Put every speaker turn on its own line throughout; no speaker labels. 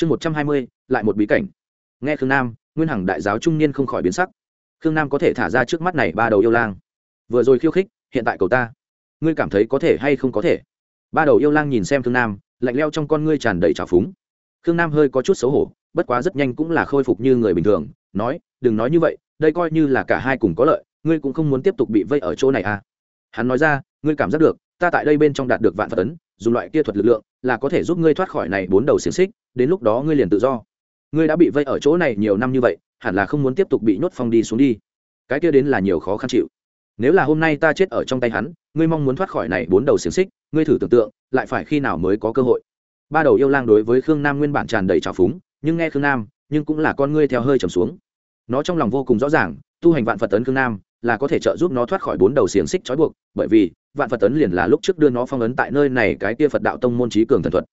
chương một trăm hai mươi, lại một bí cảnh. Nghe khương nam, nguyên hằng đại giáo trung niên không khỏi biến sắc. Khương nam có thể thả ra trước mắt này ba đầu yêu lang. Vừa rồi khiêu khích, hiện tại cầu ta. Ngươi cảm thấy có thể hay không có thể? Ba đầu yêu lang nhìn xem khương nam, lạnh leo trong con ngươi tràn đầy trào phúng. Khương nam hơi có chút xấu hổ, bất quá rất nhanh cũng là khôi phục như người bình thường, nói, đừng nói như vậy, đây coi như là cả hai cùng có lợi, ngươi cũng không muốn tiếp tục bị vây ở chỗ này à? Hắn nói ra, ngươi cảm giác được, ta tại đây bên trong đạt được vạn phật ấn, dùng loại kia thuật lực lượng là có thể giúp ngươi thoát khỏi này bốn đầu xiềng xích, đến lúc đó ngươi liền tự do. Ngươi đã bị vây ở chỗ này nhiều năm như vậy, hẳn là không muốn tiếp tục bị nhốt phong đi xuống đi. Cái kia đến là nhiều khó khăn chịu. Nếu là hôm nay ta chết ở trong tay hắn, ngươi mong muốn thoát khỏi này bốn đầu xiềng xích, ngươi thử tưởng tượng, lại phải khi nào mới có cơ hội. Ba đầu yêu lang đối với khương nam nguyên bản tràn đầy trào phúng, nhưng nghe khương nam, nhưng cũng là con ngươi theo hơi trầm xuống. Nó trong lòng vô cùng rõ ràng, tu hành vạn phật tấn khương nam là có thể trợ giúp nó thoát khỏi bốn đầu xiềng xích trói buộc, bởi vì vạn phật tấn liền là lúc trước đưa nó phong ấn tại nơi này cái kia phật đạo tông môn trí cường thần thuật.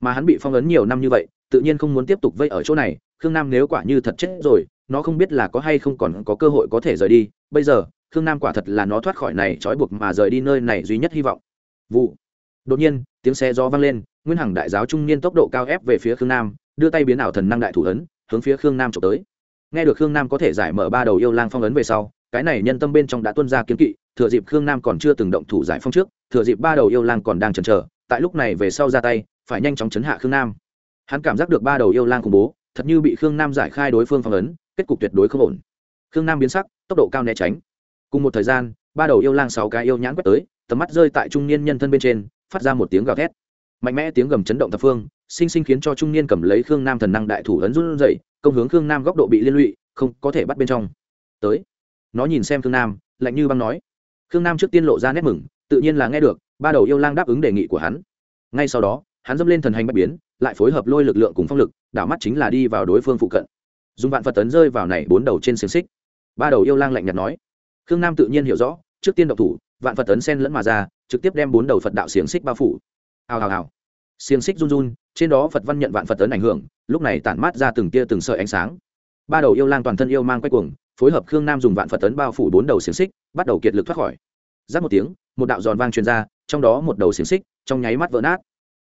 Mà hắn bị phong ấn nhiều năm như vậy, tự nhiên không muốn tiếp tục vây ở chỗ này, khương nam nếu quả như thật chết rồi, nó không biết là có hay không còn có cơ hội có thể rời đi. Bây giờ, khương nam quả thật là nó thoát khỏi này trói buộc mà rời đi nơi này duy nhất hy vọng. Vụ. Đột nhiên, tiếng xe gió vang lên, nguyên hằng đại giáo trung niên tốc độ cao ép về phía khương nam, đưa tay biến ảo thần năng đại thủ ấn, hướng phía khương nam trộm tới. Nghe được khương nam có thể giải mở ba đầu yêu lang phong ấn về sau cái này nhân tâm bên trong đã tuân ra kiến kỵ, thừa dịp khương nam còn chưa từng động thủ giải phong trước, thừa dịp ba đầu yêu lang còn đang chần chờ, tại lúc này về sau ra tay, phải nhanh chóng chấn hạ khương nam. Hắn cảm giác được ba đầu yêu lang khủng bố, thật như bị khương nam giải khai đối phương phong ấn, kết cục tuyệt đối không ổn. Khương nam biến sắc, tốc độ cao né tránh. Cùng một thời gian, ba đầu yêu lang sáu cái yêu nhãn quét tới, tầm mắt rơi tại trung niên nhân thân bên trên, phát ra một tiếng gào thét. Mạnh mẽ tiếng gầm chấn động thập phương, sinh sinh khiến cho trung niên cầm lấy khương nam thần năng đại thủ ấn run dậy công hướng khương nam góc độ bị liên lụy, không có thể bắt bên trong. Tới nó nhìn xem khương nam, lạnh như băng nói. Khương nam trước tiên lộ ra nét mừng, tự nhiên là nghe được, ba đầu yêu lang đáp ứng đề nghị của hắn. Ngay sau đó, hắn dâm lên thần hành bất biến, lại phối hợp lôi lực lượng cùng phong lực, đảo mắt chính là đi vào đối phương phụ cận. Dùng vạn phật tấn rơi vào này bốn đầu trên xiềng xích. Ba đầu yêu lang lạnh nhạt nói. Khương nam tự nhiên hiểu rõ, trước tiên độc thủ, vạn phật tấn sen lẫn mà ra, trực tiếp đem bốn đầu phật đạo xiềng xích bao phủ. Hào hào hào. Xiềng xích run run, trên đó phật văn nhận vạn phật tấn ảnh hưởng, lúc này tản mát ra từng tia từng sợi ánh sáng. Ba đầu yêu lang toàn thân yêu mang quay cuồng phối hợp khương nam dùng vạn phật tấn bao phủ bốn đầu xiềng xích, bắt đầu kiệt lực thoát khỏi. Giáp một tiếng, một đạo giòn vang truyền ra, trong đó một đầu xiềng xích trong nháy mắt vỡ nát.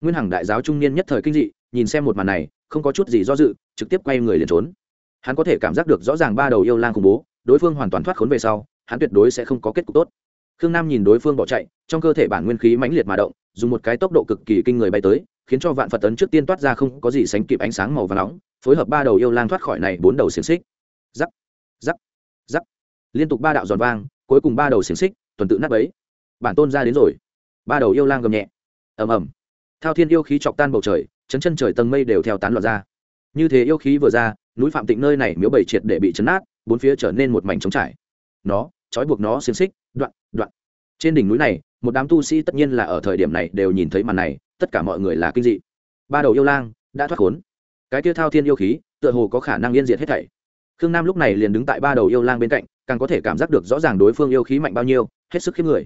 Nguyên hằng đại giáo trung niên nhất thời kinh dị, nhìn xem một màn này, không có chút gì do dự, trực tiếp quay người liền trốn. Hắn có thể cảm giác được rõ ràng ba đầu yêu lang khủng bố, đối phương hoàn toàn thoát khốn về sau, hắn tuyệt đối sẽ không có kết cục tốt. Khương nam nhìn đối phương bỏ chạy, trong cơ thể bản nguyên khí mãnh liệt mà động, dùng một cái tốc độ cực kỳ kinh người bay tới, khiến cho vạn phật tấn trước tiên toát ra không có gì sánh kịp ánh sáng màu và nóng, phối hợp ba đầu yêu lang thoát khỏi này bốn đầu xiềng xích. Giắc giắc giắc. Liên tục ba đạo giòn vang, cuối cùng ba đầu xiềng xích, tuần tự nát bấy. Bản tôn ra đến rồi. Ba đầu yêu lang gầm nhẹ. Ầm ầm. Thao thiên yêu khí chọc tan bầu trời, chấn chân trời tầng mây đều theo tán loạn ra. Như thế yêu khí vừa ra, núi phạm tịnh nơi này miếu bảy triệt để bị chấn nát, bốn phía trở nên một mảnh trống trải. Nó, trói buộc nó xiềng xích, đoạn đoạn. Trên đỉnh núi này, một đám tu sĩ tất nhiên là ở thời điểm này đều nhìn thấy màn này, tất cả mọi người là kinh dị. Ba đầu yêu lang đã thoát khốn. Cái tiêu thao thiên yêu khí, tựa hồ có khả năng yên diệt hết thảy khương nam lúc này liền đứng tại ba đầu yêu lang bên cạnh, càng có thể cảm giác được rõ ràng đối phương yêu khí mạnh bao nhiêu, hết sức khiếp người.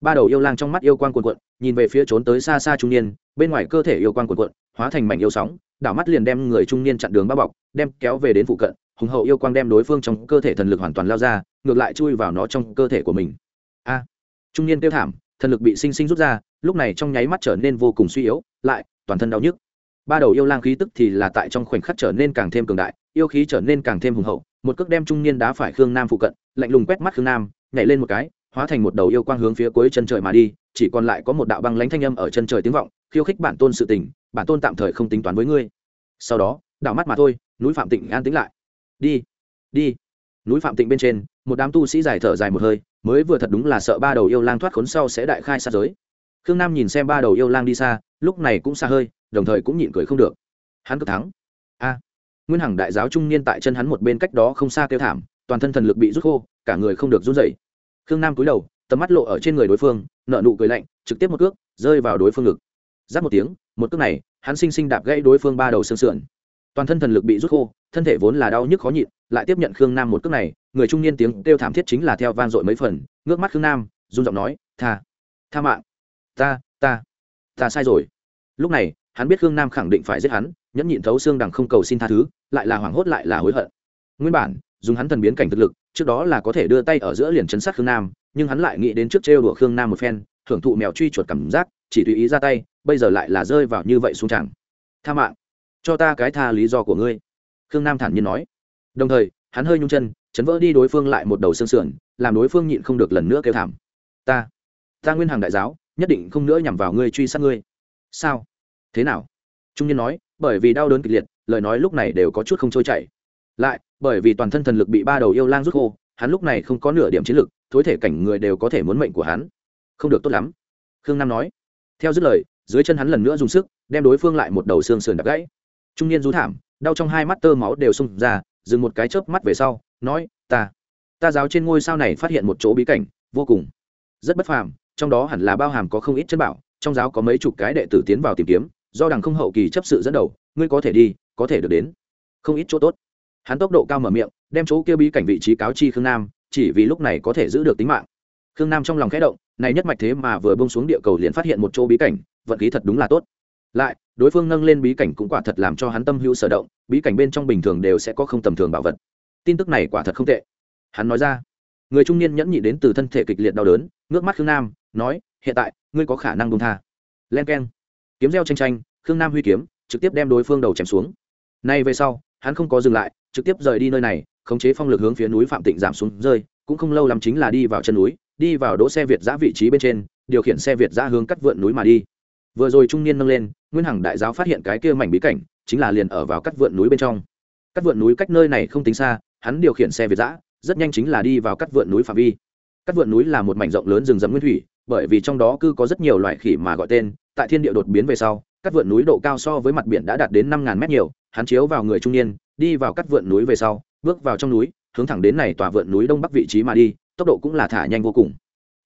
Ba đầu yêu lang trong mắt yêu quang cuồn cuộn, nhìn về phía trốn tới xa xa trung niên, bên ngoài cơ thể yêu quang cuồn cuộn, hóa thành mảnh yêu sóng, đảo mắt liền đem người trung niên chặn đường bao bọc, đem kéo về đến phụ cận, hùng hậu yêu quang đem đối phương trong cơ thể thần lực hoàn toàn lao ra, ngược lại chui vào nó trong cơ thể của mình. A! Trung niên tiêu thảm, thần lực bị sinh sinh rút ra, lúc này trong nháy mắt trở nên vô cùng suy yếu, lại toàn thân đau nhức. Ba đầu yêu lang khí tức thì là tại trong khoảnh khắc trở nên càng thêm cường đại yêu khí trở nên càng thêm hùng hậu, một cước đem trung niên đá phải khương nam phụ cận, lạnh lùng quét mắt khương nam, nhảy lên một cái, hóa thành một đầu yêu quang hướng phía cuối chân trời mà đi, chỉ còn lại có một đạo băng lánh thanh âm ở chân trời tiếng vọng, khiêu khích bản tôn sự tình, bản tôn tạm thời không tính toán với ngươi. Sau đó, đảo mắt mà thôi, núi phạm tịnh an tĩnh lại. Đi đi. Núi phạm tịnh bên trên, một đám tu sĩ dài thở dài một hơi, mới vừa thật đúng là sợ ba đầu yêu lang thoát khốn sau sẽ đại khai xa giới. Khương nam nhìn xem ba đầu yêu lang đi xa, lúc này cũng xa hơi, đồng thời cũng nhịn cười không được. Hắn cực thắng. A nguyên hằng đại giáo trung niên tại chân hắn một bên cách đó không xa kêu thảm, toàn thân thần lực bị rút khô, cả người không được run dậy khương nam cúi đầu, tầm mắt lộ ở trên người đối phương nợ nụ cười lạnh, trực tiếp một cước, rơi vào đối phương ngực. Giáp một tiếng, một cước này, hắn sinh sinh đạp gãy đối phương ba đầu xương sườn. Toàn thân thần lực bị rút khô, thân thể vốn là đau nhức khó nhịn, lại tiếp nhận khương nam một cước này, người trung niên tiếng kêu thảm thiết chính là theo van dội mấy phần, ngước mắt khương nam, run giọng nói, tha tha mạng, ta ta ta sai rồi. Lúc này, hắn biết khương nam khẳng định phải giết hắn, nhẫn nhịn thấu xương đằng không cầu xin tha thứ lại là hoảng hốt lại là hối hận. Nguyên bản, dùng hắn thần biến cảnh thực lực, trước đó là có thể đưa tay ở giữa liền chấn sát khương nam, nhưng hắn lại nghĩ đến trước trêu đùa khương nam một phen, thưởng thụ mèo truy chuột cảm giác, chỉ tùy ý ra tay, bây giờ lại là rơi vào như vậy xuống chẳng. Tha mạng, cho ta cái tha lý do của ngươi. Khương nam thản nhiên nói. Đồng thời, hắn hơi nhung chân, chấn vỡ đi đối phương lại một đầu xương sườn, làm đối phương nhịn không được lần nữa kêu thảm. Ta ta nguyên hàng đại giáo, nhất định không nữa nhằm vào ngươi truy sát ngươi. Sao? Thế nào? Trung nhân nói, bởi vì đau đớn kịch liệt lời nói lúc này đều có chút không trôi chảy. Lại, bởi vì toàn thân thần lực bị ba đầu yêu lang rút khô, hắn lúc này không có nửa điểm chiến lực, thối thể cảnh người đều có thể muốn mệnh của hắn. Không được tốt lắm. Khương nam nói. Theo dứt lời, dưới chân hắn lần nữa dùng sức, đem đối phương lại một đầu xương sườn đập gãy. Trung niên rú thảm, đau trong hai mắt tơ máu đều sung ra, dừng một cái chớp mắt về sau, nói, ta ta giáo trên ngôi sao này phát hiện một chỗ bí cảnh, vô cùng rất bất phàm, trong đó hẳn là bao hàm có không ít chân bảo, trong giáo có mấy chục cái đệ tử tiến vào tìm kiếm, do đằng không hậu kỳ chấp sự dẫn đầu, ngươi có thể đi có thể được đến. Không ít chỗ tốt. Hắn tốc độ cao mở miệng, đem chỗ kia bí cảnh vị trí cáo chi khương nam, chỉ vì lúc này có thể giữ được tính mạng. Khương nam trong lòng khẽ động, này nhất mạch thế mà vừa bông xuống địa cầu liền phát hiện một chỗ bí cảnh, vận khí thật đúng là tốt. Lại, đối phương nâng lên bí cảnh cũng quả thật làm cho hắn tâm hữu sở động, bí cảnh bên trong bình thường đều sẽ có không tầm thường bảo vật. Tin tức này quả thật không tệ. Hắn nói ra. Người trung niên nhẫn nhị đến từ thân thể kịch liệt đau đớn, ngước mắt khương nam, nói, hiện tại, ngươi có khả năng bông tha. Len k e n kiếm reo tranh tranh khương nam huy kiếm, trực tiếp đem đối phương đầu chém xuống nay về sau, hắn không có dừng lại, trực tiếp rời đi nơi này, khống chế phong lực hướng phía núi phạm tịnh giảm xuống rơi, cũng không lâu lắm chính là đi vào chân núi, đi vào đỗ xe việt giã vị trí bên trên, điều khiển xe việt giã hướng cắt vượn núi mà đi. Vừa rồi trung niên nâng lên, nguyên hằng đại giáo phát hiện cái kia mảnh bí cảnh, chính là liền ở vào cắt vượn núi bên trong. Cắt vượn núi cách nơi này không tính xa, hắn điều khiển xe việt giã, rất nhanh chính là đi vào cắt vượn núi phạm vi. Cắt vượn núi là một mảnh rộng lớn rừng rậm nguyên thủy, bởi vì trong đó cư có rất nhiều loại khỉ mà gọi tên, tại thiên địa đột biến về sau, cắt vượn núi độ cao so với mặt biển đã đạt đến năm ngàn mét nhiều hắn chiếu vào người trung niên, đi vào cắt vượn núi về sau, bước vào trong núi, hướng thẳng đến này tòa vượn núi đông bắc vị trí mà đi, tốc độ cũng là thả nhanh vô cùng.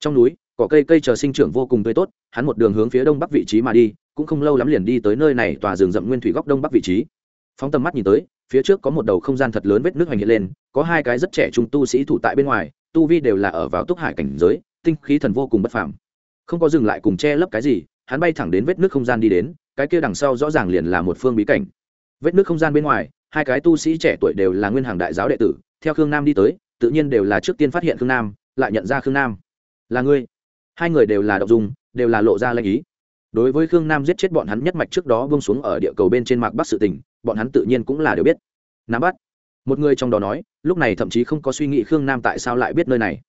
Trong núi cỏ cây cây chờ sinh trưởng vô cùng tươi tốt, hắn một đường hướng phía đông bắc vị trí mà đi, cũng không lâu lắm liền đi tới nơi này tòa rừng rậm nguyên thủy góc đông bắc vị trí. Phóng tầm mắt nhìn tới, phía trước có một đầu không gian thật lớn vết nước hoành hiện lên, có hai cái rất trẻ trung tu sĩ thủ tại bên ngoài, tu vi đều là ở vào túc hải cảnh giới, tinh khí thần vô cùng bất phàm. Không có dừng lại cùng che lấp cái gì, hắn bay thẳng đến vết nước không gian đi đến, cái kia đằng sau rõ ràng liền là một phương bí cảnh vết nước không gian bên ngoài hai cái tu sĩ trẻ tuổi đều là nguyên hàng đại giáo đệ tử theo khương nam đi tới tự nhiên đều là trước tiên phát hiện khương nam lại nhận ra khương nam. Là ngươi? Hai người đều là đậu dung đều là lộ ra lanh ý. Đối với khương nam giết chết bọn hắn nhất mạch trước đó bông xuống ở địa cầu bên trên mạc bắc sự tỉnh, bọn hắn tự nhiên cũng là đều biết. Nắm bắt một người trong đó nói lúc này thậm chí không có suy nghĩ khương nam tại sao lại biết nơi này.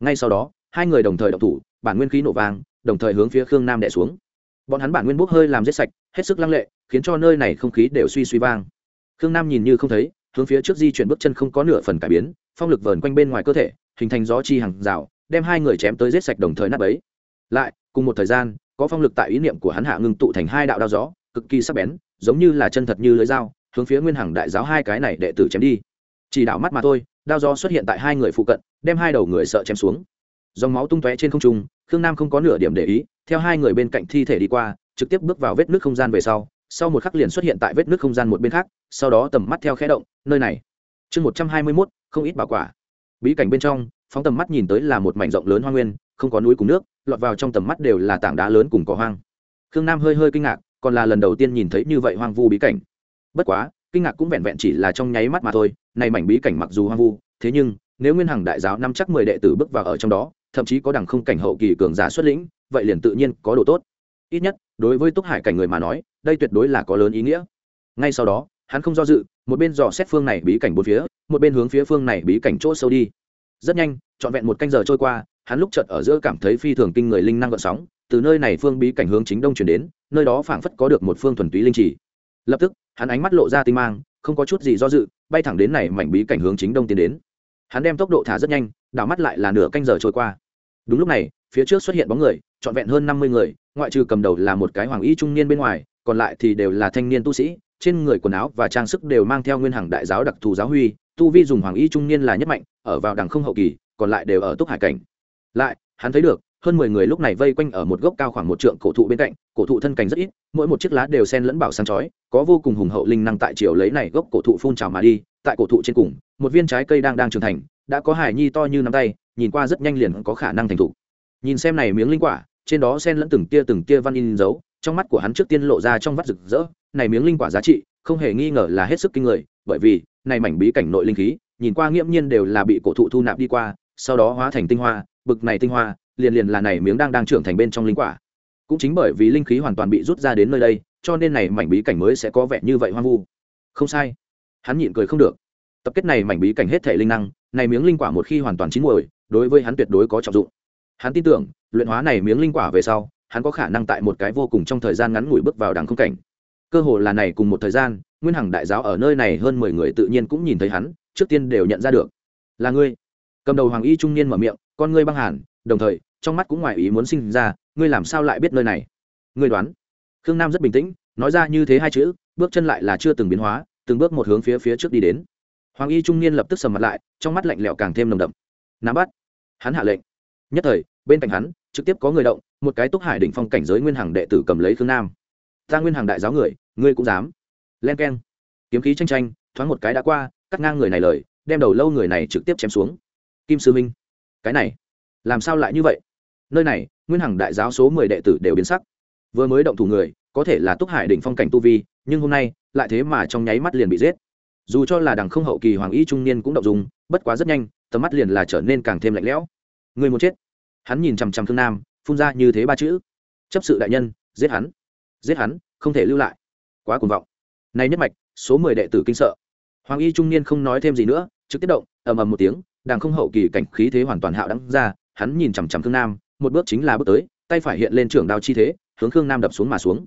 Ngay sau đó hai người đồng thời đậu thủ bản nguyên khí nổ vang đồng thời hướng phía khương nam đẻ xuống bọn hắn bản nguyên bốc hơi làm rết sạch, hết sức lăng lệ, khiến cho nơi này không khí đều suy suy vang. Khương nam nhìn như không thấy, hướng phía trước di chuyển bước chân không có nửa phần cải biến, phong lực vờn quanh bên ngoài cơ thể, hình thành gió chi hàng rào, đem hai người chém tới rết sạch đồng thời nát bấy. Lại, cùng một thời gian, có phong lực tại ý niệm của hắn hạ ngưng tụ thành hai đạo đao gió, cực kỳ sắc bén, giống như là chân thật như lưới dao, hướng phía nguyên hằng đại giáo hai cái này đệ tử chém đi. Chỉ đạo mắt mà thôi, đao gió xuất hiện tại hai người phụ cận, đem hai đầu người sợ chém xuống dòng máu tung tóe trên không trung, khương nam không có nửa điểm để ý, theo hai người bên cạnh thi thể đi qua, trực tiếp bước vào vết nước không gian về sau sau một khắc liền xuất hiện tại vết nước không gian một bên khác, sau đó tầm mắt theo khẽ động, nơi này. Chương một trăm hai mươi mốt, không ít bảo quả. Bí cảnh bên trong, phóng tầm mắt nhìn tới là một mảnh rộng lớn hoa nguyên, không có núi cùng nước, lọt vào trong tầm mắt đều là tảng đá lớn cùng cỏ hoang. Khương nam hơi hơi kinh ngạc, còn là lần đầu tiên nhìn thấy như vậy hoang vu bí cảnh. Bất quá, kinh ngạc cũng vẹn vẹn chỉ là trong nháy mắt mà thôi này mảnh bí cảnh mặc dù hoang vu, thế nhưng nếu nguyên hằng đại giáo năm chắc mười đệ tử bước vào ở trong đó, thậm chí có đẳng không cảnh hậu kỳ cường giả xuất lĩnh, vậy liền tự nhiên có độ tốt. Ít nhất, đối với túc hải cảnh người mà nói, đây tuyệt đối là có lớn ý nghĩa. Ngay sau đó, hắn không do dự, một bên dò xét phương này bí cảnh bốn phía, một bên hướng phía phương này bí cảnh chỗ sâu đi. Rất nhanh, trọn vẹn một canh giờ trôi qua, hắn lúc chợt ở giữa cảm thấy phi thường kinh người linh năng gợn sóng, từ nơi này phương bí cảnh hướng chính đông chuyển đến, nơi đó phảng phất có được một phương thuần túy linh chỉ. Lập tức, hắn ánh mắt lộ ra tinh mang, không có chút gì do dự, bay thẳng đến này mảnh bí cảnh hướng chính đông tiến đến hắn đem tốc độ thả rất nhanh, đảo mắt lại là nửa canh giờ trôi qua. Đúng lúc này, phía trước xuất hiện bóng người, trọn vẹn hơn năm mươi người, ngoại trừ cầm đầu là một cái hoàng y trung niên bên ngoài, còn lại thì đều là thanh niên tu sĩ, trên người quần áo và trang sức đều mang theo nguyên hàng đại giáo đặc thù giáo huy, tu vi dùng hoàng y trung niên là nhất mạnh, ở vào đằng không hậu kỳ, còn lại đều ở túc hải cảnh. Lại, hắn thấy được hơn mười người lúc này vây quanh ở một gốc cao khoảng một trượng cổ thụ bên cạnh, cổ thụ thân cành rất ít, mỗi một chiếc lá đều sen lẫn bảo sáng chói, có vô cùng hùng hậu linh năng tại chiều lấy này gốc cổ thụ phun trào mà đi, tại cổ thụ trên cùng, một viên trái cây đang đang trưởng thành, đã có hải nhi to như nắm tay, nhìn qua rất nhanh liền có khả năng thành thụ. Nhìn xem này miếng linh quả, trên đó sen lẫn từng tia từng tia văn in dấu, trong mắt của hắn trước tiên lộ ra trong vắt rực rỡ, này miếng linh quả giá trị, không hề nghi ngờ là hết sức kinh người, bởi vì, này mảnh bí cảnh nội linh khí, nhìn qua nghiễm nhiên đều là bị cổ thụ thu nạp đi qua, sau đó hóa thành tinh hoa, bực này tinh hoa liền liền là này miếng đang đang trưởng thành bên trong linh quả. Cũng chính bởi vì linh khí hoàn toàn bị rút ra đến nơi đây, cho nên này mảnh bí cảnh mới sẽ có vẻ như vậy hoang vu. Không sai. Hắn nhịn cười không được. Tập kết này mảnh bí cảnh hết thể linh năng, này miếng linh quả một khi hoàn toàn chín muồi, đối với hắn tuyệt đối có trọng dụng. Hắn tin tưởng, luyện hóa này miếng linh quả về sau, hắn có khả năng tại một cái vô cùng trong thời gian ngắn ngủi bước vào đằng không cảnh. Cơ hồ là này cùng một thời gian, nguyên hằng đại giáo ở nơi này hơn mười người tự nhiên cũng nhìn thấy hắn, trước tiên đều nhận ra được. Là ngươi. Cầm đầu hoàng y trung niên mở miệng, con ngươi băng hàn đồng thời, trong mắt cũng ngoài ý muốn sinh ra, ngươi làm sao lại biết nơi này? Ngươi đoán. Khương nam rất bình tĩnh, nói ra như thế hai chữ, bước chân lại là chưa từng biến hóa, từng bước một hướng phía phía trước đi đến. Hoàng y trung niên lập tức sầm mặt lại, trong mắt lạnh lẽo càng thêm nồng đậm. Nắm bắt. Hắn hạ lệnh. Nhất thời, bên cạnh hắn, trực tiếp có người động, một cái túc hải đỉnh phong cảnh giới nguyên hàng đệ tử cầm lấy khương nam. Ta nguyên hàng đại giáo người, ngươi cũng dám. Len keng. Kiếm khí tranh tranh, thoáng một cái đã qua, cắt ngang người này lời, đem đầu lâu người này trực tiếp chém xuống. Kim sư minh. Cái này làm sao lại như vậy? Nơi này, nguyên hằng đại giáo số mười đệ tử đều biến sắc. Vừa mới động thủ người, có thể là túc hải đỉnh phong cảnh tu vi, nhưng hôm nay, lại thế mà trong nháy mắt liền bị giết. Dù cho là đằng không hậu kỳ hoàng y trung niên cũng động dùng bất quá rất nhanh, tầm mắt liền là trở nên càng thêm lạnh lẽo. Người muốn chết. Hắn nhìn chằm chằm thương nam, phun ra như thế ba chữ. Chấp sự đại nhân, giết hắn. Giết hắn, không thể lưu lại. Quá cuồng vọng. Nay nhất mạch, số mười đệ tử kinh sợ. Hoàng y trung niên không nói thêm gì nữa, trực tiếp động, ầm ầm một tiếng đàng không hậu kỳ cảnh khí thế hoàn toàn hạo đắng ra hắn nhìn chằm chằm Khương nam, một bước chính là bước tới, tay phải hiện lên trưởng đao chi thế, hướng khương nam đập xuống mà xuống.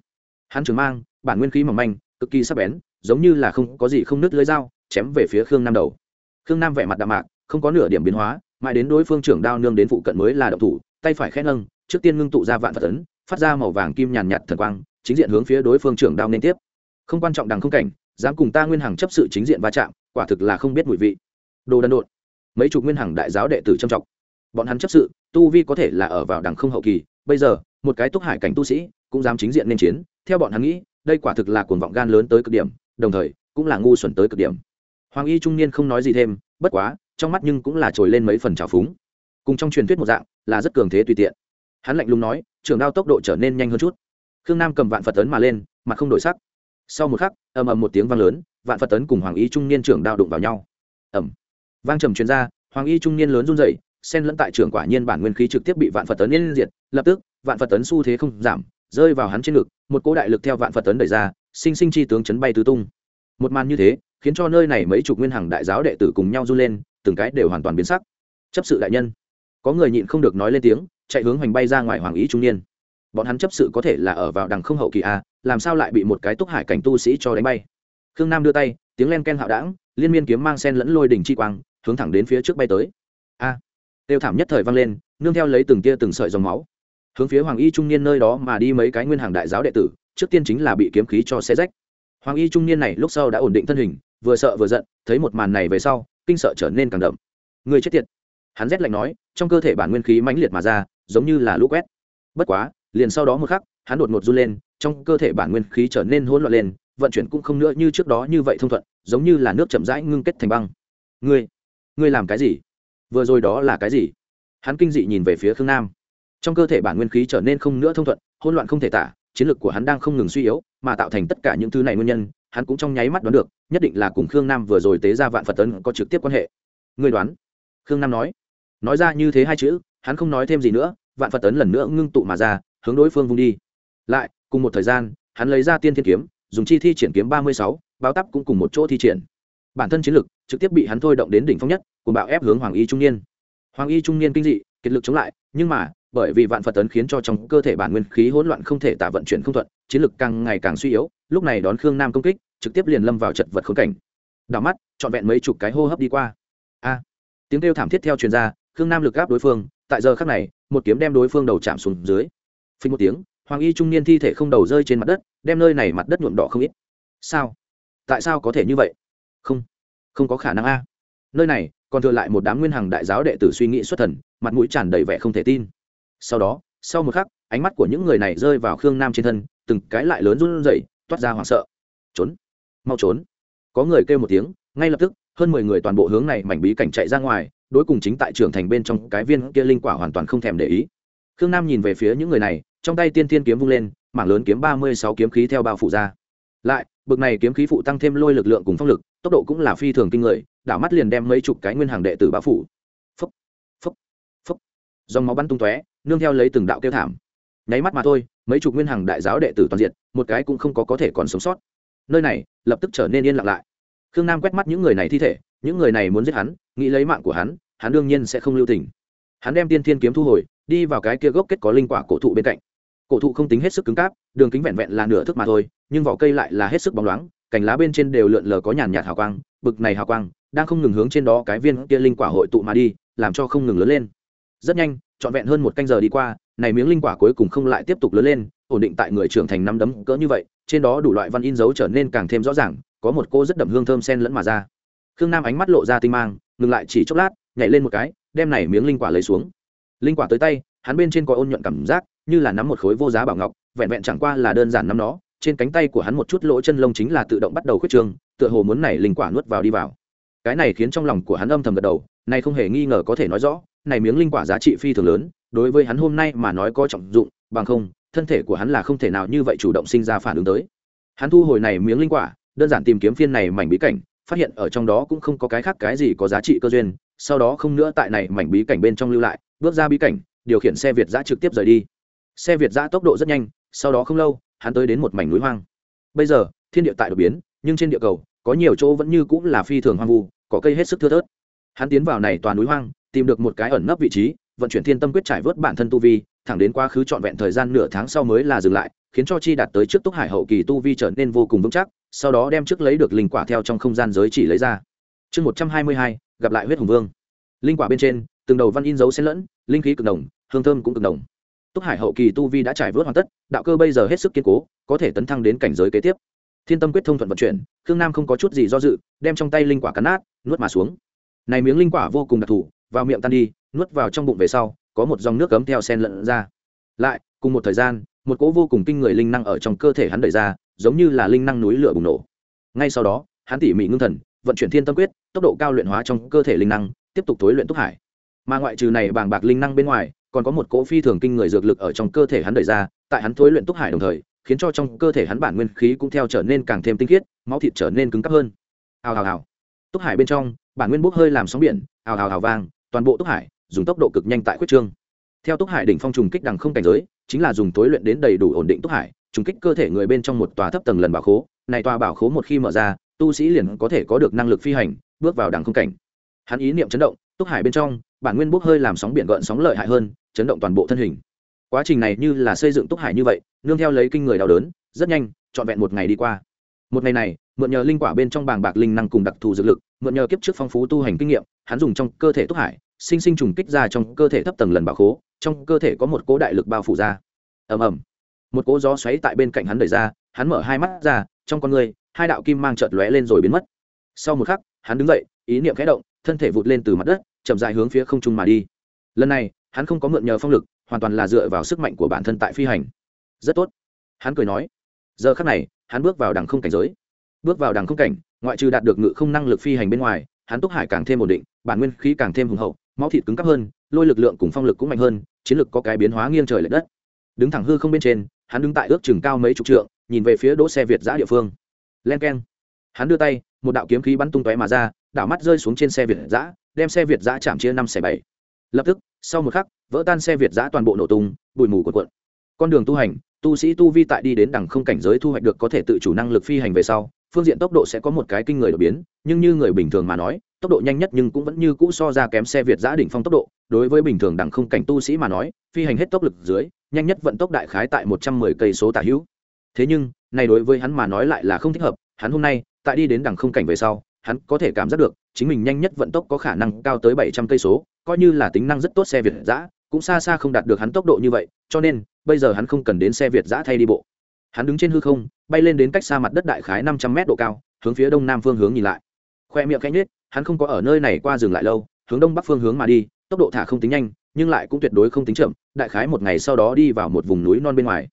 Hắn trường mang, bản nguyên khí mỏng manh, cực kỳ sắc bén, giống như là không có gì không nứt lưới dao, chém về phía khương nam đầu. Khương nam vẻ mặt đạm mạc, không có nửa điểm biến hóa, mãi đến đối phương trưởng đao nương đến phụ cận mới là động thủ, tay phải khẽ nâng, trước tiên ngưng tụ ra vạn phật tấn phát ra màu vàng kim nhàn nhạt thần quang, chính diện hướng phía đối phương trưởng đao nên tiếp. Không quan trọng đằng không cảnh, dám cùng ta nguyên hằng chấp sự chính diện va chạm, quả thực là không biết mùi vị. Đồ đần độn. Mấy chục nguyên hằng đại giáo đệ tử trầm trọng bọn hắn chấp sự, tu vi có thể là ở vào đằng không hậu kỳ, bây giờ, một cái túc hải cảnh tu sĩ, cũng dám chính diện nên chiến, theo bọn hắn nghĩ, đây quả thực là cuồng vọng gan lớn tới cực điểm, đồng thời, cũng là ngu xuẩn tới cực điểm. Hoàng y trung niên không nói gì thêm, bất quá, trong mắt nhưng cũng là trồi lên mấy phần trào phúng. Cùng trong truyền thuyết một dạng, là rất cường thế tùy tiện. Hắn lạnh lùng nói, trường đao tốc độ trở nên nhanh hơn chút. Khương nam cầm vạn phật tấn mà lên mặt không đổi sắc. Sau một khắc, ầm ầm một tiếng vang lớn, vạn phật tấn cùng hoàng y trung niên trưởng đao đụng vào nhau. Ẩm vang trầm chuyên r a hoàng y trung niên lớn run dậy sen lẫn tại trường quả nhiên bản nguyên khí trực tiếp bị vạn phật tấn liên diệt lập tức vạn phật tấn xu thế không giảm rơi vào hắn trên ngực một cỗ đại lực theo vạn phật tấn đẩy ra sinh sinh chi tướng chấn bay tứ tung. Một màn như thế khiến cho nơi này mấy chục nguyên hàng đại giáo đệ tử cùng nhau run lên từng cái đều hoàn toàn biến sắc. Chấp sự đại nhân có người nhịn không được nói lên tiếng chạy hướng hoành bay ra ngoài hoàng ý trung niên. Bọn hắn chấp sự có thể là ở vào đằng không hậu kỳ a làm sao lại bị một cái túc hải cảnh tu sĩ cho đánh bay? Khương nam đưa tay tiếng len ken hạo đảng liên miên kiếm mang sen lẫn lôi đỉnh chi quang hướng thẳng đến phía trước bay tới. A! à, tiêu thảm nhất thời vang lên, nương theo lấy từng tia từng sợi dòng máu. Hướng phía hoàng y trung niên nơi đó mà đi mấy cái nguyên hàng đại giáo đệ tử, trước tiên chính là bị kiếm khí cho xe rách. Hoàng y trung niên này lúc sau đã ổn định thân hình, vừa sợ vừa giận, thấy một màn này về sau, kinh sợ trở nên càng đậm. Người chết tiệt. Hắn rét lạnh nói, trong cơ thể bản nguyên khí mãnh liệt mà ra, giống như là lũ quét. Bất quá, liền sau đó một khắc, hắn đột ngột run lên, trong cơ thể bản nguyên khí trở nên hỗn loạn lên, vận chuyển cũng không nữa như trước đó như vậy thông thuận, giống như là nước chậm rãi ngưng kết thành băng. Ngươi ngươi làm cái gì? Vừa rồi đó là cái gì? Hắn kinh dị nhìn về phía khương nam. Trong cơ thể bản nguyên khí trở nên không nữa thông thuận, hỗn loạn không thể tả, chiến lược của hắn đang không ngừng suy yếu, mà tạo thành tất cả những thứ này nguyên nhân, hắn cũng trong nháy mắt đoán được, nhất định là cùng khương nam vừa rồi tế ra vạn phật tấn có trực tiếp quan hệ. Người đoán? Khương nam nói. Nói ra như thế hai chữ, hắn không nói thêm gì nữa, vạn phật tấn lần nữa ngưng tụ mà ra, hướng đối phương vung đi. Lại, cùng một thời gian, hắn lấy ra tiên thiên kiếm, dùng chi thi triển kiếm ba mươi sáu, báo tắp cũng cùng một chỗ thi triển. Bản thân chiến lực trực tiếp bị hắn thôi động đến đỉnh phong nhất cùng bạo ép hướng hoàng y trung niên. Hoàng y trung niên kinh dị, kiệt lực chống lại, nhưng mà, bởi vì vạn phật tấn khiến cho trong cơ thể bản nguyên khí hỗn loạn không thể tả vận chuyển không thuận, chiến lực càng ngày càng suy yếu, lúc này đón khương nam công kích, trực tiếp liền lâm vào chật vật khốn cảnh. Đảo mắt, trọn vẹn mấy chục cái hô hấp đi qua. A! Tiếng kêu thảm thiết theo truyền ra, khương nam lực gáp đối phương, tại giờ khắc này, một kiếm đem đối phương đầu chạm xuống dưới. Phình một tiếng, hoàng y trung niên thi thể không đầu rơi trên mặt đất, đem nơi này mặt đất nhuộm đỏ không ít. Sao? Tại sao có thể như vậy? Không. Không có khả năng a. Nơi này còn thừa lại một đám nguyên hàng đại giáo đệ tử suy nghĩ xuất thần, mặt mũi tràn đầy vẻ không thể tin. Sau đó, sau một khắc, ánh mắt của những người này rơi vào khương nam trên thân, từng cái lại lớn run rẩy, toát ra hoảng sợ. Trốn! Mau trốn! Có người kêu một tiếng, ngay lập tức, hơn mười người toàn bộ hướng này mảnh bí cảnh chạy ra ngoài, đối cùng chính tại trưởng thành bên trong cái viên kia linh quả hoàn toàn không thèm để ý. Khương nam nhìn về phía những người này, trong tay tiên tiên kiếm vung lên, mảng lớn kiếm ba mươi sáu kiếm khí theo bao phủ ra. Lại, bực này kiếm khí phụ tăng thêm lôi lực lượng cùng phong lực, tốc độ cũng là phi thường kinh người đảo mắt liền đem mấy chục cái nguyên hàng đệ tử bá phủ. Phấp phấp phấp dòng máu bắn tung tóe, nương theo lấy từng đạo kêu thảm. Nháy mắt mà thôi, mấy chục nguyên hàng đại giáo đệ tử toàn diện, một cái cũng không có có thể còn sống sót. Nơi này, lập tức trở nên yên lặng lại. Khương nam quét mắt những người này thi thể, những người này muốn giết hắn, nghĩ lấy mạng của hắn hắn đương nhiên sẽ không lưu tình. Hắn đem tiên thiên kiếm thu hồi, đi vào cái kia gốc kết có linh quả cổ thụ bên cạnh. Cổ thụ không tính hết sức cứng cáp, đường kính vẹn vẹn là nửa thước mà thôi, nhưng vỏ cây lại là hết sức bóng loáng cành lá bên trên đều lượn lờ có nhàn nhạt hào quang, bực này hào quang đang không ngừng hướng trên đó cái viên kia linh quả hội tụ mà đi, làm cho không ngừng lớn lên. Rất nhanh, trọn vẹn hơn một canh giờ đi qua, này miếng linh quả cuối cùng không lại tiếp tục lớn lên, ổn định tại người trưởng thành năm đấm cỡ như vậy, trên đó đủ loại văn in dấu trở nên càng thêm rõ ràng, có một cô rất đậm hương thơm sen lẫn mà ra. Khương nam ánh mắt lộ ra tinh mang, ngừng lại chỉ chốc lát, nhảy lên một cái, đem này miếng linh quả lấy xuống. Linh quả tới tay, hắn bên trên có ôn nhuận cảm giác, như là nắm một khối vô giá bảo ngọc, vẹn vẹn chẳng qua là đơn giản nắm nó trên cánh tay của hắn một chút lỗ chân lông chính là tự động bắt đầu khuyết trương, tựa hồ muốn này linh quả nuốt vào đi vào. Cái này khiến trong lòng của hắn âm thầm gật đầu, này không hề nghi ngờ có thể nói rõ, này miếng linh quả giá trị phi thường lớn, đối với hắn hôm nay mà nói có trọng dụng, bằng không, thân thể của hắn là không thể nào như vậy chủ động sinh ra phản ứng tới. Hắn thu hồi này miếng linh quả, đơn giản tìm kiếm phiên này mảnh bí cảnh, phát hiện ở trong đó cũng không có cái khác cái gì có giá trị cơ duyên, sau đó không nữa tại này mảnh bí cảnh bên trong lưu lại, bước ra bí cảnh, điều khiển xe việt giã trực tiếp rời đi. Xe việt giã tốc độ rất nhanh, sau đó không lâu hắn tới đến một mảnh núi hoang. Bây giờ, thiên địa tại đột biến, nhưng trên địa cầu, có nhiều chỗ vẫn như cũng là phi thường hoang vu, có cây hết sức thưa thớt. Hắn tiến vào này toàn núi hoang, tìm được một cái ẩn nấp vị trí, vận chuyển thiên tâm quyết trải vớt bản thân tu vi, thẳng đến quá khứ trọn vẹn thời gian nửa tháng sau mới là dừng lại, khiến cho chi đạt tới trước túc hải hậu kỳ tu vi trở nên vô cùng vững chắc, sau đó đem trước lấy được linh quả theo trong không gian giới chỉ lấy ra. Chương một trăm hai mươi hai, gặp lại huyết hùng vương. Linh quả bên trên, từng đầu văn in dấu xen lẫn, linh khí cực đồng hương thơm cũng cực đồng túc hải hậu kỳ tu vi đã trải vớt hoàn tất, đạo cơ bây giờ hết sức kiên cố, có thể tấn thăng đến cảnh giới kế tiếp. Thiên tâm quyết thông thuận vận chuyển, khương nam không có chút gì do dự, đem trong tay linh quả cắn nát, nuốt mà xuống. Này miếng linh quả vô cùng đặc thù, vào miệng tan đi, nuốt vào trong bụng về sau, có một dòng nước cấm theo sen lẫn ra. Lại, cùng một thời gian, một cỗ vô cùng kinh người linh năng ở trong cơ thể hắn đẩy ra, giống như là linh năng núi lửa bùng nổ. Ngay sau đó, hắn tỉ mỉ ngưng thần, vận chuyển thiên tâm quyết, tốc độ cao luyện hóa trong cơ thể linh năng, tiếp tục tối luyện túc hải. Mà ngoại trừ này bàng bạc linh năng bên ngoài còn có một cỗ phi thường kinh người dược lực ở trong cơ thể hắn đẩy ra, tại hắn thối luyện túc hải đồng thời, khiến cho trong cơ thể hắn bản nguyên khí cũng theo trở nên càng thêm tinh khiết, máu thịt trở nên cứng cắp hơn. Hào hào hào. Túc hải bên trong, bản nguyên bốc hơi làm sóng biển, hào hào hào vang, toàn bộ túc hải dùng tốc độ cực nhanh tại quyết trương. Theo túc hải đỉnh phong trùng kích đằng không cảnh giới, chính là dùng tối luyện đến đầy đủ ổn định túc hải, trùng kích cơ thể người bên trong một tòa thấp tầng lần bảo khố, này tòa bảo khố một khi mở ra, tu sĩ liền có thể có được năng lực phi hành, bước vào đằng không cảnh. Hắn ý niệm chấn động, túc hải bên trong, bản nguyên bốc hơi làm sóng biển gợn sóng lợi hại hơn chấn động toàn bộ thân hình. Quá trình này như là xây dựng túc hải như vậy, nương theo lấy kinh người đau đớn, rất nhanh, trọn vẹn một ngày đi qua. Một ngày này, mượn nhờ linh quả bên trong bàng bạc linh năng cùng đặc thù dược lực, mượn nhờ kiếp trước phong phú tu hành kinh nghiệm, hắn dùng trong cơ thể túc hải, sinh sinh trùng kích ra trong cơ thể thấp tầng lần bảo khố, trong cơ thể có một cố đại lực bao phủ ra. Ầm ầm. Một cỗ gió xoáy tại bên cạnh hắn đẩy ra, hắn mở hai mắt ra, trong con người, hai đạo kim mang chợt lóe lên rồi biến mất. Sau một khắc, hắn đứng dậy, ý niệm khẽ động, thân thể vụt lên từ mặt đất, chậm dài hướng phía không trung mà đi. Lần này hắn không có mượn nhờ phong lực, hoàn toàn là dựa vào sức mạnh của bản thân tại phi hành. Rất tốt. Hắn cười nói. Giờ khắc này, hắn bước vào đằng không cảnh giới. Bước vào đằng không cảnh, ngoại trừ đạt được ngự không năng lực phi hành bên ngoài, hắn túc hải càng thêm ổn định, bản nguyên khí càng thêm hùng hậu, máu thịt cứng cắp hơn, lôi lực lượng cùng phong lực cũng mạnh hơn, chiến lực có cái biến hóa nghiêng trời l ệ đất. Đứng thẳng hư không bên trên, hắn đứng tại ước chừng cao mấy chục trượng, nhìn về phía đỗ xe việt giã địa phương. Len k e n hắn đưa tay, một đạo kiếm khí bắn tung tóe mà ra, đảo mắt rơi xuống trên xe việt giã, đem xe việt giã chạm chia năm xẻ bảy. Lập tức sau một khắc, vỡ tan xe việt giã toàn bộ nổ tung, bụi mù của quận con đường tu hành, tu sĩ tu vi tại đi đến đẳng không cảnh giới thu hoạch được có thể tự chủ năng lực phi hành về sau, phương diện tốc độ sẽ có một cái kinh người đột biến, nhưng như người bình thường mà nói, tốc độ nhanh nhất nhưng cũng vẫn như cũ so ra kém xe việt giã đỉnh phong tốc độ. Đối với bình thường đẳng không cảnh tu sĩ mà nói, phi hành hết tốc lực dưới, nhanh nhất vận tốc đại khái tại một trăm mười cây số tả hữu. Thế nhưng này đối với hắn mà nói lại là không thích hợp, hắn hôm nay, tại đi đến đẳng không cảnh về sau, hắn có thể cảm giác được, chính mình nhanh nhất vận tốc có khả năng cao tới bảy trăm cây số coi như là tính năng rất tốt xe việt giã, cũng xa xa không đạt được hắn tốc độ như vậy, cho nên, bây giờ hắn không cần đến xe việt giã thay đi bộ. Hắn đứng trên hư không, bay lên đến cách xa mặt đất đại khái năm trăm mét độ cao, hướng phía đông nam phương hướng nhìn lại. Khoe miệng canh nết hắn không có ở nơi này qua dừng lại lâu, hướng đông bắc phương hướng mà đi, tốc độ thả không tính nhanh, nhưng lại cũng tuyệt đối không tính chậm, đại khái một ngày sau đó đi vào một vùng núi non bên ngoài.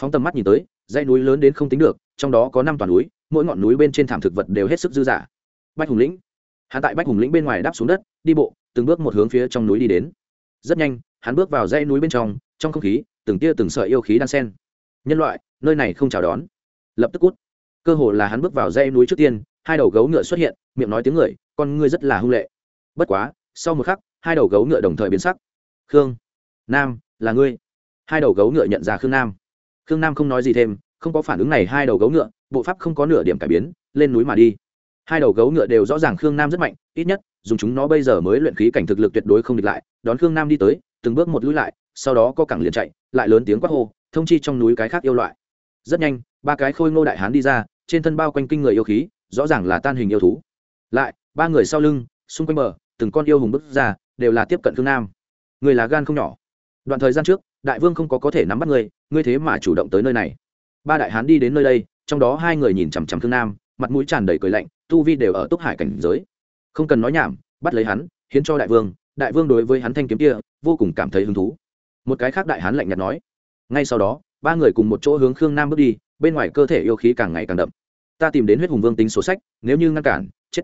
Phóng tầm mắt nhìn tới, dãy núi lớn đến không tính được, trong đó có năm toàn núi, mỗi ngọn núi bên trên thảm thực vật đều hết sức dư dả. Bách hùng lĩnh hắn tại bách hùng lĩnh bên ngoài đáp xuống đất, đi bộ, từng bước một hướng phía trong núi đi đến. Rất nhanh, hắn bước vào dãy núi bên trong trong không khí, từng tia từng sợi yêu khí đan sen. Nhân loại, nơi này không chào đón. Lập tức cút. Cơ hồ là hắn bước vào dãy núi trước tiên, hai đầu gấu ngựa xuất hiện, miệng nói tiếng người, con ngươi rất là hung lệ. Bất quá, sau một khắc, hai đầu gấu ngựa đồng thời biến sắc. Khương, nam, là ngươi. Hai đầu gấu ngựa nhận ra khương nam. Khương nam không nói gì thêm, không có phản ứng này, hai đầu gấu ngựa, bộ pháp không có nửa điểm cải biến, lên núi mà đi hai đầu gấu ngựa đều rõ ràng khương nam rất mạnh, ít nhất, dùng chúng nó bây giờ mới luyện khí cảnh thực lực tuyệt đối không địch lại, đón khương nam đi tới, từng bước một lũi lại, sau đó có cẳng liền chạy, lại lớn tiếng quát hô, thông chi trong núi cái khác yêu loại. Rất nhanh, ba cái khôi ngô đại hán đi ra, trên thân bao quanh kinh người yêu khí, rõ ràng là tan hình yêu thú. Lại, ba người sau lưng, xung quanh bờ, từng con yêu hùng bước ra, đều là tiếp cận khương nam. Người là gan không nhỏ. Đoạn thời gian trước, đại vương không có có thể nắm bắt người, ngươi thế mà chủ động tới nơi này. Ba đại hán đi đến nơi đây, trong đó hai người nhìn chằm chằm khương nam, mặt mũi tràn đầy cười lạnh tu vi đều ở túc hải cảnh giới. Không cần nói nhảm, bắt lấy hắn, hiến cho đại vương đại vương đối với hắn thanh kiếm kia vô cùng cảm thấy hứng thú. Một cái khác đại hán lạnh nhạt nói, ngay sau đó, ba người cùng một chỗ hướng khương nam bước đi, bên ngoài cơ thể yêu khí càng ngày càng đậm. Ta tìm đến huyết hùng vương tính sổ sách, nếu như ngăn cản, chết.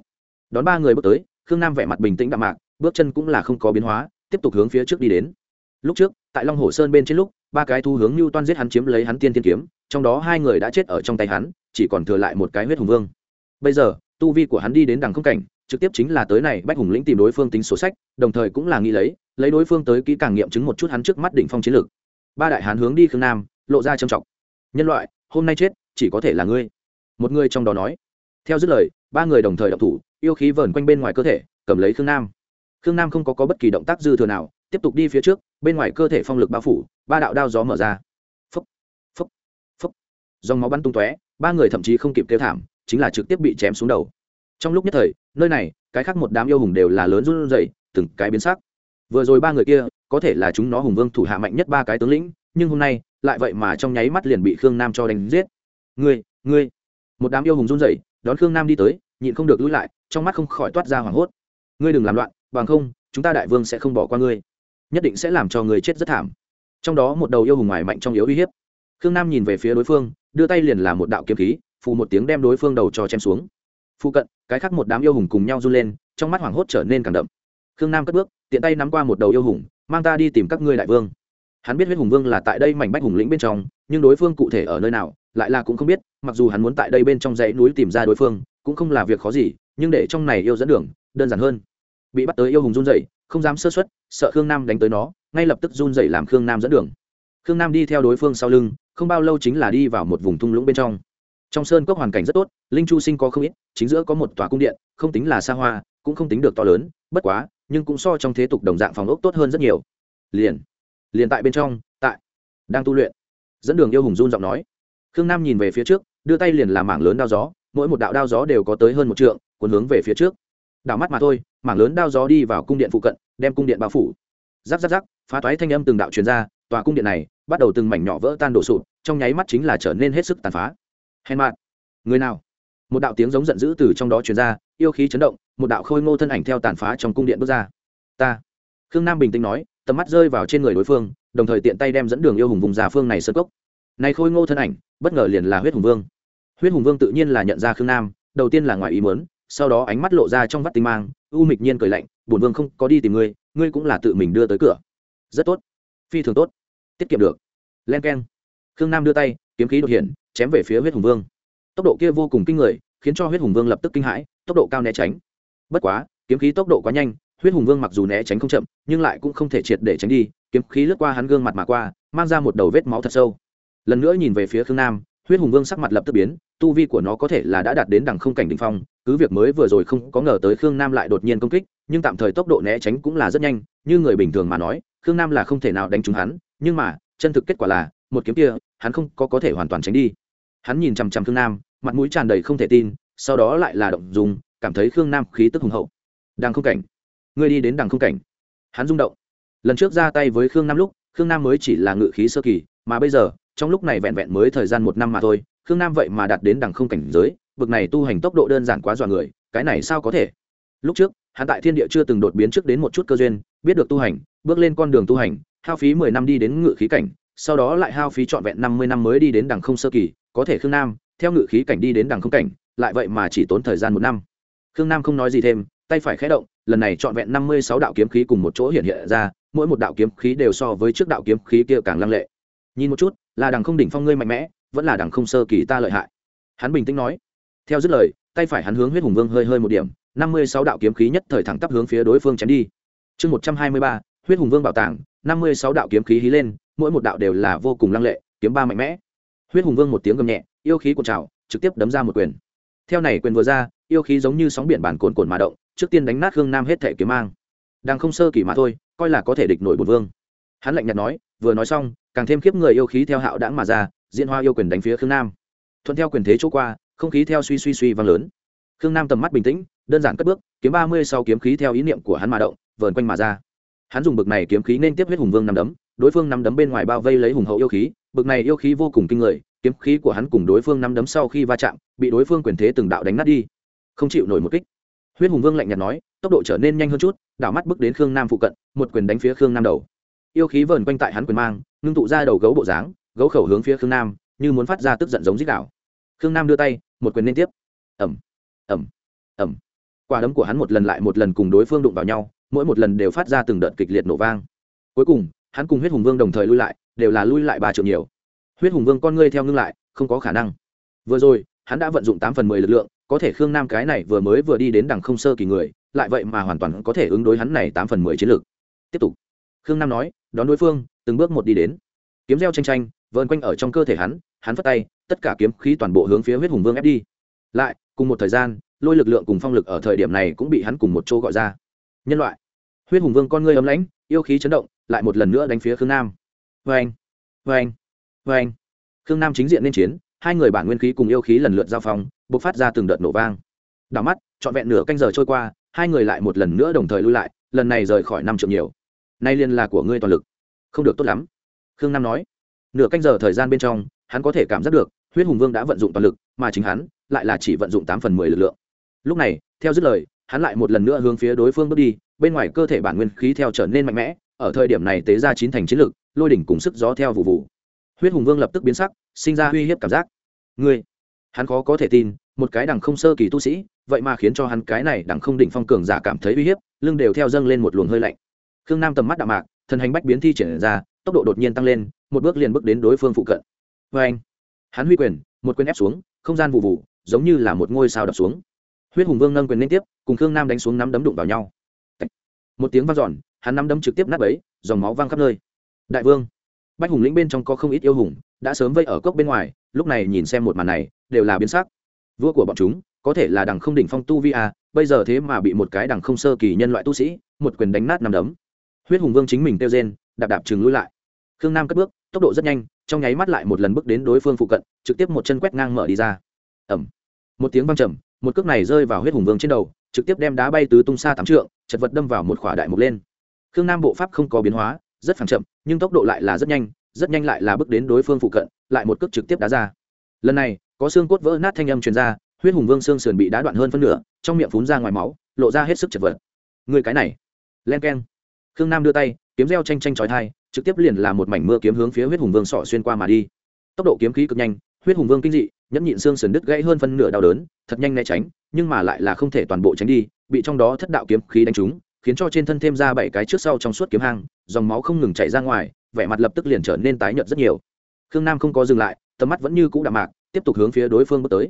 Đón ba người bước tới, khương nam vẻ mặt bình tĩnh đạm mạc, bước chân cũng là không có biến hóa, tiếp tục hướng phía trước đi đến. Lúc trước, tại long hồ sơn bên trên lúc, ba cái thu hướng lưu toan giết hắn chiếm lấy hắn tiên tiên kiếm, trong đó hai người đã chết ở trong tay hắn, chỉ còn thừa lại một cái huyết hùng vương. Bây giờ tu vi của hắn đi đến đằng không cảnh trực tiếp chính là tới này bách hùng lĩnh tìm đối phương tính sổ sách đồng thời cũng là nghĩ lấy lấy đối phương tới kỹ càng nghiệm chứng một chút hắn trước mắt đỉnh phong chiến lược. Ba đại hán hướng đi khương nam lộ ra trầm trọng. Nhân loại hôm nay chết chỉ có thể là ngươi. Một người trong đó nói. Theo dứt lời ba người đồng thời động thủ yêu khí vờn quanh bên ngoài cơ thể cầm lấy khương nam. Khương nam không có, có bất kỳ động tác dư thừa nào tiếp tục đi phía trước bên ngoài cơ thể phong lực bao phủ ba đạo đao gió mở ra. Phấp phấp phấp dòng máu bắn tung tóe ba người thậm chí không kịp kêu thảm chính là trực tiếp bị chém xuống đầu. Trong lúc nhất thời, nơi này, cái khác một đám yêu hùng đều là lớn run rẩy, từng cái biến sắc. Vừa rồi ba người kia, có thể là chúng nó hùng vương thủ hạ mạnh nhất ba cái tướng lĩnh, nhưng hôm nay, lại vậy mà trong nháy mắt liền bị khương nam cho đánh giết. Ngươi ngươi. Một đám yêu hùng run rẩy, đón khương nam đi tới, nhịn không được lùi lại, trong mắt không khỏi toát ra hoảng hốt. Ngươi đừng làm loạn, bằng không, chúng ta đại vương sẽ không bỏ qua ngươi. Nhất định sẽ làm cho người chết rất thảm. Trong đó một đầu yêu hùng ngoài mạnh trong yếu uy hiếp. Khương nam nhìn về phía đối phương, đưa tay liền làm một đạo kiếm khí phù một tiếng đem đối phương đầu cho chém xuống. Phụ cận, cái khác một đám yêu hùng cùng nhau run lên, trong mắt hoảng hốt trở nên càng đậm. Khương nam cất bước, tiện tay nắm qua một đầu yêu hùng, mang ta đi tìm các ngươi đại vương. Hắn biết huyết hùng vương là tại đây mảnh bách hùng lĩnh bên trong, nhưng đối phương cụ thể ở nơi nào, lại là cũng không biết, mặc dù hắn muốn tại đây bên trong dãy núi tìm ra đối phương, cũng không là việc khó gì, nhưng để trong này yêu dẫn đường, đơn giản hơn. Bị bắt tới yêu hùng run dậy không dám sơ xuất sợ khương nam đánh tới nó, ngay lập tức run dậy làm khương nam dẫn đường. Khương nam đi theo đối phương sau lưng, không bao lâu chính là đi vào một vùng thung lũng bên trong trong sơn cốc hoàn cảnh rất tốt, linh chu sinh có không ít, chính giữa có một tòa cung điện, không tính là xa hoa, cũng không tính được to lớn, bất quá, nhưng cũng so trong thế tục đồng dạng phòng ốc tốt hơn rất nhiều. Liền liền tại bên trong, tại, đang tu luyện. Dẫn đường yêu hùng run giọng nói. Khương nam nhìn về phía trước, đưa tay liền làm mảng lớn đao gió, mỗi một đạo đao gió đều có tới hơn một trượng, cuốn hướng về phía trước. Đảo mắt mà thôi, mảng lớn đao gió đi vào cung điện phụ cận, đem cung điện bao phủ. Rắc rắc rắc, phá toái thanh âm từng đạo truyền ra, tòa cung điện này bắt đầu từng mảnh nhỏ vỡ tan đổ sụp, trong nháy mắt chính là trở nên hết sức tàn phá hèn mạn người nào? Một đạo tiếng giống giận dữ từ trong đó truyền ra, yêu khí chấn động, một đạo khôi ngô thân ảnh theo tàn phá trong cung điện bước ra. Ta. Khương nam bình tĩnh nói, tầm mắt rơi vào trên người đối phương, đồng thời tiện tay đem dẫn đường yêu hùng vùng già phương này sơ cốc. Này khôi ngô thân ảnh, bất ngờ liền là huyết hùng vương. Huyết hùng vương tự nhiên là nhận ra khương nam, đầu tiên là ngoài ý muốn, sau đó ánh mắt lộ ra trong vắt tinh mang, u mịch nhiên cười lạnh, bổn vương không có đi tìm ngươi ngươi cũng là tự mình đưa tới cửa. Rất tốt. Phi thường tốt. Tiết kiệm được. Len k e n khương nam đưa tay kiếm khí đột hiện chém về phía huyết hùng vương. Tốc độ kia vô cùng kinh người, khiến cho huyết hùng vương lập tức kinh hãi, tốc độ cao né tránh. Bất quá, kiếm khí tốc độ quá nhanh, huyết hùng vương mặc dù né tránh không chậm, nhưng lại cũng không thể triệt để tránh đi, kiếm khí lướt qua hắn gương mặt mà qua, mang ra một đầu vết máu thật sâu. Lần nữa nhìn về phía khương nam, huyết hùng vương sắc mặt lập tức biến, tu vi của nó có thể là đã đạt đến đẳng không cảnh đ ỉ n h phong, cứ việc mới vừa rồi không có ngờ tới khương nam lại đột nhiên công kích, nhưng tạm thời tốc độ né tránh cũng là rất nhanh, như người bình thường mà nói, khương nam là không thể nào đánh trúng hắn, nhưng mà, chân thực kết quả là một kiếm kia, hắn không có có thể hoàn toàn tránh đi. Hắn nhìn chằm chằm khương nam, mặt mũi tràn đầy không thể tin, sau đó lại là động dùng cảm thấy khương nam khí tức hùng hậu. Đang không cảnh. Ngươi đi đến đằng không cảnh. Hắn rung động. Lần trước ra tay với khương nam lúc, khương nam mới chỉ là ngự khí sơ kỳ, mà bây giờ, trong lúc này vẹn vẹn mới thời gian một năm mà thôi, khương nam vậy mà đạt đến đằng không cảnh giới, bực này tu hành tốc độ đơn giản quá dọa người, cái này sao có thể? Lúc trước, hắn tại thiên địa chưa từng đột biến trước đến một chút cơ duyên, biết được tu hành, bước lên con đường tu hành, hao phí mười năm đi đến ngự khí cảnh sau đó lại hao phí trọn vẹn năm mươi năm mới đi đến đằng không sơ kỳ, có thể khương nam, theo ngự khí cảnh đi đến đằng không cảnh, lại vậy mà chỉ tốn thời gian một năm. Khương nam không nói gì thêm, tay phải khé động, lần này trọn vẹn năm mươi sáu đạo kiếm khí cùng một chỗ hiện hiện ra, mỗi một đạo kiếm khí đều so với trước đạo kiếm khí kia càng lăng lệ. Nhìn một chút, là đằng không đỉnh phong ngươi mạnh mẽ, vẫn là đằng không sơ kỳ ta lợi hại. Hắn bình tĩnh nói. Theo dứt lời, tay phải hắn hướng huyết hùng vương hơi hơi một điểm, năm mươi sáu đạo kiếm khí nhất thời thẳng tắp hướng phía đối phương chém đi. Chương một trăm hai mươi ba, huyết hùng vương bảo tàng, năm mươi sáu đạo kiếm khí hí lên mỗi một đạo đều là vô cùng lăng lệ, kiếm ba mạnh mẽ. Huyết hùng vương một tiếng gầm nhẹ, yêu khí cuộn trào, trực tiếp đấm ra một quyền. Theo này quyền vừa ra, yêu khí giống như sóng biển bản cồn cồn mà động, trước tiên đánh nát hương nam hết thể kiếm mang. Đang không sơ kỳ mà thôi, coi là có thể địch nổi bột vương. Hắn lạnh nhạt nói, vừa nói xong, càng thêm khiếp người yêu khí theo hạo đãng mà ra, diễn hoa yêu quyền đánh phía khương nam. Thuận theo quyền thế chỗ qua, không khí theo suy suy suy vang lớn. Khương nam tầm mắt bình tĩnh, đơn giản cất bước, kiếm ba mươi sau kiếm khí theo ý niệm của hắn mà động, vờn quanh mà ra. Hắn dùng bực này kiếm khí nên tiếp huyết hùng vương nằm đấm đối phương nắm đấm bên ngoài bao vây lấy hùng hậu yêu khí, bực này yêu khí vô cùng kinh người, kiếm khí của hắn cùng đối phương nắm đấm sau khi va chạm, bị đối phương quyền thế từng đạo đánh nát đi. Không chịu nổi một kích. Huyết hùng vương lạnh nhạt nói, tốc độ trở nên nhanh hơn chút, đảo mắt bước đến khương nam phụ cận, một quyền đánh phía khương nam đầu. Yêu khí vờn quanh tại hắn quyền mang, ngưng tụ ra đầu gấu bộ dáng, gấu khẩu hướng phía khương nam, như muốn phát ra tức giận giống dích đạo khương nam đưa tay, một quyền liên tiếp. Ẩm ẩm ẩm quả đấm của hắn một lần lại một lần cùng đối phương đụng vào nhau, mỗi một lần đều phát ra từng đợt kịch liệt nổ vang. Cuối cùng hắn cùng huyết hùng vương đồng thời lui lại, đều là lui lại ba triệu nhiều. Huyết hùng vương con ngươi theo ngưng lại, không có khả năng. Vừa rồi, hắn đã vận dụng tám phần mười lực lượng, có thể khương nam cái này vừa mới vừa đi đến đằng không sơ kỳ người, lại vậy mà hoàn toàn có thể ứng đối hắn này tám phần mười chiến lược. Tiếp tục. Khương nam nói, đón đối phương, từng bước một đi đến. Kiếm reo tranh tranh vơn quanh ở trong cơ thể hắn hắn phất tay, tất cả kiếm khí toàn bộ hướng phía huyết hùng vương ép đi. Lại, cùng một thời gian, lôi lực lượng cùng phong lực ở thời điểm này cũng bị hắn cùng một chỗ gọi ra. Nhân loại. Huyết hùng vương con ngươi ấm lãnh, yêu khí chấn động lại một lần nữa đánh phía khương nam. Vê anh vê anh vê anh. Khương nam chính diện nên chiến, hai người bản nguyên khí cùng yêu khí lần lượt giao phong b ộ c phát ra từng đợt nổ vang. Đảo mắt, trọn vẹn nửa canh giờ trôi qua, hai người lại một lần nữa đồng thời lui lại, lần này rời khỏi năm triệu nhiều. Nay liên là của ngươi toàn lực. Không được tốt lắm. Khương nam nói. Nửa canh giờ thời gian bên trong, hắn có thể cảm giác được, huyết hùng vương đã vận dụng toàn lực, mà chính hắn lại là chỉ vận dụng tám phần mười lực lượng. Lúc này, theo dứt lời, hắn lại một lần nữa hướng phía đối phương bước đi, bên ngoài cơ thể bản nguyên khí theo trở nên mạnh mẽ ở thời điểm này tế ra chín thành chiến lực, lôi đỉnh cùng sức gió theo vụ vụ. Huyết hùng vương lập tức biến sắc, sinh ra uy hiếp cảm giác. Ngươi, hắn khó có thể tin, một cái đằng không sơ kỳ tu sĩ, vậy mà khiến cho hắn cái này đằng không đỉnh phong cường giả cảm thấy uy hiếp, lưng đều theo dâng lên một luồng hơi lạnh. Khương nam tầm mắt đạm mạc, thần hành bách biến thi triển ra, tốc độ đột nhiên tăng lên, một bước liền bước đến đối phương phụ cận. Vê anh, hắn huy quyền, một quyền ép xuống, không gian vụ vụ, giống như là một ngôi sao đập xuống. Huyết hùng vương nâng quyền liên tiếp, cùng khương nam đánh xuống nắm đấm đụng vào nhau. Một tiếng vang dọn hắn nắm đấm trực tiếp nát ấy, dòng máu văng khắp nơi. Đại vương, bách hùng lĩnh bên trong có không ít yêu hùng, đã sớm vây ở cốc bên ngoài, lúc này nhìn xem một màn này, đều là biến sắc. Vua của bọn chúng, có thể là đằng không đỉnh phong tu vi a bây giờ thế mà bị một cái đằng không sơ kỳ nhân loại tu sĩ, một quyền đánh nát nằm đấm. Huyết hùng vương chính mình tiêu rên, đạp đạp chừng lui lại. Khương nam cất bước, tốc độ rất nhanh, trong nháy mắt lại một lần bước đến đối phương phụ cận, trực tiếp một chân quét ngang mở đi ra. Ẩm một tiếng văng trầm, một cước này rơi vào huyết hùng vương trên đầu, trực tiếp đem đá bay tứ tung xa tám trượng, chật vật đâm vào một khỏa đại mục lên khương nam bộ pháp không có biến hóa, rất phẳng chậm, nhưng tốc độ lại là rất nhanh rất nhanh lại là bước đến đối phương phụ cận, lại một cước trực tiếp đá ra. Lần này, có xương cốt vỡ nát thanh âm truyền ra, huyết hùng vương xương sườn bị đá đoạn hơn phân nửa, trong miệng phún ra ngoài máu, lộ ra hết sức chật vật. Người cái này, len k e n khương nam đưa tay, kiếm reo tranh tranh trói thai trực tiếp liền là một mảnh mưa kiếm hướng phía huyết hùng vương sọ xuyên qua mà đi. Tốc độ kiếm khí cực nhanh, huyết hùng vương kinh dị, nhẫn nhịn xương sườn đứt gãy hơn phân nửa đau đớn, thật nhanh né tránh, nhưng mà lại là không thể toàn bộ tránh đi, bị trong đó thất đạo kiếm khí đánh trúng khiến cho trên thân thêm ra bảy cái trước sau trong suốt kiếm hang, dòng máu không ngừng chảy ra ngoài, vẻ mặt lập tức liền trở nên tái nhợt rất nhiều. Khương nam không có dừng lại, tầm mắt vẫn như cũ đạm mạc, tiếp tục hướng phía đối phương bước tới.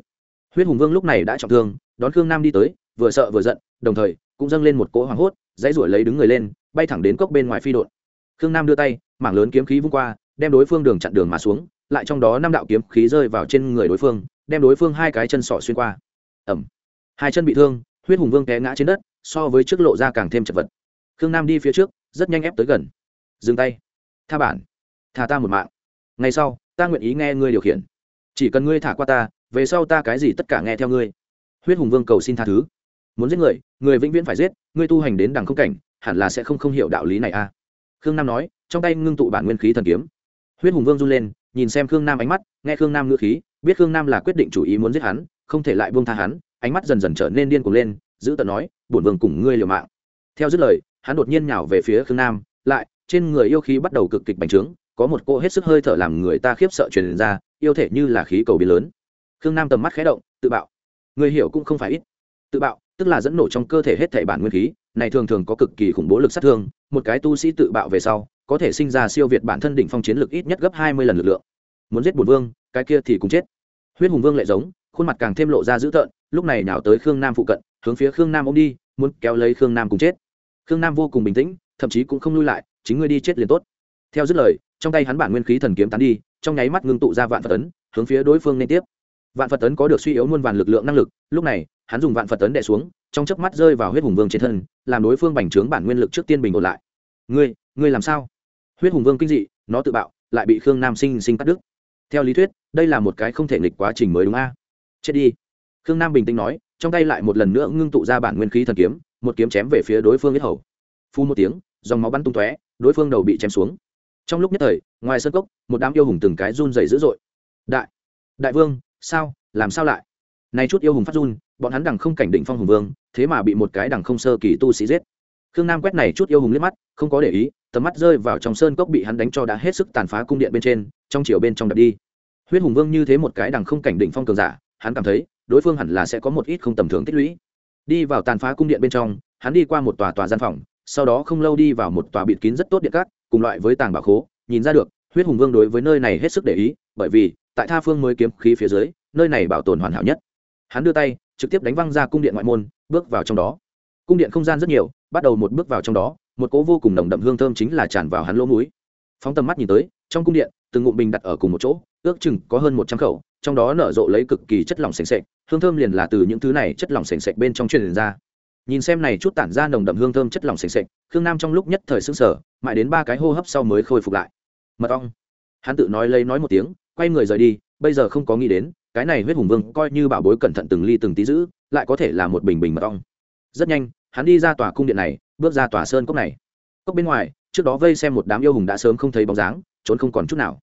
Huyết hùng vương lúc này đã trọng thương, đón khương nam đi tới, vừa sợ vừa giận, đồng thời cũng dâng lên một cỗ hoảng hốt, dãy ruổi lấy đứng người lên, bay thẳng đến cốc bên ngoài phi đột khương nam đưa tay, mảng lớn kiếm khí vung qua, đem đối phương đường chặn đường mà xuống, lại trong đó năm đạo kiếm khí rơi vào trên người đối phương, đem đối phương hai cái chân sỏ xuyên qua. Ẩm hai chân bị thương, huyết hùng vương té ngã trên đất so với trước lộ ra càng thêm chật vật. Khương nam đi phía trước, rất nhanh ép tới gần. Dừng tay. Tha bản. Thả ta một mạng. Ngay sau, ta nguyện ý nghe ngươi điều khiển. Chỉ cần ngươi thả qua ta, về sau ta cái gì tất cả nghe theo ngươi. Huyết hùng vương cầu xin tha thứ. Muốn giết người người vĩnh viễn phải giết, ngươi tu hành đến đằng không cảnh, hẳn là sẽ không không hiểu đạo lý này a. À. khương nam nói, trong tay ngưng tụ bản nguyên khí thần kiếm. Huyết hùng vương run lên, nhìn xem khương nam ánh mắt, nghe khương nam ngữ khí, biết khương nam là quyết định chủ ý muốn giết hắn, không thể lại buông tha hắn, ánh mắt dần dần trở nên điên cuồng lên giữ tận nói, bổn vương cùng ngươi liều mạng. Theo dứt lời, hắn đột nhiên nhào về phía khương nam, lại, trên người yêu khí bắt đầu cực kịch bành trướng, có một cô hết sức hơi thở làm người ta khiếp sợ truyền ra, yêu thể như là khí cầu biến lớn. Khương nam tầm mắt khé động, tự bạo. Người hiểu cũng không phải ít. Tự bạo, tức là dẫn nổ trong cơ thể hết thể bản nguyên khí, này thường thường có cực kỳ khủng bố lực sát thương, một cái tu sĩ tự bạo về sau, có thể sinh ra siêu việt bản thân đỉnh phong chiến lực ít nhất gấp hai mươi lần lực lượng. Muốn giết bổn vương, cái kia thì cũng chết. Huyết hùng vương lại giống, khuôn mặt càng thêm lộ ra dữ tợn, lúc này nào tới khương nam phụ cận hướng phía khương nam ông đi, muốn kéo lấy khương nam cùng chết. Khương nam vô cùng bình tĩnh, thậm chí cũng không lui lại, chính ngươi đi chết liền tốt. Theo dứt lời, trong tay hắn bản nguyên khí thần kiếm tán đi, trong nháy mắt ngưng tụ ra vạn phật tấn hướng phía đối phương liên tiếp. Vạn phật tấn có được suy yếu muôn vàn lực lượng năng lực, lúc này, hắn dùng vạn phật tấn đè xuống, trong chớp mắt rơi vào huyết hùng vương trên thân, làm đối phương bành trướng bản nguyên lực trước tiên bình ổn lại. Ngươi ngươi làm sao? Huyết hùng vương kinh dị, nó tự bạo, lại bị khương nam sinh sinh cắt đứt. Theo lý thuyết, đây là một cái không thể nghịch quá trình mới đúng a. Chết đi. Khương nam bình tĩnh nói trong tay lại một lần nữa ngưng tụ ra bản nguyên khí thần kiếm, một kiếm chém về phía đối phương yết hầu. Phu một tiếng, dòng máu bắn tung tóe, đối phương đầu bị chém xuống. Trong lúc nhất thời, ngoài sân cốc, một đám yêu hùng từng cái run dày dữ dội. Đại đại vương, sao, làm sao lại? Này chút yêu hùng phát run, bọn hắn đằng không cảnh định phong hùng vương, thế mà bị một cái đằng không sơ kỳ tu sĩ giết. Khương nam quét này chút yêu hùng liếc mắt, không có để ý, tầm mắt rơi vào trong sơn cốc bị hắn đánh cho đã hết sức tàn phá cung điện bên trên, trong chiều bên trong đập đi. Huyết hùng vương như thế một cái đằng không cảnh định phong cường giả, hắn cảm thấy đối phương hẳn là sẽ có một ít không tầm thường tích lũy. Đi vào tàn phá cung điện bên trong, hắn đi qua một tòa tòa gian phòng, sau đó không lâu đi vào một tòa bịt kín rất tốt điện cát cùng loại với tàng bảo khố, nhìn ra được, huyết hùng vương đối với nơi này hết sức để ý, bởi vì, tại tha phương mới kiếm khí phía dưới, nơi này bảo tồn hoàn hảo nhất. Hắn đưa tay, trực tiếp đánh văng ra cung điện ngoại môn, bước vào trong đó. Cung điện không gian rất nhiều, bắt đầu một bước vào trong đó, một cỗ vô cùng nồng đậm hương thơm chính là tràn vào hắn lỗ mũi. Phóng tầm mắt nhìn tới, trong cung điện, từng ngụm bình đặt ở cùng một chỗ, ước chừng có hơn một trăm khẩu trong đó nở rộ lấy cực kỳ chất lỏng sền sệt, hương thơm liền là từ những thứ này chất lỏng sền sệt bên trong truyền ra. Nhìn xem này chút tản ra nồng đậm hương thơm chất lỏng sền sệt, khương nam trong lúc nhất thời xứng sở mãi đến ba cái hô hấp sau mới khôi phục lại. Mật ong. Hắn tự nói lấy nói một tiếng quay người rời đi bây giờ không có nghĩ đến cái này huyết hùng vương coi như bảo bối cẩn thận từng ly từng tí giữ lại có thể là một bình bình mật ong. Rất nhanh hắn đi ra tòa cung điện này bước ra tòa sơn cốc này. Cốc bên ngoài trước đó vây xem một đám yêu hùng đã sớm không thấy bóng dáng trốn không còn chút nào.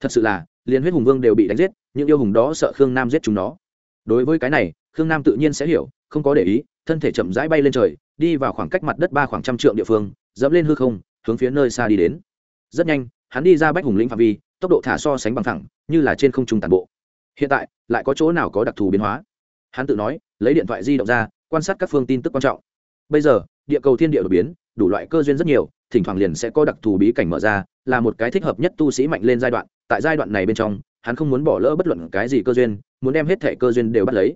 Thật sự là liền huyết hùng vương đều bị đánh giết những yêu hùng đó sợ khương nam giết chúng nó. Đối với cái này, khương nam tự nhiên sẽ hiểu, không có để ý, thân thể chậm rãi bay lên trời, đi vào khoảng cách mặt đất ba khoảng trăm trượng địa phương, dẫm lên hư không, hướng phía nơi xa đi đến. Rất nhanh, hắn đi ra bách hùng lĩnh phạm vi, tốc độ thả so sánh bằng thẳng, như là trên không trung tàn bộ. Hiện tại, lại có chỗ nào có đặc thù biến hóa? Hắn tự nói, lấy điện thoại di động ra, quan sát các phương tin tức quan trọng. Bây giờ, địa cầu thiên địa đột biến, đủ loại cơ duyên rất nhiều, thỉnh thoảng liền sẽ có đặc thù bí cảnh mở ra, là một cái thích hợp nhất tu sĩ mạnh lên giai đoạn. Tại giai đoạn này bên trong hắn không muốn bỏ lỡ bất luận cái gì cơ duyên, muốn đem hết thẻ cơ duyên đều bắt lấy.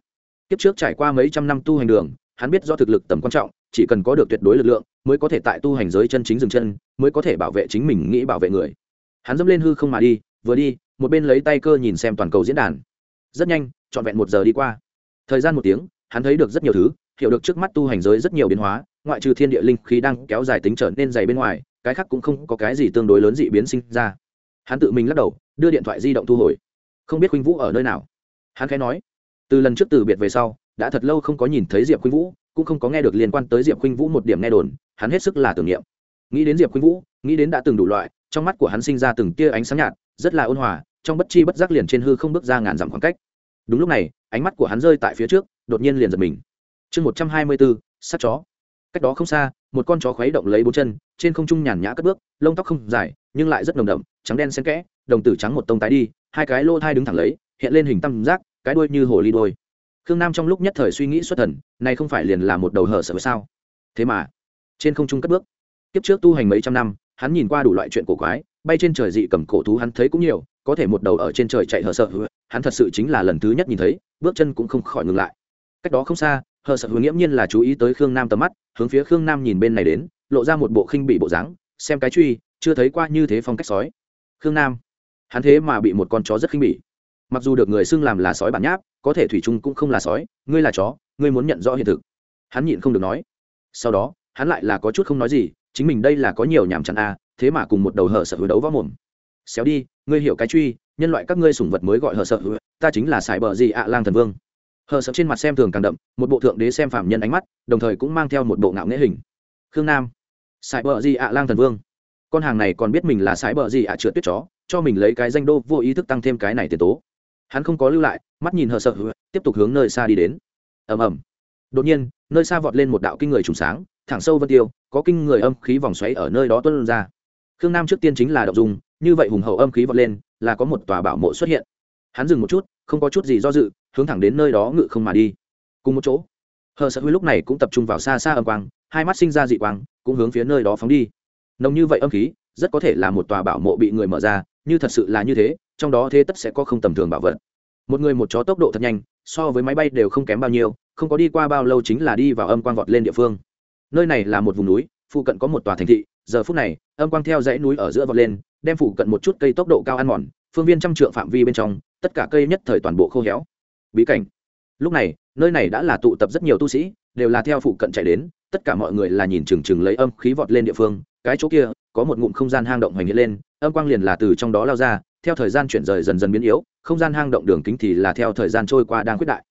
Kiếp trước trải qua mấy trăm năm tu hành đường, hắn biết do thực lực tầm quan trọng, chỉ cần có được tuyệt đối lực lượng, mới có thể tại tu hành giới chân chính dừng chân, mới có thể bảo vệ chính mình nghĩ bảo vệ người. Hắn dẫm lên hư không mà đi, vừa đi, một bên lấy tay cơ nhìn xem toàn cầu diễn đàn. Rất nhanh, trọn vẹn một giờ đi qua. Thời gian một tiếng, hắn thấy được rất nhiều thứ, hiểu được trước mắt tu hành giới rất nhiều biến hóa, ngoại trừ thiên địa linh khí đang kéo dài tính trở nên dày bên ngoài, cái khác cũng không có cái gì tương đối lớn dị biến sinh ra hắn tự mình lắc đầu, đưa điện thoại di động thu hồi. Không biết khuynh vũ ở nơi nào. Hắn khẽ nói, từ lần trước từ biệt về sau, đã thật lâu không có nhìn thấy diệp khuynh vũ, cũng không có nghe được liên quan tới diệp khuynh vũ một điểm nghe đồn, hắn hết sức là tưởng niệm. Nghĩ đến diệp khuynh vũ, nghĩ đến đã từng đủ loại, trong mắt của hắn sinh ra từng tia ánh sáng nhạt, rất là ôn hòa, trong bất chi bất giác liền trên hư không bước ra ngàn dặm khoảng cách. Đúng lúc này, ánh mắt của hắn rơi tại phía trước, đột nhiên liền giật mình. Chương một trăm hai mươi bốn sắt chó. Cách đó không xa, một con chó khuấy động lấy bốn chân, trên không trung nhàn nhã cất bước, lông tóc không dài nhưng lại rất nồng đậm, trắng đen xen kẽ, đồng tử trắng một tông tái đi, hai cái lô thai đứng thẳng lấy, hiện lên hình tam giác, cái đuôi như hồ ly đôi. Khương nam trong lúc nhất thời suy nghĩ xuất thần, này không phải liền là một đầu hở sợ sao? Thế mà, trên không trung cất bước. Kiếp trước tu hành mấy trăm năm, hắn nhìn qua đủ loại chuyện cổ quái, bay trên trời dị cầm cổ thú hắn thấy cũng nhiều, có thể một đầu ở trên trời chạy hở sợ. Hắn thật sự chính là lần thứ nhất nhìn thấy, bước chân cũng không khỏi ngừng lại. Cách đó không xa hờ sợ hướng nghiễm nhiên là chú ý tới khương nam tầm mắt, hướng phía khương nam nhìn bên này đến, lộ ra một bộ khinh bị bộ dáng, xem cái truy chưa thấy qua như thế phong cách sói. Khương nam hắn thế mà bị một con chó rất khinh bỉ. Mặc dù được người xưng làm là sói bản nháp có thể thủy trung cũng không là sói ngươi là chó ngươi muốn nhận rõ hiện thực. Hắn nhịn không được nói. Sau đó hắn lại là có chút không nói gì chính mình đây là có nhiều nhảm chán a à, thế mà cùng một đầu hở sợ hứa đấu võ mồm. Xéo đi ngươi hiểu cái truy nhân loại các ngươi sủng vật mới gọi hở sợ hứa ta chính là sải bờ gì ạ lang thần vương. Hờ sợ trên mặt xem thường càng đậm một bộ thượng đế xem phạm nhân ánh mắt đồng thời cũng mang theo một bộ ngạo nghễ hình. Khương nam sài bờ gì ạ lang thần vương con hàng này còn biết mình là sái bờ gì ạ, trượt tuyết chó, cho mình lấy cái danh đô, vô ý thức tăng thêm cái này tiền tố. Hắn không có lưu lại, mắt nhìn hờ sợ tiếp tục hướng nơi xa đi đến. Ầm ầm. Đột nhiên, nơi xa vọt lên một đạo kinh người trùng sáng, thẳng sâu vân tiêu, có kinh người âm khí vòng xoáy ở nơi đó tuân ra. Khương nam trước tiên chính là đậu dùng như vậy hùng hậu âm khí vọt lên, là có một tòa bảo mộ xuất hiện. Hắn dừng một chút, không có chút gì do dự, hướng thẳng đến nơi đó ngự không mà đi. Cùng một chỗ, hờ sợ huy lúc này cũng tập trung vào xa xa âm quang, hai mắt sinh ra dị quang, cũng hướng phía nơi đó phóng đi nồng như vậy âm khí, rất có thể là một tòa bảo mộ bị người mở ra, như thật sự là như thế, trong đó thế tất sẽ có không tầm thường bảo vật. Một người một chó tốc độ thật nhanh, so với máy bay đều không kém bao nhiêu, không có đi qua bao lâu chính là đi vào âm quang vọt lên địa phương. Nơi này là một vùng núi, phụ cận có một tòa thành thị, giờ phút này, âm quang theo dãy núi ở giữa vọt lên, đem phụ cận một chút cây tốc độ cao ăn mòn, phương viên trăm trượng phạm vi bên trong, tất cả cây nhất thời toàn bộ khô héo. Bí cảnh lúc này, nơi này đã là tụ tập rất nhiều tu sĩ, đều là theo phụ cận chạy đến, tất cả mọi người là nhìn chừng chừng lấy âm khí vọt lên địa phương, cái chỗ kia, có một ngụm không gian hang động hoành hiện lên, âm quang liền là từ trong đó lao ra, theo thời gian chuyển rời dần dần biến yếu, không gian hang động đường kính thì là theo thời gian trôi qua đang quyết đại.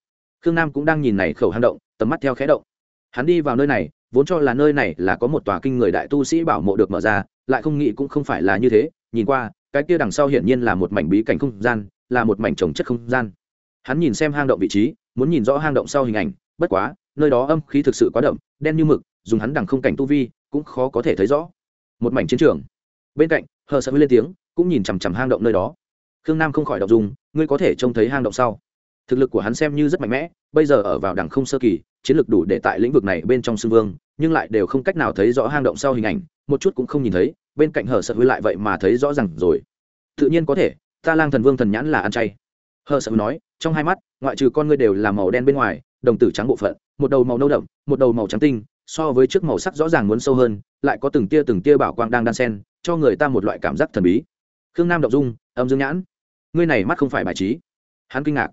Khương nam cũng đang nhìn này khẩu hang động, tầm mắt theo khẽ động. Hắn đi vào nơi này, vốn cho là nơi này là có một tòa kinh người đại tu sĩ bảo mộ được mở ra, lại không nghĩ cũng không phải là như thế, nhìn qua, cái kia đằng sau hiển nhiên là một mảnh bí cảnh không gian, là một mảnh trồng chất không gian hắn nhìn xem hang động vị trí, muốn nhìn rõ hang động sau hình ảnh, bất quá, nơi đó âm khí thực sự quá đậm, đen như mực, dùng hắn đằng không cảnh tu vi, cũng khó có thể thấy rõ. Một mảnh chiến trường. Bên cạnh, hờ sợ lên tiếng, cũng nhìn chằm chằm hang động nơi đó. Khương nam không khỏi đọc dùng ngươi có thể trông thấy hang động sau. Thực lực của hắn xem như rất mạnh mẽ, bây giờ ở vào đẳng không sơ kỳ, chiến lược đủ để tại lĩnh vực này bên trong sư vương, nhưng lại đều không cách nào thấy rõ hang động sau hình ảnh, một chút cũng không nhìn thấy, bên cạnh hờ sợ hư lại vậy mà thấy rõ r à n g rồi. Tự nhiên có thể, ta lang thần vương thần nhãn là ăn chay hờ sợ nói, trong hai mắt, ngoại trừ con ngươi đều là màu đen bên ngoài, đồng tử trắng bộ phận, một đầu màu nâu đậm, một đầu màu trắng tinh, so với trước màu sắc rõ ràng muốn sâu hơn, lại có từng tia từng tia bảo quang đang đan sen cho người ta một loại cảm giác thần bí. Khương nam đậu dung, âm dương nhãn. Ngươi này mắt không phải bài trí. Hắn kinh ngạc.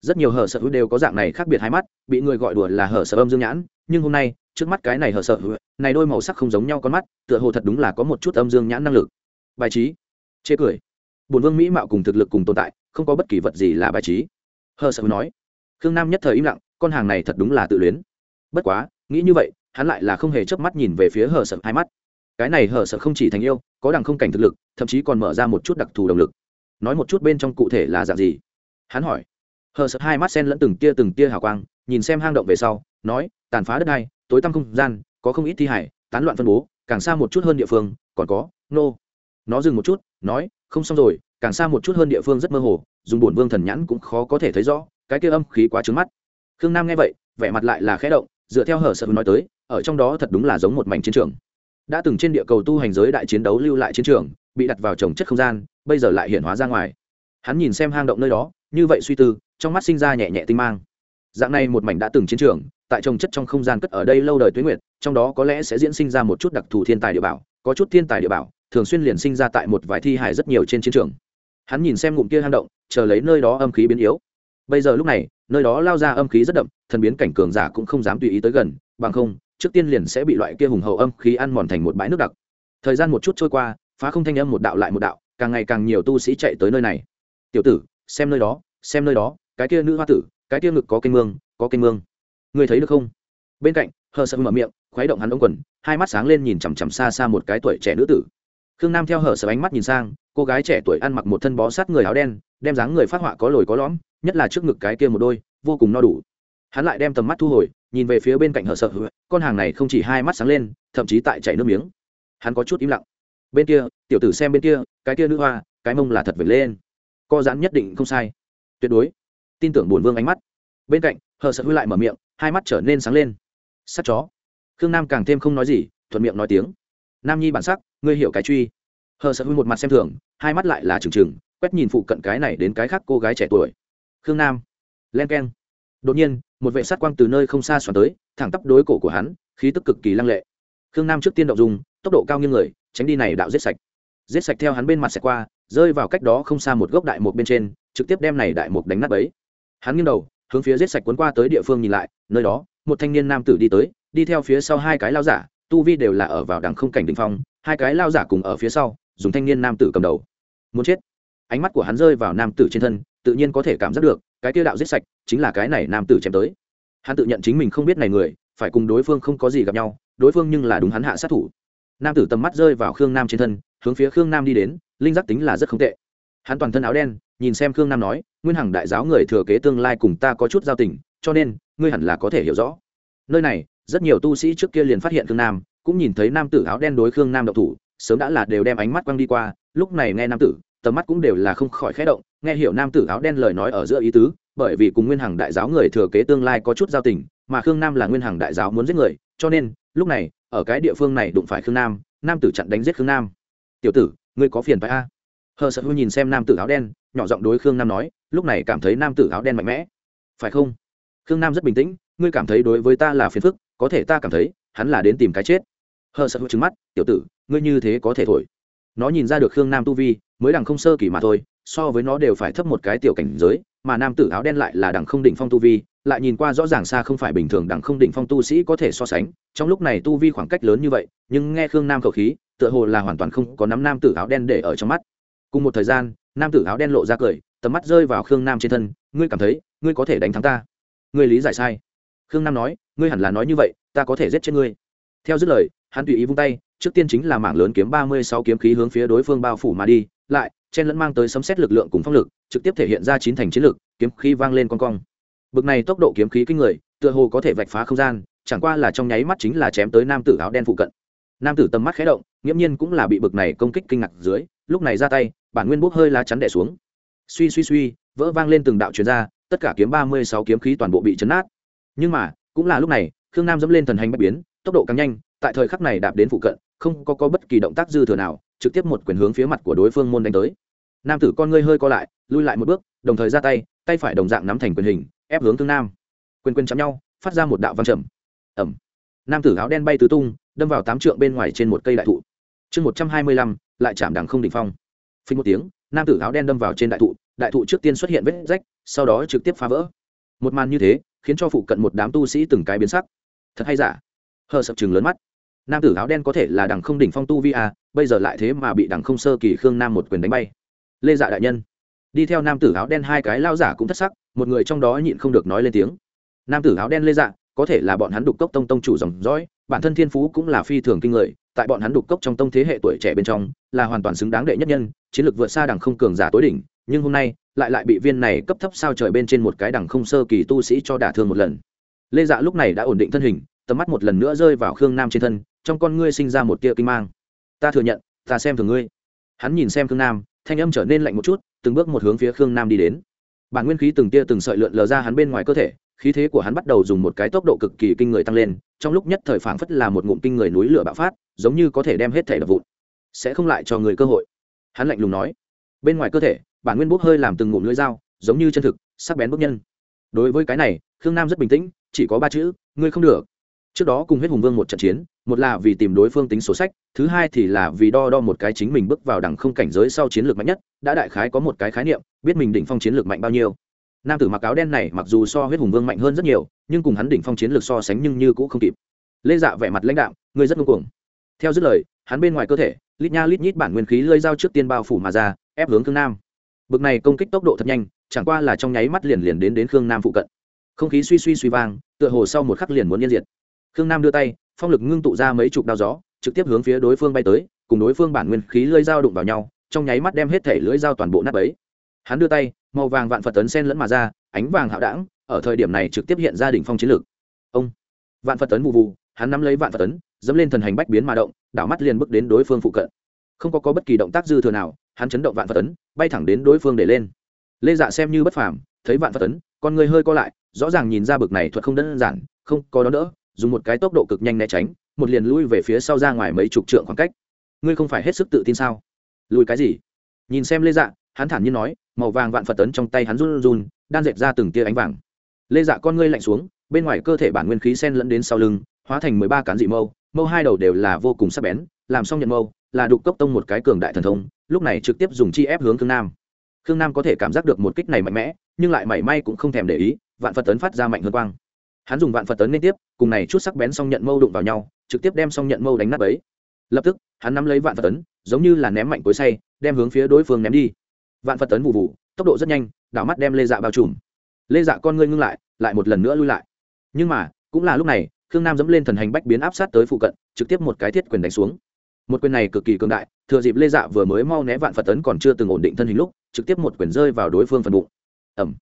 Rất nhiều hở sợ hữu đều có dạng này khác biệt hai mắt, bị người gọi đùa là hở sợ âm dương nhãn, nhưng hôm nay, trước mắt cái này hở sợ hữu, này đôi màu sắc không giống nhau con mắt, tựa hồ thật đúng là có một chút âm dương nhãn năng lực. Bài trí. Chê cười. Bồn vương mỹ mạo cùng thực lực cùng tồn tại không có bất kỳ vật gì là bài trí. Hờ sợ nói, khương nam nhất thời im lặng, con hàng này thật đúng là tự luyến. Bất quá, nghĩ như vậy, hắn lại là không hề chớp mắt nhìn về phía hờ sợ hai mắt. Cái này hờ sợ không chỉ thành yêu, có đằng không cảnh thực lực, thậm chí còn mở ra một chút đặc thù động lực. Nói một chút bên trong cụ thể là dạng gì? Hắn hỏi. Hờ sợ hai mắt sen lẫn từng tia từng tia hào quang, nhìn xem hang động về sau, nói, tàn phá đất đai tối tăm không gian, có không ít thi hải, tán loạn phân bố, càng xa một chút hơn địa phương, còn có nô. Nó dừng một chút, nói, không xong rồi càng xa một chút hơn địa phương rất mơ hồ, dùng bổn vương thần nhãn cũng khó có thể thấy rõ, cái kia âm khí quá trướng mắt. Khương nam nghe vậy, vẻ mặt lại là khẽ động, dựa theo hở sợ nói tới, ở trong đó thật đúng là giống một mảnh chiến trường. Đã từng trên địa cầu tu hành giới đại chiến đấu lưu lại chiến trường, bị đặt vào trồng chất không gian, bây giờ lại hiện hóa ra ngoài. Hắn nhìn xem hang động nơi đó, như vậy suy tư, trong mắt sinh ra nhẹ nhẹ tinh mang. Dạng này một mảnh đã từng chiến trường, tại trồng chất trong không gian cất ở đây lâu đời tuyến nguyệt, trong đó có lẽ sẽ diễn sinh ra một chút đặc thù thiên tài địa bảo, có chút thiên tài địa bảo, thường xuyên liền sinh ra tại một vài thi hài rất nhiều trên chiến trường hắn nhìn xem ngụm kia hang động, chờ lấy nơi đó âm khí biến yếu. Bây giờ lúc này, nơi đó lao ra âm khí rất đậm, thần biến cảnh cường giả cũng không dám tùy ý tới gần, bằng không, trước tiên liền sẽ bị loại kia hùng hậu âm khí ăn mòn thành một bãi nước đặc. Thời gian một chút trôi qua, phá không thanh âm một đạo lại một đạo, càng ngày càng nhiều tu sĩ chạy tới nơi này. Tiểu tử, xem nơi đó, xem nơi đó, cái kia nữ hoa tử, cái kia ngực có kênh mương, có kênh mương. Người thấy được không? Bên cạnh, hờ sợ mở miệng, khuấy động hắn ống quần, hai mắt sáng lên nhìn chằm chằm xa xa một cái tuổi trẻ nữ tử khương nam theo hờ sợ ánh mắt nhìn sang, cô gái trẻ tuổi ăn mặc một thân bó sát người áo đen, đem dáng người phát họa có lồi có lõm, nhất là trước ngực cái kia một đôi, vô cùng no đủ. Hắn lại đem tầm mắt thu hồi, nhìn về phía bên cạnh hờ sợ con hàng này không chỉ hai mắt sáng lên, thậm chí tại chảy nước miếng. Hắn có chút im lặng. Bên kia, tiểu tử xem bên kia, cái kia nữ hoa, cái mông là thật vệt lên. Co giãn nhất định không sai. Tuyệt đối. Tin tưởng bổn vương ánh mắt. Bên cạnh hờ sợ hư lại mở miệng, hai mắt trở nên sáng lên. Sắt chó. Khương nam càng thêm không nói gì, thuận miệng nói tiếng nam nhi bản sắc, ngươi hiểu cái truy. Hờ sợ hư một mặt xem thường, hai mắt lại là trừng trừng, quét nhìn phụ cận cái này đến cái khác cô gái trẻ tuổi. Khương nam, len k e n đột nhiên, một vệ sát quang từ nơi không xa xoắn tới, thẳng tắp đối cổ của hắn, khí tức cực kỳ lăng lệ. Khương nam trước tiên động dùng tốc độ cao như người, tránh đi này đạo giết sạch. Giết sạch theo hắn bên mặt xẹt qua, rơi vào cách đó không xa một gốc đại mục bên trên, trực tiếp đem này đại mục đánh nát ấy hắn nghiêng đầu, hướng phía giết sạch cuốn qua tới địa phương nhìn lại, nơi đó, một thanh niên nam tử đi tới, đi theo phía sau hai cái lao giả tu vi đều là ở vào đằng không cảnh đ phong, hai cái lao giả cùng ở phía sau, dùng thanh niên nam tử cầm đầu. Muốn chết? Ánh mắt của hắn rơi vào nam tử trên thân, tự nhiên có thể cảm giác được, cái tiêu đạo giết sạch, chính là cái này nam tử chém tới. Hắn tự nhận chính mình không biết này người, phải cùng đối phương không có gì gặp nhau, đối phương nhưng là đúng hắn hạ sát thủ. Nam tử tầm mắt rơi vào khương nam trên thân, hướng phía khương nam đi đến, linh giác tính là rất không tệ. Hắn toàn thân áo đen, nhìn xem khương nam nói, nguyên hằng đại giáo người thừa kế tương lai cùng ta có chút giao tình, cho nên, ngươi hẳn là có thể hiểu rõ. Nơi này rất nhiều tu sĩ trước kia liền phát hiện khương nam, cũng nhìn thấy nam tử áo đen đối khương nam độc thủ, sớm đã là đều đem ánh mắt quăng đi qua, lúc này nghe nam tử, tầm mắt cũng đều là không khỏi khẽ động, nghe hiểu nam tử áo đen lời nói ở giữa ý tứ, bởi vì cùng nguyên hằng đại giáo người thừa kế tương lai có chút giao tình, mà khương nam là nguyên hằng đại giáo muốn giết người, cho nên, lúc này, ở cái địa phương này đụng phải khương nam nam tử chặn đánh giết khương nam. Tiểu tử, ngươi có phiền phải a? Hờ sợ hư nhìn xem nam tử áo đen, nhỏ giọng đối khương nam nói, lúc này cảm thấy nam tử áo đen mạnh mẽ. Phải không? Khương nam rất bình tĩnh, ngươi cảm thấy đối với ta là phiền phức có thể ta cảm thấy, hắn là đến tìm cái chết. Hờ sợ hữu trứng mắt, tiểu tử, ngươi như thế có thể thổi. Nó nhìn ra được khương nam tu vi, mới đằng không sơ kỳ mà thôi, so với nó đều phải thấp một cái tiểu cảnh giới, mà nam tử áo đen lại là đằng không đỉnh phong tu vi, lại nhìn qua rõ ràng xa không phải bình thường đằng không đỉnh phong tu sĩ có thể so sánh, trong lúc này tu vi khoảng cách lớn như vậy, nhưng nghe khương nam khẩu khí, tựa hồ là hoàn toàn không có nắm nam tử áo đen để ở trong mắt. Cùng một thời gian, nam tử áo đen lộ ra cười, tầm mắt rơi vào khương nam trên thân, ngươi cảm thấy, ngươi có thể đánh thắng ta? Ngươi lý giải sai. Khương nam nói ngươi hẳn là nói như vậy, ta có thể giết chết ngươi. Theo dứt lời, hắn tùy ý vung tay, trước tiên chính là mảng lớn kiếm ba mươi sáu kiếm khí hướng phía đối phương bao phủ mà đi, lại, chen lẫn mang tới sấm xét lực lượng cùng phong lực, trực tiếp thể hiện ra chín thành chiến lực, kiếm khí vang lên con cong. Bực này tốc độ kiếm khí kinh người, tựa hồ có thể vạch phá không gian, chẳng qua là trong nháy mắt chính là chém tới nam tử áo đen phụ cận. Nam tử tầm mắt khé động, nghiễm nhiên cũng là bị bực này công kích kinh ngạc dưới, lúc này ra tay, bản nguyên bốc hơi lá chắn đẻ xuống. Suy suy suy, vỡ vang lên từng đạo chuyên gia tất cả kiếm ba mươi sáu kiếm khí toàn bộ bị chấn nát. Nhưng mà cũng là lúc này khương nam dẫm lên thần hành bất biến tốc độ càng nhanh tại thời khắc này đạp đến phụ cận không có, có bất kỳ động tác dư thừa nào trực tiếp một quyền hướng phía mặt của đối phương môn đánh tới. Nam tử con ngươi hơi co lại lui lại một bước đồng thời ra tay tay phải đồng dạng nắm thành quyền hình ép hướng thương nam. Quyền quyền chạm nhau phát ra một đạo văn trầm. Ẩm nam tử áo đen bay tứ tung đâm vào tám trượng bên ngoài trên một cây đại thụ. Chương một trăm hai mươi lăm lại chạm đằng không đỉnh phong. Phình một tiếng nam tử áo đen đâm vào trên đại thụ đại thụ trước tiên xuất hiện vết rách sau đó trực tiếp phá vỡ. Một màn như thế khiến cho phụ cận một đám tu sĩ từng cái biến sắc. Thật hay giả? Hờ sập chừng lớn mắt. Nam tử áo đen có thể là đằng không đỉnh phong tu vi à, bây giờ lại thế mà bị đằng không sơ kỳ khương nam một quyền đánh bay. Lê dạ đại nhân. Đi theo nam tử áo đen hai cái lao giả cũng thất sắc một người trong đó nhịn không được nói lên tiếng. Nam tử áo đen lê dạ có thể là bọn hắn đục cốc tông tông chủ dòng dõi bản thân thiên phú cũng là phi thường kinh người tại bọn hắn đục cốc trong tông thế hệ tuổi trẻ bên trong là hoàn toàn xứng đáng đệ nhất nhân chiến lược vượt xa đằng không cường giả tối đỉnh nhưng hôm nay lại lại bị viên này cấp thấp sao trời bên trên một cái đằng không sơ kỳ tu sĩ cho đả thương một lần. Lê dạ lúc này đã ổn định thân hình, tầm mắt một lần nữa rơi vào khương nam trên thân, trong con ngươi sinh ra một tia kinh mang. Ta thừa nhận, ta xem thường ngươi. Hắn nhìn xem khương nam, thanh âm trở nên lạnh một chút, từng bước một hướng phía khương nam đi đến. Bản nguyên khí từng tia từng sợi lượn lờ ra hắn bên ngoài cơ thể, khí thế của hắn bắt đầu dùng một cái tốc độ cực kỳ kinh người tăng lên, trong lúc nhất thời phảng phất là một ngụm kinh người núi lửa bạo phát, giống như có thể đem hết thể đập vụn. Sẽ không lại cho người cơ hội. Hắn lạnh lùng nói. Bên ngoài cơ thể bản nguyên bốc hơi làm từng ngụm lưỡi dao, giống như chân thực, sắc bén bốc nhân. Đối với cái này, khương nam rất bình tĩnh, chỉ có ba chữ, ngươi không được. Trước đó cùng huyết hùng vương một trận chiến, một là vì tìm đối phương tính sổ sách, thứ hai thì là vì đo đo một cái chính mình bước vào đẳng không cảnh giới sau chiến lược mạnh nhất, đã đại khái có một cái khái niệm, biết mình đỉnh phong chiến lược mạnh bao nhiêu. Nam tử mặc áo đen này mặc dù so huyết hùng vương mạnh hơn rất nhiều, nhưng cùng hắn đỉnh phong chiến lược so sánh nhưng như cũng không kịp. Lê dạ vẻ mặt lãnh đạo người rất ngưng cuồng. Theo dứt lời, hắn bên ngoài cơ thể, lít nha lít nhít bản nguyên khí lơi dao trước tiên bao phủ mà ra, ép hướng khương nam bực này công kích tốc độ thật nhanh, chẳng qua là trong nháy mắt liền liền đến đến khương nam phụ cận. Không khí suy suy suy vang, tựa hồ sau một khắc liền muốn yên diệt. Khương nam đưa tay, phong lực ngưng tụ ra mấy chục đao gió, trực tiếp hướng phía đối phương bay tới, cùng đối phương bản nguyên khí lưỡi dao đụng vào nhau, trong nháy mắt đem hết thể lưỡi dao toàn bộ nát ấy hắn đưa tay, màu vàng vạn phật tấn sen lẫn mà ra, ánh vàng hạo đảng ở thời điểm này trực tiếp hiện ra đỉnh phong chiến lược ông! Vạn phật tấn vụ vụ, hắn nắm lấy vạn phật tấn, dẫm lên thần hành bách biến mà động, đảo mắt liền bước đến đối phương phụ cận không có, có bất kỳ động tác dư thừa nào hắn chấn động vạn phật tấn bay thẳng đến đối phương để lên. Lê dạ xem như bất phàm thấy vạn phật tấn con người hơi co lại rõ ràng nhìn ra bực này thuật không đơn giản không có đó đỡ dùng một cái tốc độ cực nhanh né tránh một liền lui về phía sau ra ngoài mấy chục trượng khoảng cách. Ngươi không phải hết sức tự tin sao? Lùi cái gì? Nhìn xem lê dạ hắn thản nhiên nói màu vàng vạn phật tấn trong tay hắn run run đan dẹp ra từng tia ánh vàng. Lê dạ con ngươi lạnh xuống bên ngoài cơ thể bản nguyên khí sen lẫn đến sau lưng hóa thành mười ba cán dị mâu mâu hai đầu đều là vô cùng sắc bén làm xong nhận mâu là đục cốc tông một cái cường đại thần thông, lúc này trực tiếp dùng chi ép hướng khương nam. Khương nam có thể cảm giác được một kích này mạnh mẽ, nhưng lại mảy may cũng không thèm để ý, vạn phật tấn phát ra mạnh hơn quang. Hắn dùng vạn phật tấn liên tiếp, cùng này chút sắc bén xong nhận mâu đụng vào nhau, trực tiếp đem xong nhận mâu đánh nát ấy lập tức, hắn nắm lấy vạn phật tấn, giống như là ném mạnh cối say đem hướng phía đối phương ném đi. Vạn phật tấn vụ vụ tốc độ rất nhanh, đảo mắt đem lê dạ bao trùm. Lê dạ con ngươi ngưng lại lại một lần nữa lui lại. Nhưng mà, cũng là lúc này, khương nam dẫm lên thần hành bách biến áp sát tới phụ cận, trực tiếp một cái thiết quyền đánh xuống một quyền này cực kỳ cường đại, thừa dịp lê dạ vừa mới mau né vạn phật tấn còn chưa từng ổn định thân hình lúc, trực tiếp một quyền rơi vào đối phương phần bụng. Ẩm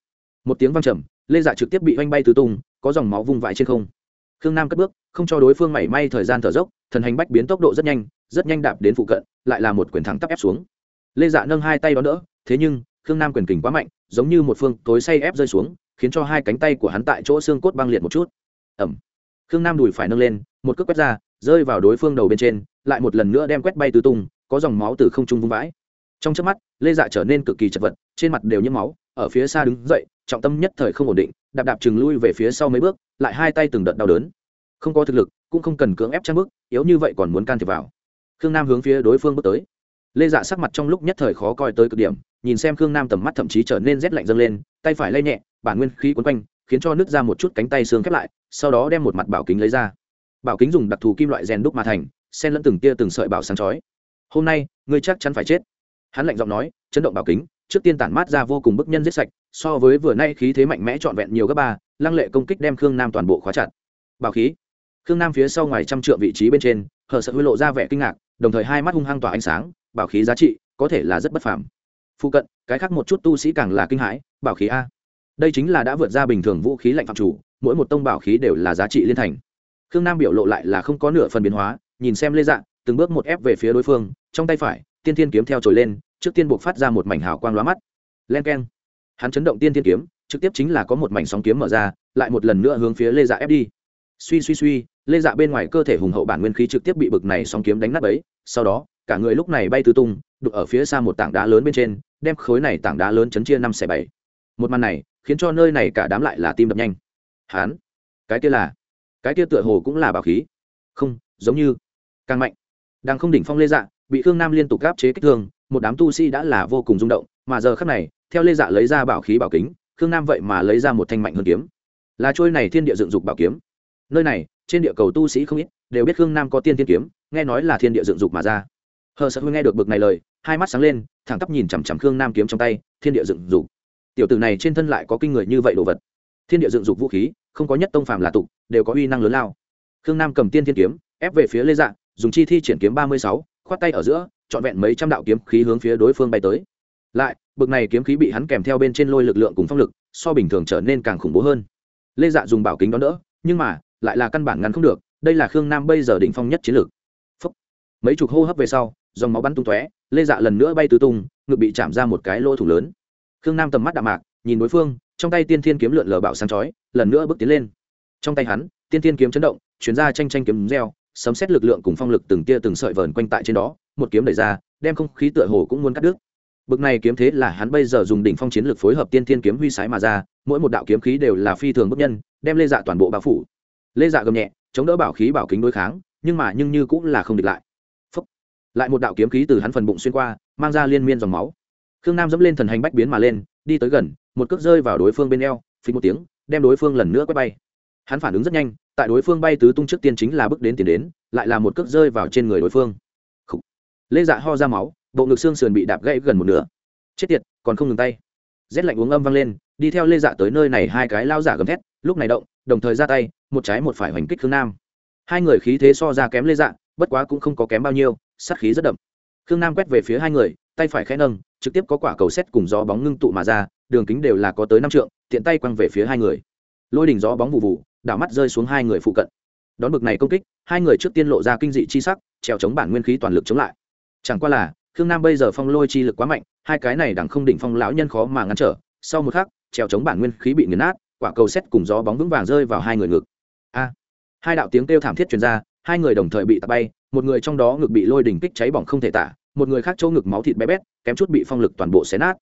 một tiếng văng trầm, lê dạ trực tiếp bị oanh bay tứ tung, có dòng máu vung vãi trên không. Khương nam cất bước, không cho đối phương mảy may thời gian thở dốc, thần hành bách biến tốc độ rất nhanh rất nhanh đạp đến phụ cận, lại là một quyền thắng tắp ép xuống. Lê dạ nâng hai tay đó đỡ, thế nhưng, khương nam quyền kình quá mạnh, giống như một phương tối say ép rơi xuống, khiến cho hai cánh tay của hắn tại chỗ xương cốt băng liệt một chút. Ẩm khương nam đùi phải nâng lên, một cước quét ra, rơi vào đối phương đầu bên trên lại một lần nữa đem quét bay tứ tung, có dòng máu từ không trung vung vãi. Trong chớp mắt, lê dạ trở nên cực kỳ chật vật, trên mặt đều nhiễm máu, ở phía xa đứng dậy, trọng tâm nhất thời không ổn định, đạp đạp chừng lui về phía sau mấy bước, lại hai tay từng đợt đau đớn. Không có thực lực, cũng không cần cưỡng ép trang bước, yếu như vậy còn muốn can thiệp vào. Khương nam hướng phía đối phương bước tới. Lê dạ sắc mặt trong lúc nhất thời khó coi tới cực điểm, nhìn xem khương nam tầm mắt thậm chí trở nên rét lạnh dâng lên, tay phải lay nhẹ, bản nguyên khí quấn quanh, khiến cho nứt ra một chút cánh tay xương khép lại, sau đó đem một mặt bảo kính lấy ra. Bảo kính dùng đặc thù kim loại rèn đúc mà thành xen lẫn từng tia từng sợi bảo sáng chói. Hôm nay, ngươi chắc chắn phải chết. Hắn lạnh giọng nói, chấn động bảo kính, trước tiên tản mát ra vô cùng bức nhân giết sạch, so với vừa nay khí thế mạnh mẽ trọn vẹn nhiều gấp ba, lăng lệ công kích đem khương nam toàn bộ khóa chặt. Bảo khí. Khương nam phía sau ngoài trăm trượng vị trí bên trên, hờ sợ hơi lộ ra vẻ kinh ngạc, đồng thời hai mắt hung hăng tỏa ánh sáng, bảo khí giá trị có thể là rất bất phàm. Phụ cận, cái khác một chút tu sĩ càng là kinh hãi, bảo khí a. Đây chính là đã vượt ra bình thường vũ khí lạnh phạm chủ, mỗi một tông bảo khí đều là giá trị liên thành. Khương nam biểu lộ lại là không có nửa phần biến hóa nhìn xem lê dạng từng bước một ép về phía đối phương, trong tay phải, tiên thiên kiếm theo trồi lên, trước tiên buộc phát ra một mảnh hào quang lóa mắt. Len k e n hắn chấn động tiên thiên kiếm, trực tiếp chính là có một mảnh sóng kiếm mở ra, lại một lần nữa hướng phía lê dạ ép đi. Suy suy suy, lê dạ bên ngoài cơ thể hùng hậu bản nguyên khí trực tiếp bị bực này sóng kiếm đánh nát ấy sau đó, cả người lúc này bay tứ tung đục ở phía xa một tảng đá lớn bên trên, đem khối này tảng đá lớn chấn chia năm xẻ bảy. Một màn này, khiến cho nơi này cả đám lại là tim đập nhanh. Hán cái kia là, cái kia tựa hồ cũng là bảo khí. Không, giống như càng mạnh. Đang không đỉnh phong lê dạ bị khương nam liên tục gáp chế kích thương, một đám tu sĩ đã là vô cùng rung động, mà giờ khắc này, theo lê dạ lấy ra bảo khí bảo kính, khương nam vậy mà lấy ra một thanh mạnh hơn kiếm. Là trôi này thiên địa dựng dục bảo kiếm. Nơi này, trên địa cầu tu sĩ không ít, đều biết khương nam có tiên thiên kiếm, nghe nói là thiên địa dựng dục mà ra. Hờ sợ nghe được bực này lời, hai mắt sáng lên, thẳng tắp nhìn chằm chằm khương nam kiếm trong tay, thiên địa dựng dục. Tiểu tử này trên thân lại có kinh người như vậy đồ vật. Thiên địa dựng dục vũ khí, không có nhất tông phàm là tục, đều có uy năng lớn lao. Khương nam cầm tiên thiên kiếm, ép về phía lê dạ dùng chi thi triển kiếm ba mươi sáu, khoát tay ở giữa, trọn vẹn mấy trăm đạo kiếm khí hướng phía đối phương bay tới. Lại, bực này kiếm khí bị hắn kèm theo bên trên lôi lực lượng cùng phong lực, so bình thường trở nên càng khủng bố hơn. Lê dạ dùng bảo kính đón đỡ, nhưng mà, lại là căn bản ngăn không được, đây là khương nam bây giờ đỉnh phong nhất chiến lược. Phúc. mấy chục hô hấp về sau, dòng máu bắn tung tóe, lê dạ lần nữa bay tứ tung, ngực bị chạm ra một cái lỗ thủ lớn. Khương nam tầm mắt đạm mạc, nhìn đối phương, trong tay tiên thiên kiếm lượn lờ bảo sáng chói, lần nữa bước tiến lên. Trong tay hắn, tiên thiên kiếm chấn động, chuyển ra tranh tranh kiếm reo sấm xét lực lượng cùng phong lực từng tia từng sợi vờn quanh tại trên đó, một kiếm đẩy ra, đem không khí tựa hồ cũng muốn cắt đứt. Bực này kiếm thế là hắn bây giờ dùng đỉnh phong chiến lực phối hợp tiên thiên kiếm huy sái mà ra, mỗi một đạo kiếm khí đều là phi thường bất nhân, đem lê dạ toàn bộ bao phủ. Lê dạ gầm nhẹ, chống đỡ bảo khí bảo kính đối kháng, nhưng mà nhưng như cũng là không địch lại. Phúc. lại một đạo kiếm khí từ hắn phần bụng xuyên qua, mang ra liên miên dòng máu. Khương nam dẫm lên thần hành bách biến mà lên, đi tới gần, một cước rơi vào đối phương bên eo, phí một tiếng, đem đối phương lần nữa quét bay hắn phản ứng rất nhanh, tại đối phương bay tứ tung trước tiên chính là bước đến tiền đến, lại là một cước rơi vào trên người đối phương. Khủ. lê dạ ho ra máu, bộ ngực xương sườn bị đạp gãy gần một nửa. Chết tiệt, còn không ngừng tay. Rét lạnh uống âm vang lên, đi theo lê dạ tới nơi này hai cái lao giả gầm thét, lúc này động, đồng thời ra tay, một trái một phải hoành kích khương nam. Hai người khí thế so ra kém lê dạ bất quá cũng không có kém bao nhiêu, sát khí rất đậm. Khương nam quét về phía hai người, tay phải khẽ nâng, trực tiếp có quả cầu xét cùng gió bóng ngưng tụ mà ra, đường kính đều là có tới năm trượng, tiện tay quăng về phía hai người. Lôi đỉnh gió bóng vụ vụ đảo mắt rơi xuống hai người phụ cận. Đón bực này công kích, hai người trước tiên lộ ra kinh dị chi sắc, trèo chống bản nguyên khí toàn lực chống lại. Chẳng qua là, khương nam bây giờ phong lôi chi lực quá mạnh, hai cái này đằng không đỉnh phong lão nhân khó mà ngăn trở. Sau một khắc, trèo chống bản nguyên khí bị nghiền nát, quả cầu xét cùng gió bóng vững vàng rơi vào hai người ngực. A! Hai đạo tiếng kêu thảm thiết truyền ra, hai người đồng thời bị tạt bay, một người trong đó ngực bị lôi đỉnh kích cháy bỏng không thể tả, một người khác chỗ ngực máu thịt bé bét, kém chút bị phong lực toàn bộ xé nát.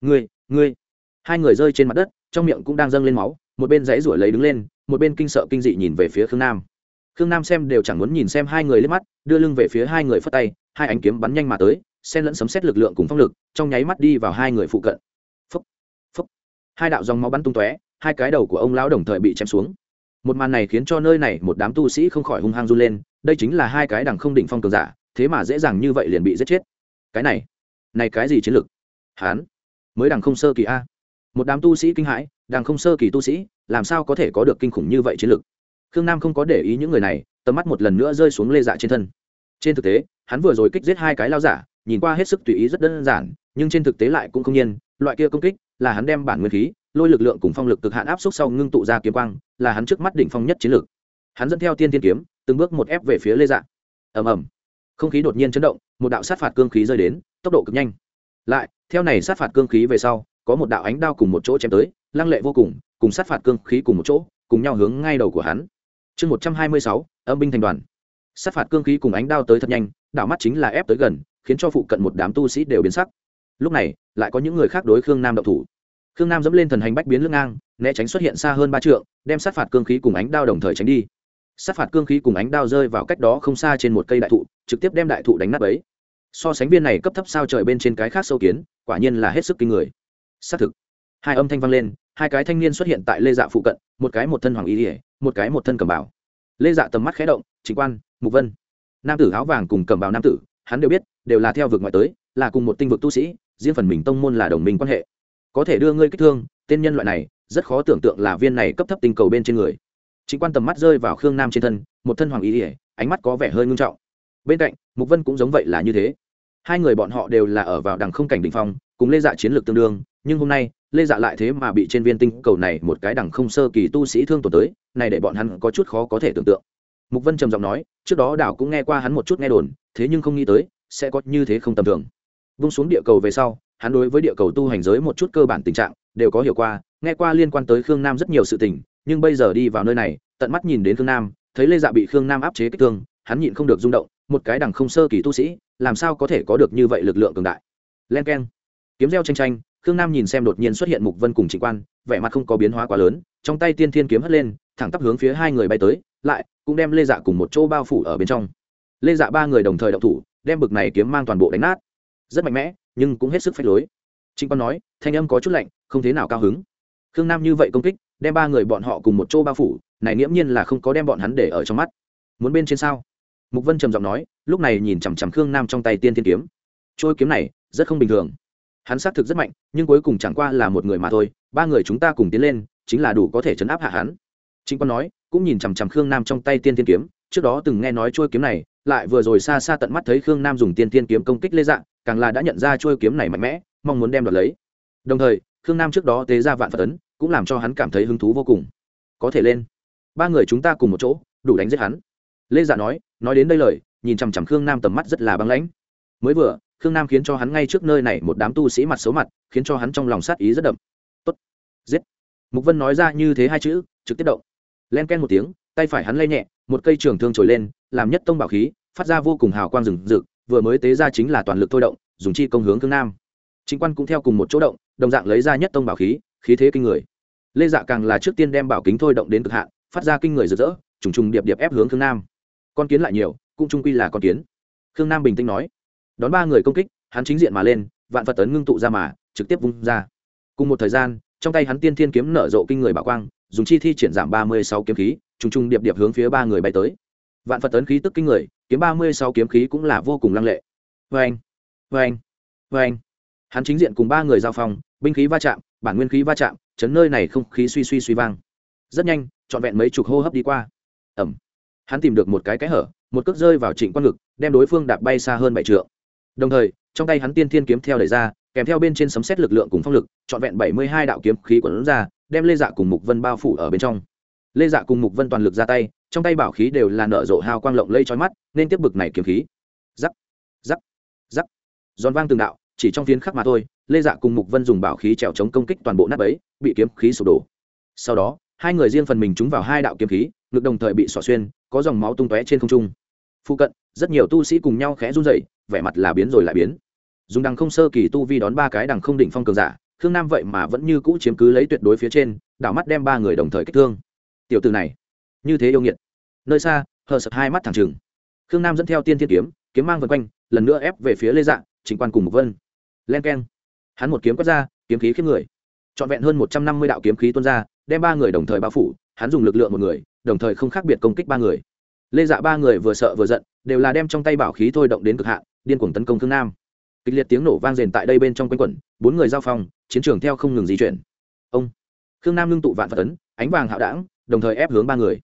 Ngươi ngươi! Hai người rơi trên mặt đất, trong miệng cũng đang dâng lên máu, một bên dãy ruổi lấy đứng lên một bên kinh sợ kinh dị nhìn về phía khương nam. Khương nam xem đều chẳng muốn nhìn xem hai người lên mắt, đưa lưng về phía hai người phất tay, hai ánh kiếm bắn nhanh mà tới, xen lẫn sấm xét lực lượng cùng phong lực, trong nháy mắt đi vào hai người phụ cận. Phúc phúc. Hai đạo dòng máu bắn tung tóe, hai cái đầu của ông lão đồng thời bị chém xuống. Một màn này khiến cho nơi này một đám tu sĩ không khỏi hung hăng run lên, đây chính là hai cái đằng không đỉnh phong cường giả, thế mà dễ dàng như vậy liền bị giết chết. Cái này này cái gì chiến lực hán, mới đằng không sơ kỳ a. Một đám tu sĩ kinh hãi đang không sơ kỳ tu sĩ, làm sao có thể có được kinh khủng như vậy chiến lực? Khương nam không có để ý những người này, tầm mắt một lần nữa rơi xuống lê dạ trên thân. Trên thực tế, hắn vừa rồi kích giết hai cái lao giả, nhìn qua hết sức tùy ý rất đơn giản, nhưng trên thực tế lại cũng không nhiên, loại kia công kích là hắn đem bản nguyên khí, lôi lực lượng cùng phong lực cực hạn áp suất sau ngưng tụ ra kiếm quang, là hắn trước mắt đỉnh phong nhất chiến lược hắn dẫn theo tiên tiên kiếm, từng bước một ép về phía lê dạ. Ầm ầm. Không khí đột nhiên chấn động, một đạo sát phạt cương khí rơi đến, tốc độ cực nhanh. Lại, theo này sát phạt cương khí về sau, có một đạo ánh đao cùng một chỗ chém tới lăng lệ vô cùng cùng sát phạt cương khí cùng một chỗ, cùng nhau hướng ngay đầu của hắn. Chương một trăm hai mươi sáu, âm binh thành đoàn. Sát phạt cương khí cùng ánh đao tới thật nhanh, đảo mắt chính là ép tới gần, khiến cho phụ cận một đám tu sĩ đều biến sắc. Lúc này, lại có những người khác đối khương nam đậu thủ. Khương nam dẫm lên thần hành bách biến lưng ngang, né tránh xuất hiện xa hơn ba trượng, đem sát phạt cương khí cùng ánh đao đồng thời tránh đi. Sát phạt cương khí cùng ánh đao rơi vào cách đó không xa trên một cây đại thụ, trực tiếp đem đại thụ đánh nát ấy so sánh viên này cấp thấp sao trời bên trên cái khác sâu kiến, quả nhiên là hết sức kinh người. Xác thực hai âm thanh vang lên, hai cái thanh niên xuất hiện tại lê dạ phụ cận, một cái một thân hoàng y ỉa một cái một thân cầm bảo lê dạ tầm mắt khé động, chính quan, mục vân. Nam tử áo vàng cùng cầm bào nam tử, hắn đều biết, đều là theo vực ngoại tới, là cùng một tinh vực tu sĩ, riêng phần mình tông môn là đồng minh quan hệ. Có thể đưa ngươi kích thương, tên nhân loại này, rất khó tưởng tượng là viên này cấp thấp tinh cầu bên trên người. Chính quan tầm mắt rơi vào khương nam trên thân, một thân hoàng y ỉa ánh mắt có vẻ hơi ngưng trọng. Bên cạnh, mục vân cũng giống vậy là như thế. Hai người bọn họ đều là ở vào đằng không cảnh đỉnh phong, cùng lê dạ chiến lược tương đương nhưng hôm nay, lê dạ lại thế mà bị trên viên tinh cầu này một cái đằng không sơ kỳ tu sĩ thương tổn tới, này để bọn hắn có chút khó có thể tưởng tượng. Mục vân trầm giọng nói, trước đó đảo cũng nghe qua hắn một chút nghe đồn, thế nhưng không nghĩ tới, sẽ có như thế không tầm thường. Vung xuống địa cầu về sau, hắn đối với địa cầu tu hành giới một chút cơ bản tình trạng, đều có hiểu qua, nghe qua liên quan tới khương nam rất nhiều sự tình, nhưng bây giờ đi vào nơi này, tận mắt nhìn đến khương nam, thấy lê dạ bị khương nam áp chế kích thương, hắn nhịn không được rung động, một cái đằng không sơ kỳ tu sĩ, làm sao có thể có được như vậy lực lượng cường đại. Len k e n kiếm gieo tranh tranh khương nam nhìn xem đột nhiên xuất hiện mục vân cùng trịnh quan, vẻ mặt không có biến hóa quá lớn, trong tay tiên thiên kiếm hất lên, thẳng tắp hướng phía hai người bay tới, lại cũng đem lê dạ cùng một chỗ bao phủ ở bên trong. Lê dạ ba người đồng thời động thủ, đem bực này kiếm mang toàn bộ đánh nát. Rất mạnh mẽ, nhưng cũng hết sức phách lối. Trịnh quan nói, thanh âm có chút lạnh, không thế nào cao hứng. Khương nam như vậy công kích, đem ba người bọn họ cùng một chỗ bao phủ, này nghiễm nhiên là không có đem bọn hắn để ở trong mắt. Muốn bên trên sao? Mục vân trầm giọng nói, lúc này nhìn chằm chằm khương nam trong tay tiên thiên kiếm. Trôi kiếm này rất không bình thường hắn xác thực rất mạnh, nhưng cuối cùng chẳng qua là một người mà thôi, ba người chúng ta cùng tiến lên, chính là đủ có thể chấn áp hạ hắn. Chính quan nói, cũng nhìn chằm chằm khương nam trong tay tiên thiên kiếm, trước đó từng nghe nói trôi kiếm này, lại vừa rồi xa xa tận mắt thấy khương nam dùng tiên thiên kiếm công kích lê dạng càng là đã nhận ra trôi kiếm này mạnh mẽ, mong muốn đem đoạt lấy. Đồng thời, khương nam trước đó tế ra vạn phật ấn, cũng làm cho hắn cảm thấy hứng thú vô cùng. Có thể lên. Ba người chúng ta cùng một chỗ, đủ đánh giết hắn. Lê dạ nói nói đến đây lời, nhìn chằm chằm khương nam tầm mắt rất là băng lãnh. Mới vừa khương nam khiến cho hắn ngay trước nơi này một đám tu sĩ mặt xấu mặt, khiến cho hắn trong lòng sát ý rất đậm. Tốt. Giết. Mục vân nói ra như thế hai chữ, trực tiếp động. Len ken một tiếng, tay phải hắn lay nhẹ, một cây trường thương trồi lên, làm nhất tông bảo khí, phát ra vô cùng hào quang rừng rực, vừa mới tế ra chính là toàn lực thôi động, dùng chi công hướng khương nam. Chính quan cũng theo cùng một chỗ động, đồng dạng lấy ra nhất tông bảo khí khí thế kinh người. Lê dạ càng là trước tiên đem bảo kính thôi động đến cực hạn, phát ra kinh người rực rỡ, trùng trùng điệp điệp ép hướng khương nam. Con kiến lại nhiều, cũng trung quy là con kiến. Khương nam bình tĩnh nói đón ba người công kích, hắn chính diện mà lên, vạn phật tấn ngưng tụ ra mà, trực tiếp vung ra. Cùng một thời gian, trong tay hắn tiên thiên kiếm nở rộ kinh người bảo quang, dùng chi thi triển giảm ba mươi sáu kiếm khí, trùng trùng điệp điệp hướng phía ba người bay tới. Vạn phật tấn khí tức kinh người, kiếm ba mươi sáu kiếm khí cũng là vô cùng lăng lệ. Vê anh vê anh vê anh hắn chính diện cùng ba người giao phong, binh khí va chạm, bản nguyên khí va chạm, chấn nơi này không khí suy suy suy vang. Rất nhanh, trọn vẹn mấy chục hô hấp đi qua. Ẩm. Hắn tìm được một cái cái hở, một cước rơi vào trịnh quan ngực, đem đối phương đạp bay xa hơn bảy trượng đồng thời, trong tay hắn tiên thiên kiếm theo đẩy ra, kèm theo bên trên sấm xét lực lượng cùng phong lực, trọn vẹn bảy mươi hai đạo kiếm khí quẩn ra, đem lê dạ cùng mục vân bao phủ ở bên trong. Lê dạ cùng mục vân toàn lực ra tay, trong tay bảo khí đều là nở rộ hào quang lộng lây trói mắt, nên tiếp bực này kiếm khí. Giắc giắc giắc giòn vang từng đạo, chỉ trong phiến khắc mà thôi, lê dạ cùng mục vân dùng bảo khí trèo chống công kích toàn bộ nắp ấy bị kiếm khí sụp đổ. Sau đó, hai người riêng phần mình trúng vào hai đạo kiếm khí, ngực đồng thời bị xỏ xuyên, có dòng máu tung tóe trên không trung phụ cận, rất nhiều tu sĩ cùng nhau khẽ run rẩy, vẻ mặt là biến rồi lại biến. Dùng đằng không sơ kỳ tu vi đón ba cái đằng không đỉnh phong cường giả, khương nam vậy mà vẫn như cũ chiếm cứ lấy tuyệt đối phía trên, đảo mắt đem ba người đồng thời kích thương. Tiểu từ này, như thế yêu nghiệt. Nơi xa, hờ sập hai mắt thẳng trừng. Khương nam dẫn theo tiên thiên kiếm kiếm mang vân quanh, lần nữa ép về phía lê dạng. chính quan cùng một vân. Len k e n hắn một kiếm quất ra, kiếm khí khiếp người. Trọn vẹn hơn một trăm năm mươi đạo kiếm khí tuôn ra, đem ba người đồng thời bao phủ, hắn dùng lực lượng một người, đồng thời không khác biệt công kích ba người lê dạ ba người vừa sợ vừa giận, đều là đem trong tay bảo khí thôi động đến cực hạn, điên cuồng tấn công thương nam. Kịch liệt tiếng nổ vang rền tại đây bên trong quanh quẩn, bốn người giao phong, chiến trường theo không ngừng di chuyển. Ông khương nam ngưng tụ vạn phật tấn ánh vàng hạo đảng, đồng thời ép hướng ba người.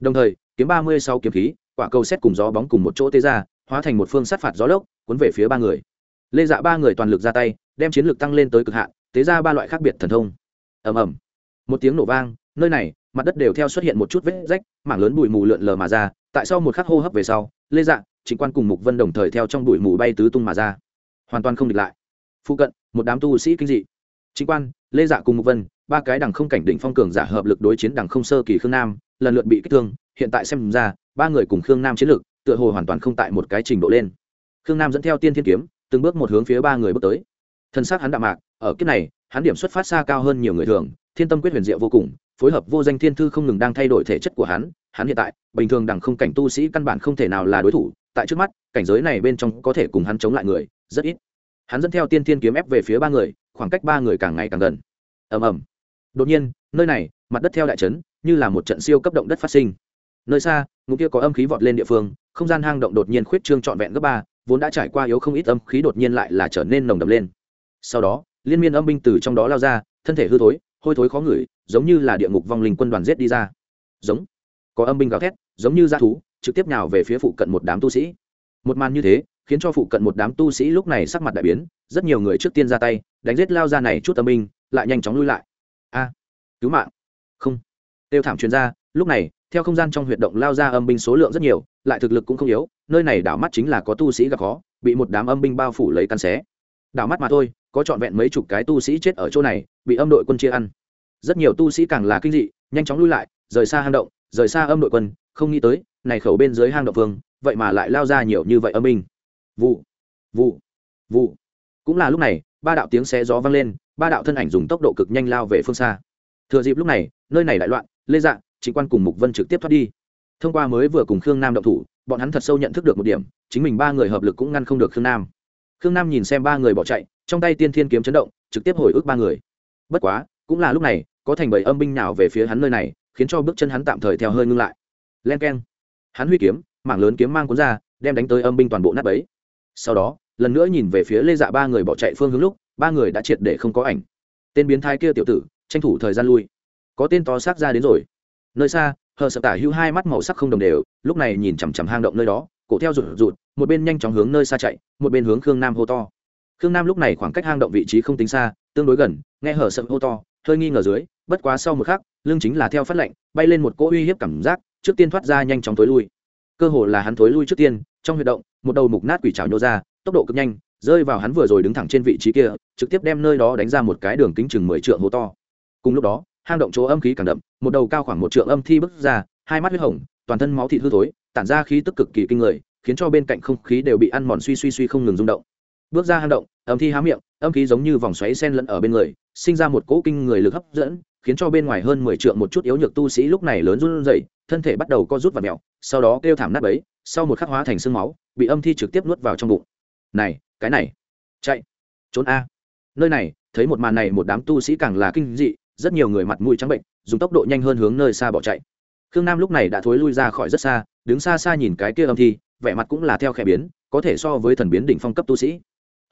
Đồng thời, kiếm ba mươi sau kiếm khí, quả cầu xét cùng gió bóng cùng một chỗ tê ra, hóa thành một phương sát phạt gió lốc, cuốn về phía ba người. Lê dạ ba người toàn lực ra tay, đem chiến lược tăng lên tới cực hạn, tế ra ba loại khác biệt thần thông. Ầm ầm. Một tiếng nổ vang, nơi này, mặt đất đều theo xuất hiện một chút vết rách, mảng lớn bụi mù lượn lờ mà ra tại sau một khắc hô hấp về sau, lê dạ chính quan cùng mục vân đồng thời theo trong bụi mù bay tứ tung mà ra. Hoàn toàn không địch lại. Phụ cận, một đám tu sĩ kinh dị. Chính quan, lê dạ cùng mục vân, ba cái đằng không cảnh đỉnh phong cường giả hợp lực đối chiến đằng không sơ kỳ khương nam, lần lượt bị kích thương. Hiện tại xem ra, ba người cùng khương nam chiến lược, tựa hồ hoàn toàn không tại một cái trình độ lên. Khương nam dẫn theo tiên thiên kiếm, từng bước một hướng phía ba người bước tới. Thân xác hắn đạm mạc, ở kiếp này, hắn điểm xuất phát xa cao hơn nhiều người thường. Thiên tâm quyết huyền diệu vô cùng, phối hợp vô danh thiên thư không ngừng đang thay đổi thể chất của hắn hắn hiện tại, bình thường đẳng không cảnh tu sĩ căn bản không thể nào là đối thủ, tại trước mắt, cảnh giới này bên trong có thể cùng hắn chống lại người, rất ít. Hắn dẫn theo tiên thiên kiếm ép về phía ba người, khoảng cách ba người càng ngày càng gần. Ầm ầm. Đột nhiên, nơi này, mặt đất theo đại trấn, như là một trận siêu cấp động đất phát sinh. Nơi xa ngụ kia có âm khí vọt lên địa phương, không gian hang động đột nhiên khuyết trương trọn vẹn gấp ba, vốn đã trải qua yếu không ít âm khí đột nhiên lại là trở nên nồng đậm lên. Sau đó, liên miên âm binh từ trong đó lao ra, thân thể hư thối, hôi thối khó ngửi, giống như là địa ngục vong linh quân đoàn giết đi ra. Giống có âm binh gào thét, giống như dã thú, trực tiếp nào về phía phụ cận một đám tu sĩ. Một màn như thế, khiến cho phụ cận một đám tu sĩ lúc này sắc mặt đại biến, rất nhiều người trước tiên ra tay, đánh giết lao ra này chút âm binh, lại nhanh chóng lui lại. A, cứu mạng. Không. Tiêu thảm chuyên gia lúc này, theo không gian trong huyệt động lao ra âm binh số lượng rất nhiều, lại thực lực cũng không yếu, nơi này đảo mắt chính là có tu sĩ gặp khó, bị một đám âm binh bao phủ lấy căn xé. Đảo mắt mà thôi, có trọn vẹn mấy chục cái tu sĩ chết ở chỗ này, bị âm đội quân chia ăn. Rất nhiều tu sĩ càng là kinh dị, nhanh chóng lui lại, rời xa hang động rời xa âm đội quân, không nghĩ tới, này khẩu bên dưới hang động phương vậy mà lại lao ra nhiều như vậy âm minh vụ vụ vụ. Cũng là lúc này, ba đạo tiếng xé gió vang lên, ba đạo thân ảnh dùng tốc độ cực nhanh lao về phương xa. Thừa dịp lúc này, nơi này lại loạn, lê dạng chính quan cùng mục vân trực tiếp thoát đi. Thông qua mới vừa cùng khương nam động thủ, bọn hắn thật sâu nhận thức được một điểm, chính mình ba người hợp lực cũng ngăn không được khương nam. Khương nam nhìn xem ba người bỏ chạy, trong tay tiên thiên kiếm chấn động, trực tiếp hồi ức ba người. Bất quá, cũng là lúc này, có thành bảy âm binh nào về phía hắn nơi này khiến cho bước chân hắn tạm thời theo hơi ngưng lại. Len k e n hắn huy kiếm, mảng lớn kiếm mang cuốn ra, đem đánh tới âm binh toàn bộ nát ấy sau đó, lần nữa nhìn về phía lê dạ ba người bỏ chạy phương hướng lúc, ba người đã triệt để không có ảnh. Tên biến thái kia tiểu tử, tranh thủ thời gian lui. Có tên to xác ra đến rồi. Nơi xa, hờ sợ tả hữu hai mắt màu sắc không đồng đều, lúc này nhìn chằm chằm hang động nơi đó, cổ theo rụt rụt, một bên nhanh chóng hướng nơi xa chạy, một bên hướng khương nam hô to. Khương nam lúc này khoảng cách hang động vị trí không tính xa, tương đối gần, nghe hờ sợ hô to, hơi nghi ngờ dưới bất quá sau một khắc, lưng chính là theo phát lệnh, bay lên một cỗ uy hiếp cảm giác, trước tiên thoát ra nhanh chóng tối lui. Cơ hồ là hắn thối lui trước tiên, trong huy động, một đầu mục nát quỷ trào nhô ra, tốc độ cực nhanh, rơi vào hắn vừa rồi đứng thẳng trên vị trí kia, trực tiếp đem nơi đó đánh ra một cái đường kính chừng mười trượng hố to. Cùng lúc đó, hang động chỗ âm khí càng đậm, một đầu cao khoảng một trượng âm thi bước ra, hai mắt huyết hồng, toàn thân máu thịt hư thối, tản ra khí tức cực kỳ kinh người, khiến cho bên cạnh không khí đều bị ăn mòn suy suy suy không ngừng rung động. Bước ra hang động, âm thi há miệng, âm khí giống như vòng xoáy sen lẫn ở bên người, sinh ra một cỗ kinh người lực hấp dẫn khiến cho bên ngoài hơn mười trượng một chút yếu nhược tu sĩ lúc này lớn run rẩy, thân thể bắt đầu co rút và mèo sau đó kêu thảm nát bấy, sau một khắc hóa thành sương máu, bị âm thi trực tiếp nuốt vào trong bụng. Này, cái này, chạy, trốn a. Nơi này, thấy một màn này một đám tu sĩ càng là kinh dị, rất nhiều người mặt mũi trắng bệnh, dùng tốc độ nhanh hơn hướng nơi xa bỏ chạy. Khương nam lúc này đã thối lui ra khỏi rất xa, đứng xa xa nhìn cái kia âm thi, vẻ mặt cũng là theo khẽ biến, có thể so với thần biến đỉnh phong cấp tu sĩ.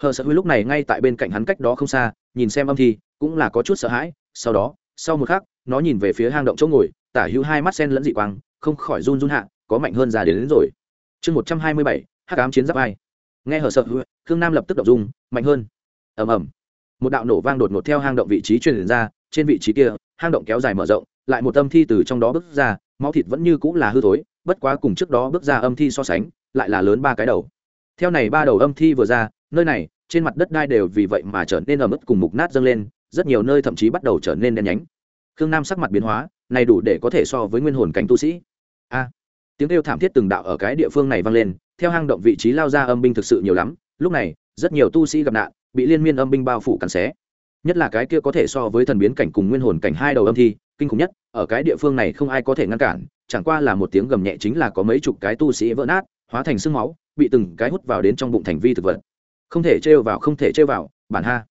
Hờ sợ huy lúc này ngay tại bên cạnh hắn cách đó không xa, nhìn xem âm thi, cũng là có chút sợ hãi, sau đó sau một khắc nó nhìn về phía hang động chỗ ngồi tả hữu hai mắt sen lẫn dị quang không khỏi run run hạ có mạnh hơn ra đến, đến rồi. Chương một trăm hai mươi bảy hắc ám chiến giáp ai. Nghe hờ sợ khương nam lập tức động dung mạnh hơn. Ầm ầm. Một đạo nổ vang đột ngột theo hang động vị trí truyền ra trên vị trí kia hang động kéo dài mở rộng lại một âm thi từ trong đó bước ra máu thịt vẫn như cũng là hư thối bất quá cùng trước đó bước ra âm thi so sánh lại là lớn ba cái đầu. Theo này ba đầu âm thi vừa ra nơi này trên mặt đất đai đều vì vậy mà trở nên ở mức cùng mục nát dâng lên rất nhiều nơi thậm chí bắt đầu trở nên đen nhánh. Khương nam sắc mặt biến hóa, này đủ để có thể so với nguyên hồn cảnh tu sĩ. A, tiếng kêu thảm thiết từng đạo ở cái địa phương này vang lên, theo hang động vị trí lao ra âm binh thực sự nhiều lắm. Lúc này, rất nhiều tu sĩ gặp nạn, bị liên miên âm binh bao phủ cắn xé. Nhất là cái kia có thể so với thần biến cảnh cùng nguyên hồn cảnh hai đầu âm thi, kinh khủng nhất, ở cái địa phương này không ai có thể ngăn cản, chẳng qua là một tiếng gầm nhẹ chính là có mấy chục cái tu sĩ vỡ nát, hóa thành sương máu, bị từng cái hút vào đến trong bụng thành vi thực vật. Không thể trêu vào, không thể trêu vào, bản ha.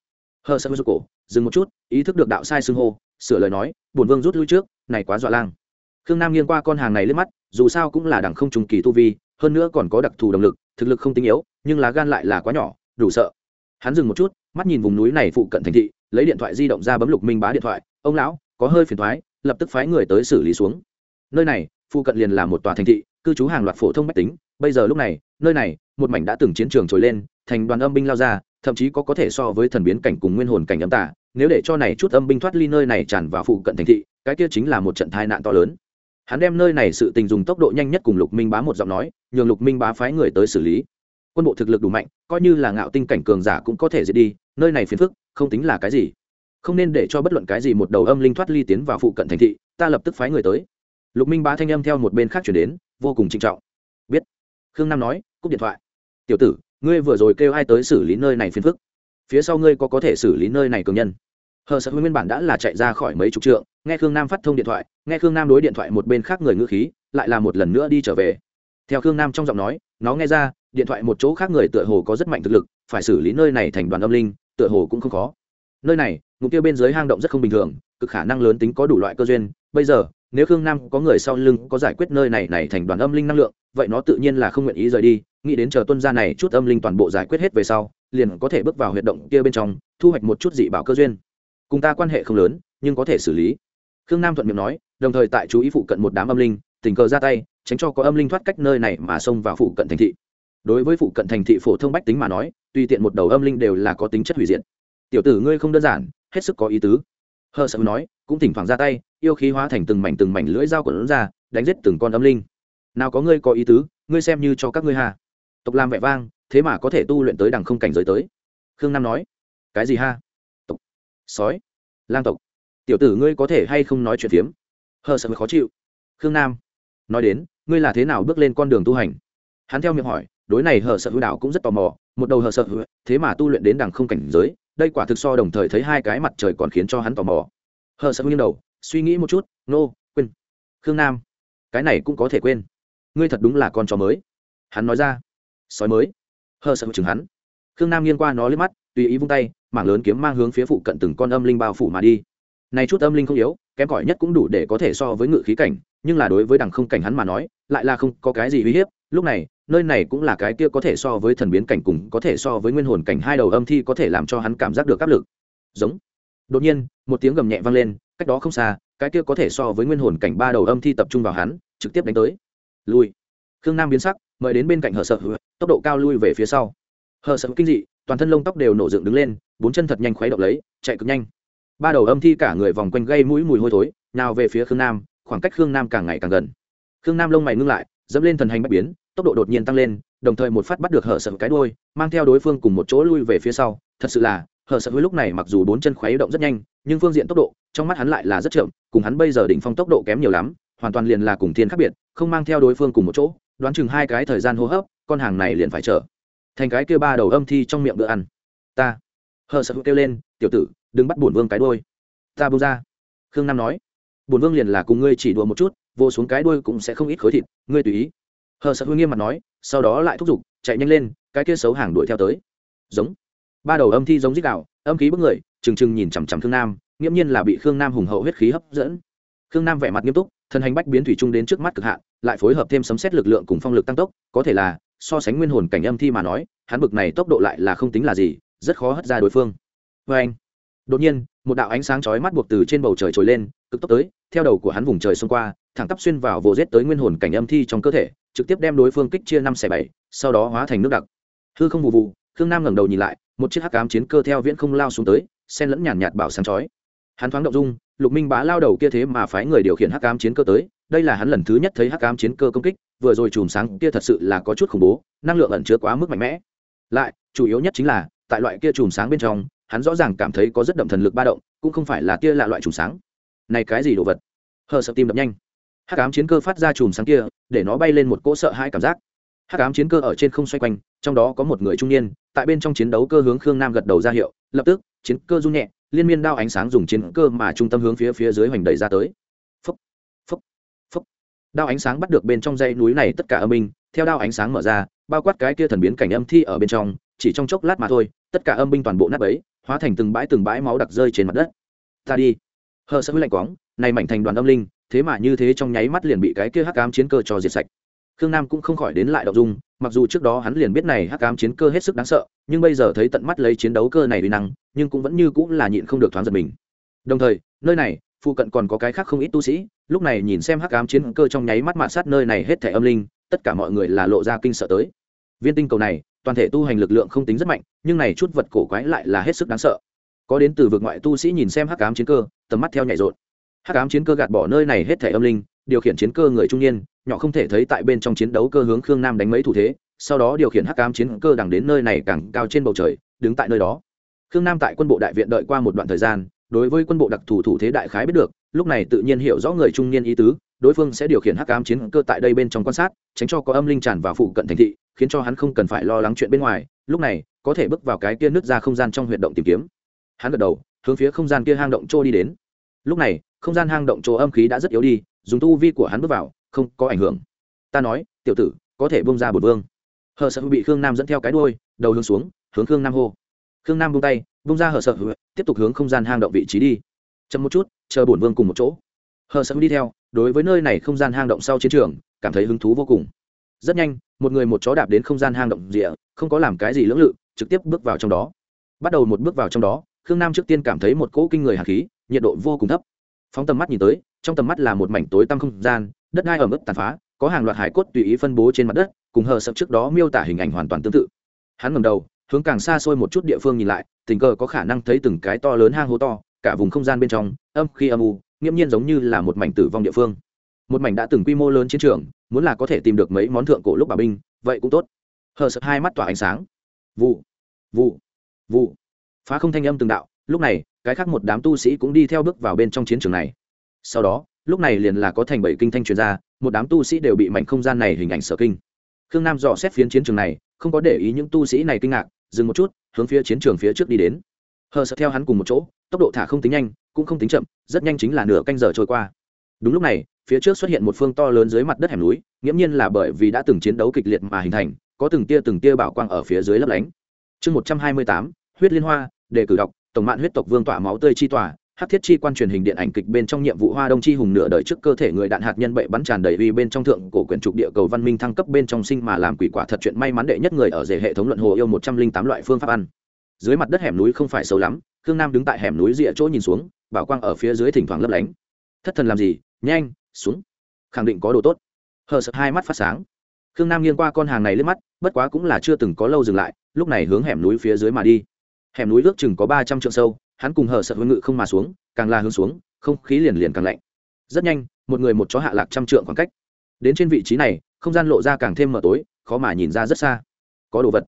Hờ sợ cổ dừng một chút, ý thức được đạo sai xưng hô, sửa lời nói, bổn vương rút lui trước, này quá dọa lang. Khương nam nghiêng qua con hàng này lên mắt, dù sao cũng là đẳng không trùng kỳ tu vi, hơn nữa còn có đặc thù động lực, thực lực không tinh yếu, nhưng lá gan lại là quá nhỏ, đủ sợ. Hắn dừng một chút, mắt nhìn vùng núi này phụ cận thành thị, lấy điện thoại di động ra bấm lục minh bá điện thoại, ông lão, có hơi phiền thoái lập tức phái người tới xử lý xuống. Nơi này, phụ cận liền là một tòa thành thị, cư trú hàng loạt phổ thông mách tính, bây giờ lúc này, nơi này, một mảnh đã từng chiến trường trồi lên, thành đoàn âm binh lao ra thậm chí có có thể so với thần biến cảnh cùng nguyên hồn cảnh âm tả nếu để cho này chút âm binh thoát ly nơi này tràn vào phụ cận thành thị, cái kia chính là một trận tai nạn to lớn. Hắn đem nơi này sự tình dùng tốc độ nhanh nhất cùng lục minh bá một giọng nói, nhường lục minh bá phái người tới xử lý. Quân bộ thực lực đủ mạnh, coi như là ngạo tinh cảnh cường giả cũng có thể diệt đi, nơi này phiền phức, không tính là cái gì. Không nên để cho bất luận cái gì một đầu âm linh thoát ly tiến vào phụ cận thành thị, ta lập tức phái người tới. Lục minh bá thanh âm theo một bên khác chuyển đến, vô cùng trinh trọng. Biết. Khương nam nói, cúp điện thoại. Tiểu tử ngươi vừa rồi kêu ai tới xử lý nơi này phiền phức? Phía sau ngươi có có thể xử lý nơi này cường nhân? Hờ sợ nguyên bản đã là chạy ra khỏi mấy chục trượng, nghe khương nam phát thông điện thoại, nghe khương nam đối điện thoại một bên khác người ngữ khí, lại là một lần nữa đi trở về. Theo khương nam trong giọng nói, nó nghe ra, điện thoại một chỗ khác người tựa hồ có rất mạnh thực lực, phải xử lý nơi này thành đoàn âm linh, tựa hồ cũng không khó. Nơi này, ngục tiêu bên dưới hang động rất không bình thường, cực khả năng lớn tính có đủ loại cơ duyên. Bây giờ, nếu khương nam có người sau lưng có giải quyết nơi này này thành đoàn âm linh năng lượng, vậy nó tự nhiên là không nguyện ý rời đi nghĩ đến chờ tuân gia này chút âm linh toàn bộ giải quyết hết về sau, liền có thể bước vào huyệt động kia bên trong, thu hoạch một chút dị bảo cơ duyên. Cùng ta quan hệ không lớn, nhưng có thể xử lý. Khương nam thuận miệng nói, đồng thời tại chú ý phụ cận một đám âm linh, tình cờ ra tay, tránh cho có âm linh thoát cách nơi này mà xông vào phụ cận thành thị. Đối với phụ cận thành thị phổ thông bách tính mà nói, tùy tiện một đầu âm linh đều là có tính chất hủy diệt. Tiểu tử ngươi không đơn giản, hết sức có ý tứ. Hờ sợ nói, cũng thỉnh thoảng ra tay, yêu khí hóa thành từng mảnh từng mảnh lưỡi dao của lớn ra, đánh giết từng con âm linh. Nào có ngươi có ý tứ, ngươi xem như cho các ngươi hà tộc làm vẻ vang thế mà có thể tu luyện tới đằng không cảnh giới tới. Khương nam nói cái gì ha? Tộc sói lang tộc tiểu tử ngươi có thể hay không nói chuyện phiếm? Hờ sợ khó chịu. Khương nam nói đến ngươi là thế nào bước lên con đường tu hành? Hắn theo miệng hỏi đối này hờ sợ hữu đạo cũng rất tò mò một đầu hờ sợ hữu thế mà tu luyện đến đằng không cảnh giới đây quả thực so đồng thời thấy hai cái mặt trời còn khiến cho hắn tò mò. Hờ sợ nghiêng đầu suy nghĩ một chút nô、no, quên. Khương nam cái này cũng có thể quên. Ngươi thật đúng là con chó mới. Hắn nói ra sói mới. Hờ sợ chừng hắn. Khương nam nghiêng qua nó lên mắt, tùy ý vung tay, mảng lớn kiếm mang hướng phía phụ cận từng con âm linh bao phủ mà đi. Này chút âm linh không yếu, kém cỏi nhất cũng đủ để có thể so với ngự khí cảnh, nhưng là đối với đằng không cảnh hắn mà nói, lại là không có cái gì uy hiếp. Lúc này, nơi này cũng là cái kia có thể so với thần biến cảnh cùng có thể so với nguyên hồn cảnh hai đầu âm thi có thể làm cho hắn cảm giác được áp lực. Giống. Đột nhiên, một tiếng gầm nhẹ vang lên, cách đó không xa, cái kia có thể so với nguyên hồn cảnh ba đầu âm thi tập trung vào hắn, trực tiếp đánh tới. Lui. Khương nam biến sắc mời đến bên cạnh hờ sợ tốc độ cao lui về phía sau. Hờ sợ kinh dị, toàn thân lông tóc đều nổ dựng đứng lên, bốn chân thật nhanh khuấy động lấy, chạy cực nhanh. Ba đầu âm thi cả người vòng quanh gây mũi mùi hôi thối, nào về phía khương nam, khoảng cách khương nam càng ngày càng gần. Khương nam lông mày ngưng lại, dẫm lên thần hành bạch biến, tốc độ đột nhiên tăng lên, đồng thời một phát bắt được hở sợ cái đuôi, mang theo đối phương cùng một chỗ lui về phía sau. Thật sự là hở sợ lúc này mặc dù bốn chân khuấy động rất nhanh, nhưng phương diện tốc độ, trong mắt hắn lại là rất chậm, cùng hắn bây giờ đỉnh phong tốc độ kém nhiều lắm, hoàn toàn liền là cùng thiên khác biệt, không mang theo đối phương cùng một chỗ đoán chừng hai cái thời gian hô hấp, con hàng này liền phải chở thành cái kia ba đầu âm thi trong miệng bữa ăn. Ta. Hờ sợ kêu lên, tiểu tử, đừng bắt bổn vương cái đôi ta buông ra. Khương nam nói, bổn vương liền là cùng ngươi chỉ đùa một chút, vô xuống cái đuôi cũng sẽ không ít khối thịt, ngươi tùy ý. Hờ sợ hữu nghiêm mặt nói, sau đó lại thúc giục, chạy nhanh lên, cái kia xấu hàng đuổi theo tới. Giống. Ba đầu âm thi giống dích đạo âm khí bức người, trừng trừng nhìn chằm chằm khương nam, nghiễm nhiên là bị khương nam hùng hậu huyết khí hấp dẫn. Khương nam vẻ mặt nghiêm túc thần hành bách biến thủy trung đến trước mắt cực hạn lại phối hợp thêm sấm xét lực lượng cùng phong lực tăng tốc, có thể là, so sánh nguyên hồn cảnh âm thi mà nói, hắn bực này tốc độ lại là không tính là gì, rất khó hất ra đối phương. Vê anh, đột nhiên, một đạo ánh sáng chói mắt buộc từ trên bầu trời trồi lên, cực tốc tới, theo đầu của hắn vùng trời xông qua, thẳng tắp xuyên vào vồ rết tới nguyên hồn cảnh âm thi trong cơ thể, trực tiếp đem đối phương kích chia năm xẻ bảy, sau đó hóa thành nước đặc. Hư không vụ vụ, khương nam ngẩng đầu nhìn lại, một chiếc hắc ám chiến cơ theo viễn không lao xuống tới sen lẫn nhàn nhạt bảo sáng chói. Hắn thoáng động dung, lục minh bá lao đầu kia thế mà phái người điều khiển hắc ám chiến cơ tới đây là hắn lần thứ nhất thấy hắc ám chiến cơ công kích, vừa rồi chùm sáng kia thật sự là có chút khủng bố, năng lượng ẩn chứa quá mức mạnh mẽ. Lại, chủ yếu nhất chính là, tại loại kia chùm sáng bên trong, hắn rõ ràng cảm thấy có rất đậm thần lực ba động, cũng không phải là kia là loại chùm sáng. Này cái gì đồ vật? Hờ sợ tim đập nhanh. Hắc ám chiến cơ phát ra chùm sáng kia, để nó bay lên một cỗ sợ hai cảm giác. Hắc ám chiến cơ ở trên không xoay quanh, trong đó có một người trung niên, tại bên trong chiến đấu cơ hướng khương nam gật đầu ra hiệu, lập tức, chiến cơ run nhẹ, liên miên đao ánh sáng dùng chiến cơ mà trung tâm hướng phía phía dưới hoành đẩy ra tới đao ánh sáng bắt được bên trong dãy núi này tất cả âm minh, theo đao ánh sáng mở ra, bao quát cái kia thần biến cảnh âm thi ở bên trong, chỉ trong chốc lát mà thôi, tất cả âm binh toàn bộ nát ấy hóa thành từng bãi từng bãi máu đặc rơi trên mặt đất. Ta đi. Hờ sợ lạnh quáng, này mảnh thành đoàn âm linh, thế mà như thế trong nháy mắt liền bị cái kia hắc ám chiến cơ cho diệt sạch. Khương nam cũng không khỏi đến lại đậu dung, mặc dù trước đó hắn liền biết này hắc ám chiến cơ hết sức đáng sợ, nhưng bây giờ thấy tận mắt lấy chiến đấu cơ này uy năng, nhưng cũng vẫn như cũng là nhịn không được thoáng giật mình. Đồng thời, nơi này phụ cận còn có cái khác không ít tu sĩ, lúc này nhìn xem hắc ám chiến cơ trong nháy mắt mạ sát nơi này hết thể âm linh, tất cả mọi người là lộ ra kinh sợ tới. Viên tinh cầu này, toàn thể tu hành lực lượng không tính rất mạnh, nhưng này chút vật cổ quái lại là hết sức đáng sợ. Có đến từ vực ngoại tu sĩ nhìn xem hắc ám chiến cơ, tầm mắt theo nhảy rộn. Hắc ám chiến cơ gạt bỏ nơi này hết thể âm linh, điều khiển chiến cơ người trung niên, nhỏ không thể thấy tại bên trong chiến đấu cơ hướng khương nam đánh mấy thủ thế, sau đó điều khiển hắc ám chiến cơ đằng đến nơi này càng cao trên bầu trời, đứng tại nơi đó. Khương nam tại quân bộ đại viện đợi qua một đoạn thời gian đối với quân bộ đặc thù thủ thế đại khái biết được, lúc này tự nhiên hiểu rõ người trung niên ý tứ, đối phương sẽ điều khiển hắc ám chiến cơ tại đây bên trong quan sát, tránh cho có âm linh tràn vào phụ cận thành thị, khiến cho hắn không cần phải lo lắng chuyện bên ngoài, lúc này, có thể bước vào cái kia nứt ra không gian trong huyệt động tìm kiếm. Hắn gật đầu, hướng phía không gian kia hang động trôi đi đến. Lúc này, không gian hang động chỗ âm khí đã rất yếu đi, dùng tu vi của hắn bước vào, không có ảnh hưởng. Ta nói, tiểu tử, có thể bông ra bột vương. Hờ sợ bị khương nam dẫn theo cái đuôi, đầu hướng xuống, hướng khương nam hô. Khương nam buông tay Bung ra hờ sợ, tiếp tục hướng không gian hang động vị trí đi. Chậm một chút, chờ bổn vương cùng một chỗ. Hờ sợ đi theo, đối với nơi này không gian hang động sau chiến trường, cảm thấy hứng thú vô cùng. Rất nhanh, một người một chó đạp đến không gian hang động rìa, không có làm cái gì lưỡng lự, trực tiếp bước vào trong đó. Bắt đầu một bước vào trong đó, khương nam trước tiên cảm thấy một cỗ kinh người hạt khí, nhiệt độ vô cùng thấp. Phóng tầm mắt nhìn tới, trong tầm mắt là một mảnh tối tăm không gian, đất đai ở mức tàn phá, có hàng loạt hải cốt tùy ý phân bố trên mặt đất, cùng hờ sập trước đó miêu tả hình ảnh hoàn toàn tương tự. Hắn ngầm đầu hướng càng xa xôi một chút địa phương nhìn lại, tình cờ có khả năng thấy từng cái to lớn hang hố to, cả vùng không gian bên trong, âm khi âm u, nghiễm nhiên giống như là một mảnh tử vong địa phương. Một mảnh đã từng quy mô lớn chiến trường, muốn là có thể tìm được mấy món thượng cổ lúc bà binh, vậy cũng tốt. Hờ sập hai mắt tỏa ánh sáng. Vụ vụ vụ. Phá không thanh âm từng đạo, lúc này, cái khác một đám tu sĩ cũng đi theo bước vào bên trong chiến trường này. Sau đó, lúc này liền là có thành bảy kinh thanh truyền ra, một đám tu sĩ đều bị mảnh không gian này hình ảnh sở kinh. Khương nam dò xét phiến chiến trường này, không có để ý những tu sĩ này kinh ngạc dừng một chút, hướng phía chiến trường phía trước đi đến. Hờ sợ theo hắn cùng một chỗ, tốc độ thả không tính nhanh, cũng không tính chậm, rất nhanh chính là nửa canh giờ trôi qua. Đúng lúc này, phía trước xuất hiện một phương to lớn dưới mặt đất hẻm núi, nghiễm nhiên là bởi vì đã từng chiến đấu kịch liệt mà hình thành, có từng tia từng tia bảo quang ở phía dưới lấp lánh. Chương một trăm hai mươi tám, huyết liên hoa, đề cử đọc tổng mạng huyết tộc vương tỏa máu tươi chi tỏa hắc thiết chi quan truyền hình điện ảnh kịch bên trong nhiệm vụ hoa đông chi hùng nửa đời trước cơ thể người đạn hạt nhân bậy bắn tràn đầy uy bên trong thượng cổ quyển trục địa cầu văn minh thăng cấp bên trong sinh mà làm quỷ quả thật chuyện may mắn đệ nhất người ở rể hệ thống luận hồ yêu một trăm linh tám loại phương pháp ăn. Dưới mặt đất hẻm núi không phải sâu lắm, khương nam đứng tại hẻm núi rìa chỗ nhìn xuống, bảo quang ở phía dưới thỉnh thoảng lấp lánh. Thất thần làm gì? Nhanh, xuống. Khẳng định có đồ tốt. Hờ sợ hai mắt phát sáng. Khương nam nghiêng qua con hàng này lên mắt, bất quá cũng là chưa từng có lâu dừng lại, lúc này hướng hẻm núi phía dưới mà đi. Hẻm núi ước chừng có ba trăm trượng sâu hắn cùng hở sợ hướng ngự không mà xuống, càng la hướng xuống, không khí liền liền càng lạnh. Rất nhanh, một người một chó hạ lạc trăm trượng khoảng cách. Đến trên vị trí này, không gian lộ ra càng thêm mờ tối, khó mà nhìn ra rất xa. Có đồ vật.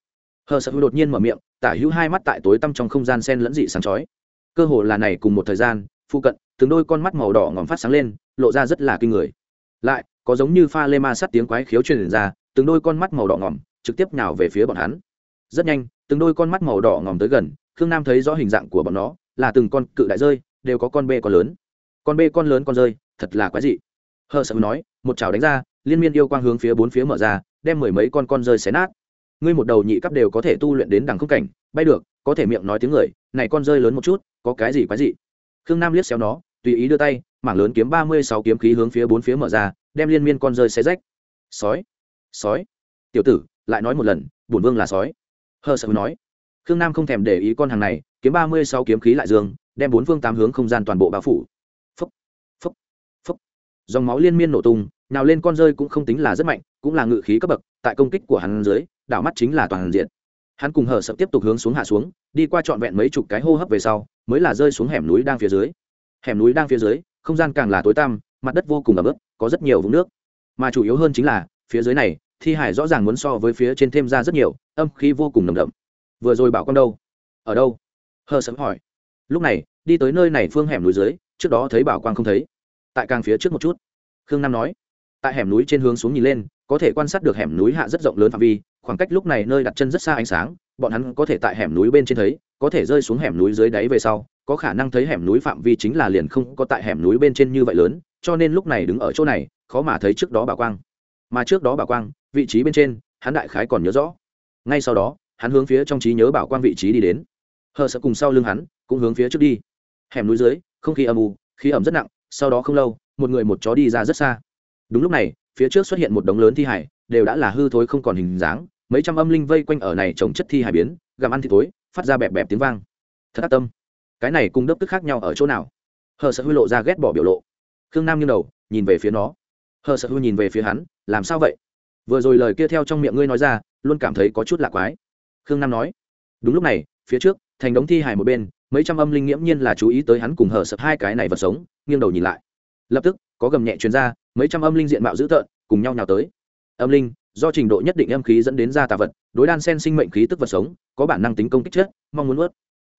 Hờ sợ hữu đột nhiên mở miệng, tả hữu hai mắt tại tối tăm trong không gian sen lẫn dị sáng chói. Cơ hồ là này cùng một thời gian, phụ cận, từng đôi con mắt màu đỏ ngòm phát sáng lên, lộ ra rất là kinh người. Lại, có giống như pha lê ma sắt tiếng quái khiếu truyền ra, từng đôi con mắt màu đỏ ngòm trực tiếp nhào về phía bọn hắn. Rất nhanh, từng đôi con mắt màu đỏ ngòm tới gần khương nam thấy rõ hình dạng của bọn nó, là từng con cự đại rơi, đều có con bê con lớn. Con bê con lớn con rơi, thật là quái dị. Hờ sợ nói, một chảo đánh ra, liên miên yêu quang hướng phía bốn phía mở ra, đem mười mấy con con rơi xé nát. Ngươi một đầu nhị cấp đều có thể tu luyện đến đẳng không cảnh, bay được, có thể miệng nói tiếng người, này con rơi lớn một chút, có cái gì quái dị? Khương nam liếc xéo nó, tùy ý đưa tay, mảng lớn kiếm ba mươi sáu kiếm khí hướng phía bốn phía mở ra, đem liên miên con rơi xé rách. Sói sói. Tiểu tử, lại nói một lần, bổn vương là sói. Hờ sợ nói khương nam không thèm để ý con hàng này, kiếm ba mươi sáu kiếm khí lại dương, đem bốn phương tám hướng không gian toàn bộ bao phủ. Phấp phấp phấp dòng máu liên miên nổ tung, nào lên con rơi cũng không tính là rất mạnh, cũng là ngự khí cấp bậc, tại công kích của hắn dưới, đảo mắt chính là toàn diện. Hắn cùng hở sợ tiếp tục hướng xuống hạ xuống, đi qua trọn vẹn mấy chục cái hô hấp về sau, mới là rơi xuống hẻm núi đang phía dưới. Hẻm núi đang phía dưới, không gian càng là tối tăm, mặt đất vô cùng ẩm ướt, có rất nhiều vũng nước. Mà chủ yếu hơn chính là, phía dưới này, thi hải rõ ràng muốn so với phía trên thêm ra rất nhiều, âm khí vô cùng nồng đậm vừa rồi bảo con đâu? Ở đâu? Hờ sấm hỏi. Lúc này, đi tới nơi này phương hẻm núi dưới, trước đó thấy bảo quang không thấy. Tại càng phía trước một chút. Khương nam nói. Tại hẻm núi trên hướng xuống nhìn lên, có thể quan sát được hẻm núi hạ rất rộng lớn phạm vi, khoảng cách lúc này nơi đặt chân rất xa ánh sáng, bọn hắn có thể tại hẻm núi bên trên thấy, có thể rơi xuống hẻm núi dưới đáy về sau, có khả năng thấy hẻm núi phạm vi chính là liền không có tại hẻm núi bên trên như vậy lớn, cho nên lúc này đứng ở chỗ này, khó mà thấy trước đó bảo quang. Mà trước đó bảo quang, vị trí bên trên, hắn đại khái còn nhớ rõ. Ngay sau đó hắn hướng phía trong trí nhớ bảo quang vị trí đi đến. Hờ sợ cùng sau lưng hắn, cũng hướng phía trước đi. Hẻm núi dưới, không khí âm u, khí ẩm rất nặng, sau đó không lâu, một người một chó đi ra rất xa. Đúng lúc này, phía trước xuất hiện một đống lớn thi hải, đều đã là hư thối không còn hình dáng, mấy trăm âm linh vây quanh ở này trồng chất thi hải biến, gặm ăn thì tối phát ra bẹp bẹp tiếng vang. Thật ác tâm. Cái này cùng đớp tức khác nhau ở chỗ nào? Hờ sợ huy lộ ra ghét bỏ biểu lộ. Khương nam nghiêng đầu, nhìn về phía nó. Hờ sợ huy nhìn về phía hắn, làm sao vậy? Vừa rồi lời kia theo trong miệng ngươi nói ra, luôn cảm thấy có chút lạ quái khương nam nói. Đúng lúc này, phía trước, thành đống thi hài một bên, mấy trăm âm linh nghiễm nhiên là chú ý tới hắn cùng hở sập hai cái này vật sống, nghiêng đầu nhìn lại. Lập tức, có gầm nhẹ chuyên r a mấy trăm âm linh diện mạo dữ tợn, cùng nhau nhào tới. Âm linh, do trình độ nhất định âm khí dẫn đến ra tà vật, đối đan sen sinh mệnh khí tức vật sống, có bản năng tính công kích chết, mong muốn ướt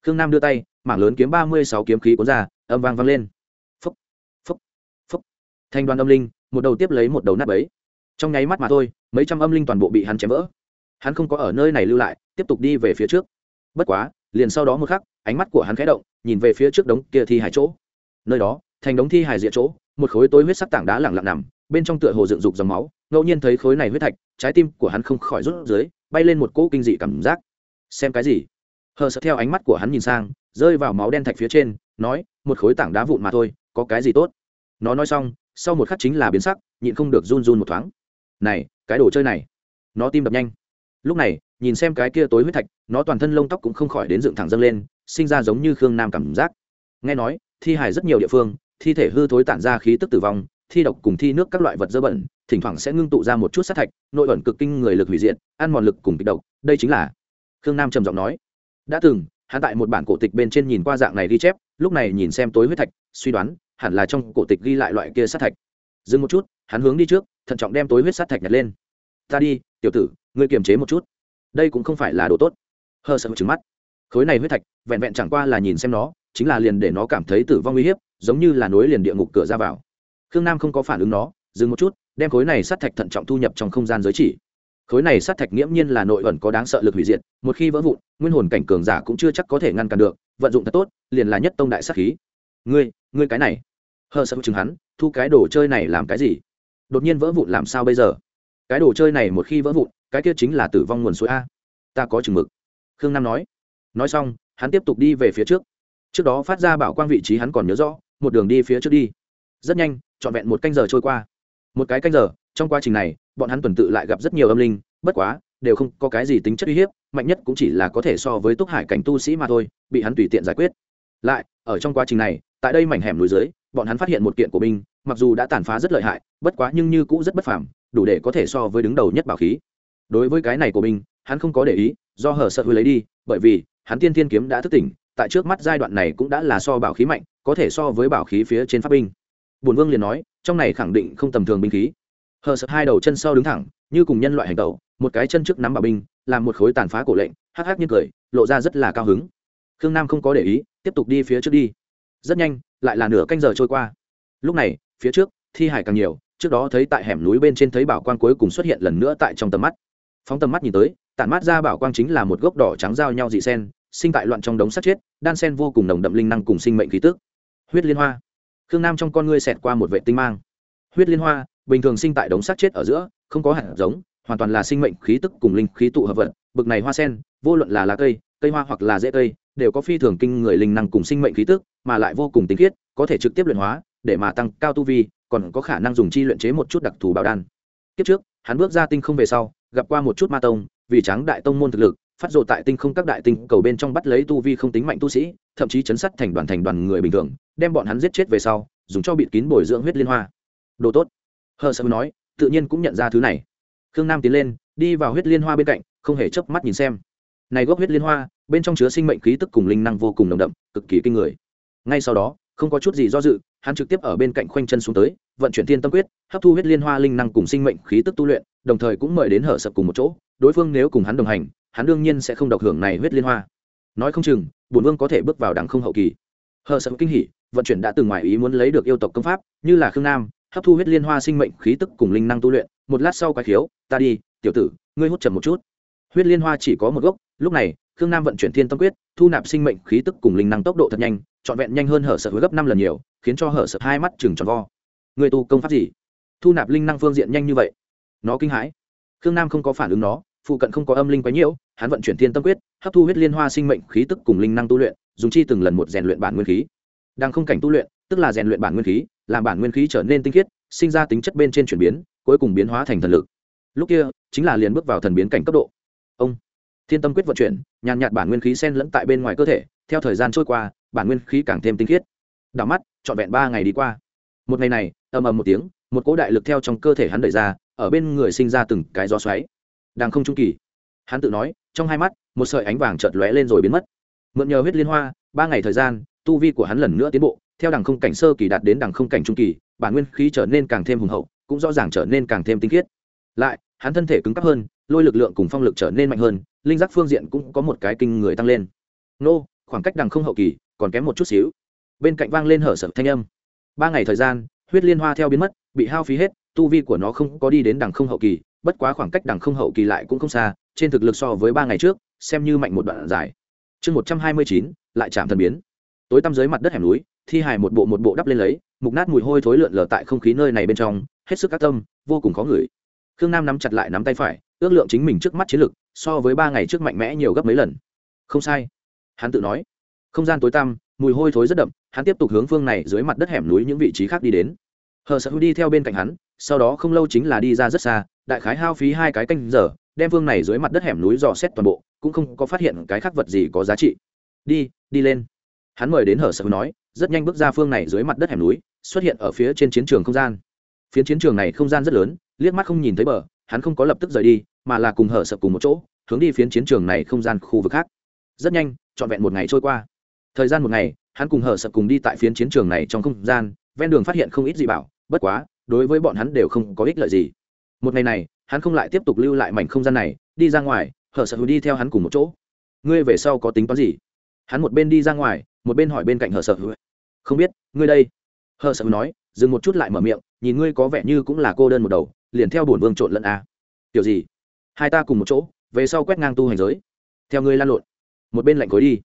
khương nam đưa tay, mảng lớn kiếm ba mươi sáu kiếm khí cuốn ra, âm vang vang lên. Phúc phúc phúc. Thanh đoàn âm linh, một đầu tiếp lấy một đầu nắp ấy trong nháy mắt mà thôi, mấy trăm âm linh toàn bộ bị hắn chém vỡ. Hắn không có ở nơi này lưu lại tiếp tục đi về phía trước. Bất quá, liền sau đó một khắc, ánh mắt của hắn khẽ động, nhìn về phía trước đống kia thi hải chỗ. Nơi đó, thành đống thi hải diện chỗ, một khối tối huyết sắc tảng đá lẳng lặng nằm, bên trong tựa hồ dựng dục dòng máu, ngẫu nhiên thấy khối này huyết thạch, trái tim của hắn không khỏi rút dưới, bay lên một cỗ kinh dị cảm giác. Xem cái gì? Hờ sợ theo ánh mắt của hắn nhìn sang, rơi vào máu đen thạch phía trên, nói, một khối tảng đá vụn mà thôi, có cái gì tốt? Nó nói xong, sau một khắc chính là biến sắc, nhịn không được run run một thoáng. Này, cái đồ chơi này, nó tim đập nhanh lúc này, nhìn xem cái kia tối huyết thạch, nó toàn thân lông tóc cũng không khỏi đến dựng thẳng dâng lên, sinh ra giống như khương nam cảm giác. Nghe nói, thi hài rất nhiều địa phương, thi thể hư thối tản ra khí tức tử vong, thi độc cùng thi nước các loại vật dơ bẩn, thỉnh thoảng sẽ ngưng tụ ra một chút sát thạch, nội ẩn cực kinh người lực hủy diện ăn mòn lực cùng kịch độc. Đây chính là khương nam trầm giọng nói. Đã từng, hắn tại một bản cổ tịch bên trên nhìn qua dạng này ghi chép, lúc này nhìn xem tối huyết thạch, suy đoán, hẳn là trong cổ tịch ghi lại loại kia sát thạch. Dừng một chút, hắn hướng đi trước, thận trọng đem tối huyết sát thạch nhặt lên. Ta đi, tiểu tử ngươi kiềm chế một chút. Đây cũng không phải là đồ tốt. Hờ sợ trứng mắt. Khối này huyết thạch, vẹn vẹn chẳng qua là nhìn xem nó, chính là liền để nó cảm thấy tử vong uy hiếp, giống như là nối liền địa ngục cửa ra vào. Khương nam không có phản ứng nó, dừng một chút, đem khối này sát thạch thận trọng thu nhập trong không gian giới chỉ. Khối này sát thạch nghiễm nhiên là nội ẩn có đáng sợ lực hủy diệt, một khi vỡ vụn, nguyên hồn cảnh cường giả cũng chưa chắc có thể ngăn cản được, vận dụng thật tốt, liền là nhất tông đại sát khí. Ngươi ngươi cái này. Hờ sợ chừng hắn, thu cái đồ chơi này làm cái gì? Đột nhiên vỡ vụn làm sao bây giờ? Cái đồ chơi này một khi vỡ vụn cái kia chính là tử vong nguồn suối a. Ta có chừng mực. Khương nam nói. Nói xong, hắn tiếp tục đi về phía trước. Trước đó phát ra bảo quang vị trí hắn còn nhớ rõ, một đường đi phía trước đi. Rất nhanh, trọn vẹn một canh giờ trôi qua. Một cái canh giờ, trong quá trình này, bọn hắn tuần tự lại gặp rất nhiều âm linh, bất quá, đều không có cái gì tính chất uy hiếp, mạnh nhất cũng chỉ là có thể so với túc hải cảnh tu sĩ mà thôi, bị hắn tùy tiện giải quyết. Lại, ở trong quá trình này, tại đây mảnh hẻm núi dưới, bọn hắn phát hiện một kiện của binh, mặc dù đã tàn phá rất lợi hại, bất quá nhưng như cũ rất bất phàm, đủ để có thể so với đứng đầu nhất bảo khí đối với cái này của mình, hắn không có để ý, do hở sợ hư lấy đi, bởi vì, hắn tiên thiên kiếm đã thức tỉnh, tại trước mắt giai đoạn này cũng đã là so bảo khí mạnh, có thể so với bảo khí phía trên pháp binh. Bùn vương liền nói, trong này khẳng định không tầm thường binh khí. Hờ sợ hai đầu chân sau đứng thẳng, như cùng nhân loại hành tẩu, một cái chân trước nắm bảo binh, làm một khối tàn phá cổ lệnh, hắc hắc như cười, lộ ra rất là cao hứng. Khương nam không có để ý, tiếp tục đi phía trước đi. Rất nhanh, lại là nửa canh giờ trôi qua. Lúc này, phía trước, thi hải càng nhiều, trước đó thấy tại hẻm núi bên trên thấy bảo quan cuối cùng xuất hiện lần nữa tại trong tầm mắt phóng tầm mắt nhìn tới, tản mát ra bảo quang chính là một gốc đỏ trắng giao nhau dị sen, sinh tại loạn trong đống sắt chết, đan sen vô cùng nồng đậm linh năng cùng sinh mệnh khí tức. Huyết liên hoa. Khương nam trong con ngươi xẹt qua một vệ tinh mang. Huyết liên hoa, bình thường sinh tại đống sắt chết ở giữa, không có hạt giống, hoàn toàn là sinh mệnh khí tức cùng linh khí tụ hợp vật, bực này hoa sen, vô luận là lá cây cây hoa hoặc là rễ cây, đều có phi thường kinh người linh năng cùng sinh mệnh khí tức, mà lại vô cùng tinh khiết, có thể trực tiếp luyện hóa, để mà tăng cao tu vi, còn có khả năng dùng chi luyện chế một chút đặc thù bảo đan. Kiếp trước, hắn bước ra tinh không về sau gặp qua một chút ma tông, vì tráng đại tông môn thực lực, phát rộ tại tinh không các đại tinh cầu bên trong bắt lấy tu vi không tính mạnh tu sĩ, thậm chí chấn sát thành đoàn thành đoàn người bình thường, đem bọn hắn giết chết về sau, dùng cho bịt kín bồi dưỡng huyết liên hoa. Đồ tốt. Hờ sợ nói, tự nhiên cũng nhận ra thứ này. Khương nam tiến lên, đi vào huyết liên hoa bên cạnh, không hề chớp mắt nhìn xem. Này gốc huyết liên hoa, bên trong chứa sinh mệnh khí tức cùng linh năng vô cùng nồng đậm, cực kỳ kinh người. Ngay sau đó, không có chút gì do dự, hắn trực tiếp ở bên cạnh khoanh chân xuống tới, vận chuyển thiên tâm quyết, hấp thu huyết liên hoa linh năng cùng sinh mệnh khí tức tu luyện đồng thời cũng mời đến hở sập cùng một chỗ, đối phương nếu cùng hắn đồng hành, hắn đương nhiên sẽ không độc hưởng này huyết liên hoa. Nói không chừng, bổn vương có thể bước vào đảng không hậu kỳ. Hở sập kinh hỉ, vận chuyển đã từng ngoài ý muốn lấy được yêu tộc công pháp, như là khương nam, hấp thu huyết liên hoa sinh mệnh khí tức cùng linh năng tu luyện, một lát sau quái khiếu, ta đi, tiểu tử, ngươi hút chậm một chút. Huyết liên hoa chỉ có một gốc, lúc này, khương nam vận chuyển thiên tâm quyết, thu nạp sinh mệnh khí tức cùng linh năng tốc độ thật nhanh, trọn vẹn nhanh hơn hở sợ gấp năm lần nhiều, khiến cho hở sợ hai mắt chừng tròn vo. Người tu công pháp gì? Thu nạp linh năng phương diện nhanh như vậy nó kinh hãi. Khương nam không có phản ứng nó, phụ cận không có âm linh quấy nhiễu, hắn vận chuyển thiên tâm quyết, hấp thu huyết liên hoa sinh mệnh khí tức cùng linh năng tu luyện, dùng chi từng lần một rèn luyện bản nguyên khí. Đang không cảnh tu luyện, tức là rèn luyện bản nguyên khí, làm bản nguyên khí trở nên tinh khiết, sinh ra tính chất bên trên chuyển biến, cuối cùng biến hóa thành thần lực. Lúc kia, chính là liền bước vào thần biến cảnh cấp độ. Ông, thiên tâm quyết vận chuyển, nhàn nhạt bản nguyên khí sen lẫn tại bên ngoài cơ thể, theo thời gian trôi qua, bản nguyên khí càng thêm tinh khiết. Đảo mắt, trọn vẹn ba ngày đi qua. Một ngày này, ầm ầm một tiếng, một cỗ đại lực theo trong cơ thể hắn đẩy ra ở bên người sinh ra từng cái gió xoáy. Đang không trung kỳ, hắn tự nói, trong hai mắt, một sợi ánh vàng chợt lóe lên rồi biến mất. Mượn nhờ huyết liên hoa, ba ngày thời gian, tu vi của hắn lần nữa tiến bộ, theo đẳng không cảnh sơ kỳ đạt đến đẳng không cảnh trung kỳ, bản nguyên khí trở nên càng thêm hùng hậu, cũng rõ ràng trở nên càng thêm tinh khiết. Lại, hắn thân thể cứng cáp hơn, lôi lực lượng cùng phong lực trở nên mạnh hơn, linh giác phương diện cũng có một cái kinh người tăng lên. Nô, khoảng cách đằng không hậu kỳ, còn kém một chút xíu. Bên cạnh vang lên hở sợ thanh âm. Ba ngày thời gian, huyết liên hoa theo biến mất, bị hao phí hết tu vi của nó không có đi đến đằng không hậu kỳ, bất quá khoảng cách đằng không hậu kỳ lại cũng không xa, trên thực lực so với ba ngày trước, xem như mạnh một đoạn dài. Chương một trăm hai mươi chín, lại chạm thần biến. Tối tăm dưới mặt đất hẻm núi, thi hài một bộ một bộ đắp lên lấy, mục nát mùi hôi thối lượn lờ tại không khí nơi này bên trong, hết sức các tâm, vô cùng khó ngửi. Khương nam nắm chặt lại nắm tay phải, ước lượng chính mình trước mắt chiến lực, so với ba ngày trước mạnh mẽ nhiều gấp mấy lần. Không sai. Hắn tự nói. Không gian tối tăm, mùi hôi thối rất đậm, hắn tiếp tục hướng phương này dưới mặt đất hẻm núi những vị trí khác đi đến. Hờ sợ hữu đi theo bên cạnh hắn sau đó không lâu chính là đi ra rất xa, đại khái hao phí hai cái canh giờ, đem phương này dưới mặt đất hẻm núi dò xét toàn bộ, cũng không có phát hiện cái khác vật gì có giá trị. Đi đi lên. Hắn mời đến hở sợ nói, rất nhanh bước ra phương này dưới mặt đất hẻm núi, xuất hiện ở phía trên chiến trường không gian. Phiến chiến trường này không gian rất lớn, liếc mắt không nhìn thấy bờ, hắn không có lập tức rời đi, mà là cùng hở sợ cùng một chỗ, hướng đi phiến chiến trường này không gian khu vực khác. Rất nhanh, trọn vẹn một ngày trôi qua. Thời gian một ngày, hắn cùng hở sợ cùng đi tại phiến chiến trường này trong không gian, ven đường phát hiện không ít gì bảo, bất quá đối với bọn hắn đều không có ích lợi gì. Một ngày này, hắn không lại tiếp tục lưu lại mảnh không gian này, đi ra ngoài, hở sợ đi theo hắn cùng một chỗ. Ngươi về sau có tính toán gì? Hắn một bên đi ra ngoài, một bên hỏi bên cạnh hở sợ không biết, ngươi đây. Hở sợ nói, dừng một chút lại mở miệng, nhìn ngươi có vẻ như cũng là cô đơn một đầu, liền theo bổn vương trộn lẫn a. À. kiểu gì? Hai ta cùng một chỗ, về sau quét ngang tu hành giới. Theo ngươi lan lộn. Một bên lạnh cối đi.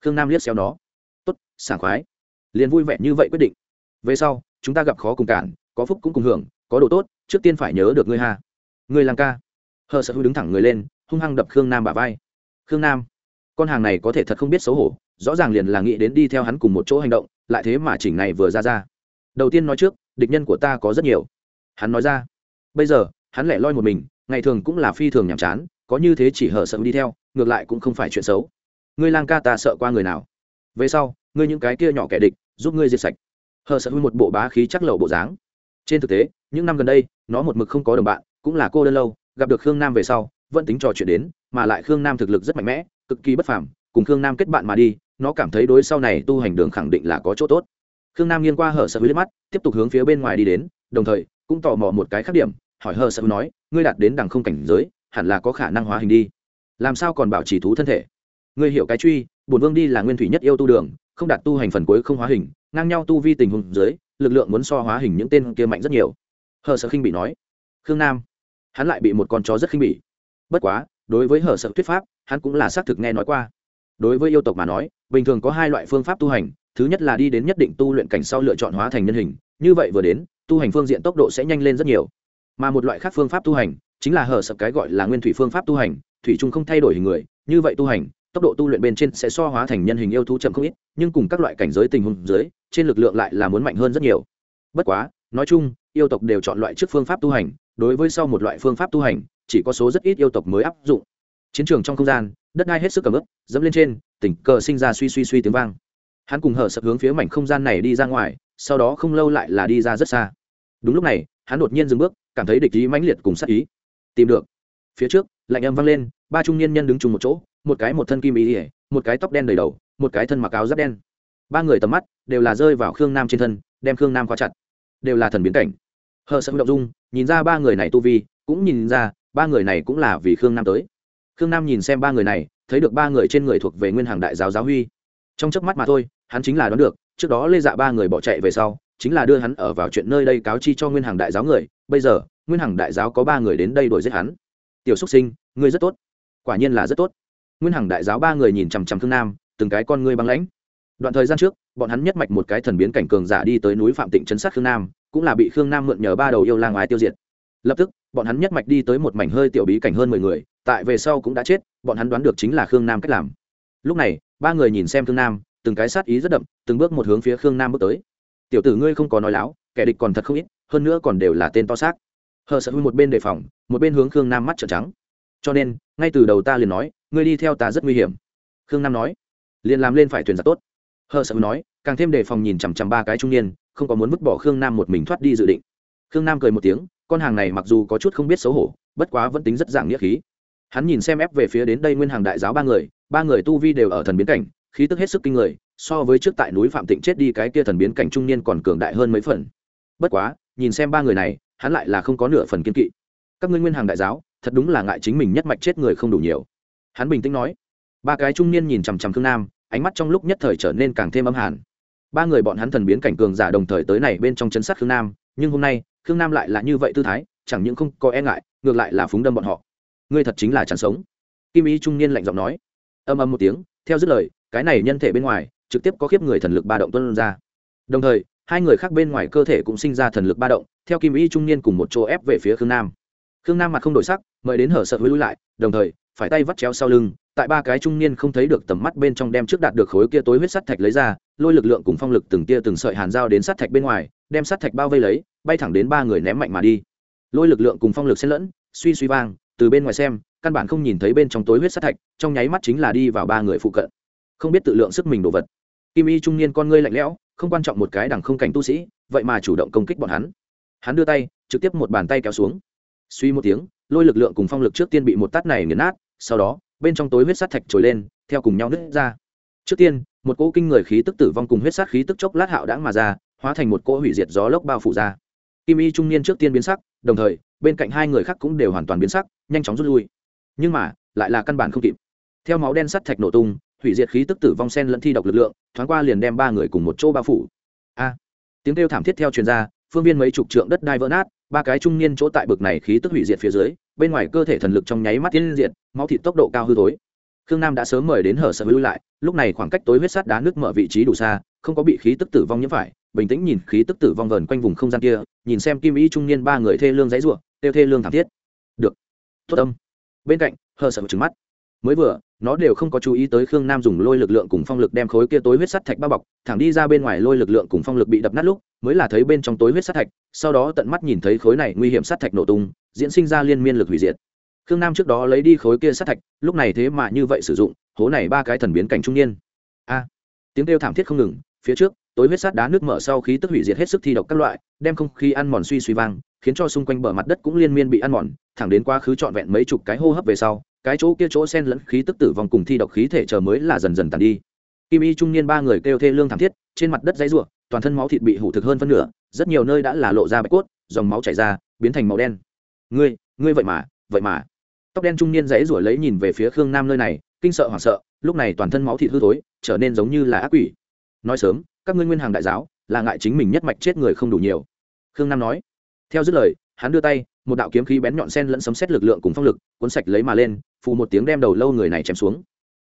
Khương nam liếc xéo nó. Tốt, sảng khoái. Liền vui vẻ như vậy quyết định. Về sau, chúng ta gặp khó cùng cản có phúc cũng cùng hưởng, có đồ tốt, trước tiên phải nhớ được ngươi hà. ngươi làm ca. Hờ sợ hư đứng thẳng người lên, hung hăng đập khương nam bả vai. Khương nam, con hàng này có thể thật không biết xấu hổ, rõ ràng liền là nghĩ đến đi theo hắn cùng một chỗ hành động, lại thế mà chỉnh này vừa ra ra. Đầu tiên nói trước, địch nhân của ta có rất nhiều. Hắn nói ra, bây giờ, hắn lẻ loi một mình, ngày thường cũng là phi thường nhàm chán, có như thế chỉ hở sợ đi theo, ngược lại cũng không phải chuyện xấu. Ngươi lang ca ta sợ qua người nào? Về sau, ngươi những cái kia nhỏ kẻ địch, giúp ngươi diệt sạch. Hờ sợ hư một bộ bá khí chắc lậu bộ dáng trên thực tế, những năm gần đây, nó một mực không có đồng bạn, cũng là cô đơn lâu, gặp được khương nam về sau, vẫn tính trò chuyện đến, mà lại khương nam thực lực rất mạnh mẽ, cực kỳ bất phàm, cùng khương nam kết bạn mà đi, nó cảm thấy đối sau này tu hành đường khẳng định là có chỗ tốt. Khương nam nghiêng qua hở sợ hư liếc mắt, tiếp tục hướng phía bên ngoài đi đến, đồng thời, cũng tò mò một cái khác điểm, hỏi hờ sợ nói, ngươi đạt đến đằng không cảnh giới, hẳn là có khả năng hóa hình đi. Làm sao còn bảo trì thú thân thể? Ngươi hiểu cái truy, bổn vương đi là nguyên thủy nhất yêu tu đường, không đạt tu hành phần cuối không hóa hình, ngang nhau tu vi tình huống dưới lực lượng muốn so hóa hình những tên kia mạnh rất nhiều. Hờ sợ khinh bị nói, khương nam, hắn lại bị một con chó rất khinh bỉ. Bất quá, đối với hở sợ thuyết pháp, hắn cũng là xác thực nghe nói qua. Đối với yêu tộc mà nói, bình thường có hai loại phương pháp tu hành, thứ nhất là đi đến nhất định tu luyện cảnh sau lựa chọn hóa thành nhân hình, như vậy vừa đến, tu hành phương diện tốc độ sẽ nhanh lên rất nhiều. Mà một loại khác phương pháp tu hành, chính là hở sợ cái gọi là nguyên thủy phương pháp tu hành, thủy trung không thay đổi hình người, như vậy tu hành tốc độ tu luyện bên trên sẽ so hóa thành nhân hình yêu thú chậm không ít, nhưng cùng các loại cảnh giới tình huống dưới, trên lực lượng lại là muốn mạnh hơn rất nhiều. Bất quá, nói chung, yêu tộc đều chọn loại trước phương pháp tu hành, đối với sau một loại phương pháp tu hành, chỉ có số rất ít yêu tộc mới áp dụng. Chiến trường trong không gian, đất đai hết sức cầm ướp dẫm lên trên, tình cờ sinh ra suy suy suy tiếng vang. Hắn cùng hở sập hướng phía mảnh không gian này đi ra ngoài, sau đó không lâu lại là đi ra rất xa. Đúng lúc này, hắn đột nhiên dừng bước, cảm thấy địch ý mãnh liệt cùng sát ý. Tìm được. Phía trước, lạnh âm vang lên ba trung niên nhân đứng chung một chỗ, một cái một thân kim ý ỉa một cái tóc đen đầy đầu, một cái thân mặc áo giáp đen. Ba người tầm mắt đều là rơi vào khương nam trên thân, đem khương nam khóa chặt. Đều là thần biến cảnh. Hờ sợ động dung, nhìn ra ba người này tu vi, cũng nhìn ra ba người này cũng là vì khương nam tới. Khương nam nhìn xem ba người này, thấy được ba người trên người thuộc về nguyên hàng đại giáo giáo huy. Trong chớp mắt mà thôi, hắn chính là đoán được, trước đó lê dạ ba người bỏ chạy về sau, chính là đưa hắn ở vào chuyện nơi đây cáo chi cho nguyên hàng đại giáo người. Bây giờ, nguyên hàng đại giáo có ba người đến đây đuổi giết hắn. Tiểu xúc sinh, ngươi rất tốt quả nhiên là rất tốt. Nguyên hằng đại giáo ba người nhìn chằm chằm thương nam, từng cái con ngươi băng lãnh. Đoạn thời gian trước, bọn hắn nhất mạch một cái thần biến cảnh cường giả đi tới núi phạm tịnh chấn sát khương nam, cũng là bị khương nam mượn nhờ ba đầu yêu lang ái tiêu diệt. Lập tức, bọn hắn nhất mạch đi tới một mảnh hơi tiểu bí cảnh hơn mười người, tại về sau cũng đã chết, bọn hắn đoán được chính là khương nam cách làm. Lúc này, ba người nhìn xem khương nam, từng cái sát ý rất đậm, từng bước một hướng phía khương nam bước tới. Tiểu tử ngươi không có nói láo, kẻ địch còn thật không ít, hơn nữa còn đều là tên to xác. Hờ sợ hư một bên đề phòng, một bên hướng khương nam mắt trợn trắng cho nên, ngay từ đầu ta liền nói, ngươi đi theo ta rất nguy hiểm. Khương nam nói, liền làm lên phải thuyền giặc tốt. Hờ sợ nói, càng thêm đề phòng nhìn chằm chằm ba cái trung niên, không có muốn vứt bỏ khương nam một mình thoát đi dự định. Khương nam cười một tiếng, con hàng này mặc dù có chút không biết xấu hổ, bất quá vẫn tính rất dạng nghĩa khí. Hắn nhìn xem ép về phía đến đây nguyên hàng đại giáo ba người ba người tu vi đều ở thần biến cảnh, khí tức hết sức kinh người, so với trước tại núi phạm tịnh chết đi cái kia thần biến cảnh trung niên còn cường đại hơn mấy phần. Bất quá, nhìn xem ba người này, hắn lại là không có nửa phần kiên kỵ. Các ngươi nguyên hàng đại giáo thật đúng là ngại chính mình nhất mạch chết người không đủ nhiều. Hắn bình tĩnh nói. Ba cái trung niên nhìn chằm chằm khương nam, ánh mắt trong lúc nhất thời trở nên càng thêm âm hàn. Ba người bọn hắn thần biến cảnh cường giả đồng thời tới này bên trong chấn sát khương nam, nhưng hôm nay, khương nam lại là như vậy tư thái, chẳng những không có e ngại, ngược lại là phúng đâm bọn họ. Ngươi thật chính là chẳng sống. Kim ý trung niên lạnh giọng nói. Âm âm một tiếng, theo dứt lời, cái này nhân thể bên ngoài, trực tiếp có khiếp người thần lực ba động tuân ra. Đồng thời, hai người khác bên ngoài cơ thể cũng sinh ra thần lực ba động, theo kim ý trung niên cùng một chỗ ép về phía khương nam khương nam mặt không đổi sắc, mời đến hở sợ hối lui lại, đồng thời, phải tay vắt chéo sau lưng, tại ba cái trung niên không thấy được tầm mắt bên trong đem trước đạt được khối kia tối huyết sắt thạch lấy ra, lôi lực lượng cùng phong lực từng tia từng sợi hàn dao đến sắt thạch bên ngoài, đem sắt thạch bao vây lấy, bay thẳng đến ba người ném mạnh mà đi. Lôi lực lượng cùng phong lực xen lẫn, suy suy vang, từ bên ngoài xem, căn bản không nhìn thấy bên trong tối huyết sắt thạch, trong nháy mắt chính là đi vào ba người phụ cận. Không biết tự lượng sức mình đồ vật. Kim y trung niên con ngươi lạnh lẽo, không quan trọng một cái đằng không cảnh tu sĩ, vậy mà chủ động công kích bọn hắn. Hắn đưa tay, trực tiếp một bàn tay kéo xuống suy một tiếng, lôi lực lượng cùng phong lực trước tiên bị một tát này nghiền nát, sau đó, bên trong tối huyết sát thạch trồi lên, theo cùng nhau nứt ra. Trước tiên, một cỗ kinh người khí tức tử vong cùng huyết sát khí tức chốc lát hạo đãng mà ra, hóa thành một cỗ hủy diệt gió lốc bao phủ ra. Kim y trung niên trước tiên biến sắc, đồng thời, bên cạnh hai người khác cũng đều hoàn toàn biến sắc, nhanh chóng rút lui. Nhưng mà, lại là căn bản không kịp. Theo máu đen sắt thạch nổ tung, hủy diệt khí tức tử vong sen lẫn thi độc lực lượng, thoáng qua liền đem ba người cùng một chỗ bao phủ. A. Tiếng kêu thảm thiết theo truyền ra, phương viên mấy chục trượng đất đai vỡ nát ba cái trung niên chỗ tại bực này khí tức hủy diệt phía dưới, bên ngoài cơ thể thần lực trong nháy mắt tiến diệt, máu thịt tốc độ cao hư thối. Khương nam đã sớm mời đến hở sở hữu lại, lúc này khoảng cách tối huyết sắt đá nước mở vị trí đủ xa, không có bị khí tức tử vong nhiễm phải, bình tĩnh nhìn khí tức tử vong vờn quanh vùng không gian kia, nhìn xem kim ý trung niên ba người thê lương dãy ruộng, tiêu thê lương thảm thiết. Được. Tốt âm bên cạnh hờ sợ trứng mắt. Mới vừa nó đều không có chú ý tới khương nam dùng lôi lực lượng cùng phong lực đem khối kia tối huyết sắt thạch bao bọc, thẳng đi ra bên ngoài lôi lực lượng cùng phong lực bị đập nát lúc, mới là thấy bên trong tối huyết sắt thạch, sau đó tận mắt nhìn thấy khối này nguy hiểm sắt thạch nổ tung, diễn sinh ra liên miên lực hủy diệt. Khương nam trước đó lấy đi khối kia sắt thạch, lúc này thế mà như vậy sử dụng, hố này ba cái thần biến cảnh trung niên. A! Tiếng kêu thảm thiết không ngừng, phía trước, tối huyết sắt đá nước mở sau khí tức hủy diệt hết sức thi độc các loại, đem không khí ăn mòn suy suy vang, khiến cho xung quanh bờ mặt đất cũng liên miên bị ăn mòn, thẳng đến quá khứ trọn vẹn mấy chục cái hô hấp về sau cái chỗ kia chỗ sen lẫn khí tức tử vong cùng thi độc khí thể chờ mới là dần dần tàn đi. Kim y trung niên ba người kêu thê lương thảm thiết, trên mặt đất dãy ruộng toàn thân máu thịt bị hủ thực hơn phân nửa, rất nhiều nơi đã là lộ ra bạch cốt, dòng máu chảy ra, biến thành màu đen. Ngươi ngươi vậy mà vậy mà. Tóc đen trung niên dãy ruổi lấy nhìn về phía khương nam nơi này, kinh sợ hoảng sợ, lúc này toàn thân máu thịt hư thối, trở nên giống như là ác quỷ. Nói sớm, các ngươi nguyên hàng đại giáo, là ngại chính mình nhất mạch chết người không đủ nhiều. Khương nam nói. Theo dứt lời, hắn đưa tay một đạo kiếm khí bén nhọn sen lẫn sấm xét lực lượng cùng phong lực, cuốn sạch lấy mà lên, phù một tiếng đem đầu lâu người này chém xuống.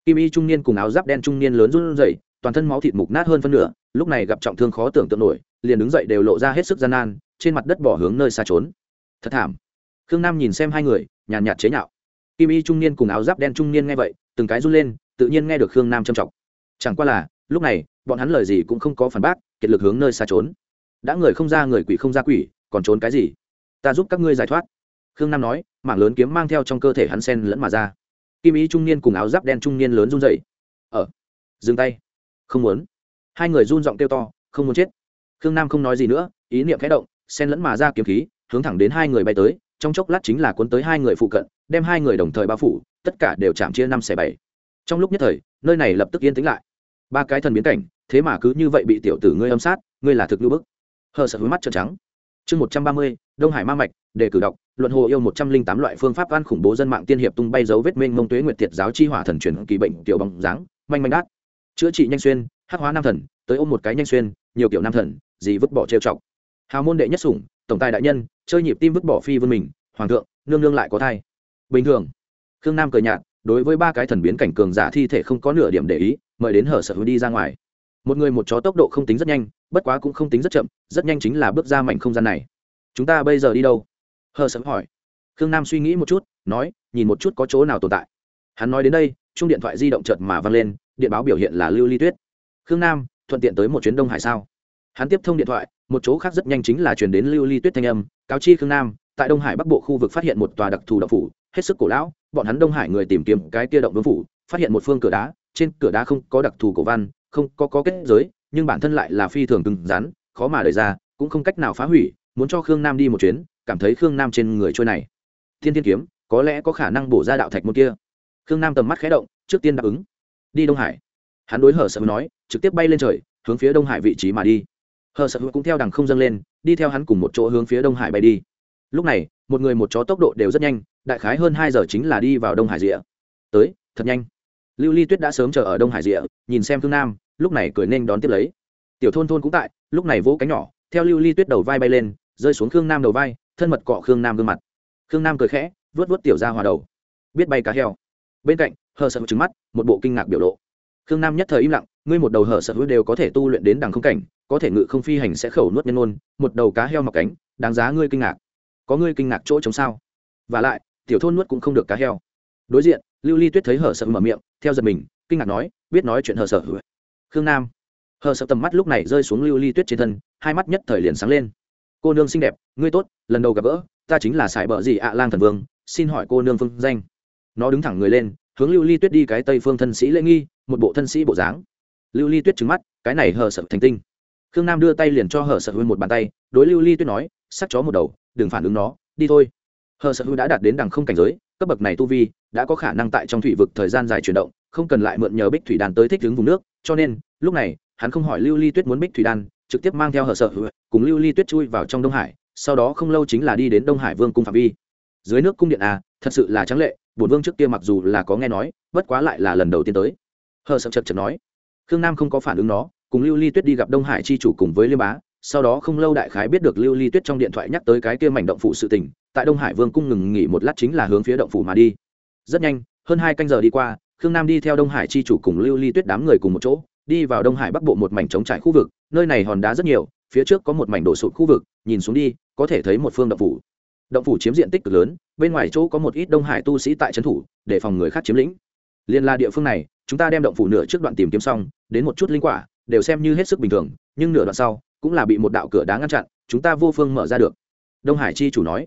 Kim y trung niên cùng áo giáp đen trung niên lớn run rẩy, toàn thân máu thịt mục nát hơn phân nửa, lúc này gặp trọng thương khó tưởng tượng nổi, liền đứng dậy đều lộ ra hết sức gian nan, trên mặt đất bỏ hướng nơi xa trốn. Thật thảm. Khương nam nhìn xem hai người, nhàn nhạt chế nhạo. Kim y trung niên cùng áo giáp đen trung niên nghe vậy, từng cái run lên, tự nhiên nghe được khương nam trầm trọng chẳng qua là, lúc này, bọn hắn lời gì cũng không có phản bác, kiệt lực hướng nơi xa trốn. Đã người không ra người quỷ không ra quỷ, còn trốn cái gì? Ta giúp các ngươi giải thoát. Khương nam nói, mảng lớn kiếm mang theo trong cơ thể hắn sen lẫn mà ra. Kim ý trung niên cùng áo giáp đen trung niên lớn run dậy ở ờ, dừng tay. Không muốn. Hai người run giọng kêu to, không muốn chết. Khương nam không nói gì nữa, ý niệm khẽ động, sen lẫn mà ra kiếm khí, hướng thẳng đến hai người bay tới, trong chốc lát chính là cuốn tới hai người phụ cận, đem hai người đồng thời bao phủ, tất cả đều chạm chia năm xẻ bảy. Trong lúc nhất thời, nơi này lập tức yên tĩnh lại. Ba cái thần biến cảnh, thế mà cứ như vậy bị tiểu tử ngươi âm sát, ngươi là thực lưu bức. Hờ sợ hứa mắt trợn trắng. Chương một trăm ba mươi đông hải ma mạch, đề cử đọc, luận hồ yêu một trăm linh tám loại phương pháp ăn khủng bố dân mạng tiên hiệp tung bay dấu vết minh mông tuế nguyệt thiệt giáo chi hỏa thần truyền kỳ bệnh tiểu bằng dáng, manh manh đát. Chữa trị nhanh xuyên, hắc hóa nam thần, tới ôm một cái nhanh xuyên, nhiều kiểu nam thần, gì vứt bỏ trêu chọc. Hào môn đệ nhất sủng, tổng tài đại nhân, chơi nhịp tim vứt bỏ phi vươn mình, hoàng thượng, nương nương lại có thai. Bình thường. Khương nam cười nhạt, đối với ba cái thần biến cảnh cường giả thi thể không có nửa điểm để ý, mời đến hở sở hữu đi ra ngoài. Một người một chó tốc độ không tính rất nhanh, bất quá cũng không tính rất chậm, rất nhanh chính là bước ra mảnh không gian này chúng ta bây giờ đi đâu? Hờ sớm hỏi. Khương nam suy nghĩ một chút nói nhìn một chút có chỗ nào tồn tại. Hắn nói đến đây chung điện thoại di động chợt mà văng lên điện báo biểu hiện là lưu ly tuyết. Khương nam thuận tiện tới một chuyến đông hải sao? Hắn tiếp thông điện thoại một chỗ khác rất nhanh chính là chuyển đến lưu ly tuyết thanh âm cáo chi khương nam tại đông hải bắc bộ khu vực phát hiện một tòa đặc thù độc phủ hết sức cổ lão bọn hắn đông hải người tìm kiếm cái kia động vương phủ phát hiện một phương cửa đá trên cửa đá không có đặc thù cổ văn không có, có kết giới nhưng bản thân lại là phi thường cứng rắn khó mà đẩy ra cũng không cách nào phá hủy muốn cho khương nam đi một chuyến, cảm thấy khương nam trên người trôi này. Thiên thiên kiếm, có lẽ có khả năng bổ ra đạo thạch môn kia. Khương nam tầm mắt khé động, trước tiên đáp ứng. Đi đông hải. Hắn đối hở sợ nói, trực tiếp bay lên trời, hướng phía đông hải vị trí mà đi. Hờ sợ cũng theo đằng không dâng lên, đi theo hắn cùng một chỗ hướng phía đông hải bay đi. Lúc này, một người một chó tốc độ đều rất nhanh, đại khái hơn hai giờ chính là đi vào đông hải rịa. Tới, thật nhanh. Lưu ly tuyết đã sớm chờ ở đông hải rịa, nhìn xem khương nam, lúc này cười nên đón tiếp lấy. Tiểu thôn thôn cũng tại, lúc này vỗ cánh nhỏ, theo lưu ly tuyết đầu vai bay lên rơi xuống khương nam đầu vai, thân mật cọ khương nam gương mặt. Khương nam cười khẽ, vớt vớt tiểu ra hòa đầu. Biết bay cá heo. Bên cạnh, hờ sợ trứng mắt, một bộ kinh ngạc biểu lộ. Khương nam nhất thời im lặng, ngươi một đầu hở sợ hữu đều có thể tu luyện đến đằng không cảnh, có thể ngự không phi hành sẽ khẩu nuốt nhân ôn một đầu cá heo mọc cánh, đáng giá ngươi kinh ngạc. Có ngươi kinh ngạc chỗ chống sao? Và lại, tiểu thôn nuốt cũng không được cá heo. Đối diện, lưu ly tuyết thấy hờ sợ mở miệng, theo giật mình, kinh ngạc nói, biết nói chuyện hờ sợ khương nam. Hờ sợ tầm mắt lúc này rơi xuống lưu ly tuyết trên thân, hai mắt nhất thời liền sáng lên cô nương xinh đẹp, ngươi tốt, lần đầu gặp gỡ, ta chính là sải bờ gì ạ, lang thần vương, xin hỏi cô nương phương danh. Nó đứng thẳng người lên, hướng lưu ly tuyết đi cái tây phương thân sĩ lễ nghi, một bộ thân sĩ bộ dáng. Lưu ly tuyết trứng mắt, cái này hờ sợ thành tinh. Khương nam đưa tay liền cho hờ sợ hơn một bàn tay, đối lưu ly tuyết nói, sắc chó một đầu, đừng phản ứng nó, đi thôi. Hờ sợ hư đã đạt đến đằng không cảnh giới, cấp bậc này tu vi, đã có khả năng tại trong thủy vực thời gian dài chuyển động, không cần lại mượn nhờ bích thủy đàn tới thích ứng vùng nước, cho nên, lúc này, hắn không hỏi lưu ly tuyết muốn bích thủy đan trực tiếp mang theo hờ sợ cùng lưu ly tuyết chui vào trong đông hải, sau đó không lâu chính là đi đến đông hải vương cung phạm vi. Dưới nước cung điện a thật sự là trắng lệ, bổn vương trước kia mặc dù là có nghe nói, bất quá lại là lần đầu tiên tới. Hờ sợ chật chật nói. Khương nam không có phản ứng nó, cùng lưu ly tuyết đi gặp đông hải chi chủ cùng với liêm bá, sau đó không lâu đại khái biết được lưu ly tuyết trong điện thoại nhắc tới cái kia mảnh động phủ sự tình, tại đông hải vương cung ngừng nghỉ một lát chính là hướng phía động phủ mà đi. Rất nhanh, hơn hai canh giờ đi qua, khương nam đi theo đông hải chi chủ cùng lưu ly tuyết đám người cùng một chỗ đi vào đông hải bắc bộ một mảnh trống trải khu vực, nơi này hòn đá rất nhiều, phía trước có một mảnh đổ sụt khu vực, nhìn xuống đi, có thể thấy một phương động phủ. Động phủ chiếm diện tích cực lớn, bên ngoài chỗ có một ít đông hải tu sĩ tại trấn thủ, để phòng người khác chiếm lĩnh. Liên la địa phương này, chúng ta đem động phủ nửa trước đoạn tìm kiếm xong, đến một chút linh quả, đều xem như hết sức bình thường, nhưng nửa đoạn sau, cũng là bị một đạo cửa đá ngăn chặn, chúng ta vô phương mở ra được. Đông hải chi chủ nói.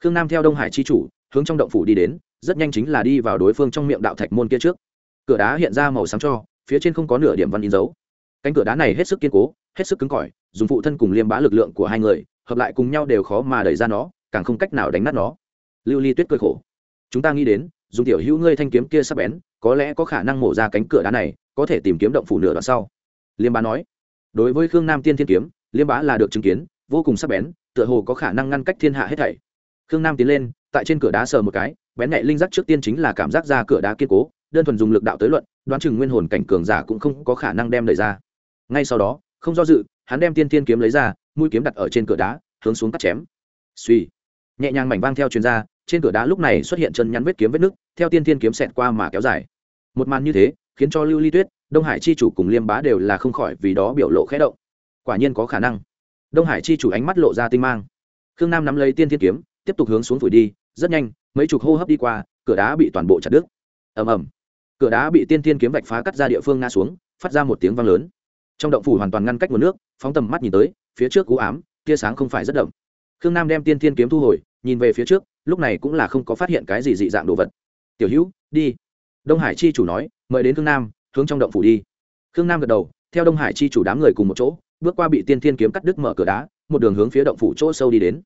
Khương nam theo đông hải chi chủ, hướng trong động phủ đi đến, rất nhanh chính là đi vào đối phương trong miệng đạo thạch môn kia trước. Cửa đá hiện ra màu sáng cho phía trên không có nửa điểm văn in dấu. Cánh cửa đá này hết sức kiên cố, hết sức cứng cỏi, dùng phụ thân cùng liêm bá lực lượng của hai người, hợp lại cùng nhau đều khó mà đẩy ra nó, càng không cách nào đánh nát nó. Lưu ly tuyết cười khổ. Chúng ta nghĩ đến, dùng tiểu hữu ngươi thanh kiếm kia sắp bén, có lẽ có khả năng mổ ra cánh cửa đá này, có thể tìm kiếm động phủ nửa đoạn sau. Liêm bá nói. Đối với khương nam tiên thiên kiếm, liêm bá là được chứng kiến, vô cùng sắc bén, tựa hồ có khả năng ngăn cách thiên hạ hết thảy. Khương nam tiến lên, tại trên cửa đá sờ một cái, bén nhạy linh giác trước tiên chính là cảm giác ra cửa đá kiên cố đơn thuần dùng lực đạo tới luận, đoán chừng nguyên hồn cảnh cường giả cũng không có khả năng đem lời ra. Ngay sau đó, không do dự, hắn đem tiên thiên kiếm lấy ra, mũi kiếm đặt ở trên cửa đá, hướng xuống cắt chém. Suy nhẹ nhàng mảnh vang theo chuyên gia trên cửa đá lúc này xuất hiện chân nhắn vết kiếm vết nước theo tiên thiên kiếm xẹt qua mà kéo dài. Một màn như thế, khiến cho lưu ly tuyết, đông hải chi chủ cùng liêm bá đều là không khỏi vì đó biểu lộ khẽ động. Quả nhiên có khả năng. Đông hải chi chủ ánh mắt lộ ra tinh mang. Khương nam nắm lấy tiên thiên kiếm, tiếp tục hướng xuống phủi đi, rất nhanh, mấy chục hô hấp đi qua, cửa đá bị toàn bộ chặt đứt. Ầm ầm cửa đá bị tiên thiên kiếm vạch phá cắt ra địa phương ngã xuống, phát ra một tiếng vang lớn. Trong động phủ hoàn toàn ngăn cách nguồn nước, phóng tầm mắt nhìn tới, phía trước cú ám, tia sáng không phải rất đậm. Khương nam đem tiên thiên kiếm thu hồi, nhìn về phía trước, lúc này cũng là không có phát hiện cái gì dị dạng đồ vật. Tiểu hữu, đi. Đông hải chi chủ nói, mời đến khương nam, hướng trong động phủ đi. Khương nam gật đầu, theo đông hải chi chủ đám người cùng một chỗ, bước qua bị tiên thiên kiếm cắt đứt mở cửa đá, một đường hướng phía động phủ chỗ sâu đi đến.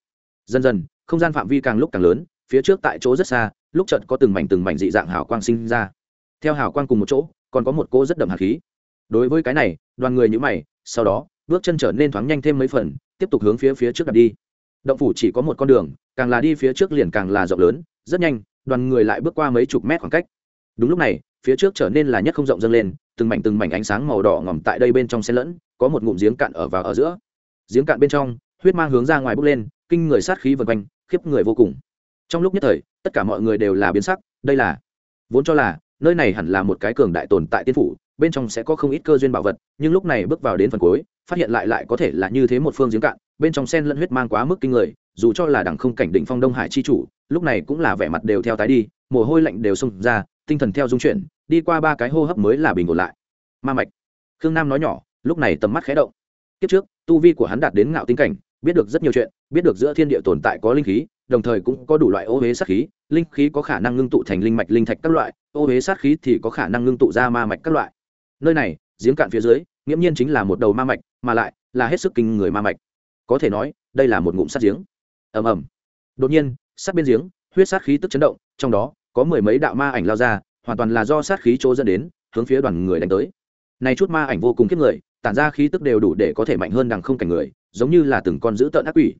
Dần dần, không gian phạm vi càng lúc càng lớn, phía trước tại chỗ rất xa, lúc chợt có từng mảnh từng mảnh dị dạng hào quang sinh ra theo hào quang cùng một chỗ, còn có một cô rất đậm hạt khí. Đối với cái này, đoàn người nhữ mày, sau đó, bước chân trở nên thoáng nhanh thêm mấy phần, tiếp tục hướng phía phía trước đặt đi. Động phủ chỉ có một con đường, càng là đi phía trước liền càng là rộng lớn, rất nhanh, đoàn người lại bước qua mấy chục mét khoảng cách. Đúng lúc này, phía trước trở nên là nhất không rộng dâng lên, từng mảnh từng mảnh ánh sáng màu đỏ ngòm tại đây bên trong xen lẫn, có một ngụm giếng cạn ở vào ở giữa. Giếng cạn bên trong, huyết mang hướng ra ngoài bốc lên, kinh người sát khí vần quanh, khiếp người vô cùng. Trong lúc nhất thời, tất cả mọi người đều là biến sắc, đây là, vốn cho là nơi này hẳn là một cái cường đại tồn tại tiên phủ, bên trong sẽ có không ít cơ duyên bảo vật, nhưng lúc này bước vào đến phần cuối, phát hiện lại lại có thể là như thế một phương giếng cạn, bên trong sen lẫn huyết mang quá mức kinh người, dù cho là đẳng không cảnh định phong đông hải chi chủ, lúc này cũng là vẻ mặt đều theo tái đi, mồ hôi lạnh đều xông ra, tinh thần theo dung chuyển, đi qua ba cái hô hấp mới là bình ổn lại. Ma mạch. Khương nam nói nhỏ, lúc này tầm mắt khé động. Kiếp trước, tu vi của hắn đạt đến ngạo tinh cảnh, biết được rất nhiều chuyện biết được giữa thiên địa tồn tại có linh khí, đồng thời cũng có đủ loại ô huế sát khí, linh khí có khả năng ngưng tụ thành linh mạch, linh thạch các loại, ô huế sát khí thì có khả năng ngưng tụ ra ma mạch các loại. Nơi này, giếng cạn phía dưới, nghiễm nhiên chính là một đầu ma mạch, mà lại là hết sức kinh người ma mạch. Có thể nói, đây là một ngụm sát giếng. Ầm ầm. Đột nhiên, sát bên giếng, huyết sát khí tức chấn động, trong đó, có mười mấy đạo ma ảnh lao ra, hoàn toàn là do sát khí chỗ dẫn đến, hướng phía đoàn người đánh tới. Này chút ma ảnh vô cùng kiếp người, tản ra khí tức đều đủ để có thể mạnh hơn đằng không cảnh người, giống như là từng con dữ tợn ác quỷ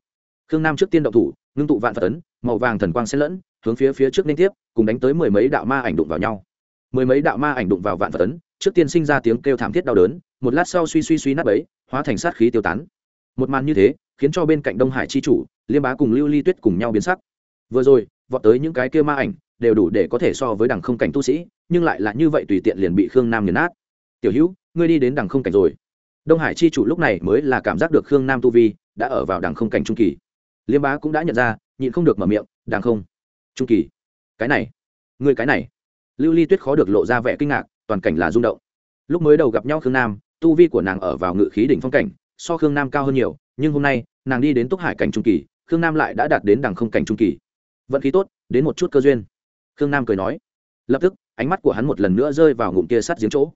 khương nam trước tiên động thủ, ngưng tụ vạn phật tấn màu vàng thần quang xen lẫn, hướng phía phía trước liên tiếp, cùng đánh tới mười mấy đạo ma ảnh đụng vào nhau. Mười mấy đạo ma ảnh đụng vào vạn phật tấn trước tiên sinh ra tiếng kêu thảm thiết đau đớn, một lát sau suy suy suy nát ấy hóa thành sát khí tiêu tán. Một màn như thế, khiến cho bên cạnh đông hải chi chủ, liêm bá cùng lưu ly tuyết cùng nhau biến sắc. Vừa rồi, vọt tới những cái kia ma ảnh, đều đủ để có thể so với đằng không cảnh tu sĩ, nhưng lại là như vậy tùy tiện liền bị khương nam nghiền nát. Tiểu hữu, ngươi đi đến đằng không cảnh rồi. Đông hải chi chủ lúc này mới là cảm giác được khương nam tu vi đã ở vào đằng không cảnh trung kỳ liêm bá cũng đã nhận ra, nhịn không được mở miệng đằng không, trung kỳ, cái này, người cái này. Lưu ly tuyết khó được lộ ra vẻ kinh ngạc, toàn cảnh là rung động. Lúc mới đầu gặp nhau khương nam, tu vi của nàng ở vào ngự khí đỉnh phong cảnh, so khương nam cao hơn nhiều, nhưng hôm nay, nàng đi đến túc hải cảnh trung kỳ, khương nam lại đã đạt đến đằng không cảnh trung kỳ. Vận khí tốt, đến một chút cơ duyên. Khương nam cười nói. Lập tức, ánh mắt của hắn một lần nữa rơi vào ngụm kia sắt giếng chỗ.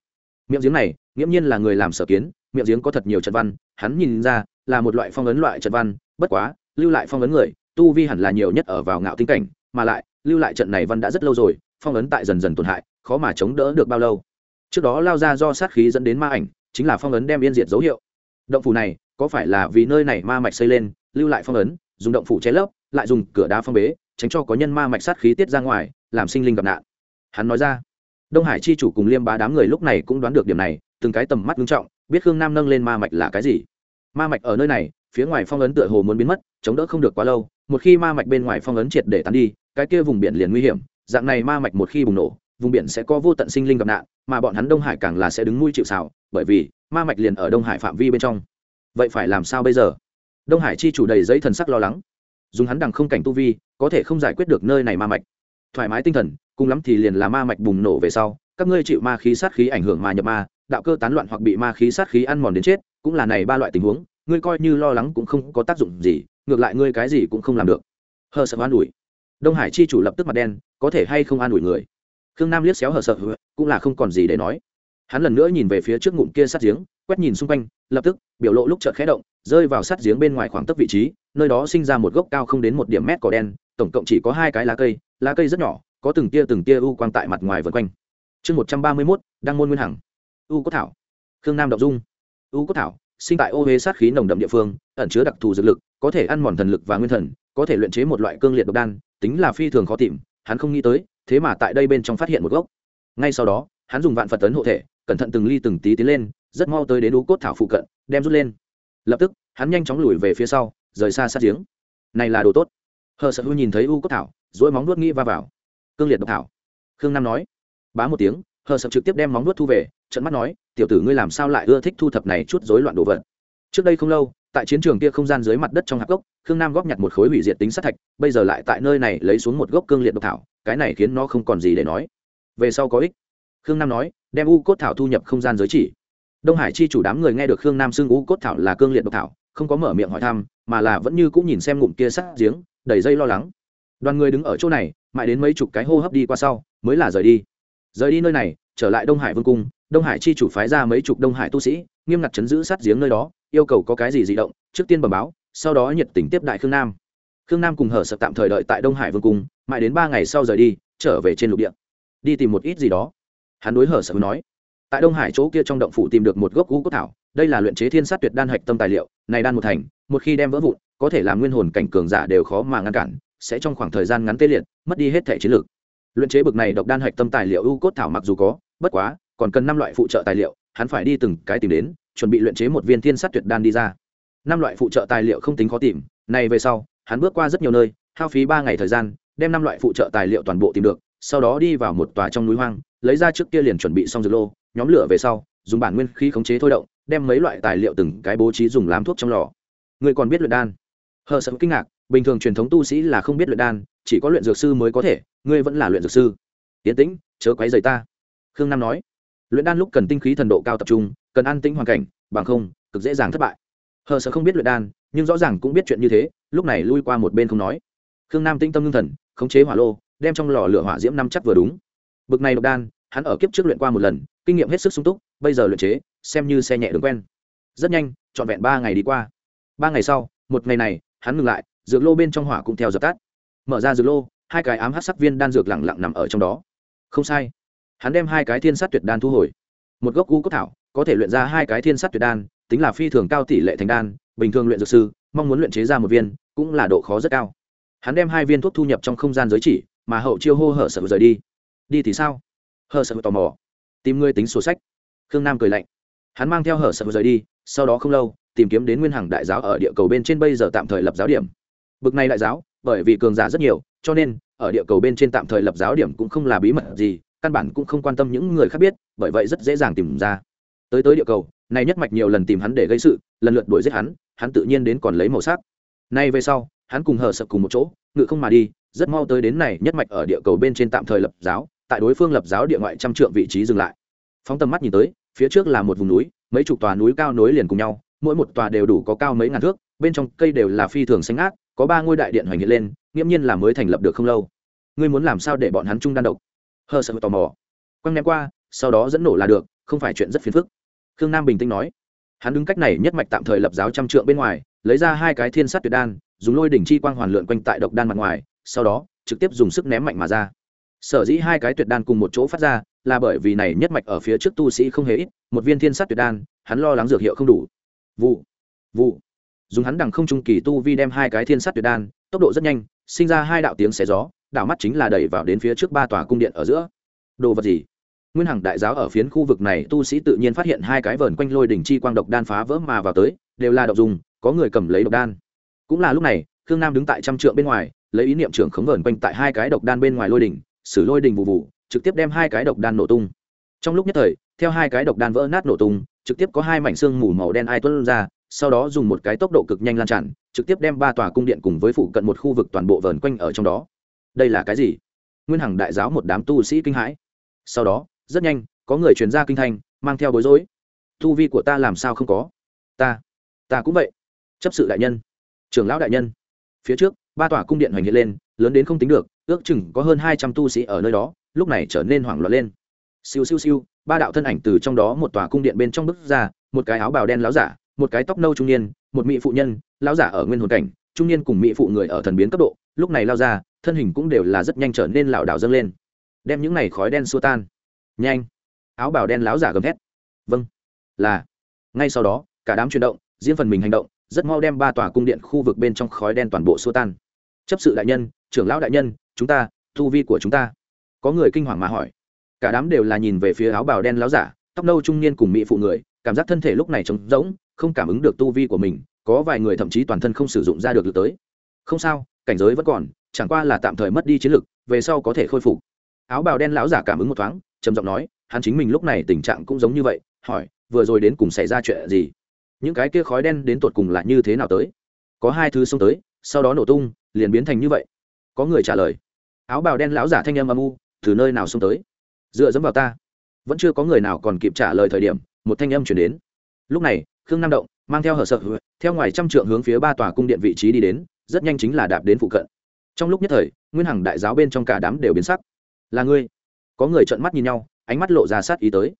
Miệng giếng này, nghiễm nhiên là người làm sở kiến, miệng giếng có thật nhiều trận văn, hắn nhìn ra là một loại phong ấn loại trận văn, bất quá lưu lại phong ấn người, tu vi hẳn là nhiều nhất ở vào ngạo tinh cảnh, mà lại, lưu lại trận này văn đã rất lâu rồi, phong ấn tại dần dần tổn hại, khó mà chống đỡ được bao lâu. Trước đó lao ra do sát khí dẫn đến ma ảnh, chính là phong ấn đem yên diệt dấu hiệu. Động phủ này, có phải là vì nơi này ma mạch xây lên, lưu lại phong ấn, dùng động phủ che lấp, lại dùng cửa đá phong bế, tránh cho có nhân ma mạch sát khí tiết ra ngoài, làm sinh linh gặp nạn. Hắn nói ra, đông hải chi chủ cùng liêm bá đám người lúc này cũng đoán được điểm này, từng cái tầm mắt nghiêm trọng, biết khương nam nâng lên ma mạch là cái gì. Ma mạch ở nơi này phía ngoài phong ấn tựa hồ muốn biến mất, chống đỡ không được quá lâu, một khi ma mạch bên ngoài phong ấn triệt để tán đi, cái kia vùng biển liền nguy hiểm, dạng này ma mạch một khi bùng nổ, vùng biển sẽ có vô tận sinh linh gặp nạn, mà bọn hắn đông hải càng là sẽ đứng mũi chịu xào bởi vì ma mạch liền ở đông hải phạm vi bên trong. Vậy phải làm sao bây giờ? Đông hải chi chủ đầy giấy thần sắc lo lắng. Dùng hắn đằng không cảnh tu vi, có thể không giải quyết được nơi này ma mạch. Thoải mái tinh thần, cùng lắm thì liền là ma mạch bùng nổ về sau, các ngươi chịu ma khí sát khí ảnh hưởng mà nhập ma, đạo cơ tán loạn hoặc bị ma khí sát khí ăn mòn đến chết, cũng là này ba loại tình huống ngươi coi như lo lắng cũng không có tác dụng gì, ngược lại ngươi cái gì cũng không làm được. Hờ sợ an ủi. Đông hải chi chủ lập tức mặt đen, có thể hay không an ủi người? Khương nam liếc xéo hờ sợ, cũng là không còn gì để nói. Hắn lần nữa nhìn về phía trước ngụm kia sát giếng, quét nhìn xung quanh, lập tức, biểu lộ lúc chợt khẽ động, rơi vào sát giếng bên ngoài khoảng tấp vị trí, nơi đó sinh ra một gốc cao không đến một điểm mét cỏ đen, tổng cộng chỉ có hai cái lá cây lá cây rất nhỏ, có từng tia từng tia u quang tại mặt ngoài vân quanh. Chương một trăm ba mươi mốt, đăng môn nguyên hằng. U cốt thảo. Khương nam đậu dung. U cốt thảo sinh tại ô huế sát khí nồng đậm địa phương, ẩn chứa đặc thù dược lực, có thể ăn mòn thần lực và nguyên thần, có thể luyện chế một loại cương liệt độc đan, tính là phi thường khó tìm, hắn không nghĩ tới, thế mà tại đây bên trong phát hiện một gốc. Ngay sau đó, hắn dùng vạn phật tấn hộ thể, cẩn thận từng ly từng tí tiến lên, rất mau tới đến u cốt thảo phụ cận, đem rút lên. Lập tức, hắn nhanh chóng lùi về phía sau, rời xa sát giếng. Này là đồ tốt. Hờ sợ hư nhìn thấy u cốt thảo dỗi móng nuốt nghĩ va vào. Cương liệt độc thảo. Khương nam nói. Bá một tiếng, hờ sợ trực tiếp đem móng nuốt thu về trận mắt nói tiểu tử ngươi làm sao lại ưa thích thu thập này chút rối loạn đồ vật? Trước đây không lâu, tại chiến trường kia không gian dưới mặt đất trong hạp gốc, khương nam góp nhặt một khối hủy diệt tính sát thạch, bây giờ lại tại nơi này lấy xuống một gốc cương liệt độc thảo, cái này khiến nó không còn gì để nói. Về sau có ích. Khương nam nói, đem u cốt thảo thu nhập không gian giới chỉ. Đông hải chi chủ đám người nghe được khương nam xưng u cốt thảo là cương liệt độc thảo, không có mở miệng hỏi thăm, mà là vẫn như cũng nhìn xem ngụm kia sát giếng, đầy dây lo lắng. Đoàn người đứng ở chỗ này, mãi đến mấy chục cái hô hấp đi qua sau, mới là rời đi. Rời đi nơi này trở lại đông hải vương cung, đông hải chi chủ phái ra mấy chục đông hải tu sĩ, nghiêm ngặt chấn giữ sát giếng nơi đó, yêu cầu có cái gì di động, trước tiên bẩm báo, sau đó nhiệt tình tiếp đại khương nam. Khương nam cùng hở sợ tạm thời đợi tại đông hải vương cung, mãi đến ba ngày sau rời đi, trở về trên lục địa. Đi tìm một ít gì đó. Hắn đối hở sợ nói, tại đông hải chỗ kia trong động phủ tìm được một gốc gũ cốt thảo, đây là luyện chế thiên sát tuyệt đan hạch tâm tài liệu, này đan một thành, một khi đem vỡ vụn, có thể làm nguyên hồn cảnh cường giả đều khó mà ngăn cản, sẽ trong khoảng thời gian ngắn tê liệt, mất đi hết thể chiến lược. Luyện chế bực này độc đan hạch tâm tài liệu u cốt thảo mặc dù có bất quá, còn cần năm loại phụ trợ tài liệu, hắn phải đi từng cái tìm đến, chuẩn bị luyện chế một viên thiên sát tuyệt đan đi ra. Năm loại phụ trợ tài liệu không tính khó tìm, này về sau, hắn bước qua rất nhiều nơi, hao phí ba ngày thời gian, đem năm loại phụ trợ tài liệu toàn bộ tìm được, sau đó đi vào một tòa trong núi hoang, lấy ra trước kia liền chuẩn bị xong dược lô, nhóm lửa về sau, dùng bản nguyên khí khống chế thôi động, đem mấy loại tài liệu từng cái bố trí dùng làm thuốc trong lò. Người còn biết luyện đan? Hờ sợ kinh ngạc, bình thường truyền thống tu sĩ là không biết luyện đan, chỉ có luyện dược sư mới có thể, ngươi vẫn là luyện dược sư. Tiến tĩnh, chớ quấy rầy ta khương nam nói, luyện đan lúc cần tinh khí thần độ cao tập trung, cần an tĩnh hoàn cảnh, bằng không, cực dễ dàng thất bại. Hờ sợ không biết luyện đan, nhưng rõ ràng cũng biết chuyện như thế, lúc này lui qua một bên không nói. Khương nam tĩnh tâm ngưng thần, khống chế hỏa lô, đem trong lò lửa hỏa diễm năm chắc vừa đúng. Bực này độc đan, hắn ở kiếp trước luyện qua một lần, kinh nghiệm hết sức sung túc, bây giờ luyện chế, xem như xe nhẹ đường quen. Rất nhanh, trọn vẹn ba ngày đi qua. Ba ngày sau, một ngày này, hắn ngừng lại, dược lô bên trong hỏa cũng theo dập tắt. Mở ra dược lô, hai cái ám hát sắc viên đan dược lẳng lặng nằm ở trong đó. Không sai hắn đem hai cái thiên sát tuyệt đan thu hồi. Một gốc u cốt thảo, có thể luyện ra hai cái thiên sát tuyệt đan, tính là phi thường cao tỷ lệ thành đan, bình thường luyện dược sư, mong muốn luyện chế ra một viên, cũng là độ khó rất cao. Hắn đem hai viên thuốc thu nhập trong không gian giới chỉ, mà hậu chiêu hô hở sợ rời đi. Đi thì sao? Hở sợ tò mò. Tìm ngươi tính sổ sách. Khương nam cười lạnh. Hắn mang theo hở sợ rời đi, sau đó không lâu, tìm kiếm đến nguyên hằng đại giáo ở địa cầu bên trên bây giờ tạm thời lập giáo điểm. Bực này đại giáo, bởi vì cường giả rất nhiều, cho nên, ở địa cầu bên trên tạm thời lập giáo điểm cũng không là bí mật gì căn bản cũng không quan tâm những người khác biết, bởi vậy rất dễ dàng tìm ra. Tới tới địa cầu, này nhất mạch nhiều lần tìm hắn để gây sự, lần lượt đuổi giết hắn hắn tự nhiên đến còn lấy màu sắc. Nay về sau, hắn cùng hờ sợ cùng một chỗ, ngự không mà đi, rất mau tới đến này nhất mạch ở địa cầu bên trên tạm thời lập giáo, tại đối phương lập giáo địa ngoại trăm trượng vị trí dừng lại. Phóng tầm mắt nhìn tới, phía trước là một vùng núi, mấy chục tòa núi cao nối liền cùng nhau, mỗi một tòa đều đủ có cao mấy ngàn thước, bên trong cây đều là phi thường xanh ngát, có ba ngôi đại điện hoành hiện lên, nghiễm nhiên là mới thành lập được không lâu. Ngươi muốn làm sao để bọn hắn chung đan độc? Hờ sợ tò mò. Quăng ném qua, sau đó dẫn nổ là được, không phải chuyện rất phiền phức. Khương nam bình tĩnh nói. Hắn đứng cách này nhất mạch tạm thời lập giáo trăm trượng bên ngoài, lấy ra hai cái thiên sát tuyệt đan, dùng lôi đỉnh chi quang hoàn lượn quanh tại độc đan mặt ngoài, sau đó, trực tiếp dùng sức ném mạnh mà ra. Sở dĩ hai cái tuyệt đan cùng một chỗ phát ra, là bởi vì này nhất mạch ở phía trước tu sĩ không hề ít, một viên thiên sát tuyệt đan, hắn lo lắng dược hiệu không đủ. Vụ vụ. Dùng hắn đằng không trung kỳ tu vi đem hai cái thiên sát tuyệt đan, tốc độ rất nhanh, sinh ra hai đạo tiếng xé gió đạo mắt chính là đẩy vào đến phía trước ba tòa cung điện ở giữa. Đồ vật gì? Nguyên hằng đại giáo ở phiến khu vực này, tu sĩ tự nhiên phát hiện hai cái vờn quanh lôi đỉnh chi quang độc đan phá vỡ mà vào tới, đều là độc dùng, có người cầm lấy độc đan. Cũng là lúc này, khương nam đứng tại trăm trượng bên ngoài, lấy ý niệm trưởng khống vờn quanh tại hai cái độc đan bên ngoài lôi đỉnh, xử lôi đỉnh vụ vụ, trực tiếp đem hai cái độc đan nổ tung. Trong lúc nhất thời, theo hai cái độc đan vỡ nát nổ tung, trực tiếp có hai mảnh xương mù màu đen ai tuân ra, sau đó dùng một cái tốc độ cực nhanh lan tràn, trực tiếp đem ba tòa cung điện cùng với phụ cận một khu vực toàn bộ vờn quanh ở trong đó đây là cái gì? Nguyên hằng đại giáo một đám tu sĩ kinh hãi. Sau đó, rất nhanh, có người truyền ra kinh thành mang theo bối rối. Tu vi của ta làm sao không có? Ta ta cũng vậy. Chấp sự đại nhân, trưởng lão đại nhân. Phía trước, ba tòa cung điện hoành hiện lên, lớn đến không tính được, ước chừng có hơn hai trăm tu sĩ ở nơi đó, lúc này trở nên hoảng loạn lên. Siêu siêu siêu, ba đạo thân ảnh từ trong đó một tòa cung điện bên trong bước ra, một cái áo bào đen láo giả, một cái tóc nâu trung niên, một mỹ phụ nhân láo giả ở nguyên hồn cảnh, trung niên cùng mỹ phụ người ở thần biến cấp độ, lúc này lao ra thân hình cũng đều là rất nhanh trở nên lảo đảo dâng lên. Đem những này khói đen xua tan. Nhanh. Áo bào đen láo giả gầm thét. Vâng. Là. Ngay sau đó, cả đám chuyển động, riêng phần mình hành động, rất mau đem ba tòa cung điện khu vực bên trong khói đen toàn bộ xua tan. Chấp sự đại nhân, trưởng lão đại nhân, chúng ta thu vi của chúng ta. Có người kinh hoàng mà hỏi. Cả đám đều là nhìn về phía áo bào đen láo giả, tóc nâu trung niên cùng mỹ phụ người, cảm giác thân thể lúc này trống rỗng, không cảm ứng được tu vi của mình, có vài người thậm chí toàn thân không sử dụng ra được lực tới. Không sao, cảnh giới vẫn còn chẳng qua là tạm thời mất đi chiến lực, về sau có thể khôi phục. Áo bào đen lão giả cảm ứng một thoáng, trầm giọng nói, hắn chính mình lúc này tình trạng cũng giống như vậy, hỏi, vừa rồi đến cùng xảy ra chuyện gì? Những cái kia khói đen đến tột cùng là như thế nào tới? Có hai thứ xông tới, sau đó nổ tung, liền biến thành như vậy. Có người trả lời. Áo bào đen lão giả thanh âm âm u, từ nơi nào xông tới? Dựa dẫm vào ta. Vẫn chưa có người nào còn kịp trả lời thời điểm, một thanh âm chuyển đến. Lúc này, khương nam động, mang theo hở sợ, theo ngoài trăm trượng hướng phía ba tòa cung điện vị trí đi đến, rất nhanh chính là đạp đến phụ cận trong lúc nhất thời, nguyên hằng đại giáo bên trong cả đám đều biến sắc. Là ngươi? Có người trợn mắt nhìn nhau, ánh mắt lộ ra sát ý tới.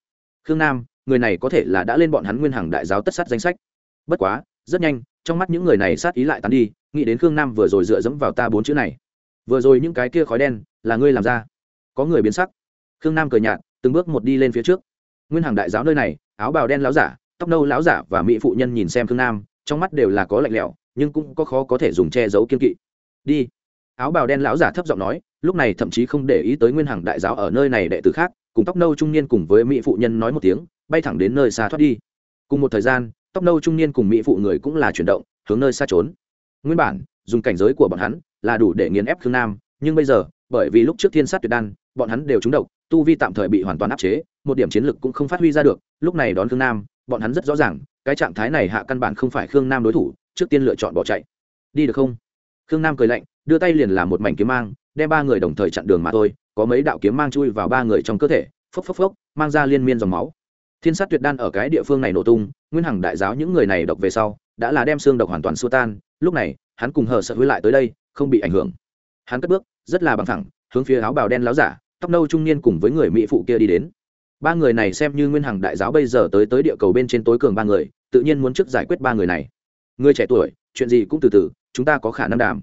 Khương nam, người này có thể là đã lên bọn hắn nguyên hằng đại giáo tất sát danh sách. Bất quá, rất nhanh, trong mắt những người này sát ý lại tán đi, nghĩ đến khương nam vừa rồi dựa dẫm vào ta bốn chữ này. Vừa rồi những cái kia khói đen, là ngươi làm ra. Có người biến sắc. Khương nam cười nhạt, từng bước một đi lên phía trước. Nguyên hàng đại giáo nơi này, áo bào đen láo giả, tóc nâu láo giả và mỹ phụ nhân nhìn xem khương nam, trong mắt đều là có lạnh lẽo, nhưng cũng có khó có thể dùng che giấu kiên kỵ. Đi áo bào đen lão giả thấp giọng nói, lúc này thậm chí không để ý tới nguyên hàng đại giáo ở nơi này đệ tử khác, cùng tóc nâu trung niên cùng với mỹ phụ nhân nói một tiếng, bay thẳng đến nơi xa thoát đi. Cùng một thời gian, tóc nâu trung niên cùng mỹ phụ người cũng là chuyển động, hướng nơi xa trốn. Nguyên bản, dùng cảnh giới của bọn hắn là đủ để nghiền ép khương nam, nhưng bây giờ, bởi vì lúc trước thiên sát tuyệt đan, bọn hắn đều trúng độc, tu vi tạm thời bị hoàn toàn áp chế, một điểm chiến lực cũng không phát huy ra được, lúc này đón khương nam, bọn hắn rất rõ ràng, cái trạng thái này hạ căn bản không phải khương nam đối thủ, trước tiên lựa chọn bỏ chạy. Đi được không? Khương nam cười lạnh đưa tay liền làm một mảnh kiếm mang, đem ba người đồng thời chặn đường mà thôi, có mấy đạo kiếm mang chui vào ba người trong cơ thể, phốc phốc phốc, mang ra liên miên dòng máu. Thiên sát tuyệt đan ở cái địa phương này nổ tung, nguyên hằng đại giáo những người này độc về sau, đã là đem xương độc hoàn toàn xua tan, lúc này, hắn cùng hờ sợ hối lại tới đây, không bị ảnh hưởng. Hắn cất bước, rất là bằng thẳng hướng phía áo bào đen láo giả, tóc nâu trung niên cùng với người mỹ phụ kia đi đến. Ba người này xem như nguyên hằng đại giáo bây giờ tới tới địa cầu bên trên tối cường ba người, tự nhiên muốn trước giải quyết ba người này. Người trẻ tuổi, chuyện gì cũng từ từ, chúng ta có khả năng đảm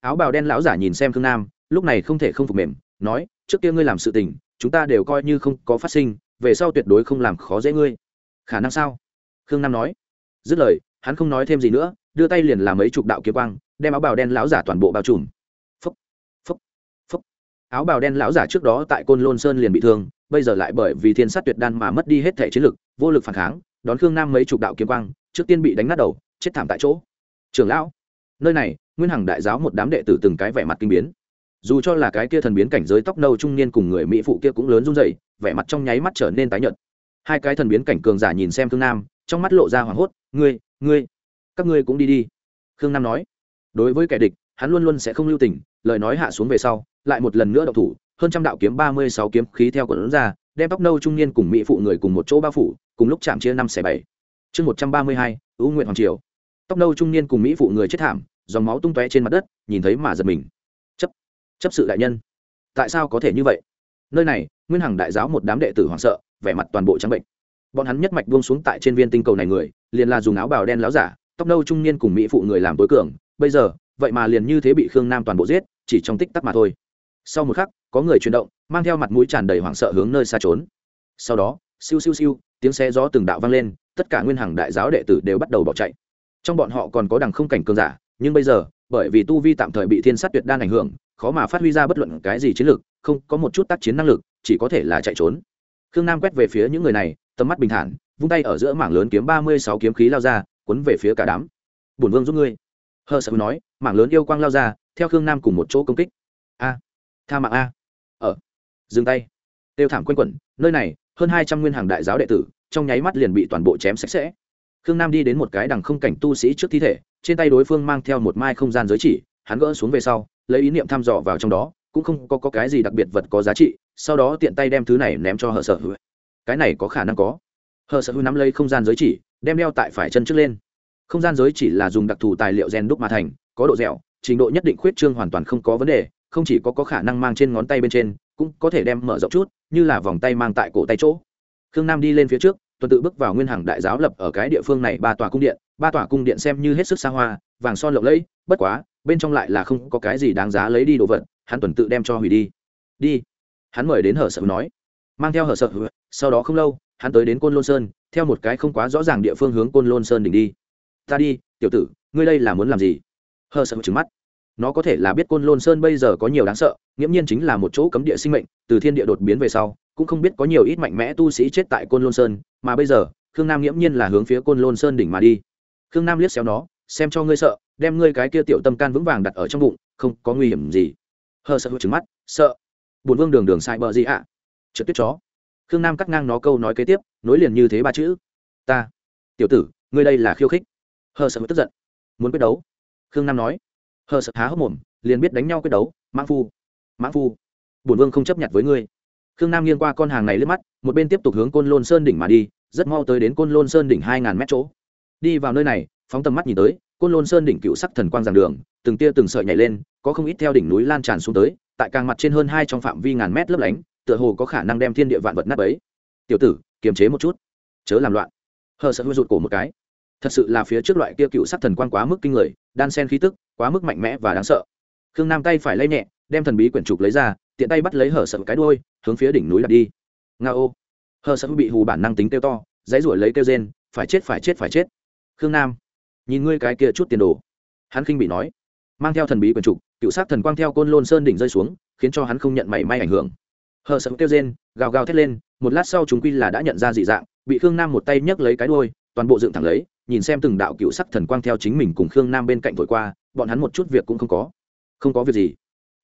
áo bào đen lão giả nhìn xem khương nam, lúc này không thể không phục mềm, nói, trước kia ngươi làm sự tình, chúng ta đều coi như không có phát sinh, về sau tuyệt đối không làm khó dễ ngươi. Khả năng sao? Khương nam nói. Dứt lời, hắn không nói thêm gì nữa, đưa tay liền làm mấy chục đạo kiếm quang, đem áo bào đen lão giả toàn bộ bao trùm. Phúc phúc phúc. Áo bào đen lão giả trước đó tại côn lôn sơn liền bị thương, bây giờ lại bởi vì thiên sát tuyệt đan mà mất đi hết thể chiến lực, vô lực phản kháng, đón khương nam mấy chục đạo kiếm quang, trước tiên bị đánh nát đầu, chết thảm tại chỗ. Trưởng lão nơi này, nguyên hằng đại giáo một đám đệ tử từng cái vẻ mặt kinh biến. Dù cho là cái kia thần biến cảnh giới tóc nâu trung niên cùng người mỹ phụ kia cũng lớn run dậy vẻ mặt trong nháy mắt trở nên tái nhợt. Hai cái thần biến cảnh cường giả nhìn xem khương nam, trong mắt lộ ra hoảng hốt, ngươi ngươi, các ngươi cũng đi đi. Khương nam nói. Đối với kẻ địch, hắn luôn luôn sẽ không lưu tình, lời nói hạ xuống về sau, lại một lần nữa độc thủ, hơn trăm đạo kiếm, ba mươi sáu kiếm khí theo quần ra, đem tóc nâu trung niên cùng mỹ phụ người cùng một chỗ bao phủ, cùng lúc chạm chia năm xẻ bảy. Chương một trăm ba mươi hai ưu nguyện hoàng triều. Tóc nâu trung niên cùng mỹ phụ người chết thảm dòng máu tung tóe trên mặt đất, nhìn thấy mà giật mình. Chấp chấp sự đại nhân. Tại sao có thể như vậy? Nơi này, nguyên hằng đại giáo một đám đệ tử hoảng sợ, vẻ mặt toàn bộ trắng bệnh. Bọn hắn nhất mạch buông xuống tại trên viên tinh cầu này người, liền là dùng áo bào đen láo giả, tóc nâu trung niên cùng mỹ phụ người làm tối cường. Bây giờ, vậy mà liền như thế bị khương nam toàn bộ giết, chỉ trong tích tắc mà thôi. Sau một khắc, có người chuyển động, mang theo mặt mũi tràn đầy hoảng sợ hướng nơi xa trốn. Sau đó, siêu siêu siêu, tiếng xe gió từng đạo vang lên, tất cả nguyên hàng đại giáo đệ tử đều bắt đầu bỏ chạy. Trong bọn họ còn có đằng không cảnh cường giả nhưng bây giờ, bởi vì tu vi tạm thời bị thiên sát tuyệt đan ảnh hưởng, khó mà phát huy ra bất luận cái gì chiến lược không có một chút tác chiến năng lực, chỉ có thể là chạy trốn. Khương nam quét về phía những người này, tầm mắt bình thản, vung tay ở giữa mảng lớn kiếm ba mươi sáu kiếm khí lao ra quấn về phía cả đám. Bổn vương giúp ngươi. Hờ sợ nói, mảng lớn yêu quang lao ra, theo khương nam cùng một chỗ công kích. A, tha mạng a. Ở dừng tay. Tiêu thảm q u a n quẩn, nơi này, hơn hai trăm nguyên hàng đại giáo đệ tử, trong nháy mắt liền bị toàn bộ chém sạch sẽ khương nam đi đến một cái đằng không cảnh tu sĩ trước thi thể trên tay đối phương mang theo một mai không gian giới chỉ hắn gỡ xuống về sau lấy ý niệm thăm dò vào trong đó cũng không có, có cái gì đặc biệt vật có giá trị sau đó tiện tay đem thứ này ném cho hờ sợ hữu. Cái này có khả năng có. Hờ sợ hữu nắm lấy không gian giới chỉ đem đeo tại phải chân trước lên. Không gian giới chỉ là dùng đặc thù tài liệu gen đúc mà thành có độ dẻo trình độ nhất định khuyết trương hoàn toàn không có vấn đề không chỉ có, có khả năng mang trên ngón tay bên trên cũng có thể đem mở rộng chút như là vòng tay mang tại cổ tay chỗ. Khương nam đi lên phía trước tuần tự bước vào nguyên hàng đại giáo lập ở cái địa phương này ba tòa cung điện, ba tòa cung điện xem như hết sức xa hoa, vàng son lộng lẫy, bất quá, bên trong lại là không có cái gì đáng giá lấy đi đồ vật, hắn tuần tự đem cho hủy đi. Đi. Hắn mời đến hở sợ nói. Mang theo hở sợ, sau đó không lâu, hắn tới đến côn lôn sơn, theo một cái không quá rõ ràng địa phương hướng côn lôn sơn đỉnh đi. Ta đi, tiểu tử, ngươi đây là muốn làm gì? Hờ sợ trứng mắt. Nó có thể là biết côn lôn sơn bây giờ có nhiều đáng sợ, nghiễm nhiên chính là một chỗ cấm địa sinh mệnh, từ thiên địa đột biến về sau cũng không biết có nhiều ít mạnh mẽ tu sĩ chết tại côn lôn sơn, mà bây giờ, khương nam nghiễm nhiên là hướng phía côn lôn sơn đỉnh mà đi. Khương nam liếc xéo nó, xem cho ngươi sợ, đem ngươi cái kia tiểu tâm can vững vàng đặt ở trong bụng, không có nguy hiểm gì. Hờ sợ hụt trứng mắt, sợ. Bùn vương đường đường sai bờ gì ạ? À? trượt tuyết chó. Khương nam cắt ngang nó câu nói kế tiếp, nối liền như thế ba chữ. Ta. Tiểu tử, ngươi đây là khiêu khích. Hờ sợ tức giận. Muốn quyết đấu. Khương nam nói. Hờ sợ há hốc mồm, liền biết đánh nhau quyết đấu. Mãng phu. Mãng phu. Bùn vương không chấp nhận với ngươi khương nam nghiêng qua con hàng này lướt mắt, một bên tiếp tục hướng côn lôn sơn đỉnh mà đi, rất mau tới đến côn lôn sơn đỉnh hai ngàn mét chỗ. Đi vào nơi này, phóng tầm mắt nhìn tới, côn lôn sơn đỉnh cựu sắc thần quang giảng đường, từng tia từng sợi nhảy lên, có không ít theo đỉnh núi lan tràn xuống tới, tại càng mặt trên hơn hai trong phạm vi ngàn mét lấp lánh, tựa hồ có khả năng đem thiên địa vạn vật nát ấy tiểu tử, kiềm chế một chút, chớ làm loạn. Hờ sợ hư rụt cổ một cái. Thật sự là phía trước loại kia cựu sắc thần quang quá mức kinh người, đan sen khí tức, quá mức mạnh mẽ và đáng sợ. Khương nam tay phải lay nhẹ, đem thần bí quyển trục lấy ra tiện tay bắt lấy hở sợ cái đuôi, hướng phía đỉnh núi đặt đi. Nga ô. Hở sợ bị hù bản năng tính kêu to, dãy ruổi lấy kêu rên, phải chết phải chết phải chết. Khương nam, nhìn ngươi cái kia chút tiền đồ. Hắn khinh bị nói, mang theo thần bí quần trục, cựu sát thần quang theo côn lôn sơn đỉnh rơi xuống, khiến cho hắn không nhận mảy may ảnh hưởng. Hờ sợ kêu rên, gào gào thét lên, một lát sau chúng quy là đã nhận ra dị dạng, bị khương nam một tay nhấc lấy cái đuôi, toàn bộ dựng thẳng lấy, nhìn xem từng đạo cựu sắc thần quang theo chính mình cùng khương nam bên cạnh thổi qua, bọn hắn một chút việc cũng không có. Không có việc gì.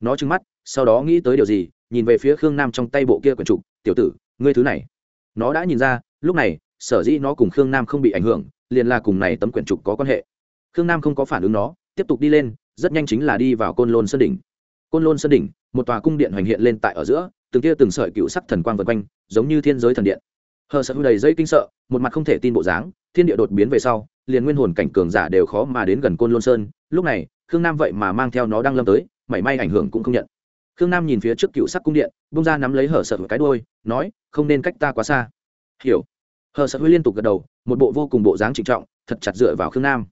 Nó trừng mắt sau đó nghĩ tới điều gì, nhìn về phía khương nam trong tay bộ kia quyển trục, tiểu tử, ngươi thứ này. Nó đã nhìn ra, lúc này, sở dĩ nó cùng khương nam không bị ảnh hưởng, liền là cùng này tấm quyển trục có quan hệ. Khương nam không có phản ứng nó, tiếp tục đi lên, rất nhanh chính là đi vào côn lôn sơn đỉnh. Côn lôn sơn đỉnh, một tòa cung điện hoành hiện lên tại ở giữa, từng kia từng sợi cựu sắc thần quang vân quanh, giống như thiên giới thần điện. Hờ sợ đầy dây kinh sợ, một mặt không thể tin bộ dáng, thiên địa đột biến về sau, liền nguyên hồn cảnh cường giả đều khó mà đến gần côn lôn sơn. Lúc này, khương nam vậy mà mang theo nó đang lâm tới, mảy may ảnh hưởng cũng không nhận khương nam nhìn phía trước cựu sắc cung điện, bung ra nắm lấy hở sợ cái đôi nói, không nên cách ta quá xa. Hiểu. Hở sợ huy liên tục gật đầu, một bộ vô cùng bộ dáng trịnh trọng, thật chặt dựa vào khương nam.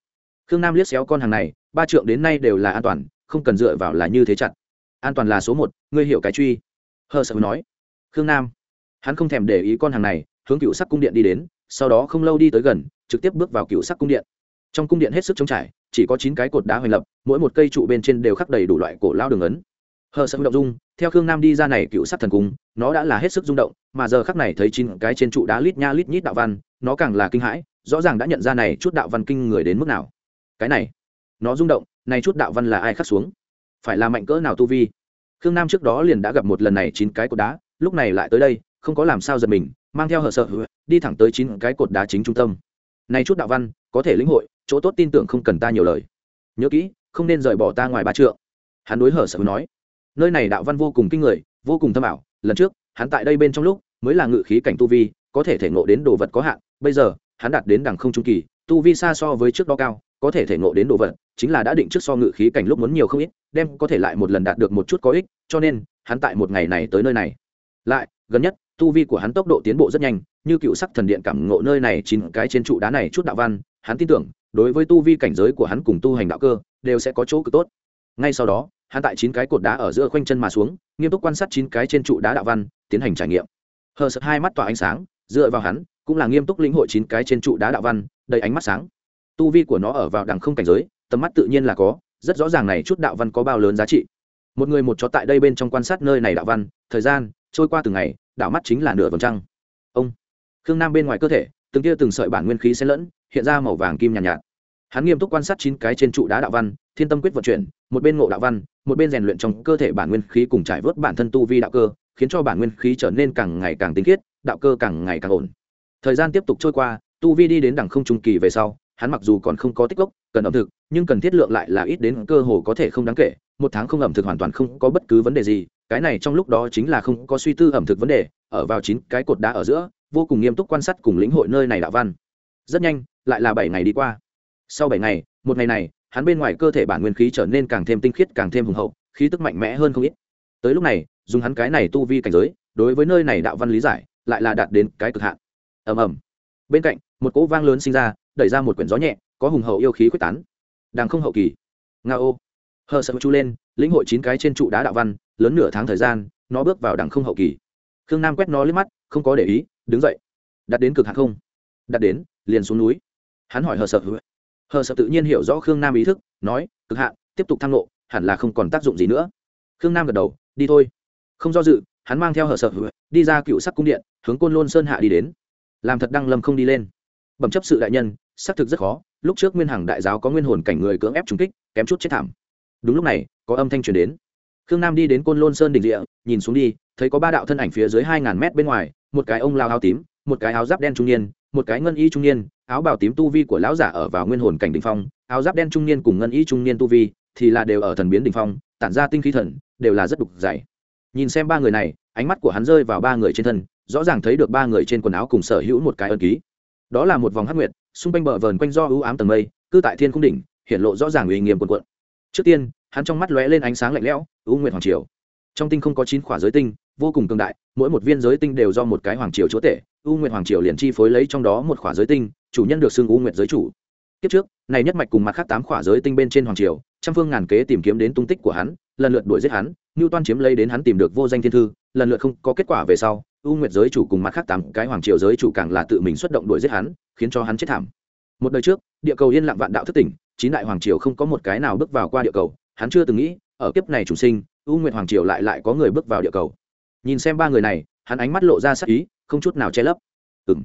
Khương nam liếc xéo con hàng này, ba trượng đến nay đều là an toàn, không cần dựa vào là như thế chặt. An toàn là số một, ngươi hiểu cái truy. Hờ sợ nói. Khương nam. Hắn không thèm để ý con hàng này, hướng cựu sắc cung điện đi đến, sau đó không lâu đi tới gần, trực tiếp bước vào cựu sắc cung điện. Trong cung điện hết sức trống trải, chỉ có chín cái cột đá hoành lập, mỗi một cây trụ bên trên đều khắc đầy đủ loại cổ lao đường ấn hờ sợ động dung, theo khương nam đi ra này cựu sắc thần cung, nó đã là hết sức rung động, mà giờ khắc này thấy chín cái trên trụ đá lít nha lít nhít đạo văn, nó càng là kinh hãi, rõ ràng đã nhận ra này chút đạo văn kinh người đến mức nào. Cái này, nó rung động, này chút đạo văn là ai khắc xuống? Phải là mạnh cỡ nào tu vi? Khương nam trước đó liền đã gặp một lần này chín cái cột đá, lúc này lại tới đây, không có làm sao giật mình, mang theo hờ sợ, đi thẳng tới chín cái cột đá chính trung tâm. Này chút đạo văn, có thể lĩnh hội, chỗ tốt tin tưởng không cần ta nhiều lời. Nhớ kỹ, không nên rời bỏ ta ngoài ba trượng. Hắn đối hở sợ nói nơi này đạo văn vô cùng kinh người, vô cùng thâm ảo, lần trước, hắn tại đây bên trong lúc, mới là ngự khí cảnh tu vi, có thể thể ngộ đến đồ vật có hạn, bây giờ, hắn đạt đến đẳng không trung kỳ, tu vi xa so với trước đó cao, có thể thể ngộ đến đồ vật, chính là đã định trước so ngự khí cảnh lúc muốn nhiều không ít, đem có thể lại một lần đạt được một chút có ích, cho nên, hắn tại một ngày này tới nơi này. Lại, gần nhất, tu vi của hắn tốc độ tiến bộ rất nhanh, như cựu sắc thần điện cảm ngộ nơi này chín cái trên trụ đá này chút đạo văn, hắn tin tưởng, đối với tu vi cảnh giới của hắn cùng tu hành đạo cơ, đều sẽ có chỗ cực tốt. Ngay sau đó hắn tại chín cái cột đá ở giữa khoanh chân mà xuống nghiêm túc quan sát chín cái trên trụ đá đạo văn tiến hành trải nghiệm. Hờ sợ hai mắt tỏa ánh sáng dựa vào hắn cũng là nghiêm túc lĩnh hội chín cái trên trụ đá đạo văn đầy ánh mắt sáng. Tu vi của nó ở vào đẳng không cảnh giới tầm mắt tự nhiên là có rất rõ ràng này chút đạo văn có bao lớn giá trị. Một người một chó tại đây bên trong quan sát nơi này đạo văn thời gian trôi qua từng ngày đạo mắt chính là nửa vòng trăng. Ông. Khương nam bên ngoài cơ thể từng tia từng sợi bản nguyên khí xen lẫn hiện ra màu vàng kim nhàn nhạt, nhạt. Hắn nghiêm túc quan sát chín cái trên trụ đá đạo văn thiên tâm quyết vận chuyển một bên ngộ đạo văn một bên rèn luyện trong cơ thể bản nguyên khí cùng trải vớt bản thân tu vi đạo cơ, khiến cho bản nguyên khí trở nên càng ngày càng tinh khiết, đạo cơ càng ngày càng ổn. Thời gian tiếp tục trôi qua, tu vi đi đến đẳng không trung kỳ về sau, hắn mặc dù còn không có tích gốc cần ẩm thực, nhưng cần thiết lượng lại là ít đến cơ hồ có thể không đáng kể, một tháng không ẩm thực hoàn toàn không có bất cứ vấn đề gì, cái này trong lúc đó chính là không có suy tư ẩm thực vấn đề, ở vào chín cái cột đá ở giữa, vô cùng nghiêm túc quan sát cùng lĩnh hội nơi này đạo văn. Rất nhanh, lại là bảy ngày đi qua. Sau bảy ngày, một ngày này hắn bên ngoài cơ thể bản nguyên khí trở nên càng thêm tinh khiết, càng thêm hùng hậu, khí tức mạnh mẽ hơn không ít. Tới lúc này, dùng hắn cái này tu vi cảnh giới, đối với nơi này đạo văn lý giải, lại là đạt đến cái cực hạn. Ầm ầm. Bên cạnh, một cỗ vang lớn sinh ra, đẩy ra một quyển gió nhẹ, có hùng hậu yêu khí quyết tán. Đang không hậu kỳ. Nga ô. Hờ sợ chu lên, lĩnh hội chín cái trên trụ đá đạo văn, lớn nửa tháng thời gian, nó bước vào đằng không hậu kỳ. Khương nam quét nó lên mắt, không có để ý, đứng dậy. Đặt đến cực hạn không? Đặt đến, liền xuống núi. Hắn hỏi hờ sợ hờ sợ tự nhiên hiểu rõ khương nam ý thức, nói, cực hạn, tiếp tục thăng lộ hẳn là không còn tác dụng gì nữa. Khương nam gật đầu, đi thôi. Không do dự, hắn mang theo hờ sợ đi ra cựu sắc cung điện, hướng côn lôn sơn hạ đi đến. Làm thật đăng lâm không đi lên. Bẩm chấp sự đại nhân, xác thực rất khó, lúc trước nguyên hằng đại giáo có nguyên hồn cảnh người cưỡng ép trung kích, kém chút chết thảm. Đúng lúc này, có âm thanh truyền đến. Khương nam đi đến côn lôn sơn đỉnh địa, nhìn xuống đi, thấy có ba đạo thân ảnh phía dưới hai ngàn mét bên ngoài, một cái ông lao áo tím, một cái áo giáp đen trung niên một cái ngân y trung niên, áo bào tím tu vi của lão giả ở vào nguyên hồn cảnh đ ỉ n h phong, áo giáp đen trung niên cùng ngân y trung niên tu vi thì là đều ở thần biến đ ỉ n h phong, tản ra tinh khí thần, đều là rất đục dày. Nhìn xem ba người này, ánh mắt của hắn rơi vào ba người trên thân, rõ ràng thấy được ba người trên quần áo cùng sở hữu một cái ân ký. Đó là một vòng hắc nguyệt, xung quanh bờ vờn quanh do ưu ám tầng mây cư tại thiên cung đỉnh, hiện lộ rõ ràng uy nghiêm quần quận trước tiên, hắn trong mắt lóe lên ánh sáng lạnh lẽo, ưu nguyệt hoàng triều. Trong tinh không có chín khỏa giới tinh vô cùng cường đại, mỗi một viên giới tinh đều do một cái hoàng triều chúa tể, u nguyệt hoàng triều liền chi phối lấy trong đó một khỏa giới tinh, chủ nhân được xưng u nguyệt giới chủ. Kiếp trước, này nhất mạch cùng mặt khác tám khỏa giới tinh bên trên hoàng triều, trăm phương ngàn kế tìm kiếm đến tung tích của hắn, lần lượt đuổi giết hắn ngưu toan chiếm lấy đến hắn tìm được vô danh thiên thư, lần lượt không có kết quả về sau, u nguyệt giới chủ cùng mặt khác tám cái hoàng triều giới chủ càng là tự mình xuất động đuổi giết hắn, khiến cho hắn chết thảm. Một đời trước, địa cầu yên lặng vạn đạo thất tỉnh, chín đại hoàng triều không có một cái nào bước vào qua địa cầu, hắn chưa từng nghĩ, ở kiếp này chủ sinh, u nguyệt hoàng triều lại lại có người bước vào địa cầu nhìn xem ba người này, hắn ánh mắt lộ ra sắc ý, không chút nào che lấp. Ừng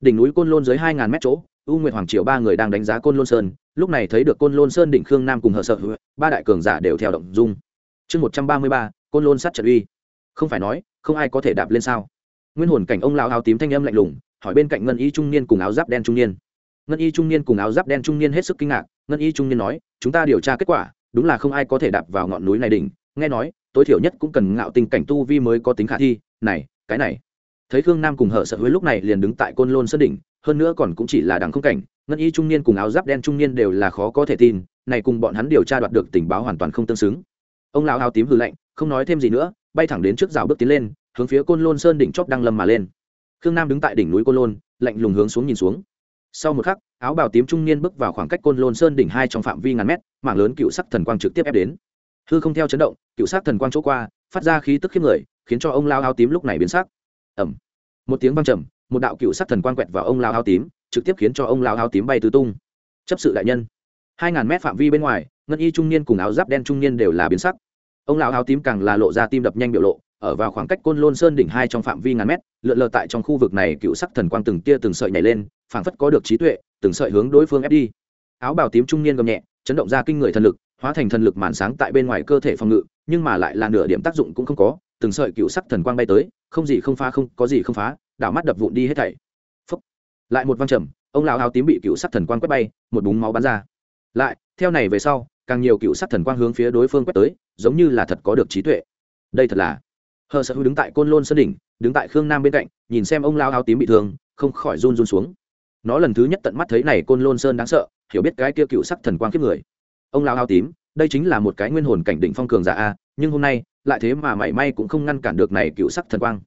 đỉnh núi côn lôn dưới hai ngàn mét chỗ, u nguyệt hoàng triều ba người đang đánh giá côn lôn sơn, lúc này thấy được côn lôn sơn đỉnh khương nam cùng hờ sợ ba đại cường giả đều theo động dung. Chương một trăm ba mươi ba, côn lôn sát trận uy. Không phải nói, không ai có thể đạp lên sao? Nguyên hồn cảnh ông lão áo tím thanh âm lạnh lùng, hỏi bên cạnh ngân y trung niên cùng áo giáp đen trung niên. Ngân y trung niên cùng áo giáp đen trung niên hết sức kinh ngạc, ngân y trung niên nói, chúng ta điều tra kết quả, đúng là không ai có thể đạp vào ngọn núi này đỉnh. Nghe nói tối thiểu nhất cũng cần ngạo tình cảnh tu vi mới có tính khả thi. Này, cái này. Thấy khương nam cùng hở sợ huế lúc này liền đứng tại côn lôn sơn đỉnh, hơn nữa còn cũng chỉ là đằng không cảnh, ngân y trung niên cùng áo giáp đen trung niên đều là khó có thể tin, này cùng bọn hắn điều tra đoạt được tình báo hoàn toàn không tương xứng. Ông lão áo tím hư lạnh, không nói thêm gì nữa, bay thẳng đến trước rào bước tiến lên, hướng phía côn lôn sơn đỉnh chóp đăng lâm mà lên. Khương nam đứng tại đỉnh núi côn lôn, lạnh lùng hướng xuống nhìn xuống. Sau một khắc, áo bào tím trung niên bước vào khoảng cách côn lôn sơn đỉnh hai trong phạm vi ngàn mét, mảng lớn cựu sắc thần quang trực tiếp ép đến hư không theo chấn động, cựu sát thần quang chỗ qua, phát ra khí tức khiếp người, khiến cho ông lao áo tím lúc này biến sắc. Ẩm một tiếng văng trầm, một đạo cựu sát thần quang quẹt vào ông lao áo tím, trực tiếp khiến cho ông lao áo tím bay tứ tung. Chấp sự đại nhân. Hai ngàn mét phạm vi bên ngoài, ngân y trung niên cùng áo giáp đen trung niên đều là biến sắc. Ông lão áo tím càng là lộ ra tim đập nhanh biểu lộ, ở vào khoảng cách côn lôn sơn đỉnh hai trong phạm vi ngàn mét, lượn lờ tại trong khu vực này cựu sắc thần quang từng tia từng sợi nhảy lên, phảng phất có được trí tuệ, từng sợi hướng đối phương ép đi. Áo bào tím trung niên gầm nhẹ, chấn động ra kinh người thần lực hóa thành thần lực màn sáng tại bên ngoài cơ thể phòng ngự, nhưng mà lại là nửa điểm tác dụng cũng không có, từng sợi cựu sắc thần quang bay tới, không gì không phá, không có gì không phá, đảo mắt đập vụn đi hết thảy. Phúc. lại một văng trầm, ông lão áo tím bị cựu sắc thần quang quét bay, một búng máu bắn ra. Lại, theo này về sau, càng nhiều cựu sắc thần quang hướng phía đối phương quét tới, giống như là thật có được trí tuệ. Đây thật là. Hờ sợ hữu đứng tại côn lôn sơn đỉnh, đứng tại khương nam bên cạnh, nhìn xem ông lão áo tím bị thương, không khỏi run run xuống. Nó lần thứ nhất tận mắt thấy này côn lôn sơn đáng sợ, hiểu biết cái kia cựu sắc thần quang kiếp người ông lao áo tím, đây chính là một cái nguyên hồn cảnh đỉnh phong cường giả a, nhưng hôm nay, lại thế mà mảy may cũng không ngăn cản được này cựu sắc thần quang.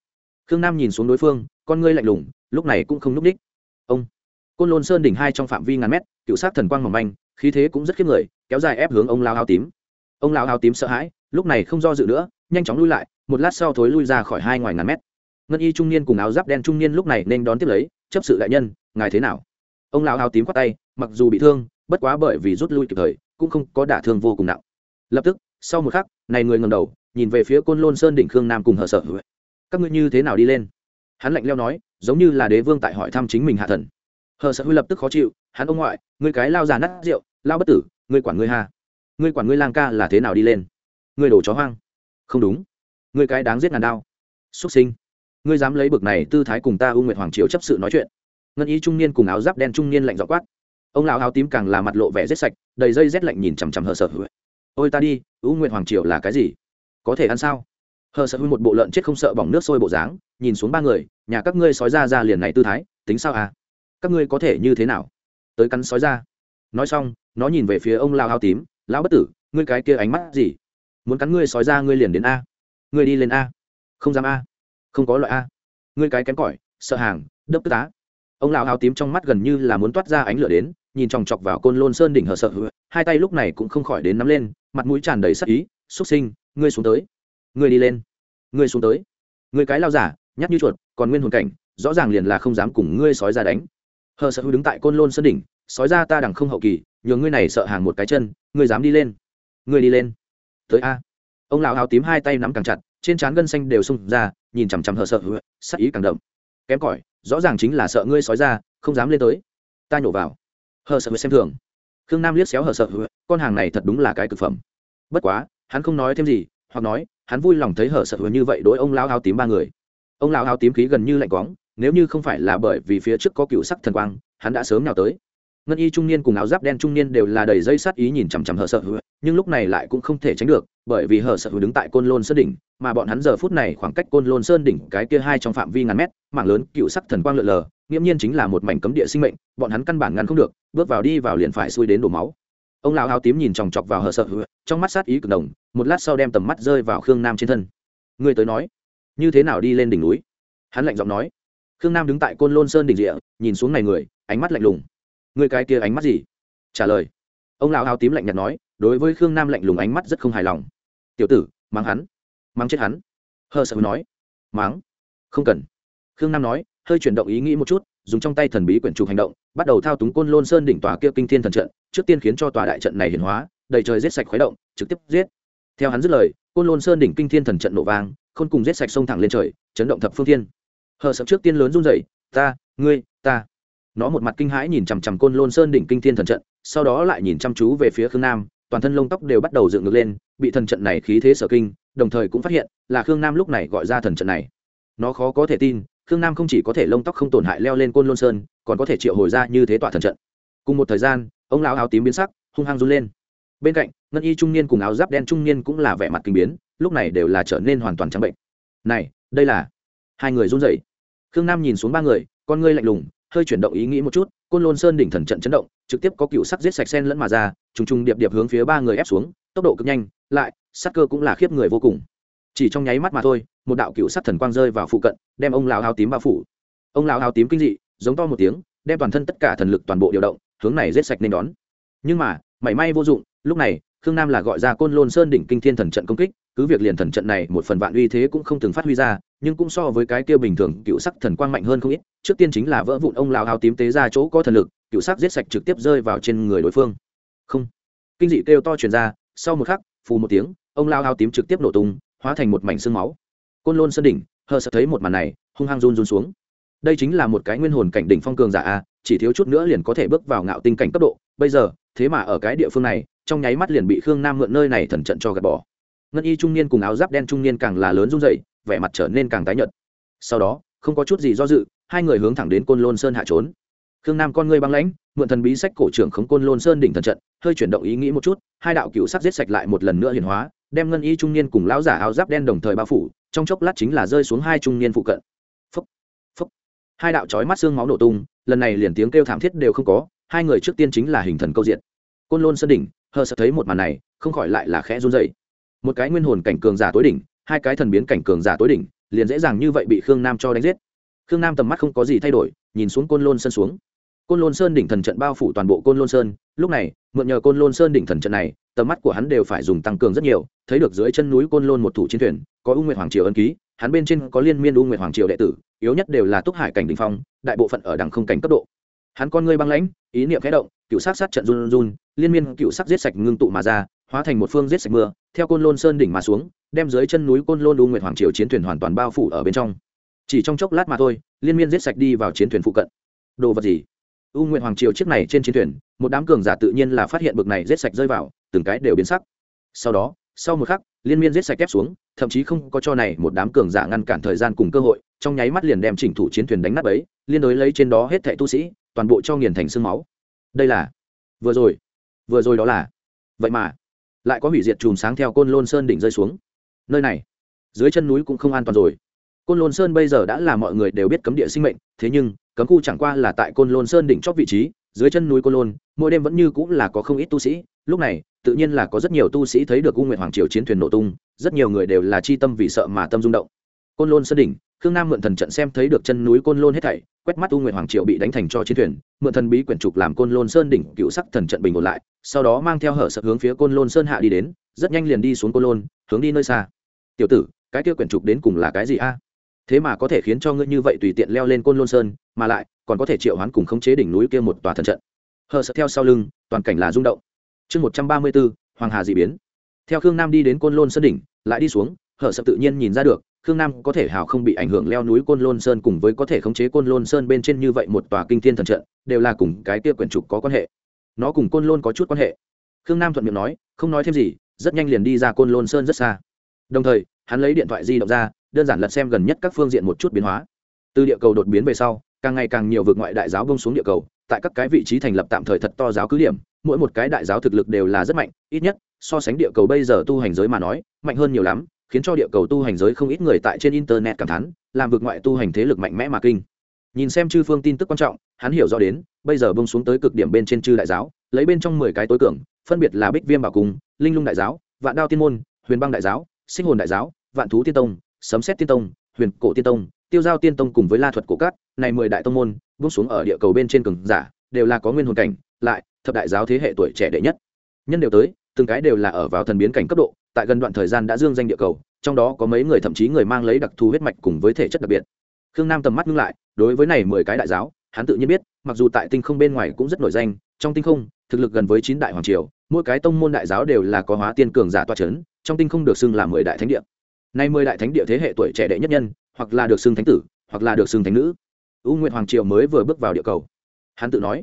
Khương nam nhìn xuống đối phương, con ngươi lạnh lùng, lúc này cũng không núp đích. Ông, côn lôn sơn đỉnh hai trong phạm vi ngàn mét, cựu sắc thần quang mỏng manh, khí thế cũng rất khiếp người, kéo dài ép hướng ông lao áo tím. Ông lao áo tím sợ hãi, lúc này không do dự nữa, nhanh chóng lui lại, một lát sau thối lui ra khỏi hai ngoài ngàn mét. Ngân y trung niên cùng áo giáp đen trung niên lúc này nên đón tiếp lấy, chấp sự đại nhân, ngài thế nào? Ông lão áo tím khoát tay, mặc dù bị thương, bất quá bởi vì rút lui kịp thời cũng không có đả thương vô cùng nặng. Lập tức, sau một khắc, này người ngầm đầu, nhìn về phía côn lôn sơn đỉnh khương nam cùng hờ sợ. Các ngươi như thế nào đi lên? Hắn lạnh leo nói, giống như là đế vương tại hỏi thăm chính mình hạ thần. Hờ sợ huy lập tức khó chịu, hắn ông ngoại, ngươi cái lao già nát rượu, lao bất tử, ngươi quản ngươi ha. Ngươi quản ngươi lang ca là thế nào đi lên? Ngươi đổ chó hoang. Không đúng. Ngươi cái đáng giết ngàn đao. Xuất sinh. Ngươi dám lấy bực này tư thái cùng ta u nguyệt hoàng triều chấp sự nói chuyện. Ngân ý trung niên cùng áo giáp đen trung niên lạnh dọ quát ông lão áo tím càng là mặt lộ vẻ rét sạch, đầy dây rét lạnh nhìn chằm chằm hờ sợ ôi ta đi, u nguyện hoàng triều là cái gì? Có thể ăn sao? Hờ sợ hữu một bộ lợn chết không sợ bỏng nước sôi bộ dáng, nhìn xuống ba người, nhà các ngươi sói ra ra liền này tư thái, tính sao à? Các ngươi có thể như thế nào? Tới cắn sói ra. Nói xong, nó nhìn về phía ông lão áo tím, lão bất tử, ngươi cái kia ánh mắt gì? Muốn cắn ngươi sói ra ngươi liền đến a. Ngươi đi lên a. Không dám a. Không có loại a. Ngươi cái kém cỏi, sợ hàng, đớp tức tá. Ông lão áo tím trong mắt gần như là muốn toát ra ánh lửa đến nhìn chòng chọc vào côn lôn sơn đỉnh hờ sợ. Hai tay lúc này cũng không khỏi đến nắm lên, mặt mũi tràn đầy sắc ý, xúc sinh, ngươi xuống tới. Ngươi đi lên. Ngươi xuống tới. Ngươi cái lao giả nhắc như chuột, còn nguyên hồn cảnh, rõ ràng liền là không dám cùng ngươi sói ra đánh. Hờ sợ hư đứng tại côn lôn sơn đỉnh, sói ra ta đằng không hậu kỳ, nhờ ngươi này sợ hàng một cái chân, ngươi dám đi lên. Ngươi đi lên. Tới a. Ông lão áo tím hai tay nắm càng chặt, trên trán gân xanh đều sung ra, nhìn chằm chằm hờ sợ. Sắc ý càng đậm. Kém cỏi, rõ ràng chính là sợ ngươi sói ra, không dám lên tới. Ta nhổ vào hờ sợ xem thường. Khương nam liếc xéo hờ sợ con hàng này thật đúng là cái cực phẩm. Bất quá, hắn không nói thêm gì, hoặc nói, hắn vui lòng thấy hờ sợ như vậy đối ông lão áo tím ba người. Ông lão áo tím khí gần như lạnh quáng nếu như không phải là bởi vì phía trước có cựu sắc thần quang, hắn đã sớm nào tới ngân y trung niên cùng áo giáp đen trung niên đều là đầy dây sát ý nhìn chằm chằm hờ sợ hữu nhưng lúc này lại cũng không thể tránh được, bởi vì hờ sợ hữu đứng tại côn lôn sơn đỉnh, mà bọn hắn giờ phút này khoảng cách côn lôn sơn đỉnh cái kia hai trong phạm vi ngàn mét, mảng lớn cựu sắc thần quang lượn lờ, nghiễm nhiên chính là một mảnh cấm địa sinh mệnh, bọn hắn căn bản ngăn không được, bước vào đi vào liền phải xuôi đến đổ máu. Ông lão áo tím nhìn chòng chọc vào hờ sợ hữu trong mắt sát ý cực đồng một lát sau đem tầm mắt rơi vào khương nam trên thân. Người tới nói, như thế nào đi lên đỉnh núi? Hắn lạnh giọng nói. Khương nam đứng tại côn lôn sơn đỉnh rịa nhìn xuống này người, ánh mắt lạnh lùng người cái kia ánh mắt gì? Trả lời. Ông lão áo tím lạnh nhạt nói, đối với khương nam lạnh lùng ánh mắt rất không hài lòng. Tiểu tử, mắng hắn. Mắng chết hắn. Hờ sợ nói. Mắng. Không cần. Khương nam nói, hơi chuyển động ý nghĩ một chút, dùng trong tay thần bí quyển trục hành động, bắt đầu thao túng côn lôn sơn đỉnh tòa kia kinh thiên thần trận, trước tiên khiến cho tòa đại trận này hiển hóa, đầy trời giết sạch khuấy động, trực tiếp giết. Theo hắn dứt lời, côn lôn sơn đỉnh kinh thiên thần trận nổ vang, khôn cùng giết sạch sông thẳng lên trời, chấn động thập phương thiên. Hờ sợ trước tiên lớn run rẩy, ta, ngươi, ta nó một mặt kinh hãi nhìn chằm chằm côn lôn sơn đỉnh kinh thiên thần trận, sau đó lại nhìn chăm chú về phía khương nam, toàn thân lông tóc đều bắt đầu dựng ngược lên, bị thần trận này khí thế sở kinh, đồng thời cũng phát hiện là khương nam lúc này gọi ra thần trận này. Nó khó có thể tin, khương nam không chỉ có thể lông tóc không tổn hại leo lên côn lôn sơn, còn có thể triệu hồi ra như thế tọa thần trận. Cùng một thời gian, ông lão áo tím biến sắc, hung hăng run lên. Bên cạnh, ngân y trung niên cùng áo giáp đen trung niên cũng là vẻ mặt kinh biến, lúc này đều là trở nên hoàn toàn trắng bệnh. Này, đây là hai người run rẩy. Khương nam nhìn xuống ba người, con ngươi lạnh lùng hơi chuyển động ý nghĩ một chút, côn lôn sơn đỉnh thần trận chấn động, trực tiếp có cựu sắc giết sạch sen lẫn mà ra, trùng trùng điệp điệp hướng phía ba người ép xuống, tốc độ cực nhanh, lại sắc cơ cũng là khiếp người vô cùng. Chỉ trong nháy mắt mà thôi, một đạo cựu sắc thần quang rơi vào phụ cận, đem ông lão áo tím bao phủ. Ông lão áo tím kinh dị, giống to một tiếng, đem toàn thân tất cả thần lực toàn bộ điều động, hướng này giết sạch nên đón. Nhưng mà, mảy may vô dụng, lúc này, khương nam là gọi ra côn lôn sơn đỉnh kinh thiên thần trận công kích cứ việc liền thần trận này một phần vạn uy thế cũng không từng phát huy ra, nhưng cũng so với cái kia bình thường cựu sắc thần quang mạnh hơn không ít, trước tiên chính là vỡ vụn ông lão hao tím tế ra chỗ có thần lực, cựu sắc giết sạch trực tiếp rơi vào trên người đối phương. Không. Kinh dị kêu to truyền ra, sau một khắc, phù một tiếng, ông lão hao tím trực tiếp nổ tung, hóa thành một mảnh xương máu. Côn lôn sơn đỉnh, hờ sợ thấy một màn này, hung hăng run run xuống. Đây chính là một cái nguyên hồn cảnh đỉnh phong cường giả a, chỉ thiếu chút nữa liền có thể bước vào ngạo tinh cảnh cấp độ. Bây giờ, thế mà ở cái địa phương này, trong nháy mắt liền bị khương nam mượn nơi này thần trận cho gạt bỏ ngân y trung niên cùng áo giáp đen trung niên càng là lớn run dậy vẻ mặt trở nên càng tái nhợt. Sau đó không có chút gì do dự hai người hướng thẳng đến côn lôn sơn hạ trốn. Khương nam con ngươi băng lãnh mượn thần bí sách cổ trưởng khống côn lôn sơn đỉnh thần trận hơi chuyển động ý nghĩ một chút hai đạo cựu sắc giết sạch lại một lần nữa hiền hóa đem ngân y trung niên cùng lão giả áo giáp đen đồng thời bao phủ trong chốc lát chính là rơi xuống hai trung niên phụ cận. Phúc, phúc. hai đạo chói mắt xương máu nổ tung lần này liền tiếng kêu thảm thiết đều không có hai người trước tiên chính là hình thần câu diện. Côn lôn sơn đỉnh hờ sợ thấy một màn này không khỏi lại là khẽ run dậy một cái nguyên hồn cảnh cường giả tối đỉnh, hai cái thần biến cảnh cường giả tối đỉnh, liền dễ dàng như vậy bị khương nam cho đánh giết. Khương nam tầm mắt không có gì thay đổi, nhìn xuống côn lôn sơn xuống. Côn lôn sơn đỉnh thần trận bao phủ toàn bộ côn lôn sơn, lúc này, mượn nhờ côn lôn sơn đỉnh thần trận này, tầm mắt của hắn đều phải dùng tăng cường rất nhiều, thấy được dưới chân núi côn lôn một thủ chiến thuyền, có u nguyệt hoàng triều ân ký, hắn bên trên có liên miên u nguyệt hoàng triều đệ tử, yếu nhất đều là túc hải cảnh đình phong, đại bộ phận ở đằng không cảnh cấp độ. Hắn con ngươi băng lãnh, ý niệm khẽ động, cựu sát sát trận run run, liên miên cựu sắc giết sạch ngưng tụ mà ra hóa thành một phương giết sạch mưa, theo côn lôn sơn đỉnh mà xuống, đem dưới chân núi côn lôn u nguyệt hoàng triều chiến thuyền hoàn toàn bao phủ ở bên trong. Chỉ trong chốc lát mà thôi, liên miên giết sạch đi vào chiến thuyền phụ cận. Đồ vật gì? U nguyện hoàng triều chiếc này trên chiến thuyền, một đám cường giả tự nhiên là phát hiện bực này giết sạch rơi vào, từng cái đều biến sắc. Sau đó, sau một khắc, liên miên giết sạch ép xuống, thậm chí không có cho này một đám cường giả ngăn cản thời gian cùng cơ hội, trong nháy mắt liền đem chỉnh thủ chiến thuyền đánh nát ấy liên đối lấy trên đó hết thảy tu sĩ, toàn bộ cho nghiền thành xương máu. Đây là, vừa rồi vừa rồi đó là, vậy mà lại có hủy diệt chùm sáng theo côn lôn sơn đỉnh rơi xuống. Nơi này, dưới chân núi cũng không an toàn rồi. Côn lôn sơn bây giờ đã là mọi người đều biết cấm địa sinh mệnh, thế nhưng, cấm khu chẳng qua là tại côn lôn sơn đỉnh chóp vị trí, dưới chân núi côn lôn, mỗi đêm vẫn như cũng là có không ít tu sĩ. Lúc này, tự nhiên là có rất nhiều tu sĩ thấy được u nguyệt hoàng triều chiến thuyền nổ tung, rất nhiều người đều là chi tâm vì sợ mà tâm rung động. Côn lôn sơn đỉnh, khương nam mượn thần trận xem thấy được chân núi côn lôn hết thảy quét mắt u nguyệt hoàng Triệu bị đánh thành cho chiến thuyền, mượn thần bí quyển trục làm côn lôn sơn đỉnh cựu sắc thần trận bình ổn lại, sau đó mang theo hở sợ hướng phía côn lôn sơn hạ đi đến, rất nhanh liền đi xuống côn lôn, hướng đi nơi xa. Tiểu tử, cái kia quyển trục đến cùng là cái gì a? Thế mà có thể khiến cho ngươi như vậy tùy tiện leo lên côn lôn sơn, mà lại còn có thể triệu hoán cùng khống chế đỉnh núi kia một tòa thần trận. Hờ sợ theo sau lưng, toàn cảnh là rung động. Chương một trăm ba mươi bốn hoàng hà d ị biến. Theo khương nam đi đến côn lôn sơn đỉnh, lại đi xuống hờ sợ tự nhiên nhìn ra được khương nam có thể hào không bị ảnh hưởng leo núi côn lôn sơn cùng với có thể khống chế côn lôn sơn bên trên như vậy một tòa kinh thiên thần trận, đều là cùng cái kia quyển trục có quan hệ. Nó cùng côn lôn có chút quan hệ. Khương nam thuận miệng nói, không nói thêm gì, rất nhanh liền đi ra côn lôn sơn rất xa. Đồng thời, hắn lấy điện thoại di động ra, đơn giản lật xem gần nhất các phương diện một chút biến hóa. Từ địa cầu đột biến về sau, càng ngày càng nhiều vượt ngoại đại giáo bông xuống địa cầu, tại các cái vị trí thành lập tạm thời thật to giáo cứ điểm, mỗi một cái đại giáo thực lực đều là rất mạnh, ít nhất, so sánh địa cầu bây giờ tu hành giới mà nói, mạnh hơn nhiều lắm khiến cho địa cầu tu hành giới không ít người tại trên internet cảm thán, làm vực ngoại tu hành thế lực mạnh mẽ mà kinh. Nhìn xem chư phương tin tức quan trọng, hắn hiểu rõ đến, bây giờ bông xuống tới cực điểm bên trên chư đại giáo, lấy bên trong mười cái tối cường, phân biệt là bích viêm bảo cung, linh lung đại giáo, vạn đao tiên môn, huyền băng đại giáo, sinh hồn đại giáo, vạn thú tiên tông, sấm xét tiên tông, huyền cổ tiên tông, tiêu giao tiên tông cùng với la thuật cổ cát này mười đại tông môn bước xuống ở địa cầu bên trên cường giả, đều là có nguyên hồn cảnh, lại, thập đại giáo thế hệ tuổi trẻ đệ nhất. Nhân đều tới, từng cái đều là ở vào thần biến cảnh cấp độ tại gần đoạn thời gian đã dương danh địa cầu, trong đó có mấy người thậm chí người mang lấy đặc thù huyết mạch cùng với thể chất đặc biệt. Khương nam tầm mắt ngưng lại, đối với này mười cái đại giáo, hắn tự nhiên biết, mặc dù tại tinh không bên ngoài cũng rất nổi danh, trong tinh không, thực lực gần với chín đại hoàng triều, mỗi cái tông môn đại giáo đều là có hóa tiên cường giả toa c h ấ n trong tinh không được xưng là mười đại thánh địa. Nay mười đại thánh địa thế hệ tuổi trẻ đệ nhất nhân, hoặc là được xưng thánh tử, hoặc là được xưng thánh nữ. U nguyện hoàng triều mới vừa bước vào địa cầu. Hắn tự nói,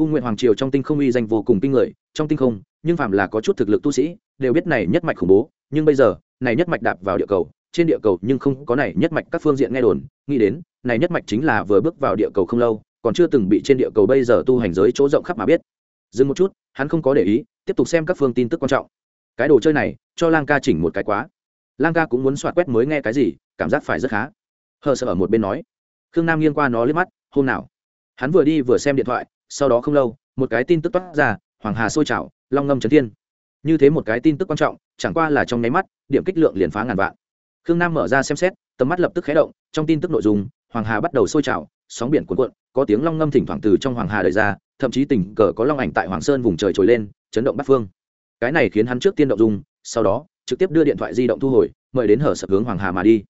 u nguyện hoàng triều trong tinh không uy danh vô cùng kinh người, trong tinh không, nhưng phạm là có chút thực lực tu sĩ đều biết này nhất mạch khủng bố, nhưng bây giờ, này nhất mạch đạp vào địa cầu, trên địa cầu nhưng không có này nhất mạch các phương diện nghe đồn. Nghĩ đến, này nhất mạch chính là vừa bước vào địa cầu không lâu, còn chưa từng bị trên địa cầu bây giờ tu hành giới chỗ rộng khắp mà biết. Dừng một chút, hắn không có để ý, tiếp tục xem các phương tin tức quan trọng. Cái đồ chơi này, cho lang ca chỉnh một cái quá. Lang ca cũng muốn soạt quét mới nghe cái gì, cảm giác phải rất khá. Hờ sợ ở một bên nói. Khương nam nghiêng qua nó lên mắt, hôm nào? Hắn vừa đi vừa xem điện thoại, sau đó không lâu, một cái tin tức toát ra, hoàng hà sôi trào, long ngâm trấn thiên như thế một cái tin tức quan trọng, chẳng qua là trong nháy mắt, điểm kích lượng liền phá ngàn vạn. Khương nam mở ra xem xét, tầm mắt lập tức khé động, trong tin tức nội dung, hoàng hà bắt đầu sôi trào, sóng biển cuộn cuộn, có tiếng long ngâm thỉnh thoảng từ trong hoàng hà đời ra, thậm chí tình cờ có long ảnh tại hoàng sơn vùng trời trồi lên, chấn động bắt phương. Cái này khiến hắn trước tiên động dung, sau đó, trực tiếp đưa điện thoại di động thu hồi, mời đến hở sập hướng hoàng hà mà đi.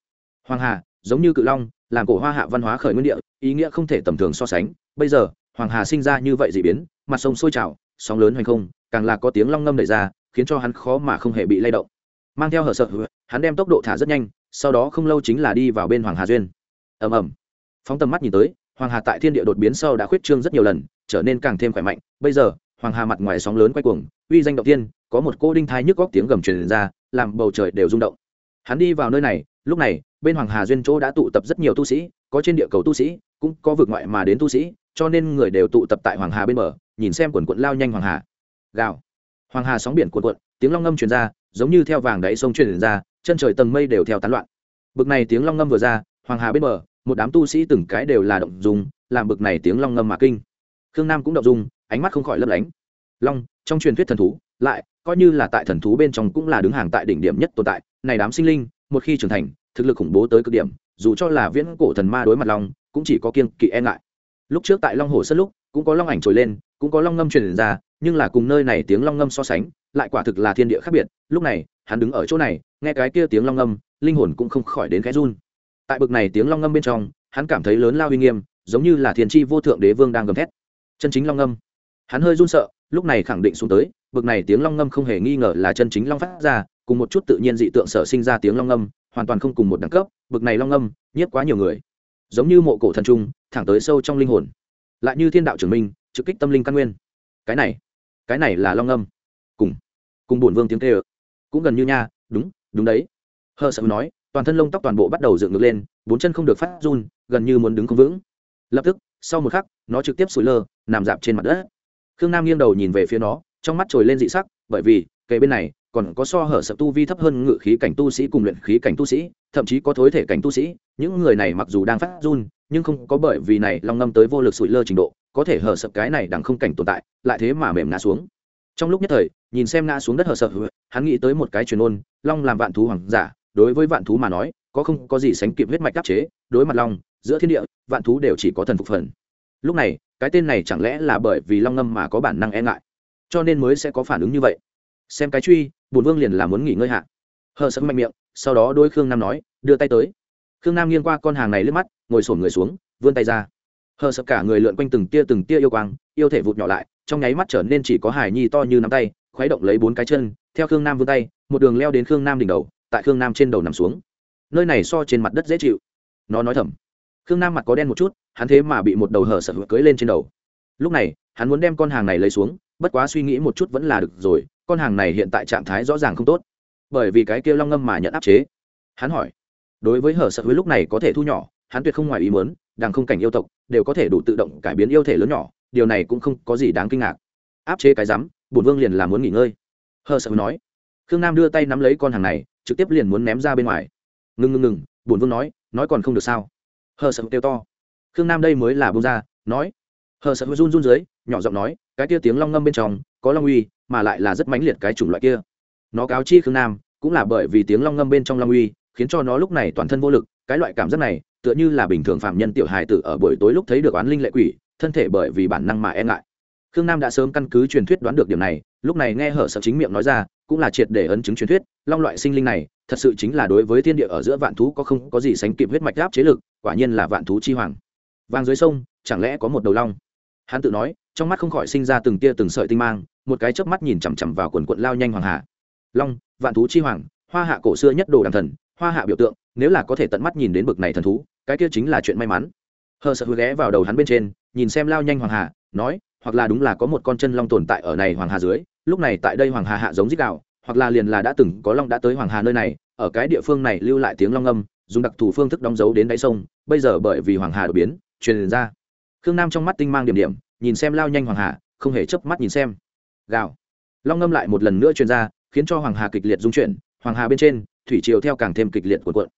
Hoàng hà, giống như cự long, làm cổ hoa hạ văn hóa khởi nguyên địa, ý nghĩa không thể tầm thường so sánh. Bây giờ, hoàng hà sinh ra như vậy dị biến, mặt sông sôi trào, sóng lớn hoành không, càng là có tiếng long ngâm đẩy ra khiến cho hắn khó mà không hề bị lay động. Mang theo hở sợ, hắn đem tốc độ thả rất nhanh, sau đó không lâu chính là đi vào bên hoàng hà duyên. Ầm ầm. Phóng tầm mắt nhìn tới, hoàng hà tại thiên địa đột biến sau đã khuyết trương rất nhiều lần, trở nên càng thêm khỏe mạnh. Bây giờ, hoàng hà mặt ngoài sóng lớn quay cuồng, uy danh động tiên có một cô đinh thai nhức góc tiếng gầm truyền ra, làm bầu trời đều rung động. Hắn đi vào nơi này, lúc này, bên hoàng hà duyên chỗ đã tụ tập rất nhiều tu sĩ, có trên địa cầu tu sĩ, cũng có vực ngoại mà đến tu sĩ, cho nên người đều tụ tập tại hoàng hà bên bờ, nhìn xem quần quận lao nhanh hoàng hà. Gào hoàng hà sóng biển cuộn cuộn, tiếng long ngâm truyền ra, giống như theo vàng đáy sông truyền ra, chân trời tầng mây đều theo tán loạn. Bực này tiếng long ngâm vừa ra, hoàng hà bên bờ, một đám tu sĩ từng cái đều là động dùng làm bực này tiếng long ngâm mà kinh. Khương nam cũng động dung, ánh mắt không khỏi lấp lánh. Long, trong truyền thuyết thần thú, lại, coi như là tại thần thú bên trong cũng là đứng hàng tại đỉnh điểm nhất tồn tại. Này đám sinh linh, một khi trưởng thành, thực lực khủng bố tới cực điểm, dù cho là viễn cổ thần ma đối mặt long, cũng chỉ có kiêng kỵ e ngại. Lúc trước tại long hồ sân lúc, cũng có long ảnh trồi lên cũng có long ngâm truyền ra, nhưng là cùng nơi này tiếng long ngâm so sánh, lại quả thực là thiên địa khác biệt. Lúc này, hắn đứng ở chỗ này, nghe cái kia tiếng long ngâm, linh hồn cũng không khỏi đến cái run. Tại bực này tiếng long ngâm bên trong, hắn cảm thấy lớn lao uy nghiêm, giống như là thiên tri vô thượng đế vương đang gầm thét. Chân chính long ngâm. Hắn hơi run sợ, lúc này khẳng định xuống tới, bực này tiếng long ngâm không hề nghi ngờ là chân chính long phát ra, cùng một chút tự nhiên dị tượng sở sinh ra tiếng long ngâm, hoàn toàn không cùng một đẳng cấp, bực này long ngâm, nhiếp quá nhiều người. Giống như mộ cổ thần trung, thẳng tới sâu trong linh hồn. Lại như thiên đạo trưởng minh trực kích tâm linh căn nguyên. Cái này cái này là long âm, cùng cùng bổn vương tiếng tê ơ cũng gần như nha đúng đúng đấy. Hờ sợ nói toàn thân lông tóc toàn bộ bắt đầu dựng ngược lên bốn chân không được phát run gần như muốn đứng không vững. Lập tức sau một khắc nó trực tiếp sủi lơ nằm dạp trên mặt đất. Khương nam nghiêng đầu nhìn về phía nó trong mắt trồi lên dị sắc bởi vì kề bên này còn có so hở sợ tu vi thấp hơn ngự khí cảnh tu sĩ cùng luyện khí cảnh tu sĩ thậm chí có thối thể cảnh tu sĩ những người này mặc dù đang phát run nhưng không có bởi vì này long ngâm tới vô lực sủi lơ trình độ, có thể hở sập cái này đằng không cảnh tồn tại, lại thế mà mềm ngã xuống. Trong lúc nhất thời, nhìn xem ngã xuống đất hở sập, hắn nghĩ tới một cái truyền ôn, long làm vạn thú hoàng giả, đối với vạn thú mà nói, có không có gì sánh kịp huyết mạch đắc chế, đối mặt long, giữa thiên địa, vạn thú đều chỉ có thần phục phần. Lúc này, cái tên này chẳng lẽ là bởi vì long ngâm mà có bản năng e ngại? Cho nên mới sẽ có phản ứng như vậy. Xem cái truy bùn vương liền là muốn nghỉ ngơi hạ. Hờ sập mạnh miệng, sau đó đôi khương nam nói, đưa tay tới khương nam nghiêng qua con hàng này lướt mắt, ngồi sổn người xuống, vươn tay ra. Hờ sập cả người lượn quanh từng tia từng tia yêu quang, yêu thể vụt nhỏ lại, trong nháy mắt trở nên chỉ có hải nhi to như nắm tay, khuấy động lấy bốn cái chân, theo khương nam vươn tay, một đường leo đến khương nam đỉnh đầu, tại khương nam trên đầu nằm xuống. Nơi này so trên mặt đất dễ chịu. Nó nói thầm. Khương nam mặt có đen một chút, hắn thế mà bị một đầu hở sập cưới lên trên đầu. Lúc này, hắn muốn đem con hàng này lấy xuống, bất quá suy nghĩ một chút vẫn là được rồi, con hàng này hiện tại trạng thái rõ ràng không tốt. Bởi vì cái kia long ngâm mà nhận áp chế. Hắn hỏi đối với hở sợ với lúc này có thể thu nhỏ, hắn tuyệt không ngoài ý muốn, đằng không cảnh yêu tộc, đều có thể đủ tự động cải biến yêu thể lớn nhỏ, điều này cũng không có gì đáng kinh ngạc. Áp chế cái rắm bổn vương liền là muốn nghỉ ngơi. Hờ sợ nói. Khương nam đưa tay nắm lấy con hàng này, trực tiếp liền muốn ném ra bên ngoài. Ngừng ngừng ngừng, bổn vương nói nói còn không được sao? Hờ sợ kêu to. Khương nam đây mới là bông ra, nói. Hờ sợ run run dưới, nhỏ giọng nói, cái kia tiếng long ngâm bên trong, có long uy, mà lại là rất mãnh liệt cái chủng loại kia. Nó cáo chi khương nam, cũng là bởi vì tiếng long ngâm bên trong long uy khiến cho nó lúc này toàn thân vô lực, cái loại cảm giác này, tựa như là bình thường phạm nhân tiểu hài tử ở buổi tối lúc thấy được oán linh lệ quỷ, thân thể bởi vì bản năng mà e ngại. Khương nam đã sớm căn cứ truyền thuyết đoán được điểm này, lúc này nghe hở sợ chính miệng nói ra, cũng là triệt để ấn chứng truyền thuyết, long loại sinh linh này, thật sự chính là đối với thiên địa ở giữa vạn thú có không có gì sánh kịp huyết mạch áp chế lực, quả nhiên là vạn thú chi hoàng. Vàng dưới sông, chẳng lẽ có một đầu long? Hắn tự nói, trong mắt không khỏi sinh ra từng tia từng sợi tinh mang, một cái chớp mắt nhìn chằm chằm vào quần quận lao nhanh hoàng hạ long, vạn thú chi hoàng, hoa hạ cổ xưa nhất đồ đàng thần hoa hạ biểu tượng, nếu là có thể tận mắt nhìn đến bực này thần thú, cái kia chính là chuyện may mắn. Hờ sợ hứa ghé vào đầu hắn bên trên, nhìn xem lao nhanh hoàng hà, nói, hoặc là đúng là có một con chân long tồn tại ở này hoàng hà dưới, lúc này tại đây hoàng hà hạ giống dích đạo hoặc là liền là đã từng có long đã tới hoàng hà nơi này, ở cái địa phương này lưu lại tiếng long âm, dùng đặc thù phương thức đóng dấu đến đáy sông, bây giờ bởi vì hoàng hà đột biến, truyền ra. Khương nam trong mắt tinh mang điểm điểm, nhìn xem lao nhanh hoàng hà, không hề chớp mắt nhìn xem. Gào. Long ngâm lại một lần nữa truyền ra, khiến cho hoàng hà kịch liệt dung chuyển, hoàng hà bên trên thủy triều theo càng thêm kịch liệt cuộn cuộn.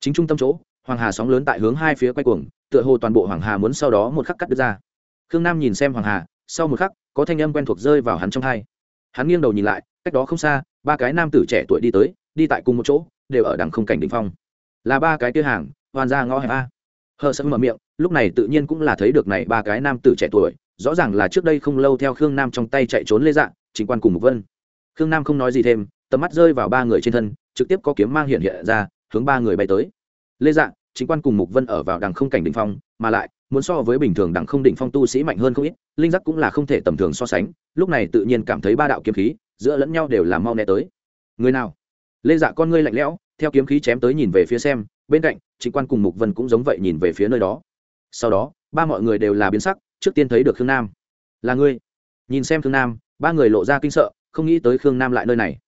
Chính trung tâm chỗ, hoàng hà sóng lớn tại hướng hai phía quay cuồng, tựa hồ toàn bộ hoàng hà muốn sau đó một khắc cắt đứt ra. Khương nam nhìn xem hoàng hà, sau một khắc, có thanh âm quen thuộc rơi vào hắn trong tai. hắn nghiêng đầu nhìn lại, cách đó không xa, ba cái nam tử trẻ tuổi đi tới, đi tại cùng một chỗ, đều ở đẳng không cảnh đỉnh phong. Là ba cái kia hàng, hoàn ra ngõ hẹp a. Hờ sân mở miệng, lúc này tự nhiên cũng là thấy được này ba cái nam tử trẻ tuổi, rõ ràng là trước đây không lâu theo khương nam trong tay chạy trốn lê dạng chính quan cùng Mục vân. Khương nam không nói gì thêm, tầm mắt rơi vào ba người trên thân trực tiếp có kiếm mang hiện hiện ra, hướng ba người bay tới. Lê dạng chính quan cùng mục vân ở vào đằng không cảnh đỉnh phong, mà lại, muốn so với bình thường đằng không đỉnh phong tu sĩ mạnh hơn không ít, linh giác cũng là không thể tầm thường so sánh, lúc này tự nhiên cảm thấy ba đạo kiếm khí, giữa lẫn nhau đều là mau né tới. Người nào? Lê dạ con ngươi lạnh lẽo, theo kiếm khí chém tới nhìn về phía xem, bên cạnh, chính quan cùng mục vân cũng giống vậy nhìn về phía nơi đó. Sau đó, ba mọi người đều là biến sắc, trước tiên thấy được khương nam. Là ngươi. Nhìn xem khương nam, ba người lộ ra kinh sợ, không nghĩ tới khương nam lại nơi này.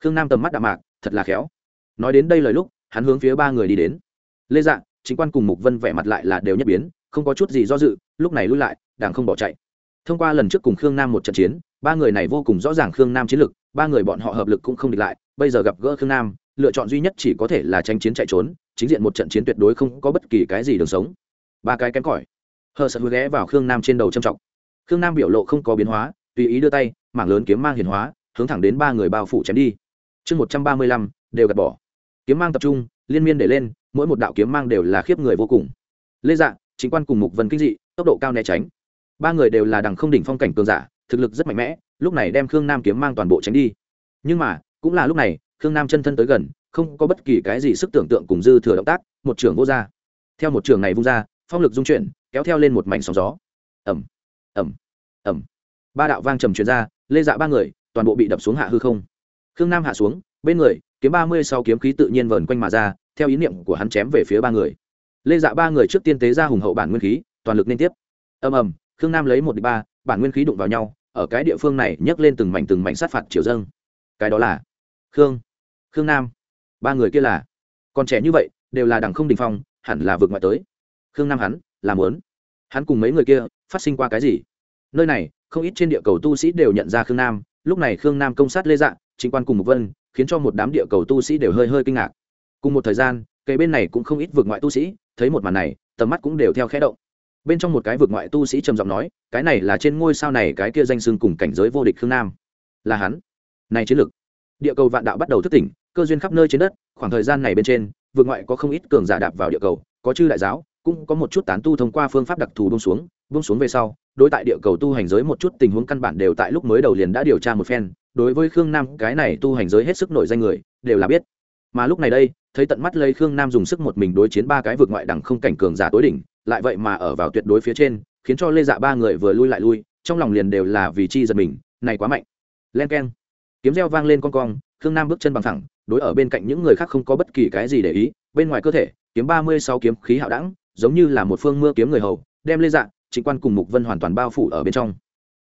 Khương nam tầm mắt đạm mạc thật là khéo. Nói đến đây lời lúc, hắn hướng phía ba người đi đến. Lê dạ chính quan cùng mục vân vẻ mặt lại là đều nhất biến, không có chút gì do dự, lúc này lui lại đảng không bỏ chạy. Thông qua lần trước cùng khương nam một trận chiến, ba người này vô cùng rõ ràng khương nam chiến lực, ba người bọn họ hợp lực cũng không địch lại, bây giờ gặp gỡ khương nam, lựa chọn duy nhất chỉ có thể là tranh chiến chạy trốn, chính diện một trận chiến tuyệt đối không có bất kỳ cái gì đường sống. Ba cái kém cỏi. Hờ sợ hứa ghé vào khương nam trên đầu trầm trọng. Khương nam biểu lộ không có biến hóa, tùy ý đưa tay, mảng lớn kiếm mang hiền hóa, hướng thẳng đến ba người bao phủ chém đi chương một trăm ba mươi lăm, đều gạt bỏ. Kiếm mang tập trung, liên miên để lên, mỗi một đạo kiếm mang đều là khiếp người vô cùng. Lê dạ chính quan cùng mục vân kinh dị, tốc độ cao né tránh. Ba người đều là đằng không đỉnh phong cảnh cường giả, thực lực rất mạnh mẽ, lúc này đem khương nam kiếm mang toàn bộ tránh đi. Nhưng mà, cũng là lúc này, khương nam chân thân tới gần, không có bất kỳ cái gì sức tưởng tượng cùng dư thừa động tác, một trường vô ra. Theo một trường này vung ra, phong lực dung chuyển, kéo theo lên một mảnh sóng gió. Ẩm ẩm ẩm ba đạo vang trầm truyền ra, lê dạ ba người, toàn bộ bị đập xuống hạ hư không khương nam hạ xuống bên người kiếm ba mươi sau kiếm khí tự nhiên vờn quanh mà ra theo ý niệm của hắn chém về phía ba người. Lê dạ ba người trước tiên tế ra hùng hậu bản nguyên khí toàn lực liên tiếp. Ầm ầm khương nam lấy một đ ba bản nguyên khí đụng vào nhau ở cái địa phương này nhấc lên từng mảnh từng mảnh sát phạt triều dâng. Cái đó là khương khương nam. Ba người kia là còn trẻ như vậy đều là đằng không đình phong hẳn là vượt ngoại tới. Khương nam hắn làm muốn, hắn cùng mấy người kia phát sinh qua cái gì? Nơi này không ít trên địa cầu tu sĩ đều nhận ra khương nam lúc này khương nam công sát lê dạ chính quan cùng một vân, khiến cho một đám địa cầu tu sĩ đều hơi hơi kinh ngạc. Cùng một thời gian cây bên này cũng không ít vượt ngoại tu sĩ, thấy một màn này, tầm mắt cũng đều theo khẽ động. Bên trong một cái vượt ngoại tu sĩ trầm giọng nói, cái này là trên ngôi sao này cái kia danh xưng cùng cảnh giới vô địch khương nam. Là hắn. Này chiến lực địa cầu vạn đạo bắt đầu thức tỉnh, cơ duyên khắp nơi trên đất, khoảng thời gian này bên trên, vượt ngoại có không ít cường giả đạp vào địa cầu, có chư đại giáo, cũng có một chút tán tu thông qua phương pháp đặc thù bông xuống bông xuống về sau đối tại địa cầu tu hành giới một chút tình huống căn bản đều tại lúc mới đầu liền đã điều tra một phen, đối với khương nam, cái này tu hành giới hết sức nổi danh người, đều là biết. Mà lúc này đây, thấy tận mắt lấy khương nam dùng sức một mình đối chiến ba cái vượt ngoại đẳng không cảnh cường giả tối đỉnh, lại vậy mà ở vào tuyệt đối phía trên, khiến cho lê dạ ba người vừa lui lại lui, trong lòng liền đều là vì chi giật mình, này quá mạnh. Len k e n kiếm reo vang lên con cong, khương nam bước chân bằng thẳng, đối ở bên cạnh những người khác không có bất kỳ cái gì để ý, bên ngoài cơ thể, kiếm ba mươi sáu kiếm khí hạo đẳng, giống như là một phương mưa kiếm người hầu, đem lê dạ trịnh quan cùng mục vân hoàn toàn bao phủ ở bên trong.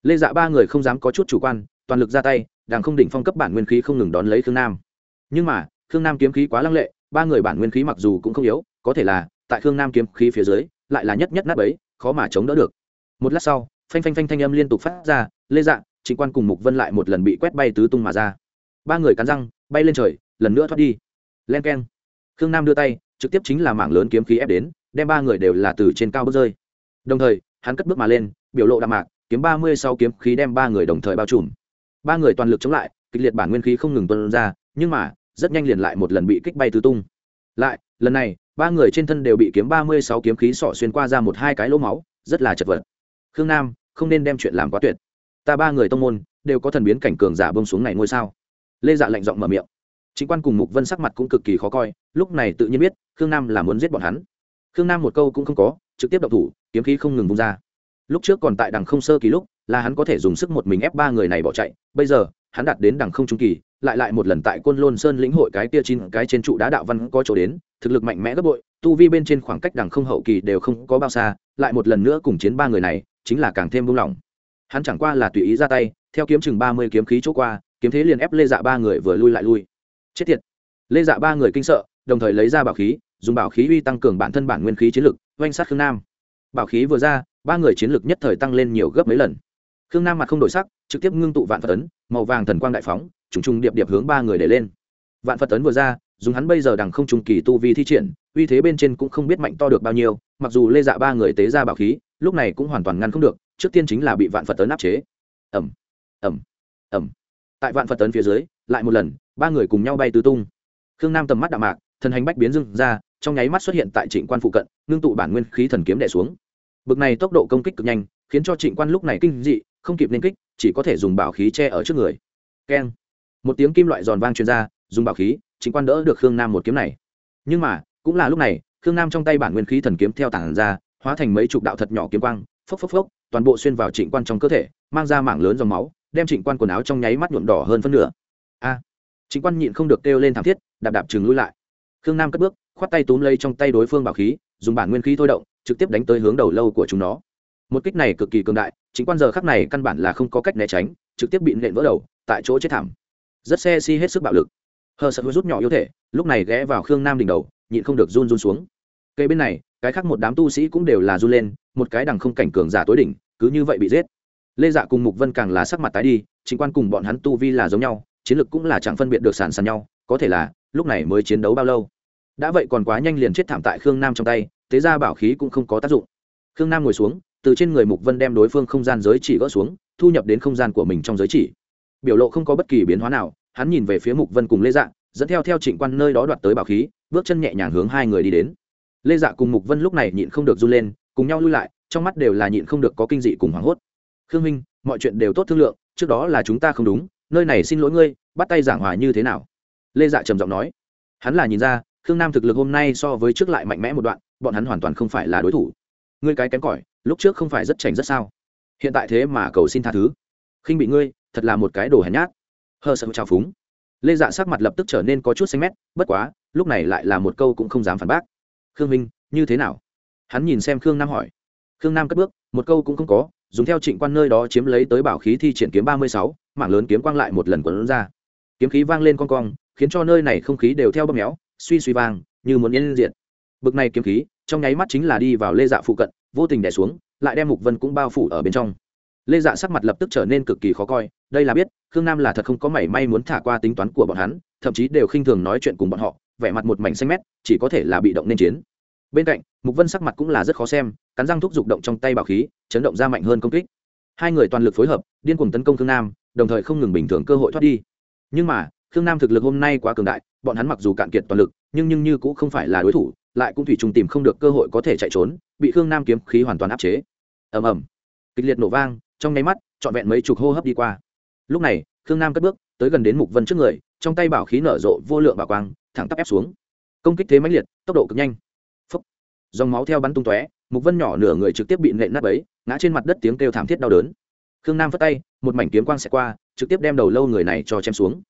Lê dạ ba người không dám có chút chủ quan, toàn lực ra tay đàng không đỉnh phong cấp bản nguyên khí không ngừng đón lấy khương nam. Nhưng mà, khương nam kiếm khí quá lăng lệ, ba người bản nguyên khí mặc dù cũng không yếu, có thể là, tại khương nam kiếm khí phía dưới, lại là nhất nhất nát ấy khó mà chống đỡ được. Một lát sau, phanh phanh phanh thanh âm liên tục phát ra, lê dạ trịnh quan cùng mục vân lại một lần bị quét bay tứ tung mà ra. Ba người cắn răng, bay lên trời, lần nữa thoát đi. Len k e n khương nam đưa tay, trực tiếp chính là mảng lớn kiếm khí ép đến, đem ba người đều là từ trên cao bước rơi. Đồng thời hắn cất bước mà lên, biểu lộ đạm mạc, kiếm ba mươi sau kiếm khí đem ba người đồng thời bao trùm. Ba người toàn lực chống lại, kịch liệt bản nguyên khí không ngừng tuân ra, nhưng mà, rất nhanh liền lại một lần bị kích bay tứ tung. Lại, lần này, ba người trên thân đều bị kiếm ba mươi sáu kiếm khí sọ xuyên qua ra một hai cái lỗ máu, rất là chật vật. Khương nam, không nên đem chuyện làm quá tuyệt. Ta ba người tông môn, đều có thần biến cảnh cường giả bông xuống này ngôi sao. Lê dạ lạnh giọng mở miệng. Chính quan cùng mục vân sắc mặt cũng cực kỳ khó coi, lúc này tự nhiên biết, khương nam là muốn giết bọn hắn. Khương nam một câu cũng không có trực tiếp động thủ, kiếm khí không ngừng vung ra. Lúc trước còn tại đằng không sơ kỳ lúc, là hắn có thể dùng sức một mình ép ba người này bỏ chạy. Bây giờ, hắn đạt đến đằng không trung kỳ, lại lại một lần tại côn lôn sơn lĩnh hội cái kia chín cái trên trụ đá đạo văn có chỗ đến, thực lực mạnh mẽ gấp bội, tu vi bên trên khoảng cách đằng không hậu kỳ đều không có bao xa, lại một lần nữa cùng chiến ba người này, chính là càng thêm buông lỏng. Hắn chẳng qua là tùy ý ra tay, theo kiếm chừng ba mươi kiếm khí chỗ qua, kiếm thế liền ép lê dạ ba người vừa lui lại lui. Chết tiệt! Lê dạ ba người kinh sợ, đồng thời lấy ra bảo khí dùng bảo khí uy tăng cường bản thân bản nguyên khí chiến lực, oanh sát khương nam. Bảo khí vừa ra, ba người chiến lực nhất thời tăng lên nhiều gấp mấy lần. Khương nam mặt không đổi sắc, trực tiếp ngưng tụ vạn phật tấn màu vàng thần quang đại phóng, trùng trùng điệp điệp hướng ba người để lên. Vạn phật tấn vừa ra, dùng hắn bây giờ đằng không trùng kỳ tu vi thi triển, uy thế bên trên cũng không biết mạnh to được bao nhiêu, mặc dù lê dạ ba người tế ra bảo khí, lúc này cũng hoàn toàn ngăn không được, trước tiên chính là bị vạn phật tấn áp chế. Ẩm ẩm ẩm tại vạn phật tấn phía dưới, lại một lần, ba người cùng nhau bay tứ tung. Khương nam tầm mắt đạm mạc thần hành bách biến dưng ra trong nháy mắt xuất hiện tại trịnh quan phụ cận, ngưng tụ bản nguyên khí thần kiếm đẻ xuống. Bực này tốc độ công kích cực nhanh, khiến cho trịnh quan lúc này kinh dị, không kịp nên kích, chỉ có thể dùng bảo khí che ở trước người. Keng. Một tiếng kim loại giòn vang truyền ra, dùng bảo khí, trịnh quan đỡ được khương nam một kiếm này. Nhưng mà, cũng là lúc này, khương nam trong tay bản nguyên khí thần kiếm theo tảng ra, hóa thành mấy chục đạo thật nhỏ kiếm quang, phốc phốc phốc, toàn bộ xuyên vào trịnh quan trong cơ thể, mang ra mảng lớn dòng máu, đem trịnh quan quần áo trong nháy mắt nhuộm đỏ hơn phân nửa. A. Trịnh quan nhịn không được kêu lên thảm thiết, đạp đạp chừng lui lại. Khương nam cất bước khoát tay túm lấy trong tay đối phương bảo khí, dùng bản nguyên khí thôi động, trực tiếp đánh tới hướng đầu lâu của chúng nó. Một kích này cực kỳ cường đại, chính quan giờ khắc này căn bản là không có cách né tránh, trực tiếp bị nện vỡ đầu, tại chỗ chết thảm. Rất xe si hết sức bạo lực. Hờ sợ rút nhỏ yếu thể, lúc này ghé vào khương nam đỉnh đầu, nhịn không được run run xuống. Cây bên này, cái khác một đám tu sĩ cũng đều là run lên, một cái đằng không cảnh cường giả tối đỉnh, cứ như vậy bị giết. Lê dạ cùng mục vân càng là sắc mặt tái đi, chính quan cùng bọn hắn tu vi là giống nhau, chiến lực cũng là chẳng phân biệt được sàn sàn nhau, có thể là, lúc này mới chiến đấu bao lâu đã vậy còn quá nhanh liền chết thảm tại khương nam trong tay, thế ra bảo khí cũng không có tác dụng. Khương nam ngồi xuống, từ trên người mục vân đem đối phương không gian giới chỉ gỡ xuống, thu nhập đến không gian của mình trong giới chỉ. Biểu lộ không có bất kỳ biến hóa nào, hắn nhìn về phía mục vân cùng lê dạ dẫn theo theo trịnh quan nơi đó đoạt tới bảo khí, bước chân nhẹ nhàng hướng hai người đi đến. Lê dạ cùng mục vân lúc này nhịn không được run lên, cùng nhau lui lại, trong mắt đều là nhịn không được có kinh dị cùng hoảng hốt. Khương minh mọi chuyện đều tốt thương lượng, trước đó là chúng ta không đúng, nơi này xin lỗi ngươi, bắt tay giảng hòa như thế nào? Lê dạ trầm giọng nói. Hắn là nhìn ra khương nam thực lực hôm nay so với trước lại mạnh mẽ một đoạn, bọn hắn hoàn toàn không phải là đối thủ. Ngươi cái kém cỏi, lúc trước không phải rất chảnh rất sao? Hiện tại thế mà cầu xin tha thứ. Khinh bị ngươi, thật là một cái đồ hèn nhát. Hờ sợ trào phúng. Lê dạ sắc mặt lập tức trở nên có chút xanh mét, bất quá, lúc này lại là một câu cũng không dám phản bác. Khương minh, như thế nào? Hắn nhìn xem khương nam hỏi. Khương nam cất bước, một câu cũng không có, dùng theo trịnh quan nơi đó chiếm lấy tới bảo khí thi triển kiếm ba mươi sáu, mảng lớn kiếm quang lại một lần quấn ra. Kiếm khí vang lên con cong, khiến cho nơi này không khí đều theo bóp méo suy suy vang, như muốn yên diện bực này kiếm khí, trong nháy mắt chính là đi vào lê dạ phụ cận, vô tình đẻ xuống, lại đem mục vân cũng bao phủ ở bên trong. Lê dạ sắc mặt lập tức trở nên cực kỳ khó coi, đây là biết, khương nam là thật không có mảy may muốn thả qua tính toán của bọn hắn, thậm chí đều khinh thường nói chuyện cùng bọn họ, vẻ mặt một mảnh xanh mét, chỉ có thể là bị động nên chiến. Bên cạnh, mục vân sắc mặt cũng là rất khó xem, cắn răng thúc giục động trong tay bảo khí, chấn động ra mạnh hơn công kích. Hai người toàn lực phối hợp, điên cuồng tấn công khương nam, đồng thời không ngừng bình thường cơ hội thoát đi. Nhưng mà khương nam thực lực hôm nay quá cường đại, bọn hắn mặc dù cạn kiệt toàn lực, nhưng nhưng như cũng không phải là đối thủ, lại cũng thủy trùng tìm không được cơ hội có thể chạy trốn, bị khương nam kiếm khí hoàn toàn áp chế. Ầm ầm. Kịch liệt nổ vang, trong nháy mắt, trọn vẹn mấy chục hô hấp đi qua. Lúc này, khương nam cất bước, tới gần đến mục vân trước người, trong tay bảo khí nở rộ vô lượng bảo quang, thẳng tắp ép xuống. Công kích thế mãnh liệt, tốc độ cực nhanh. Phúc. dòng máu theo bắn tung tóe, mục vân nhỏ nửa người trực tiếp bị nện nát ấy ngã trên mặt đất tiếng kêu thảm thiết đau đớn. Khương nam phất tay, một mảnh kiếm quang xẹt qua, trực tiếp đem đầu lâu người này cho chém xuống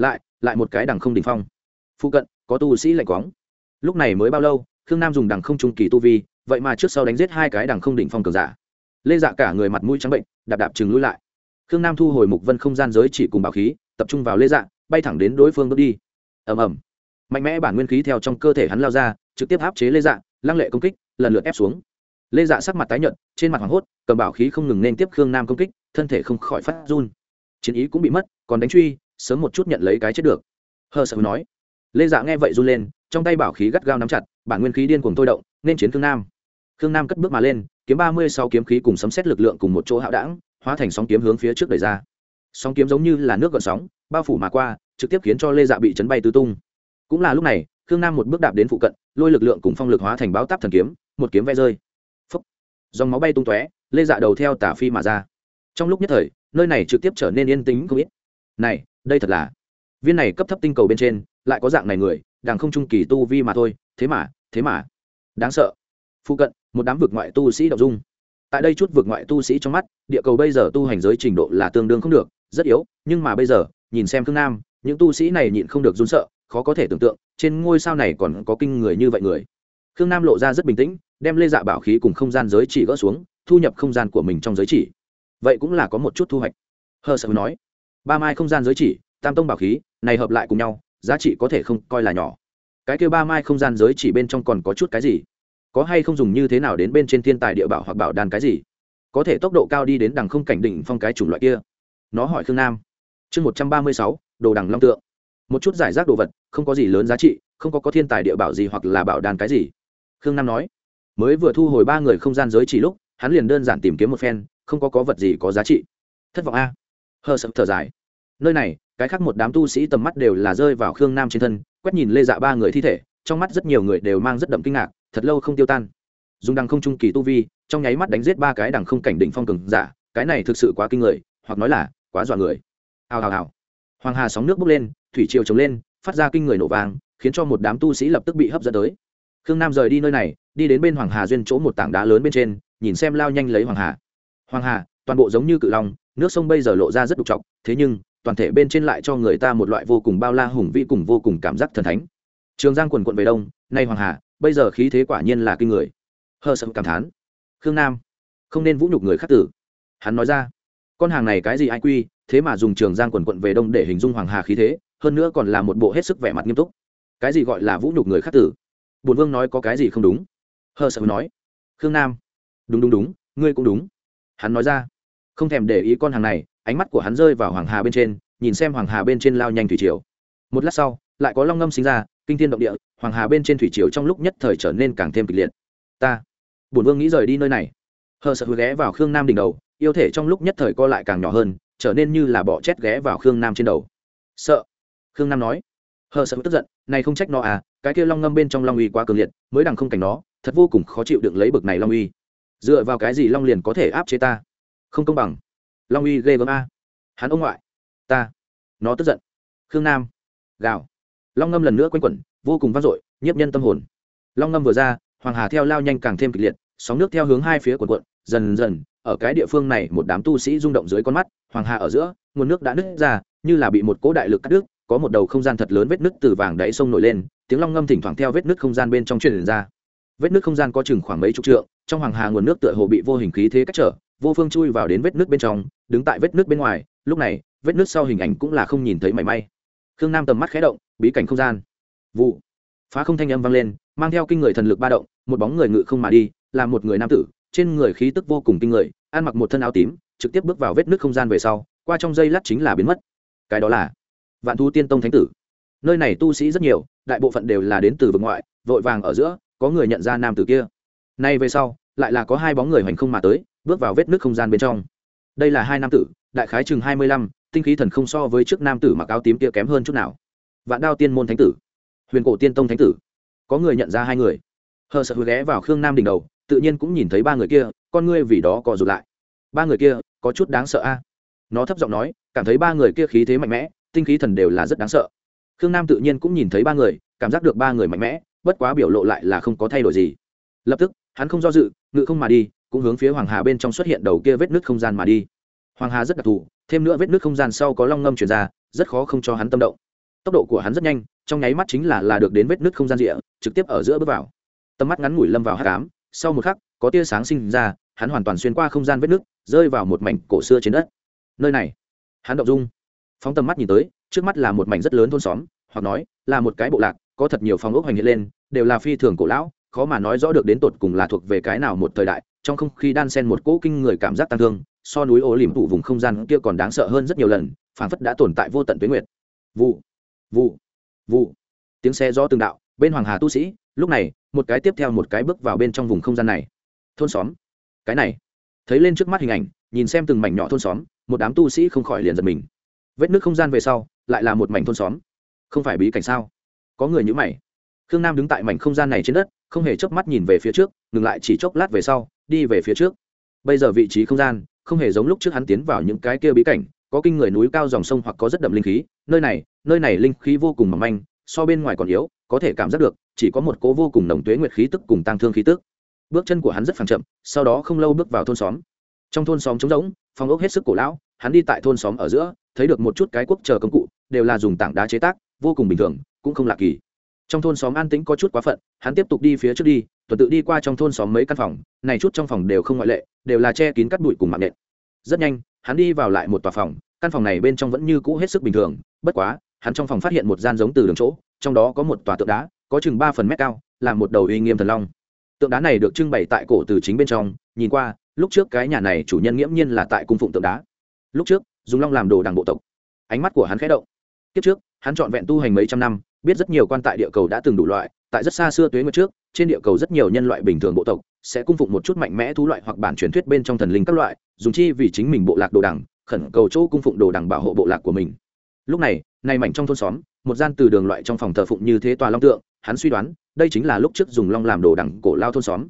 lại lại một cái đằng không đỉnh phong. Phụ cận, có tu sĩ lạnh quáng. Lúc này mới bao lâu, khương nam dùng đằng không trung kỳ tu vi, vậy mà trước sau đánh giết hai cái đằng không đỉnh phong cường giả. Lê dạ cả người mặt mũi trắng bệnh, đạp đạp chừng lui lại. Khương nam thu hồi mục vân không gian giới chỉ cùng bảo khí, tập trung vào lê dạ bay thẳng đến đối phương bước đi. Ầm ầm. Mạnh mẽ bản nguyên khí theo trong cơ thể hắn lao ra, trực tiếp áp chế lê dạ lăng lệ công kích, lần lượt ép xuống. Lê dạ sắc mặt tái nhợt, trên mặt hoảng hốt, cầm bảo khí không ngừng nên tiếp khương nam công kích, thân thể không khỏi phát run. Chiến ý cũng bị mất, còn đánh truy sớm một chút nhận lấy cái chết được. Hờ sợ nói. Lê dạ nghe vậy run lên, trong tay bảo khí gắt gao nắm chặt, bản nguyên khí điên cuồng thôi động, nên chiến khương nam. Khương nam cất bước mà lên, kiếm ba mươi sau kiếm khí cùng sấm xét lực lượng cùng một chỗ hạo đảng, hóa thành sóng kiếm hướng phía trước đẩy ra. Sóng kiếm giống như là nước gợn sóng, bao phủ mà qua, trực tiếp khiến cho lê dạ bị chấn bay tứ tung. Cũng là lúc này, khương nam một bước đạp đến phụ cận, lôi lực lượng cùng phong lực hóa thành báo táp thần kiếm, một kiếm ve rơi. Phấp dòng máu bay tung tóe, lê dạ đầu theo tả phi mà ra. Trong lúc nhất thời, nơi này trực tiếp trở nên yên tĩnh không ít. Này đây thật là viên này cấp thấp tinh cầu bên trên lại có dạng này người đàng không trung kỳ tu vi mà thôi thế mà thế mà đáng sợ phụ cận một đám vực ngoại tu sĩ đậu dung tại đây chút vực ngoại tu sĩ trong mắt địa cầu bây giờ tu hành giới trình độ là tương đương không được rất yếu nhưng mà bây giờ nhìn xem thương nam những tu sĩ này nhịn không được run sợ khó có thể tưởng tượng trên ngôi sao này còn có kinh người như vậy người khương nam lộ ra rất bình tĩnh đem lê dạ bảo khí cùng không gian giới chỉ gỡ xuống thu nhập không gian của mình trong giới chỉ vậy cũng là có một chút thu hoạch hờ sợ nói ba mai không gian giới chỉ, tam tông bảo khí, này hợp lại cùng nhau, giá trị có thể không coi là nhỏ. Cái kêu ba mai không gian giới chỉ bên trong còn có chút cái gì? Có hay không dùng như thế nào đến bên trên thiên tài địa bảo hoặc bảo đàn cái gì? Có thể tốc độ cao đi đến đằng không cảnh đỉnh phong cái chủng loại kia. Nó hỏi khương nam. Chương một trăm ba mươi sáu, đồ đằng long tượng. Một chút giải rác đồ vật, không có gì lớn giá trị, không có có thiên tài địa bảo gì hoặc là bảo đàn cái gì. Khương nam nói. Mới vừa thu hồi ba người không gian giới chỉ lúc, hắn liền đơn giản tìm kiếm một phen, không có có vật gì có giá trị. Thất vọng a hờ sập thở dài. Nơi này, cái khác một đám tu sĩ tầm mắt đều là rơi vào khương nam trên thân, quét nhìn lê dạ ba người thi thể, trong mắt rất nhiều người đều mang rất đậm kinh ngạc, thật lâu không tiêu tan. Dùng đằng không trung kỳ tu vi, trong nháy mắt đánh giết ba cái đằng không cảnh đỉnh phong cường giả, cái này thực sự quá kinh người, hoặc nói là quá dọa người. Hào hào hào. Hoàng hà sóng nước bốc lên, thủy triều trồng lên, phát ra kinh người nổ vàng khiến cho một đám tu sĩ lập tức bị hấp dẫn tới. Khương nam rời đi nơi này, đi đến bên hoàng hà duyên chỗ một tảng đá lớn bên trên, nhìn xem lao nhanh lấy hoàng hà. Hoàng hà, toàn bộ giống như cự long nước sông bây giờ lộ ra rất đục trọc, thế nhưng, toàn thể bên trên lại cho người ta một loại vô cùng bao la hùng vĩ cùng vô cùng cảm giác thần thánh. Trường giang quần quận về đông, nay hoàng hà, bây giờ khí thế quả nhiên là kinh người. Hờ sợ cảm thán. Khương nam, không nên vũ nhục người khác tử. Hắn nói ra, con hàng này cái gì ai quy, thế mà dùng trường giang quần quận về đông để hình dung hoàng hà khí thế, hơn nữa còn là một bộ hết sức vẻ mặt nghiêm túc. Cái gì gọi là vũ nhục người khác tử? Bùn vương nói có cái gì không đúng? Hờ sợ nói, khương nam, đúng đúng đúng, ngươi cũng đúng. Hắn nói ra không thèm để ý con hàng này, ánh mắt của hắn rơi vào hoàng hà bên trên, nhìn xem hoàng hà bên trên lao nhanh thủy triều. Một lát sau, lại có long ngâm sinh ra, kinh thiên động địa, hoàng hà bên trên thủy triều trong lúc nhất thời trở nên càng thêm kịch liệt. Ta, bổn vương nghĩ rời đi nơi này. Hờ sợ hứa ghé vào khương nam đỉnh đầu, yêu thể trong lúc nhất thời co lại càng nhỏ hơn, trở nên như là bọ chét ghé vào khương nam trên đầu. Sợ, khương nam nói. Hờ sợ tức giận, này không trách nó à cái kia long ngâm bên trong long uy quá cường liệt, mới đằng không cảnh nó, thật vô cùng khó chịu đựng lấy bực này long uy. Dựa vào cái gì long liền có thể áp chế ta? Không công bằng. Long uy ghê gớm a. Hắn ông ngoại. Ta. Nó tức giận. Khương nam. Gào. Long ngâm lần nữa quanh quẩn, vô cùng vang dội, nhiếp nhân tâm hồn. Long ngâm vừa ra, hoàng hà theo lao nhanh càng thêm kịch liệt, sóng nước theo hướng hai phía quần quận dần dần, ở cái địa phương này một đám tu sĩ rung động dưới con mắt, hoàng hà ở giữa, nguồn nước đã nứt ra, như là bị một cỗ đại lực cắt đứt, có một đầu không gian thật lớn vết nứt từ vàng đáy sông nổi lên, tiếng long ngâm thỉnh thoảng theo vết nứt không gian bên trong truyền ra. Vết nứt không gian có chừng khoảng mấy chục trượng, trong hoàng hà nguồn nước tựa hồ bị vô hình khí thế cách trở vô phương chui vào đến vết nước bên trong, đứng tại vết nước bên ngoài, lúc này, vết nước sau hình ảnh cũng là không nhìn thấy mảy may. Khương nam tầm mắt khé động, bí cảnh không gian. Vụ. Phá không thanh âm vang lên, mang theo kinh người thần lực ba động, một bóng người ngự không mà đi, là một người nam tử, trên người khí tức vô cùng kinh người, ăn mặc một thân áo tím, trực tiếp bước vào vết nước không gian về sau, qua trong dây lát chính là biến mất. Cái đó là vạn thu tiên tông thánh tử. Nơi này tu sĩ rất nhiều, đại bộ phận đều là đến từ vực ngoại, vội vàng ở giữa, có người nhận ra nam tử kia. Nay về sau, lại là có hai bóng người hoành không mà tới bước vào vết nước không gian bên trong. Đây là hai nam tử, đại khái chừng hai mươi lăm, tinh khí thần không so với trước nam tử mặc áo tím kia kém hơn chút nào. Vạn đao tiên môn thánh tử, huyền cổ tiên tông thánh tử. Có người nhận ra hai người. Hờ sợ hứa ghé vào khương nam đỉnh đầu, tự nhiên cũng nhìn thấy ba người kia, con ngươi vì đó co rụt lại. Ba người kia, có chút đáng sợ a. Nó thấp giọng nói, cảm thấy ba người kia khí thế mạnh mẽ, tinh khí thần đều là rất đáng sợ. Khương nam tự nhiên cũng nhìn thấy ba người, cảm giác được ba người mạnh mẽ, bất quá biểu lộ lại là không có thay đổi gì. Lập tức, hắn không do dự, ngự không mà đi cũng hướng phía hoàng hà bên trong xuất hiện đầu kia vết nước không gian mà đi. Hoàng hà rất đặc thù thêm nữa vết nước không gian sau có long ngâm chuyển ra rất khó không cho hắn tâm động. Tốc độ của hắn rất nhanh trong nháy mắt chính là là được đến vết nước không gian rịa trực tiếp ở giữa bước vào. Tầm mắt ngắn ngủi lâm vào hát cám sau một khắc có tia sáng sinh ra hắn hoàn toàn xuyên qua không gian vết nước, rơi vào một mảnh cổ xưa trên đất. Nơi này hắn động dung. Phóng tầm mắt nhìn tới trước mắt là một mảnh rất lớn thôn xóm hoặc nói là một cái bộ lạc có thật nhiều phòng ốc hoành hiện lên đều là phi thường cổ lão khó mà nói rõ được đến tột cùng là thuộc về cái nào một thời đại trong không khí đan sen một cỗ kinh người cảm giác tăng thương, so núi ô liềm tụ vùng không gian kia còn đáng sợ hơn rất nhiều lần phản phất đã tồn tại vô tận tuyến nguyệt. Vụ vụ vụ. Tiếng xe do từng đạo, bên hoàng hà tu sĩ, lúc này, một cái tiếp theo một cái bước vào bên trong vùng không gian này. Thôn xóm. Cái này. Thấy lên trước mắt hình ảnh, nhìn xem từng mảnh nhỏ thôn xóm, một đám tu sĩ không khỏi liền giật mình. Vết nước không gian về sau, lại là một mảnh thôn xóm. Không phải bí cảnh sao? Có người nhữ mày. Khương nam đứng tại mảnh không gian này trên đất, không hề chớp mắt nhìn về phía trước ngừng lại chỉ chốc lát về sau, đi về phía trước. Bây giờ vị trí không gian, không hề giống lúc trước hắn tiến vào những cái kia bí cảnh, có kinh người núi cao dòng sông hoặc có rất đậm linh khí. Nơi này nơi này linh khí vô cùng mỏng manh, so bên ngoài còn yếu, có thể cảm giác được, chỉ có một cố vô cùng nồng tuế nguyệt khí tức cùng tăng thương khí tức. Bước chân của hắn rất phẳng chậm, sau đó không lâu bước vào thôn xóm. Trong thôn xóm trống rỗng phong ốc hết sức cổ lão, hắn đi tại thôn xóm ở giữa, thấy được một chút cái quốc chờ công cụ, đều là dùng tảng đá chế tác, vô cùng bình thường, cũng không lạ kỳ. Trong thôn xóm an tĩnh có chút quá phận, hắn tiếp tục đi phía trước đi tuần tự đi qua trong thôn xóm mấy căn phòng, này chút trong phòng đều không ngoại lệ, đều là che kín cắt bụi cùng mạng nện. Rất nhanh, hắn đi vào lại một tòa phòng, căn phòng này bên trong vẫn như cũ hết sức bình thường, bất quá, hắn trong phòng phát hiện một gian giống từ đường chỗ, trong đó có một tòa tượng đá, có chừng ba phần mét cao, là một đầu uy nghiêm thần long. Tượng đá này được trưng bày tại cổ từ chính bên trong, nhìn qua, lúc trước cái nhà này chủ nhân nghiễm nhiên là tại cung phụng tượng đá. Lúc trước, dùng long làm đồ đảng bộ tộc. Ánh mắt của hắn khẽ động. Kiếp trước, hắn trọn vẹn tu hành mấy trăm năm biết rất nhiều quan tại địa cầu đã từng đủ loại, tại rất xa xưa tuế nguyệt trước, trên địa cầu rất nhiều nhân loại bình thường bộ tộc sẽ cung phụng một chút mạnh mẽ thú loại hoặc bản truyền thuyết bên trong thần linh các loại, dùng chi vì chính mình bộ lạc đồ đằng, khẩn cầu chỗ cung phụng đồ đằng bảo hộ bộ lạc của mình. Lúc này, nay mảnh trong thôn xóm, một gian từ đường loại trong phòng thờ phụng như thế tòa long tượng, hắn suy đoán, đây chính là lúc trước dùng long làm đồ đằng cổ lao thôn xóm.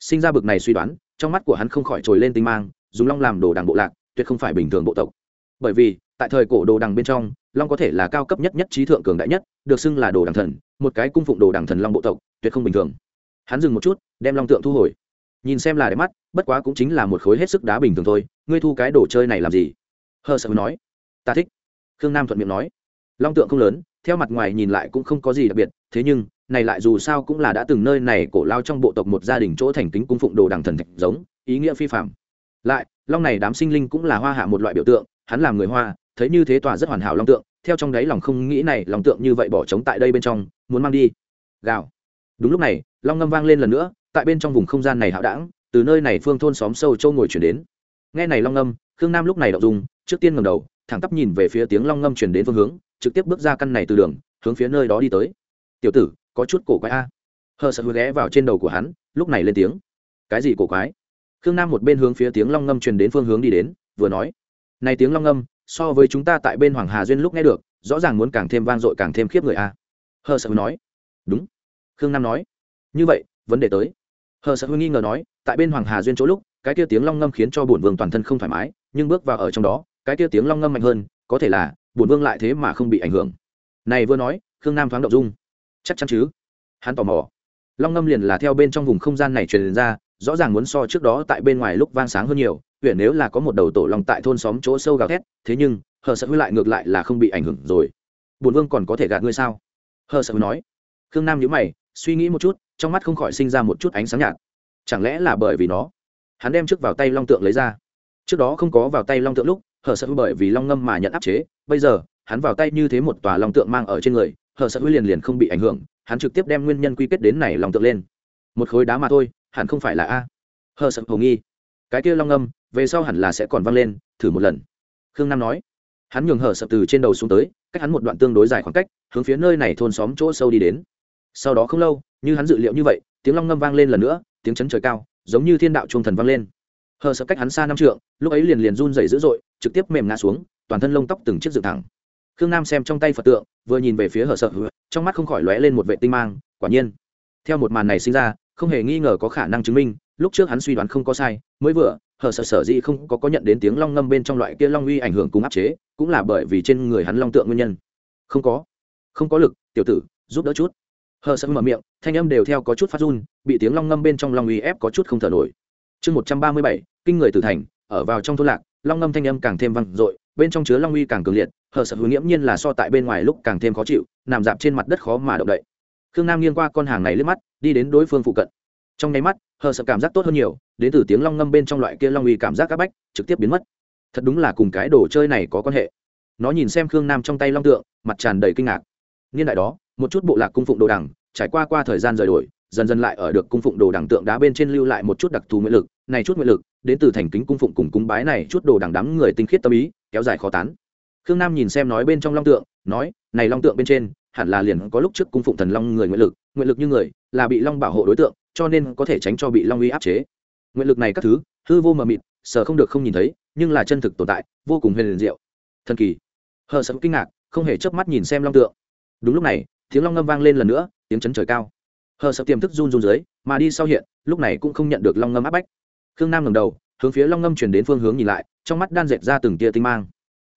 Sinh ra bực này suy đoán, trong mắt của hắn không khỏi trồi lên tinh mang, dùng long làm đồ đằng bộ lạc, tuyệt không phải bình thường bộ tộc. Bởi vì, tại thời cổ đồ đằng bên trong long có thể là cao cấp nhất nhất trí thượng cường đại nhất, được xưng là đồ đằng thần, một cái cung phụng đồ đằng thần long bộ tộc, tuyệt không bình thường. Hắn dừng một chút, đem long tượng thu hồi. Nhìn xem là đẹp mắt, bất quá cũng chính là một khối hết sức đá bình thường thôi, ngươi thu cái đồ chơi này làm gì? Hờ sợ nói. Ta thích. Khương nam thuận miệng nói. Long tượng không lớn, theo mặt ngoài nhìn lại cũng không có gì đặc biệt, thế nhưng, này lại dù sao cũng là đã từng nơi này cổ lao trong bộ tộc một gia đình chỗ thành kính cung phụng đồ đằng thần thạch giống, ý nghĩa phi phạm lại, long này đám sinh linh cũng là hoa hạ một loại biểu tượng hắn làm người hoa, thấy như thế tòa rất hoàn hảo long tượng, theo trong đáy lòng không nghĩ này, lòng tượng như vậy bỏ trống tại đây bên trong, muốn mang đi. Gào. Đúng lúc này, long ngâm vang lên lần nữa, tại bên trong vùng không gian này hạo đảng, từ nơi này phương thôn xóm sâu châu ngồi chuyển đến. Nghe này long ngâm, khương nam lúc này đậu dùng trước tiên ngầm đầu, thẳng tắp nhìn về phía tiếng long ngâm truyền đến phương hướng, trực tiếp bước ra căn này từ đường, hướng phía nơi đó đi tới. Tiểu tử, có chút cổ quái a. Hờ sợ hứa ghé vào trên đầu của hắn, lúc này lên tiếng. Cái gì cổ quái? Khương nam một bên hướng phía tiếng long ngâm truyền đến phương hướng đi đến, vừa nói này tiếng long âm so với chúng ta tại bên hoàng hà duyên lúc nghe được, rõ ràng muốn càng thêm vang dội càng thêm khiếp người a hờ sợ nói. Đúng. Khương nam nói. Như vậy, vấn đề tới. Hờ sợ nghi ngờ nói, tại bên hoàng hà duyên chỗ lúc, cái kia tiếng long ngâm khiến cho bổn vương toàn thân không thoải mái, nhưng bước vào ở trong đó, cái kia tiếng long ngâm mạnh hơn, có thể là, bổn vương lại thế mà không bị ảnh hưởng. Này vừa nói, khương nam thoáng động dung. Chắc chắn chứ. Hắn tò mò. Long ngâm liền là theo bên trong vùng không gian này truyền ra, rõ ràng muốn so trước đó tại bên ngoài lúc vang sáng hơn nhiều huyện nếu là có một đầu tổ long tại thôn xóm chỗ sâu gào thét, thế nhưng, hờ sợ hư lại ngược lại là không bị ảnh hưởng rồi. Bùn vương còn có thể gạt ngươi sao? Hờ sợ hư nói. Khương nam nhữ mày, suy nghĩ một chút, trong mắt không khỏi sinh ra một chút ánh sáng nhạt. Chẳng lẽ là bởi vì nó? Hắn đem trước vào tay long tượng lấy ra. Trước đó không có vào tay long tượng lúc, hờ sợ hư bởi vì long ngâm mà nhận áp chế, bây giờ, hắn vào tay như thế một tòa long tượng mang ở trên người, hờ sợ hư liền liền không bị ảnh hưởng, hắn trực tiếp đem nguyên nhân quy kết đến này long tượng lên. Một khối đá mà thôi, hẳn không phải là a. Hờ sợ hồ nghi cái kia long âm, về sau hẳn là sẽ còn vang lên, thử một lần. Khương nam nói. Hắn nhường hở sập từ trên đầu xuống tới, cách hắn một đoạn tương đối dài khoảng cách, hướng phía nơi này thôn xóm chỗ sâu đi đến. Sau đó không lâu, như hắn dự liệu như vậy, tiếng long ngâm vang lên lần nữa, tiếng chấn trời cao, giống như thiên đạo trung thần vang lên. Hờ sợ cách hắn xa năm trượng, lúc ấy liền liền run dày dữ dội, trực tiếp mềm ngã xuống, toàn thân lông tóc từng chiếc dựng thẳng. Khương nam xem trong tay phật tượng, vừa nhìn về phía hờ sợ, trong mắt không khỏi lóe lên một vệ tinh mang, quả nhiên, theo một màn này sinh ra, không hề nghi ngờ có khả năng chứng minh lúc trước hắn suy đoán không có sai, mới vừa, hờ sợ sở dĩ không có có nhận đến tiếng long ngâm bên trong loại kia long uy ảnh hưởng cùng áp chế, cũng là bởi vì trên người hắn long tượng nguyên nhân. Không có. Không có lực, tiểu tử, giúp đỡ chút. Hờ sợ mở miệng, thanh âm đều theo có chút phát run, bị tiếng long ngâm bên trong long uy ép có chút không thở nổi. Chương một trăm ba mươi bảy, kinh người tử thành, ở vào trong thôn lạc, long ngâm thanh âm càng thêm vang dội, bên trong chứa long uy càng cường liệt, hờ sợ hướng nghiễm nhiên là so tại bên ngoài lúc càng thêm khó chịu, nằm dạp trên mặt đất khó mà động đậy. Khương nam nghiêng qua con hàng này lướt mắt, đi đến đối phương phụ cận trong nháy mắt, hờ sợ cảm giác tốt hơn nhiều, đến từ tiếng long ngâm bên trong loại kia long uy cảm giác áp bách, trực tiếp biến mất. Thật đúng là cùng cái đồ chơi này có quan hệ. Nó nhìn xem khương nam trong tay long tượng, mặt tràn đầy kinh ngạc. Niên đại đó, một chút bộ lạc cung phụng đồ đằng, trải qua qua thời gian rời đổi, dần dần lại ở được cung phụng đồ đằng tượng đá bên trên lưu lại một chút đặc thù nguyện lực, này chút nguyện lực, đến từ thành kính cung phụng cùng cúng bái này chút đồ đằng đám người tinh khiết tâm ý, kéo dài khó tán. Khương nam nhìn xem nói bên trong long tượng, nói, này long tượng bên trên, hẳn là liền có lúc trước cung phụng thần long người nguyện lực nguyện lực như người, là bị long bảo hộ đối tượng cho nên có thể tránh cho bị long uy áp chế. Nguyện lực này các thứ, hư vô mờ mịt sợ không được không nhìn thấy, nhưng là chân thực tồn tại, vô cùng huyền liền diệu. Thần kỳ. Hờ sợ kinh ngạc, không hề chớp mắt nhìn xem long tượng. Đúng lúc này, tiếng long ngâm vang lên lần nữa, tiếng chấn trời cao. Hờ sợ tiềm thức run run dưới, mà đi sau hiện, lúc này cũng không nhận được long ngâm áp bách. Khương nam ngầm đầu, hướng phía long ngâm chuyển đến phương hướng nhìn lại, trong mắt đan dệt ra từng tia tinh mang.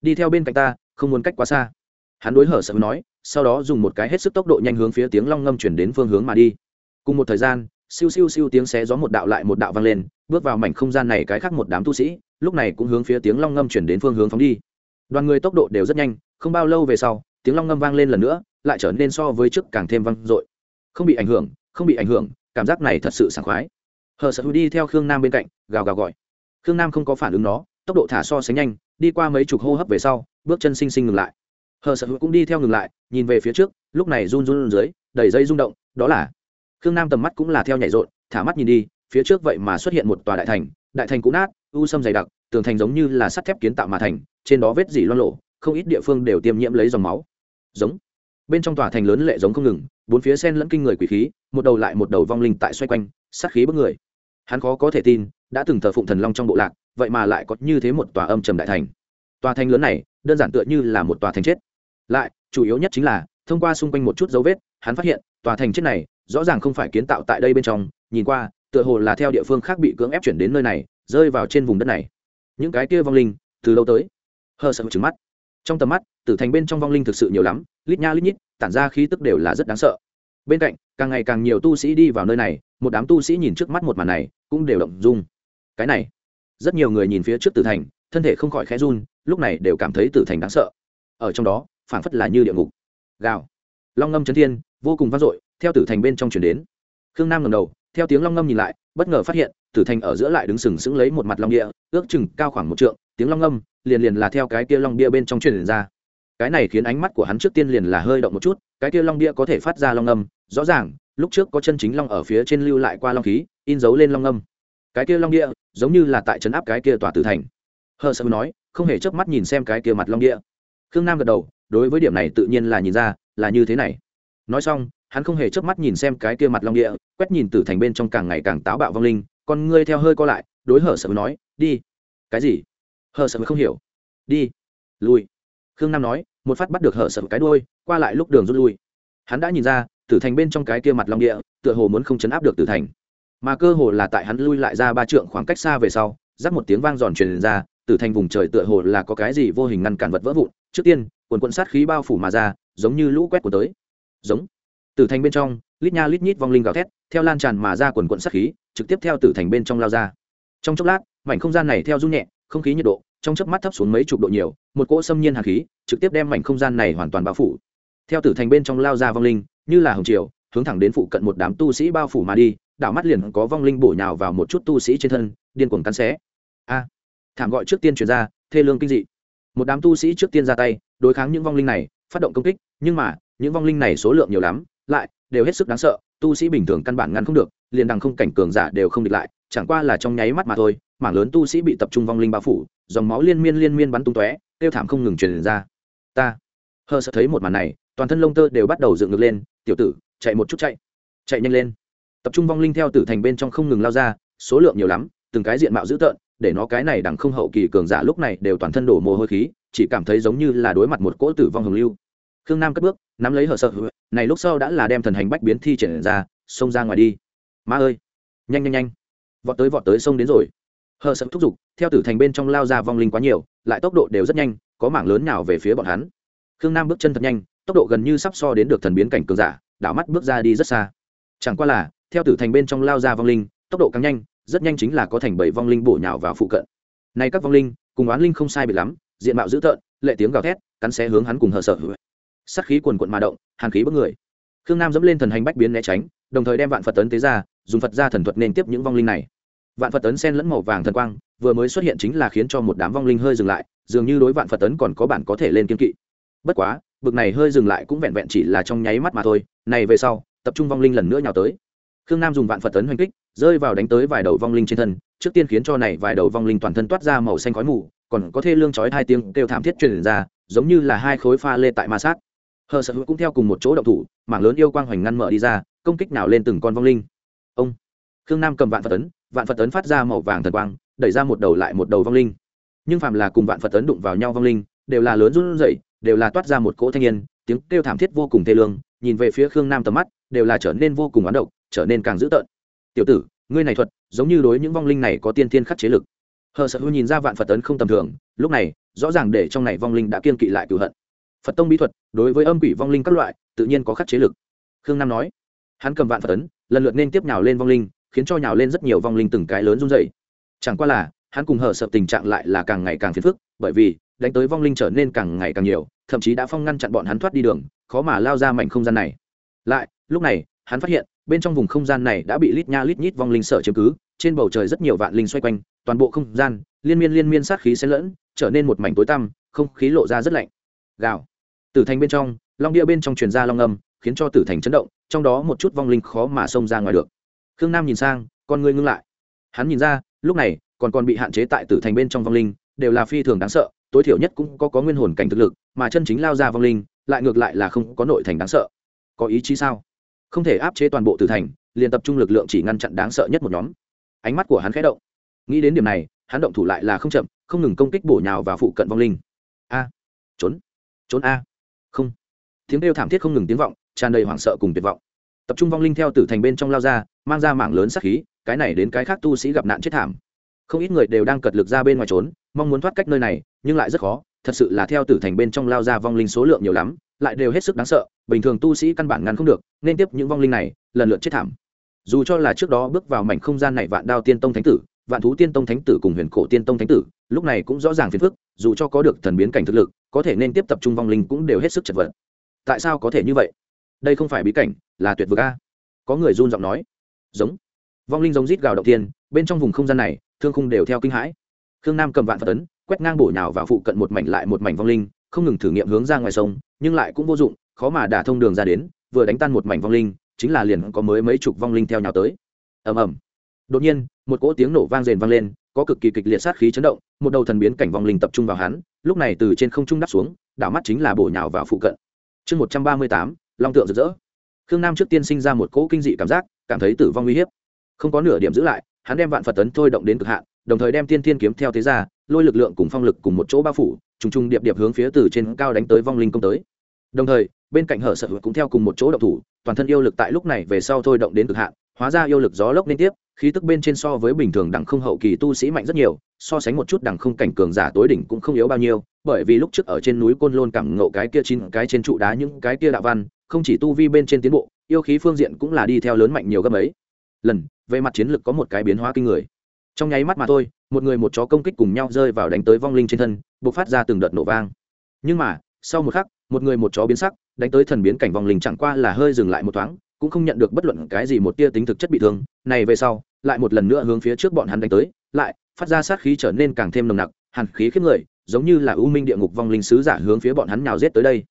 Đi theo bên cạnh ta, không muốn cách quá xa. Hắn đối hở sợ nói, sau đó dùng một cái hết sức tốc độ nhanh hướng phía tiếng long ngâm chuyển đến phương hướng mà đi. Cùng một thời gian siêu siêu siêu tiếng xé gió một đạo lại một đạo vang lên, bước vào mảnh không gian này cái khác một đám tu sĩ, lúc này cũng hướng phía tiếng long ngâm chuyển đến phương hướng phóng đi. Đoàn người tốc độ đều rất nhanh, không bao lâu về sau, tiếng long ngâm vang lên lần nữa, lại trở nên so với trước càng thêm vang dội. Không bị ảnh hưởng, không bị ảnh hưởng, cảm giác này thật sự sảng khoái. Hờ sợ đi theo khương nam bên cạnh, gào gào gọi. Khương nam không có phản ứng nó, tốc độ thả so sánh nhanh, đi qua mấy chục hô hấp về sau, bước chân xinh xinh ngừng lại. Hờ sợ cũng đi theo ngừng lại, nhìn về phía trước, lúc này run run dưới đẩy dây rung động, đó là khương nam tầm mắt cũng là theo nhảy rộn, thả mắt nhìn đi, phía trước vậy mà xuất hiện một tòa đại thành đại thành cũ nát, u sâm dày đặc, tường thành giống như là sắt thép kiến tạo mà thành, trên đó vết dỉ loan lộ không ít địa phương đều tiêm nhiễm lấy dòng máu. Giống. Bên trong tòa thành lớn lệ giống không ngừng, bốn phía sen lẫn kinh người quỷ khí, một đầu lại một đầu vong linh tại xoay quanh, sát khí bức người. Hắn khó có thể tin, đã từng thờ phụng thần long trong bộ lạc, vậy mà lại có như thế một tòa âm trầm đại thành. Tòa thành lớn này, đơn giản tựa như là một tòa thành chết. Lại, chủ yếu nhất chính là, thông qua xung quanh một chút dấu vết, hắn phát hiện, tòa thành chết này rõ ràng không phải kiến tạo tại đây bên trong, nhìn qua, tựa hồ là theo địa phương khác bị cưỡng ép chuyển đến nơi này, rơi vào trên vùng đất này. Những cái kia vong linh, từ lâu tới? Hờ sợ trứng mắt. Trong tầm mắt, tử thành bên trong vong linh thực sự nhiều lắm, lít nha lít nhít, tản ra khí tức đều là rất đáng sợ. Bên cạnh, càng ngày càng nhiều tu sĩ đi vào nơi này, một đám tu sĩ nhìn trước mắt một màn này, cũng đều động dung. Cái này, rất nhiều người nhìn phía trước tử thành, thân thể không khỏi khẽ run, lúc này đều cảm thấy tử thành đáng sợ. Ở trong đó, phảng phất là như địa ngục. Gào. Long ngâm chấn thiên, vô cùng vang dội theo tử thành bên trong chuyển đến. Khương nam ngầm đầu, theo tiếng long ngâm nhìn lại, bất ngờ phát hiện, tử thành ở giữa lại đứng sừng sững lấy một mặt long địa, ước chừng cao khoảng một trượng, tiếng long ngâm liền liền là theo cái kia long bia bên trong truyền ra. Cái này khiến ánh mắt của hắn trước tiên liền là hơi động một chút, cái kia long bia có thể phát ra long ngâm, rõ ràng, lúc trước có chân chính long ở phía trên lưu lại qua long khí, in dấu lên long ngâm. Cái kia long địa, giống như là tại trấn áp cái kia tòa tử thành. Hờ sợ nói, không hề chớp mắt nhìn xem cái kia mặt long địa. Khương nam gật đầu, đối với điểm này tự nhiên là nhìn ra, là như thế này nói xong, hắn không hề chớp mắt nhìn xem cái kia mặt long địa, quét nhìn tử thành bên trong càng ngày càng táo bạo vong linh, con ngươi theo hơi co lại, đối hở sợ nói, đi. Cái gì? Hở sợ không hiểu. Đi. Lui. Khương nam nói, một phát bắt được hở sợ cái đuôi, qua lại lúc đường rút lui. Hắn đã nhìn ra, tử thành bên trong cái kia mặt long địa, tựa hồ muốn không chấn áp được tử thành. Mà cơ hồ là tại hắn lui lại ra ba trượng khoảng cách xa về sau, rắc một tiếng vang giòn truyền ra, tử thành vùng trời tựa hồ là có cái gì vô hình ngăn cản vật vỡ vụn. Trước tiên, quần quận sát khí bao phủ mà ra, giống như lũ quét của tới giống. Tử thành bên trong, lít nha lít nhít vong linh gào thét, theo lan tràn mà ra quần quận sát khí, trực tiếp theo tử thành bên trong lao ra. Trong chốc lát, mảnh không gian này theo rung nhẹ, không khí nhiệt độ, trong chớp mắt thấp xuống mấy chục độ nhiều, một cỗ xâm nhiên hạt khí, trực tiếp đem mảnh không gian này hoàn toàn bao phủ. Theo tử thành bên trong lao ra vong linh, như là hồng triều, hướng thẳng đến phụ cận một đám tu sĩ bao phủ mà đi, đảo mắt liền có vong linh bổ nhào vào một chút tu sĩ trên thân, điên cuồng cắn xé. A! Thảm gọi trước tiên chuyển ra, thê lương kinh dị. Một đám tu sĩ trước tiên ra tay, đối kháng những vong linh này, phát động công kích, nhưng mà những vong linh này số lượng nhiều lắm, lại đều hết sức đáng sợ, tu sĩ bình thường căn bản ngăn không được, liền đằng không cảnh cường giả đều không địch lại, chẳng qua là trong nháy mắt mà thôi, mảng lớn tu sĩ bị tập trung vong linh bao phủ, dòng máu liên miên liên miên bắn tung tóe, tiêu thảm không ngừng truyền ra. Ta hờ sợ thấy một màn này, toàn thân lông tơ đều bắt đầu dựng ngược lên, tiểu tử, chạy một chút chạy chạy nhanh lên. Tập trung vong linh theo tử thành bên trong không ngừng lao ra, số lượng nhiều lắm, từng cái diện mạo dữ tợn, để nó cái này đằng không hậu kỳ cường giả lúc này đều toàn thân đổ mồ hôi khí, chỉ cảm thấy giống như là đối mặt một cỗ tử vong hồng lưu khương nam cất bước, nắm lấy hở sợ, này lúc sau đã là đem thần hành bách biến thi triển ra, xông ra ngoài đi. Ma ơi, nhanh nhanh nhanh, vọt tới vọt tới sông đến rồi. Hờ sợ thúc giục, theo tử thành bên trong lao ra vong linh quá nhiều, lại tốc độ đều rất nhanh, có mảng lớn nào về phía bọn hắn. Khương nam bước chân thật nhanh, tốc độ gần như sắp so đến được thần biến cảnh cường giả, đảo mắt bước ra đi rất xa. Chẳng qua là, theo tử thành bên trong lao ra vong linh, tốc độ càng nhanh, rất nhanh chính là có thành bảy vong linh bổ nhào vào phụ cận. Nay các vong linh, cùng oán linh không sai biệt lắm, diện mạo dữ tợn, lệ tiếng gào thét, cắn xé hướng hắn cùng hờ sợ sát khí quần quận mà động, hàn khí bức người. Khương nam dẫm lên thần hành bách biến né tránh, đồng thời đem vạn phật tấn tế ra, dùng phật ra thần thuật nên tiếp những vong linh này. Vạn phật tấn sen lẫn màu vàng thần quang, vừa mới xuất hiện chính là khiến cho một đám vong linh hơi dừng lại, dường như đối vạn phật tấn còn có bản có thể lên kiên kỵ. Bất quá, bực này hơi dừng lại cũng vẹn vẹn chỉ là trong nháy mắt mà thôi, này về sau, tập trung vong linh lần nữa nhào tới. Khương nam dùng vạn phật tấn hoành kích, rơi vào đánh tới vài đầu vong linh trên thân, trước tiên khiến cho này vài đầu vong linh toàn thân toát ra màu xanh khói mù, còn có thê lương chói hai tiếng kêu thảm thiết truyền ra, giống như là hai khối pha lê tại ma sát hờ sợ hữu cũng theo cùng một chỗ động thủ, mảng lớn yêu quang hoành ngăn mở đi ra, công kích nào lên từng con vong linh. Ông. Khương nam cầm vạn phật tấn vạn phật tấn phát ra màu vàng thần quang, đẩy ra một đầu lại một đầu vong linh. Nhưng phàm là cùng vạn phật tấn đụng vào nhau vong linh, đều là lớn run rẩy, đều là toát ra một cỗ thanh niên, tiếng kêu thảm thiết vô cùng thê lương, nhìn về phía khương nam tầm mắt, đều là trở nên vô cùng oán độc, trở nên càng dữ tợn. Tiểu tử, ngươi này thuật, giống như đối những vong linh này có tiên thiên khắc chế lực. Hờ sợ hữu nhìn ra vạn phật tấn không tầm thường, lúc này, rõ ràng để trong này vong linh đã kiên kỵ lại cửu hận phật tông bí thuật, đối với âm quỷ vong linh các loại, tự nhiên có khắc chế lực. Khương nam nói, hắn cầm vạn phật tấn lần lượt nên tiếp nhào lên vong linh, khiến cho nhào lên rất nhiều vong linh từng cái lớn run dày chẳng qua là, hắn cùng hở sợ tình trạng lại là càng ngày càng phiền phức, bởi vì, đánh tới vong linh trở nên càng ngày càng nhiều, thậm chí đã phong ngăn chặn bọn hắn thoát đi đường, khó mà lao ra mảnh không gian này. Lại, lúc này, hắn phát hiện, bên trong vùng không gian này đã bị lít nha lít nhít vong linh sợ chiếm cứ, trên bầu trời rất nhiều vạn linh xoay quanh, toàn bộ không gian, liên miên liên miên sát khí xen lẫn, trở nên một mảnh tối tăm, không khí lộ ra rất lạnh. Gào tử thành bên trong, long địa bên trong truyền ra long âm, khiến cho tử thành chấn động, trong đó một chút vong linh khó mà xông ra ngoài được. Khương nam nhìn sang, con ngươi ngưng lại. Hắn nhìn ra, lúc này, còn còn bị hạn chế tại tử thành bên trong vong linh, đều là phi thường đáng sợ, tối thiểu nhất cũng có có nguyên hồn cảnh thực lực, mà chân chính lao ra vong linh, lại ngược lại là không có nội thành đáng sợ. Có ý chí sao? Không thể áp chế toàn bộ tử thành, liền tập trung lực lượng chỉ ngăn chặn đáng sợ nhất một nhóm. Ánh mắt của hắn khẽ động. Nghĩ đến điểm này, hắn động thủ lại là không chậm, không ngừng công kích bổ nhào vào phụ cận vong linh. A. Trốn. Trốn a không. Tiếng kêu thảm thiết không ngừng tiếng vọng, tràn đầy hoảng sợ cùng tuyệt vọng. Tập trung vong linh theo tử thành bên trong lao ra, mang ra mảng lớn sát khí, cái này đến cái khác tu sĩ gặp nạn chết thảm. Không ít người đều đang cật lực ra bên ngoài trốn, mong muốn thoát cách nơi này, nhưng lại rất khó, thật sự là theo tử thành bên trong lao ra vong linh số lượng nhiều lắm, lại đều hết sức đáng sợ, bình thường tu sĩ căn bản ngăn không được, nên tiếp những vong linh này, lần lượt chết thảm. Dù cho là trước đó bước vào mảnh không gian này vạn đao tiên tông thánh tử, vạn thú tiên tông thánh tử cùng huyền cổ tiên tông thánh tử, lúc này cũng rõ ràng phiền phức, dù cho có được thần biến cảnh thực lực có thể nên tiếp tập trung vong linh cũng đều hết sức chật vật. Tại sao có thể như vậy? Đây không phải bí cảnh, là tuyệt vực a. Có người run giọng nói. Giống. Vong linh giống rít gào đầu tiên bên trong vùng không gian này, thương khung đều theo kinh hãi. Khương nam cầm vạn phật tấn quét ngang bổ nhào vào phụ cận một mảnh lại một mảnh vong linh, không ngừng thử nghiệm hướng ra ngoài sông, nhưng lại cũng vô dụng, khó mà đả thông đường ra đến, vừa đánh tan một mảnh vong linh, chính là liền có mới mấy chục vong linh theo nhào tới. Ầm ầm. Đột nhiên, một cỗ tiếng nổ vang rền vang lên có cực kỳ kịch liệt sát khí chấn động, một đầu thần biến cảnh vong linh tập trung vào hắn, lúc này từ trên không trung đắp xuống, đảo mắt chính là bổ nhào vào phụ cận. Chương một trăm ba mươi tám, long tượng rực rỡ. Khương nam trước tiên sinh ra một cỗ kinh dị cảm giác, cảm thấy tử vong uy hiếp. Không có nửa điểm giữ lại, hắn đem vạn phật tấn thôi động đến cực hạn, đồng thời đem tiên thiên kiếm theo thế ra, lôi lực lượng cùng phong lực cùng một chỗ bao phủ, trùng trùng điệp điệp hướng phía từ trên cao đánh tới vong linh công tới. Đồng thời, bên cạnh hở sợ cũng theo cùng một chỗ động thủ, toàn thân yêu lực tại lúc này về sau thôi động đến cực hạn, hóa ra yêu lực gió lốc liên tiếp khí tức bên trên so với bình thường đẳng không hậu kỳ tu sĩ mạnh rất nhiều, so sánh một chút đẳng không cảnh cường giả tối đỉnh cũng không yếu bao nhiêu, bởi vì lúc trước ở trên núi côn lôn cảm ngộ cái kia chín, cái trên trụ đá những cái kia đạo văn, không chỉ tu vi bên trên tiến bộ, yêu khí phương diện cũng là đi theo lớn mạnh nhiều gấp ấy lần, về mặt chiến lược có một cái biến hóa kinh người. Trong nháy mắt mà thôi, một người một chó công kích cùng nhau rơi vào đánh tới vong linh trên thân buộc phát ra từng đợt nổ vang. Nhưng mà, sau một khắc, một người một chó biến sắc, đánh tới thần biến cảnh vong linh chẳng qua là hơi dừng lại một thoáng cũng không nhận được bất luận cái gì một tia tính thực chất bị thương, này về sau, lại một lần nữa hướng phía trước bọn hắn đánh tới, lại phát ra sát khí trở nên càng thêm nồng nặc, hàn khí khiếp người, giống như là ưu minh địa ngục vong linh sứ giả hướng phía bọn hắn nhào rết tới đây.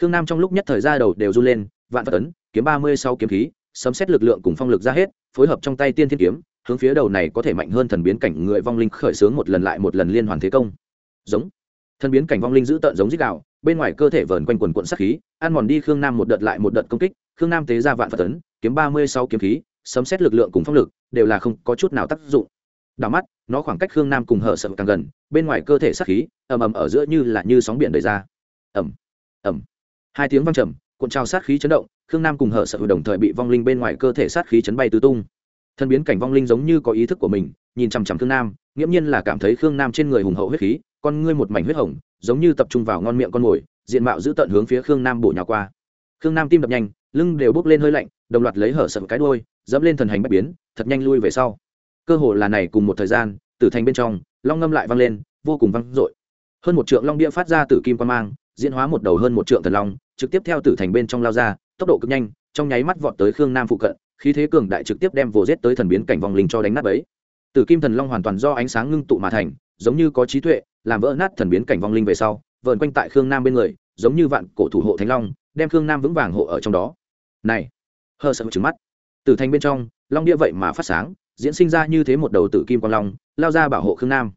Khương nam trong lúc nhất thời ra đầu đều run lên, vạn phật tấn kiếm ba mươi sau kiếm khí, sấm xét lực lượng cùng phong lực ra hết, phối hợp trong tay tiên thiên kiếm, hướng phía đầu này có thể mạnh hơn thần biến cảnh người vong linh khởi xướng một lần lại một lần liên hoàn thế công. Giống. Thần biến cảnh vong linh giữ tợn giống dích đạo bên ngoài cơ thể vờn quanh quần quận sát khí, ăn mòn đi khương nam một đợt lại một đợt công kích khương nam tế ra vạn phật tấn, kiếm ba mươi sáu kiếm khí, sấm xét lực lượng cùng phong lực đều là không có chút nào tác dụng. Đảo mắt, nó khoảng cách khương nam cùng hở sợ càng gần, bên ngoài cơ thể sát khí ầm ầm ở giữa như là như sóng biển đầy ra. Ầm ầm. Hai tiếng vang trầm, cuộn trào sát khí chấn động, khương nam cùng hở sợ đồng thời bị vong linh bên ngoài cơ thể sát khí chấn bay tứ tung. Thân biến cảnh vong linh giống như có ý thức của mình, nhìn chằm chằm khương nam, nghiễm nhiên là cảm thấy khương nam trên người hùng hậu huyết khí, con ngươi một mảnh huyết hồng, giống như tập trung vào ngon miệng con mồi, diện mạo giữ tận hướng phía khương nam bổ nhào qua. Khương nam tim đập nhanh lưng đều bốc lên hơi lạnh, đồng loạt lấy hở sập cái đôi dẫm lên thần hành bất biến, thật nhanh lui về sau. Cơ hồ là này cùng một thời gian, tử thành bên trong, long ngâm lại vang lên, vô cùng vang dội. Hơn một trượng long bia phát ra tử kim quan mang, diễn hóa một đầu hơn một trượng thần long, trực tiếp theo tử thành bên trong lao ra, tốc độ cực nhanh, trong nháy mắt vọt tới khương nam phụ cận, khí thế cường đại trực tiếp đem vồ giết tới thần biến cảnh vòng linh cho đánh nát ấy tử kim thần long hoàn toàn do ánh sáng ngưng tụ mà thành, giống như có trí tuệ, làm vỡ nát thần biến cảnh vong linh về sau vợn quanh tại khương nam bên người, giống như vạn cổ thủ hộ thánh long, đem khương nam vững vàng hộ ở trong đó này, hờ sợ trứng mắt. Từ thành bên trong, long đĩa vậy mà phát sáng, diễn sinh ra như thế một đầu tử kim quang long, lao ra bảo hộ khương nam.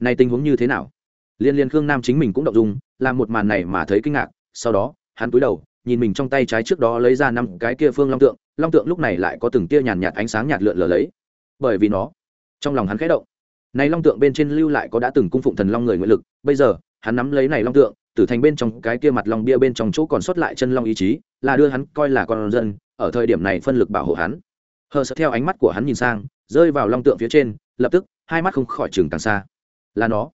Này tình huống như thế nào? Liên liên khương nam chính mình cũng động dung, làm một màn này mà thấy kinh ngạc, sau đó, hắn cúi đầu, nhìn mình trong tay trái trước đó lấy ra năm cái kia phương long tượng long tượng lúc này lại có từng tia nhàn nhạt ánh sáng nhạt lượn lờ lấy. Bởi vì nó, trong lòng hắn khẽ động. Này long tượng bên trên lưu lại có đã từng cung phụng thần long người nguyện lực, bây giờ, hắn nắm lấy này long tượng, tử thành bên trong cái kia mặt long bia bên trong chỗ còn sót lại chân long ý chí là đưa hắn coi là con dân, ở thời điểm này phân lực bảo hộ hắn. Hờ sợ theo ánh mắt của hắn nhìn sang, rơi vào long tượng phía trên, lập tức, hai mắt không khỏi chừng càng xa. Là nó.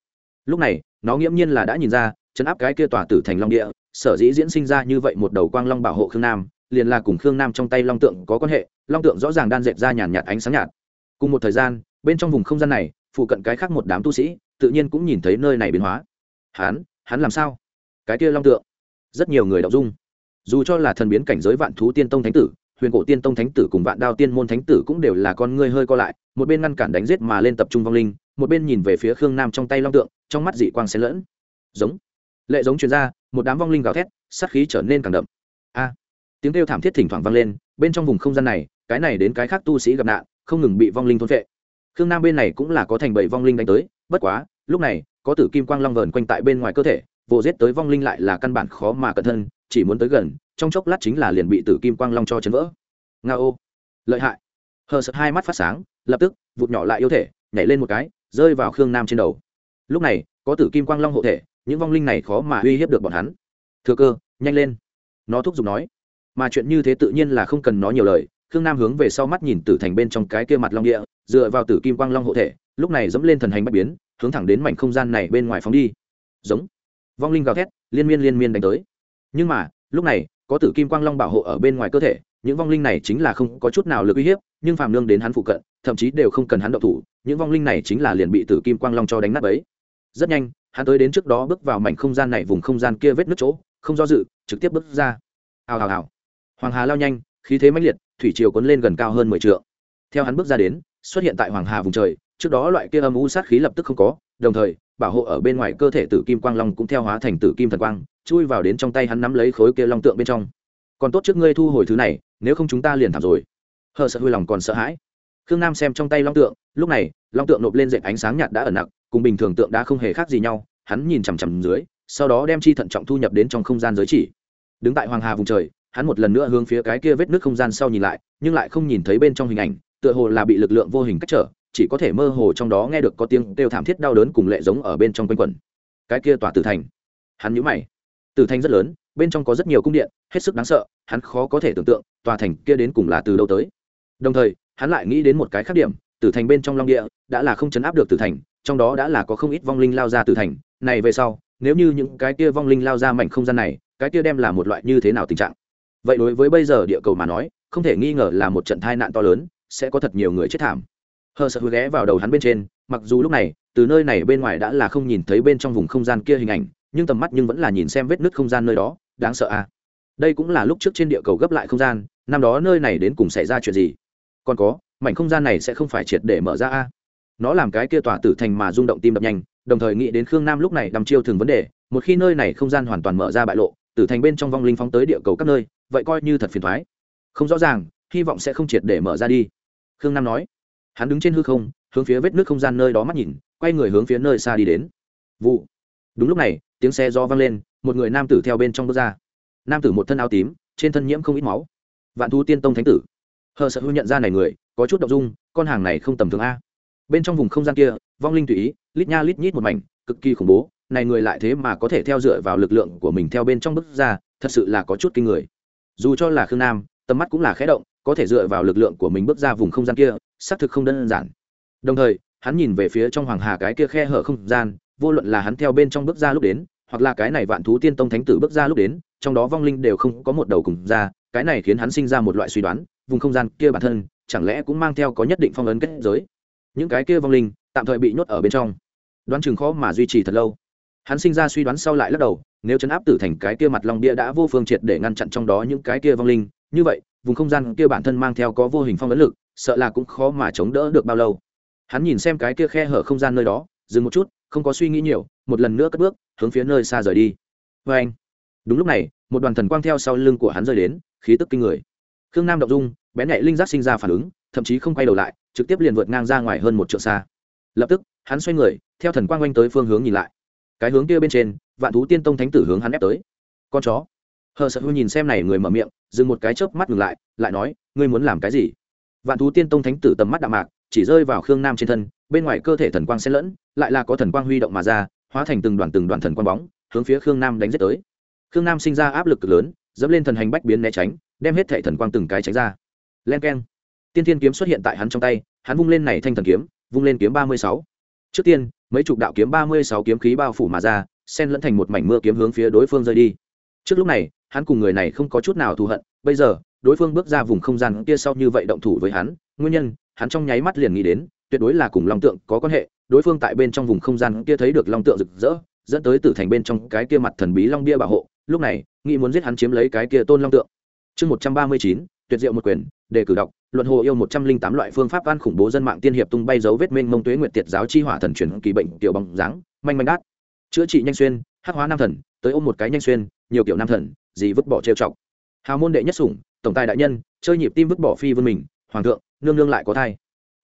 Lúc này, nó nghiễm nhiên là đã nhìn ra, chấn áp cái kia tỏa tử thành long địa, sở dĩ diễn sinh ra như vậy một đầu quang long bảo hộ khương nam, liền là cùng khương nam trong tay long tượng có quan hệ, long tượng rõ ràng đan dệt ra nhàn nhạt ánh sáng nhạt. Cùng một thời gian, bên trong vùng không gian này, phụ cận cái khác một đám tu sĩ, tự nhiên cũng nhìn thấy nơi này biến hóa. Hắn hắn làm sao? Cái kia long tượng. Rất nhiều người đọc dung dù cho là thần biến cảnh giới vạn thú tiên tông thánh tử, huyền cổ tiên tông thánh tử cùng vạn đao tiên môn thánh tử cũng đều là con ngươi hơi co lại, một bên ngăn cản đánh giết mà lên tập trung vong linh, một bên nhìn về phía khương nam trong tay long tượng, trong mắt dị quang xen lẫn. Giống. Lệ giống chuyên gia một đám vong linh gào thét, sát khí trở nên càng đậm. A. Tiếng kêu thảm thiết thỉnh thoảng vang lên, bên trong vùng không gian này, cái này đến cái khác tu sĩ gặp nạn, không ngừng bị vong linh thôn vệ khương nam bên này cũng là có thành bảy vong linh đánh tới, bất quá, lúc này, có tử kim quang long vờn quanh tại bên ngoài cơ thể vồ giết tới vong linh lại là căn bản khó mà cẩn thân chỉ muốn tới gần, trong chốc lát chính là liền bị tử kim quang long cho chấn vỡ. Nga ô. Lợi hại. Hờ sợ hai mắt phát sáng, lập tức, vụt nhỏ lại yêu thể, nhảy lên một cái, rơi vào khương nam trên đầu. Lúc này, có tử kim quang long hộ thể, những vong linh này khó mà uy hiếp được bọn hắn. Thừa cơ, nhanh lên. Nó thúc giục nói. Mà chuyện như thế tự nhiên là không cần nói nhiều lời, khương nam hướng về sau mắt nhìn tử thành bên trong cái kia mặt long địa, dựa vào tử kim quang long hộ thể, lúc này dẫm lên thần hành bất biến, hướng thẳng đến mảnh không gian này bên ngoài phóng đi. Giống. Vong linh gào thét, liên miên liên miên đánh tới nhưng mà, lúc này, có tử kim quang long bảo hộ ở bên ngoài cơ thể, những vong linh này chính là không có chút nào lực uy hiếp, nhưng phàm nương đến hắn phụ cận, thậm chí đều không cần hắn động thủ, những vong linh này chính là liền bị tử kim quang long cho đánh nát ấy rất nhanh, hắn tới đến trước đó bước vào mảnh không gian này vùng không gian kia vết nước chỗ, không do dự, trực tiếp bước ra. Hào hào hào. Hoàng hà lao nhanh, khí thế mãnh liệt, thủy triều cuốn lên gần cao hơn mười t theo hắn bước ra đến, xuất hiện tại hoàng hà vùng trời, trước đó loại kia âm u sát khí lập tức không có, đồng thời, bảo hộ ở bên ngoài cơ thể tử kim quang long cũng theo hóa thành tử kim thần quang chui vào đến trong tay hắn nắm lấy khối kia long tượng bên trong. Còn tốt trước ngươi thu hồi thứ này, nếu không chúng ta liền thảm rồi. Hờ sợ hư lòng còn sợ hãi. Khương nam xem trong tay long tượng, lúc này, long tượng nộp lên dệt ánh sáng nhạt đã ẩn nặc, cùng bình thường tượng đã không hề khác gì nhau, hắn nhìn chằm chằm dưới, sau đó đem chi thận trọng thu nhập đến trong không gian giới chỉ. Đứng tại hoàng hà vùng trời, hắn một lần nữa hướng phía cái kia vết nước không gian sau nhìn lại, nhưng lại không nhìn thấy bên trong hình ảnh, tựa hồ là bị lực lượng vô hình cách trở, chỉ có thể mơ hồ trong đó nghe được có tiếng kêu thảm thiết đau đớn cùng lệ giống ở bên trong quanh quẩn. Cái kia tỏa tử thành. Hắn nhíu mày tử thành rất lớn, bên trong có rất nhiều cung điện, hết sức đáng sợ, hắn khó có thể tưởng tượng, tòa thành kia đến cùng là từ đâu tới. Đồng thời, hắn lại nghĩ đến một cái khác điểm tử thành bên trong long địa, đã là không chấn áp được tử thành, trong đó đã là có không ít vong linh lao ra tử thành. Này về sau, nếu như những cái kia vong linh lao ra mảnh không gian này, cái kia đem là một loại như thế nào tình trạng? Vậy đối với bây giờ địa cầu mà nói, không thể nghi ngờ là một trận tai nạn to lớn, sẽ có thật nhiều người chết thảm. Hờ sợ hứa ghé vào đầu hắn bên trên, mặc dù lúc này, từ nơi này bên ngoài đã là không nhìn thấy bên trong vùng không gian kia hình ảnh nhưng tầm mắt nhưng vẫn là nhìn xem vết nứt không gian nơi đó, đáng sợ à. Đây cũng là lúc trước trên địa cầu gấp lại không gian, năm đó nơi này đến cùng xảy ra chuyện gì? Còn có, mảnh không gian này sẽ không phải triệt để mở ra a nó làm cái kia tỏa tử thành mà rung động tim đập nhanh, đồng thời nghĩ đến khương nam lúc này đăm chiêu thường vấn đề, một khi nơi này không gian hoàn toàn mở ra bại lộ, tử thành bên trong vong linh phóng tới địa cầu các nơi, vậy coi như thật phiền thoái. Không rõ ràng, hy vọng sẽ không triệt để mở ra đi. Khương nam nói. Hắn đứng trên hư không, hướng phía vết nước không gian nơi đó mắt nhìn, quay người hướng phía nơi xa đi đến. Vụ. Đúng lúc này tiếng xe do vang lên, một người nam tử theo bên trong bước ra. Nam tử một thân áo tím, trên thân nhiễm không ít máu. Vạn thu tiên tông thánh tử. Hờ sợ hư nhận ra này người, có chút động dung, con hàng này không tầm thường a. Bên trong vùng không gian kia, vong linh tùy ý, lít nha lít nhít một mảnh, cực kỳ khủng bố, này người lại thế mà có thể theo dựa vào lực lượng của mình theo bên trong bước ra, thật sự là có chút kinh người. Dù cho là khương nam, tầm mắt cũng là khẽ động, có thể dựa vào lực lượng của mình bước ra vùng không gian kia, xác thực không đơn giản. Đồng thời, hắn nhìn về phía trong hoàng hà cái kia khe hở không gian vô luận là hắn theo bên trong bước ra lúc đến, hoặc là cái này vạn thú tiên tông thánh tử bước ra lúc đến, trong đó vong linh đều không có một đầu cùng ra, cái này khiến hắn sinh ra một loại suy đoán, vùng không gian kia bản thân, chẳng lẽ cũng mang theo có nhất định phong ấn kết giới? Những cái kia vong linh, tạm thời bị nhốt ở bên trong. Đoán chừng khó mà duy trì thật lâu. Hắn sinh ra suy đoán sau lại lắc đầu, nếu chấn áp tử thành cái kia mặt lòng bia đã vô phương triệt để ngăn chặn trong đó những cái kia vong linh, như vậy, vùng không gian kia bản thân mang theo có vô hình phong ấn lực, sợ là cũng khó mà chống đỡ được bao lâu. Hắn nhìn xem cái kia khe hở không gian nơi đó, dừng một chút không có suy nghĩ nhiều, một lần nữa cất bước, hướng phía nơi xa rời đi. Vê anh, đúng lúc này, một đoàn thần quang theo sau lưng của hắn rơi đến, khí tức kinh người. Khương nam động dung, bén nhạy linh giác sinh ra phản ứng, thậm chí không quay đầu lại, trực tiếp liền vượt ngang ra ngoài hơn một trượng xa. Lập tức, hắn xoay người, theo thần quang oanh tới phương hướng nhìn lại. Cái hướng kia bên trên, vạn thú tiên tông thánh tử hướng hắn ép tới. Con chó. Hờ sợ hư nhìn xem này người mở miệng, dừng một cái chớp mắt ngừng lại lại nói, ngươi muốn làm cái gì? Vạn thú tiên tông thánh tử tầm mắt đạm mạc chỉ rơi vào khương nam trên thân, bên ngoài cơ thể thần quang xen lẫn, lại là có thần quang huy động mà ra, hóa thành từng đoàn từng đoàn thần quang bóng, hướng phía khương nam đánh giết tới. Khương nam sinh ra áp lực cực lớn, dẫm lên thần hành bách biến né tránh, đem hết thệ thần quang từng cái tránh ra. Len k tiên thiên kiếm xuất hiện tại hắn trong tay, hắn vung lên này thanh thần kiếm, vung lên kiếm ba mươi sáu. Trước tiên, mấy chục đạo kiếm ba mươi sáu kiếm khí bao phủ mà ra, xen lẫn thành một mảnh mưa kiếm hướng phía đối phương rơi đi. Trước lúc này, hắn cùng người này không có chút nào thù hận, bây giờ đối phương bước ra vùng không gian kia sau như vậy động thủ với hắn, nguyên nhân, hắn trong nháy mắt liền nghĩ đến, tuyệt đối là cùng long tượng có quan hệ, đối phương tại bên trong vùng không gian kia thấy được long tượng rực rỡ, dẫn tới tử thành bên trong cái kia mặt thần bí long bia bảo hộ, lúc này, nghĩ muốn giết hắn chiếm lấy cái kia tôn long tượng. Chương một trăm ba mươi chín, tuyệt diệu một quyền, đề cử đọc, luận hồ yêu một trăm linh tám loại phương pháp van khủng bố dân mạng tiên hiệp tung bay dấu vết mênh mông tuế nguyệt tiệt giáo chi hỏa thần truyền kỳ bệnh tiểu bóng dáng, manh manh đát. Chữa trị nhanh xuyên, hắc hóa nam thần, tới ôm một cái nhanh xuyên, nhiều kiểu nam thần gì vứt bỏ trêu chọc. Hào môn đệ nhất sủng tổng tài đại nhân, chơi nhịp tim vứt bỏ phi vươn mình, hoàng thượng, nương nương lại có thai.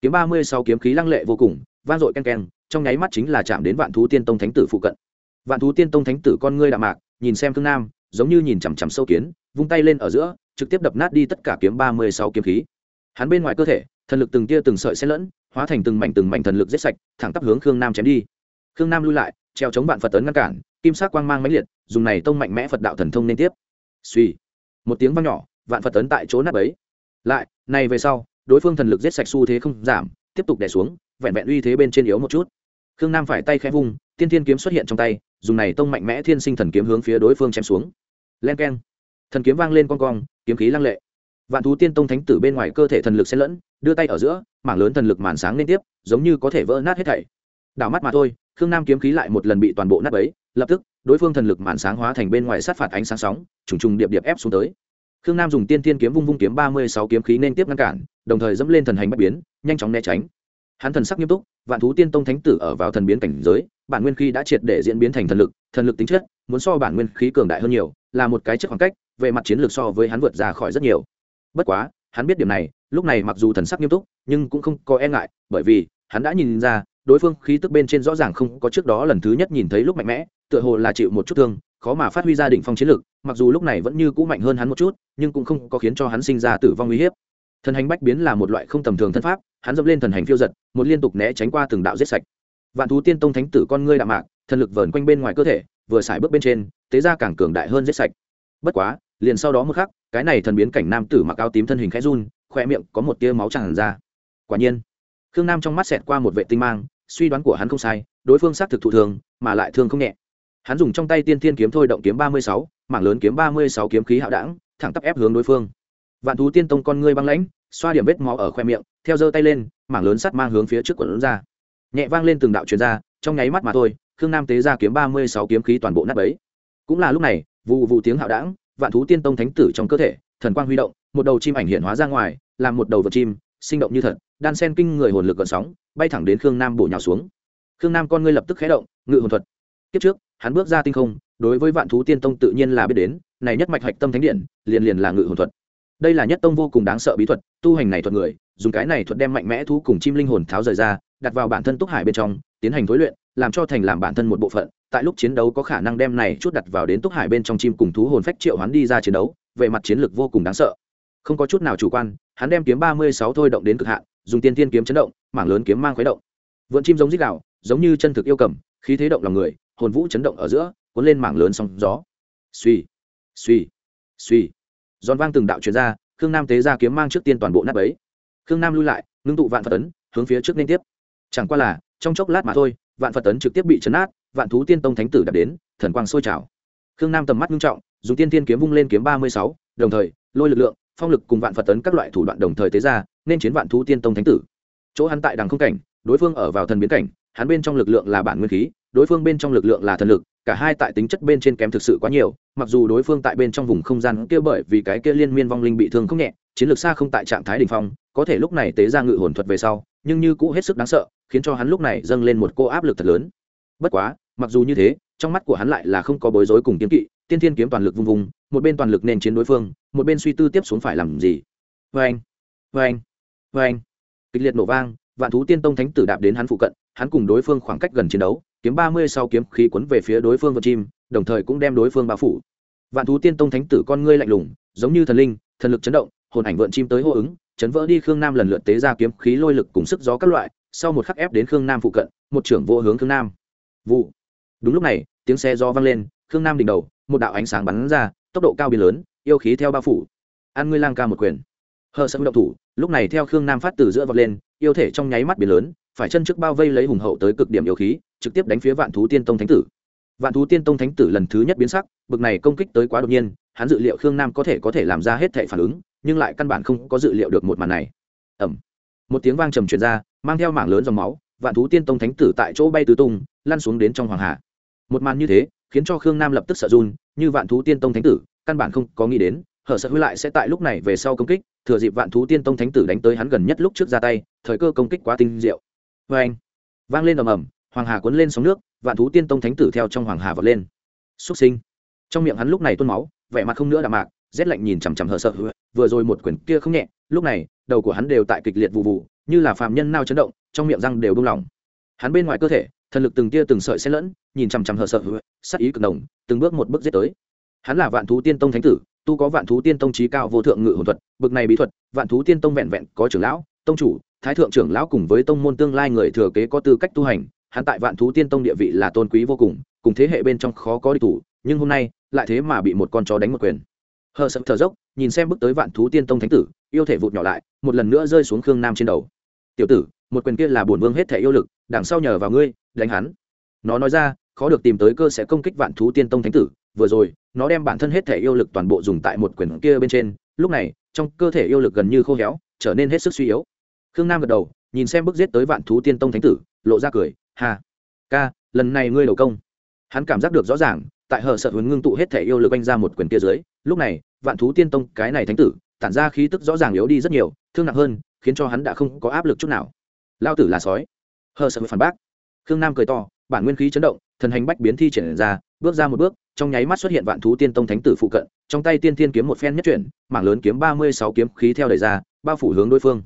Kiếm ba mươi sáu kiếm khí lăng lệ vô cùng, vang dội ken ken trong nháy mắt chính là chạm đến vạn thú tiên tông thánh tử phụ cận. Vạn thú tiên tông thánh tử con ngươi đạm mạc, nhìn xem thương nam, giống như nhìn chằm chằm sâu kiến, vung tay lên ở giữa, trực tiếp đập nát đi tất cả kiếm ba mươi sáu kiếm khí. Hắn bên ngoài cơ thể, thần lực từng tia từng sợi xen lẫn, hóa thành từng mảnh từng mảnh thần lực giết sạch, thẳng tắp hướng khương nam chém đi. Khương nam lui lại, treo chống vạn phật tấn ngăn cản, kim sắc quang mang mãnh liệt, dùng này tông mạnh mẽ phật đạo thần thông nên tiếp. Suy một tiếng vang nhỏ vạn phật tấn tại chỗ nát ấy. Lại, này về sau, đối phương thần lực giết sạch xu thế không giảm, tiếp tục đè xuống, vẹn vẹn uy thế bên trên yếu một chút. Khương nam phải tay khẽ vung, tiên thiên kiếm xuất hiện trong tay, dùng này tông mạnh mẽ thiên sinh thần kiếm hướng phía đối phương chém xuống. Len keng. Thần kiếm vang lên con cong, kiếm khí lăng lệ. Vạn thú tiên tông thánh tử bên ngoài cơ thể thần lực xen lẫn, đưa tay ở giữa, mảng lớn thần lực màn sáng liên tiếp, giống như có thể vỡ nát hết thảy. Đảo mắt mà thôi, khương nam kiếm khí lại một lần bị toàn bộ nát ấy lập tức, đối phương thần lực màn sáng hóa thành bên ngoài sát phạt ánh sáng sóng, trùng trùng điệp điệp ép xuống tới khương nam dùng tiên thiên kiếm vung vung kiếm ba mươi sáu kiếm khí nên tiếp ngăn cản, đồng thời dẫm lên thần hành bất biến, nhanh chóng né tránh hắn thần sắc nghiêm túc, vạn thú tiên tông thánh tử ở vào thần biến cảnh giới, bản nguyên khí đã triệt để diễn biến thành thần lực thần lực tính chất, muốn so bản nguyên khí cường đại hơn nhiều, là một cái chất khoảng cách, về mặt chiến lược so với hắn vượt ra khỏi rất nhiều bất quá, hắn biết điểm này, lúc này mặc dù thần sắc nghiêm túc, nhưng cũng không có e ngại, bởi vì, hắn đã nhìn ra, đối phương khí tức bên trên rõ ràng không có trước đó lần thứ nhất nhìn thấy lúc mạnh mẽ, tựa hồ là chịu một chút thương, khó mà phát huy ra đỉnh phong chiến lược mặc dù lúc này vẫn như cũ mạnh hơn hắn một chút, nhưng cũng không có khiến cho hắn sinh ra tử vong uy hiếp. Thần hành bách biến là một loại không tầm thường thân pháp, hắn dẫm lên thần hành phiêu giật, một liên tục né tránh qua từng đạo giết sạch. Vạn thú tiên tông thánh tử con ngươi đạm mạc, thần lực vờn quanh bên ngoài cơ thể, vừa xài bước bên trên, tế ra càng cường đại hơn giết sạch. Bất quá, liền sau đó một khắc, cái này thần biến cảnh nam tử mặc áo tím thân hình khẽ run khoe miệng có một tia máu tràn ra. Quả nhiên, khương nam trong mắt xẹt qua một vệ tinh mang, suy đoán của hắn không sai, đối phương xác thực thụ thường, mà lại thương không nhẹ. Hắn dùng trong tay tiên thiên kiếm thôi động kiếm ba mươi sáu mảng lớn kiếm ba mươi sáu kiếm khí hạo đảng, thẳng tắp ép hướng đối phương. Vạn thú tiên tông con ngươi băng lãnh, xoa điểm vết máu ở khoe miệng, theo giơ tay lên, mảng lớn sắt mang hướng phía trước quần ra. Nhẹ vang lên từng đạo truyền ra, trong nháy mắt mà thôi, khương nam tế ra kiếm ba mươi sáu kiếm khí toàn bộ nát ấy cũng là lúc này, vụ vụ tiếng hạo đảng, vạn thú tiên tông thánh tử trong cơ thể, thần quang huy động, một đầu chim ảnh hiện hóa ra ngoài, làm một đầu vật chim, sinh động như thật, đan sen kinh người hồn lực gợn sóng, bay thẳng đến khương nam bổ nhào xuống. Khương nam con ngươi lập tức khé động, ngự hồn thuật. Kiếp trước, hắn bước ra tinh không đối với vạn thú tiên tông tự nhiên là biết đến, này nhất mạch hạch tâm thánh điện, liền liền là ngự hồn thuật. Đây là nhất tông vô cùng đáng sợ bí thuật, tu hành này thuật người, dùng cái này thuật đem mạnh mẽ thú cùng chim linh hồn tháo rời ra, đặt vào bản thân túc hải bên trong, tiến hành thối luyện, làm cho thành làm bản thân một bộ phận. Tại lúc chiến đấu có khả năng đem này chút đặt vào đến túc hải bên trong chim cùng thú hồn phách triệu hắn đi ra chiến đấu, về mặt chiến lược vô cùng đáng sợ. Không có chút nào chủ quan, hắn đem kiếm ba mươi sáu thôi động đến cực hạn, dùng tiên tiên kiếm chấn động, mảng lớn kiếm mang khuấy động. Vượn chim giống dít đạo giống như chân thực yêu cầm, khí thế động lòng người, hồn vũ chấn động ở giữa cuốn lên mảng lớn sóng gió. Suy suy suy giòn vang từng đạo truyền ra, khương nam tế ra kiếm mang trước tiên toàn bộ nắp ấy khương nam lui lại, ngưng tụ vạn phật tấn hướng phía trước liên tiếp. Chẳng qua là, trong chốc lát mà thôi, vạn phật tấn trực tiếp bị chấn át vạn thú tiên tông thánh tử đập đến, thần quang sôi trào. Khương nam tầm mắt nghiêm trọng, dùng tiên tiên kiếm vung lên kiếm ba mươi sáu, đồng thời, lôi lực lượng, phong lực cùng vạn phật tấn các loại thủ đoạn đồng thời tế ra, nên chiến vạn thú tiên tông thánh tử. Chỗ hắn tại đằng không cảnh, đối phương ở vào thần biến cảnh, hắn bên trong lực lượng là bản nguyên khí, đối phương bên trong lực lượng là thần lực cả hai tại tính chất bên trên kém thực sự quá nhiều, mặc dù đối phương tại bên trong vùng không gian kia bởi vì cái kia liên miên vong linh bị thương không nhẹ, chiến lược xa không tại trạng thái đ ỉ n h phong, có thể lúc này tế ra ngự hồn thuật về sau, nhưng như cũ hết sức đáng sợ, khiến cho hắn lúc này dâng lên một cô áp lực thật lớn. Bất quá, mặc dù như thế, trong mắt của hắn lại là không có bối rối cùng kiếm kỵ, tiên thiên kiếm toàn lực vung vùng một bên toàn lực nên chiến đối phương, một bên suy tư tiếp xuống phải làm gì. Vê anh vê anh vê anh kịch liệt nổ vang, vạn thú tiên tông thánh tử đạp đến hắn phụ cận, hắn cùng đối phương khoảng cách gần chiến đấu kiếm ba mươi sau kiếm khí cuốn về phía đối phương vật chim, đồng thời cũng đem đối phương bao phủ. Vạn thú tiên tông thánh tử con ngươi lạnh lùng, giống như thần linh, thần lực chấn động, hồn ảnh vượn chim tới hô ứng, chấn vỡ đi khương nam lần lượt tế ra kiếm khí lôi lực cùng sức gió các loại, sau một khắc ép đến khương nam phụ cận, một trưởng vô hướng khương nam. Vụ. Đúng lúc này, tiếng xe gió vang lên, khương nam đỉnh đầu, một đạo ánh sáng bắn ra, tốc độ cao biến lớn, yêu khí theo bao phủ. An ngươi lang ca một quyền. Hờ sợ động thủ, lúc này theo khương nam phát từ giữa vọt lên, yêu thể trong nháy mắt biến lớn, phải chân trước bao vây lấy hùng hậu tới cực điểm yêu khí trực tiếp đánh phía vạn thú tiên tông thánh tử. Vạn thú tiên tông thánh tử lần thứ nhất biến sắc, bực này công kích tới quá đột nhiên, hắn dự liệu khương nam có thể có thể làm ra hết thệ phản ứng, nhưng lại căn bản không có dự liệu được một màn này. Ẩm một tiếng vang trầm truyền ra, mang theo mảng lớn dòng máu, vạn thú tiên tông thánh tử tại chỗ bay tứ tung, lăn xuống đến trong hoàng hà. Một màn như thế, khiến cho khương nam lập tức sợ run, như vạn thú tiên tông thánh tử, căn bản không có nghĩ đến, hở sợ hư lại sẽ tại lúc này về sau công kích, thừa dịp vạn thú tiên tông thánh tử đánh tới hắn gần nhất lúc trước ra tay, thời cơ công kích quá tinh diệu. Vê anh vang lên ầm ầm hoàng hà cuốn lên sóng nước, vạn thú tiên tông thánh tử theo trong hoàng hà vọt lên. Xuất sinh. Trong miệng hắn lúc này tuôn máu, vẻ mặt không nữa đạm mạc, rét lạnh nhìn chằm chằm hờ sợ. Vừa rồi một quyển kia không nhẹ, lúc này, đầu của hắn đều tại kịch liệt vụ vụ, như là phàm nhân nao chấn động, trong miệng răng đều buông lỏng. Hắn bên ngoài cơ thể, thần lực từng tia từng sợi xen lẫn, nhìn chằm chằm hờ sợ. Sắc ý cực đồng từng bước một bước giết tới. Hắn là vạn thú tiên tông thánh tử, tu có vạn thú tiên tông trí cao vô thượng ngự hồn thuật, bực này bí thuật, vạn thú tiên tông vẹn vẹn có trưởng lão, tông chủ, thái thượng trưởng lão cùng với tông môn tương lai người thừa kế có tư cách tu hành hắn tại vạn thú tiên tông địa vị là tôn quý vô cùng cùng thế hệ bên trong khó có đi thủ, nhưng hôm nay, lại thế mà bị một con chó đánh một quyền. Hờ sập thở dốc, nhìn xem bước tới vạn thú tiên tông thánh tử, yêu thể vụt nhỏ lại, một lần nữa rơi xuống khương nam trên đầu. Tiểu tử, một quyền kia là bổn vương hết thể yêu lực, đằng sau nhờ vào ngươi, đánh hắn. Nó nói ra, khó được tìm tới cơ sẽ công kích vạn thú tiên tông thánh tử, vừa rồi, nó đem bản thân hết thể yêu lực toàn bộ dùng tại một quyền kia bên trên, lúc này, trong cơ thể yêu lực gần như khô héo, trở nên hết sức suy yếu. Khương nam gật đầu, nhìn xem bước giết tới vạn thú tiên tông thánh tử, lộ ra cười hà, ca, lần này ngươi đầu công. Hắn cảm giác được rõ ràng, tại hờ sợ hướng ngưng tụ hết thể yêu lực anh ra một quyền kia dưới, lúc này, vạn thú tiên tông, cái này thánh tử, tản ra khí tức rõ ràng yếu đi rất nhiều, thương nặng hơn, khiến cho hắn đã không có áp lực chút nào. Lao tử là sói. Hờ sợ phản bác. Khương nam cười to, bản nguyên khí chấn động, thần hành bách biến thi triển ra, bước ra một bước, trong nháy mắt xuất hiện vạn thú tiên tông thánh tử phụ cận, trong tay tiên tiên kiếm một phen nhất chuyển, mảng lớn kiếm ba mươi sáu kiếm khí theo đẩy ra, bao phủ hướng đối phương.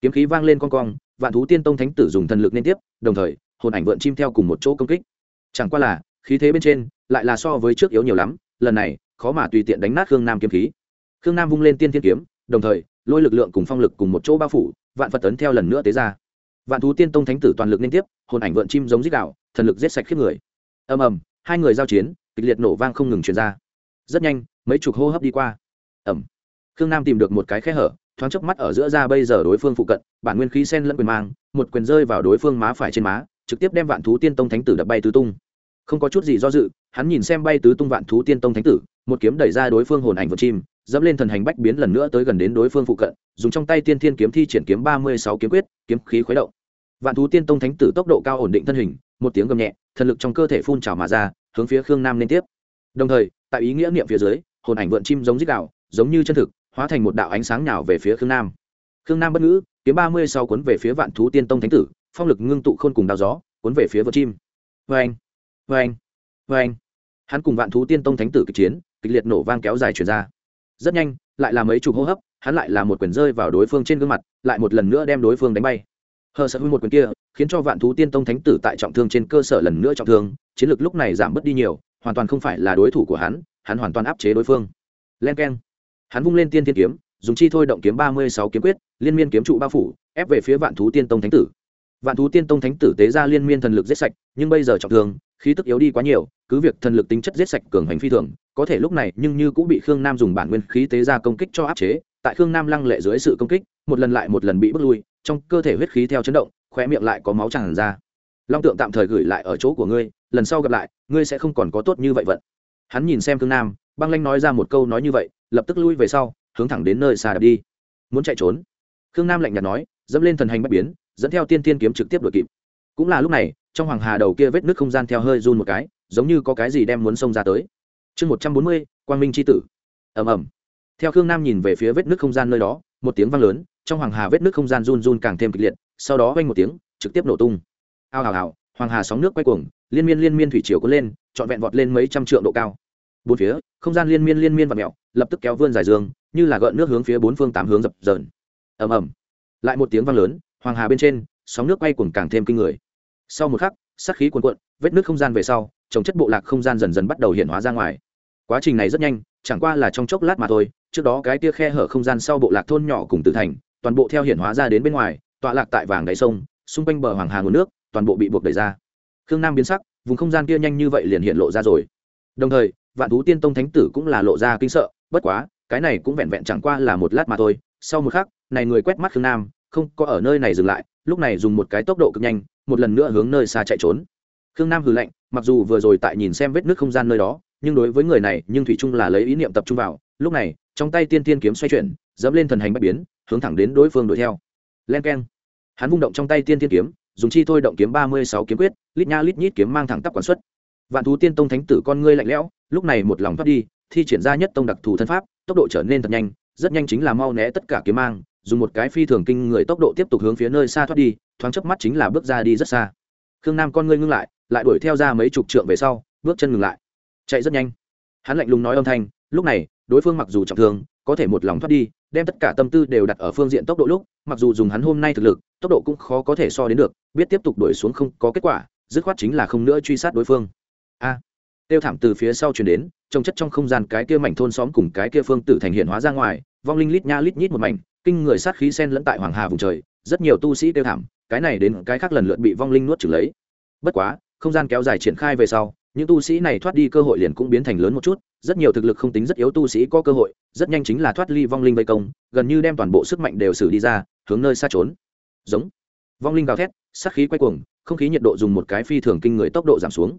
Kiếm khí vang lên con cong, vạn thú tiên tông thánh tử dùng thần lực liên tiếp, đồng thời hồn ảnh vượn chim theo cùng một chỗ công kích. Chẳng qua là, khí thế bên trên lại là so với trước yếu nhiều lắm, lần này, khó mà tùy tiện đánh nát khương nam kiếm khí. Khương nam vung lên tiên thiên kiếm, đồng thời, lôi lực lượng cùng phong lực cùng một chỗ bao phủ, vạn phật tấn theo lần nữa tế ra. Vạn thú tiên tông thánh tử toàn lực liên tiếp, hồn ảnh vượn chim giống dích đạo thần lực giết sạch khiếp người. Ầm ầm, hai người giao chiến, kịch liệt nổ vang không ngừng truyền ra. Rất nhanh, mấy chục hô hấp đi qua. Ẩm khương nam tìm được một cái khe hở, thoáng chớp mắt ở giữa ra bây giờ đối phương phụ cận, bản nguyên khí sen lẫn quyền mang, một quyền rơi vào đối phương má phải trên má trực tiếp đem vạn thú tiên tông thánh tử đập bay tứ tung. Không có chút gì do dự, hắn nhìn xem bay tứ tung vạn thú tiên tông thánh tử, một kiếm đẩy ra đối phương hồn ảnh vượt chim, dẫm lên thần hành bách biến lần nữa tới gần đến đối phương phụ cận, dùng trong tay tiên thiên kiếm thi triển kiếm ba mươi sáu kiếm quyết, kiếm khí khuấy động. Vạn thú tiên tông thánh tử tốc độ cao ổn định thân hình, một tiếng gầm nhẹ, thần lực trong cơ thể phun trào mà ra, hướng phía khương nam liên tiếp. Đồng thời, tại ý nghĩa niệm phía dưới, hồn ảnh vượn chim giống dích đạo giống như chân thực, hóa thành một đạo ánh sáng nhào về phía khương nam. Khương nam bất ngữ, kiếm ba mươi sau cuốn về phía vạn thú tiên tông thánh tử phong lực ngưng tụ khôn cùng đao gió, cuốn về phía vượn chim. Vê anh vê anh vê anh hắn cùng vạn thú tiên tông thánh tử kịch chiến, kịch liệt nổ vang kéo dài chuyển ra. Rất nhanh, lại là mấy chục hô hấp, hắn lại là một quyền rơi vào đối phương trên gương mặt, lại một lần nữa đem đối phương đánh bay. Hờ sợ huy một quyền kia, khiến cho vạn thú tiên tông thánh tử tại trọng thương trên cơ sở lần nữa trọng thương, chiến lược lúc này giảm bớt đi nhiều, hoàn toàn không phải là đối thủ của hắn hắn hoàn toàn áp chế đối phương. Len k e n hắn vung lên tiên thiên kiếm, dùng chi thôi động kiếm ba mươi sáu kiếm quyết, liên miên kiếm trụ bao phủ, ép về phía vạn thú tiên tông thánh tử vạn thú tiên tông thánh tử tế ra liên miên thần lực giết sạch, nhưng bây giờ trọng thương, khí tức yếu đi quá nhiều, cứ việc thần lực tính chất giết sạch cường hành phi thường, có thể lúc này nhưng như cũng bị khương nam dùng bản nguyên khí tế ra công kích cho áp chế, tại khương nam lăng lệ dưới sự công kích, một lần lại một lần bị bước lui, trong cơ thể huyết khí theo chấn động, khóe miệng lại có máu tràn ra. Long tượng tạm thời gửi lại ở chỗ của ngươi, lần sau gặp lại, ngươi sẽ không còn có tốt như vậy vận. Hắn nhìn xem khương nam, băng lanh nói ra một câu nói như vậy, lập tức lui về sau, hướng thẳng đến nơi xa đạp đi. Muốn chạy trốn? Khương nam lạnh nhạt nói, dẫm lên thần hành bất biến dẫn theo tiên tiên kiếm trực tiếp đuổi kịp. Cũng là lúc này, trong hoàng hà đầu kia vết nước không gian theo hơi run một cái, giống như có cái gì đem muốn xông ra tới. Chương một trăm bốn mươi, quang minh c tử. Ẩm ẩm theo khương nam nhìn về phía vết nước không gian nơi đó, một tiếng vang lớn, trong hoàng hà vết nước không gian run run càng thêm kịch liệt, sau đó vang một tiếng, trực tiếp nổ tung. Ao hào hào hoàng hà sóng nước quay cuồng, liên miên liên miên thủy chiều cuốn lên, trọn vẹn vọt lên mấy trăm trượng độ cao. Bốn phía, không gian liên miên liên miên và mẹo lập tức kéo vươn dài dương, như là gợn nước hướng phía bốn phương tám hướng dập dờn. Ầm ầm. Lại một tiếng vang lớn hoàng hà bên trên, sóng nước quay cuồng càng thêm kinh người. Sau một khắc, sát khí cuồn cuộn, vết nước không gian về sau, trồng chất bộ lạc không gian dần dần bắt đầu hiện hóa ra ngoài. Quá trình này rất nhanh, chẳng qua là trong chốc lát mà thôi, trước đó cái tia khe hở không gian sau bộ lạc thôn nhỏ cùng tử thành, toàn bộ theo hiện hóa ra đến bên ngoài, tọa lạc tại vàng đáy sông, xung quanh bờ hoàng hà nguồn nước, toàn bộ bị buộc đẩy ra. Khương nam biến sắc, vùng không gian kia nhanh như vậy liền hiện lộ ra rồi. Đồng thời, vạn thú tiên tông thánh tử cũng là lộ ra kinh sợ, bất quá, cái này cũng vẹn vẹn chẳng qua là một lát mà thôi. Sau một khắc, này người quét mắt khương nam không có ở nơi này dừng lại, lúc này dùng một cái tốc độ cực nhanh, một lần nữa hướng nơi xa chạy trốn. Khương nam hừ lạnh, mặc dù vừa rồi tại nhìn xem vết nước không gian nơi đó, nhưng đối với người này, nhưng thủy trung là lấy ý niệm tập trung vào, lúc này, trong tay tiên tiên kiếm xoay chuyển, dẫm lên thần hành bạch biến, hướng thẳng đến đối phương đuổi theo. Len k hắn vung động trong tay tiên tiên kiếm, dùng chi thôi động kiếm ba mươi sáu kiếm quyết, lít nha lít nhít kiếm mang thẳng tắp quản xuất. Vạn thú tiên tông thánh tử con ngươi lạnh lẽo, lúc này một lòng thoát đi, thi triển ra nhất tông đặc thù thân pháp, tốc độ trở nên thật nhanh, rất nhanh chính là mau né tất cả kiếm mang dùng một cái phi thường kinh người tốc độ tiếp tục hướng phía nơi xa thoát đi, thoáng chớp mắt chính là bước ra đi rất xa. Khương nam con ngươi ngưng lại lại đuổi theo ra mấy chục trượng về sau, bước chân ngừng lại. Chạy rất nhanh. Hắn lạnh lùng nói âm thanh, lúc này, đối phương mặc dù trọng thương, có thể một lòng thoát đi, đem tất cả tâm tư đều đặt ở phương diện tốc độ lúc, mặc dù dùng hắn hôm nay thực lực, tốc độ cũng khó có thể so đến được, biết tiếp tục đuổi xuống không có kết quả, dứt khoát chính là không nữa truy sát đối phương. A. Tiêu thảm từ phía sau chuyển đến trồng chất trong không gian cái kia mảnh thôn xóm cùng cái kia phương tử thành hiện hóa ra ngoài, vong linh lít nha lít nhít một mảnh kinh người sát khí sen lẫn tại hoàng hà vùng trời, rất nhiều tu sĩ tiêu thảm, cái này đến cái khác lần lượt bị vong linh nuốt trừng lấy. Bất quá, không gian kéo dài triển khai về sau, những tu sĩ này thoát đi cơ hội liền cũng biến thành lớn một chút, rất nhiều thực lực không tính rất yếu tu sĩ có cơ hội, rất nhanh chính là thoát ly vong linh vây công, gần như đem toàn bộ sức mạnh đều xử đi ra, hướng nơi xa trốn. Giống. Vong linh gào thét, sát khí quay cuồng, không khí nhiệt độ dùng một cái phi thường kinh người tốc độ giảm xuống.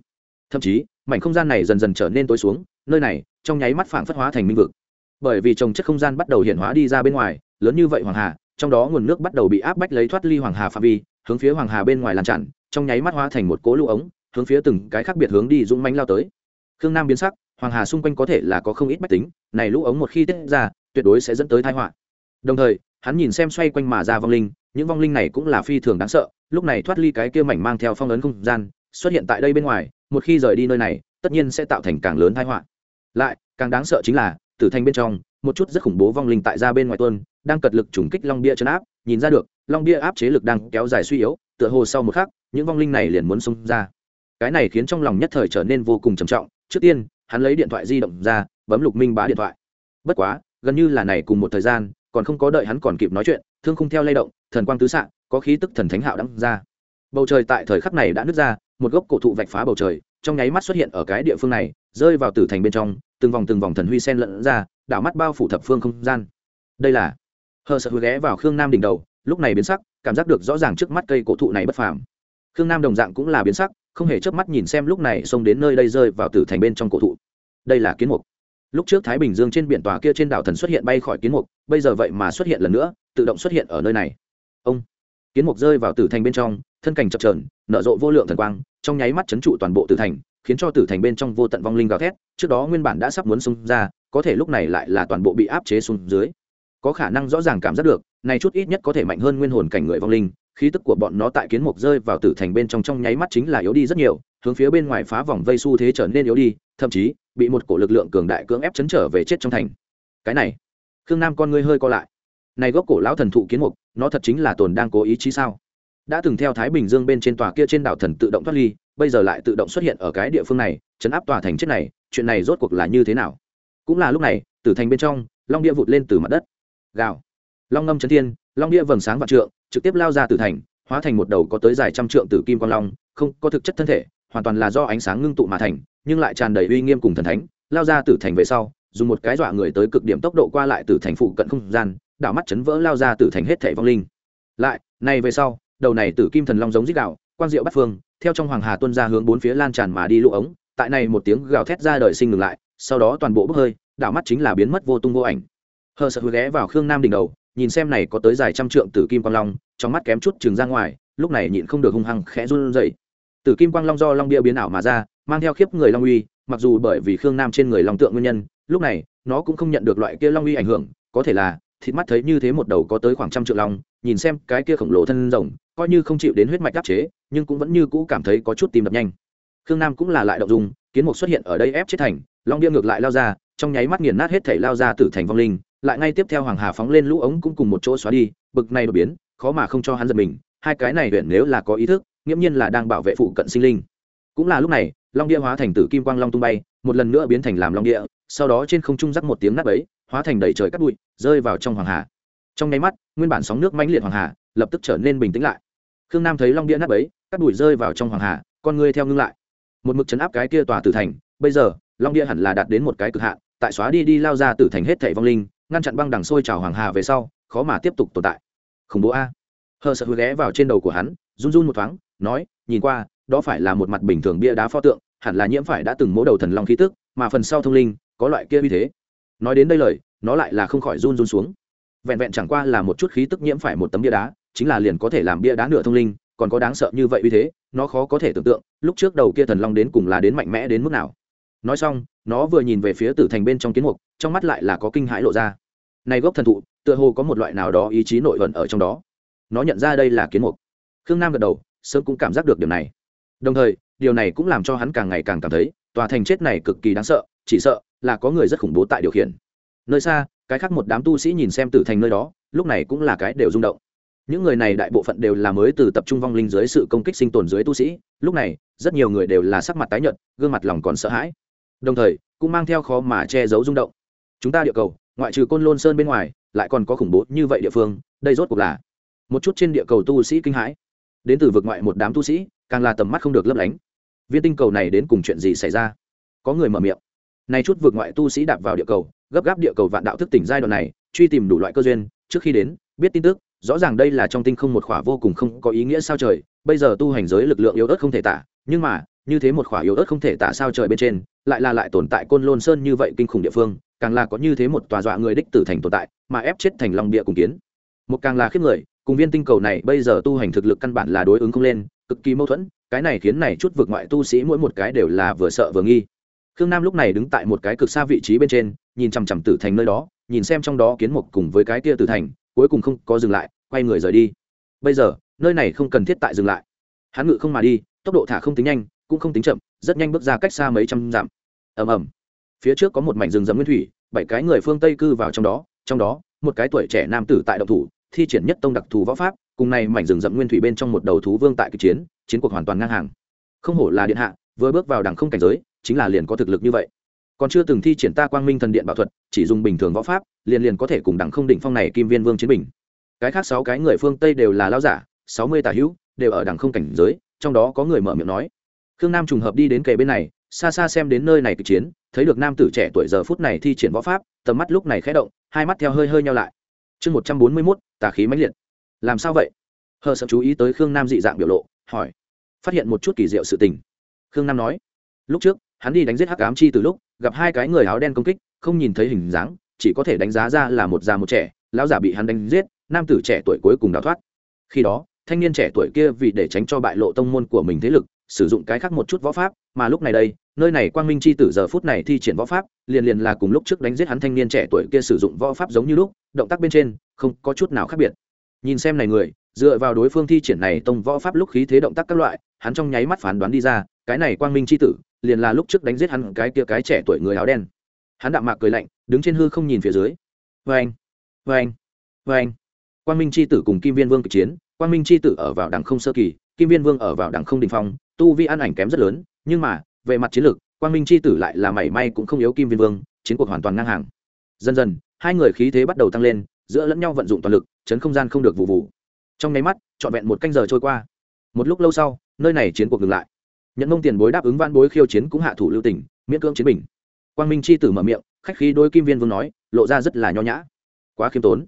Thậm chí, mảnh không gian này dần dần trở nên tối xuống, nơi này, trong nháy mắt phảng phất hóa thành minh vực. Bởi vì trồng chất không gian bắt đầu hiện hóa đi ra bên ngoài lớn như vậy hoàng hà, trong đó nguồn nước bắt đầu bị áp bách lấy thoát ly hoàng hà phạm vi, hướng phía hoàng hà bên ngoài lan tràn, trong nháy mắt hóa thành một cỗ lũ ống, hướng phía từng cái khác biệt hướng đi dũng mánh lao tới. Khương nam biến sắc, hoàng hà xung quanh có thể là có không ít bách tính, này lũ ống một khi tiết ra, tuyệt đối sẽ dẫn tới thái họa. Đồng thời, hắn nhìn xem xoay quanh mà ra vong linh, những vong linh này cũng là phi thường đáng sợ, lúc này thoát ly cái kia mảnh mang theo phong ấn không gian, xuất hiện tại đây bên ngoài, một khi rời đi nơi này, tất nhiên sẽ tạo thành càng lớn thái họa. Lại, càng đáng sợ chính là, tử thanh bên trong, một chút rất khủng bố vong linh tại ra bên ngoài tuôn đang cật lực trùng kích long bia chấn áp, nhìn ra được, long bia áp chế lực đang kéo dài suy yếu, tựa hồ sau một khắc, những vong linh này liền muốn xông ra. Cái này khiến trong lòng nhất thời trở nên vô cùng trầm trọng. Trước tiên, hắn lấy điện thoại di động ra, bấm lục minh bá điện thoại. Bất quá, gần như là này cùng một thời gian, còn không có đợi hắn còn kịp nói chuyện, thương không theo lay động, thần quang tứ s có khí tức thần thánh hạo đăng ra. Bầu trời tại thời khắc này đã nứt ra, một gốc cổ thụ vạch phá bầu trời, trong nháy mắt xuất hiện ở cái địa phương này, rơi vào tử thành bên trong, từng vòng từng vòng thần huy sen lẫn ra, đảo mắt bao phủ thập phương không gian. Đây là hờ sợ ghé vào khương nam đỉnh đầu, lúc này biến sắc, cảm giác được rõ ràng trước mắt cây cổ thụ này bất phàm. Khương nam đồng dạng cũng là biến sắc, không hề chớp mắt nhìn xem lúc này xông đến nơi đây rơi vào tử thành bên trong cổ thụ. Đây là kiến mục. Lúc trước thái bình dương trên biển tòa kia trên đảo thần xuất hiện bay khỏi kiến mục, bây giờ vậy mà xuất hiện lần nữa, tự động xuất hiện ở nơi này. Ông. Kiến mục rơi vào tử thành bên trong, thân cảnh chập trờn nở rộ vô lượng thần quang, trong nháy mắt chấn trụ toàn bộ tử thành, khiến cho tử thành bên trong vô tận vong linh gào thét, trước đó nguyên bản đã sắp muốn xung ra, có thể lúc này lại là toàn bộ bị áp chế xuống dưới có khả năng rõ ràng cảm giác được, này chút ít nhất có thể mạnh hơn nguyên hồn cảnh người vong linh, khí tức của bọn nó tại kiến mục rơi vào tử thành bên trong trong nháy mắt chính là yếu đi rất nhiều, hướng phía bên ngoài phá vòng vây xu thế trở nên yếu đi, thậm chí, bị một cổ lực lượng cường đại cưỡng ép chấn trở về chết trong thành. Cái này, khương nam con ngươi hơi co lại. Này gốc cổ lão thần thụ kiến mục, nó thật chính là tồn đang cố ý chí sao? Đã từng theo thái bình dương bên trên tòa kia trên đảo thần tự động thoát ly, bây giờ lại tự động xuất hiện ở cái địa phương này, chấn áp tòa thành chết này, chuyện này rốt cuộc là như thế nào? Cũng là lúc này, tử thành bên trong, long địa vụt lên từ mặt đất gào. Long ngâm chấn thiên, long địa vầng sáng vạn trượng, trực tiếp lao ra từ thành, hóa thành một đầu có tới dài trăm trượng tử kim quang long, không có thực chất thân thể, hoàn toàn là do ánh sáng ngưng tụ mà thành, nhưng lại tràn đầy uy nghiêm cùng thần thánh. Lao ra từ thành về sau, dùng một cái dọa người tới cực điểm tốc độ qua lại từ thành phụ cận không gian, đảo mắt chấn vỡ lao ra từ thành hết thảy vong linh. Lại, này về sau, đầu này tử kim thần long giống dích đạo quang diệu bắt phương, theo trong hoàng hà tuân ra hướng bốn phía lan tràn mà đi lũ ống, tại này một tiếng gào thét ra đời sinh ngừng lại, sau đó toàn bộ bốc hơi, đảo mắt chính là biến mất vô tung vô ảnh hờ sợ ghé vào khương nam đỉnh đầu, nhìn xem này có tới dài trăm trượng tử kim quang long, trong mắt kém chút chừng ra ngoài, lúc này nhịn không được hung hăng khẽ run rẩy. Tử kim quang long do long bia biến ảo mà ra, mang theo khiếp người long uy, mặc dù bởi vì khương nam trên người long tượng nguyên nhân, lúc này, nó cũng không nhận được loại kia long uy ảnh hưởng, có thể là, thịt mắt thấy như thế một đầu có tới khoảng trăm triệu long, nhìn xem cái kia khổng lồ thân rồng, coi như không chịu đến huyết mạch đắc chế, nhưng cũng vẫn như cũ cảm thấy có chút tìm đập nhanh. Khương nam cũng là lại động dung, kiến mục xuất hiện ở đây ép chết thành, long bia ngược lại lao ra, trong nháy mắt nghiền nát hết thể lao ra từ thành vong linh lại ngay tiếp theo hoàng hà phóng lên lũ ống cũng cùng một chỗ xóa đi, bực này đột biến, khó mà không cho hắn giật mình, hai cái này huyện nếu là có ý thức, nghiễm nhiên là đang bảo vệ phụ cận sinh linh. Cũng là lúc này, long địa hóa thành tử kim quang long tung bay, một lần nữa biến thành làm long địa, sau đó trên không trung rắc một tiếng nát ấy hóa thành đầy trời cắt bụi, rơi vào trong hoàng hà. Trong nháy mắt, nguyên bản sóng nước mãnh liệt hoàng hà, lập tức trở nên bình tĩnh lại. Khương nam thấy long địa nát ấy cắt bụi rơi vào trong hoàng hà, con ngươi theo ngưng lại. Một mực chấn áp cái kia tòa tử thành, bây giờ, long địa hẳn là đạt đến một cái cực hạn, tại xóa đi đi lao ra tử thành hết thảy vong linh ngăn chặn băng đằng sôi trào hoàng hà về sau, khó mà tiếp tục tồn tại. Khủng bố a. Hờ sợ hứa ghé vào trên đầu của hắn, run run một thoáng, nói, nhìn qua, đó phải là một mặt bình thường bia đá pho tượng, hẳn là nhiễm phải đã từng mỗ đầu thần long khí tức, mà phần sau thông linh, có loại kia uy thế. Nói đến đây lời, nó lại là không khỏi run run xuống. Vẹn vẹn chẳng qua là một chút khí tức nhiễm phải một tấm bia đá, chính là liền có thể làm bia đá nửa thông linh, còn có đáng sợ như vậy uy thế, nó khó có thể tưởng tượng, lúc trước đầu kia thần long đến cùng là đến mạnh mẽ đến mức nào. Nói xong, nó vừa nhìn về phía tử thành bên trong kiến mục, trong mắt lại là có kinh hãi lộ ra này gốc thần thụ, tựa hồ có một loại nào đó ý chí nội vận ở trong đó. Nó nhận ra đây là kiến mục. Khương nam gật đầu, sớm cũng cảm giác được điều này. Đồng thời, điều này cũng làm cho hắn càng ngày càng cảm thấy, tòa thành chết này cực kỳ đáng sợ, chỉ sợ là có người rất khủng bố tại điều khiển. Nơi xa, cái khác một đám tu sĩ nhìn xem tử thành nơi đó, lúc này cũng là cái đều rung động. Những người này đại bộ phận đều là mới từ tập trung vong linh dưới sự công kích sinh tồn dưới tu sĩ, lúc này, rất nhiều người đều là sắc mặt tái nhợt, gương mặt lòng còn sợ hãi. Đồng thời, cũng mang theo khó mà che giấu rung động. Chúng ta địa cầu ngoại trừ côn lôn sơn bên ngoài, lại còn có khủng bố như vậy địa phương, đây rốt cuộc là một chút trên địa cầu tu sĩ kinh hãi. Đến từ vực ngoại một đám tu sĩ, càng là tầm mắt không được lấp lánh. Viên tinh cầu này đến cùng chuyện gì xảy ra? Có người mở miệng. Nay chút vượt ngoại tu sĩ đạp vào địa cầu, gấp gáp địa cầu vạn đạo thức tỉnh giai đoạn này, truy tìm đủ loại cơ duyên, trước khi đến, biết tin tức, rõ ràng đây là trong tinh không một khỏa vô cùng không có ý nghĩa sao trời, bây giờ tu hành giới lực lượng yếu ớt không thể tả, nhưng mà, như thế một khỏa yếu ớt không thể tả sao trời bên trên, lại là lại tồn tại côn lôn sơn như vậy kinh khủng địa phương càng là có như thế một tòa dọa người đích tử thành tồn tại, mà ép chết thành long địa cùng kiến. Một càng là khiếp người, cùng viên tinh cầu này bây giờ tu hành thực lực căn bản là đối ứng không lên, cực kỳ mâu thuẫn, cái này khiến này chút vượt ngoại tu sĩ mỗi một cái đều là vừa sợ vừa nghi. Khương nam lúc này đứng tại một cái cực xa vị trí bên trên, nhìn chằm chằm tử thành nơi đó, nhìn xem trong đó kiến mục cùng với cái kia tử thành, cuối cùng không có dừng lại, quay người rời đi. Bây giờ, nơi này không cần thiết tại dừng lại. Hắn ngự không mà đi, tốc độ thả không tính nhanh, cũng không tính chậm, rất nhanh bước ra cách xa mấy trăm dặm. Ầm ầm phía trước có một mảnh rừng rậm nguyên thủy, bảy cái người phương tây cư vào trong đó trong đó, một cái tuổi trẻ nam tử tại động thủ, thi triển nhất tông đặc thù võ pháp, cùng này mảnh rừng rậm nguyên thủy bên trong một đầu thú vương tại kịch chiến chiến cuộc hoàn toàn ngang hàng. Không hổ là điện hạ, vừa bước vào đẳng không cảnh giới, chính là liền có thực lực như vậy. Còn chưa từng thi triển ta quang minh thần điện bảo thuật, chỉ dùng bình thường võ pháp, liền liền có thể cùng đẳng không đỉnh phong này kim viên vương chiến bình cái khác sáu cái người phương tây đều là lao giả, sáu mươi tả hữu, đều ở đẳng không cảnh giới, trong đó có người mở miệng nói. Khương nam trùng hợp đi đến kề bên này xa xa xem đến nơi này kịch chiến, thấy được nam tử trẻ tuổi giờ phút này thi triển võ pháp, tầm mắt lúc này khẽ động, hai mắt theo hơi hơi nhau lại. Chương một trăm bốn mươi mốt, tà khí mãnh liệt. Làm sao vậy? Hờ sợ chú ý tới khương nam dị dạng biểu lộ, hỏi. Phát hiện một chút kỳ diệu sự tình. Khương nam nói. Lúc trước, hắn đi đánh giết hắc ám chi từ lúc, gặp hai cái người áo đen công kích, không nhìn thấy hình dáng, chỉ có thể đánh giá ra là một già một trẻ, lão già bị hắn đánh giết, nam tử trẻ tuổi cuối cùng đào thoát. Khi đó, thanh niên trẻ tuổi kia vì để tránh cho bại lộ tông môn của mình thế lực, sử dụng cái khác một chút võ pháp, mà lúc này đây nơi này quang minh c h i tử giờ phút này thi triển võ pháp, liền liền là cùng lúc trước đánh giết hắn thanh niên trẻ tuổi kia sử dụng võ pháp giống như lúc, động tác bên trên, không có chút nào khác biệt. Nhìn xem này người, dựa vào đối phương thi triển này tông võ pháp lúc khí thế động tác các loại, hắn trong nháy mắt phán đoán đi ra, cái này quang minh c h i tử, liền là lúc trước đánh giết hắn cái kia cái trẻ tuổi người áo đen. Hắn đạm mạc cười lạnh, đứng trên hư không nhìn phía dưới. Vê anh vê anh vê anh quang minh c h i tử cùng kim viên vương kịch chiến, quang minh c h i tử ở vào đằng không sơ kỳ, kim viên vương ở vào đằng không đình phong, tu vi ăn ảnh kém rất lớn, nhưng mà về mặt chiến lược, quang minh c h i tử lại là mảy may cũng không yếu kim viên vương, chiến cuộc hoàn toàn ngang hàng. Dần dần, hai người khí thế bắt đầu tăng lên, giữa lẫn nhau vận dụng toàn lực, chấn không gian không được vụ vụ. Trong nháy mắt, trọn vẹn một canh giờ trôi qua. Một lúc lâu sau, nơi này chiến cuộc ngừng lại. Nhận mông tiền bối đáp ứng van bối khiêu chiến cũng hạ thủ lưu tỉnh miễn cưỡng chiến bình. Quang minh c h i tử mở miệng, khách khí đôi kim viên vương nói, lộ ra rất là nho nhã. Quá khiêm tốn.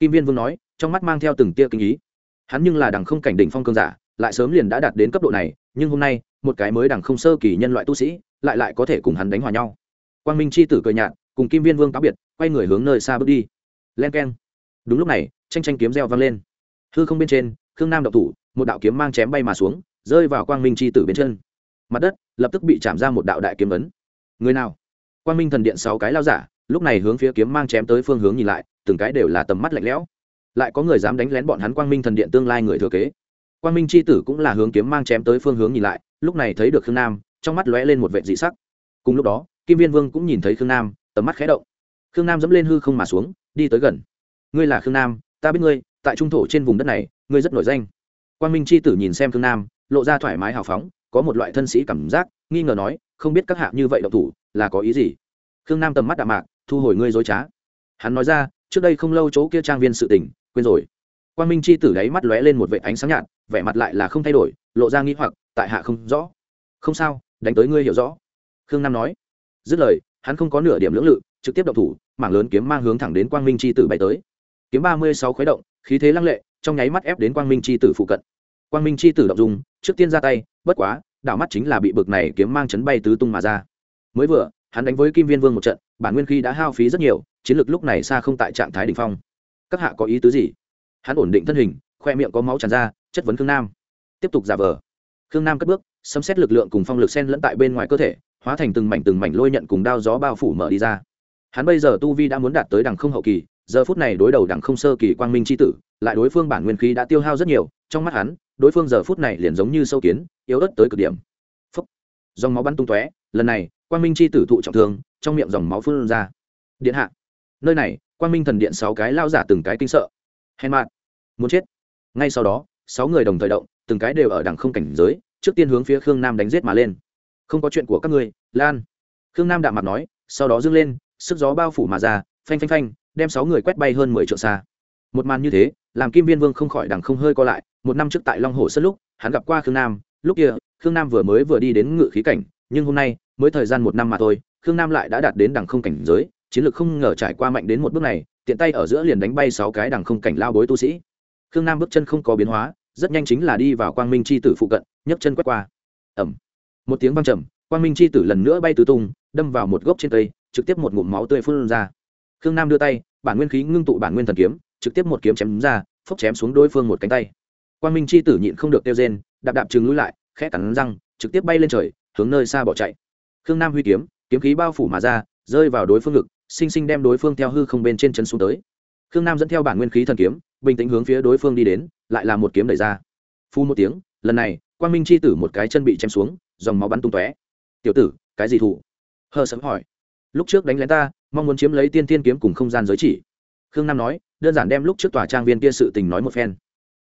Kim viên vương nói, trong mắt mang theo từng tia kinh ý. Hắn nhưng là đằng không cảnh đỉnh phong cương giả lại sớm liền đã đạt đến cấp độ này, nhưng hôm nay, một cái mới đằng không sơ kỳ nhân loại tu sĩ, lại lại có thể cùng hắn đánh hòa nhau. Quang minh c h i tử cười nhạt, cùng kim viên vương cáo biệt, quay người hướng nơi xa bước đi. Len k e n đúng lúc này, tranh tranh kiếm reo vang lên. Hư không bên trên, khương nam đậu thủ, một đạo kiếm mang chém bay mà xuống, rơi vào quang minh c h i tử bên chân. Mặt đất, lập tức bị chạm ra một đạo đại kiếm ấn. Người nào? Quang minh thần điện sáu cái lao giả, lúc này hướng phía kiếm mang chém tới phương hướng nhìn lại, từng cái đều là tầm mắt lạnh lẽo. Lại có người dám đánh lén bọn hắn quang minh thần điện tương lai người thừa kế quang minh Chi tử cũng là hướng kiếm mang chém tới phương hướng nhìn lại lúc này thấy được khương nam trong mắt lóe lên một vệt dị sắc. Cùng lúc đó kim viên vương cũng nhìn thấy khương nam tầm mắt khé động. Khương nam dẫm lên hư không mà xuống đi tới gần. Ngươi là khương nam ta biết ngươi tại trung thổ trên vùng đất này ngươi rất nổi danh. Quang minh Chi tử nhìn xem khương nam lộ ra thoải mái hào phóng có một loại thân sĩ cảm giác nghi ngờ nói không biết các hạ như vậy động thủ là có ý gì? Khương nam tầm mắt đạm mạc thu hồi ngươi dối trá. Hắn nói ra trước đây không lâu chỗ kia trang viên sự tình, quên rồi. Quang minh Chi tử đáy mắt lóe lên một vệt ánh sáng nhạt vẻ mặt lại là không thay đổi, lộ ra nghĩ hoặc, tại hạ không rõ. Không sao, đánh tới ngươi hiểu rõ. Khương nam nói. Dứt lời, hắn không có nửa điểm lưỡng lự, trực tiếp động thủ, mảng lớn kiếm mang hướng thẳng đến quang minh c h i tử bay tới. Kiếm ba mươi sáu khuấy động, khí thế lăng lệ, trong nháy mắt ép đến quang minh c h i tử phụ cận. Quang minh c h i tử động dùng trước tiên ra tay, bất quá, đảo mắt chính là bị bực này kiếm mang chấn bay tứ tung mà ra. Mới vừa, hắn đánh với kim viên vương một trận, bản nguyên khí đã hao phí rất nhiều, chiến lược lúc này xa không tại trạng thái đ ỉ n h phong. Các hạ có ý tứ gì? Hắn ổn định thân hình, khoe miệng có máu tràn ra chất vấn khương nam. Tiếp tục giả vờ. Khương nam cất bước xâm xét lực lượng cùng phong lực sen lẫn tại bên ngoài cơ thể, hóa thành từng mảnh từng mảnh lôi nhận cùng đao gió bao phủ mở đi ra. Hắn bây giờ tu vi đã muốn đạt tới đằng không hậu kỳ, giờ phút này đối đầu đằng không sơ kỳ quang minh c tử, lại đối phương bản nguyên khí đã tiêu hao rất nhiều, trong mắt hắn, đối phương giờ phút này liền giống như sâu kiến, yếu ớt tới cực điểm. Phấp dòng máu bắn tung tóe, lần này, quang minh c tử thụ trọng thương, trong miệng dòng máu phun ra. Điện hạ. Nơi này, quang minh thần điện sáu cái lao giả từng cái kinh sợ. Hèn mạn muốn chết. Ngay sau đó sáu người đồng thời động, từng cái đều ở đằng không cảnh giới, trước tiên hướng phía khương nam đánh giết mà lên. Không có chuyện của các ngươi, lan. Khương nam đạm mặt nói, sau đó dâng lên, sức gió bao phủ mà ra, phanh phanh phanh, đem sáu người quét bay hơn mười triệu xa. Một màn như thế, làm kim viên vương không khỏi đằng không hơi co lại, một năm trước tại long hồ sân lúc, hắn gặp qua khương nam, lúc kia, khương nam vừa mới vừa đi đến ngự khí cảnh, nhưng hôm nay, mới thời gian một năm mà thôi, khương nam lại đã đạt đến đằng không cảnh giới, chiến lược không ngờ trải qua mạnh đến một bước này, tiện tay ở giữa liền đánh bay sáu cái đằng không cảnh lao bối tu sĩ khương nam bước chân không có biến hóa, rất nhanh chính là đi vào quang minh c h i tử phụ cận, nhấc chân quét qua. Ẩm một tiếng văng trầm, quang minh c h i tử lần nữa bay tứ tung, đâm vào một gốc trên cây, trực tiếp một ngụm máu tươi phun ra. Khương nam đưa tay, bản nguyên khí ngưng tụ bản nguyên thần kiếm, trực tiếp một kiếm chém ra, phốc chém xuống đối phương một cánh tay. Quang minh c h i tử nhịn không được tiêu rên, đạp đạp chừng lui lại, khẽ cắn răng, trực tiếp bay lên trời, hướng nơi xa bỏ chạy. Khương nam huy kiếm kiếm khí bao phủ mà ra, rơi vào đối phương ngực, sinh sinh đem đối phương theo hư không bên trên chân xuống tới. Khương nam dẫn theo bản nguyên khí thần kiếm bình tĩnh hướng phía đối phương đi đến, lại là một kiếm đẩy ra. Phu một tiếng, lần này, quang minh c h i tử một cái chân bị chém xuống, dòng máu bắn tung tóe. Tiểu tử, cái gì thủ? Hờ sấm hỏi. Lúc trước đánh lén ta, mong muốn chiếm lấy tiên tiên kiếm cùng không gian giới chỉ. Khương nam nói, đơn giản đem lúc trước tòa trang viên kia sự tình nói một phen.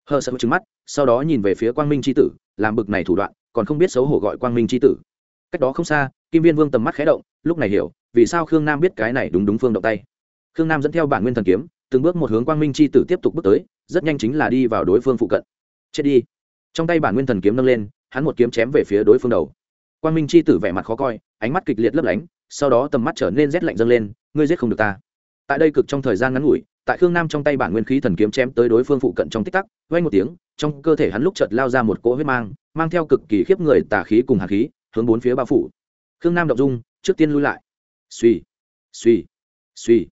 Hờ sợ trứng mắt, sau đó nhìn về phía quang minh c tử, làm bực này thủ đoạn, còn không biết xấu hổ gọi quang minh c tử. Cách đó không xa, kim viên vương tầm mắt khé động, lúc này hiểu, vì sao khương nam biết cái này đúng đúng phương động tay. Khương nam dẫn theo bản nguyên thần kiếm từng bước một hướng quang minh c h i tử tiếp tục bước tới, rất nhanh chính là đi vào đối phương phụ cận. Chết đi. Trong tay bản nguyên thần kiếm nâng lên, hắn một kiếm chém về phía đối phương đầu. Quang minh c h i tử vẻ mặt khó coi, ánh mắt kịch liệt lấp lánh, sau đó tầm mắt trở nên rét lạnh dâng lên, ngươi giết không được ta. Tại đây cực trong thời gian ngắn ngủi, tại khương nam trong tay bản nguyên khí thần kiếm chém tới đối phương phụ cận trong tích tắc vay một tiếng, trong cơ thể hắn lúc chợt lao ra một cỗ huyết mang mang theo cực kỳ khiếp người tà khí cùng hạt khí, hướng bốn phía bao phủ. Khương nam đ dung, trước tiên lui lại. Suy suy suy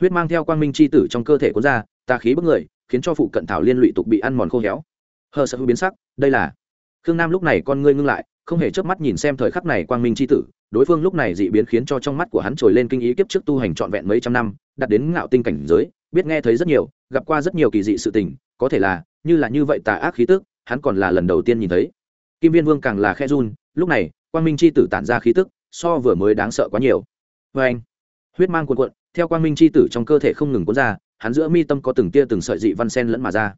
huyết mang theo quang minh c h i tử trong cơ thể cuốn ra, tà khí bức người, khiến cho phụ cận thảo liên lụy tục bị ăn mòn khô héo. Hờ sợ hữu biến sắc, đây là khương nam lúc này con ngươi ngưng lại, không hề chớp mắt nhìn xem thời khắc này quang minh c h i tử, đối phương lúc này dị biến khiến cho trong mắt của hắn trồi lên kinh ý kiếp trước tu hành trọn vẹn mấy trăm năm đặt đến ngạo tinh cảnh giới, biết nghe thấy rất nhiều, gặp qua rất nhiều kỳ dị sự tình, có thể là, như là như vậy tà ác khí tức, hắn còn là lần đầu tiên nhìn thấy. Kim viên vương càng là khe run, lúc này, quang minh c h i tử tản ra khí tức, so vừa mới đáng sợ quá nhiều. Vê anh huyết mang cuộn cuộn theo quang minh c h i tử trong cơ thể không ngừng cuốn ra, hắn giữa mi tâm có từng tia từng sợi dị văn sen lẫn mà ra.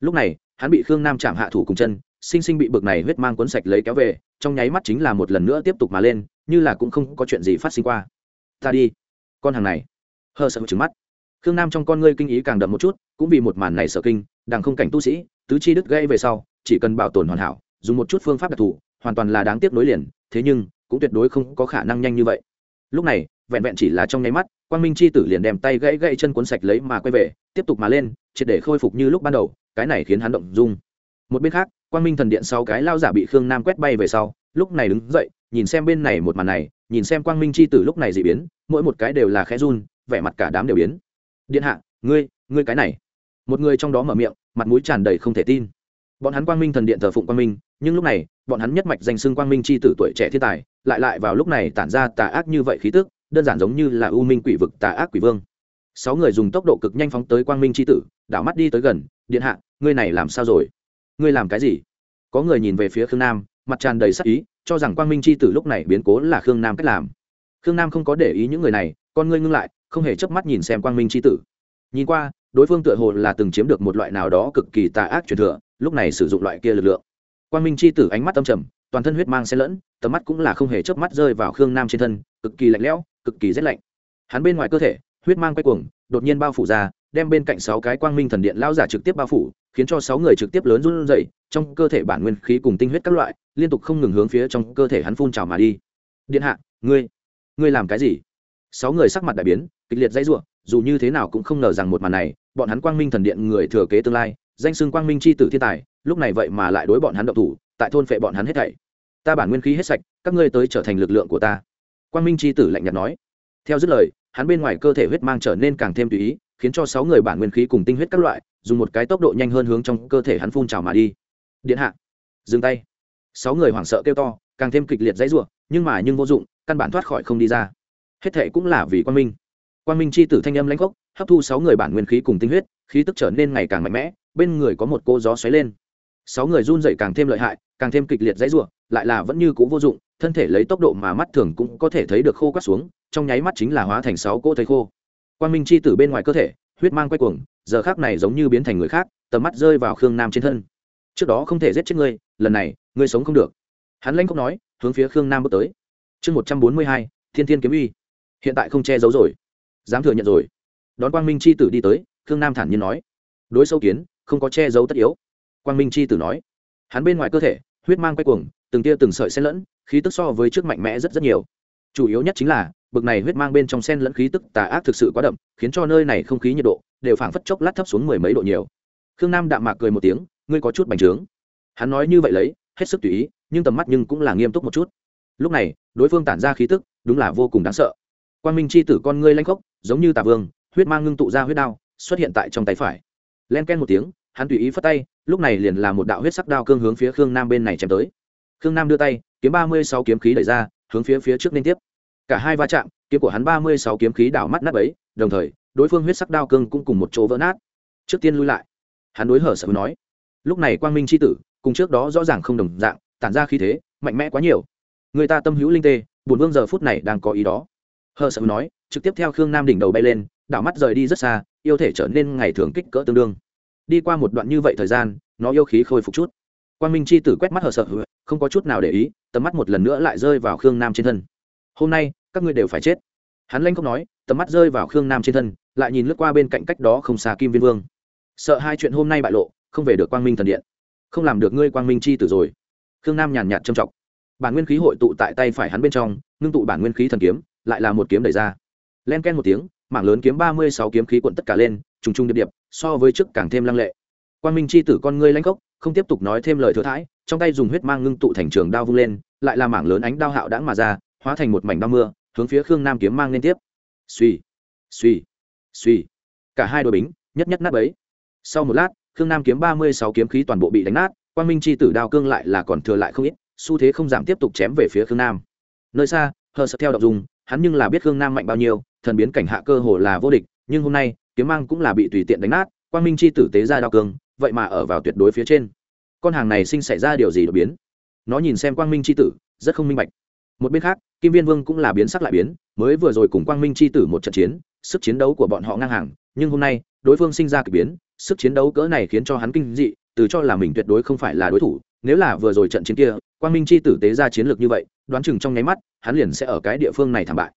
Lúc này, hắn bị khương nam chạm hạ thủ cùng chân, sinh sinh bị bực này huyết mang cuốn sạch lấy kéo về, trong nháy mắt chính là một lần nữa tiếp tục mà lên, như là cũng không có chuyện gì phát sinh qua. Ta đi. Con hàng này. Hờ sợ trứng mắt. Khương nam trong con ngươi kinh ý càng đậm một chút, cũng vì một màn này sợ kinh, đằng không cảnh tu sĩ, tứ chi đứt gây về sau, chỉ cần bảo tồn hoàn hảo, dùng một chút phương pháp đặc thù, hoàn toàn là đáng tiếc nối liền, thế nhưng, cũng tuyệt đối không có khả năng nhanh như vậy lúc này, vẹn vẹn chỉ là trong nháy mắt, quang minh c h i tử liền đem tay gãy gãy chân cuốn sạch lấy mà quay về, tiếp tục mà lên, triệt để khôi phục như lúc ban đầu, cái này khiến hắn động dung. Một bên khác, quang minh thần điện sau cái lao giả bị khương nam quét bay về sau, lúc này đứng dậy, nhìn xem bên này một màn này, nhìn xem quang minh c h i tử lúc này dị biến, mỗi một cái đều là khẽ run, vẻ mặt cả đám đều biến. Điện hạ, ngươi ngươi cái này. Một người trong đó mở miệng, mặt mũi tràn đầy không thể tin. Bọn hắn quang minh thần điện thờ phụng quang minh nhưng lúc này, bọn hắn nhất mạch danh xưng quang minh c h i tử tuổi trẻ thiên tài, lại lại vào lúc này tản ra tà ác như vậy khí tức, đơn giản giống như là u minh quỷ vực tà ác quỷ vương. Sáu người dùng tốc độ cực nhanh phóng tới quang minh c h i tử, đảo mắt đi tới gần, điện hạ, ngươi này làm sao rồi? Ngươi làm cái gì? Có người nhìn về phía khương nam, mặt tràn đầy sắc ý, cho rằng quang minh c h i tử lúc này biến cố là khương nam cách làm. Khương nam không có để ý những người này, con ngươi ngưng lại, không hề chớp mắt nhìn xem quang minh c h i tử. Nhìn qua, đối phương tựa hồ là từng chiếm được một loại nào đó cực kỳ tà ác truyền thừa, lúc này sử dụng loại kia lực lượng quang minh c h i tử ánh mắt tâm trầm, toàn thân huyết mang xen lẫn, tầm mắt cũng là không hề chớp mắt rơi vào khương nam trên thân, cực kỳ lạnh lẽo, cực kỳ rét lạnh. Hắn bên ngoài cơ thể, huyết mang quay cuồng, đột nhiên bao phủ ra, đem bên cạnh sáu cái quang minh thần điện lao giả trực tiếp bao phủ, khiến cho sáu người trực tiếp lớn run rẩy, trong cơ thể bản nguyên khí cùng tinh huyết các loại, liên tục không ngừng hướng phía trong cơ thể hắn phun trào mà đi. Điện hạ, ngươi ngươi làm cái gì? Sáu người sắc mặt đại biến, kịch liệt dãy rủa, dù như thế nào cũng không ngờ rằng một màn này, bọn hắn quang minh thần điện người thừa kế tương lai danh xưng quang minh c h i tử thiên tài, lúc này vậy mà lại đối bọn hắn động thủ, tại thôn phệ bọn hắn hết thảy. Ta bản nguyên khí hết sạch, các ngươi tới trở thành lực lượng của ta. Quang minh c h i tử lạnh nhạt nói. Theo dứt lời, hắn bên ngoài cơ thể huyết mang trở nên càng thêm tùy ý, khiến cho sáu người bản nguyên khí cùng tinh huyết các loại, dùng một cái tốc độ nhanh hơn hướng trong cơ thể hắn phun trào mà đi. Điện hạ, dừng tay. Sáu người hoảng sợ kêu to, càng thêm kịch liệt dãy ruộng nhưng mà nhưng vô dụng, căn bản thoát khỏi không đi ra. Hết thệ cũng là vì quang minh. Quang minh c h i tử thanh âm lãnh gốc hấp thu sáu người bản nguyên khí cùng tinh huyết, khí tức trở nên ngày càng mạnh mẽ bên người có một cô gió xoáy lên. Sáu người run dậy càng thêm lợi hại, càng thêm kịch liệt dãy ruộng lại là vẫn như c ũ vô dụng, thân thể lấy tốc độ mà mắt thường cũng có thể thấy được khô quát xuống, trong nháy mắt chính là hóa thành sáu cỗ thấy khô. Quan minh chi tử bên ngoài cơ thể, huyết mang quay cuồng, giờ khác này giống như biến thành người khác, tầm mắt rơi vào khương nam trên thân. Trước đó không thể giết chết ngươi, lần này, ngươi sống không được. Hắn lanh không nói, hướng phía khương nam bước tới. Chương một trăm bốn mươi hai, thiên thiên kiếm uy. Hiện tại không che giấu rồi. Dám thừa nhận rồi. Đón quang minh c h i tử đi tới, khương nam thản nhiên nói. Đối sâu kiến không có che giấu tất yếu. Quang minh c h i tử nói, hắn bên ngoài cơ thể, huyết mang quay cuồng, từng tia từng sợi xen lẫn, khí tức so với trước mạnh mẽ rất rất nhiều. Chủ yếu nhất chính là, bực này huyết mang bên trong sen lẫn khí tức tà ác thực sự quá đậm, khiến cho nơi này không khí nhiệt độ đều phảng phất chốc lát thấp xuống mười mấy độ nhiều. Khương nam đạm mạc cười một tiếng, ngươi có chút bành trướng. Hắn nói như vậy lấy, hết sức tùy ý, nhưng tầm mắt nhưng cũng là nghiêm túc một chút. Lúc này, đối phương tản ra khí tức, đúng là vô cùng đáng sợ. Quan minh c h i tử con ngươi lanh khốc, giống như tà vương, huyết mang ngưng tụ ra huyết đao, xuất hiện tại trong tay phải len ken một tiếng, hắn tùy ý phất tay, lúc này liền là một đạo huyết sắc đao cương hướng phía khương nam bên này chém tới. Khương nam đưa tay, kiếm ba mươi sáu kiếm khí đẩy ra, hướng phía phía trước liên tiếp. Cả hai va chạm, kiếm của hắn ba mươi sáu kiếm khí đảo mắt nát ấy đồng thời, đối phương huyết sắc đao cương cũng cùng một chỗ vỡ nát. Trước tiên lui lại. Hắn đối hở sợ nói, lúc này quang minh c h i tử, cùng trước đó rõ ràng không đồng dạng, tản ra khí thế, mạnh mẽ quá nhiều. Người ta tâm hữu linh tê bùn vương giờ phút này đang có ý đó. Hờ sợ nói, trực tiếp theo khương nam đỉnh đầu bay lên, đảo mắt rời đi rất xa yêu thể trở nên ngày thường kích cỡ tương đương. Đi qua một đoạn như vậy thời gian, nó yêu khí khôi phục chút. Quang minh c h i tử quét mắt hờ sợ, không có chút nào để ý, tầm mắt một lần nữa lại rơi vào khương nam trên thân. Hôm nay, các ngươi đều phải chết. Hắn lanh không nói, tầm mắt rơi vào khương nam trên thân, lại nhìn lướt qua bên cạnh cách đó không xa kim viên vương. Sợ hai chuyện hôm nay bại lộ, không về được quang minh thần điện. Không làm được ngươi quang minh chi tử rồi. Khương nam nhàn nhạt trầm trọng. Bản nguyên khí hội tụ tại tay phải hắn bên trong, ngưng tụ bản nguyên khí thần kiếm, lại là một kiếm đẩy ra. Len ken một tiếng mảng lớn kiếm ba mươi sáu kiếm khí cuộn tất cả lên, trùng trùng điệp điệp, so với trước càng thêm lăng lệ. Quang minh chi tử con ngươi lãnh cốc không tiếp tục nói thêm lời thừa thãi, trong tay dùng huyết mang ngưng tụ thành trường đao vung lên, lại là mảng lớn ánh đao hạo đãng mà ra, hóa thành một mảnh đao mưa, hướng phía khương nam kiếm mang liên tiếp. Suy suy suy cả hai đội bính, nhất nhất nát ấy sau một lát, khương nam kiếm ba mươi sáu kiếm khí toàn bộ bị đánh nát, quang minh c h i tử đao cương lại là còn thừa lại không ít, xu thế không giảm tiếp tục chém về phía khương nam. Nơi xa, hờ sợ theo đọc dùng, hắn nhưng là biết khương nam mạnh bao nhiêu thần biến cảnh hạ cơ hồ là vô địch, nhưng hôm nay, kiếm mang cũng là bị tùy tiện đánh nát, quang minh Chi tử tế ra đao cương, vậy mà ở vào tuyệt đối phía trên. Con hàng này sinh xảy ra điều gì đột biến? Nó nhìn xem quang minh Chi tử, rất không minh bạch. Một bên khác, kim viên vương cũng là biến sắc lại biến, mới vừa rồi cùng quang minh Chi tử một trận chiến, sức chiến đấu của bọn họ ngang hàng, nhưng hôm nay, đối phương sinh ra k ỳ biến, sức chiến đấu cỡ này khiến cho hắn kinh dị, từ cho là mình tuyệt đối không phải là đối thủ, nếu là vừa rồi trận chiến kia, quang minh chi tử tế ra chiến lược như vậy, đoán chừng trong nháy mắt, hắn liền sẽ ở cái địa phương này thảm bại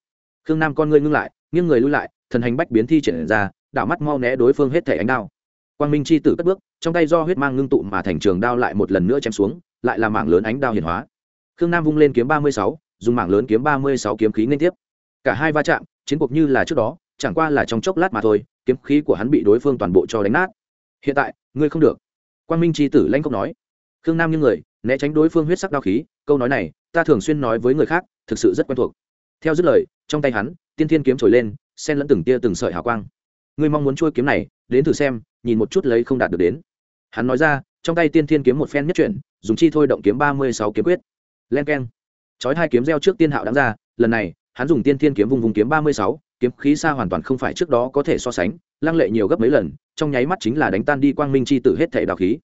khương nam con ngươi ngưng lại, nghiêng người lui lại, thần hành bách biến thi triển ra đảo mắt mau né đối phương hết thể ánh đao. Quang minh chi tử cất bước, trong tay do huyết mang ngưng tụ mà thành trường đao lại một lần nữa chém xuống, lại là mảng lớn ánh đao hiển hóa. Khương nam vung lên kiếm ba mươi sáu, dùng mảng lớn kiếm ba mươi sáu kiếm khí liên tiếp. Cả hai va chạm, chiến cuộc như là trước đó, chẳng qua là trong chốc lát mà thôi, kiếm khí của hắn bị đối phương toàn bộ cho đánh nát. Hiện tại, ngươi không được. Quang minh chi tử lanh không nói. Khương nam như người, né tránh đối phương huyết sắc đao khí, câu nói này, ta thường xuyên nói với người khác, thực sự rất quen thuộc theo dứt lời, trong tay hắn, tiên thiên kiếm trồi lên, xen lẫn từng tia từng sợi hào quang. Ngươi mong muốn chui kiếm này, đến thử xem, nhìn một chút lấy không đạt được đến. Hắn nói ra, trong tay tiên thiên kiếm một phen nhất chuyển, dùng chi thôi động kiếm ba mươi sáu kiếm quyết. Len k e n chói hai kiếm gieo trước tiên hạo đáng ra, lần này, hắn dùng tiên thiên kiếm vùng vùng kiếm ba mươi sáu, kiếm khí xa hoàn toàn không phải trước đó có thể so sánh, lăng lệ nhiều gấp mấy lần, trong nháy mắt chính là đánh tan đi quang minh chi tử hết thể đào khí.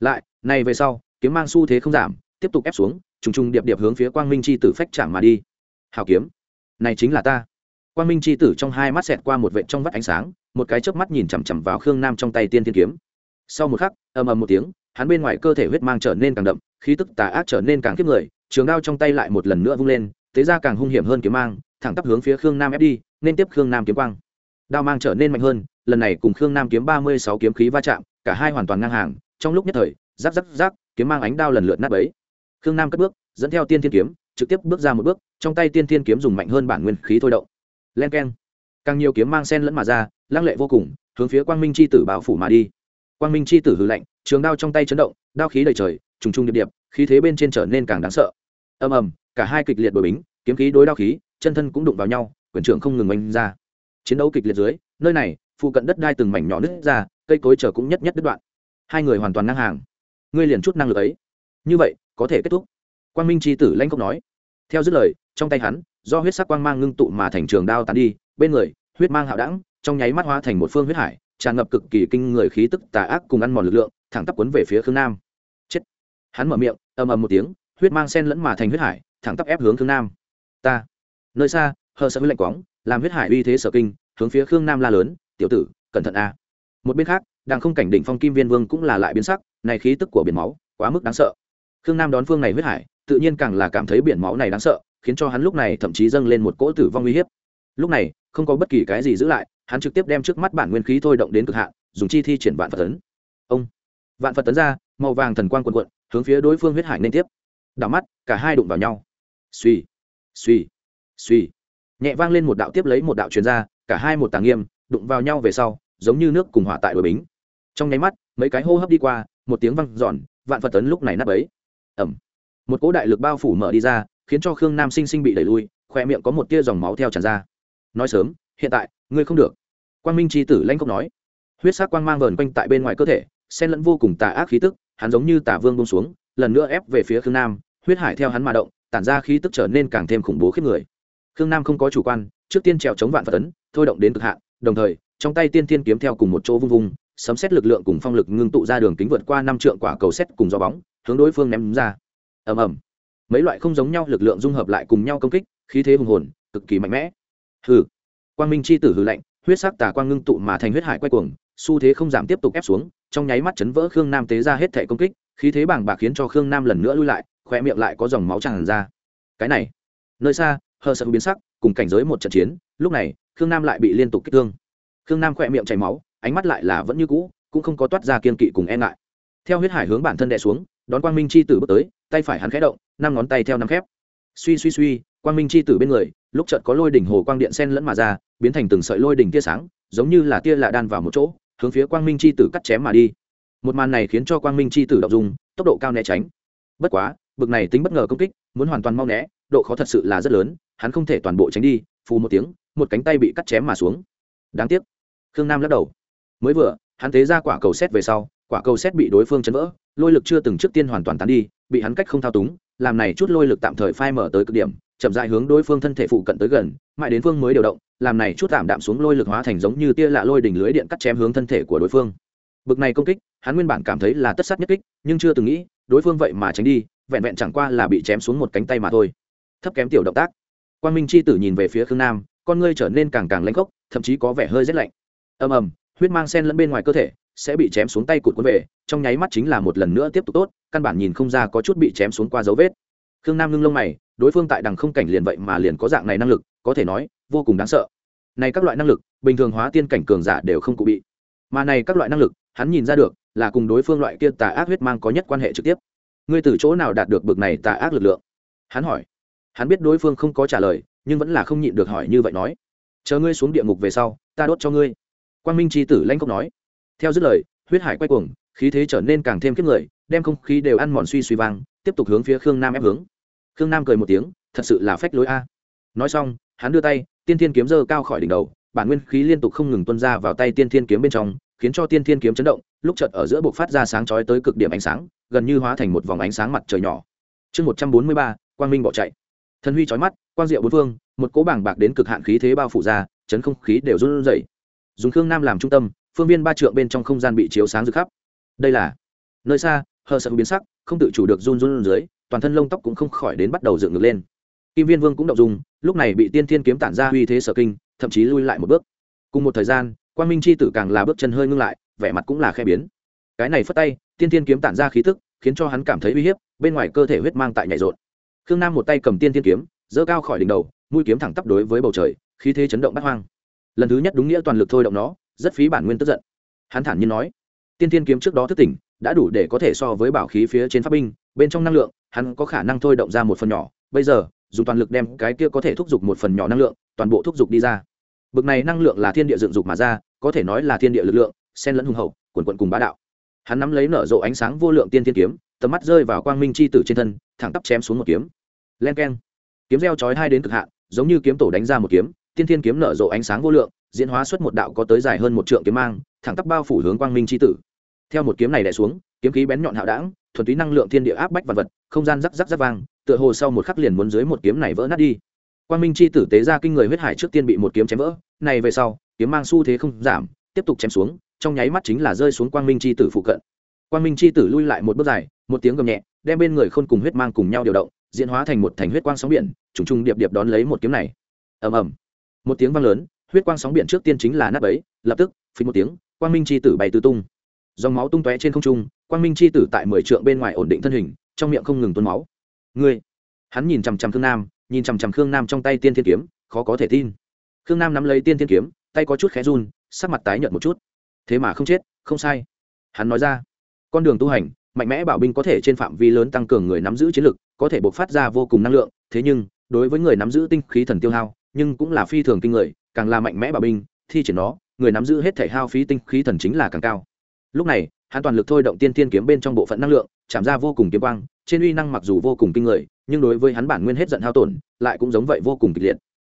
Lại, này về sau, kiếm mang xu thế không giảm, tiếp tục ép xuống, trùng trùng điệp điệp hướng phía quang minh c h i tử phách chạm mà đi. Hào kiếm này chính là ta. Quang minh c h i tử trong hai mắt xẹt qua một vệ trong vắt ánh sáng một cái chớp mắt nhìn chằm chằm vào khương nam trong tay tiên thiên kiếm. Sau một khắc ầm ầm một tiếng hắn bên ngoài cơ thể huyết mang trở nên càng đậm khí tức tà ác trở nên càng kiếp người trường đao trong tay lại một lần nữa vung lên tế ra càng hung hiểm hơn kiếm mang thẳng tắp hướng phía khương nam ép đi nên tiếp khương nam kiếm quang. Đao mang trở nên mạnh hơn lần này cùng khương nam kiếm ba mươi sáu kiếm khí va chạm cả hai hoàn toàn ngang hàng trong lúc nhất thời giáp giáp giáp, kiếm mang ánh đao lần lượt nát ấy khương nam cất bước dẫn theo tiên thiên kiếm trực tiếp bước ra một bước, trong tay tiên thiên kiếm dùng mạnh hơn bản nguyên khí thôi động. Len k e n càng nhiều kiếm mang sen lẫn mà ra, lăng lệ vô cùng, hướng phía quang minh c h i tử bảo phủ mà đi. Quang minh c h i tử hư lạnh, trường đao trong tay chấn động, đao khí đầy trời, trùng trùng điệp điệp, khí thế bên trên trở nên càng đáng sợ. Ầm ầm, cả hai kịch liệt đổi bính, kiếm khí đối đao khí, chân thân cũng đụng vào nhau, quyền trưởng không ngừng oanh ra. Chiến đấu kịch liệt dưới, nơi này, phụ cận đất đai từng mảnh nhỏ nứt ra, cây cối trở cũng nhất nhất đứt đoạn. Hai người hoàn toàn ngang hàng. Ngươi liền chút năng lực ấy. Như vậy, có thể kết thúc. Quang minh c tử lãnh không nói theo dứt lời, trong tay hắn, do huyết sắc quang mang ngưng tụ mà thành trường đao tàn đi, bên người, huyết mang hạo đẳng, trong nháy mắt hóa thành một phương huyết hải, tràn ngập cực kỳ kinh người khí tức, tà ác cùng ăn mòn lực lượng, thẳng tắp quấn về phía khương nam. Chết. Hắn mở miệng, ầm ầm một tiếng, huyết mang sen lẫn mà thành huyết hải, thẳng tắp ép hướng khương nam. Ta. Nơi xa, hờ sợ lạnh quóng làm huyết hải uy thế sở kinh, hướng phía khương nam la lớn, tiểu tử, cẩn thận a. Một bên khác, đang không cảnh đỉnh phong kim viên vương cũng là lại biến sắc, này khí tức của biển máu, quá mức đáng sợ. Khương nam đón phương này huyết hải tự nhiên càng là cảm thấy biển máu này đáng sợ, khiến cho hắn lúc này thậm chí dâng lên một cỗ tử vong uy hiếp. Lúc này, không có bất kỳ cái gì giữ lại, hắn trực tiếp đem trước mắt bản nguyên khí thôi động đến cực hạn, dùng chi thi triển vạn phật tấn. Ông! Vạn phật tấn ra, màu vàng thần quang quần quận hướng phía đối phương huyết hải nên tiếp. Đảo mắt, cả hai đụng vào nhau. Suy suy suy nhẹ vang lên một đạo tiếp lấy một đạo truyền ra, cả hai một tàng nghiêm, đụng vào nhau về sau, giống như nước cùng hỏa tại đội bính. Trong nháy mắt, mấy cái hô hấp đi qua, một tiếng văng giòn vạn phật tấn lúc này nắp ấy ẩm! Một cỗ đại lực bao phủ mở đi ra, khiến cho khương nam sinh sinh bị đẩy lui, khoe miệng có một tia dòng máu theo tràn ra. Nói sớm, hiện tại, ngươi không được. Quang minh tri tử lanh cốc nói. Huyết sắc quang mang vờn quanh tại bên ngoài cơ thể, xen lẫn vô cùng tà ác khí tức, hắn giống như tà vương bông xuống, lần nữa ép về phía khương nam, huyết hải theo hắn mà động, tản ra khí tức trở nên càng thêm khủng bố khiếp người. Khương nam không có chủ quan, trước tiên trèo chống vạn phật tấn thôi động đến cực hạn, đồng thời, trong tay tiên thiên kiếm theo cùng một chỗ vung vung, sấm xét lực lượng cùng phong lực ngưng tụ ra đường kính vượt qua năm trượng quả cầu xét cùng gió bóng, hướng đối phương ném ra ầm ầm. Mấy loại không giống nhau lực lượng dung hợp lại cùng nhau công kích, khí thế hùng hồn, cực kỳ mạnh mẽ. Hừ. Quang minh c h i tử hừ lạnh, huyết sắc tà quang ngưng tụ mà thành huyết hải quay cuồng, xu thế không giảm tiếp tục ép xuống, trong nháy mắt chấn vỡ khương nam tế ra hết thẻ công kích, khí thế bảng bạc khiến cho khương nam lần nữa lui lại khoe miệng lại có dòng máu tràn ra. Cái này, nơi xa, hờ sợ biến sắc, cùng cảnh giới một trận chiến, lúc này, khương nam lại bị liên tục kích thương. Khương nam khoe miệng chảy máu, ánh mắt lại là vẫn như cũ, cũng không có toát ra kiên kỵ cùng e ngại. Theo huyết hải hướng bản thân đè xuống, đón quang minh chi tử bước tới tay phải hắn khẽ động, năm ngón tay theo năm khép. Suy suy suy, quang minh chi tử bên người, lúc chợt có lôi đỉnh hồ quang điện sen lẫn mà ra, biến thành từng sợi lôi đỉnh tia sáng, giống như là tia lạ đan vào một chỗ, hướng phía quang minh chi tử cắt chém mà đi. Một màn này khiến cho quang minh chi tử động dùng tốc độ cao né tránh. Bất quá, bực này tính bất ngờ công kích, muốn hoàn toàn mau né, độ khó thật sự là rất lớn, hắn không thể toàn bộ tránh đi, phù một tiếng, một cánh tay bị cắt chém mà xuống. Đáng tiếc. Khương nam lắc đầu. Mới vừa, hắn tế ra quả cầu xét về sau, quả cầu xét bị đối phương chấn vỡ lôi lực chưa từng trước tiên hoàn toàn tán đi, bị hắn cách không thao túng, làm này chút lôi lực tạm thời phai mở tới cực điểm, chậm dại hướng đối phương thân thể phụ cận tới gần, mãi đến phương mới điều động, làm này chút tạm đạm xuống lôi lực hóa thành giống như tia lạ lôi đỉnh lưới điện cắt chém hướng thân thể của đối phương. Bực này công kích, hắn nguyên bản cảm thấy là tất sát nhất kích, nhưng chưa từng nghĩ, đối phương vậy mà tránh đi, vẹn vẹn chẳng qua là bị chém xuống một cánh tay mà thôi. Thấp kém tiểu động tác. Quan minh c h i tử nhìn về phía khương nam, con ngươi trở nên càng càng lãnh gốc, thậm chí có vẻ hơi rét lạnh. Ầm ầm, huyết mang sen lẫn bên ngoài cơ thể sẽ bị chém xuống tay cụt quân về trong nháy mắt chính là một lần nữa tiếp tục tốt, căn bản nhìn không ra có chút bị chém xuống qua dấu vết. Khương nam ngưng lông mày, đối phương tại đằng không cảnh liền vậy mà liền có dạng này năng lực, có thể nói, vô cùng đáng sợ. Này các loại năng lực, bình thường hóa tiên cảnh cường giả đều không cụ bị. Mà này các loại năng lực, hắn nhìn ra được, là cùng đối phương loại kia tà ác huyết mang có nhất quan hệ trực tiếp. Ngươi từ chỗ nào đạt được bực này tà ác lực lượng? Hắn hỏi. Hắn biết đối phương không có trả lời, nhưng vẫn là không nhịn được hỏi như vậy nói. Chờ ngươi xuống địa ngục về sau, ta đốt cho ngươi. Quang minh tri tử lanh cốc nói. Theo dứt lời, huyết hải quay cuồng khí thế trở nên càng thêm kiếp người, đem không khí đều ăn mòn suy suy vang, tiếp tục hướng phía khương nam ép hướng. Khương nam cười một tiếng, thật sự là phách lối a. Nói xong, hắn đưa tay, tiên thiên kiếm dơ cao khỏi đỉnh đầu, bản nguyên khí liên tục không ngừng tuân ra vào tay tiên thiên kiếm bên trong, khiến cho tiên thiên kiếm chấn động, lúc chợt ở giữa buộc phát ra sáng chói tới cực điểm ánh sáng, gần như hóa thành một vòng ánh sáng mặt trời nhỏ. Chương một trăm bốn mươi ba, quang minh bỏ chạy. Thần huy chói mắt, quang diệu bốn phương, một cỗ bảng bạc đến cực hạn khí thế bao phủ ra, chấn không khí đều run rẩy. Dùng khương nam làm trung tâm, phương viên ba trượng bên trong không gian bị chiếu sáng rực khắp đây là nơi xa, hờ sợ biến sắc, không tự chủ được run run dưới, toàn thân lông tóc cũng không khỏi đến bắt đầu dựng ngược lên. Kim viên vương cũng động dùng lúc này bị tiên thiên kiếm tản ra uy thế sở kinh, thậm chí lui lại một bước. Cùng một thời gian quan minh c h i tử càng là bước chân hơi ngưng lại, vẻ mặt cũng là khe biến. Cái này phất tay, tiên thiên kiếm tản ra khí tức, khiến cho hắn cảm thấy uy hiếp, bên ngoài cơ thể huyết mang tại nhảy rộn. Khương nam một tay cầm tiên thiên kiếm, giơ cao khỏi đỉnh đầu, mũi kiếm thẳng tắp đối với bầu trời, khí thế chấn động bắt hoang. Lần thứ nhất đúng nghĩa toàn lực thôi động nó, rất phí bản nguyên tức giận. Hắn thản nhiên nói tiên thiên kiếm trước đó thức tỉnh, đã đủ để có thể so với bảo khí phía trên pháp binh, bên trong năng lượng, hắn có khả năng thôi động ra một phần nhỏ. Bây giờ, dùng toàn lực đem cái kia có thể thúc giục một phần nhỏ năng lượng, toàn bộ thúc giục đi ra. Bực này năng lượng là thiên địa dựng dục mà ra, có thể nói là thiên địa lực lượng, xen lẫn hùng hậu, quần quận cùng bá đạo. Hắn nắm lấy nở rộ ánh sáng vô lượng tiên thiên kiếm, tầm mắt rơi vào quang minh c h i tử trên thân, thẳng tắp chém xuống một kiếm. Len k e n kiếm reo chói hai đến cực hạn, giống như kiếm tổ đánh ra một kiếm, tiên thiên kiếm nở rộ ánh sáng vô lượng, diễn hóa xuất một đạo có tới dài hơn một trượng kiếm mang, thẳng tắp bao phủ hướng quang minh c h i tử theo một kiếm này đẻ xuống, kiếm khí bén nhọn hạo đảng, thuần túy năng lượng thiên địa áp bách vật vật, không gian rắc rắc rắc vang, tựa hồ sau một khắc liền muốn dưới một kiếm này vỡ nát đi. Quang minh chi tử tế ra kinh người huyết hải trước tiên bị một kiếm chém vỡ, này về sau, kiếm mang xu thế không giảm, tiếp tục chém xuống, trong nháy mắt chính là rơi xuống quang minh chi tử phụ cận. Quang minh chi tử lui lại một bước dài, một tiếng gầm nhẹ, đem bên người khôn cùng huyết mang cùng nhau điều động, diễn hóa thành một thành huyết quang sóng biển, trùng trùng điệp điệp đón lấy một kiếm này. Ầm ầm. Một tiếng vang lớn, huyết quang sóng biển trước tiên chính là nát bấy, lập tức phí một tiếng, quang minh chi tử bay tứ tung dòng máu tung tóe trên không trung, quang minh chi tử tại mười trượng bên ngoài ổn định thân hình, trong miệng không ngừng tuôn máu. Ngươi! Hắn nhìn chằm chằm khương nam, nhìn chằm chằm khương nam trong tay tiên thiên kiếm, khó có thể tin. Khương nam nắm lấy tiên thiên kiếm, tay có chút khé run, sắc mặt tái nhợt một chút. Thế mà không chết, không sai. Hắn nói ra, con đường tu hành, mạnh mẽ bảo binh có thể trên phạm vi lớn tăng cường người nắm giữ chiến lực, có thể bộc phát ra vô cùng năng lượng, thế nhưng, đối với người nắm giữ tinh khí thần tiêu hao, nhưng cũng là phi thường kinh người, càng là mạnh mẽ bảo binh, thi triển nó, người nắm giữ hết thể hao phí tinh khí thần chính là càng cao lúc này, hắn toàn lực thôi động tiên tiên kiếm bên trong bộ phận năng lượng, chạm ra vô cùng kiếm quang, trên uy năng mặc dù vô cùng kinh người, nhưng đối với hắn bản nguyên hết giận hao tổn, lại cũng giống vậy vô cùng kịch liệt.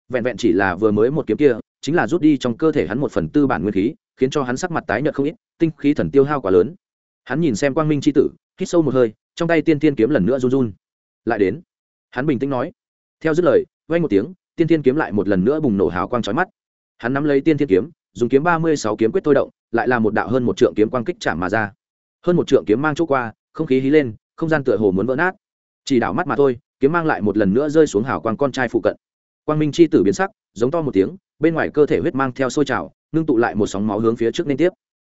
Vẹn vẹn chỉ là vừa mới một kiếm kia, chính là rút đi trong cơ thể hắn một phần tư bản nguyên khí, khiến cho hắn sắc mặt tái nhợt không ít, tinh khí thần tiêu hao quá lớn. Hắn nhìn xem quang minh c h i tử, hít sâu một hơi, trong tay tiên tiên kiếm lần nữa run run. Lại đến, hắn bình tĩnh nói, theo dứt lời vay một tiếng, tiên tiên kiếm lại một lần nữa bùng nổ hào quang trói mắt. Hắn nắm lấy tiên tiên kiếm, dùng kiếm ba mươi sáu kiếm quyết thôi động lại là một đạo hơn một trượng kiếm quang kích chạm mà ra. Hơn một trượng kiếm mang chỗ qua, không khí hí lên, không gian tựa hồ muốn vỡ nát. Chỉ đảo mắt mà thôi, kiếm mang lại một lần nữa rơi xuống hào quang con trai phụ cận. Quang minh chi tử biến sắc, giống to một tiếng, bên ngoài cơ thể huyết mang theo sôi trào, ngưng tụ lại một sóng máu hướng phía trước liên tiếp.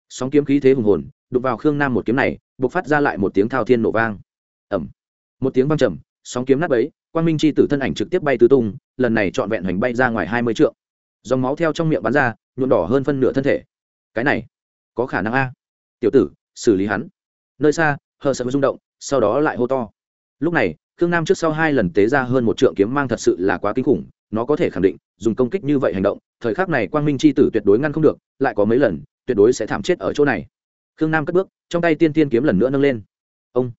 Sóng kiếm khí thế hùng hồn đục vào khương nam một kiếm này buộc phát ra lại một tiếng thao thiên nổ vang. Ẩm một tiếng vang trầm, sóng kiếm nát bấy, quang minh chi tử thân ảnh trực tiếp bay tứ tung, lần này trọn vẹn hoành bay ra ngoài hai mươi trượng. Dòng máu theo trong miệng bắn ra, nhuộm đỏ hơn phân nửa thân thể cái này có khả năng a tiểu tử xử lý hắn nơi xa hờ sợ rung động sau đó lại hô to lúc này khương nam trước sau hai lần tế ra hơn một trượng kiếm mang thật sự là quá kinh khủng nó có thể khẳng định dùng công kích như vậy hành động thời khắc này quang minh c h i tử tuyệt đối ngăn không được lại có mấy lần tuyệt đối sẽ thảm chết ở chỗ này khương nam cất bước trong tay tiên tiên kiếm lần nữa nâng lên ông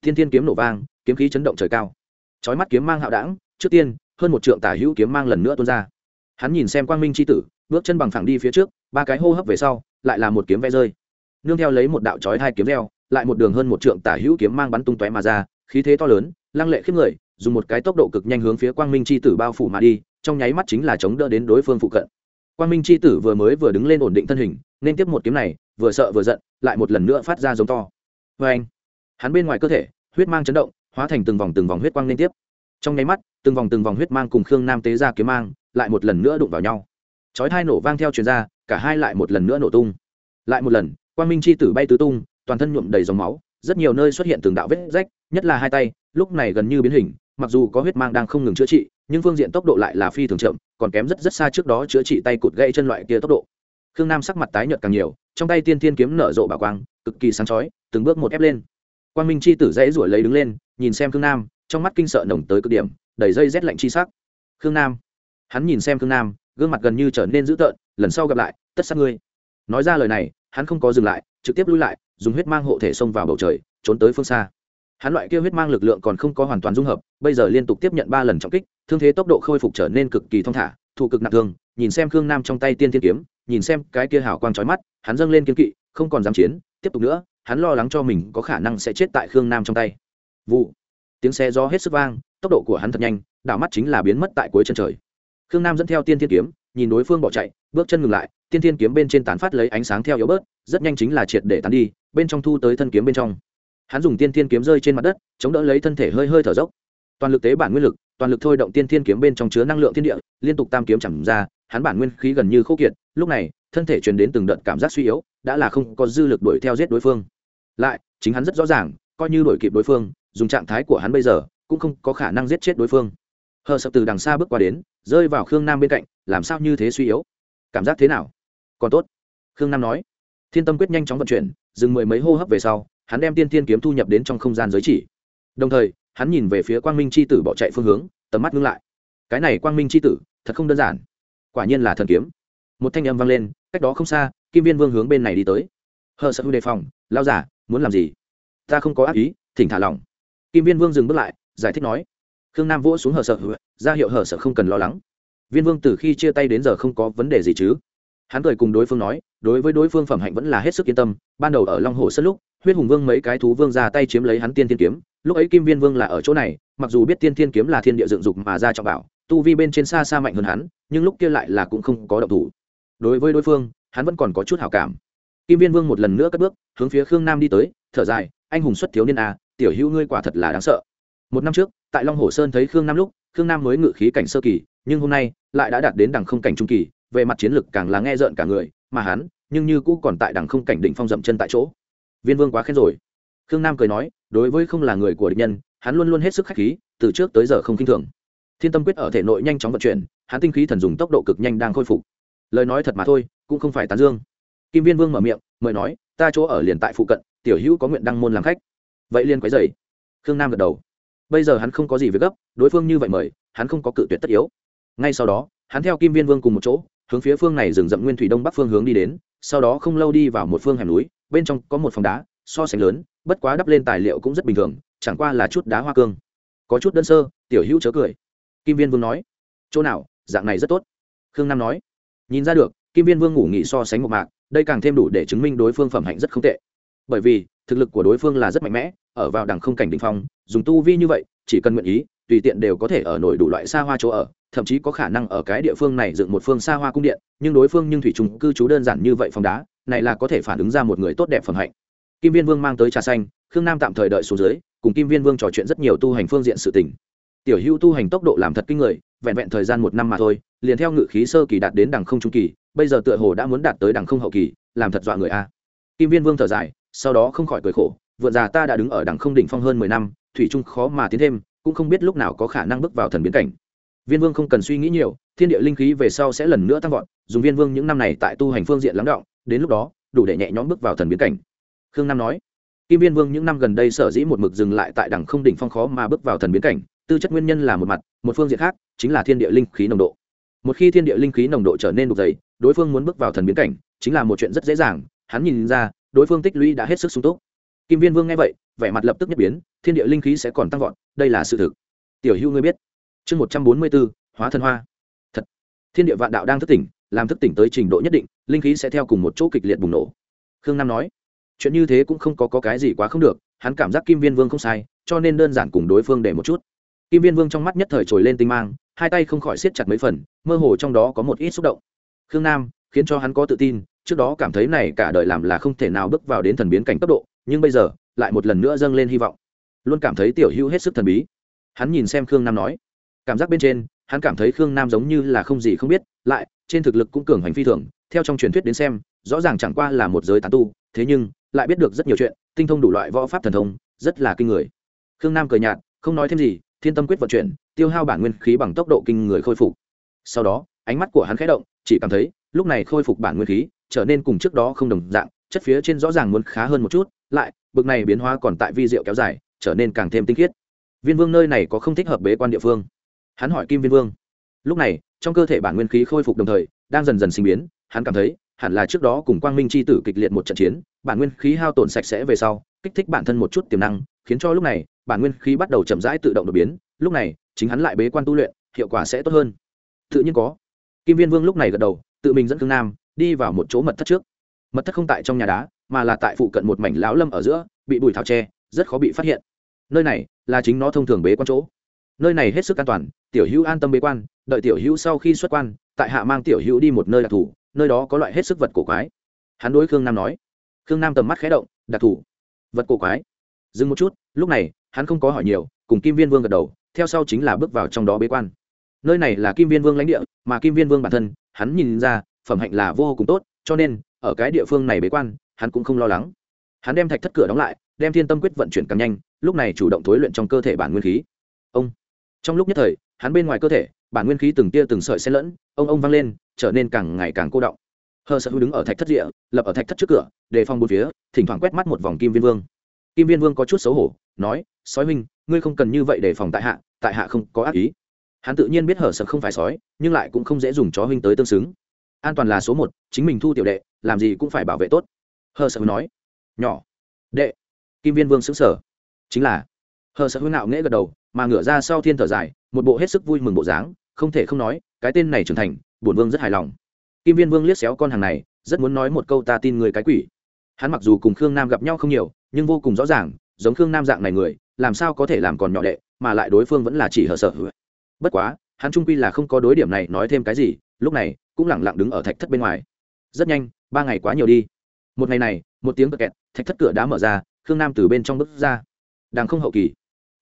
tiên tiên kiếm nổ vang kiếm khí chấn động trời cao trói mắt kiếm mang hạo đảng trước tiên hơn một trượng tả hữu kiếm mang lần nữa tuôn ra hắn nhìn xem quang minh c h i tử bước chân bằng phẳng đi phía trước, ba cái hô hấp về sau, lại là một kiếm ve rơi. Nương theo lấy một đạo trói hai kiếm reo lại một đường hơn một trượng tả hữu kiếm mang bắn tung tóe mà ra, khí thế to lớn, lăng lệ khiếp người, dùng một cái tốc độ cực nhanh hướng phía quang minh c h i tử bao phủ mà đi, trong nháy mắt chính là chống đỡ đến đối phương phụ cận. Quang minh c h i tử vừa mới vừa đứng lên ổn định thân hình, nên tiếp một kiếm này, vừa sợ vừa giận, lại một lần nữa phát ra giống to. Vê anh hắn bên ngoài cơ thể, huyết mang chấn động, hóa thành từng vòng từng vòng huyết quang liên tiếp. Trong nháy mắt, từng vòng từng vòng huyết mang cùng khương nam tế ra kiếm mang, lại một lần nữa đụng vào nhau chói hai nổ vang theo chuyền ra, cả hai lại một lần nữa nổ tung. Lại một lần, quang minh c h i tử bay tứ tung, toàn thân nhuộm đầy dòng máu, rất nhiều nơi xuất hiện từng đạo vết rách, nhất là hai tay, lúc này gần như biến hình, mặc dù có huyết mang đang không ngừng chữa trị, nhưng phương diện tốc độ lại là phi thường chậm, còn kém rất rất xa trước đó chữa trị tay cụt gãy chân loại kia tốc độ. Khương nam sắc mặt tái nhợt càng nhiều, trong tay tiên thiên kiếm nở rộ bà quang, cực kỳ sáng chói, từng bước một ép lên. Quang minh chi tử dãy ruổi lấy đứng lên, nhìn xem khương nam, trong mắt kinh sợ nồng tới cực điểm, đầy dây rét lạnh chi sắc. Khương nam, hắn nhìn xem khương nam gương mặt gần như trở nên dữ tợn, lần sau gặp lại, tất sát ngươi. Nói ra lời này, hắn không có dừng lại, trực tiếp lui lại, dùng huyết mang hộ thể xông vào bầu trời, trốn tới phương xa. Hắn loại kia huyết mang lực lượng còn không có hoàn toàn dung hợp, bây giờ liên tục tiếp nhận ba lần trọng kích, thương thế tốc độ khôi phục trở nên cực kỳ thong thả thủ cực nặng thương, nhìn xem khương nam trong tay tiên thiên kiếm, nhìn xem cái kia hào quang trói mắt, hắn dâng lên kiếm kỵ, không còn dám chiến, tiếp tục nữa, hắn lo lắng cho mình có khả năng sẽ chết tại khương nam trong tay. Vụ. Tiếng xe gió hết sức vang, tốc độ của hắn thật nhanh, đảo mắt chính là biến mất tại cuối chân trời khương nam dẫn theo tiên thiên kiếm, nhìn đối phương bỏ chạy, bước chân ngừng lại, tiên thiên kiếm bên trên tán phát lấy ánh sáng theo yếu bớt, rất nhanh chính là triệt để tán đi, bên trong thu tới thân kiếm bên trong. Hắn dùng tiên thiên kiếm rơi trên mặt đất, chống đỡ lấy thân thể hơi hơi thở dốc. Toàn lực tế bản nguyên lực, toàn lực thôi động tiên thiên kiếm bên trong chứa năng lượng thiên địa, liên tục tam kiếm chẳng ra, hắn bản nguyên khí gần như khô kiệt, lúc này, thân thể truyền đến từng đợt cảm giác suy yếu, đã là không có dư lực đuổi theo giết đối phương. Lại, chính hắn rất rõ ràng, coi như đuổi kịp đối phương, dùng trạng thái của hắn bây giờ, cũng không có khả năng giết chết đối phương hờ sập từ đằng xa bước qua đến, rơi vào khương nam bên cạnh, làm sao như thế suy yếu? Cảm giác thế nào? Còn tốt. Khương nam nói. Thiên tâm quyết nhanh chóng vận chuyển, dừng mười mấy hô hấp về sau, hắn đem tiên tiên kiếm thu nhập đến trong không gian giới chỉ. Đồng thời, hắn nhìn về phía quang minh c h i tử bỏ chạy phương hướng, tầm mắt ngưng lại. Cái này quang minh c h i tử, thật không đơn giản. Quả nhiên là thần kiếm. Một thanh âm vang lên, cách đó không xa, kim viên vương hướng bên này đi tới. Hờ sợ hư đề phòng lao giả muốn làm gì? Ta không có ác ý, thỉnh thả lỏng. Kim viên vương dừng bước lại, giải thích nói khương nam vỗ xuống hờ sợ, ra hiệu hờ sợ không cần lo lắng. Viên vương từ khi chia tay đến giờ không có vấn đề gì chứ. Hắn cười cùng đối phương nói, đối với đối phương phẩm hạnh vẫn là hết sức yên tâm. Ban đầu ở long hồ sân lúc, huyết hùng vương mấy cái thú vương ra tay chiếm lấy hắn tiên thiên kiếm. Lúc ấy kim viên vương là ở chỗ này, mặc dù biết tiên thiên kiếm là thiên địa dựng dục mà ra trọng bảo, tu vi bên trên xa xa mạnh hơn hắn, nhưng lúc kia lại là cũng không có động thủ. Đối với đối phương, hắn vẫn còn có chút hảo cảm. Kim viên vương một lần nữa cất bước, hướng phía khương nam đi tới, thở dài, anh hùng xuất thiếu niên a tiểu hữu ngươi quả thật là đáng sợ. Một năm trước tại long hồ sơn thấy khương nam lúc, khương nam mới ngự khí cảnh sơ kỳ, nhưng hôm nay lại đã đạt đến đẳng không cảnh trung kỳ, về mặt chiến lực càng là nghe rợn cả người, mà hắn nhưng như cũ còn tại đẳng không cảnh định phong dậm chân tại chỗ. Viên vương quá khen rồi. Khương nam cười nói, đối với không là người của địch nhân, hắn luôn luôn hết sức khách khí, từ trước tới giờ không k i n h thường. Thiên tâm quyết ở thể nội nhanh chóng vận chuyển, hắn tinh khí thần dùng tốc độ cực nhanh đang khôi phục. Lời nói thật mà thôi, cũng không phải tán dương. Kim viên vương mở miệng, mời nói, ta chỗ ở liền tại phụ cận, tiểu hữu có nguyện đăng môn làm khách. Vậy liên quấy dày khương nam gật đầu bây giờ hắn không có gì việc gấp, đối phương như vậy mời, hắn không có cự tuyệt tất yếu. Ngay sau đó, hắn theo kim viên vương cùng một chỗ, hướng phía phương này rừng rậm nguyên thủy đông bắc phương hướng đi đến, sau đó không lâu đi vào một phương hẻm núi, bên trong có một phòng đá, so sánh lớn, bất quá đắp lên tài liệu cũng rất bình thường, chẳng qua là chút đá hoa cương. Có chút đơn sơ, tiểu hữu chớ cười. Kim viên vương nói, chỗ nào, dạng này rất tốt. Khương nam nói, nhìn ra được, kim viên vương ngủ nghỉ so sánh một mạc, đây càng thêm đủ để chứng minh đối phương phẩm hạnh rất không tệ. Bởi vì thực lực của đối phương là rất mạnh mẽ, ở vào đẳng không cảnh đỉnh phong, dùng tu vi như vậy, chỉ cần nguyện ý, tùy tiện đều có thể ở nổi đủ loại xa hoa chỗ ở, thậm chí có khả năng ở cái địa phương này dựng một phương xa hoa cung điện, nhưng đối phương nhưng thủy trùng cư trú đơn giản như vậy phòng đá, này là có thể phản ứng ra một người tốt đẹp phẩm hạnh. Kim viên vương mang tới trà xanh, khương nam tạm thời đợi xuống dưới, cùng kim viên vương trò chuyện rất nhiều tu hành phương diện sự tình. Tiểu hữu tu hành tốc độ làm thật kinh người, vẹn vẹn thời gian một năm mà thôi, liền theo ngự khí sơ kỳ đạt đến đằng không trung kỳ, bây giờ tựa hồ đã muốn đạt tới đằng không hậu kỳ, làm thật dọa người a. Kim viên vương thở dài sau đó không khỏi cười khổ, vượn già ta đã đứng ở đằng không đỉnh phong hơn mười năm, thủy trung khó mà tiến thêm, cũng không biết lúc nào có khả năng bước vào thần biến cảnh. Viên vương không cần suy nghĩ nhiều, thiên địa linh khí về sau sẽ lần nữa tăng vọt, dùng viên vương những năm này tại tu hành phương diện lắng động, đến lúc đó, đủ để nhẹ nhõm bước vào thần biến cảnh. Khương nam nói, kim viên vương những năm gần đây sở dĩ một mực dừng lại tại đẳng không đỉnh phong khó mà bước vào thần biến cảnh, tư chất nguyên nhân là một mặt, một phương diện khác, chính là thiên địa linh khí nồng độ. Một khi thiên địa linh khí nồng độ trở nên đục dày, đối phương muốn bước vào thần biến cảnh, chính là một chuyện rất dễ dàng, hắn nhìn ra đối phương tích lũy đã hết sức sung túc. Kim viên vương nghe vậy vẻ mặt lập tức nhất biến thiên địa linh khí sẽ còn tăng vọt đây là sự thực. Tiểu hữu ngươi biết. Chương một trăm bốn mươi bốn hóa Thân hoa. Thật. Thiên địa vạn đạo đang thức tỉnh làm thức tỉnh tới trình độ nhất định linh khí sẽ theo cùng một chỗ kịch liệt bùng nổ. Khương nam nói chuyện như thế cũng không có, có cái gì quá không được hắn cảm giác kim viên vương không sai cho nên đơn giản cùng đối phương để một chút. Kim viên vương trong mắt nhất thời trồi lên tinh mang hai tay không khỏi siết chặt mấy phần mơ hồ trong đó có một ít xúc động. Khương nam khiến cho hắn có tự tin trước đó cảm thấy này cả đời làm là không thể nào bước vào đến thần biến cảnh cấp độ, nhưng bây giờ, lại một lần nữa dâng lên hy vọng. Luôn cảm thấy tiểu hữu hết sức thần bí. Hắn nhìn xem khương nam nói. Cảm giác bên trên, hắn cảm thấy khương nam giống như là không gì không biết, lại, trên thực lực cũng cường hành phi thường, theo trong truyền thuyết đến xem, rõ ràng chẳng qua là một giới tán tu, thế nhưng, lại biết được rất nhiều chuyện, tinh thông đủ loại võ pháp thần thông, rất là kinh người. Khương nam cười nhạt, không nói thêm gì, thiên tâm quyết vận chuyển, tiêu hao bản nguyên khí bằng tốc độ kinh người khôi phục. Sau đó, ánh mắt của hắn khẽ động, chỉ cảm thấy, lúc này khôi phục bản nguyên khí trở nên cùng trước đó không đồng dạng, chất phía trên rõ ràng muốn khá hơn một chút, lại, bực này biến hóa còn tại vi diệu kéo dài, trở nên càng thêm tinh khiết. Viên vương nơi này có không thích hợp bế quan địa phương? Hắn hỏi kim viên vương. Lúc này, trong cơ thể bản nguyên khí khôi phục đồng thời, đang dần dần sinh biến, hắn cảm thấy, hẳn là trước đó cùng quang minh c h i tử kịch liệt một trận chiến, bản nguyên khí hao tổn sạch sẽ về sau, kích thích bản thân một chút tiềm năng, khiến cho lúc này, bản nguyên khí bắt đầu chậm rãi tự động đột biến, lúc này, chính hắn lại bế quan tu luyện, hiệu quả sẽ tốt hơn. Tự nhiên có. Kim viên vương lúc này gật đầu, tự mình dẫn khương nam đi vào một chỗ mật thất trước. Mật thất không tại trong nhà đá, mà là tại phụ cận một mảnh lão lâm ở giữa, bị bùi thảo tre rất khó bị phát hiện. Nơi này là chính nó thông thường bế quan chỗ. Nơi này hết sức an toàn, tiểu hữu an tâm bế quan, đợi tiểu hữu sau khi xuất quan, tại hạ mang tiểu hữu đi một nơi đặc thù, nơi đó có loại hết sức vật cổ quái. Hắn đối khương nam nói. Khương nam tầm mắt khé động, đặc thù, vật cổ quái. Dừng một chút, lúc này, hắn không có hỏi nhiều, cùng kim viên vương gật đầu, theo sau chính là bước vào trong đó bế quan. Nơi này là kim viên vương lãnh địa, mà kim viên vương bản thân, hắn nhìn ra phẩm hạnh là vô cùng tốt, cho nên, ở cái địa phương này bế quan, hắn cũng không lo lắng. Hắn đem thạch thất cửa đóng lại, đem thiên tâm quyết vận chuyển càng nhanh, lúc này chủ động thối luyện trong cơ thể bản nguyên khí. Ông! Trong lúc nhất thời, hắn bên ngoài cơ thể, bản nguyên khí từng tia từng sợi xen lẫn, ông ông vang lên, trở nên càng ngày càng cô động. Hờ sợ hữu đứng ở thạch thất địa, lập ở thạch thất trước cửa, đề phòng một phía, thỉnh thoảng quét mắt một vòng kim viên vương. Kim viên vương có chút xấu hổ, nói, sói huynh, ngươi không cần như vậy đề phòng tại hạ tại hạ không có ác ý. Hắn tự nhiên biết hở sợ không phải sói, nhưng lại cũng không dễ dùng chó huynh tới tương xứng an toàn là số một, chính mình thu tiểu đệ, làm gì cũng phải bảo vệ tốt. Hờ sợ nói. Nhỏ. Đệ. Kim viên vương xứng sở chính là. Hờ sợ huynh nạo nghễ gật đầu, mà ngửa ra sau thiên thở dài, một bộ hết sức vui mừng bộ dáng, không thể không nói, cái tên này trưởng thành, bổn vương rất hài lòng. Kim viên vương liếc xéo con hàng này, rất muốn nói một câu ta tin người cái quỷ. Hắn mặc dù cùng khương nam gặp nhau không nhiều, nhưng vô cùng rõ ràng, giống khương nam dạng này người, làm sao có thể làm còn nhỏ đệ, mà lại đối phương vẫn là chỉ hờ sợ bất quá, hắn trung quy là không có đối điểm này nói thêm cái gì lúc này cũng lẳng lặng đứng ở thạch thất bên ngoài. Rất nhanh, ba ngày quá nhiều đi. Một ngày này, một tiếng kẹt thạch thất cửa đã mở ra, khương nam từ bên trong bước ra. Đằng không hậu kỳ.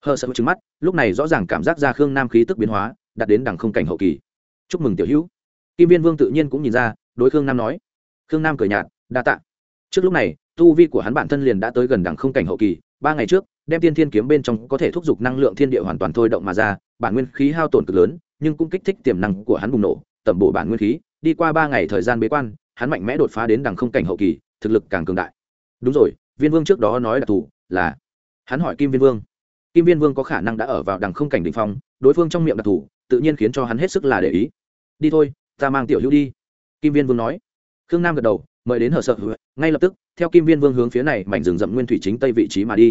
Hờ sợ trứng mắt, lúc này rõ ràng cảm giác ra khương nam khí tức biến hóa, đạt đến đằng không cảnh hậu kỳ. Chúc mừng tiểu hữu. Kim viên vương tự nhiên cũng nhìn ra, đối khương nam nói. Khương nam cười nhạt, đa tạ. Trước lúc này, tu vi của hắn bản thân liền đã tới gần đằng không cảnh hậu kỳ. Ba ngày trước, đem tiên thiên kiếm bên trong có thể thúc giục năng lượng thiên địa hoàn toàn thôi động mà ra, bản nguyên khí hao tổn cực lớn, nhưng cũng kích thích tiềm năng của hắn bùng nổ tẩm bổ bản nguyên khí, đi qua ba ngày thời gian bế quan, hắn mạnh mẽ đột phá đến đằng không cảnh hậu kỳ, thực lực càng cường đại. Đúng rồi, viên vương trước đó nói đặc thù là, hắn hỏi kim viên vương. Kim viên vương có khả năng đã ở vào đằng không cảnh đ ỉ n h phong, đối phương trong miệng đặc thù, tự nhiên khiến cho hắn hết sức là để ý. Đi thôi, ta mang tiểu hữu đi. Kim viên vương nói. Khương nam gật đầu, mời đến hở sợ. Ngay lập tức, theo kim viên vương hướng phía này mảnh rừng rậm nguyên thủy chính tây vị trí mà đi.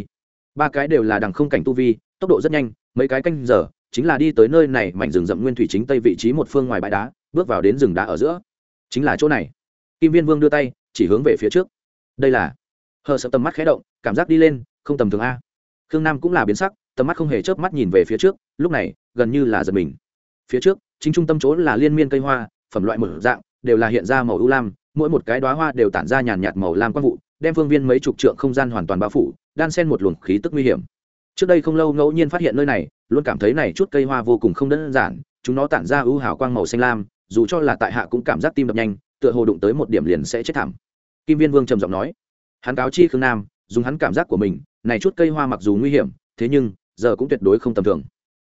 Ba cái đều là đằng không cảnh tu vi, tốc độ rất nhanh, mấy cái canh giờ, chính là đi tới nơi này mảnh rừng rậm nguyên thủy chính tây vị trí một phương ngoài bãi đá bước vào đến rừng đá ở giữa. Chính là chỗ này. Kim viên vương đưa tay, chỉ hướng về phía trước. Đây là hờ sợ tầm mắt khé động, cảm giác đi lên, không tầm thường a. Khương nam cũng là biến sắc, tầm mắt không hề chớp mắt nhìn về phía trước, lúc này, gần như là giật mình. Phía trước, chính trung tâm chỗ là liên miên cây hoa, phẩm loại một dạng, đều là hiện ra màu ưu lam, mỗi một cái đoá hoa đều tản ra nhàn nhạt màu lam quang vụ, đem phương viên mấy chục trượng không gian hoàn toàn bao phủ, đan sen một luồng khí tức nguy hiểm. Trước đây không lâu ngẫu nhiên phát hiện nơi này, luôn cảm thấy này chút cây hoa vô cùng không đơn giản, chúng nó tản ra ưu hào quang màu xanh lam dù cho là tại hạ cũng cảm giác tim đập nhanh, tựa hồ đụng tới một điểm liền sẽ chết thảm. Kim viên vương trầm giọng nói, hắn cáo chi khương nam, dùng hắn cảm giác của mình, này chút cây hoa mặc dù nguy hiểm, thế nhưng, giờ cũng tuyệt đối không tầm thường.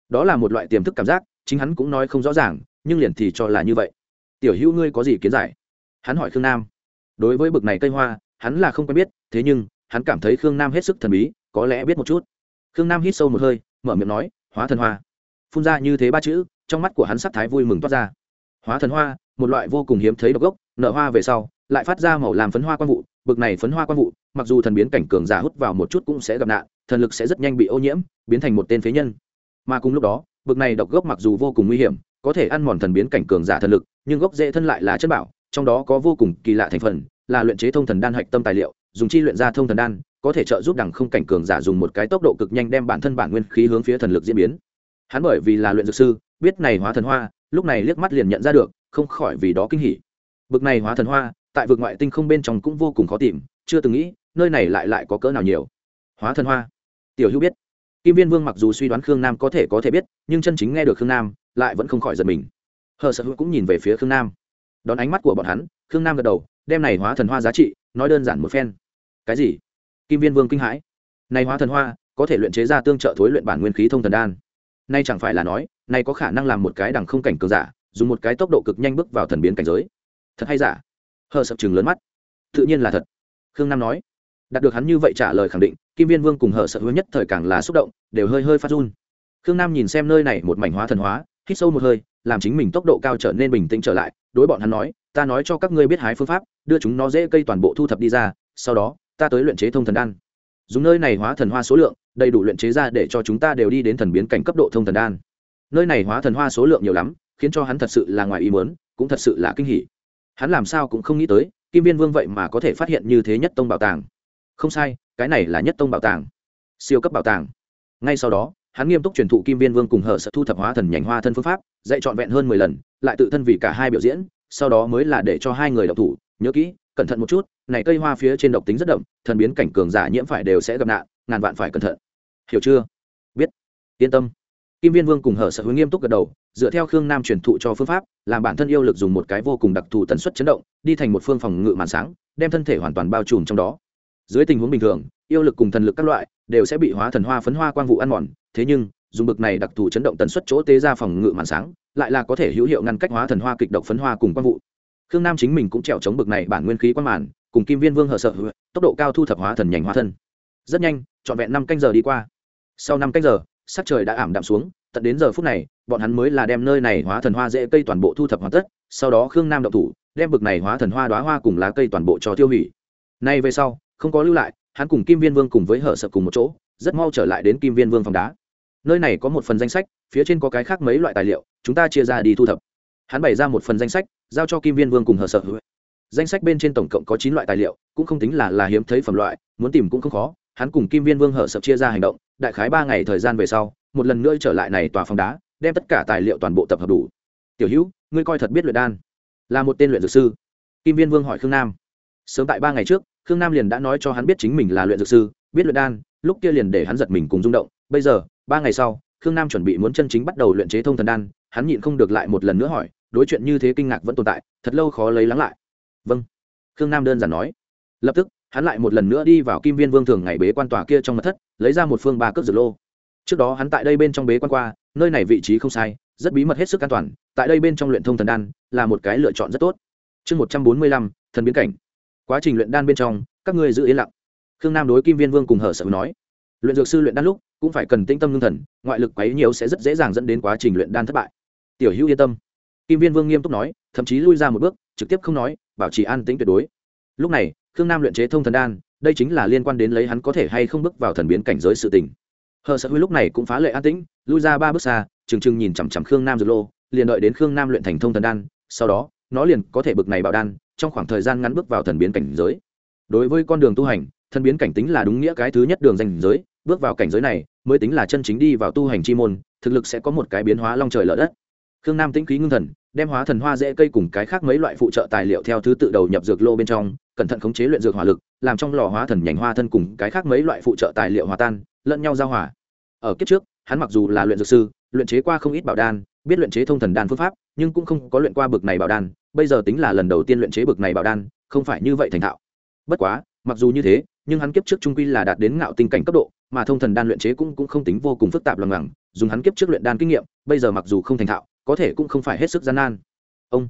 Đó là một loại tiềm thức cảm giác, chính hắn cũng nói không rõ ràng, nhưng liền thì cho là như vậy. Tiểu hữu ngươi có gì kiến giải? Hắn hỏi khương nam. Đối với bực này cây hoa, hắn là không quen biết, thế nhưng, hắn cảm thấy khương nam hết sức thần bí, có lẽ biết một chút. Khương nam hít sâu một hơi, mở miệng nói, hóa thần hoa. Phun ra như thế ba chữ, trong mắt của hắn sắc thái vui mừng toát ra hóa thần hoa, một loại vô cùng hiếm thấy độc gốc, nở hoa về sau, lại phát ra màu làm phấn hoa quang vụ, bực này phấn hoa quang vụ, mặc dù thần biến cảnh cường giả hút vào một chút cũng sẽ gặp nạn, thần lực sẽ rất nhanh bị ô nhiễm, biến thành một tên phế nhân. Mà cùng lúc đó, bực này độc gốc mặc dù vô cùng nguy hiểm, có thể ăn mòn thần biến cảnh cường giả thần lực, nhưng gốc dễ thân lại là chất bảo, trong đó có vô cùng kỳ lạ thành phần, là luyện chế thông thần đan hạch tâm tài liệu, dùng chi luyện ra thông thần đan, có thể trợ giúp đẳng không cảnh cường giả dùng một cái tốc độ cực nhanh đem bản thân bản nguyên khí hướng phía thần lực diễn biến. Hắn bởi vì là luyện dược sư biết này hóa thần hoa, lúc này liếc mắt liền nhận ra được, không khỏi vì đó kinh hỉ. Bực này hóa thần hoa, tại vực ngoại tinh không bên trong cũng vô cùng khó tìm, chưa từng nghĩ, nơi này lại lại có cỡ nào nhiều. Hóa thần hoa. Tiểu hữu biết. Kim viên vương mặc dù suy đoán khương nam có thể có thể biết, nhưng chân chính nghe được khương nam, lại vẫn không khỏi giật mình. Hờ sợ hữu cũng nhìn về phía khương nam. Đón ánh mắt của bọn hắn, khương nam gật đầu, đem này hóa thần hoa giá trị, nói đơn giản một phen. Cái gì? Kim viên vương kinh hãi. Này hóa thần hoa, có thể luyện chế ra tương trợ thối luyện bản nguyên khí thông thần đan. Nay chẳng phải là nói này có khả năng làm một cái đằng không cảnh cường giả, dùng một cái tốc độ cực nhanh bước vào thần biến cảnh giới. Thật hay giả? Hờ sập chừng lớn mắt. Tự nhiên là thật. Khương nam nói. Đạt được hắn như vậy trả lời khẳng định, kim viên vương cùng hờ sợ hứa nhất thời càng là xúc động, đều hơi hơi phát run. Khương nam nhìn xem nơi này một mảnh hóa thần hóa, hít sâu một hơi, làm chính mình tốc độ cao trở nên bình tĩnh trở lại, đối bọn hắn nói, ta nói cho các ngươi biết hái phương pháp, đưa chúng nó dễ cây toàn bộ thu thập đi ra, sau đó, ta tới luyện chế thông thần đan. Dùng nơi này hóa thần hoa số lượng, đầy đủ luyện chế ra để cho chúng ta đều đi đến thần biến cảnh cấp độ thông thần đan nơi này hóa thần hoa số lượng nhiều lắm, khiến cho hắn thật sự là ngoài ý muốn, cũng thật sự là kinh hỉ. Hắn làm sao cũng không nghĩ tới, kim viên vương vậy mà có thể phát hiện như thế nhất tông bảo tàng. Không sai, cái này là nhất tông bảo tàng. Siêu cấp bảo tàng. Ngay sau đó, hắn nghiêm túc truyền thụ kim viên vương cùng hở sợ thu thập hóa thần nhành hoa thân phương pháp, dạy trọn vẹn hơn mười lần, lại tự thân vì cả hai biểu diễn, sau đó mới là để cho hai người đọc thủ. Nhớ kỹ, cẩn thận một chút, này cây hoa phía trên độc tính rất đậm, thần biến cảnh cường giả nhiễm phải đều sẽ gặp nạn, ngàn vạn phải cẩn thận. Hiểu chưa? Biết. Yên tâm kim viên vương cùng hở sợ hướng nghiêm túc gật đầu, dựa theo khương nam truyền thụ cho phương pháp, làm bản thân yêu lực dùng một cái vô cùng đặc thù tần suất chấn động, đi thành một phương phòng ngự màn sáng, đem thân thể hoàn toàn bao trùm trong đó. Dưới tình huống bình thường, yêu lực cùng thần lực các loại đều sẽ bị hóa thần hoa phấn hoa quang vụ ăn mòn, thế nhưng, dùng bực này đặc thù chấn động tần suất chỗ tế ra phòng ngự màn sáng, lại là có thể hữu hiệu ngăn cách hóa thần hoa kịch độc phấn hoa cùng quang vụ. Khương nam chính mình cũng trèo chống bực này bản nguyên khí quang màn, cùng kim viên vương hờ sợ tốc độ cao thu thập hóa thần nhành hóa thân. Rất nhanh, trọn vẹn năm canh giờ đi qua. Sau năm canh giờ sắc trời đã ảm đạm xuống, tận đến giờ phút này, bọn hắn mới là đem nơi này hóa thần hoa dễ cây toàn bộ thu thập hoàn tất, sau đó khương nam động thủ, đem bực này hóa thần hoa đoá hoa cùng lá cây toàn bộ cho tiêu hủy. Nay về sau, không có lưu lại, hắn cùng kim viên vương cùng với hở sợ cùng một chỗ, rất mau trở lại đến kim viên vương phòng đá. Nơi này có một phần danh sách, phía trên có cái khác mấy loại tài liệu, chúng ta chia ra đi thu thập. Hắn bày ra một phần danh sách, giao cho kim viên vương cùng hở sợ danh sách bên trên tổng cộng có chín loại tài liệu, cũng không tính là là hiếm thấy phẩm loại, muốn tìm cũng không khó hắn cùng kim viên vương hở sập chia ra hành động, đại khái ba ngày thời gian về sau, một lần nữa trở lại này tòa phòng đá, đem tất cả tài liệu toàn bộ tập hợp đủ. Tiểu hữu, ngươi coi thật biết luyện đan. Là một tên luyện dược sư. Kim viên vương hỏi khương nam. Sớm tại ba ngày trước, khương nam liền đã nói cho hắn biết chính mình là luyện dược sư, biết luyện đan, lúc kia liền để hắn giật mình cùng rung động. Bây giờ, ba ngày sau, khương nam chuẩn bị muốn chân chính bắt đầu luyện chế thông thần đan, hắn nhịn không được lại một lần nữa hỏi, đối chuyện như thế kinh ngạc vẫn tồn tại, thật lâu khó lấy lắng lại. Vâng. Khương nam đơn giản nói. Lập tức hắn lại một lần nữa đi vào kim viên vương thường ngày bế quan tòa kia trong mật thất, lấy ra một phương ba cước dược lô. Trước đó hắn tại đây bên trong bế quan qua, nơi này vị trí không sai, rất bí mật hết sức an toàn, tại đây bên trong luyện thông thần đan là một cái lựa chọn rất tốt. Chương một trăm bốn mươi lăm, thần biến cảnh. Quá trình luyện đan bên trong, các ngươi giữ yên lặng. Khương nam đối kim viên vương cùng hở sợ nói, luyện dược sư luyện đan lúc, cũng phải cần tinh tâm ngưng thần, ngoại lực quấy nhiều sẽ rất dễ dàng dẫn đến quá trình luyện đan thất bại. Tiểu hữu yên tâm. Kim viên vương nghiêm túc nói, thậm chí lui ra một bước, trực tiếp không nói, bảo trì an tĩnh tuyệt đối. Lúc này khương nam luyện chế thông thần đan, đây chính là liên quan đến lấy hắn có thể hay không bước vào thần biến cảnh giới sự tình. Hờ sợ huy lúc này cũng phá lệ an tĩnh, lui ra ba bước xa, trừng trừng nhìn chằm chằm khương nam dược lô, liền đợi đến khương nam luyện thành thông thần đan, sau đó, nó liền có thể bực này bảo đan, trong khoảng thời gian ngắn bước vào thần biến cảnh giới. Đối với con đường tu hành, thần biến cảnh tính là đúng nghĩa cái thứ nhất đường danh giới, bước vào cảnh giới này, mới tính là chân chính đi vào tu hành chi môn, thực lực sẽ có một cái biến hóa long trời lở đất. Khương nam tĩnh khí ngưng thần đem hóa thần hoa dễ cây cùng cái khác mấy loại phụ trợ tài liệu theo thứ tự đầu nhập dược lô bên trong, cẩn thận khống chế luyện dược hỏa lực, làm trong lò hóa thần nhành hoa thân cùng cái khác mấy loại phụ trợ tài liệu hòa tan, lẫn nhau giao hòa. Ở kiếp trước, hắn mặc dù là luyện dược sư, luyện chế qua không ít bảo đan, biết luyện chế thông thần đan phương pháp, nhưng cũng không có luyện qua bực này bảo đan, bây giờ tính là lần đầu tiên luyện chế bực này bảo đan, không phải như vậy thành thạo. Bất quá, mặc dù như thế, nhưng hắn kiếp trước trung quy là đạt đến ngạo tinh cảnh cấp độ, mà thông thần đan luyện chế cũng cũng không tính vô cùng phức tạp lần ngẳng dùng hắn kiếp trước luyện đan kinh nghiệm, bây giờ mặc dù không thành thạo có thể cũng không phải hết sức gian nan. Ông,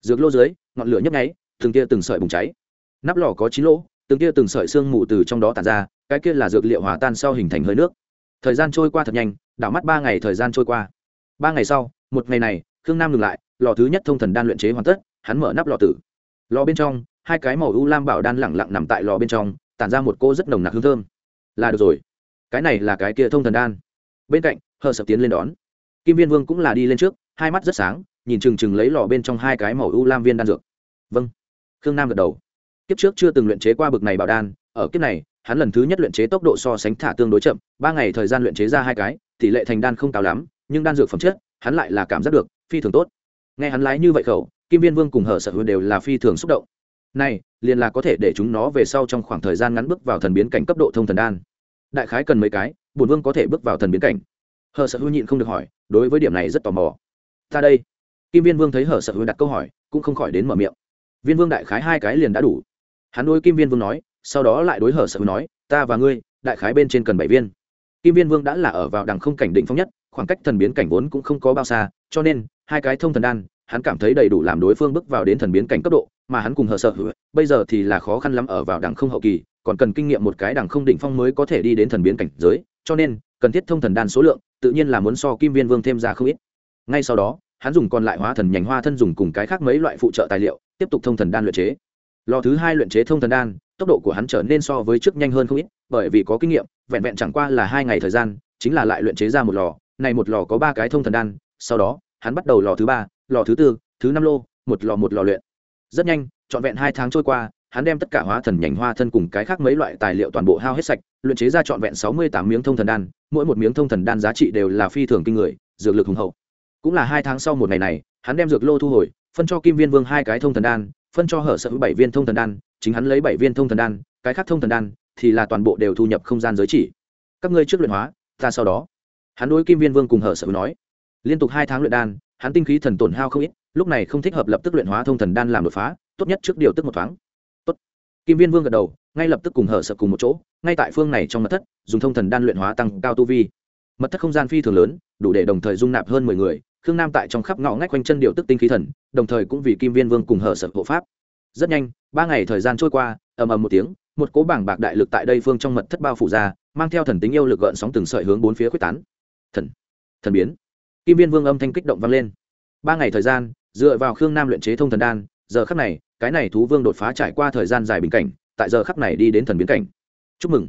dược lô dưới, ngọn lửa nhấp nháy, từng tia từng sợi bùng cháy. Nắp lò có chín lỗ, từng tia từng sợi xương mù từ trong đó tàn ra, cái kia là dược liệu hòa tan sau hình thành hơi nước. Thời gian trôi qua thật nhanh, đảo mắt ba ngày thời gian trôi qua. Ba ngày sau, một ngày này, khương nam ngừng lại, lò thứ nhất thông thần đan luyện chế hoàn tất, hắn mở nắp lò tử. Lò bên trong, hai cái màu u lam bảo đan lẳng lặng nằm tại lò bên trong, tản ra một cô rất nồng nặc hương thơm. Là được rồi. Cái này là cái kia thông thần đan. Bên cạnh, hờ sập tiến lên đón. Kim viên vương cũng là đi lên trước hai mắt rất sáng, nhìn chừng chừng lấy lò bên trong hai cái màu u lam viên đan dược. Vâng. Khương nam gật đầu. Kiếp trước chưa từng luyện chế qua bực này bảo đan, ở kiếp này, hắn lần thứ nhất luyện chế tốc độ so sánh thả tương đối chậm, ba ngày thời gian luyện chế ra hai cái, tỷ lệ thành đan không cao lắm, nhưng đan dược phẩm chất, hắn lại là cảm giác được phi thường tốt. Nghe hắn lái như vậy khẩu, kim viên vương cùng hở sở hữu đều là phi thường xúc động. Này, liền là có thể để chúng nó về sau trong khoảng thời gian ngắn bước vào thần biến cảnh cấp độ thông thần đan. Đại khái cần mấy cái bùn vương có thể bước vào thần biến cảnh. Hờ sở hữu nhịn không được hỏi, đối với điểm này rất tò mò ta đây. Kim viên vương thấy hờ sợ hứa đặt câu hỏi, cũng không khỏi đến mở miệng. Viên vương đại khái hai cái liền đã đủ. Hắn đôi kim viên vương nói, sau đó lại đối hờ sợ hứa nói, ta và ngươi, đại khái bên trên cần bảy viên. Kim viên vương đã là ở vào đằng không cảnh định phong nhất, khoảng cách thần biến cảnh vốn cũng không có bao xa, cho nên, hai cái thông thần đan, hắn cảm thấy đầy đủ làm đối phương bước vào đến thần biến cảnh cấp độ, mà hắn cùng hờ sợ bây giờ thì là khó khăn lắm ở vào đằng không hậu kỳ, còn cần kinh nghiệm một cái đằng không định phong mới có thể đi đến thần biến cảnh giới, cho nên, cần thiết thông thần đan số lượng, tự nhiên là muốn so kim viên vương thêm ra không ít ngay sau đó, hắn dùng còn lại hóa thần nhành hoa thân dùng cùng cái khác mấy loại phụ trợ tài liệu, tiếp tục thông thần đan luyện chế. Lò thứ hai luyện chế thông thần đan, tốc độ của hắn trở nên so với trước nhanh hơn không ít, bởi vì có kinh nghiệm, vẹn vẹn chẳng qua là hai ngày thời gian, chính là lại luyện chế ra một lò. Này một lò có ba cái thông thần đan, sau đó, hắn bắt đầu lò thứ ba, lò thứ tư, thứ năm lô, một lò một lò luyện. Rất nhanh, trọn vẹn hai tháng trôi qua, hắn đem tất cả hóa thần nhành hoa thân cùng cái khác mấy loại tài liệu toàn bộ hao hết sạch, luyện chế ra trọn vẹn sáu mươi tám miếng thông thần đan, mỗi một miếng thông thần đan giá trị đều là phi thường kinh người, dược lực hùng hậu cũng là hai tháng sau một ngày này, hắn đem dược lô thu hồi, phân cho kim viên vương hai cái thông thần đan, phân cho hở sở hữu bảy viên thông thần đan, chính hắn lấy bảy viên thông thần đan, cái khác thông thần đan thì là toàn bộ đều thu nhập không gian giới chỉ. Các ngươi trước luyện hóa, ta sau đó. Hắn đối kim viên vương cùng hở sở hữu nói. Liên tục hai tháng luyện đan, hắn tinh khí thần tổn hao không ít, lúc này không thích hợp lập tức luyện hóa thông thần đan làm đột phá, tốt nhất trước điều tức một thoáng. Tốt. Kim viên vương gật đầu, ngay lập tức cùng hở sợ cùng một chỗ, ngay tại phương này trong mật thất, dùng thông thần đan luyện hóa tăng cao tu vi. Mật thất không gian phi thường lớn, đủ để đồng thời dung nạp hơn mười người khương nam tại trong khắp ngõ ngách quanh chân điều tức tinh khí thần, đồng thời cũng vì kim viên vương cùng hở sợ hộ pháp. Rất nhanh, ba ngày thời gian trôi qua, ầm ầm một tiếng, một cố bảng bạc đại lực tại đây phương trong mật thất bao phủ ra, mang theo thần tính yêu lực gợn sóng từng sợi hướng bốn phía quyết tán. Thần thần biến. Kim viên vương âm thanh kích động vang lên. Ba ngày thời gian, dựa vào khương nam luyện chế thông thần đan, giờ khắc này, cái này thú vương đột phá trải qua thời gian dài bình cảnh, tại giờ khắc này đi đến thần biến cảnh. Chúc mừng.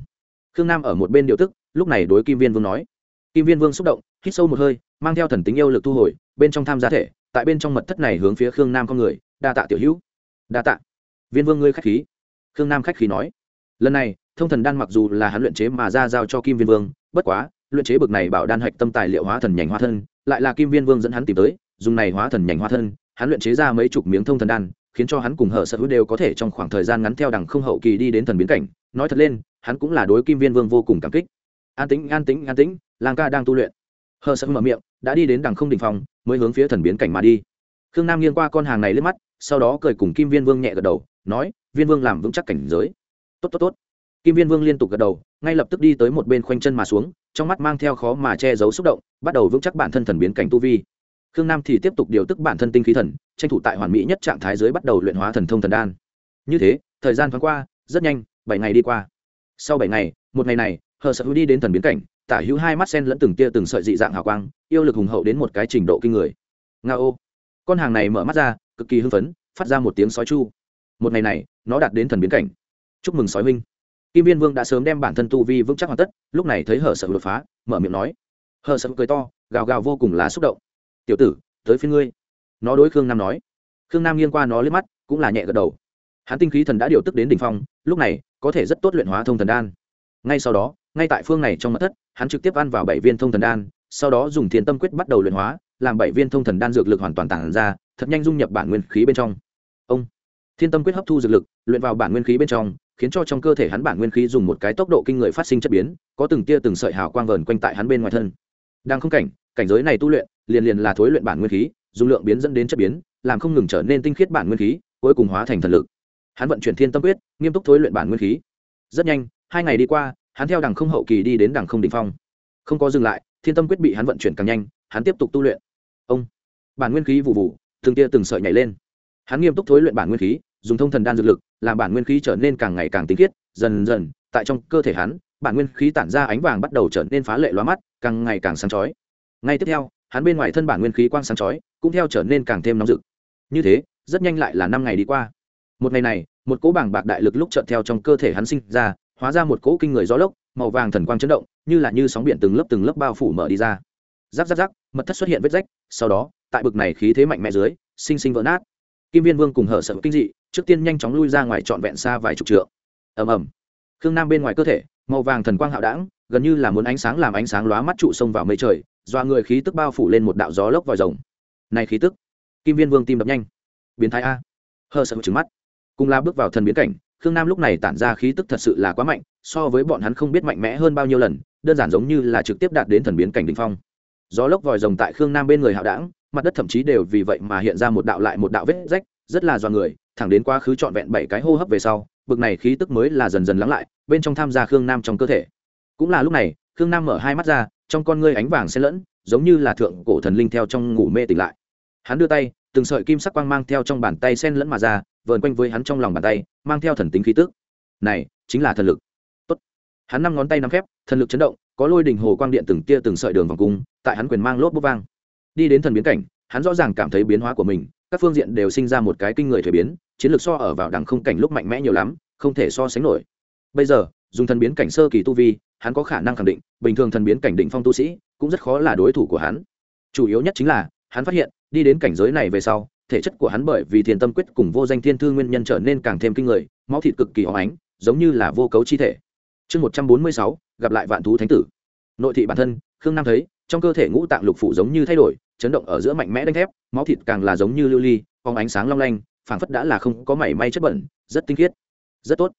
Khương nam ở một bên điều tức, lúc này đối kim viên vương nói. Kim viên vương xúc động, hít sâu một hơi mang theo thần tính yêu lực thu hồi, bên trong tham gia thể, tại bên trong mật thất này hướng phía khương nam con người, đa tạ tiểu hữu. Đa tạ. Viên vương ngươi khách khí. Khương nam khách khí nói. Lần này, thông thần đan mặc dù là hắn luyện chế mà ra giao cho kim viên vương, bất quá, luyện chế bực này bảo đan hạch tâm tài liệu hóa thần nhành hóa thân, lại là kim viên vương dẫn hắn tìm tới, dùng này hóa thần nhành hóa thân, hắn luyện chế ra mấy chục miếng thông thần đan, khiến cho hắn cùng hở sở hữu đều có thể trong khoảng thời gian ngắn theo đằng không hậu kỳ đi đến thần biến cảnh. Nói thật lên, hắn cũng là đối kim viên vương vô cùng cảm kích. An tĩnh an tĩnh an tĩnh, lang ca đang tu luyện. Hở sợ hữu mở miệng đã đi đến đằng không đỉnh phòng mới hướng phía thần biến cảnh mà đi. Khương nam nghiêng qua con hàng này lên mắt, sau đó cười cùng kim viên vương nhẹ gật đầu, nói, viên vương làm vững chắc cảnh giới. Tốt tốt tốt. Kim viên vương liên tục gật đầu, ngay lập tức đi tới một bên khoanh chân mà xuống, trong mắt mang theo khó mà che giấu xúc động, bắt đầu vững chắc bản thân thần biến cảnh tu vi. Khương nam thì tiếp tục điều tức bản thân tinh khí thần, tranh thủ tại hoàn mỹ nhất trạng thái dưới bắt đầu luyện hóa thần thông thần đan. Như thế, thời gian thoáng qua, rất nhanh, bảy ngày đi qua. Sau bảy ngày, một ngày này, hờ sợ hữu đi đến thần biến cảnh tả hữu hai mắt sen lẫn từng tia từng sợi dị dạng hào quang, yêu lực hùng hậu đến một cái trình độ kinh người. Nga ô. Con hàng này mở mắt ra, cực kỳ hưng phấn, phát ra một tiếng sói chu. Một ngày này, nó đạt đến thần biến cảnh. Chúc mừng sói huynh. Kim viên vương đã sớm đem bản thân tu vi vững chắc hoàn tất, lúc này thấy hờ sợ đột phá, mở miệng nói. Hờ sợ cười to, gào gào vô cùng lá xúc động. Tiểu tử, tới phía ngươi. Nó đối khương nam nói. Khương nam nghiêng qua nó lên mắt, cũng là nhẹ gật đầu. Hắn tinh khí thần đã điều tức đến đ ỉ n h phong, lúc này có thể rất tốt luyện hóa thông thần đan. Ngay sau đó ngay tại phương này trong mặt thất, hắn trực tiếp ăn vào bảy viên thông thần đan, sau đó dùng thiền tâm quyết bắt đầu luyện hóa, làm bảy viên thông thần đan dược lực hoàn toàn tản ra, thật nhanh dung nhập bản nguyên khí bên trong. Ông! Thiên tâm quyết hấp thu dược lực, luyện vào bản nguyên khí bên trong, khiến cho trong cơ thể hắn bản nguyên khí dùng một cái tốc độ kinh người phát sinh chất biến, có từng tia từng sợi hào quang vờn quanh tại hắn bên ngoài thân. Đang không cảnh cảnh giới này tu luyện, liền liền là thối luyện bản nguyên khí, dùng lượng biến dẫn đến chất biến, làm không ngừng trở nên tinh khiết bản nguyên khí, cuối cùng hóa thành thần lực. Hắn vận chuyển thiên tâm quyết, nghiêm túc thối luyện bản nguyên khí. Rất nhanh, hai ngày đi qua hắn theo đằng không hậu kỳ đi đến đằng không đỉnh phong. Không có dừng lại, thiên tâm quyết bị hắn vận chuyển càng nhanh, hắn tiếp tục tu luyện. Ông, bản nguyên khí vụ vụ từng tia từng sợi nhảy lên. Hắn nghiêm túc thối luyện bản nguyên khí, dùng thông thần đan dược lực, làm bản nguyên khí trở nên càng ngày càng tinh khiết, dần dần, tại trong cơ thể hắn, bản nguyên khí tản ra ánh vàng bắt đầu trở nên phá lệ loa mắt, càng ngày càng sáng chói. Ngay tiếp theo, hắn bên ngoài thân bản nguyên khí quang sáng chói, cũng theo trở nên càng thêm nóng rực. Như thế, rất nhanh lại là năm ngày đi qua. Một ngày này, một cỗ bảng bạc đại lực lúc chợt theo trong cơ thể hắn sinh ra hóa ra một cỗ kinh người gió lốc, màu vàng thần quang chấn động, như là như sóng biển từng lớp từng lớp bao phủ mở đi ra. Rắc rắc rắc, mật thất xuất hiện vết rách, sau đó, tại bực này khí thế mạnh mẽ dưới, sinh sinh vỡ nát. Kim viên vương cùng hở sợ kinh dị, trước tiên nhanh chóng lui ra ngoài trọn vẹn xa vài chục trượng. Ầm ầm. Khương nam bên ngoài cơ thể, màu vàng thần quang hạo đãng, gần như là muốn ánh sáng làm ánh sáng lóa mắt trụ sông vào mây trời doa người khí tức bao phủ lên một đạo gió lốc vòi rồng. Này khí tức, kim viên vương tim đập nhanh. Biến thái a. Hờ sợ trứng mắt. Cùng la bước vào thần biến cảnh khương nam lúc này tản ra khí tức thật sự là quá mạnh, so với bọn hắn không biết mạnh mẽ hơn bao nhiêu lần, đơn giản giống như là trực tiếp đạt đến thần biến cảnh đ ỉ n h phong. Gió lốc vòi rồng tại khương nam bên người hạo đảng, mặt đất thậm chí đều vì vậy mà hiện ra một đạo lại một đạo vết rách, rất là do người, thẳng đến quá khứ trọn vẹn bảy cái hô hấp về sau, bực này khí tức mới là dần dần lắng lại, bên trong tham gia khương nam trong cơ thể. Cũng là lúc này, khương nam mở hai mắt ra, trong con ngươi ánh vàng xen lẫn, giống như là thượng cổ thần linh theo trong ngủ mê tỉnh lại. Hắn đưa tay, từng sợi kim sắc quang mang theo trong bàn tay xen lẫn mà ra vờn quanh với hắn trong lòng bàn tay, mang theo thần tính khí tức. Này, chính là thần lực. Tốt. hắn năm ngón tay nắm khép, thần lực chấn động, có lôi đình hồ quang điện từng tia từng sợi đường vòng cung, tại hắn quyền mang lốp bút vang. Đi đến thần biến cảnh, hắn rõ ràng cảm thấy biến hóa của mình, các phương diện đều sinh ra một cái kinh người thuế biến, chiến lược so ở vào đẳng không cảnh lúc mạnh mẽ nhiều lắm, không thể so sánh nổi. Bây giờ, dùng thần biến cảnh sơ kỳ tu vi, hắn có khả năng khẳng định, bình thường thần biến cảnh định phong tu sĩ, cũng rất khó là đối thủ của hắn. Chủ yếu nhất chính là, hắn phát hiện, đi đến cảnh giới này về sau thể chất của hắn bởi vì thiền tâm quyết cùng vô danh thiên thư nguyên nhân trở nên càng thêm kinh người, máu thịt cực kỳ óng ánh, giống như là vô cấu chi thể. Chương một trăm bốn mươi sáu, gặp lại vạn thú thánh tử. Nội thị bản thân, khương nam thấy, trong cơ thể ngũ tạng lục phủ giống như thay đổi, chấn động ở giữa mạnh mẽ đánh thép, máu thịt càng là giống như lưu ly phóng ánh sáng long lanh, phảng phất đã là không có mảy may chất bẩn, rất tinh khiết, rất tốt.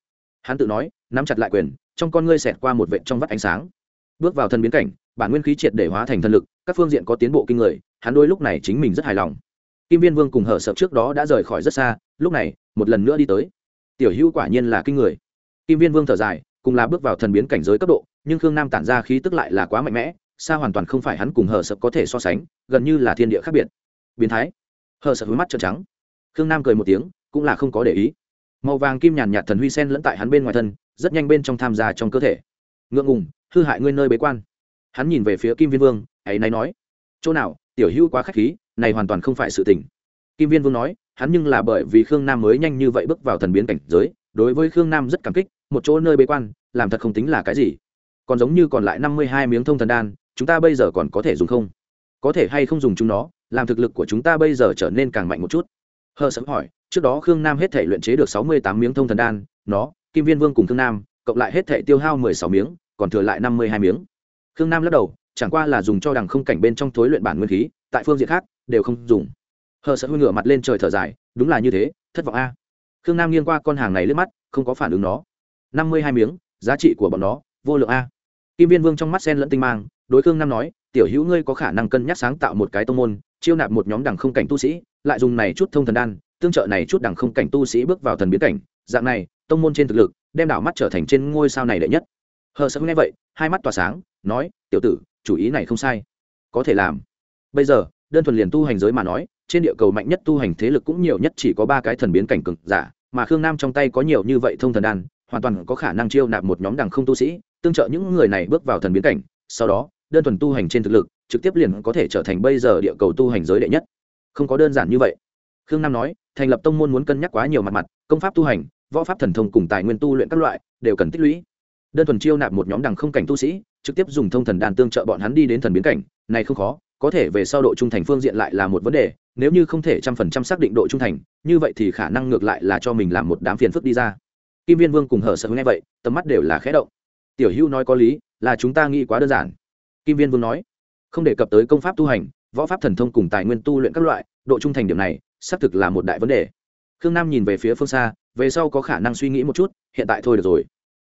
Hắn tự nói, nắm chặt lại quyền, trong con ngươi xẹt qua một vệ trong vắt ánh sáng. Bước vào thân biến cảnh, bản nguyên khí triệt để hóa thành thân lực, các phương diện có tiến bộ kinh người, hắn đôi lúc này chính mình rất hài lòng kim viên vương cùng hở sợ trước đó đã rời khỏi rất xa, lúc này, một lần nữa đi tới. Tiểu hữu quả nhiên là kinh người. Kim viên vương thở dài, cùng là bước vào thần biến cảnh giới cấp độ, nhưng khương nam tản ra khí tức lại là quá mạnh mẽ, xa hoàn toàn không phải hắn cùng hở sợ có thể so sánh, gần như là thiên địa khác biệt. Biến thái. Hở sợ hướng mắt trợn trắng. Khương nam cười một tiếng, cũng là không có để ý. Màu vàng kim nhàn nhạt thần huy sen lẫn tại hắn bên ngoài thân, rất nhanh bên trong tham gia trong cơ thể. Ngượng ngùng, hư hại ngươi nơi bế quan. Hắn nhìn về phía kim viên vương, ấy nay nói, chỗ nào, tiểu hữu quá k h á c h khí này hoàn toàn không phải sự tình. Kim viên vương nói, hắn nhưng là bởi vì khương nam mới nhanh như vậy bước vào thần biến cảnh giới, đối với khương nam rất cảm kích, một chỗ nơi bế quan, làm thật không tính là cái gì. Còn giống như còn lại năm mươi hai miếng thông thần đan, chúng ta bây giờ còn có thể dùng không? Có thể hay không dùng chúng nó, làm thực lực của chúng ta bây giờ trở nên càng mạnh một chút. Hờ sững hỏi, trước đó khương nam hết thể luyện chế được sáu mươi tám miếng thông thần đan, nó, kim viên vương cùng khương nam, cộng lại hết thể tiêu hao mười sáu miếng, còn thừa lại năm mươi hai miếng. Khương nam lắc đầu, chẳng qua là dùng cho đằng không cảnh bên trong thối luyện bản nguyên khí, tại phương diện khác đều không dùng. Hờ sợ hôi ngửa mặt lên trời thở dài, đúng là như thế, thất vọng a. Khương nam nghiêng qua con hàng này lướt mắt, không có phản ứng nó. Năm mươi hai miếng, giá trị của bọn nó, vô lượng a. Kim viên vương trong mắt sen lẫn tinh mang, đối khương nam nói, tiểu hữu ngươi có khả năng cân nhắc sáng tạo một cái tông môn, chiêu nạp một nhóm đẳng không cảnh tu sĩ, lại dùng này chút thông thần đan, tương trợ này chút đẳng không cảnh tu sĩ bước vào thần biến cảnh. Dạng này, tông môn trên thực lực, đem đảo mắt trở thành trên ngôi sao này đệ nhất. Hờ sợ nghe vậy, hai mắt tỏa sáng, nói, tiểu tử, chủ ý này không sai. Có thể làm. Bây giờ đơn thuần liền tu hành giới mà nói, trên địa cầu mạnh nhất tu hành thế lực cũng nhiều nhất chỉ có ba cái thần biến cảnh cực giả, mà khương nam trong tay có nhiều như vậy thông thần đan, hoàn toàn có khả năng chiêu nạp một nhóm đằng không tu sĩ, tương trợ những người này bước vào thần biến cảnh, sau đó, đơn thuần tu hành trên thực lực, trực tiếp liền có thể trở thành bây giờ địa cầu tu hành giới đệ nhất. Không có đơn giản như vậy. Khương nam nói, thành lập tông môn muốn cân nhắc quá nhiều mặt mặt, công pháp tu hành, võ pháp thần thông cùng tài nguyên tu luyện các loại, đều cần tích lũy. Đơn thuần chiêu nạp một nhóm đằng không cảnh tu sĩ, trực tiếp dùng thông thần đàn tương trợ bọn hắn đi đến thần biến cảnh, này không khó có thể về sau độ trung thành phương diện lại là một vấn đề, nếu như không thể trăm phần trăm xác định độ trung thành, như vậy thì khả năng ngược lại là cho mình làm một đám phiền phức đi ra. Kim viên vương cùng hở sợ nghe vậy, tầm mắt đều là khẽ động. Tiểu hữu nói có lý, là chúng ta nghĩ quá đơn giản. Kim viên vương nói, không đề cập tới công pháp tu hành, võ pháp thần thông cùng tài nguyên tu luyện các loại, độ trung thành điểm này, xác thực là một đại vấn đề. Khương nam nhìn về phía phương xa, về sau có khả năng suy nghĩ một chút, hiện tại thôi được rồi.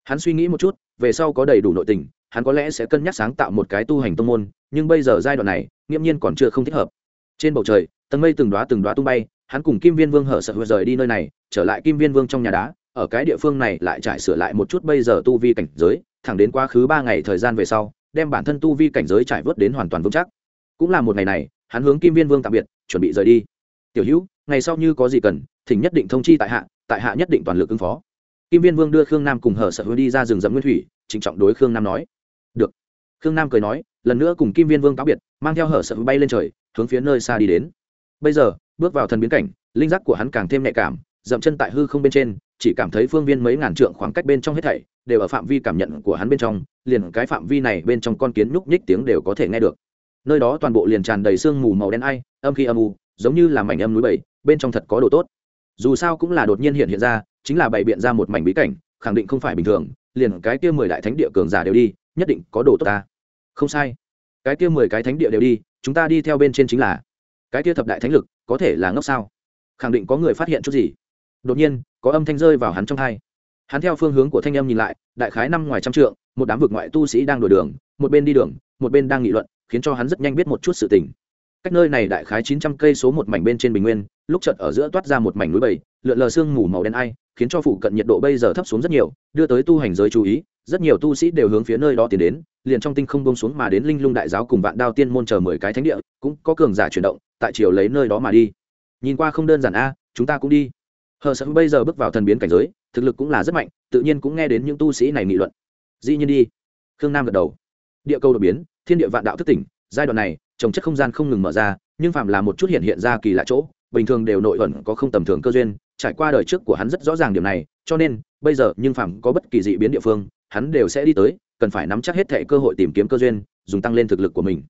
Hắn suy nghĩ một chút, về sau có đầy đủ nội tình hắn có lẽ sẽ cân nhắc sáng tạo một cái tu hành tông môn, nhưng bây giờ giai đoạn này, nghiễm nhiên còn chưa không thích hợp. Trên bầu trời, tầng mây từng đoá từng đoá tung bay, hắn cùng kim viên vương hở sợ rời đi nơi này, trở lại kim viên vương trong nhà đá, ở cái địa phương này lại trải sửa lại một chút bây giờ tu vi cảnh giới, thẳng đến quá khứ ba ngày thời gian về sau, đem bản thân tu vi cảnh giới trải vớt đến hoàn toàn vững chắc. Cũng là một ngày này, hắn hướng kim viên vương tạm biệt, chuẩn bị rời đi. Tiểu hữu, ngày sau như có gì cần, thỉnh nhất định thông chi tại hạ tại hạ nhất định toàn lực ứng phó. Kim viên vương đưa khương nam cùng hở sợ hứa đi ra rừng rậm nguyên thủy, trịnh trọng đối khương nam nói được. Khương nam cười nói, lần nữa cùng kim viên vương cáo biệt, mang theo hở sợ bay lên trời, hướng phía nơi xa đi đến. Bây giờ, bước vào thần biến cảnh, linh giác của hắn càng thêm nhạy cảm, dậm chân tại hư không bên trên, chỉ cảm thấy phương viên mấy ngàn trượng khoảng cách bên trong hết thảy đều ở phạm vi cảm nhận của hắn bên trong, liền cái phạm vi này bên trong con kiến nhúc nhích tiếng đều có thể nghe được. Nơi đó toàn bộ liền tràn đầy sương mù màu đen ai, âm khi âm u, giống như là mảnh âm núi bảy, bên trong thật có đồ tốt. Dù sao cũng là đột nhiên hiện hiện ra, chính là bày biện ra một mảnh bí cảnh, khẳng định không phải bình thường, liền cái kia mười đại thánh địa cường giả đều đi nhất định có đồ tốt ta. Không sai. Cái kia mười cái thánh địa đều đi, chúng ta đi theo bên trên chính là. Cái kia thập đại thánh lực, có thể là ngốc sao? Khẳng định có người phát hiện chút gì. Đột nhiên, có âm thanh rơi vào hắn trong tai. hắn theo phương hướng của thanh âm nhìn lại, đại khái năm ngoài trăm trượng, một đám vực ngoại tu sĩ đang đổi đường, một bên đi đường, một bên đang nghị luận, khiến cho hắn rất nhanh biết một chút sự tình. Cách nơi này đại khái chín trăm cây số một mảnh bên trên bình nguyên, lúc chợt ở giữa toát ra một mảnh núi bầy, lượn lờ sương mù màu đen ai, khiến cho phụ cận nhiệt độ bây giờ thấp xuống rất nhiều, đưa tới tu hành giới chú ý rất nhiều tu sĩ đều hướng phía nơi đó tiến đến, liền trong tinh không bông xuống mà đến linh lung đại giáo cùng vạn đao tiên môn chờ mười cái thánh địa, cũng có cường giả chuyển động, tại chiều lấy nơi đó mà đi. Nhìn qua không đơn giản a, chúng ta cũng đi. Hờ sợ bây giờ bước vào thần biến cảnh giới, thực lực cũng là rất mạnh, tự nhiên cũng nghe đến những tu sĩ này nghị luận. Dĩ nhiên đi. Khương nam gật đầu. Địa cầu đột biến, thiên địa vạn đạo thức tỉnh, giai đoạn này, trồng chất không gian không ngừng mở ra, nhưng phạm là một chút hiện hiện ra kỳ lạ chỗ, bình thường đều nội ẩn có không tầm thường cơ duyên, trải qua đời trước của hắn rất rõ ràng điều này, cho nên, bây giờ nhưng phạm có bất kỳ dị biến địa phương hắn đều sẽ đi tới, cần phải nắm chắc hết thệ cơ hội tìm kiếm cơ duyên, dùng tăng lên thực lực của mình.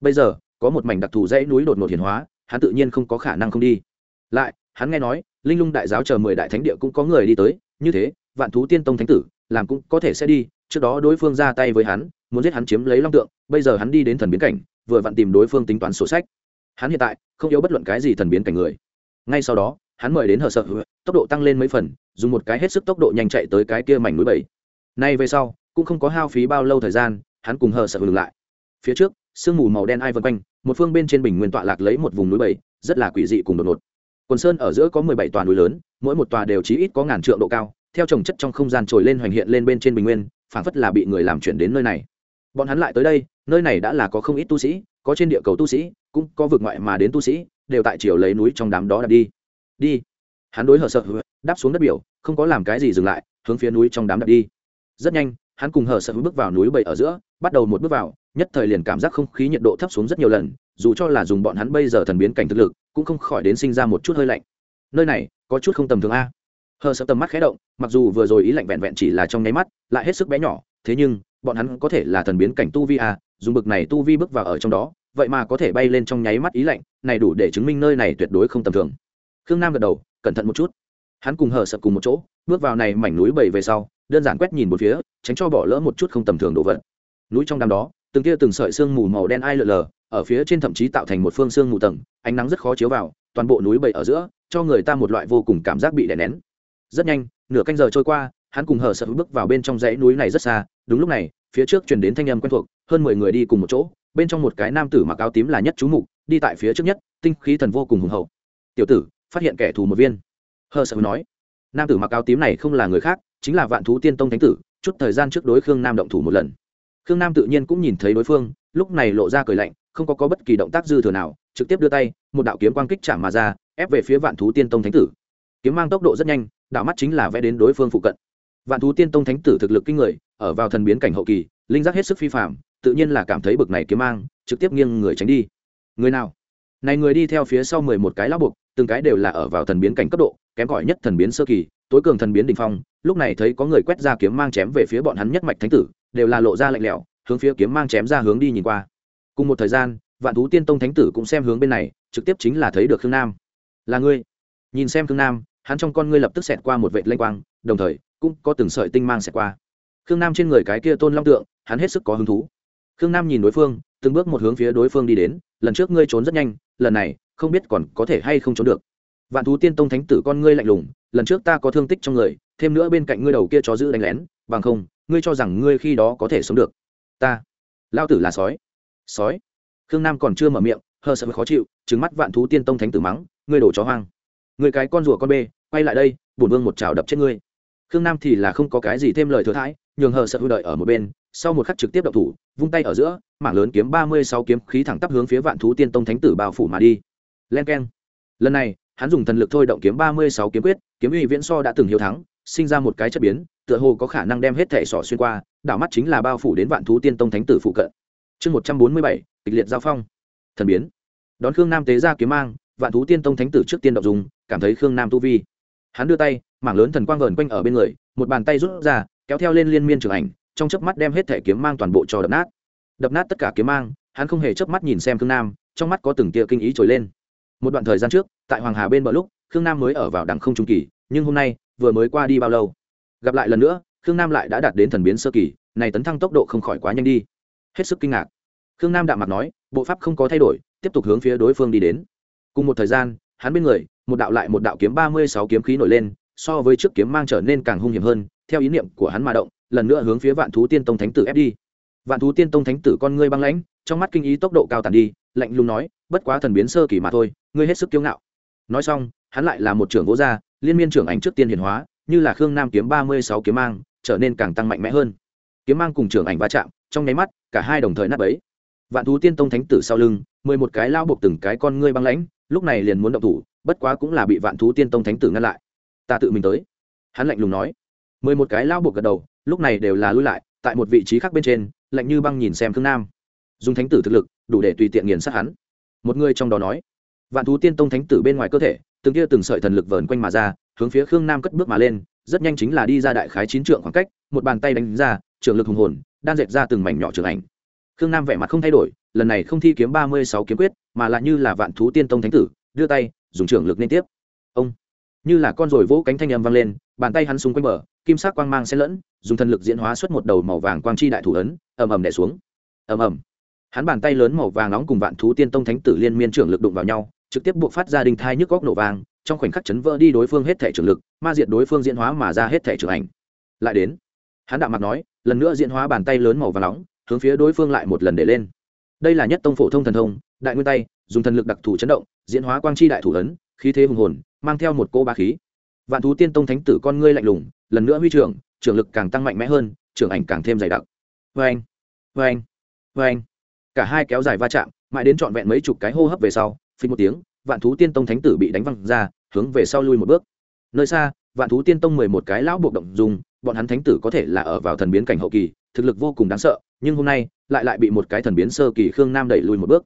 Bây giờ, có một mảnh đặc thù dãy núi đột ngột hiển hóa, hắn tự nhiên không có khả năng không đi. Lại, hắn nghe nói, linh lung đại giáo chờ mười đại thánh địa cũng có người đi tới, như thế, vạn thú tiên tông thánh tử, làm cũng có thể sẽ đi, trước đó đối phương ra tay với hắn, muốn giết hắn chiếm lấy long tượng, bây giờ hắn đi đến thần biến cảnh, vừa vặn tìm đối phương tính toán sổ sách. Hắn hiện tại, không yếu bất luận cái gì thần biến cảnh người. Ngay sau đó, hắn mời đến hờ sợ tốc độ tăng lên mấy phần, dùng một cái hết sức tốc độ nhanh chạy tới cái kia mảnh núi bảy nay về sau, cũng không có hao phí bao lâu thời gian, hắn cùng hờ sợ ngừng lại. Phía trước, sương mù màu đen ai vân quanh, một phương bên trên bình nguyên tọa lạc lấy một vùng núi bảy, rất là quỷ dị cùng đột ngột. Quần sơn ở giữa có mười bảy tòa núi lớn, mỗi một tòa đều chí ít có ngàn trượng độ cao, theo trồng chất trong không gian trồi lên hoành hiện lên bên trên bình nguyên, phảng phất là bị người làm chuyển đến nơi này. Bọn hắn lại tới đây, nơi này đã là có không ít tu sĩ, có trên địa cầu tu sĩ, cũng có vực ngoại mà đến tu sĩ, đều tại chiều lấy núi trong đám đó đặt đi. Đi. Hắn đối hở sợ đáp xuống đất biểu, không có làm cái gì dừng lại, hướng phía núi trong đám đặt đi rất nhanh, hắn cùng hờ sợ bước vào núi bầy ở giữa, bắt đầu một bước vào, nhất thời liền cảm giác không khí nhiệt độ thấp xuống rất nhiều lần, dù cho là dùng bọn hắn bây giờ thần biến cảnh thực lực, cũng không khỏi đến sinh ra một chút hơi lạnh. Nơi này, có chút không tầm thường a. Hờ sợ tầm mắt khé động, mặc dù vừa rồi ý lạnh vẹn vẹn chỉ là trong nháy mắt, lại hết sức bé nhỏ, thế nhưng, bọn hắn có thể là thần biến cảnh tu vi a, dùng bực này tu vi bước vào ở trong đó, vậy mà có thể bay lên trong nháy mắt ý lạnh, này đủ để chứng minh nơi này tuyệt đối không tầm thường. Khương nam gật đầu, cẩn thận một chút. Hắn cùng hờ sợ cùng một chỗ, bước vào này mảnh núi bảy về sau đơn giản quét nhìn một phía, tránh cho bỏ lỡ một chút không tầm thường đồ vật. Núi trong đám đó, từng tia từng sợi sương mù màu đen ai lờ lờ, ở phía trên thậm chí tạo thành một phương sương mù tầng, ánh nắng rất khó chiếu vào, toàn bộ núi bậy ở giữa, cho người ta một loại vô cùng cảm giác bị đè nén. Rất nhanh, nửa canh giờ trôi qua, hắn cùng hờ sợ bước vào bên trong dãy núi này rất xa, đúng lúc này, phía trước chuyển đến thanh âm quen thuộc, hơn mười người đi cùng một chỗ, bên trong một cái nam tử mặc áo tím là nhất chú mục, đi tại phía trước nhất, tinh khí thần vô cùng hùng hậu. Tiểu tử, phát hiện kẻ thù một viên. Hờ sợ nói. Nam tử mặc áo tím này không là người khác chính là vạn thú tiên tông thánh tử chút thời gian trước đối khương nam động thủ một lần. Khương nam tự nhiên cũng nhìn thấy đối phương lúc này lộ ra cười lạnh không có, có bất kỳ động tác dư thừa nào trực tiếp đưa tay một đạo kiếm quang kích chạm mà ra ép về phía vạn thú tiên tông thánh tử. Kiếm mang tốc độ rất nhanh đạo mắt chính là vẽ đến đối phương phụ cận. Vạn thú tiên tông thánh tử thực lực kinh người ở vào thần biến cảnh hậu kỳ linh giác hết sức phi phạm tự nhiên là cảm thấy bực này kiếm mang trực tiếp nghiêng người tránh đi. Người nào? Này người đi theo phía sau mười một cái lão buộc từng cái đều là ở vào thần biến cảnh cấp độ kém cỏi nhất thần biến sơ kỳ, tối cường thần biến đỉnh phong, lúc này thấy có người quét ra kiếm mang chém về phía bọn hắn nhất mạch thánh tử, đều là lộ ra lạnh lẽo, hướng phía kiếm mang chém ra hướng đi nhìn qua. Cùng một thời gian, vạn thú tiên tông thánh tử cũng xem hướng bên này, trực tiếp chính là thấy được khương nam. Là ngươi? Nhìn xem khương nam, hắn trong con ngươi lập tức xẹt qua một vệt lanh quang, đồng thời, cũng có từng sợi tinh mang xẹt qua. Khương nam trên người cái kia tôn long tượng, hắn hết sức có hứng thú. Khương nam nhìn đối phương, từng bước một hướng phía đối phương đi đến, lần trước ngươi trốn rất nhanh, lần này, không biết còn có thể hay không trốn được vạn thú tiên tông thánh tử con ngươi lạnh lùng, lần trước ta có thương tích trong người, thêm nữa bên cạnh ngươi đầu kia chó giữ đánh lén, bằng không, ngươi cho rằng ngươi khi đó có thể sống được. Ta lao tử là sói. Sói? Khương nam còn chưa mở miệng, hờ sợ khó chịu trứng mắt vạn thú tiên tông thánh tử mắng, ngươi đổ chó hoang. Người cái con rùa con bê, quay lại đây, bổn vương một chảo đập chết ngươi. Khương nam thì là không có cái gì thêm lời thừa thãi, nhường hờ sợ hư đợi ở một bên, sau một khắc trực tiếp động thủ, vung tay ở giữa, mảng lớn kiếm ba mươi sáu kiếm khí thẳng tắp hướng phía vạn thú tiên tông thánh tử bao phủ mà đi. Len keng. Lần này hắn dùng thần lực thôi động kiếm ba mươi sáu kiếm quyết, kiếm uy viễn so đã từng hiếu thắng, sinh ra một cái chất biến, tựa hồ có khả năng đem hết thể sỏ xuyên qua, đảo mắt chính là bao phủ đến vạn thú tiên tông thánh tử phụ cận. Chương một trăm bốn mươi bảy, kịch liệt giao phong. Thần biến. Đón khương nam tế ra kiếm mang, vạn thú tiên tông thánh tử trước tiên đ dùng, cảm thấy khương nam tu vi. Hắn đưa tay, mảng lớn thần quang vờn quanh ở bên người, một bàn tay rút ra, kéo theo lên liên miên trường ảnh, trong chớp mắt đem hết thể kiếm mang toàn bộ cho đập nát. Đập nát tất cả kiếm mang, hắn không hề chớp mắt nhìn xem khương nam, trong mắt có từng tia kinh ý trồi lên một đoạn thời gian trước, tại hoàng hà bên bờ lúc, khương nam mới ở vào đẳng không trung kỳ, nhưng hôm nay, vừa mới qua đi bao lâu? Gặp lại lần nữa, khương nam lại đã đạt đến thần biến sơ kỳ, này tấn thăng tốc độ không khỏi quá nhanh đi. Hết sức kinh ngạc. Khương nam đạm mặt nói, bộ pháp không có thay đổi, tiếp tục hướng phía đối phương đi đến. Cùng một thời gian, hắn bên người, một đạo lại một đạo kiếm ba mươi sáu kiếm khí nổi lên, so với trước kiếm mang trở nên càng hung hiểm hơn, theo ý niệm của hắn mà động, lần nữa hướng phía vạn thú tiên tông thánh tử ép đi. Vạn thú tiên tông thánh tử con ngươi băng lãnh, trong mắt kinh ý tốc độ cao tàn đi lạnh lùng nói, bất quá thần biến sơ kỳ mà thôi, ngươi hết sức kiêu ngạo. Nói xong, hắn lại là một trưởng vỗ gia, liên miên trưởng ảnh trước tiên hiển hóa, như là khương nam kiếm ba mươi sáu kiếm mang, trở nên càng tăng mạnh mẽ hơn. Kiếm mang cùng trưởng ảnh va chạm, trong nháy mắt, cả hai đồng thời nát bấy. Vạn thú tiên tông thánh tử sau lưng, mười một cái lao buộc từng cái con ngươi băng lãnh, lúc này liền muốn động thủ, bất quá cũng là bị vạn thú tiên tông thánh tử ngăn lại. Ta tự mình tới. Hắn lạnh lùng nói. Mười một cái lao buộc gật đầu, lúc này đều là lui lại, tại một vị trí khác bên trên, lạnh như băng nhìn xem khương nam dùng thánh tử thực lực, đủ để tùy tiện nghiền sát hắn. Một người trong đó nói, vạn thú tiên tông thánh tử bên ngoài cơ thể, từng kia từng sợi thần lực vờn quanh mà ra, hướng phía khương nam cất bước mà lên, rất nhanh chính là đi ra đại khái chín trượng khoảng cách, một bàn tay đánh ra, trường lực hùng hồn, đan dệt ra từng mảnh nhỏ trường ảnh. Khương nam vẻ mặt không thay đổi, lần này không thi kiếm ba mươi sáu kiếm quyết, mà lại như là vạn thú tiên tông thánh tử, đưa tay, dùng trường lực liên tiếp. Ông, như là con rồi vỗ cánh thanh âm vang lên, bàn tay hắn xung quanh bờ, kim sắc quang mang xen lẫn, dùng thần lực diễn hóa xuất một đầu màu vàng quang chi đại thủ ấn, ầm ầm đè xuống. Ầm ầm hắn bàn tay lớn màu vàng nóng cùng vạn thú tiên tông thánh tử liên miên trưởng lực đụng vào nhau, trực tiếp buộc phát ra đình thai nhức góc nổ vàng trong khoảnh khắc chấn vỡ đi đối phương hết thể trưởng lực, ma diệt đối phương diễn hóa mà ra hết thể trưởng ảnh. Lại đến, hắn đạo mặt nói, lần nữa diễn hóa bàn tay lớn màu vàng nóng, hướng phía đối phương lại một lần để lên. Đây là nhất tông phổ thông thần thông, đại nguyên tay, dùng thần lực đặc thù chấn động, diễn hóa quang chi đại thủ ấn, khí thế hùng hồn, mang theo một cô ba khí. Vạn thú tiên tông thánh tử con ngươi lạnh lùng, lần nữa huy trưởng trưởng lực càng tăng mạnh mẽ hơn, trưởng ảnh càng thêm dày đặc. Vê anh vê anh vê anh cả hai kéo dài va chạm, mãi đến trọn vẹn mấy chục cái hô hấp về sau, phình một tiếng, vạn thú tiên tông thánh tử bị đánh văng ra, hướng về sau lui một bước. Nơi xa, vạn thú tiên tông mười một cái lão buộc động dùng, bọn hắn thánh tử có thể là ở vào thần biến cảnh hậu kỳ, thực lực vô cùng đáng sợ, nhưng hôm nay, lại lại bị một cái thần biến sơ kỳ khương nam đẩy lui một bước.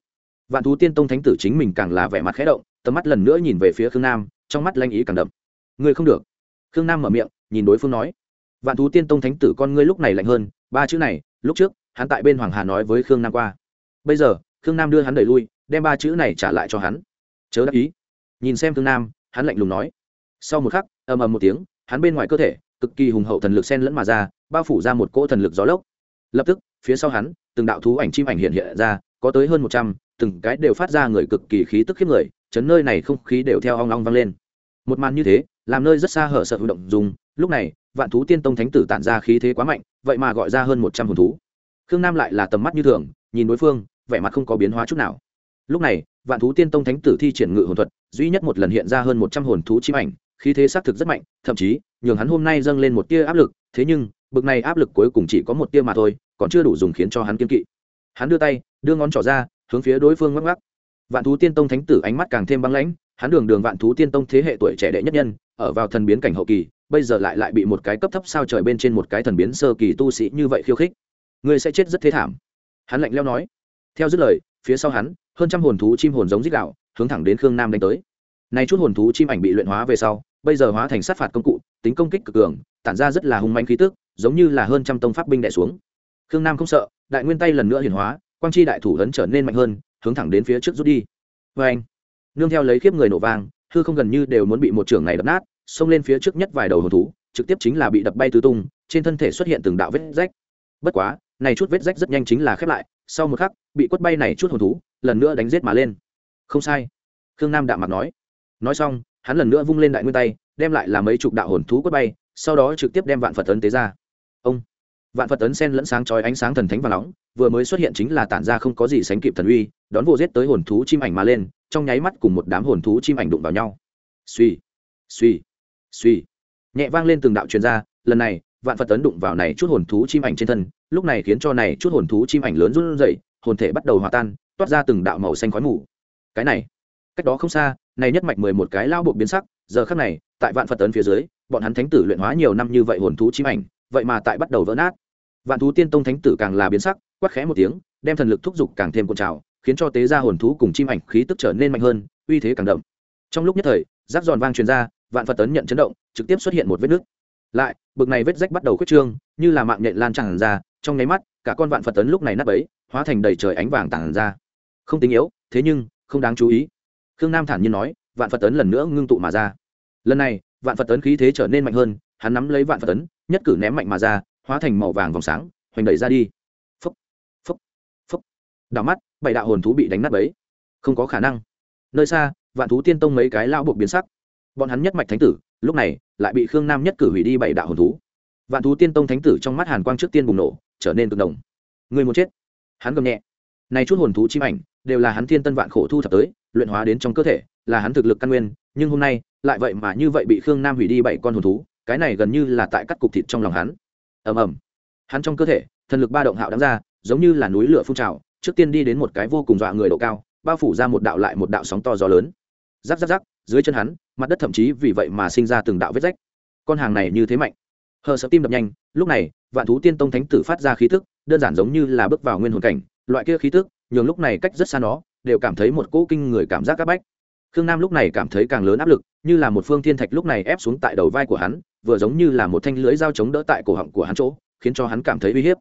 Vạn thú tiên tông thánh tử chính mình càng là vẻ mặt khẽ động, tầm mắt lần nữa nhìn về phía khương nam, trong mắt lanh ý càng đậm. Ngươi không được. Khương nam mở miệng, nhìn đối phương nói. Vạn thú tiên tông thánh tử con ngươi lúc này lạnh hơn, ba chữ này, lúc trước, hắn tại bên hoàng hà nói với khương nam qua bây giờ, khương nam đưa hắn đẩy lui, đem ba chữ này trả lại cho hắn. Chớ đáp ý. Nhìn xem khương nam, hắn lạnh lùng nói. Sau một khắc, ầm ầm một tiếng, hắn bên ngoài cơ thể, cực kỳ hùng hậu thần lực sen lẫn mà ra, bao phủ ra một cỗ thần lực gió lốc. Lập tức, phía sau hắn, từng đạo thú ảnh chim ảnh hiện hiện ra, có tới hơn một trăm, từng cái đều phát ra người cực kỳ khí tức khiếp người, chấn nơi này không khí đều theo ong ong vang lên. Một màn như thế, làm nơi rất xa hở sợ hữu động dùng, lúc này, vạn thú tiên tông thánh tử tản ra khí thế quá mạnh, vậy mà gọi ra hơn một trăm hồn thú. Khương nam lại là tầm mắt như thường nhìn đối phương, vẻ mặt không có biến hóa chút nào. Lúc này, vạn thú tiên tông thánh tử thi triển ngự hồn thuật, duy nhất một lần hiện ra hơn một trăm hồn thú chim ảnh, khí thế xác thực rất mạnh, thậm chí, nhường hắn hôm nay dâng lên một tia áp lực, thế nhưng, bực này áp lực cuối cùng chỉ có một tia mà thôi, còn chưa đủ dùng khiến cho hắn kiên kỵ. Hắn đưa tay, đưa ngón trỏ ra, hướng phía đối phương ngắc ngắc vạn thú tiên tông thánh tử ánh mắt càng thêm băng lãnh, hắn đường đường vạn thú tiên tông thế hệ tuổi trẻ đệ nhất nhân, ở vào thần biến cảnh hậu kỳ, bây giờ lại lại bị một cái cấp thấp sao trời bên trên một cái thần biến sơ kỳ tu sĩ như vậy khiêu khích. Ngươi sẽ chết rất thế thảm hắn lạnh leo nói. Theo dứt lời, phía sau hắn, hơn trăm hồn thú chim hồn giống dích đạo hướng thẳng đến khương nam đánh tới. Nay chút hồn thú chim ảnh bị luyện hóa về sau, bây giờ hóa thành sát phạt công cụ, tính công kích cực cường, tản ra rất là hung manh khí tức, giống như là hơn trăm tông pháp binh đẻ xuống. Khương nam không sợ, đại nguyên tay lần nữa hiển hóa, quang chi đại thủ lớn trở nên mạnh hơn, hướng thẳng đến phía trước rút đi. Vê anh, nương theo lấy khiếp người nổ vang, hư không gần như đều muốn bị một trưởng này đập nát, xông lên phía trước nhất vài đầu hồn thú, trực tiếp chính là bị đập bay tứ tung, trên thân thể xuất hiện từng đạo vết rách. Bất quá này chút vết rách rất nhanh chính là khép lại, sau một khắc, bị quất bay này chút hồn thú, lần nữa đánh giết mà lên. Không sai. Khương nam đạm mặt nói. Nói xong, hắn lần nữa vung lên đại nguyên tay, đem lại là mấy chục đạo hồn thú quất bay, sau đó trực tiếp đem vạn phật tấn tế ra. Ông. Vạn phật tấn sen lẫn sáng chói ánh sáng thần thánh và nóng, vừa mới xuất hiện chính là tản ra không có gì sánh kịp thần uy, đón vô giết tới hồn thú chim ảnh mà lên, trong nháy mắt cùng một đám hồn thú chim ảnh đụng vào nhau. Suy suy suy nhẹ vang lên từng đạo truyền ra, lần này vạn phật tấn đụng vào này chút hồn thú chim ảnh trên thân, lúc này khiến cho này chút hồn thú chim ảnh lớn run rẩy, hồn thể bắt đầu hòa tan, toát ra từng đạo màu xanh khói mù. Cái này, cách đó không xa, này nhất mạch mười một cái lao bộ biến sắc, giờ khắc này, tại vạn phật tấn phía dưới, bọn hắn thánh tử luyện hóa nhiều năm như vậy hồn thú chim ảnh, vậy mà tại bắt đầu vỡ nát. Vạn thú tiên tông thánh tử càng là biến sắc, quát khẽ một tiếng, đem thần lực thúc giục càng thêm cuộn trào, khiến cho tế gia hồn thú cùng chim ảnh khí tức trở nên mạnh hơn, uy thế càng đậm. Trong lúc nhất thời rác giòn vang truyền ra, vạn phật tấn nhận chấn động, trực tiếp xuất hiện một vết nứt. Lại bực này vết rách bắt đầu khuyết trương, như là mạng nhện lan tràn ra, trong nháy mắt, cả con vạn phật tấn lúc này nắp ấy hóa thành đầy trời ánh vàng tàn ra. Không tính yếu, thế nhưng, không đáng chú ý. Khương nam thản nhiên nói, vạn phật tấn lần nữa ngưng tụ mà ra. Lần này, vạn phật tấn khí thế trở nên mạnh hơn, hắn nắm lấy vạn phật tấn, nhất cử ném mạnh mà ra, hóa thành màu vàng vòng sáng, hoành đẩy ra đi. Phấp phấp phấp đảo mắt, bảy đạo hồn thú bị đánh nát bấy. Không có khả năng. Nơi xa, vạn thú tiên tông mấy cái lao buộc biến sắc. Bọn hắn nhất mạch thánh tử lúc này, lại bị khương nam nhất cử hủy đi bảy đạo hồn thú. Vạn thú tiên tông thánh tử trong mắt hàn quang trước tiên bùng nổ, trở nên cực đồng người muốn chết. Hắn gầm nhẹ. Này chút hồn thú chim ảnh, đều là hắn thiên tân vạn khổ thu thập tới, luyện hóa đến trong cơ thể, là hắn thực lực căn nguyên, nhưng hôm nay, lại vậy mà như vậy bị khương nam hủy đi bảy con hồn thú, cái này gần như là tại cắt cục thịt trong lòng hắn. Ầm ầm. Hắn trong cơ thể, thần lực ba động hạo đáng ra, giống như là núi lửa phun trào, trước tiên đi đến một cái vô cùng dọa người độ cao, bao phủ ra một đạo lại một đạo sóng to gió lớn rắc rắc rắc, dưới chân hắn, mặt đất thậm chí vì vậy mà sinh ra từng đạo vết rách. Con hàng này như thế mạnh. Hờ sợ tim đập nhanh, lúc này, vạn thú tiên tông thánh tử phát ra khí tức, đơn giản giống như là bước vào nguyên hồn cảnh, loại kia khí tức, nhường lúc này cách rất xa nó, đều cảm thấy một cỗ kinh người cảm giác áp bách. Khương nam lúc này cảm thấy càng lớn áp lực, như là một phương thiên thạch lúc này ép xuống tại đầu vai của hắn, vừa giống như là một thanh lưới dao chống đỡ tại cổ họng của hắn chỗ, khiến cho hắn cảm thấy uy hiếp.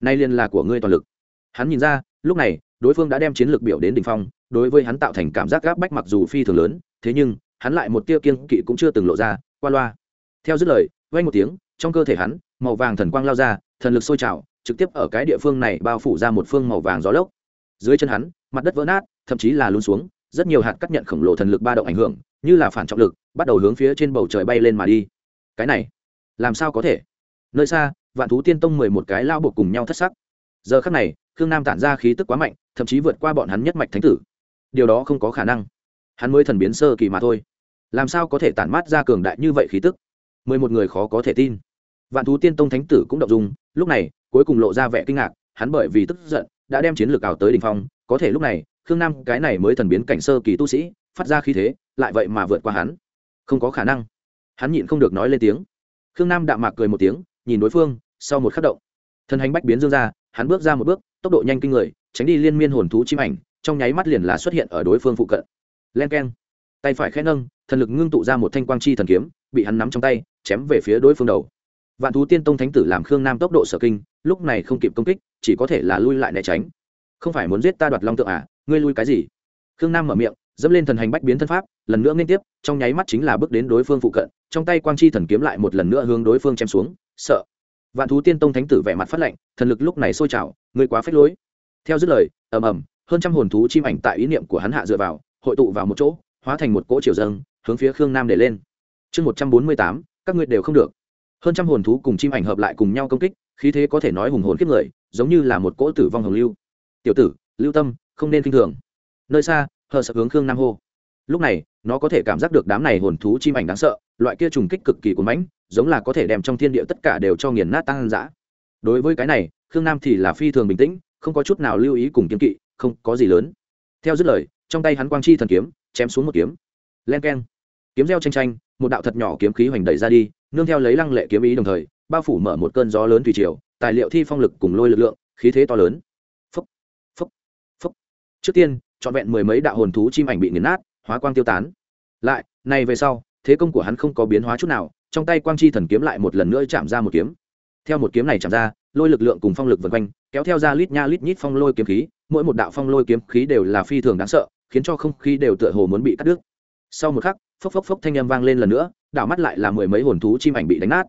Nay liên là của ngươi toàn lực. Hắn nhìn ra, lúc này, đối phương đã đem chiến lược biểu đến đỉnh phong đối với hắn tạo thành cảm giác gáp bách mặc dù phi thường lớn, thế nhưng, hắn lại một tia kiên kỵ cũng chưa từng lộ ra, qua loa. Theo dứt lời vay một tiếng, trong cơ thể hắn, màu vàng thần quang lao ra, thần lực sôi trào, trực tiếp ở cái địa phương này bao phủ ra một phương màu vàng gió lốc. Dưới chân hắn, mặt đất vỡ nát, thậm chí là lún xuống, rất nhiều hạt cắt nhận khổng lồ thần lực ba động ảnh hưởng, như là phản trọng lực, bắt đầu hướng phía trên bầu trời bay lên mà đi. Cái này, làm sao có thể? Nơi xa, vạn thú tiên tông mười một cái lao buộc cùng nhau thất sắc. Giờ khắc này, khương nam tản ra khí tức quá mạnh, thậm chí vượt qua bọn hắn nhất mạch thánh tử điều đó không có khả năng. Hắn mới thần biến sơ kỳ mà thôi. Làm sao có thể tản mát ra cường đại như vậy khí tức? Mười một người khó có thể tin. Vạn thú tiên tông thánh tử cũng động dung, lúc này, cuối cùng lộ ra vẻ kinh ngạc, hắn bởi vì tức giận, đã đem chiến lược ảo tới đ ỉ n h phong, có thể lúc này, khương nam, cái này mới thần biến cảnh sơ kỳ tu sĩ, phát ra khí thế, lại vậy mà vượt qua hắn. Không có khả năng. Hắn nhịn không được nói lên tiếng. Khương nam đạm mạc cười một tiếng, nhìn đối phương, sau một khắc động. Thân hành bách biến dương ra, hắn bước ra một bước, tốc độ nhanh kinh người, tránh đi liên miên hồn thú chim ảnh trong nháy mắt liền là xuất hiện ở đối phương phụ cận. Len k e n tay phải khẽ nâng, thần lực ngưng tụ ra một thanh quang chi thần kiếm, bị hắn nắm trong tay, chém về phía đối phương đầu. Vạn thú tiên tông thánh tử làm khương nam tốc độ sở kinh, lúc này không kịp công kích, chỉ có thể là lui lại né tránh. Không phải muốn giết ta đoạt long tượng à ngươi lui cái gì? Khương nam mở miệng, dẫm lên thần hành bách biến thân pháp, lần nữa liên tiếp, trong nháy mắt chính là bước đến đối phương phụ cận, trong tay quang chi thần kiếm lại một lần nữa hướng đối phương chém xuống, sợ. Vạn thú tiên tông thánh tử vẻ mặt phát lạnh thần lực lúc này sôi trào, ngươi quá phết lối. Theo dứt lời, ầm ầm hơn trăm hồn thú chim ảnh tại ý niệm của hắn hạ dựa vào, hội tụ vào một chỗ, hóa thành một cỗ triều dâng, hướng phía khương nam để lên. Chương một trăm bốn mươi tám, các ngươi đều không được. Hơn trăm hồn thú cùng chim ảnh hợp lại cùng nhau công kích, khí thế có thể nói hùng hồn kiếp người, giống như là một cỗ tử vong hồng lưu. Tiểu tử, lưu tâm, không nên k i n h thường. Nơi xa, hờ sợ hướng khương nam hô. Lúc này, nó có thể cảm giác được đám này hồn thú chim ảnh đáng sợ, loại kia trùng kích cực kỳ cuốn mãnh, giống là có thể đem trong thiên địa tất cả đều cho nghiền nát tăng dã đối với cái này, khương nam thì là phi thường bình tĩnh, không có chút nào lưu ý cùng kiếm kỵ không có gì lớn. Theo dứt lời, trong tay hắn quang chi thần kiếm, chém xuống một kiếm. Len keng. Kiếm reo tranh tranh một đạo thật nhỏ kiếm khí hoành đẩy ra đi, nương theo lấy lăng lệ kiếm ý đồng thời, bao phủ mở một cơn gió lớn thủy triều, tài liệu thi phong lực cùng lôi lực lượng, khí thế to lớn. Phúc phúc phúc. Trước tiên, trọn vẹn mười mấy đạo hồn thú chim ảnh bị nghiền nát, hóa quang tiêu tán. Lại, này về sau, thế công của hắn không có biến hóa chút nào, trong tay quang chi thần kiếm lại một lần nữa chạm ra một kiếm. Theo một kiếm này chạm ra, lôi lực lượng cùng phong lực vần quanh, kéo theo ra lít nha lít nhít phong lôi kiếm khí mỗi một đạo phong lôi kiếm khí đều là phi thường đáng sợ, khiến cho không khí đều tựa hồ muốn bị cắt đứt. Sau một khắc, phốc phốc phốc thanh âm vang lên lần nữa, đảo mắt lại là mười mấy hồn thú chim ảnh bị đánh nát.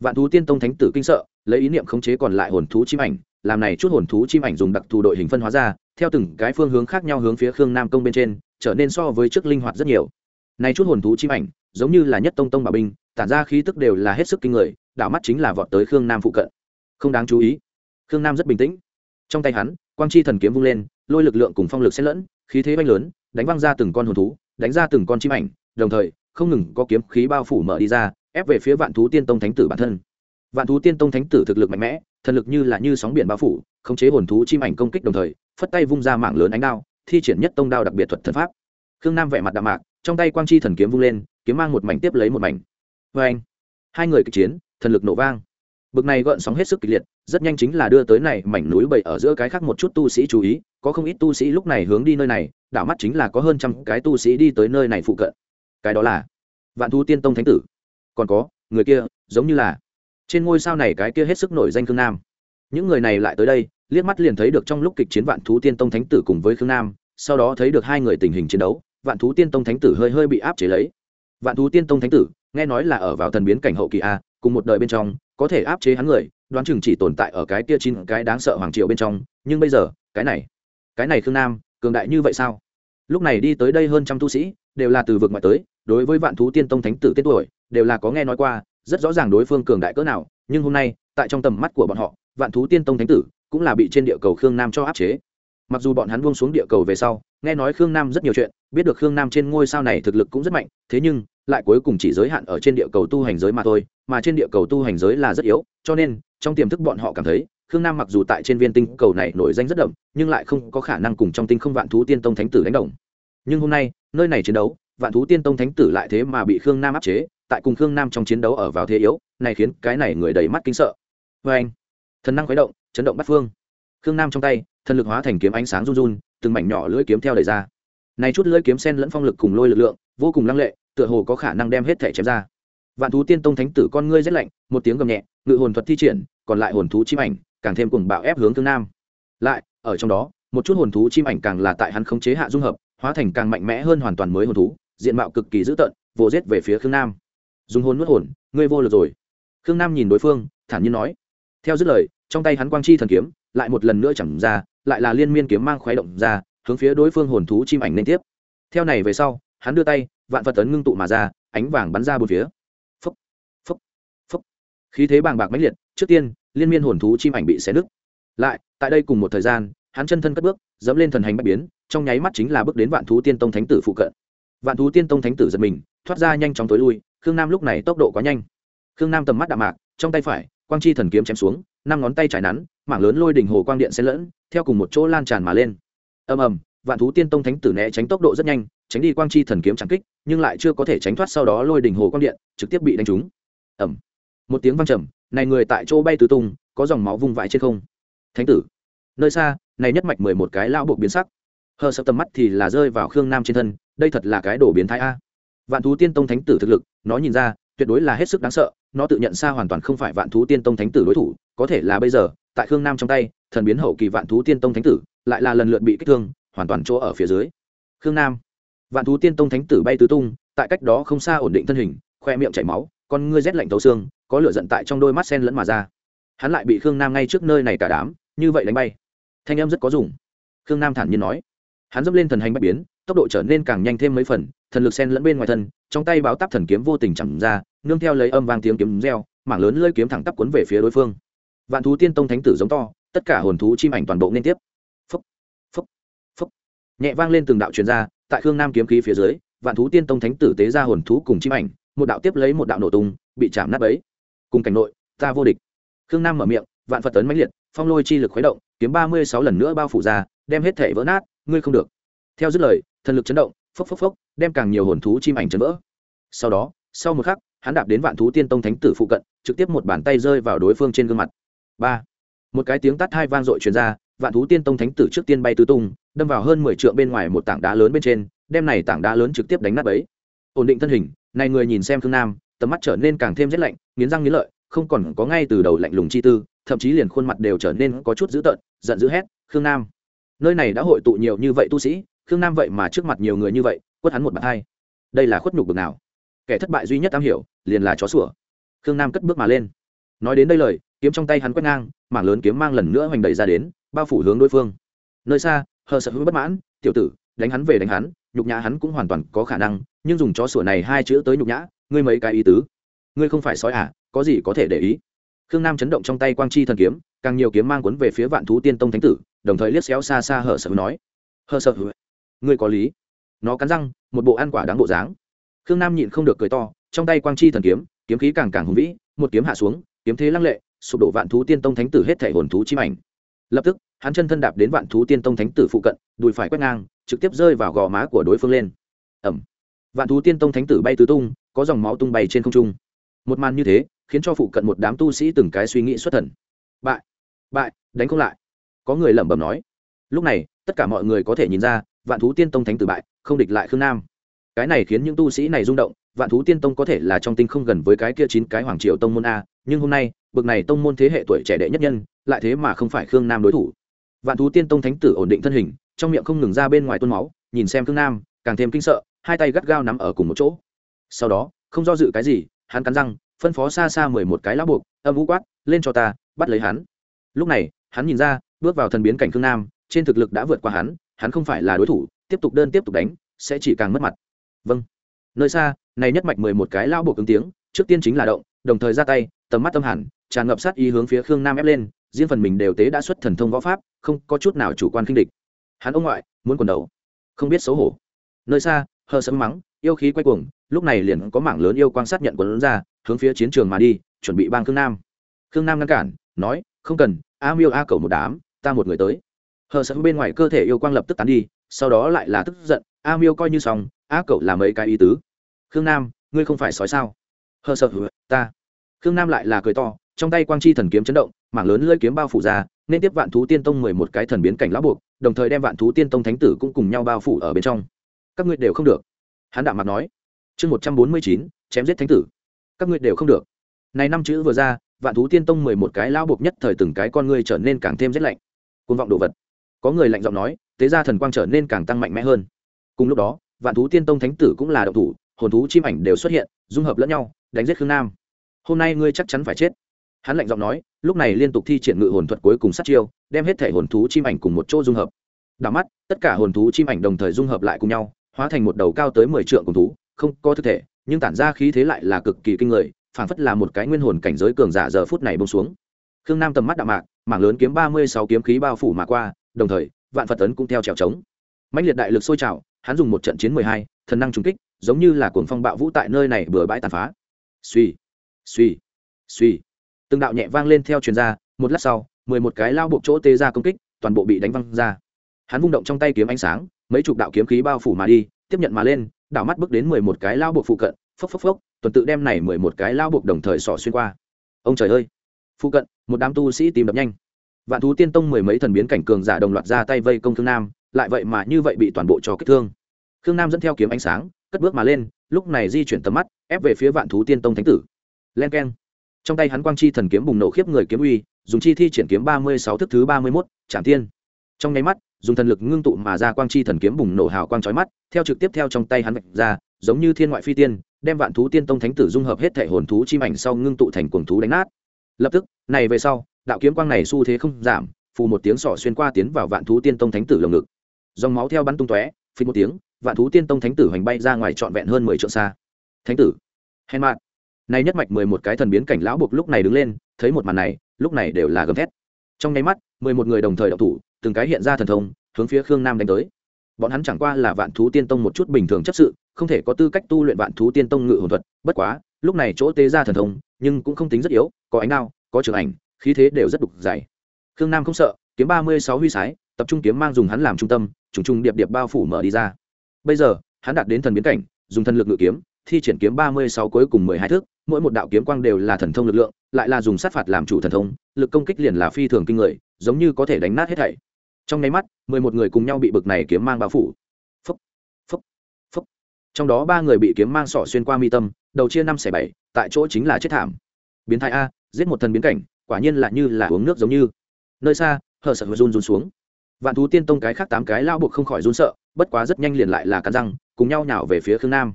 Vạn thú tiên tông thánh tử kinh sợ, lấy ý niệm khống chế còn lại hồn thú chim ảnh, làm này chút hồn thú chim ảnh dùng đặc thù đội hình phân hóa ra, theo từng cái phương hướng khác nhau hướng phía khương nam công bên trên, trở nên so với trước linh hoạt rất nhiều. Này chút hồn thú chim ảnh, giống như là nhất tông tông bảo binh, tản ra khí tức đều là hết sức kinh người, đảo mắt chính là vọt tới khương nam phụ cận. Không đáng chú ý. Khương nam rất bình tĩnh trong tay hắn, quang chi thần kiếm vung lên, lôi lực lượng cùng phong lực xen lẫn, khí thế oanh lớn, đánh văng ra từng con hồn thú, đánh ra từng con chim ảnh, đồng thời, không ngừng có kiếm khí bao phủ mở đi ra, ép về phía vạn thú tiên tông thánh tử bản thân. Vạn thú tiên tông thánh tử thực lực mạnh mẽ, thần lực như là như sóng biển bao phủ, khống chế hồn thú chim ảnh công kích đồng thời, phất tay vung ra mạng lớn ánh đao, thi triển nhất tông đao đặc biệt thuật thần pháp. Khương nam vẻ mặt đạm mạc, trong tay quang chi thần kiếm vung lên, kiếm mang một mảnh tiếp lấy một mảnh. Vê anh hai người kịch chiến, thần lực nổ vang. Bực này gợn sóng hết sức kịch liệt rất nhanh chính là đưa tới này mảnh núi bầy ở giữa cái khác một chút tu sĩ chú ý, có không ít tu sĩ lúc này hướng đi nơi này, đảo mắt chính là có hơn trăm cái tu sĩ đi tới nơi này phụ cận. Cái đó là vạn thú tiên tông thánh tử. Còn có, người kia, giống như là trên ngôi sao này cái kia hết sức nổi danh khương nam. Những người này lại tới đây, liếc mắt liền thấy được trong lúc kịch chiến vạn thú tiên tông thánh tử cùng với khương nam, sau đó thấy được hai người tình hình chiến đấu, vạn thú tiên tông thánh tử hơi hơi bị áp chế lấy. Vạn thú tiên tông thánh tử, nghe nói là ở vào thần biến cảnh hậu kỳ a, cùng một đời bên trong, có thể áp chế hắn người đoán chừng chỉ tồn tại ở cái kia chín cái đáng sợ hoàng triều bên trong, nhưng bây giờ, cái này cái này khương nam, cường đại như vậy sao? Lúc này đi tới đây hơn trăm tu sĩ, đều là từ vực ngoại tới, đối với vạn thú tiên tông thánh tử tên tuổi, đều là có nghe nói qua, rất rõ ràng đối phương cường đại cỡ nào, nhưng hôm nay, tại trong tầm mắt của bọn họ, vạn thú tiên tông thánh tử cũng là bị trên địa cầu khương nam cho áp chế. Mặc dù bọn hắn buông xuống địa cầu về sau, nghe nói khương nam rất nhiều chuyện, biết được khương nam trên ngôi sao này thực lực cũng rất mạnh, thế nhưng, lại cuối cùng chỉ giới hạn ở trên địa cầu tu hành giới mà thôi, mà trên địa cầu tu hành giới là rất yếu cho nên, trong tiềm thức bọn họ cảm thấy, khương nam mặc dù tại trên viên tinh cầu này nổi danh rất đậm, nhưng lại không có khả năng cùng trong tinh không vạn thú tiên tông thánh tử đánh đồng. Nhưng hôm nay, nơi này chiến đấu, vạn thú tiên tông thánh tử lại thế mà bị khương nam áp chế, tại cùng khương nam trong chiến đấu ở vào thế yếu, này khiến cái này người đầy mắt kinh sợ. Vê anh, thần năng khuấy động, chấn động bắt phương. Khương nam trong tay, thần lực hóa thành kiếm ánh sáng run run, từng mảnh nhỏ lưỡi kiếm theo đầy ra. Này chút lưỡi kiếm sen lẫn phong lực cùng lôi lực lượng, vô cùng lăng lệ, tựa hồ có khả năng đem hết thể chém ra. Vạn thú tiên tông thánh tử con ngươi rét lạnh, một tiếng gầm nhẹ ngự hồn thuật thi triển, còn lại hồn thú chim ảnh, càng thêm cùng bạo ép hướng thương nam. Lại, ở trong đó, một chút hồn thú chim ảnh càng là tại hắn khống chế hạ dung hợp, hóa thành càng mạnh mẽ hơn hoàn toàn mới hồn thú, diện mạo cực kỳ dữ tợn vồ rết về phía khương nam. Dùng hồn nuốt hồn, ngươi vô lực rồi. Khương nam nhìn đối phương, thản nhiên nói. Theo dứt lời, trong tay hắn quang chi thần kiếm, lại một lần nữa chẳng ra, lại là liên miên kiếm mang khoái động ra, hướng phía đối phương hồn thú chim ảnh liên tiếp. Theo này về sau, hắn đưa tay, vạn phật tấn ngưng tụ mà ra, ánh vàng bắn ra bốn phía khí thế bàng bạc mãnh liệt, trước tiên, liên miên hồn thú chim ảnh bị xé nứt. Lại, tại đây cùng một thời gian, hắn chân thân cất bước, dẫm lên thần hành bạch biến, trong nháy mắt chính là bước đến vạn thú tiên tông thánh tử phụ cận. Vạn thú tiên tông thánh tử giật mình, thoát ra nhanh chóng tối lui, khương nam lúc này tốc độ quá nhanh. Khương nam tầm mắt đạm mạc, trong tay phải, quang chi thần kiếm chém xuống, năm ngón tay trải nắn, mảng lớn lôi đỉnh hồ quang điện xen lẫn, theo cùng một chỗ lan tràn mà lên. Ầm ầm, vạn thú tiên tông thánh tử né tránh tốc độ rất nhanh, tránh đi quang chi thần kiếm trắng kích, nhưng lại chưa có thể tránh thoát sau đó lôi đỉnh hồ quang điện, trực tiếp bị đánh trúng. Ầm một tiếng vang trầm, này người tại chỗ bay tứ tung, có dòng máu vung vãi trên không. Thánh tử, nơi xa, này nhất mạch mười một cái lão buộc biến sắc. Hờ sợ tầm mắt thì là rơi vào khương nam trên thân, đây thật là cái đổ biến thái a. Vạn thú tiên tông thánh tử thực lực, nó nhìn ra, tuyệt đối là hết sức đáng sợ, nó tự nhận xa hoàn toàn không phải vạn thú tiên tông thánh tử đối thủ, có thể là bây giờ, tại khương nam trong tay, thần biến hậu kỳ vạn thú tiên tông thánh tử, lại là lần lượt bị kích thương, hoàn toàn chỗ ở phía dưới. Khương nam, vạn thú tiên tông thánh tử bay tứ tung, tại cách đó không xa ổn định thân hình, khoe miệng chảy máu con ngươi rét lạnh tấu xương, có lửa giận tại trong đôi mắt sen lẫn mà ra. Hắn lại bị khương nam ngay trước nơi này cả đám, như vậy đánh bay. Thanh em rất có dùng. Khương nam thản nhiên nói. Hắn dẫm lên thần hành bất biến, tốc độ trở nên càng nhanh thêm mấy phần, thần lực sen lẫn bên ngoài thân, trong tay báo tắp thần kiếm vô tình chẳng ra, nương theo lấy âm vang tiếng kiếm reo, mảng lớn lơi kiếm thẳng tắp cuốn về phía đối phương. Vạn thú tiên tông thánh tử giống to, tất cả hồn thú chim ảnh toàn bộ liên tiếp. Phúc phúc phúc. Nhẹ vang lên từng đạo truyền ra, tại khương nam kiếm khí phía dưới, vạn thú tiên tông thánh tử tế ra hồn thú cùng chim ảnh một đạo tiếp lấy một đạo nổ tung, bị chạm nát ấy cùng cảnh nội, ta vô địch. Khương nam mở miệng, vạn phật tấn mãnh liệt, phong lôi chi lực khuấy động, kiếm ba mươi sáu lần nữa bao phủ ra, đem hết thể vỡ nát, ngươi không được. Theo dứt lời, thần lực chấn động, phốc phốc phốc, đem càng nhiều hồn thú chim ảnh chấn vỡ. Sau đó, sau một khắc, hắn đạp đến vạn thú tiên tông thánh tử phụ cận, trực tiếp một bàn tay rơi vào đối phương trên gương mặt. Ba. Một cái tiếng tắt hai vang dội truyền ra, vạn thú tiên tông thánh tử trước tiên bay tứ tung, đâm vào hơn mười trượng bên ngoài một tảng đá lớn bên trên, đem này tảng đá lớn trực tiếp đánh nát ấy ổn định thân hình này người nhìn xem khương nam, tầm mắt trở nên càng thêm rét lạnh, nghiến răng nghiến lợi, không còn có ngay từ đầu lạnh lùng chi tư, thậm chí liền khuôn mặt đều trở nên có chút dữ tợn, giận dữ hét, khương nam, nơi này đã hội tụ nhiều như vậy tu sĩ, khương nam vậy mà trước mặt nhiều người như vậy, quất hắn một bàn hai đây là khuất nhục bực nào? Kẻ thất bại duy nhất am hiểu, liền là chó sủa. Khương nam cất bước mà lên. Nói đến đây lời, kiếm trong tay hắn quét ngang, mảng lớn kiếm mang lần nữa hoành đẩy ra đến, bao phủ hướng đối phương. Nơi xa, hờ sợ hữu bất mãn, tiểu tử, đánh hắn về đánh hắn, nhục nhã hắn cũng hoàn toàn có khả năng nhưng dùng chó sủa này hai chữ tới nhục nhã, ngươi mấy cái ý tứ. Ngươi không phải sói à có gì có thể để ý? Khương nam chấn động trong tay quang chi thần kiếm, càng nhiều kiếm mang quấn về phía vạn thú tiên tông thánh tử, đồng thời liếc xéo xa xa hở sợ nói. Hở sợ ngươi có lý. Nó cắn răng, một bộ ăn quả đáng bộ dáng. Khương nam nhịn không được cười to, trong tay quang chi thần kiếm kiếm khí càng càng hùng vĩ, một kiếm hạ xuống, kiếm thế lăng lệ, sụp đổ vạn thú tiên tông thánh tử hết thể hồn thú chim ảnh. Lập tức, hắn chân thân đạp đến vạn thú tiên tông thánh tử phụ cận, đùi phải quét ngang, trực tiếp rơi vào gò má của đối phương lên. Ẩm vạn thú tiên tông thánh tử bay tứ tung, có dòng máu tung bay trên không trung. Một màn như thế, khiến cho phụ cận một đám tu sĩ từng cái suy nghĩ xuất thần. Bại bại, đánh không lại. Có người lẩm bẩm nói. Lúc này, tất cả mọi người có thể nhìn ra, vạn thú tiên tông thánh tử bại, không địch lại khương nam. Cái này khiến những tu sĩ này rung động, vạn thú tiên tông có thể là trong tinh không gần với cái kia chín cái hoàng triều tông môn a, nhưng hôm nay, bực này tông môn thế hệ tuổi trẻ đệ nhất nhân, lại thế mà không phải khương nam đối thủ. Vạn thú tiên tông thánh tử ổn định thân hình, trong miệng không ngừng ra bên ngoài tuôn máu, nhìn xem khương nam, càng thêm kinh sợ hai tay gắt gao nắm ở cùng một chỗ. Sau đó, không do dự cái gì, hắn cắn răng, phân phó xa xa mười một cái lá buộc, âm vũ quát, lên cho ta, bắt lấy hắn. Lúc này, hắn nhìn ra, bước vào thần biến cảnh khương nam, trên thực lực đã vượt qua hắn hắn không phải là đối thủ, tiếp tục đơn tiếp tục đánh, sẽ chỉ càng mất mặt. Vâng. Nơi xa, này nhất mạch mười một cái lão buộc ứng tiếng, trước tiên chính là động, đồng thời ra tay, tầm mắt tâm hẳn, tràn ngập sát ý hướng phía khương nam ép lên, riêng phần mình đều tế đã xuất thần thông võ pháp, không có chút nào chủ quan kinh địch. Hắn ông ngoại, muốn quần đầu, không biết xấu hổ. Nơi xa hờ sấm mắng, yêu khí quay cuồng, lúc này liền có mảng lớn yêu quan sát nhận quần ra, hướng phía chiến trường mà đi, chuẩn bị bang khương nam. Khương nam ngăn cản, nói, không cần, a miêu a cầu một đám, ta một người tới. Hờ sấm bên ngoài cơ thể yêu quang lập tức tán đi, sau đó lại là tức giận, a miêu coi như xong, a cậu là mấy cái ý tứ? Khương nam, ngươi không phải sói sao? Hờ sợ ta. Khương nam lại là cười to, trong tay quang chi thần kiếm chấn động, mảng lớn lưỡi kiếm bao phủ ra, nên tiếp vạn thú tiên tông mười một cái thần biến cảnh lão buộc, đồng thời đem vạn thú tiên tông thánh tử cũng cùng nhau bao phủ ở bên trong các ngươi đều không được. Hắn đạo mặt nói. Chương một trăm bốn mươi chín, chém giết thánh tử. Các ngươi đều không được. Này năm chữ vừa ra, vạn thú tiên tông mười một cái lao buộc nhất thời từng cái con ngươi trở nên càng thêm rét lạnh. Côn vọng đồ vật. Có người lạnh giọng nói tế ra thần quang trở nên càng tăng mạnh mẽ hơn. Cùng lúc đó, vạn thú tiên tông thánh tử cũng là động thủ, hồn thú chim ảnh đều xuất hiện, dung hợp lẫn nhau, đánh giết khương nam. Hôm nay ngươi chắc chắn phải chết. Hắn lạnh giọng nói, lúc này liên tục thi triển ngự hồn thuật cuối cùng sát chiêu, đem hết thể hồn thú chim ảnh cùng một chỗ dung hợp. Đảo mắt, tất cả hồn thú chim ảnh đồng thời dung hợp lại cùng nhau hóa thành một đầu cao tới mười trượng cùng thú, không có thực thể, nhưng tản ra khí thế lại là cực kỳ kinh người, phảng phất là một cái nguyên hồn cảnh giới cường giả giờ phút này bông xuống. Khương nam tầm mắt đạm mạc, mảng lớn kiếm ba mươi sáu kiếm khí bao phủ mà qua, đồng thời, vạn phật tấn cũng theo trèo trống. Mãnh liệt đại lực sôi trào, hắn dùng một trận chiến mười hai, thần năng trùng kích, giống như là cuồng phong bạo vũ tại nơi này bừa bãi tàn phá. Suy suy suy từng đạo nhẹ vang lên theo truyền ra, một lát sau, mười một cái lao buộc chỗ tê ra công kích, toàn bộ bị đánh văng ra. Hắn vung động trong tay kiếm ánh sáng mấy chục đạo kiếm khí bao phủ mà đi, tiếp nhận mà lên, đảo mắt bước đến mười một cái lao buộc phụ cận, phốc phốc phốc, tuần tự đem này mười một cái lao buộc đồng thời sỏ xuyên qua. Ông trời ơi! Phụ cận, một đám tu sĩ tìm đập nhanh. Vạn thú tiên tông mười mấy thần biến cảnh cường giả đồng loạt ra tay vây công thương nam, lại vậy mà như vậy bị toàn bộ cho kích thương. Khương nam dẫn theo kiếm ánh sáng, cất bước mà lên, lúc này di chuyển tầm mắt, ép về phía vạn thú tiên tông thánh tử. Len k e n trong tay hắn quang chi thần kiếm bùng nổ khiếp người kiếm uy, dùng chi thi triển kiếm ba mươi sáu thức thứ ba mươi mốt trạm tiên trong nháy mắt dùng thần lực ngưng tụ mà ra quang chi thần kiếm bùng nổ hào quang chói mắt, theo trực tiếp theo trong tay hắn vạch ra, giống như thiên ngoại phi tiên, đem vạn thú tiên tông thánh tử dung hợp hết thể hồn thú chim ảnh sau ngưng tụ thành cuồng thú đánh nát. Lập tức, này về sau, đạo kiếm quang này xu thế không giảm, phù một tiếng sọ xuyên qua tiến vào vạn thú tiên tông thánh tử lồng ngực. Dòng máu theo bắn tung tóe phi một tiếng, vạn thú tiên tông thánh tử hoành bay ra ngoài trọn vẹn hơn mười triệu xa. Thánh tử, hèn mạn này nhất mạch mười một cái thần biến cảnh lão buộc lúc này đứng lên, thấy một màn này, lúc này đều là gầm thét. Trong nháy mắt, mười một người đồng thời động thủ từng cái hiện ra thần thông, hướng phía khương nam đánh tới. Bọn hắn chẳng qua là vạn thú tiên tông một chút bình thường chấp sự, không thể có tư cách tu luyện vạn thú tiên tông ngự hồn thuật, bất quá, lúc này chỗ tế ra thần thông, nhưng cũng không tính rất yếu, có ánh đao, có trường ảnh, khí thế đều rất đục dày. Khương nam không sợ, kiếm ba mươi sáu huy sái, tập trung kiếm mang dùng hắn làm trung tâm, trùng trùng điệp điệp bao phủ mở đi ra. Bây giờ, hắn đạt đến thần biến cảnh, dùng thần lực ngự kiếm, thi triển kiếm ba mươi sáu cuối cùng mười hai thước, mỗi một đạo kiếm quang đều là thần thông lực lượng, lại là dùng sát phạt làm chủ thần thông, lực công kích liền là phi thường kinh người, giống như có thể đánh nát hết thảy trong nháy mắt, mười một người cùng nhau bị bực này kiếm mang bao phủ. Phúc phúc phúc trong đó ba người bị kiếm mang sỏ xuyên qua mi tâm, đầu chia năm xẻ bảy, tại chỗ chính là chết thảm. Biến thái a, giết một thần biến cảnh, quả nhiên là như là uống nước giống như. Nơi xa, hờ sợ run run xuống. Vạn thú tiên tông cái khác tám cái lao buộc không khỏi run sợ, bất quá rất nhanh liền lại là cắn răng, cùng nhau nhào về phía khương nam.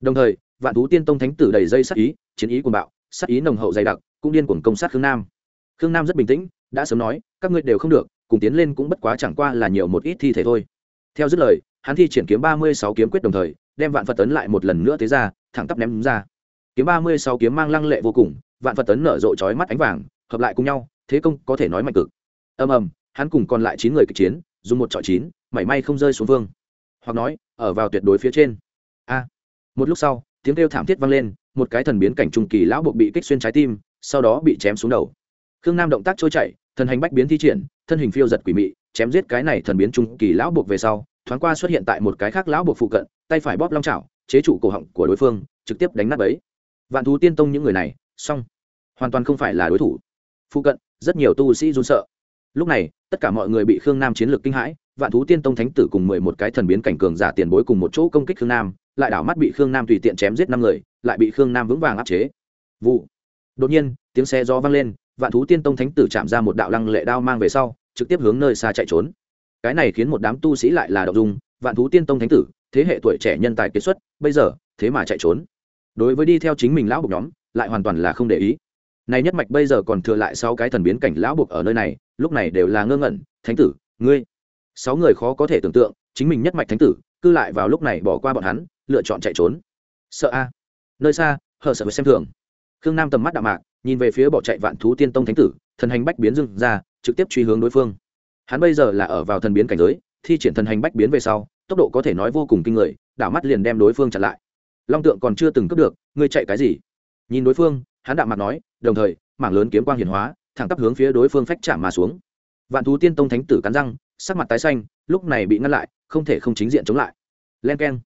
Đồng thời, vạn thú tiên tông thánh tử đầy dây sát ý, chiến ý cuồng bạo, sát ý nồng hậu dày đặc, cũng điên cuồng công sát khương nam. Khương nam rất bình tĩnh, đã sớm nói, các ngươi đều không được cùng tiến lên cũng bất quá chẳng qua là nhiều một ít thi thể thôi. Theo dứt lời, hắn thi triển kiếm ba mươi sáu kiếm quyết đồng thời, đem vạn phật tấn lại một lần nữa tế ra, thẳng tắp ném ra. Kiếm ba mươi sáu kiếm mang lăng lệ vô cùng, vạn phật tấn nở rộ chói mắt ánh vàng, hợp lại cùng nhau, thế công có thể nói mạnh cực. Ầm ầm, hắn cùng còn lại chín người kịch chiến, dùng một trọi chín, mảy may không rơi xuống vương. Hoặc nói, ở vào tuyệt đối phía trên. A. Một lúc sau, tiếng kêu thảm thiết vang lên, một cái thần biến cảnh trung kỳ lão buộc bị kích xuyên trái tim, sau đó bị chém xuống đầu. Khương nam động tác trôi chạy thần hành bách biến thi triển thân hình phiêu giật quỷ mị, chém giết cái này thần biến trung kỳ lão buộc về sau, thoáng qua xuất hiện tại một cái khác lão buộc phụ cận, tay phải bóp long chảo, chế trụ cổ họng của đối phương, trực tiếp đánh nát ấy vạn thú tiên tông những người này, xong. Hoàn toàn không phải là đối thủ. Phụ cận, rất nhiều tu sĩ run sợ. Lúc này, tất cả mọi người bị khương nam chiến lược kinh hãi, vạn thú tiên tông thánh tử cùng mười một cái thần biến cảnh cường giả tiền bối cùng một chỗ công kích khương nam, lại đảo mắt bị khương nam tùy tiện chém giết năm người, lại bị khương nam vững vàng áp chế. Vụ. Đột nhiên, tiếng xe gió vang lên vạn thú tiên tông thánh tử chạm ra một đạo lăng lệ đao mang về sau, trực tiếp hướng nơi xa chạy trốn. Cái này khiến một đám tu sĩ lại là đậu dung, vạn thú tiên tông thánh tử, thế hệ tuổi trẻ nhân tài kiệt xuất, bây giờ, thế mà chạy trốn. Đối với đi theo chính mình lão bục nhóm, lại hoàn toàn là không để ý. Này nhất mạch bây giờ còn thừa lại sáu cái thần biến cảnh lão buộc ở nơi này, lúc này đều là ngơ ngẩn, thánh tử, ngươi. Sáu người khó có thể tưởng tượng, chính mình nhất mạch thánh tử cư lại vào lúc này bỏ qua bọn hắn, lựa chọn chạy trốn. Sợ a. Nơi xa, hờ sợ với xem thường. Khương nam tầm mắt đạo mạc nhìn về phía bỏ chạy vạn thú tiên tông thánh tử, thần hành bách biến dưng ra, trực tiếp truy hướng đối phương. Hắn bây giờ là ở vào thần biến cảnh giới, thi triển thần hành bách biến về sau, tốc độ có thể nói vô cùng kinh người, đảo mắt liền đem đối phương chặn lại. Long tượng còn chưa từng cướp được, ngươi chạy cái gì? Nhìn đối phương, hắn đạm mặt nói, đồng thời, mảng lớn kiếm quang hiển hóa, thẳng tắp hướng phía đối phương phách chạm mà xuống. Vạn thú tiên tông thánh tử cắn răng, sắc mặt tái xanh, lúc này bị ngăn lại, không thể không chính diện chống lại. Len k e n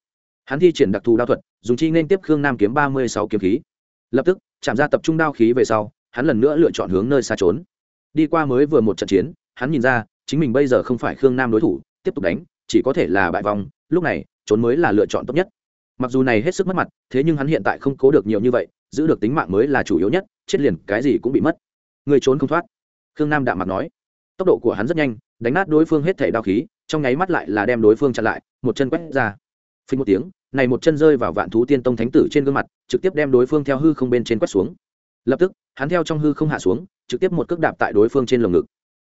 hắn thi triển đặc thù đao thuật, dùng chi nên tiếp khương nam kiếm ba mươi sáu kiếm khí. Lập tức chạm ra tập trung đao khí về sau, hắn lần nữa lựa chọn hướng nơi xa trốn. Đi qua mới vừa một trận chiến, hắn nhìn ra, chính mình bây giờ không phải khương nam đối thủ, tiếp tục đánh, chỉ có thể là bại vòng lúc này, trốn mới là lựa chọn tốt nhất. Mặc dù này hết sức mất mặt, thế nhưng hắn hiện tại không cố được nhiều như vậy, giữ được tính mạng mới là chủ yếu nhất, chết liền cái gì cũng bị mất. Người trốn không thoát. Khương nam đạm mặt nói. Tốc độ của hắn rất nhanh, đánh nát đối phương hết thể đao khí, trong nháy mắt lại là đem đối phương chặn lại, một chân quét ra. Phình một tiếng này một chân rơi vào vạn thú tiên tông thánh tử trên gương mặt, trực tiếp đem đối phương theo hư không bên trên quét xuống. Lập tức, hắn theo trong hư không hạ xuống, trực tiếp một cước đạp tại đối phương trên lồng ngực.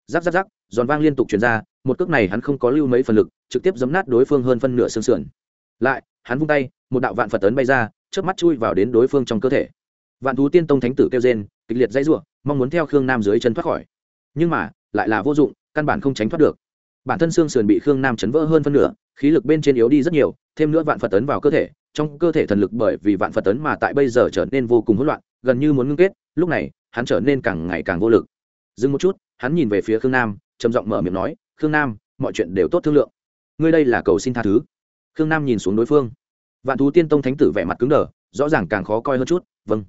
Giáp giáp giáp giòn vang liên tục chuyển ra, một cước này hắn không có lưu mấy phần lực, trực tiếp giấm nát đối phương hơn phân nửa xương sườn. Lại, hắn vung tay, một đạo vạn phật tấn bay ra trước mắt chui vào đến đối phương trong cơ thể. Vạn thú tiên tông thánh tử kêu rên, kịch liệt dãy r u ộ mong muốn theo khương nam dưới chân thoát khỏi. Nhưng mà, lại là vô dụng, căn bản không tránh thoát được. Bản thân xương sườn bị khương nam chấn vỡ hơn phân nửa khí lực bên trên yếu đi rất nhiều, thêm nữa vạn phật tấn vào cơ thể, trong cơ thể thần lực bởi vì vạn phật tấn mà tại bây giờ trở nên vô cùng hỗn loạn, gần như muốn ngưng kết, lúc này, hắn trở nên càng ngày càng vô lực. Dừng một chút, hắn nhìn về phía khương nam, trầm giọng mở miệng nói, khương nam, mọi chuyện đều tốt thương lượng. Ngươi đây là cầu xin tha thứ. Khương nam nhìn xuống đối phương. Vạn thú tiên tông thánh tử vẻ mặt cứng đờ, rõ ràng càng khó coi hơn chút vâng.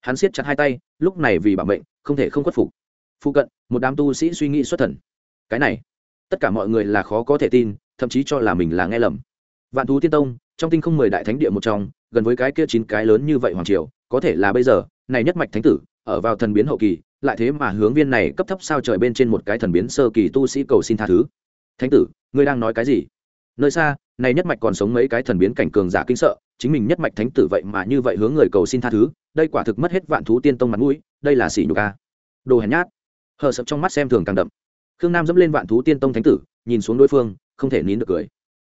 Hắn siết chặt hai tay, lúc này vì bảo mệnh, không thể không khuất phục. Phụ cận, một đám tu sĩ suy nghĩ xuất thần. Cái này, tất cả mọi người là khó có thể tin thậm chí cho là mình là nghe lầm. Vạn thú tiên tông, trong tinh không mười đại thánh địa một trong, gần với cái kia chín cái lớn như vậy hoàng triều, có thể là bây giờ, này nhất mạch thánh tử, ở vào thần biến hậu kỳ, lại thế mà hướng viên này cấp thấp sao trời bên trên một cái thần biến sơ kỳ tu sĩ cầu xin tha thứ. Thánh tử, ngươi đang nói cái gì? Nơi xa, này nhất mạch còn sống mấy cái thần biến cảnh cường giả kinh sợ, chính mình nhất mạch thánh tử vậy mà như vậy hướng người cầu xin tha thứ, đây quả thực mất hết vạn thú tiên tông mặt mũi, đây là xỉ nhục ca đồ hèn nhát. Hờ sập trong mắt xem thường càng đậm. Khương nam dẫm lên vạn thú tiên tông thánh tử, nhìn xuống đối phương không thể nín được cười.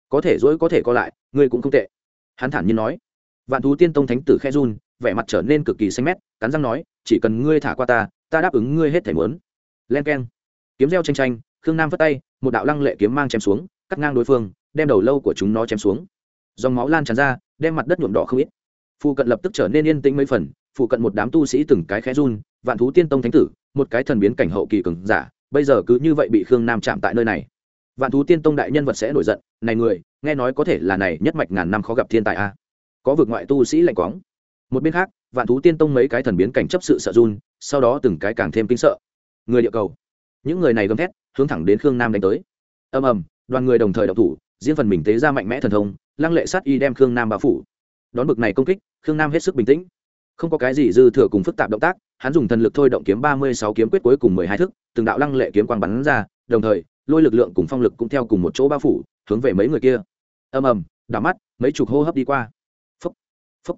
Có thể dỗi có thể co lại, ngươi cũng không tệ. Hắn thản nhiên nói. Vạn thú tiên tông thánh tử khe run, vẻ mặt trở nên cực kỳ xanh mét, cắn răng nói, chỉ cần ngươi thả qua ta ta đáp ứng ngươi hết thể muốn. Len k e n kiếm reo tranh tranh khương nam vất tay, một đạo lăng lệ kiếm mang chém xuống, cắt ngang đối phương, đem đầu lâu của chúng nó chém xuống. Dòng máu lan tràn ra, đem mặt đất nhuộm đỏ không ít. Phụ cận lập tức trở nên yên tĩnh mấy phần phụ cận một đám tu sĩ từng cái khẽ run, vạn thú tiên tông thánh tử, một cái thần biến cảnh hậu kỳ cường giả, bây giờ cứ như vậy bị khương nam chạm tại nơi này vạn thú tiên tông đại nhân vật sẽ nổi giận, này người, nghe nói có thể là này nhất mạch ngàn năm khó gặp thiên tài a. Có vực ngoại tu sĩ lạnh quáng. Một bên khác, vạn thú tiên tông mấy cái thần biến cảnh chấp sự sợ run, sau đó từng cái càng thêm kinh sợ. Người địa cầu. Những người này gầm thét, hướng thẳng đến khương nam đánh tới. Ầm ầm, đoàn người đồng thời độc thủ, riêng phần mình tế ra mạnh mẽ thần thông, lăng lệ sát y đem khương nam bao phủ. Đón bực này công kích, khương nam hết sức bình tĩnh. Không có cái gì dư thừa cùng phức tạp động tác, hắn dùng thần lực thôi động kiếm ba mươi sáu kiếm quyết cuối cùng mười hai thức, từng đạo lăng lệ kiếm quang bắn ra, đồng thời lôi lực lượng cùng phong lực cũng theo cùng một chỗ bao phủ, hướng về mấy người kia. Ầm ầm, đảo mắt, mấy chục hô hấp đi qua. Phấp phấp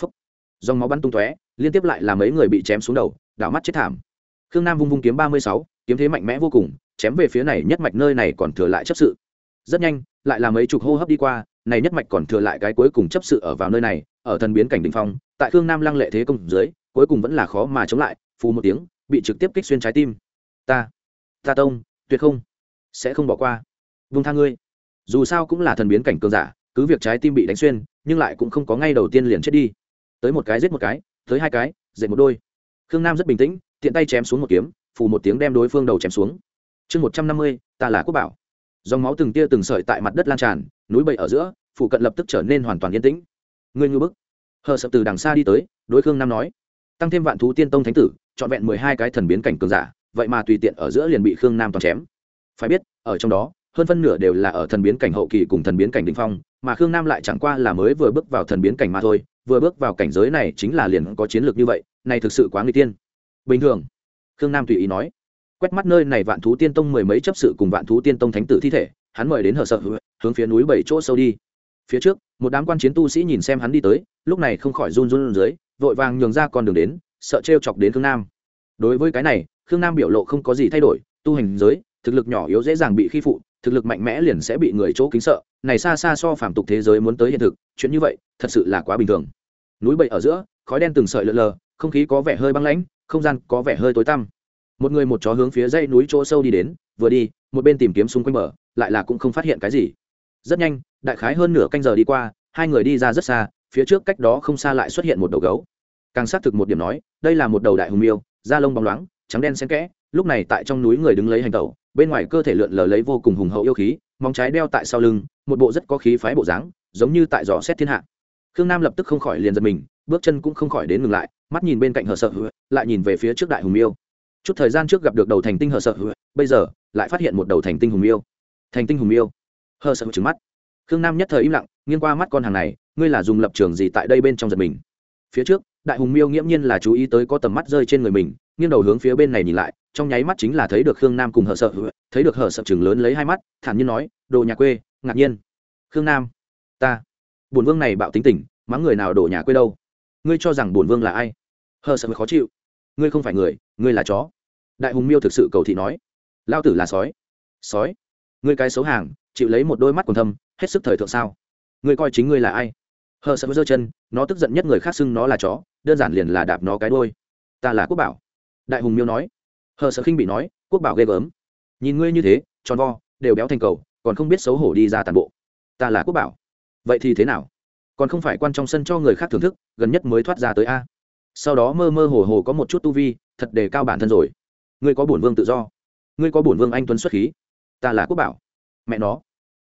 phấp dòng máu bắn tung tóe, liên tiếp lại là mấy người bị chém xuống đầu, đảo mắt chết thảm. Khương nam vung vung kiếm ba mươi sáu, kiếm thế mạnh mẽ vô cùng, chém về phía này nhất mạch nơi này còn thừa lại chấp sự. Rất nhanh, lại là mấy chục hô hấp đi qua, này nhất mạch còn thừa lại cái cuối cùng chấp sự ở vào nơi này, ở thần biến cảnh đình phong, tại khương nam lăng lệ thế công dưới, cuối cùng vẫn là khó mà chống lại, phù một tiếng, bị trực tiếp kích xuyên trái tim. Ta ta tông, tuyệt không sẽ không bỏ qua. Vung tha ngươi. Dù sao cũng là thần biến cảnh cường giả, cứ việc trái tim bị đánh xuyên, nhưng lại cũng không có ngay đầu tiên liền chết đi. Tới một cái giết một cái, tới hai cái dệt một đôi. Khương nam rất bình tĩnh, tiện tay chém xuống một kiếm, phù một tiếng đem đối phương đầu chém xuống. Chương một trăm năm mươi, ta là quốc bảo. Dòng máu từng tia từng sợi tại mặt đất lan tràn, núi bậy ở giữa phụ cận lập tức trở nên hoàn toàn yên tĩnh. Ngươi ngư bức. Hờ sập từ đằng xa đi tới, đối khương nam nói, tăng thêm vạn thú tiên tông thánh tử, trọn vẹn mười hai cái thần biến cảnh cường giả, vậy mà tùy tiện ở giữa liền bị khương nam toàn chém phải biết, ở trong đó, hơn phân nửa đều là ở thần biến cảnh hậu kỳ cùng thần biến cảnh đình phong, mà khương nam lại chẳng qua là mới vừa bước vào thần biến cảnh mà thôi, vừa bước vào cảnh giới này chính là liền có chiến lược như vậy, này thực sự quá người tiên. Bình thường, khương nam tùy ý nói, quét mắt nơi này vạn thú tiên tông mười mấy chấp sự cùng vạn thú tiên tông thánh tử thi thể, hắn mời đến hở sợ, hướng phía núi bảy chỗ sâu đi. Phía trước, một đám quan chiến tu sĩ nhìn xem hắn đi tới, lúc này không khỏi run run dưới, vội vàng nhường ra con đường đến, sợ trêu chọc đến khương nam. Đối với cái này, khương nam biểu lộ không có gì thay đổi, tu hành giới thực lực nhỏ yếu dễ dàng bị khi phụ, thực lực mạnh mẽ liền sẽ bị người chỗ kính sợ. Này xa xa so phàm tục thế giới muốn tới hiện thực, chuyện như vậy, thật sự là quá bình thường. Núi bậy ở giữa, khói đen từng sợi lợn lờ, không khí có vẻ hơi băng lãnh, không gian có vẻ hơi tối tăm. Một người một chó hướng phía dãy núi chỗ sâu đi đến, vừa đi, một bên tìm kiếm xung quanh bờ, lại là cũng không phát hiện cái gì. Rất nhanh, đại khái hơn nửa canh giờ đi qua, hai người đi ra rất xa, phía trước cách đó không xa lại xuất hiện một đầu gấu. Càng xác thực một điểm nói, đây là một đầu đại hùng miêu, da lông bóng loáng, trắng đen xen kẽ lúc này tại trong núi người đứng lấy hành tẩu, bên ngoài cơ thể lượn lờ lấy vô cùng hùng hậu yêu khí, móng trái đeo tại sau lưng, một bộ rất có khí phái bộ dáng, giống như tại giò xét thiên hạ. Khương nam lập tức không khỏi liền giật mình, bước chân cũng không khỏi đến ngừng lại, mắt nhìn bên cạnh hờ sợ lại nhìn về phía trước đại hùng miêu chút thời gian trước gặp được đầu thành tinh hờ sợ bây giờ lại phát hiện một đầu thành tinh hùng miêu thành tinh hùng miêu hờ sợ trứng mắt. Khương nam nhất thời im lặng, nghiêng qua mắt con hàng này, ngươi là dùng lập trường gì tại đây bên trong giật mình? Phía trước, đại hùng miêu nghiễm nhiên là chú ý tới có tầm mắt rơi trên người mình, nghiêng đầu hướng phía bên này nhìn lại trong nháy mắt chính là thấy được khương nam cùng hờ sợ, thấy được hờ sợ chừng lớn lấy hai mắt, thản nhiên nói, đồ nhà quê, ngạc nhiên. Khương nam, ta. Bổn vương này bạo tính tình, mắng người nào đổ nhà quê đâu? Ngươi cho rằng bổn vương là ai? Hờ sợ khó chịu. Ngươi không phải người, ngươi là chó. Đại hùng miêu thực sự cầu thị nói. Lao tử là sói. Sói? Ngươi cái xấu hàng, chịu lấy một đôi mắt còn thâm, hết sức thời thượng sao? Ngươi coi chính ngươi là ai? Hờ sợ giơ chân, nó tức giận nhất người khác xưng nó là chó, đơn giản liền là đạp nó cái đôi ta là quốc bảo. Đại hùng miêu nói hờ sợ khinh bị nói, quốc bảo ghê gớm. Nhìn ngươi như thế, tròn vo, đều béo thành cầu, còn không biết xấu hổ đi ra tàn bộ. Ta là quốc bảo. Vậy thì thế nào? Còn không phải quan trong sân cho người khác thưởng thức, gần nhất mới thoát ra tới a. Sau đó mơ mơ hồ hồ có một chút tu vi, thật đề cao bản thân rồi. Ngươi có bổn vương tự do. Ngươi có bổn vương anh tuấn xuất khí. Ta là quốc bảo. Mẹ nó.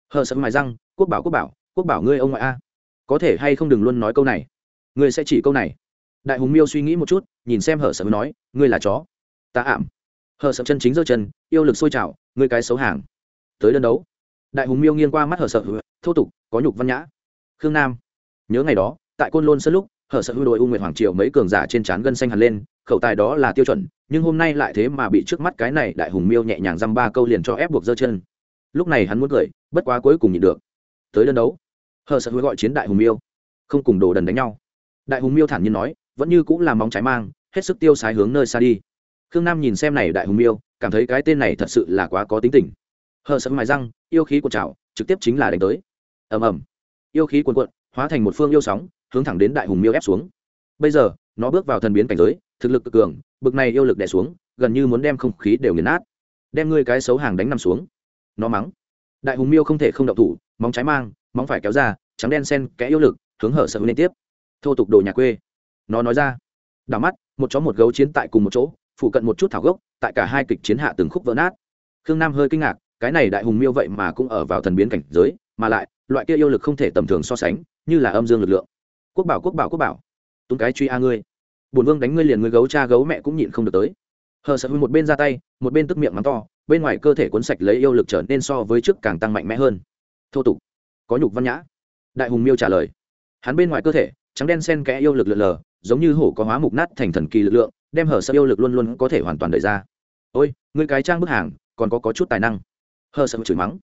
Hờ sợ mài răng, quốc bảo quốc bảo quốc bảo ngươi ông ngoại a. Có thể hay không đừng luôn nói câu này. Ngươi sẽ chỉ câu này. Đại hùng miêu suy nghĩ một chút, nhìn xem hở sở nói, ngươi là chó. Ta ảm hờ sợ chân chính giơ chân, yêu lực sôi trào, ngươi cái xấu hàng. Tới đơn đấu. Đại hùng miêu nghiêng qua mắt hờ sợ, thô tục, có nhục văn nhã. Khương nam. Nhớ ngày đó, tại côn lôn sân lúc hở sợ hư đội u nguyệt hoàng triều mấy cường giả trên trán gân xanh hẳn lên, khẩu tài đó là tiêu chuẩn, nhưng hôm nay lại thế mà bị trước mắt cái này đại hùng miêu nhẹ nhàng dăm ba câu liền cho ép buộc giơ chân. Lúc này hắn muốn cười, bất quá cuối cùng nhịn được. Tới đơn đấu. Hờ sợ hứa gọi chiến đại hùng miêu. Không cùng đồ đần đánh nhau. Đại hùng miêu thản nhiên nói, vẫn như cũng là móng trái mang, hết sức tiêu sái hướng nơi xa đi khương nam nhìn xem này đại hùng miêu, cảm thấy cái tên này thật sự là quá có tính tình. Hờ sẫm mài răng, yêu khí của trào, trực tiếp chính là đánh tới. Ầm ầm. Yêu khí cuồn cuộn, hóa thành một phương yêu sóng, hướng thẳng đến đại hùng miêu ép xuống. Bây giờ, nó bước vào thần biến cảnh giới, thực lực cực cường, bực này yêu lực đè xuống, gần như muốn đem không khí đều nghiền nát. Đem ngươi cái xấu hàng đánh nằm xuống. Nó mắng. Đại hùng miêu không thể không động thủ, móng trái mang, móng phải kéo ra, trắng đen sen kẽ yêu lực, hướng hở sợ liên tiếp. Thô tục đồ nhà quê. Nó nói ra. Đảo mắt, một chó một gấu chiến tại cùng một chỗ phụ cận một chút thảo gốc, tại cả hai kịch chiến hạ từng khúc vỡ nát. Khương nam hơi kinh ngạc, cái này đại hùng miêu vậy mà cũng ở vào thần biến cảnh giới, mà lại, loại kia yêu lực không thể tầm thường so sánh, như là âm dương lực lượng. Quốc bảo quốc bảo quốc bảo. Tung cái truy a ngươi. Bổn vương đánh ngươi liền ngươi gấu cha gấu mẹ cũng nhịn không được tới. Hờ sợ một bên ra tay, một bên tức miệng mắng to, bên ngoài cơ thể cuốn sạch lấy yêu lực trở nên so với trước càng tăng mạnh mẽ hơn. Thô tục. Có nhục văn nhã. Đại hùng miêu trả lời. Hắn bên ngoài cơ thể, trắng đen sen kẽ yêu lực lượn lờ, giống như hổ có hóa mục nát thành thần kỳ lực lượng đem hở sợ yêu lực luôn luôn có thể hoàn toàn đẩy ra. Ôi ngươi cái trang bức hàng còn có, có chút tài năng. Hờ sợ chửi mắng.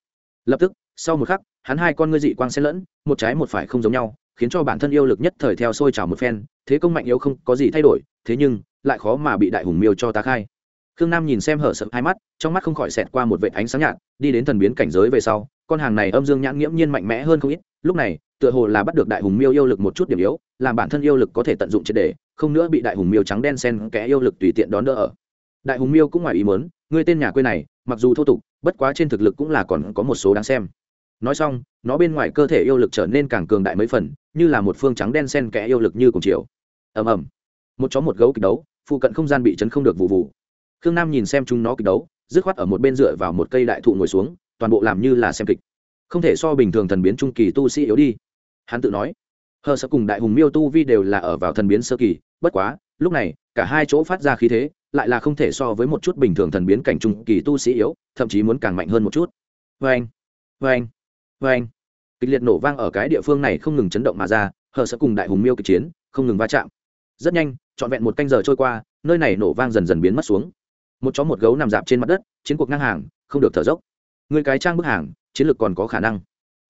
Lập tức sau một khắc hắn hai con ngươi dị quang xen lẫn một trái một phải không giống nhau khiến cho bản thân yêu lực nhất thời theo sôi trào một phen thế công mạnh yếu không có gì thay đổi thế nhưng lại khó mà bị đại hùng miêu cho ta khai. Khương nam nhìn xem hở sợ hai mắt trong mắt không khỏi xẹt qua một vệ ánh sáng nhạt đi đến thần biến cảnh giới về sau con hàng này âm dương nhãn nghiễm nhiên mạnh mẽ hơn không ít lúc này tựa hồ là bắt được đại hùng miêu yêu lực một chút điểm yếu, làm bản thân yêu lực có thể tận dụng triệt đề không nữa bị đại hùng miêu trắng đen sen kẽ yêu lực tùy tiện đón đỡ ở. Đại hùng miêu cũng ngoài ý muốn ngươi tên nhà quê này, mặc dù thô tục, bất quá trên thực lực cũng là còn có một số đáng xem. Nói xong, nó bên ngoài cơ thể yêu lực trở nên càng cường đại mấy phần, như là một phương trắng đen sen kẽ yêu lực như cùng chiều. Ầm ầm. Một chó một gấu kịch đấu, phụ cận không gian bị chấn không được vụ vụ. Khương nam nhìn xem chúng nó kịch đấu, dứt khoát ở một bên dựa vào một cây đại thụ ngồi xuống, toàn bộ làm như là xem kịch. Không thể so bình thường thần biến trung kỳ tu sĩ yếu đi hắn tự nói, hờ sợ cùng đại hùng miêu tu vi đều là ở vào thần biến sơ kỳ, bất quá, lúc này, cả hai chỗ phát ra khí thế, lại là không thể so với một chút bình thường thần biến cảnh trung kỳ tu sĩ yếu, thậm chí muốn càng mạnh hơn một chút. Vê anh vê anh vê anh kịch liệt nổ vang ở cái địa phương này không ngừng chấn động mà ra, hờ sợ cùng đại hùng miêu kịch chiến, không ngừng va chạm. Rất nhanh, trọn vẹn một canh giờ trôi qua, nơi này nổ vang dần dần biến mất xuống. Một chó một gấu nằm dạp trên mặt đất, chiến cuộc ngang hàng, không được thở dốc. Người cái trang bức hàng, chiến lược còn có khả năng.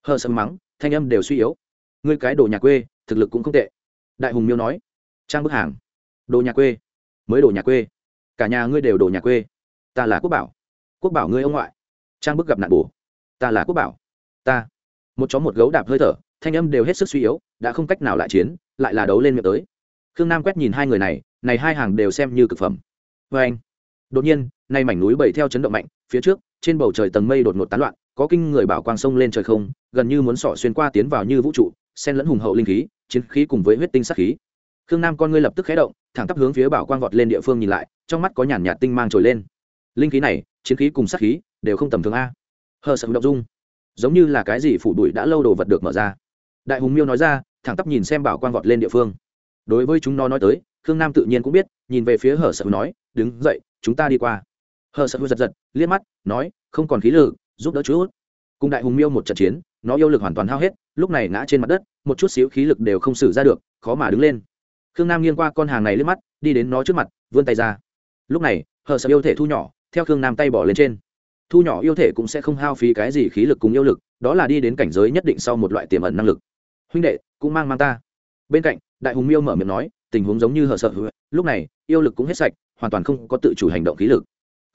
Hờ sợ mắng, thanh âm đều suy yếu ngươi cái đồ nhà quê, thực lực cũng không tệ. Đại hùng miêu nói. Trang bức hàng. Đồ nhà quê. Mới đồ nhà quê. Cả nhà ngươi đều đồ nhà quê. Ta là quốc bảo. Quốc bảo ngươi ông ngoại. Trang bức gặp nạn bổ. Ta là quốc bảo. Ta. Một chó một gấu đạp hơi thở, thanh âm đều hết sức suy yếu, đã không cách nào lại chiến, lại là đấu lên miệng tới. Khương nam quét nhìn hai người này này hai hàng đều xem như cực phẩm. Vê anh. Đột nhiên, nay mảnh núi bầy theo chấn động mạnh, phía trước, trên bầu trời tầng mây đột ngột tán loạn, có kinh người bảo quang sông lên trời không, gần như muốn sỏ xuyên qua tiến vào như vũ trụ xen lẫn hùng hậu linh khí, chiến khí cùng với huyết tinh sắc khí. Khương nam con ngươi lập tức khé động, thẳng tắp hướng phía bảo quang vọt lên địa phương nhìn lại, trong mắt có nhàn nhạt tinh mang trồi lên. Linh khí này, chiến khí cùng sắc khí, đều không tầm thường a. Hờ sợ động dung. Giống như là cái gì phủ đuổi đã lâu đồ vật được mở ra. Đại hùng miêu nói ra, thẳng tắp nhìn xem bảo quang vọt lên địa phương. Đối với chúng nó nói tới, khương nam tự nhiên cũng biết, nhìn về phía hở sợ nói, đứng dậy, chúng ta đi qua. Hờ sợ giật giật, liếc mắt, nói, không còn khí lực, giúp đỡ chút. Cùng đại hùng miêu một trận chiến, nó yêu lực hoàn toàn hao hết lúc này ngã trên mặt đất, một chút xíu khí lực đều không xử ra được, khó mà đứng lên. Khương nam nghiêng qua con hàng này lên mắt, đi đến nó trước mặt, vươn tay ra. Lúc này, hờ sợ yêu thể thu nhỏ, theo khương nam tay bỏ lên trên. Thu nhỏ yêu thể cũng sẽ không hao phí cái gì khí lực cùng yêu lực, đó là đi đến cảnh giới nhất định sau một loại tiềm ẩn năng lực. Huynh đệ, cũng mang mang ta. Bên cạnh, đại hùng miêu mở miệng nói, tình huống giống như hờ sợ lúc này, yêu lực cũng hết sạch, hoàn toàn không có tự chủ hành động khí lực.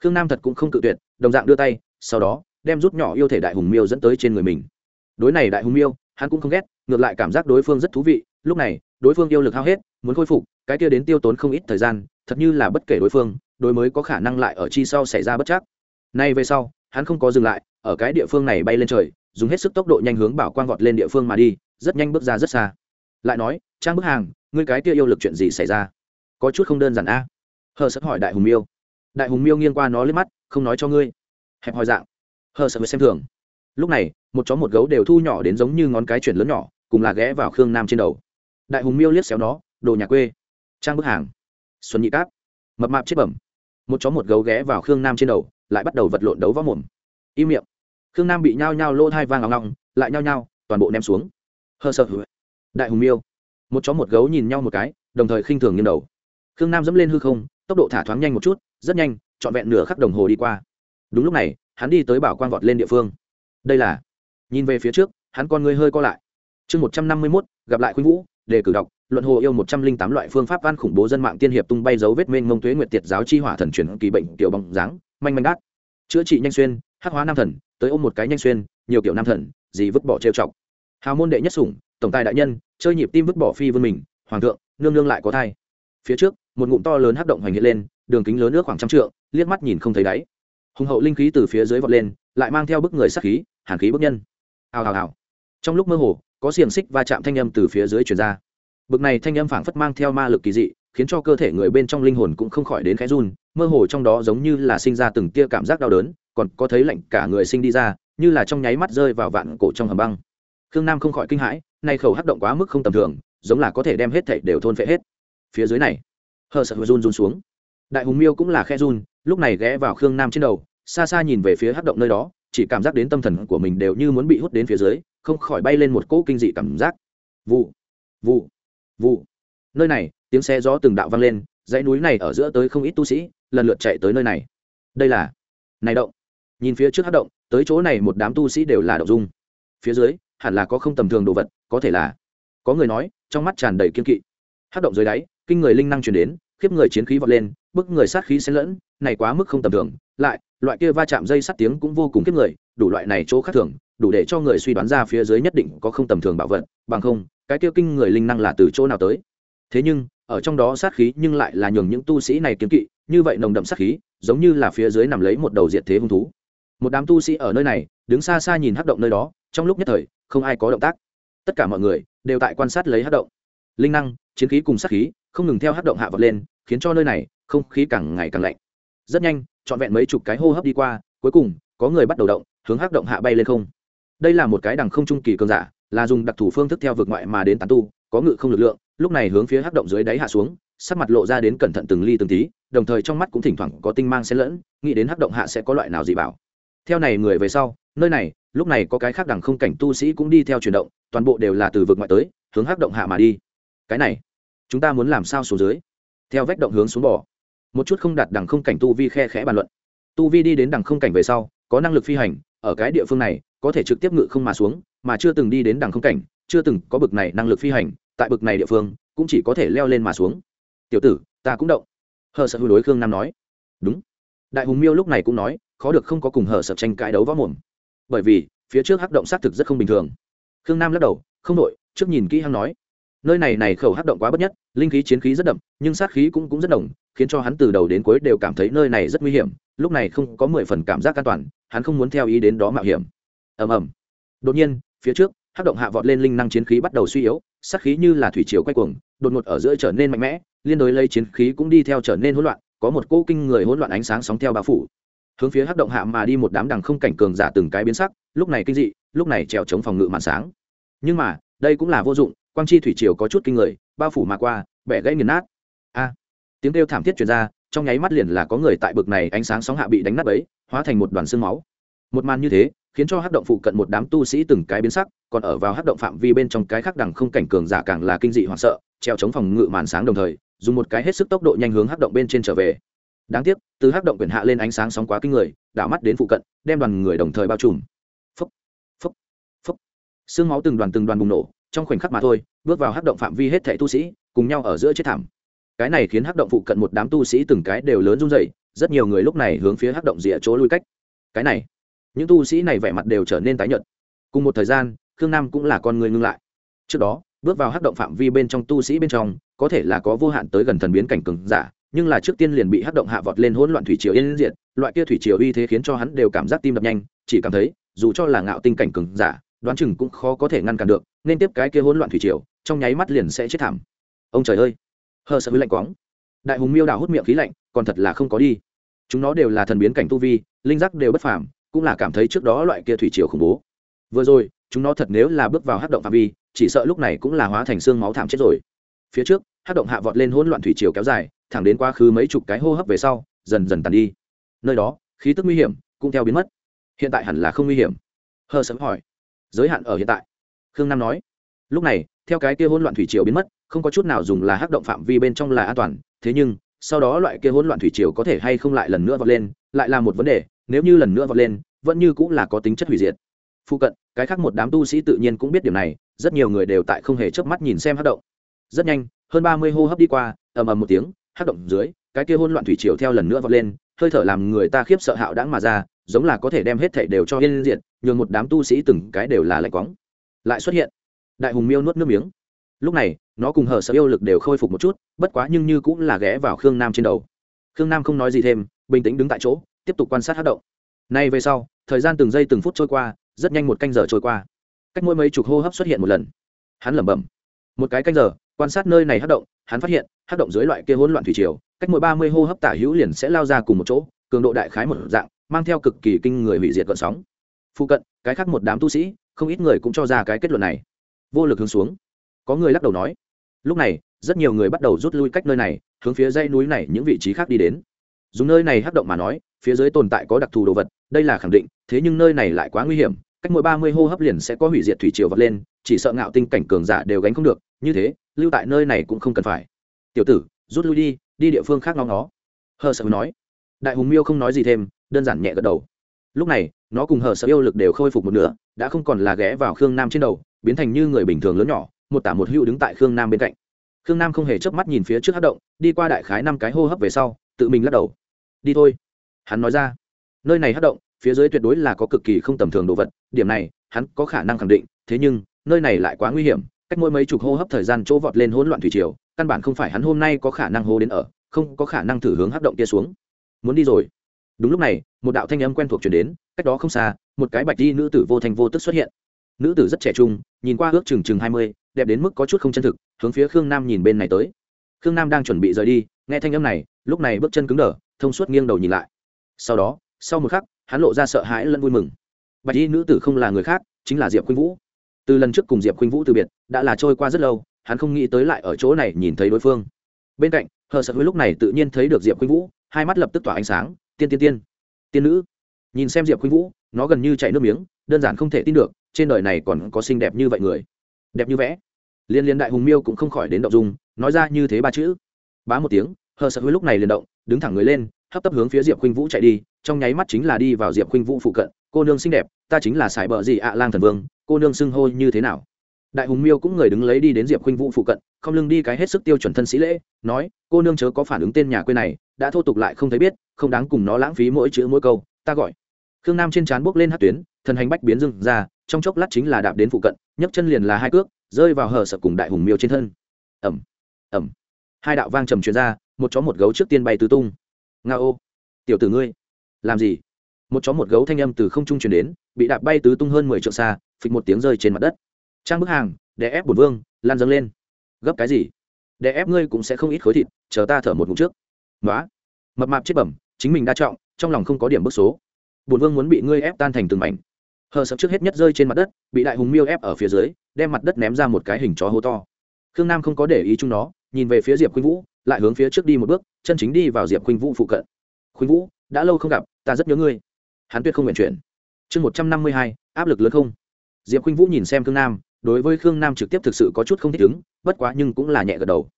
Khương nam thật cũng không cự tuyệt, đồng dạng đưa tay, sau đó, đem rút nhỏ yêu thể đại hùng miêu dẫn tới trên người mình. Đối này đại hùng miêu hắn cũng không ghét, ngược lại cảm giác đối phương rất thú vị, lúc này, đối phương yêu lực hao hết, muốn khôi phục, cái kia đến tiêu tốn không ít thời gian, thật như là bất kể đối phương, đối mới có khả năng lại ở chi sau xảy ra bất chắc. Nay về sau, hắn không có dừng lại, ở cái địa phương này bay lên trời, dùng hết sức tốc độ nhanh hướng bảo quang vọt lên địa phương mà đi, rất nhanh bước ra rất xa. Lại nói, trang bức hàng, ngươi cái kia yêu lực chuyện gì xảy ra? Có chút không đơn giản a. À? hờ sợ hỏi đại hùng miêu. Đại hùng miêu nghiêng qua nó lên mắt, không nói cho ngươi. Hẹp hỏi dạng. Hờ sợ xem thường. Lúc này một chó một gấu đều thu nhỏ đến giống như ngón cái chuyển lớn nhỏ, cùng là ghé vào khương nam trên đầu. Đại hùng miêu liếc xéo nó, đồ nhà quê, trang bức hàng, xuân nhị cáp. Mập mạp chết bẩm. Một chó một gấu ghé vào khương nam trên đầu, lại bắt đầu vật lộn đấu võ mồm. Im miệng. Khương nam bị nhao nhao lô thai vang ngọng ngọng lại nhao nhao, toàn bộ ném xuống. Hơ sợ đại hùng miêu. Một chó một gấu nhìn nhau một cái, đồng thời khinh thường nghiêng đầu. Khương nam dẫm lên hư không, tốc độ thả thoáng nhanh một chút, rất nhanh, trọn vẹn nửa khắc đồng hồ đi qua. Đúng lúc này, hắn đi tới bảo quang vọt lên địa phương. Đây là nhìn về phía trước, hắn con ngươi hơi co lại. Chương một trăm năm mươi mốt, gặp lại khuynh vũ, đề cử đọc, luận hồ yêu một trăm linh tám loại phương pháp văn khủng bố dân mạng tiên hiệp tung bay dấu vết mênh mông tuế nguyệt tiệt giáo chi hỏa thần chuyển kỳ bệnh tiểu bóng dáng, manh manh đát. Chữa trị nhanh xuyên, hắc hóa nam thần, tới ôm một cái nhanh xuyên, nhiều kiểu nam thần, gì vứt bỏ trêu chọc. Hào môn đệ nhất sủng, tổng tài đại nhân, chơi nhịp tim vứt bỏ phi vươn mình, hoàng thượng, nương nương lại có thai. Phía trước, một ngụm to lớn hấp động hoành hiện lên, đường kính lớn nước khoảng trăm trượng, liếc mắt nhìn không thấy đáy. Hùng hậu linh khí từ phía dưới vọt lên, lại mang theo bức người sắc khí, hàn khí bức nhân ào ào ào trong lúc mơ hồ, có xiềng xích va chạm thanh âm từ phía dưới truyền ra. Bực này thanh âm phảng phất mang theo ma lực kỳ dị, khiến cho cơ thể người bên trong linh hồn cũng không khỏi đến khẽ run. Mơ hồ trong đó giống như là sinh ra từng tia cảm giác đau đớn, còn có thấy lạnh cả người sinh đi ra, như là trong nháy mắt rơi vào vạn cổ trong hầm băng. Khương nam không khỏi kinh hãi, nay khẩu hắc động quá mức không tầm thường, giống là có thể đem hết thảy đều thôn phệ hết. Phía dưới này, hờ sợ run run xuống. Đại hùng miêu cũng là khe run, lúc này ghé vào khương nam trên đầu, xa xa nhìn về phía hắc động nơi đó chỉ cảm giác đến tâm thần của mình đều như muốn bị hút đến phía dưới, không khỏi bay lên một cỗ kinh dị cảm giác. Vụ vụ vụ. Nơi này, tiếng xe gió từng đạo vang lên, dãy núi này ở giữa tới không ít tu sĩ, lần lượt chạy tới nơi này. Đây là, này động. Nhìn phía trước hát động, tới chỗ này một đám tu sĩ đều là động dung. Phía dưới, hẳn là có không tầm thường đồ vật, có thể là, có người nói, trong mắt tràn đầy kiên kỵ. Hát động dưới đáy, kinh người linh năng truyền đến, khiếp người chiến khí vọt lên, bức người sát khí xen lẫn, này quá mức không tầm thường lại, loại kia va chạm dây sắt tiếng cũng vô cùng kiếp người, đủ loại này chỗ khác thường, đủ để cho người suy đoán ra phía dưới nhất định có không tầm thường bảo vật, bằng không, cái kia kinh người linh năng là từ chỗ nào tới. Thế nhưng, ở trong đó sát khí nhưng lại là nhường những tu sĩ này kiếm kỵ, như vậy nồng đậm sát khí, giống như là phía dưới nằm lấy một đầu diệt thế hung thú. Một đám tu sĩ ở nơi này, đứng xa xa nhìn hắc động nơi đó, trong lúc nhất thời, không ai có động tác. Tất cả mọi người đều tại quan sát lấy hắc động. Linh năng, chiến khí cùng sát khí, không ngừng theo hắc động hạ vật lên, khiến cho nơi này không khí càng ngày càng lạnh rất nhanh, trọn vẹn mấy chục cái hô hấp đi qua, cuối cùng, có người bắt đầu động, hướng hắc động hạ bay lên không. Đây là một cái đằng không trung kỳ cường giả, là dùng đặc thù phương thức theo vực ngoại mà đến tán tu, có ngự không lực lượng, lúc này hướng phía hắc động dưới đáy hạ xuống, sắc mặt lộ ra đến cẩn thận từng ly từng tí, đồng thời trong mắt cũng thỉnh thoảng có tinh mang xen lẫn, nghĩ đến hắc động hạ sẽ có loại nào dị bảo. Theo này người về sau, nơi này, lúc này có cái khác đằng không cảnh tu sĩ cũng đi theo chuyển động, toàn bộ đều là từ vực ngoại tới, hướng hắc động hạ mà đi. Cái này, chúng ta muốn làm sao xuống dưới? Theo vách động hướng xuống bỏ một chút không đạt đằng không cảnh tu vi khe khẽ bàn luận. Tu vi đi đến đằng không cảnh về sau, có năng lực phi hành, ở cái địa phương này, có thể trực tiếp ngự không mà xuống, mà chưa từng đi đến đằng không cảnh, chưa từng có bực này năng lực phi hành, tại bực này địa phương, cũng chỉ có thể leo lên mà xuống. Tiểu tử, ta cũng động. Hờ sợ hư đối khương nam nói. Đúng. Đại hùng miêu lúc này cũng nói, khó được không có cùng hờ sợ tranh cãi đấu võ mồm. Bởi vì, phía trước hắc động xác thực rất không bình thường. Khương nam lắc đầu, không đội trước nhìn kỹ hăng nói. Nơi này này khẩu hắc động quá bất nhất, linh khí chiến khí rất đậm, nhưng sát khí cũng cũng rất đồng khiến cho hắn từ đầu đến cuối đều cảm thấy nơi này rất nguy hiểm, lúc này không có mười phần cảm giác an toàn, hắn không muốn theo ý đến đó mạo hiểm. Ầm ầm. Đột nhiên, phía trước, hắc động hạ vọt lên linh năng chiến khí bắt đầu suy yếu, sát khí như là thủy chiều quay cuồng, đột ngột ở giữa trở nên mạnh mẽ, liên đối lấy chiến khí cũng đi theo trở nên hỗn loạn, có một cỗ kinh người hỗn loạn ánh sáng sóng theo bao phủ. Hướng phía hắc động hạ mà đi một đám đằng không cảnh cường giả từng cái biến sắc, lúc này kinh dị, lúc này trèo chống phòng ngự màn sáng. Nhưng mà, đây cũng là vô dụng, quang chi thủy triều có chút kinh người, bao phủ mà qua, bẻ gãy nghiền nát tiếng kêu thảm thiết truyền ra, trong nháy mắt liền là có người tại bực này ánh sáng sóng hạ bị đánh nát ấy hóa thành một đoàn xương máu. Một màn như thế, khiến cho hắc động phụ cận một đám tu sĩ từng cái biến sắc, còn ở vào hắc động phạm vi bên trong cái khác đằng không cảnh cường giả càng là kinh dị hoảng sợ, treo chống phòng ngự màn sáng đồng thời, dùng một cái hết sức tốc độ nhanh hướng hắc động bên trên trở về. Đáng tiếc, từ hắc động quyển hạ lên ánh sáng sóng quá kinh người, đảo mắt đến phụ cận, đem đoàn người đồng thời bao trùm. Phấp phấp phấp xương máu từng đoàn từng đoàn bùng nổ, trong khoảnh khắc mà thôi, bước vào hắc động phạm vi hết thảy tu sĩ, cùng nhau ở giữa chết thảm cái này khiến hắc động phụ cận một đám tu sĩ từng cái đều lớn run rẩy, rất nhiều người lúc này hướng phía hắc động rìa chỗ lui cách. Cái này, những tu sĩ này vẻ mặt đều trở nên tái nhợt. Cùng một thời gian, khương nam cũng là con người ngưng lại. Trước đó, bước vào hắc động phạm vi bên trong tu sĩ bên trong, có thể là có vô hạn tới gần thần biến cảnh cường giả, nhưng là trước tiên liền bị hắc động hạ vọt lên hỗn loạn thủy triều yên diện loại kia thủy triều uy thế khiến cho hắn đều cảm giác tim đập nhanh, chỉ cảm thấy, dù cho là ngạo tinh cảnh cường giả, đoán chừng cũng khó có thể ngăn cản được, nên tiếp cái kia hỗn loạn thủy triều, trong nháy mắt liền sẽ chết thảm. Ông trời ơi! Hờ sợ với lạnh quáng. Đại hùng miêu đào hút miệng khí lạnh, còn thật là không có đi. Chúng nó đều là thần biến cảnh tu vi, linh giác đều bất phàm, cũng là cảm thấy trước đó loại kia thủy triều khủng bố. Vừa rồi, chúng nó thật nếu là bước vào hát động phạm vi, chỉ sợ lúc này cũng là hóa thành xương máu thảm chết rồi. Phía trước hát động hạ vọt lên hỗn loạn thủy triều kéo dài, thẳng đến quá khứ mấy chục cái hô hấp về sau, dần dần tàn đi. Nơi đó, khí tức nguy hiểm cũng theo biến mất. Hiện tại hẳn là không nguy hiểm. Hờ sớm hỏi, giới hạn ở hiện tại? Khương nam nói lúc này, theo cái kia hỗn loạn thủy triều biến mất, không có chút nào dùng là hắc động phạm vi bên trong là an toàn, thế nhưng, sau đó loại kia hỗn loạn thủy triều có thể hay không lại lần nữa vọt lên, lại là một vấn đề, nếu như lần nữa vọt lên, vẫn như cũng là có tính chất hủy diệt. Phụ cận, cái khác một đám tu sĩ tự nhiên cũng biết điều này, rất nhiều người đều tại không hề chớp mắt nhìn xem hắc động. Rất nhanh, hơn ba mươi hô hấp đi qua, ầm ầm một tiếng, hắc động dưới, cái kia hỗn loạn thủy triều theo lần nữa vọt lên, hơi thở làm người ta khiếp sợ hạo đãng mà ra, giống là có thể đem hết thảy đều cho yên diệt, nhường một đám tu sĩ từng cái đều là lạnh quáng. Lại xuất hiện đại hùng miêu nuốt nước miếng. Lúc này, nó cùng hờ sợ yêu lực đều khôi phục một chút, bất quá nhưng như cũng là ghé vào khương nam trên đầu. Khương nam không nói gì thêm, bình tĩnh đứng tại chỗ, tiếp tục quan sát hát động. Nay về sau, thời gian từng giây từng phút trôi qua, rất nhanh một canh giờ trôi qua. Cách mỗi mấy chục hô hấp xuất hiện một lần. Hắn lẩm bẩm. Một cái canh giờ, quan sát nơi này hát động, hắn phát hiện, hát động dưới loại kia hỗn loạn thủy triều, cách mỗi ba mươi hô hấp tả hữu liền sẽ lao ra cùng một chỗ, cường độ đại khái một dạng, mang theo cực kỳ kinh người hủy diệt gợn sóng. Phụ cận, cái khác một đám tu sĩ, không ít người cũng cho ra cái kết luận này vô lực hướng xuống. Có người lắc đầu nói, lúc này, rất nhiều người bắt đầu rút lui cách nơi này, hướng phía dãy núi này những vị trí khác đi đến. Dùng nơi này hắc động mà nói, phía dưới tồn tại có đặc thù đồ vật, đây là khẳng định, thế nhưng nơi này lại quá nguy hiểm, cách mỗi ba mươi hô hấp liền sẽ có hủy diệt thủy triều vật lên, chỉ sợ ngạo tinh cảnh cường giả đều gánh không được, như thế, lưu tại nơi này cũng không cần phải. Tiểu tử, rút lui đi đi địa phương khác ngó nó hờ sợ nói. Đại hùng miêu không nói gì thêm, đơn giản nhẹ gật đầu. Lúc này, nó cùng hờ sợ yêu lực đều khôi phục một nửa, đã không còn là ghé vào khương nam trên đầu biến thành như người bình thường lớn nhỏ, một tả một hữu đứng tại khương nam bên cạnh. Khương nam không hề chớp mắt nhìn phía trước hát động, đi qua đại khái năm cái hô hấp về sau, tự mình lắc đầu. Đi thôi. Hắn nói ra. Nơi này hát động, phía dưới tuyệt đối là có cực kỳ không tầm thường đồ vật, điểm này, hắn có khả năng khẳng định, thế nhưng, nơi này lại quá nguy hiểm, cách mỗi mấy chục hô hấp thời gian chỗ vọt lên hỗn loạn thủy triều, căn bản không phải hắn hôm nay có khả năng hô đến ở, không có khả năng thử hướng hát động kia xuống. Muốn đi rồi. Đúng lúc này, một đạo thanh âm quen thuộc chuyển đến, cách đó không xa, một cái bạch đi nữ tử vô thành vô tức xuất hiện nữ tử rất trẻ trung, nhìn qua ước chừng chừng hai mươi, đẹp đến mức có chút không chân thực, hướng phía khương nam nhìn bên này tới. Khương nam đang chuẩn bị rời đi, nghe thanh âm này, lúc này bước chân cứng đờ, thông suốt nghiêng đầu nhìn lại. Sau đó, sau một khắc, hắn lộ ra sợ hãi lẫn vui mừng. Bạch y nữ tử không là người khác, chính là diệp khuynh vũ. Từ lần trước cùng diệp khuynh vũ từ biệt, đã là trôi qua rất lâu, hắn không nghĩ tới lại ở chỗ này nhìn thấy đối phương. Bên cạnh, hờ sợ hối lúc này tự nhiên thấy được diệp khuynh vũ, hai mắt lập tức tỏa ánh sáng, tiên tiên tiên. Tiên nữ. Nhìn xem diệp khuynh vũ, nó gần như chạy nước miếng, đơn giản không thể tin được trên đời này còn có xinh đẹp như vậy người. Đẹp như vẽ. Liên liên đại hùng miêu cũng không khỏi đến động dung, nói ra như thế ba chữ. Bá một tiếng, hờ sợ hối lúc này liền động, đứng thẳng người lên, hấp tấp hướng phía diệp khuynh vũ chạy đi, trong nháy mắt chính là đi vào diệp khuynh vũ phụ cận. Cô nương xinh đẹp, ta chính là sải bờ gì ạ lang thần vương, cô nương xưng hô như thế nào? Đại hùng miêu cũng người đứng lấy đi đến diệp khuynh vũ phụ cận, không lưng đi cái hết sức tiêu chuẩn thân sĩ lễ, nói, cô nương chớ có phản ứng tên nhà quê này, đã thô tục lại không thấy biết, không đáng cùng nó lãng phí mỗi chữ mỗi câu, ta gọi. Khương nam trên trán bước lên hát tuyến thần hành bách biến dưng ra, trong chốc lát chính là đạp đến phụ cận, nhấc chân liền là hai cước, rơi vào hở sợ cùng đại hùng miêu trên thân. Ẩm ẩm hai đạo vang trầm truyền ra, một chó một gấu trước tiên bay tứ tung. Nga ô, tiểu tử ngươi, làm gì? Một chó một gấu thanh âm từ không trung truyền đến, bị đạp bay tứ tung hơn mười trượng xa, phịch một tiếng rơi trên mặt đất. Trang bức hàng để ép bổn vương, lan dâng lên. Gấp cái gì? Để ép ngươi cũng sẽ không ít khối thịt, chờ ta thở một ngụm trước. Nói mập mạp chết bẩm, chính mình đa trọng, trong lòng không có điểm bức số. Bổn vương muốn bị ngươi ép tan thành từng mảnh hờ sập trước hết nhất rơi trên mặt đất, bị đại hùng miêu ép ở phía dưới, đem mặt đất ném ra một cái hình chó hố to. Khương nam không có để ý chung nó, nhìn về phía diệp khuynh vũ, lại hướng phía trước đi một bước, chân chính đi vào diệp khuynh vũ phụ cận. Khuynh vũ, đã lâu không gặp, ta rất nhớ ngươi. Hắn tuyệt không nguyện chuyển. Chương một trăm năm mươi hai, áp lực lớn không? Diệp khuynh vũ nhìn xem khương nam, đối với khương nam trực tiếp thực sự có chút không thích ứng, bất quá nhưng cũng là nhẹ gật đầu.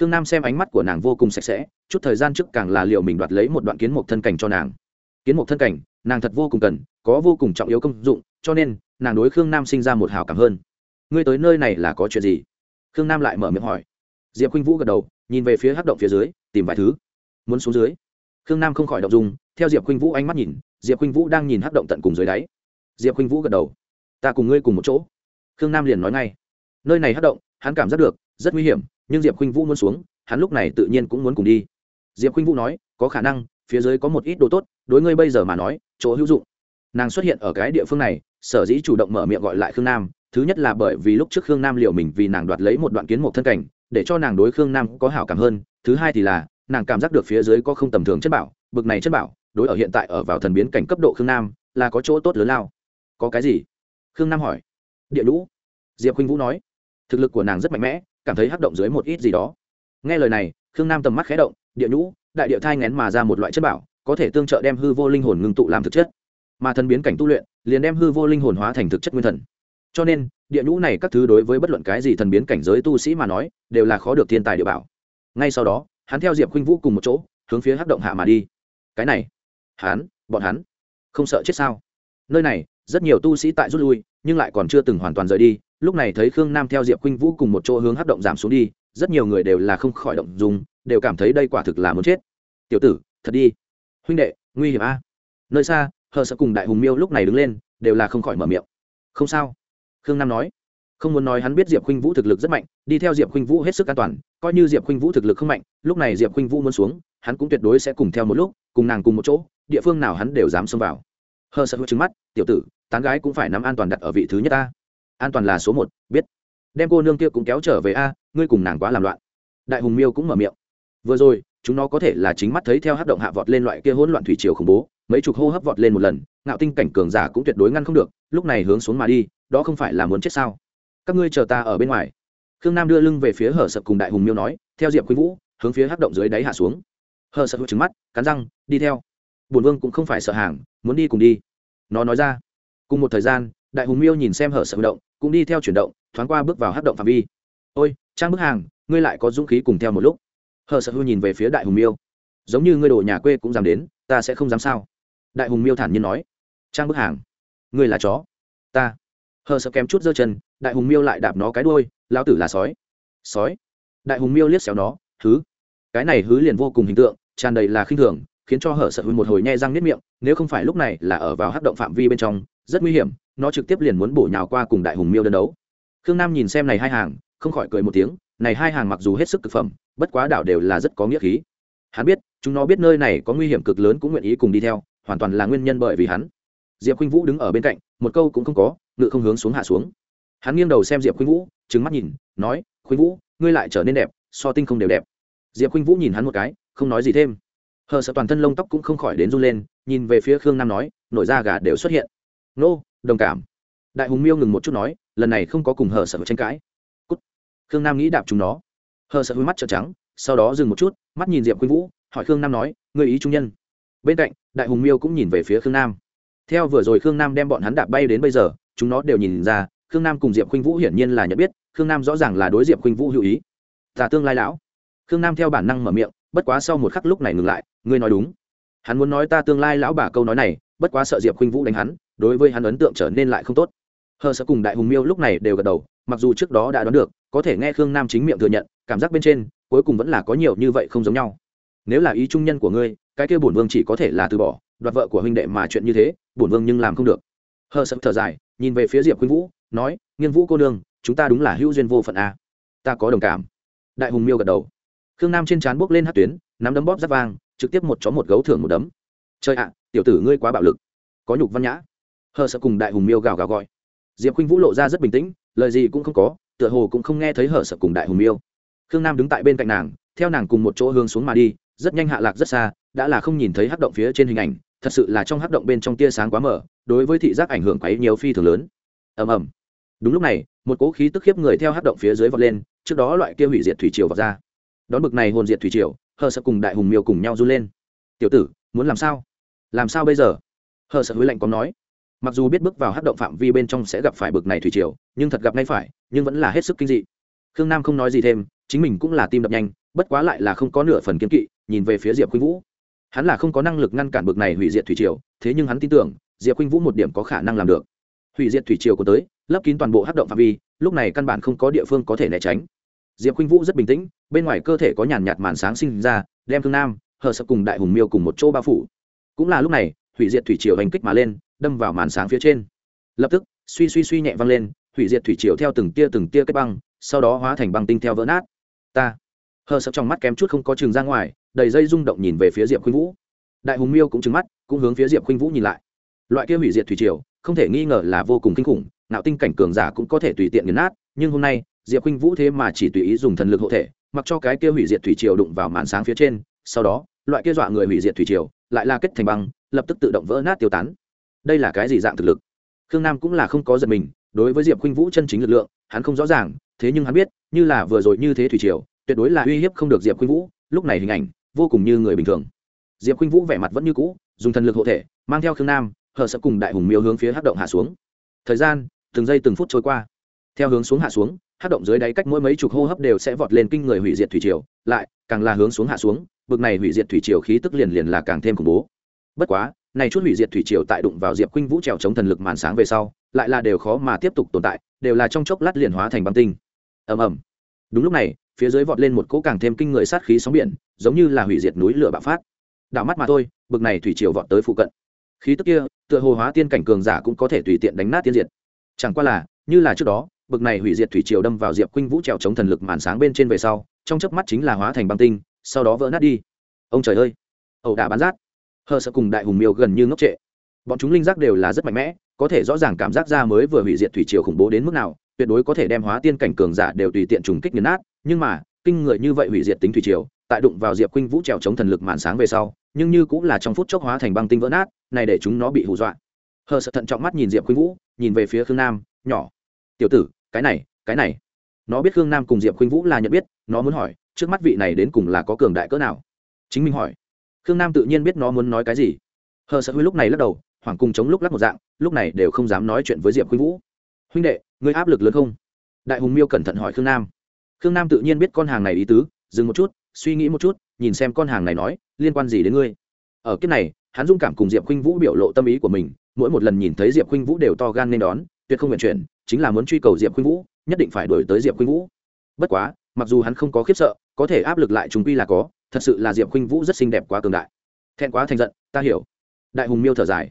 Khương nam xem ánh mắt của nàng vô cùng sạch sẽ, chút thời gian trước càng là liệu mình đoạt lấy một đoạn kiến mộc thân cảnh cho nàng. Kiến mộc thân cảnh nàng thật vô cùng cần, có vô cùng trọng yếu công dụng, cho nên, nàng đối khương nam sinh ra một hào cảm hơn. Ngươi tới nơi này là có chuyện gì? Khương nam lại mở miệng hỏi. Diệp khuynh vũ gật đầu, nhìn về phía hắc động phía dưới, tìm vài thứ. Muốn xuống dưới. Khương nam không khỏi động dung, theo diệp khuynh vũ ánh mắt nhìn, diệp khuynh vũ đang nhìn hắc động tận cùng dưới đáy. Diệp khuynh vũ gật đầu. Ta cùng ngươi cùng một chỗ. Khương nam liền nói ngay. Nơi này hắc động, hắn cảm giác được, rất nguy hiểm, nhưng diệp khuynh vũ muốn xuống, hắn lúc này tự nhiên cũng muốn cùng đi. Diệp khuynh vũ nói, có khả năng, phía dưới có một ít đồ tốt, đối ngươi bây giờ mà nói chỗ hữu dụng. Nàng xuất hiện ở cái địa phương này, sở dĩ chủ động mở miệng gọi lại khương nam, thứ nhất là bởi vì lúc trước khương nam liệu mình vì nàng đoạt lấy một đoạn kiến một thân cảnh, để cho nàng đối khương nam có hảo cảm hơn, thứ hai thì là, nàng cảm giác được phía dưới có không tầm thường chất bảo, bực này chất bảo, đối ở hiện tại ở vào thần biến cảnh cấp độ khương nam, là có chỗ tốt lớn lao. Có cái gì? Khương nam hỏi. Địa lũ. Diệp khuynh vũ nói. Thực lực của nàng rất mạnh mẽ, cảm thấy hắc động dưới một ít gì đó. Nghe lời này, khương nam tầm mắt khé động, địa nhũ đại địa thai ngén mà ra một loại chất bảo có thể tương trợ đem hư vô linh hồn ngưng tụ làm thực chất. Mà thần biến cảnh tu luyện, liền đem hư vô linh hồn hóa thành thực chất nguyên thần. Cho nên, địa nhũ này các thứ đối với bất luận cái gì thần biến cảnh giới tu sĩ mà nói, đều là khó được thiên tài địa bảo. Ngay sau đó, hắn theo diệp khuynh vũ cùng một chỗ, hướng phía hắc động hạ mà đi. Cái này, hắn, bọn hắn, không sợ chết sao? Nơi này, rất nhiều tu sĩ tại rút lui, nhưng lại còn chưa từng hoàn toàn rời đi. Lúc này thấy khương nam theo diệp khuynh vũ cùng một chỗ hướng hắc động giảm xuống đi, rất nhiều người đều là không khỏi động dùng đều cảm thấy đây quả thực là muốn chết. Tiểu tử, thật đi huynh đệ, nguy hiểm a. Nơi xa, hờ sợ cùng đại hùng miêu lúc này đứng lên, đều là không khỏi mở miệng. Không sao. Khương nam nói. Không muốn nói hắn biết diệp khuynh vũ thực lực rất mạnh, đi theo diệp khuynh vũ hết sức an toàn, coi như diệp khuynh vũ thực lực không mạnh, lúc này diệp khuynh vũ muốn xuống, hắn cũng tuyệt đối sẽ cùng theo một lúc, cùng nàng cùng một chỗ, địa phương nào hắn đều dám xông vào. Hờ sợ hữu trứng mắt, tiểu tử, tán gái cũng phải nắm an toàn đặt ở vị thứ nhất ta an toàn là số một, biết. Đem cô nương kia cũng kéo trở về a, ngươi cùng nàng quá làm loạn. Đại hùng miêu cũng mở miệng. Vừa rồi chúng nó có thể là chính mắt thấy theo hát động hạ vọt lên loại kia hỗn loạn thủy triều khủng bố, mấy chục hô hấp vọt lên một lần, ngạo tinh cảnh cường giả cũng tuyệt đối ngăn không được, lúc này hướng xuống mà đi, đó không phải là muốn chết sao? Các ngươi chờ ta ở bên ngoài. Khương nam đưa lưng về phía hở sập cùng đại hùng miêu nói, theo diệp khuynh vũ, hướng phía hát động dưới đáy hạ xuống. Hở sập trứng mắt, cắn răng, đi theo. Bùn vương cũng không phải sợ hàng, muốn đi cùng đi. Nó nói ra. Cùng một thời gian, đại hùng miêu nhìn xem hở sập động, cũng đi theo chuyển động, thoáng qua bước vào hát động phạm vi. Ôi, trang bức hàng, ngươi lại có dũng khí cùng theo một lúc hờ sợ hư nhìn về phía đại hùng miêu. Giống như ngươi đồ nhà quê cũng dám đến, ta sẽ không dám sao? Đại hùng miêu thản nhiên nói. Trang bức hàng. Ngươi là chó. Ta. Hờ sợ kém chút giơ chân, đại hùng miêu lại đạp nó cái đuôi lao tử là sói. Sói? Đại hùng miêu liếc xéo nó thứ cái này hứ liền vô cùng hình tượng, tràn đầy là khinh thường, khiến cho hở sợ hư một hồi nhe răng nếp miệng, nếu không phải lúc này là ở vào hát động phạm vi bên trong, rất nguy hiểm, nó trực tiếp liền muốn bổ nhào qua cùng đại hùng miêu đơn đấu. Khương nam nhìn xem này hai hàng, không khỏi cười một tiếng, này hai hàng mặc dù hết sức thực phẩm bất quá đảo đều là rất có nghĩa khí. Hắn biết, chúng nó biết nơi này có nguy hiểm cực lớn cũng nguyện ý cùng đi theo, hoàn toàn là nguyên nhân bởi vì hắn. Diệp khuynh vũ đứng ở bên cạnh, một câu cũng không có, ngự không hướng xuống hạ xuống. Hắn nghiêng đầu xem diệp khuynh vũ trứng mắt nhìn, nói, khuynh vũ, ngươi lại trở nên đẹp, so tinh không đều đẹp. Diệp khuynh vũ nhìn hắn một cái, không nói gì thêm. Hờ sợ toàn thân lông tóc cũng không khỏi đến run lên, nhìn về phía khương nam nói, nổi da gà đều xuất hiện. Nô, đồng cảm. Đại hùng miêu ngừng một chút nói, lần này không có cùng hờ sợ tranh cãi. Cút. khương nam nghĩ đạp chúng nó hờ sợ hôi mắt trợn trắng, sau đó dừng một chút, mắt nhìn diệp khuynh vũ, hỏi khương nam nói người ý trung nhân? Bên cạnh, đại hùng miêu cũng nhìn về phía khương nam. Theo vừa rồi khương nam đem bọn hắn đạp bay đến bây giờ, chúng nó đều nhìn ra, khương nam cùng diệp khuynh vũ hiển nhiên là nhận biết, khương nam rõ ràng là đối diệp khuynh vũ hữu ý. Tà tương lai lão. Khương nam theo bản năng mở miệng, bất quá sau một khắc lúc này ngừng lại, ngươi nói đúng. Hắn muốn nói ta tương lai lão bà câu nói này, bất quá sợ diệp khuynh vũ đánh hắn, đối với hắn ấn tượng trở nên lại không tốt. Hờ sợ cùng đại hùng miêu lúc này đều gật đầu, mặc dù trước đó đã đoán được, có thể nghe khương nam chính miệng thừa nhận cảm giác bên trên, cuối cùng vẫn là có nhiều như vậy không giống nhau. Nếu là ý trung nhân của ngươi, cái kia bổn vương chỉ có thể là từ bỏ, đoạt vợ của huynh đệ mà chuyện như thế, bổn vương nhưng làm không được. Hờ sập thở dài, nhìn về phía diệp khuynh vũ, nói, nghiên vũ cô nương, chúng ta đúng là hữu duyên vô phận a. Ta có đồng cảm. Đại hùng miêu gật đầu. Khương nam trên trán bước lên hát tuyến, nắm đấm bóp giáp vang, trực tiếp một chó một gấu thưởng một đấm. Chơi ạ, tiểu tử ngươi quá bạo lực. Có nhục văn nhã. Hờ sợ cùng đại hùng miêu gào gào gọi. Diệp khuynh vũ lộ ra rất bình tĩnh, lời gì cũng không có, tựa hồ cũng không nghe thấy hờ sợ cùng đại hùng miêu khương nam đứng tại bên cạnh nàng, theo nàng cùng một chỗ hướng xuống mà đi, rất nhanh hạ lạc rất xa, đã là không nhìn thấy hắc động phía trên hình ảnh, thật sự là trong hắc động bên trong tia sáng quá mở đối với thị giác ảnh hưởng quấy nhiều phi thường lớn. Ầm ầm. Đúng lúc này, một cỗ khí tức khiếp người theo hắc động phía dưới vọt lên, trước đó loại kia hủy diệt thủy triều vọt ra. Đón bực này hồn diệt thủy triều, hờ sợ cùng đại hùng miêu cùng nhau run lên. Tiểu tử, muốn làm sao? Làm sao bây giờ? Hờ sợ hối lạnh có nói. Mặc dù biết bước vào hắc động phạm vi bên trong sẽ gặp phải bực này thủy triều, nhưng thật gặp ngay phải, nhưng vẫn là hết sức kinh dị. Khương nam không nói gì thêm chính mình cũng là tim đập nhanh, bất quá lại là không có nửa phần kiên kỵ, nhìn về phía diệp khuynh vũ. Hắn là không có năng lực ngăn cản bực này hủy diệt thủy triều, thế nhưng hắn tin tưởng, diệp khuynh vũ một điểm có khả năng làm được. Hủy diệt thủy triều có tới, lấp kín toàn bộ hắc động phạm vi, lúc này căn bản không có địa phương có thể né tránh. Diệp khuynh vũ rất bình tĩnh, bên ngoài cơ thể có nhàn nhạt màn sáng sinh ra, đem thương nam, hờ sập cùng đại hùng miêu cùng một chỗ bao phủ. Cũng là lúc này, hủy diệt thủy triều hành kích mà lên, đâm vào màn sáng phía trên. Lập tức, suy suy suy nhẹ văng lên, hủy diệt thủy triều theo từng tia từng tia kết băng, sau đó hóa thành băng tinh theo vỡ nát ta. Hờ sợ trong mắt kém chút không có chừng ra ngoài, đầy dây rung động nhìn về phía diệp khuynh vũ. Đại hùng miêu cũng trừng mắt, cũng hướng phía diệp khuynh vũ nhìn lại. Loại kia hủy diệt thủy triều, không thể nghi ngờ là vô cùng kinh khủng nạo tinh cảnh cường giả cũng có thể tùy tiện nghiền nát, nhưng hôm nay, diệp khuynh vũ thế mà chỉ tùy ý dùng thần lực hộ thể, mặc cho cái kia hủy diệt thủy triều đụng vào màn sáng phía trên, sau đó, loại kia dọa người hủy diệt thủy triều, lại là kết thành băng, lập tức tự động vỡ nát tiêu tán. Đây là cái gì dạng thực lực? Khương nam cũng là không có giật mình, đối với diệp khuynh vũ chân chính lực lượng, hắn không rõ ràng thế nhưng hắn biết, như là vừa rồi như thế thủy triều, tuyệt đối là uy hiếp không được diệp khuynh vũ, lúc này hình ảnh vô cùng như người bình thường. Diệp khuynh vũ vẻ mặt vẫn như cũ, dùng thần lực hộ thể, mang theo khương nam, hờ sập cùng đại hùng miêu hướng phía hát động hạ xuống. Thời gian, từng giây từng phút trôi qua. Theo hướng xuống hạ xuống hát động dưới đáy cách mỗi mấy chục hô hấp đều sẽ vọt lên kinh người hủy diệt thủy triều, lại, càng là hướng xuống hạ xuống, bực này hủy diệt thủy triều khí tức liền liền là càng thêm khủng bố. Bất quá, này chút hủy diệt thủy triều tại đụng vào diệp khuynh vũ trèo chống thần lực màn sáng về sau, lại là đều khó mà tiếp tục tồn tại, đều là trong chốc lát liền hóa thành băng tinh ầm ầm. Đúng lúc này, phía dưới vọt lên một cỗ càng thêm kinh người sát khí sóng biển, giống như là hủy diệt núi lửa bạo phát. Đảo mắt mà thôi, bực này thủy triều vọt tới phụ cận. Khí tức kia, tựa hồ hóa tiên cảnh cường giả cũng có thể tùy tiện đánh nát tiên diệt. Chẳng qua là, như là trước đó, bực này hủy diệt thủy triều đâm vào diệp khuynh vũ trèo chống thần lực màn sáng bên trên về sau, trong chớp mắt chính là hóa thành băng tinh, sau đó vỡ nát đi. Ông trời ơi! Ẩu đả bán rát. Hờ sợ cùng đại hùng miêu gần như ngốc trệ. Bọn chúng linh giác đều là rất mạnh mẽ, có thể rõ ràng cảm giác ra mới vừa hủy diệt thủy triều khủng bố đến mức nào tuyệt đối có thể đem hóa tiên cảnh cường giả đều tùy tiện trùng kích nghiền nát, nhưng mà, kinh người như vậy hủy diệt tính thủy triều, tại đụng vào diệp khuynh vũ trèo chống thần lực màn sáng về sau, nhưng như cũng là trong phút chốc hóa thành băng tinh vỡ nát, này để chúng nó bị hù dọa. Hờ sợ thận trọng mắt nhìn diệp khuynh vũ, nhìn về phía khương nam, nhỏ. Tiểu tử, cái này cái này. Nó biết khương nam cùng diệp khuynh vũ là nhận biết, nó muốn hỏi, trước mắt vị này đến cùng là có cường đại cỡ nào? Chính mình hỏi. Khương nam tự nhiên biết nó muốn nói cái gì. Hờ sợ huy lúc này lắc đầu, hoảng cùng chống lúc lắc một dạng, lúc này đều không dám nói chuyện với diệp khuynh vũ huynh đệ, ngươi áp lực lớn không? Đại hùng miêu cẩn thận hỏi khương nam. Khương nam tự nhiên biết con hàng này ý tứ, dừng một chút, suy nghĩ một chút, nhìn xem con hàng này nói, liên quan gì đến ngươi? Ở kiếp này, hắn dung cảm cùng diệp khuynh vũ biểu lộ tâm ý của mình, mỗi một lần nhìn thấy diệp khuynh vũ đều to gan nên đón, tuyệt không nguyện chuyển, chính là muốn truy cầu diệp khuynh vũ, nhất định phải đổi tới diệp khuynh vũ. Bất quá, mặc dù hắn không có khiếp sợ, có thể áp lực lại chúng quy là có, thật sự là diệp khuynh vũ rất xinh đẹp quá cường đại. Thẹn quá thành giận, ta hiểu. Đại hùng miêu thở dài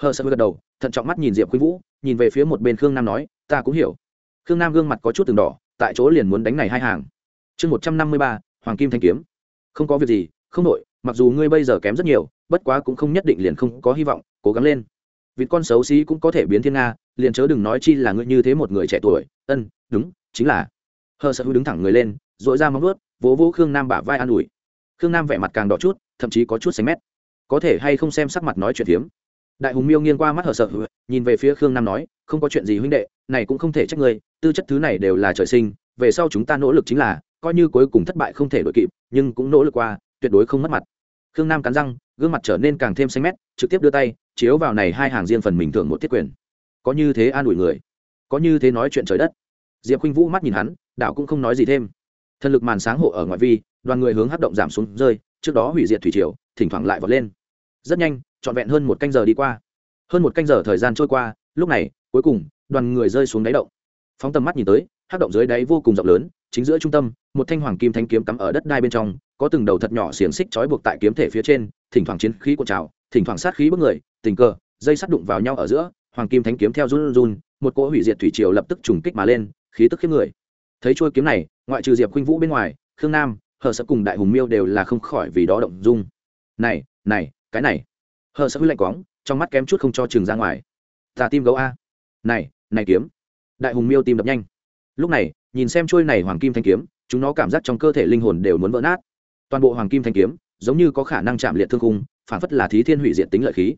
hờ sợ gật đầu, thận trọng mắt nhìn diệp khuynh vũ, nhìn về phía một bên khương nam nói, ta cũng hiểu. Khương nam gương mặt có chút từng đỏ, tại chỗ liền muốn đánh này hai hàng. Chương một trăm năm mươi ba, hoàng kim thanh kiếm. Không có việc gì, không đội mặc dù ngươi bây giờ kém rất nhiều, bất quá cũng không nhất định liền không có hy vọng, cố gắng lên. Vì con xấu xí cũng có thể biến thiên nga, liền chớ đừng nói chi là ngươi như thế một người trẻ tuổi. Ân, đúng, chính là. Hờ sợ hư đứng thẳng người lên dội ra móng ướt vỗ vỗ khương nam bả vai an ủi. Khương nam vẻ mặt càng đỏ chút, thậm chí có chút xanh mét. Có thể hay không xem sắc mặt nói chuyện hiếm đại hùng miêu nghiêng qua mắt hờ sợ, nhìn về phía khương nam nói, không có chuyện gì huynh đệ, này cũng không thể trách ngươi, tư chất thứ này đều là trời sinh, về sau chúng ta nỗ lực chính là, coi như cuối cùng thất bại không thể đổi kịp, nhưng cũng nỗ lực qua, tuyệt đối không mất mặt. Khương nam cắn răng, gương mặt trở nên càng thêm xanh mét, trực tiếp đưa tay, chiếu vào này hai hàng riêng phần mình thường một tiết quyền. Có như thế an ủi người, có như thế nói chuyện trời đất. Diệp khuynh vũ mắt nhìn hắn, đạo cũng không nói gì thêm. Thần lực màn sáng hộ ở ngoại vi, đoàn người hướng hát động giảm xuống, rơi, trước đó hủy diệt thủy triều, thỉnh thoảng lại vọt lên. Rất nhanh trọn vẹn hơn một canh giờ đi qua. Hơn một canh giờ thời gian trôi qua, lúc này, cuối cùng, đoàn người rơi xuống đáy động. Phóng tầm mắt nhìn tới hát động dưới đáy vô cùng rộng lớn, chính giữa trung tâm, một thanh hoàng kim thanh kiếm cắm ở đất đai bên trong, có từng đầu thật nhỏ xiềng xích trói buộc tại kiếm thể phía trên, thỉnh thoảng chiến khí của trào, thỉnh thoảng sát khí bước người, tình cờ, dây sắt đụng vào nhau ở giữa, hoàng kim thanh kiếm theo run run một cỗ hủy diệt thủy triều lập tức trùng kích mà lên, khí tức khiếp người. Thấy chuôi kiếm này, ngoại trừ diệp khuynh vũ bên ngoài, khương nam, hờ sợ cùng đại hùng miêu đều là không khỏi vì đó động dung. Này này, cái này hờ sợ hư lạnh quáng, trong mắt kém chút không cho trường ra ngoài. Ta tim gấu a. Này này kiếm. Đại hùng miêu tim đập nhanh. Lúc này, nhìn xem trôi này hoàng kim thanh kiếm, chúng nó cảm giác trong cơ thể linh hồn đều muốn vỡ nát. Toàn bộ hoàng kim thanh kiếm, giống như có khả năng chạm liệt thương khung, phản phất là thí thiên hủy diện tính lợi khí.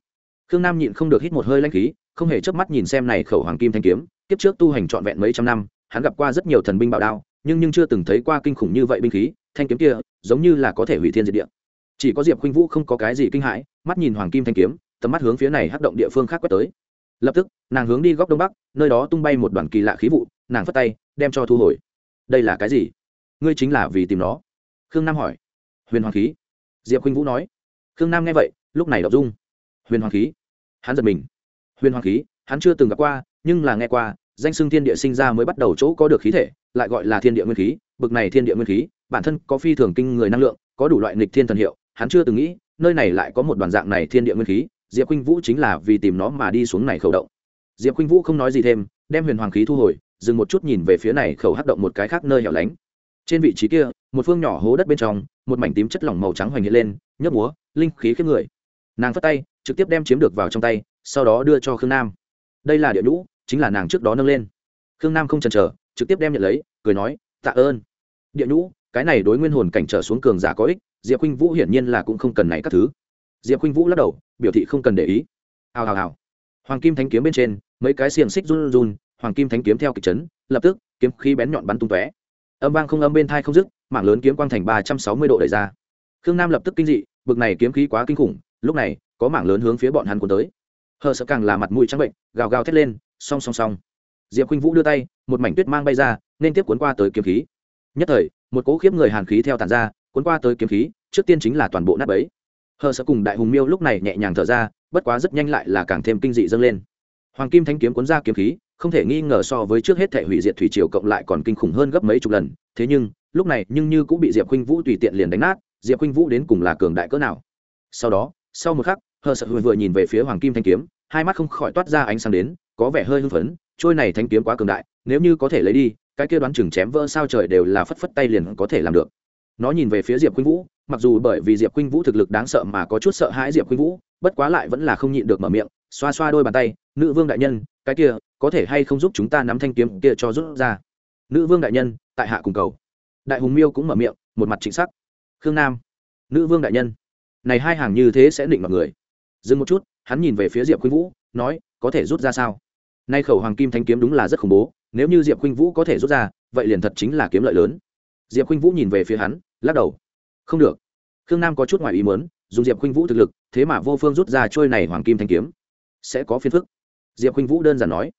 Khương nam nhịn không được hít một hơi lanh khí, không hề chớp mắt nhìn xem này khẩu hoàng kim thanh kiếm, kiếp trước tu hành trọn vẹn mấy trăm năm, hắn gặp qua rất nhiều thần binh bảo đao, nhưng nhưng chưa từng thấy qua kinh khủng như vậy binh khí, thanh kiếm kia, giống như là có thể hủy thiên diệt địa chỉ có diệp khuynh vũ không có cái gì kinh hãi, mắt nhìn hoàng kim thanh kiếm, tầm mắt hướng phía này hắc động địa phương khác quét tới. Lập tức, nàng hướng đi góc đông bắc, nơi đó tung bay một đoàn kỳ lạ khí vụ, nàng phất tay, đem cho thu hồi. Đây là cái gì? Ngươi chính là vì tìm nó? Khương nam hỏi. Huyền hoàng khí. Diệp khuynh vũ nói. Khương nam nghe vậy, lúc này đọc dung. Huyền hoàng khí. Hắn giật mình. Huyền hoàng khí, hắn chưa từng gặp qua, nhưng là nghe qua, danh xưng thiên địa sinh ra mới bắt đầu chỗ có được khí thể, lại gọi là thiên địa nguyên khí, bực này thiên địa nguyên khí, bản thân có phi thường kinh người năng lượng, có đủ loại nghịch thiên thần hiệu hắn chưa từng nghĩ, nơi này lại có một đoàn dạng này thiên địa nguyên khí, diệp khuynh vũ chính là vì tìm nó mà đi xuống này khẩu động. Diệp khuynh vũ không nói gì thêm, đem huyền hoàng khí thu hồi, dừng một chút nhìn về phía này khẩu hắc động một cái khác nơi hẻo lánh. Trên vị trí kia, một phương nhỏ hố đất bên trong, một mảnh tím chất lỏng màu trắng hoành hiện lên, nhấp múa, linh khí khiếp người. Nàng phất tay, trực tiếp đem chiếm được vào trong tay, sau đó đưa cho khương nam. Đây là địa nhũ, chính là nàng trước đó nâng lên. Khương nam không chần chờ, trực tiếp đem nhận lấy, cười nói, tạ ơn. Địa nhũ cái này đối nguyên hồn cảnh trở xuống cường giả có ích, diệp khuynh vũ hiển nhiên là cũng không cần này các thứ. Diệp khuynh vũ lắc đầu, biểu thị không cần để ý. Hào hào hào. Hoàng kim thánh kiếm bên trên, mấy cái xiềng xích run run, hoàng kim thánh kiếm theo kịch chấn, lập tức, kiếm khí bén nhọn bắn tung tóe. Âm vang không âm bên thai không dứt, mảng lớn kiếm quang thành ba trăm sáu mươi độ đẩy ra. Khương nam lập tức kinh dị, bực này kiếm khí quá kinh khủng, lúc này, có mảng lớn hướng phía bọn hắn cuốn tới. Hờ sợ càng là mặt mũi trắng bệnh, gào gào thét lên, song song song. Diệp khuynh vũ đưa tay, một mảnh tuyết mang bay ra, nên tiếp cuốn qua tới kiếm khí. Nhất thời một cỗ khiếp người hàn khí theo tàn ra, cuốn qua tới kiếm khí, trước tiên chính là toàn bộ nát bấy. Hờ sợ cùng đại hùng miêu lúc này nhẹ nhàng thở ra, bất quá rất nhanh lại là càng thêm kinh dị dâng lên. Hoàng kim thanh kiếm cuốn ra kiếm khí, không thể nghi ngờ so với trước hết thể hủy diệt thủy triều cộng lại còn kinh khủng hơn gấp mấy chục lần, thế nhưng, lúc này nhưng như cũng bị diệp khuynh vũ tùy tiện liền đánh nát, diệp khuynh vũ đến cùng là cường đại cỡ nào? Sau đó, sau một khắc, hờ sợ vừa nhìn về phía hoàng kim thanh kiếm, hai mắt không khỏi toát ra ánh sáng đến, có vẻ hơi hưng phấn, trôi này thanh kiếm quá cường đại, nếu như có thể lấy đi cái kia đoán chừng chém vỡ sao trời đều là phất phất tay liền có thể làm được. Nó nhìn về phía diệp khuynh vũ, mặc dù bởi vì diệp khuynh vũ thực lực đáng sợ mà có chút sợ hãi diệp khuynh vũ, bất quá lại vẫn là không nhịn được mở miệng, xoa xoa đôi bàn tay, nữ vương đại nhân, cái kia có thể hay không giúp chúng ta nắm thanh kiếm kia cho rút ra? Nữ vương đại nhân, tại hạ cùng cầu. Đại hùng miêu cũng mở miệng, một mặt chính xác khương nam, nữ vương đại nhân. Này hai hàng như thế sẽ định mọi người. Dừng một chút, hắn nhìn về phía diệp khuynh vũ, nói, có thể rút ra sao? Nay khẩu hoàng kim thanh kiếm đúng là rất khủng bố nếu như diệp khuynh vũ có thể rút ra, vậy liền thật chính là kiếm lợi lớn. Diệp khuynh vũ nhìn về phía hắn, lắc đầu. Không được. Khương nam có chút ngoài ý muốn, dùng diệp khuynh vũ thực lực, thế mà vô phương rút ra trôi này hoàng kim thanh kiếm. Sẽ có phiền phức. Diệp khuynh vũ đơn giản nói.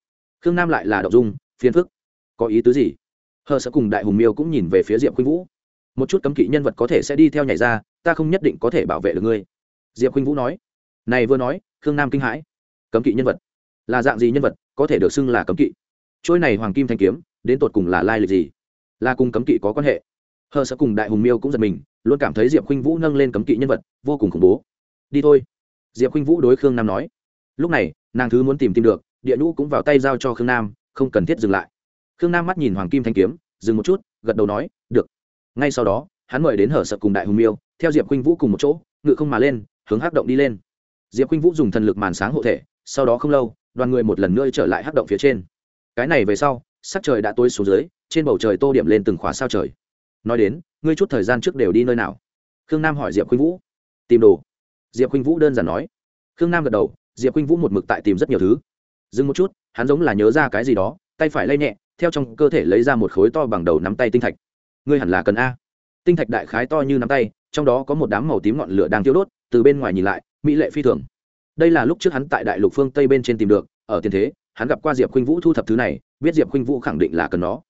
Khương nam lại là đậu dung, phiền phức. Có ý tứ gì? Hờ sợ cùng đại hùng miêu cũng nhìn về phía diệp khuynh vũ. Một chút cấm kỵ nhân vật có thể sẽ đi theo nhảy ra, ta không nhất định có thể bảo vệ được ngươi. Diệp khuynh vũ nói. Này vừa nói, khương nam kinh hãi. Cấm kỵ nhân vật. Là dạng gì nhân vật có thể được xưng là cấm kỵ? Trôi này hoàng kim thanh kiếm, đến tột cùng là lai lịch gì? Là cùng cấm kỵ có quan hệ? Hờ sợ cùng đại hùng miêu cũng giật mình, luôn cảm thấy diệp khuynh vũ nâng lên cấm kỵ nhân vật, vô cùng khủng bố. Đi thôi. Diệp khuynh vũ đối khương nam nói. Lúc này, nàng thứ muốn tìm tìm được, địa nhũ cũng vào tay giao cho khương nam, không cần thiết dừng lại. Khương nam mắt nhìn hoàng kim thanh kiếm, dừng một chút, gật đầu nói, được. Ngay sau đó, hắn mời đến hở sập cùng đại hùng miêu, theo diệp khuynh vũ cùng một chỗ ngự không mà lên, hướng hắc động đi lên. Diệp khuynh vũ dùng thần lực màn sáng hộ thể, sau đó không lâu, đoàn người một lần nữa trở lại hắc động phía trên cái này về sau, sắc trời đã tối xuống dưới, trên bầu trời tô điểm lên từng khóa sao trời. Nói đến, ngươi chút thời gian trước đều đi nơi nào? Khương nam hỏi diệp khuynh vũ. Tìm đồ. Diệp khuynh vũ đơn giản nói. Khương nam gật đầu, diệp khuynh vũ một mực tại tìm rất nhiều thứ. Dừng một chút, hắn giống là nhớ ra cái gì đó, tay phải lay nhẹ, theo trong cơ thể lấy ra một khối to bằng đầu nắm tay tinh thạch. Ngươi hẳn là cần a. Tinh thạch đại khái to như nắm tay, trong đó có một đám màu tím ngọn lửa đang tiêu đốt, từ bên ngoài nhìn lại, mỹ lệ phi thường. Đây là lúc trước hắn tại đại lục phương tây bên trên tìm được, ở tiền thế hắn gặp qua diệp khuynh vũ thu thập thứ này, biết diệp khuynh vũ khẳng định là cần nó.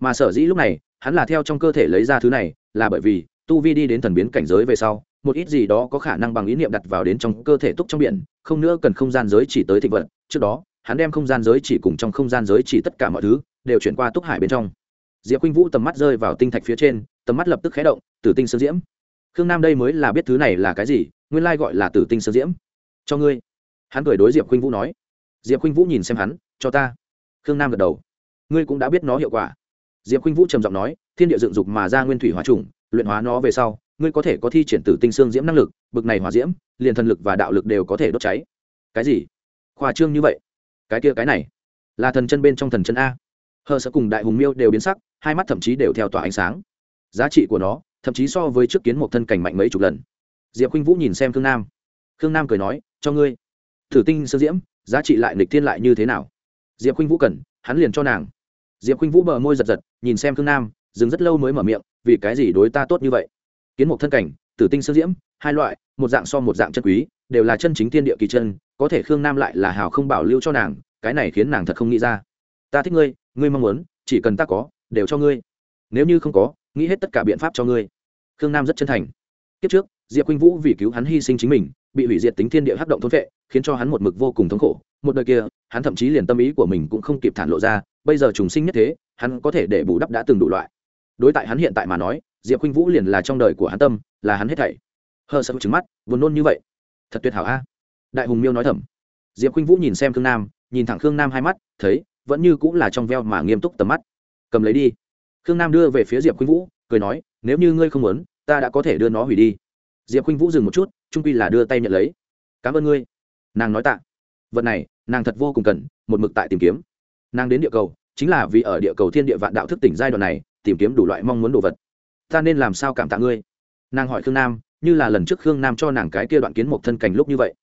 Mà sở dĩ lúc này, hắn là theo trong cơ thể lấy ra thứ này, là bởi vì, tu vi đi đến thần biến cảnh giới về sau, một ít gì đó có khả năng bằng ý niệm đặt vào đến trong cơ thể túc trong biển, không nữa cần không gian giới chỉ tới thịnh vận trước đó, hắn đem không gian giới chỉ cùng trong không gian giới chỉ tất cả mọi thứ, đều chuyển qua túc hải bên trong. Diệp khuynh vũ tầm mắt rơi vào tinh thạch phía trên, tầm mắt lập tức khé động, tử tinh sơ diễm. Khương nam đây mới là biết thứ này là cái gì, nguyên lai gọi là tử tinh sơ diễm. Cho ngươi. Hắn cười đối diệp khuynh vũ nói diệp khuynh vũ nhìn xem hắn, cho ta. Khương nam gật đầu. Ngươi cũng đã biết nó hiệu quả. Diệp khuynh vũ trầm giọng nói, thiên địa dựng dục mà ra nguyên thủy hóa trùng luyện hóa nó về sau, ngươi có thể có thi triển tử tinh xương diễm năng lực, bực này hỏa diễm, liền thần lực và đạo lực đều có thể đốt cháy. Cái gì? Khoa trương như vậy. Cái kia, cái này, là thần chân bên trong thần chân a. Hờ sợ cùng đại hùng miêu đều biến sắc, hai mắt thậm chí đều theo tỏa ánh sáng. Giá trị của nó, thậm chí so với trước kiến một thân cảnh mạnh mấy chục lần. Diệp khuynh vũ nhìn xem khương nam. Khương nam cười nói, cho ngươi thử tinh sơ diễm giá trị lại nịch thiên lại như thế nào? Diệp khuynh vũ cần, hắn liền cho nàng. Diệp khuynh vũ bờ môi giật giật, nhìn xem khương nam, dừng rất lâu mới mở miệng, vì cái gì đối ta tốt như vậy? Kiến một thân cảnh, tử tinh sơ diễm, hai loại, một dạng so một dạng chân quý, đều là chân chính thiên địa kỳ chân, có thể khương nam lại là hào không bảo lưu cho nàng, cái này khiến nàng thật không nghĩ ra. Ta thích ngươi ngươi mong muốn, chỉ cần ta có, đều cho ngươi. Nếu như không có, nghĩ hết tất cả biện pháp cho ngươi. Khương nam rất chân thành. Kiếp trước, diệp khuynh vũ vì cứu hắn hy sinh chính mình bị hủy diệt tính thiên địa hắc động thôn vệ, khiến cho hắn một mực vô cùng thống khổ. Một đời kia, hắn thậm chí liền tâm ý của mình cũng không kịp thản lộ ra, bây giờ trùng sinh nhất thế, hắn có thể để bù đắp đã từng đủ loại. Đối tại hắn hiện tại mà nói, diệp khuynh vũ liền là trong đời của hắn tâm, là hắn hết thảy. Hờ sợ trứng mắt, buồn nôn như vậy. Thật tuyệt hảo a. Đại hùng miêu nói thầm. Diệp khuynh vũ nhìn xem khương nam, nhìn thẳng khương nam hai mắt, thấy, vẫn như cũng là trong veo mà nghiêm túc tầm mắt. Cầm lấy đi. Khương nam đưa về phía diệp khuynh vũ, cười nói, nếu như ngươi không muốn, ta đã có thể đưa nó hủy đi. Diệp khuynh vũ dừng một chút trung quy là đưa tay nhận lấy. Cảm ơn ngươi. Nàng nói tạ. Vật này, nàng thật vô cùng cần, một mực tại tìm kiếm. Nàng đến địa cầu, chính là vì ở địa cầu thiên địa vạn đạo thức tỉnh giai đoạn này, tìm kiếm đủ loại mong muốn đồ vật. Ta nên làm sao cảm tạ ngươi? Nàng hỏi khương nam, như là lần trước khương nam cho nàng cái kia đoạn kiến một thân cảnh lúc như vậy.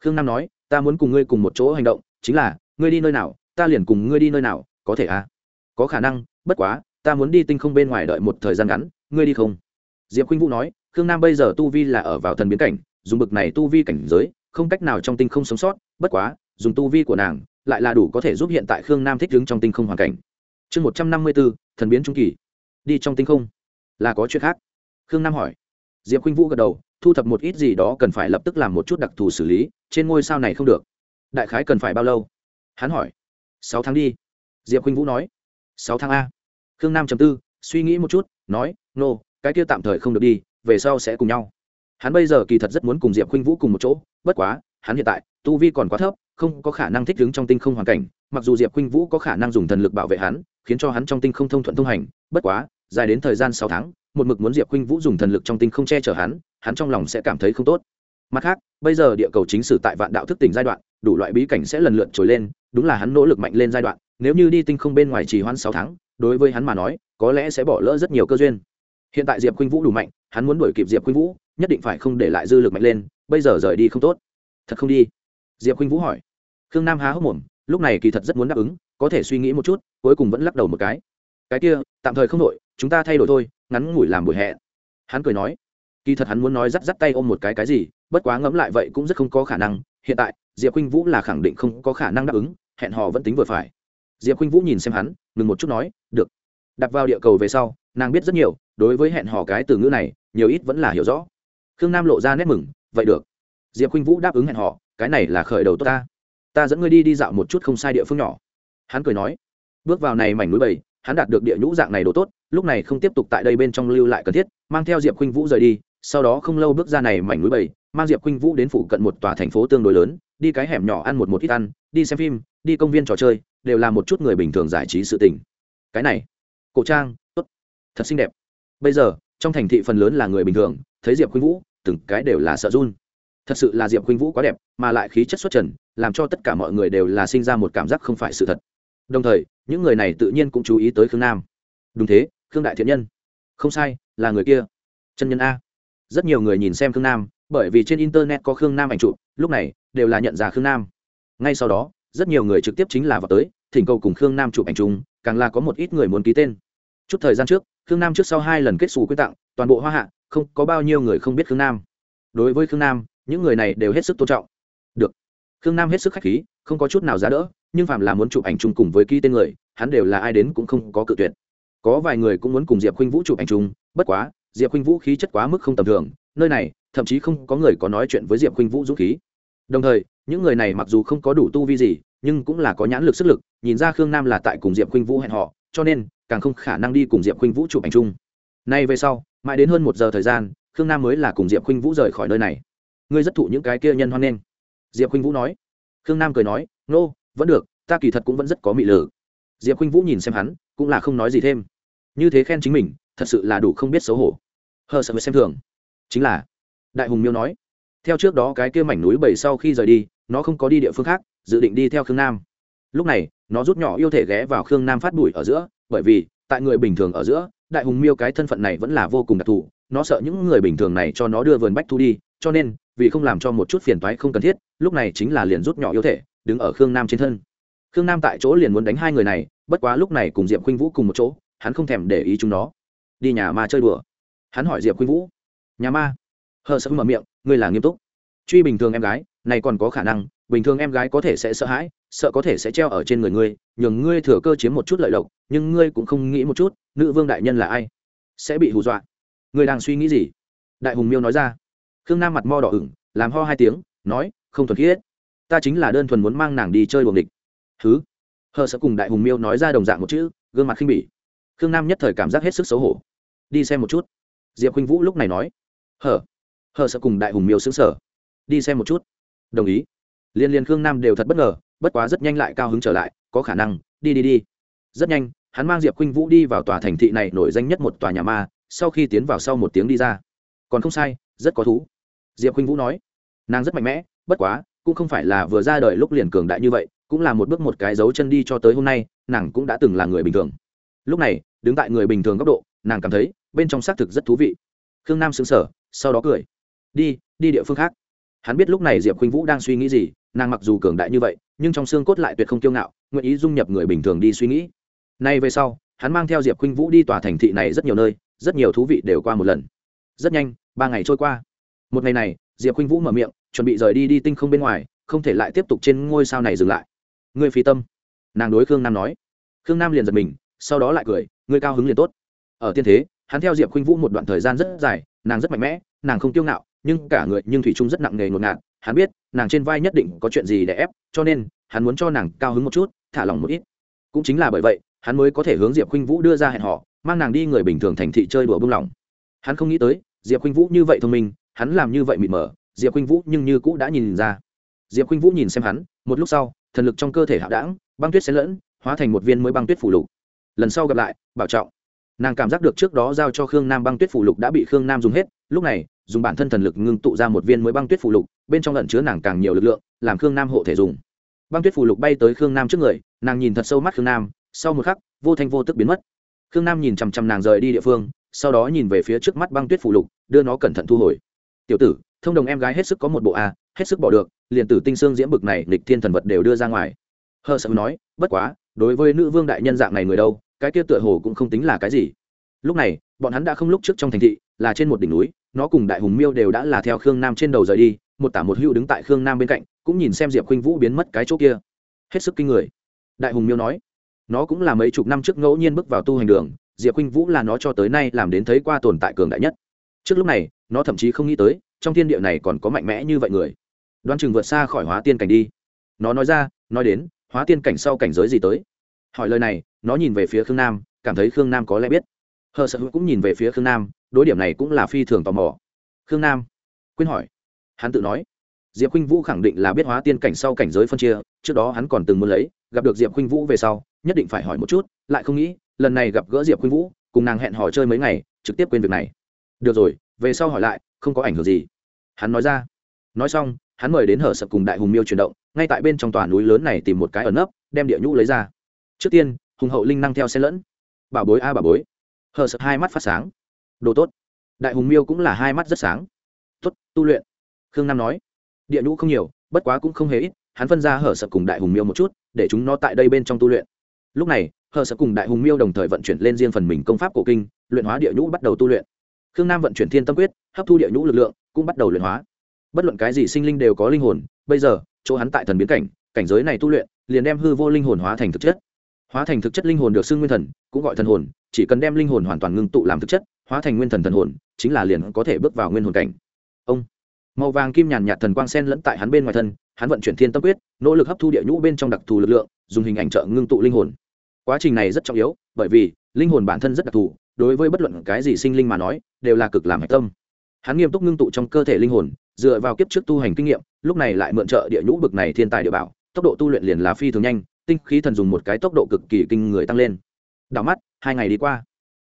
Khương nam nói, ta muốn cùng ngươi cùng một chỗ hành động, chính là, ngươi đi nơi nào, ta liền cùng ngươi đi nơi nào, có thể à? Có khả năng, bất quá, ta muốn đi tinh không bên ngoài đợi một thời gian ngắn, ngươi đi không? Diệp khuynh vũ nói, khương nam bây giờ tu vi là ở vào thần biến cảnh dùng bực này tu vi cảnh giới không cách nào trong tinh không sống sót bất quá dùng tu vi của nàng lại là đủ có thể giúp hiện tại khương nam thích đứng trong tinh không hoàn cảnh. Chương một trăm năm mươi bốn thần biến trung kỳ. Đi trong tinh không. Là có chuyện khác. Khương nam hỏi. Diệp khuynh vũ gật đầu thu thập một ít gì đó cần phải lập tức làm một chút đặc thù xử lý trên ngôi sao này không được. Đại khái cần phải bao lâu? Hắn hỏi. Sáu tháng đi. Diệp khuynh vũ nói. Sáu tháng a. Khương nam chầm tư suy nghĩ một chút nói nô、no, cái kia tạm thời không được đi về sau sẽ cùng nhau hắn bây giờ kỳ thật rất muốn cùng diệp khuynh vũ cùng một chỗ, bất quá, hắn hiện tại, tu vi còn quá thấp, không có khả năng thích ứng trong tinh không hoàn cảnh, mặc dù diệp khuynh vũ có khả năng dùng thần lực bảo vệ hắn, khiến cho hắn trong tinh không thông thuận thông hành, bất quá, dài đến thời gian sáu tháng, một mực muốn diệp khuynh vũ dùng thần lực trong tinh không che chở hắn hắn trong lòng sẽ cảm thấy không tốt. Mặt khác, bây giờ địa cầu chính sử tại vạn đạo thức tỉnh giai đoạn, đủ loại bí cảnh sẽ lần lượt trồi lên, đúng là hắn nỗ lực mạnh lên giai đoạn, nếu như đi tinh không bên ngoài trì hoãn sáu tháng, đối với hắn mà nói, có lẽ sẽ bỏ lỡ rất nhiều cơ duyên hiện tại diệp khuynh vũ đủ mạnh, hắn muốn đuổi kịp diệp khuynh vũ, nhất định phải không để lại dư lực mạnh lên, bây giờ rời đi không tốt. Thật không đi? Diệp khuynh vũ hỏi. Khương nam há hốc mồm, lúc này kỳ thật rất muốn đáp ứng, có thể suy nghĩ một chút, cuối cùng vẫn lắc đầu một cái. Cái kia, tạm thời không đội chúng ta thay đổi thôi, ngắn ngủi làm buổi hẹn. Hắn cười nói. Kỳ thật hắn muốn nói dắt dắt tay ôm một cái cái gì, bất quá ngẫm lại vậy cũng rất không có khả năng, hiện tại, diệp khuynh vũ là khẳng định không có khả năng đáp ứng, hẹn hò vẫn tính vừa phải. Diệp khuynh vũ nhìn xem hắn, ngừng một chút nói, được. Đặt vào địa cầu về sau nàng biết rất nhiều, đối với hẹn hò cái từ ngữ này, nhiều ít vẫn là hiểu rõ. Khương nam lộ ra nét mừng, vậy được. Diệp khuynh vũ đáp ứng hẹn hò, cái này là khởi đầu tốt ta. Ta dẫn ngươi đi đi dạo một chút không sai địa phương nhỏ. Hắn cười nói. Bước vào này mảnh núi bầy hắn đạt được địa nhũ dạng này đồ tốt, lúc này không tiếp tục tại đây bên trong lưu lại cần thiết, mang theo diệp khuynh vũ rời đi, sau đó không lâu bước ra này mảnh núi bầy mang diệp khuynh vũ đến phụ cận một tòa thành phố tương đối lớn, đi cái hẻm nhỏ ăn một một ít ăn, đi xem phim, đi công viên trò chơi, đều là một chút người bình thường giải trí sự tình. Cái này, cổ trang thật xinh đẹp. Bây giờ, trong thành thị phần lớn là người bình thường, thấy diệp khuynh vũ, từng cái đều là sợ run. Thật sự là diệp khuynh vũ quá đẹp, mà lại khí chất xuất trần, làm cho tất cả mọi người đều là sinh ra một cảm giác không phải sự thật. Đồng thời, những người này tự nhiên cũng chú ý tới khương nam. Đúng thế, khương đại thiện nhân. Không sai, là người kia. Chân nhân a. Rất nhiều người nhìn xem khương nam, bởi vì trên internet có khương nam ảnh chụp, lúc này, đều là nhận ra khương nam. Ngay sau đó, rất nhiều người trực tiếp chính là vào tới, thỉnh cầu cùng khương nam chụp ảnh chung, càng là có một ít người muốn ký tên. Chút thời gian trước khương nam trước sau hai lần kết xù quyết tặng, toàn bộ hoa hạ, không có bao nhiêu người không biết khương nam. Đối với khương nam, những người này đều hết sức tôn trọng. Được. Khương nam hết sức khách khí, không có chút nào giá đỡ, nhưng phạm là muốn chụp ảnh chung cùng với ký tên người, hắn đều là ai đến cũng không có cự tuyệt. Có vài người cũng muốn cùng diệp khuynh vũ chụp ảnh chung, bất quá, diệp khuynh vũ khí chất quá mức không tầm thường, nơi này, thậm chí không có người có nói chuyện với diệp khuynh vũ dũng khí. Đồng thời, những người này mặc dù không có đủ tu vi gì, nhưng cũng là có nhãn lực sức lực, nhìn ra khương nam là tại cùng diệp khuynh vũ hẹn họ cho nên càng không khả năng đi cùng diệp khuynh vũ chụp ảnh chung. Nay về sau mãi đến hơn một giờ thời gian khương nam mới là cùng diệp khuynh vũ rời khỏi nơi này. Ngươi rất thụ những cái kia nhân hoan nghênh. Diệp khuynh vũ nói. Khương nam cười nói nô、no, vẫn được ta kỳ thật cũng vẫn rất có mị lử. Diệp khuynh vũ nhìn xem hắn cũng là không nói gì thêm. Như thế khen chính mình thật sự là đủ không biết xấu hổ. Hờ sợ với xem thường. Chính là đại hùng miêu nói theo trước đó cái kia mảnh núi bảy sau khi rời đi nó không có đi địa phương khác dự định đi theo khương nam. Lúc này nó rút nhỏ yêu thể ghé vào khương nam phát bụi ở giữa bởi vì, tại người bình thường ở giữa, đại hùng miêu cái thân phận này vẫn là vô cùng đặc thù, nó sợ những người bình thường này cho nó đưa vườn bách thu đi, cho nên, vì không làm cho một chút phiền toái không cần thiết, lúc này chính là liền rút nhỏ yếu thể, đứng ở khương nam trên thân. Khương nam tại chỗ liền muốn đánh hai người này, bất quá lúc này cùng diệp khuynh vũ cùng một chỗ, hắn không thèm để ý chúng nó. Đi nhà ma chơi đùa. Hắn hỏi diệp khuynh vũ. Nhà ma? Hờ sợ mở miệng, ngươi là nghiêm túc. Truy bình thường em gái, này còn có khả năng, bình thường em gái có thể sẽ sợ hãi sợ có thể sẽ treo ở trên người ngươi, nhường ngươi thừa cơ chiếm một chút lợi lộc, nhưng ngươi cũng không nghĩ một chút, nữ vương đại nhân là ai? Sẽ bị hù dọa. Ngươi đang suy nghĩ gì? Đại hùng miêu nói ra. Khương nam mặt mo đỏ ửng, làm ho hai tiếng, nói, không thuần khiết. Ta chính là đơn thuần muốn mang nàng đi chơi buồng địch. Thứ hờ sợ cùng đại hùng miêu nói ra đồng dạng một chữ, gương mặt khinh bỉ. Khương nam nhất thời cảm giác hết sức xấu hổ. Đi xem một chút. Diệp khuynh vũ lúc này nói. Hờ? Hờ sợ cùng đại hùng miêu xứng sở đi xem một chút. Đồng ý. Liên liên khương nam đều thật bất ngờ bất quá rất nhanh lại cao hứng trở lại, có khả năng, đi đi đi. Rất nhanh, hắn mang diệp khuynh vũ đi vào tòa thành thị này nổi danh nhất một tòa nhà ma, sau khi tiến vào sau một tiếng đi ra. Còn không sai, rất có thú. Diệp khuynh vũ nói, nàng rất mạnh mẽ, bất quá, cũng không phải là vừa ra đời lúc liền cường đại như vậy, cũng là một bước một cái dấu chân đi cho tới hôm nay, nàng cũng đã từng là người bình thường. Lúc này, đứng tại người bình thường góc độ, nàng cảm thấy, bên trong xác thực rất thú vị. Khương nam xứng sở sau đó cười. Đi đi địa phương khác. Hắn biết lúc này diệp khuynh vũ đang suy nghĩ gì nàng mặc dù cường đại như vậy, nhưng trong xương cốt lại tuyệt không kiêu ngạo, nguyện ý dung nhập người bình thường đi suy nghĩ. Nay về sau, hắn mang theo diệp khuynh vũ đi tòa thành thị này rất nhiều nơi, rất nhiều thú vị đều qua một lần. Rất nhanh, ba ngày trôi qua. Một ngày này, diệp khuynh vũ mở miệng, chuẩn bị rời đi đi tinh không bên ngoài, không thể lại tiếp tục trên ngôi sao này dừng lại. Ngươi phi tâm. Nàng đối khương nam nói. Khương nam liền giật mình, sau đó lại cười, ngươi cao hứng liền tốt. Ở tiên thế, hắn theo diệp khuynh vũ một đoạn thời gian rất dài, nàng rất mạnh mẽ, nàng không kiêu ngạo, nhưng cả người, nhưng thủy trung rất nặng nề ngột ngạt hắn biết nàng trên vai nhất định có chuyện gì để ép, cho nên hắn muốn cho nàng cao hứng một chút, thả lòng một ít. Cũng chính là bởi vậy, hắn mới có thể hướng diệp khuynh vũ đưa ra hẹn họ mang nàng đi người bình thường thành thị chơi đùa bưng lòng hắn không nghĩ tới, diệp khuynh vũ như vậy thông minh, hắn làm như vậy mịt mờ, diệp khuynh vũ nhưng như cũ đã nhìn ra. Diệp khuynh vũ nhìn xem hắn, một lúc sau, thần lực trong cơ thể hạo đảng băng tuyết xen lẫn, hóa thành một viên mới băng tuyết phủ lục. Lần sau gặp lại, bảo trọng. Nàng cảm giác được trước đó giao cho khương nam băng tuyết phủ lục đã bị khương nam dùng hết, lúc này, dùng bản thân thần lực ngưng tụ ra một viên mới băng tuyết phủ lục bên trong lẩn chứa nàng càng nhiều lực lượng, làm khương nam hộ thể dùng. Băng tuyết phù lục bay tới khương nam trước người, nàng nhìn thật sâu mắt khương nam, sau một khắc, vô thanh vô tức biến mất. Khương nam nhìn chằm chằm nàng rời đi địa phương, sau đó nhìn về phía trước mắt băng tuyết phù lục, đưa nó cẩn thận thu hồi. Tiểu tử, thông đồng em gái hết sức có một bộ a hết sức bỏ được, liền tử tinh xương diễm bực này lịch thiên thần vật đều đưa ra ngoài. Hờ sợ nói, bất quá, đối với nữ vương đại nhân dạng này người đâu, cái kia tựa hồ cũng không tính là cái gì. Lúc này, bọn hắn đã không lúc trước trong thành thị, là trên một đỉnh núi, nó cùng đại hùng miêu đều đã là theo khương nam trên đầu rời đi một tả một hữu đứng tại khương nam bên cạnh, cũng nhìn xem diệp khuynh vũ biến mất cái chỗ kia. Hết sức kinh người. Đại hùng miêu nói, nó cũng là mấy chục năm trước ngẫu nhiên bước vào tu hành đường, diệp khuynh vũ là nó cho tới nay làm đến thấy qua tồn tại cường đại nhất. Trước lúc này, nó thậm chí không nghĩ tới, trong thiên địa này còn có mạnh mẽ như vậy người. Đoan chừng vượt xa khỏi hóa tiên cảnh đi. Nó nói ra, nói đến, hóa tiên cảnh sau cảnh giới gì tới? Hỏi lời này, nó nhìn về phía khương nam, cảm thấy khương nam có lẽ biết. Hờ sợ hữu cũng nhìn về phía khương nam, đối điểm này cũng là phi thường tò mò. Khương nam quyên hỏi hắn tự nói, diệp khuynh vũ khẳng định là biết hóa tiên cảnh sau cảnh giới phân chia, trước đó hắn còn từng muốn lấy, gặp được diệp khuynh vũ về sau, nhất định phải hỏi một chút, lại không nghĩ, lần này gặp gỡ diệp khuynh vũ, cùng nàng hẹn hò chơi mấy ngày, trực tiếp quên việc này. Được rồi, về sau hỏi lại, không có ảnh hưởng gì. Hắn nói ra. Nói xong, hắn mời đến hở sập cùng đại hùng miêu chuyển động, ngay tại bên trong tòa núi lớn này tìm một cái ẩn nấp, đem địa nhũ lấy ra. Trước tiên, hùng hậu linh năng theo xe lẫn. Bảo bối a bảo bối. Hở sập hai mắt phát sáng. Đồ tốt. Đại hùng miêu cũng là hai mắt rất sáng. Tốt, tu luyện khương nam nói, địa nhũ không nhiều, bất quá cũng không hề ít, hắn phân ra hở sập cùng đại hùng miêu một chút, để chúng nó tại đây bên trong tu luyện. Lúc này, hở sập cùng đại hùng miêu đồng thời vận chuyển lên riêng phần mình công pháp cổ kinh, luyện hóa địa nhũ bắt đầu tu luyện. Khương nam vận chuyển thiên tâm quyết, hấp thu địa nhũ lực lượng, cũng bắt đầu luyện hóa. Bất luận cái gì sinh linh đều có linh hồn, bây giờ, chỗ hắn tại thần biến cảnh cảnh giới này tu luyện, liền đem hư vô linh hồn hóa thành thực chất. Hóa thành thực chất linh hồn được xưng nguyên thần, cũng gọi thần hồn, chỉ cần đem linh hồn hoàn toàn ngưng tụ làm thực chất, hóa thành nguyên thần thần hồn, chính là liền có thể bước vào nguyên hồn cảnh màu vàng kim nhàn nhạt thần quang sen lẫn tại hắn bên ngoài thân, hắn vận chuyển thiên tâm quyết, nỗ lực hấp thu địa nhũ bên trong đặc thù lực lượng, dùng hình ảnh trợ ngưng tụ linh hồn. Quá trình này rất trọng yếu, bởi vì, linh hồn bản thân rất đặc thù, đối với bất luận cái gì sinh linh mà nói, đều là cực làm hạch tâm. Hắn nghiêm túc ngưng tụ trong cơ thể linh hồn, dựa vào kiếp trước tu hành kinh nghiệm, lúc này lại mượn trợ địa nhũ bực này thiên tài địa bảo, tốc độ tu luyện liền là phi thường nhanh, tinh khí thần dùng một cái tốc độ cực kỳ kinh người tăng lên. Đảo mắt, hai ngày đi qua.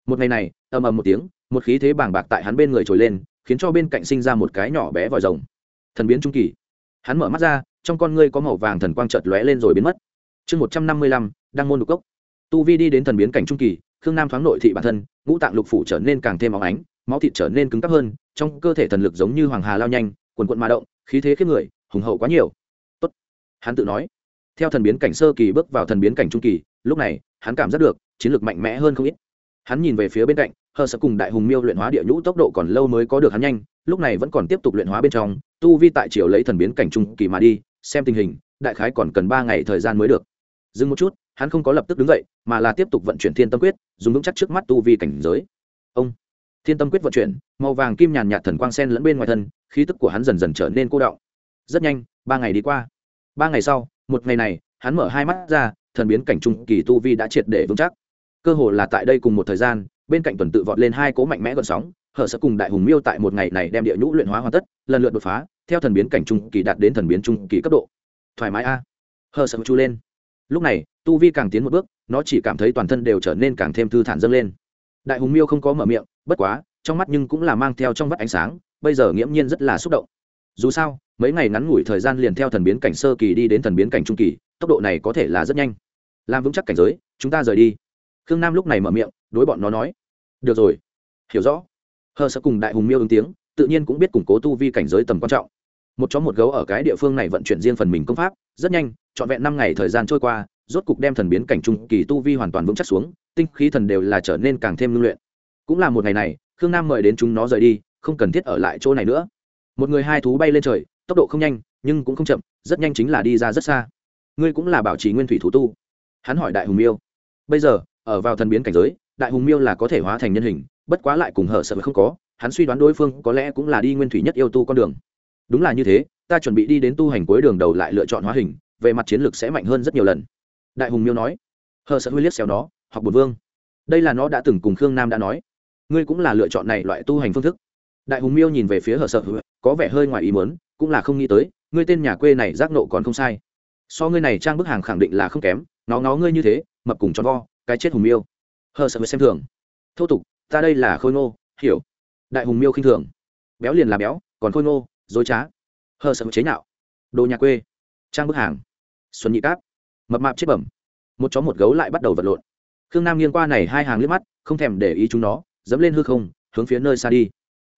Một ngày này, ầm ầm một tiếng, một khí thế bàng bạc tại hắn bên người trồi lên khiến cho bên cạnh sinh ra một cái nhỏ bé vòi rồng. Thần biến trung kỳ. Hắn mở mắt ra, trong con ngươi có màu vàng thần quang chợt lóe lên rồi biến mất. Chương một trăm năm mươi lăm đang môn đục cốc. Tu vi đi đến thần biến cảnh trung kỳ, khương nam thoáng nội thị bản thân, ngũ tạng lục phủ trở nên càng thêm óng ánh, máu thịt trở nên cứng cắp hơn, trong cơ thể thần lực giống như hoàng hà lao nhanh, quần quận mà động, khí thế khiếp người, hùng hậu quá nhiều. Tốt. hắn tự nói. Theo thần biến cảnh sơ kỳ bước vào thần biến cảnh trung kỳ, lúc này, hắn cảm giác được chiến lược mạnh mẽ hơn không ít. Hắn nhìn về phía bên cạnh hờ sợ cùng đại hùng miêu luyện hóa địa nhũ tốc độ còn lâu mới có được hắn nhanh, lúc này vẫn còn tiếp tục luyện hóa bên trong, tu vi tại triều lấy thần biến cảnh trung kỳ mà đi, xem tình hình, đại khái còn cần ba ngày thời gian mới được. Dừng một chút, hắn không có lập tức đứng dậy, mà là tiếp tục vận chuyển thiên tâm quyết, dùng vững chắc trước mắt tu vi cảnh giới. Ông, thiên tâm quyết vận chuyển, màu vàng kim nhàn nhạt thần quang sen lẫn bên ngoài thân, khí tức của hắn dần dần trở nên cô đọng. Rất nhanh, ba ngày đi qua. Ba ngày sau, một ngày này, hắn mở hai mắt ra, thần biến cảnh trung kỳ tu vi đã triệt để vững chắc. Cơ hồ là tại đây cùng một thời gian bên cạnh tuần tự vọt lên hai cố mạnh mẽ gợn sóng, hở sợ cùng đại hùng miêu tại một ngày này đem địa nhũ luyện hóa hoàn tất, lần lượt đột phá, theo thần biến cảnh trung kỳ đạt đến thần biến trung kỳ cấp độ. Thoải mái a. Hở sợ chu lên. Lúc này, tu vi càng tiến một bước, nó chỉ cảm thấy toàn thân đều trở nên càng thêm thư thản dâng lên. Đại hùng miêu không có mở miệng, bất quá, trong mắt nhưng cũng là mang theo trong vắt ánh sáng, bây giờ nghiễm nhiên rất là xúc động. Dù sao, mấy ngày ngắn ngủi thời gian liền theo thần biến cảnh sơ kỳ đi đến thần biến cảnh trung kỳ, tốc độ này có thể là rất nhanh. Làm vững chắc cảnh giới, chúng ta rời đi. Khương nam lúc này mở miệng, đối bọn nó nói được rồi. Hiểu rõ. Hờ sợ cùng đại hùng miêu ứng tiếng, tự nhiên cũng biết củng cố tu vi cảnh giới tầm quan trọng. Một chó một gấu ở cái địa phương này vận chuyển riêng phần mình công pháp, rất nhanh, trọn vẹn năm ngày thời gian trôi qua, rốt cục đem thần biến cảnh trung kỳ tu vi hoàn toàn vững chắc xuống, tinh khí thần đều là trở nên càng thêm ngưng luyện. Cũng là một ngày này, khương nam mời đến chúng nó rời đi, không cần thiết ở lại chỗ này nữa. Một người hai thú bay lên trời, tốc độ không nhanh, nhưng cũng không chậm, rất nhanh chính là đi ra rất xa. Ngươi cũng là bảo trì nguyên thủy thú tu. Hắn hỏi đại hùng miêu, bây giờ, ở vào thần biến cảnh giới đại hùng miêu là có thể hóa thành nhân hình, bất quá lại cùng hở sợ không có, hắn suy đoán đối phương có lẽ cũng là đi nguyên thủy nhất yêu tu con đường. Đúng là như thế, ta chuẩn bị đi đến tu hành cuối đường đầu lại lựa chọn hóa hình, về mặt chiến lược sẽ mạnh hơn rất nhiều lần. Đại hùng miêu nói. Hờ sợ huy liếc xéo nó hoặc bột vương. Đây là nó đã từng cùng khương nam đã nói. Ngươi cũng là lựa chọn này loại tu hành phương thức. Đại hùng miêu nhìn về phía hờ sợ, có vẻ hơi ngoài ý mớn cũng là không nghĩ tới, ngươi tên nhà quê này giác nộ còn không sai. So ngươi này trang bức hàng khẳng định là không kém, nó ngó ngươi như thế, mập cùng cho vo, cái chết hùng miêu hờ sợ xem thường. Thô tục, ta đây là khôi ngô, hiểu. Đại hùng miêu khinh thường. Béo liền là béo, còn khôi ngô, dối trá. Hờ sợ chế nhạo. Đồ nhà quê. Trang bức hàng. Xuân nhị cáp. Mập mạp chết bẩm. Một chó một gấu lại bắt đầu vật lộn. Khương nam nghiêng qua này hai hàng liếc mắt, không thèm để ý chúng nó, dẫm lên hư không, hướng phía nơi xa đi.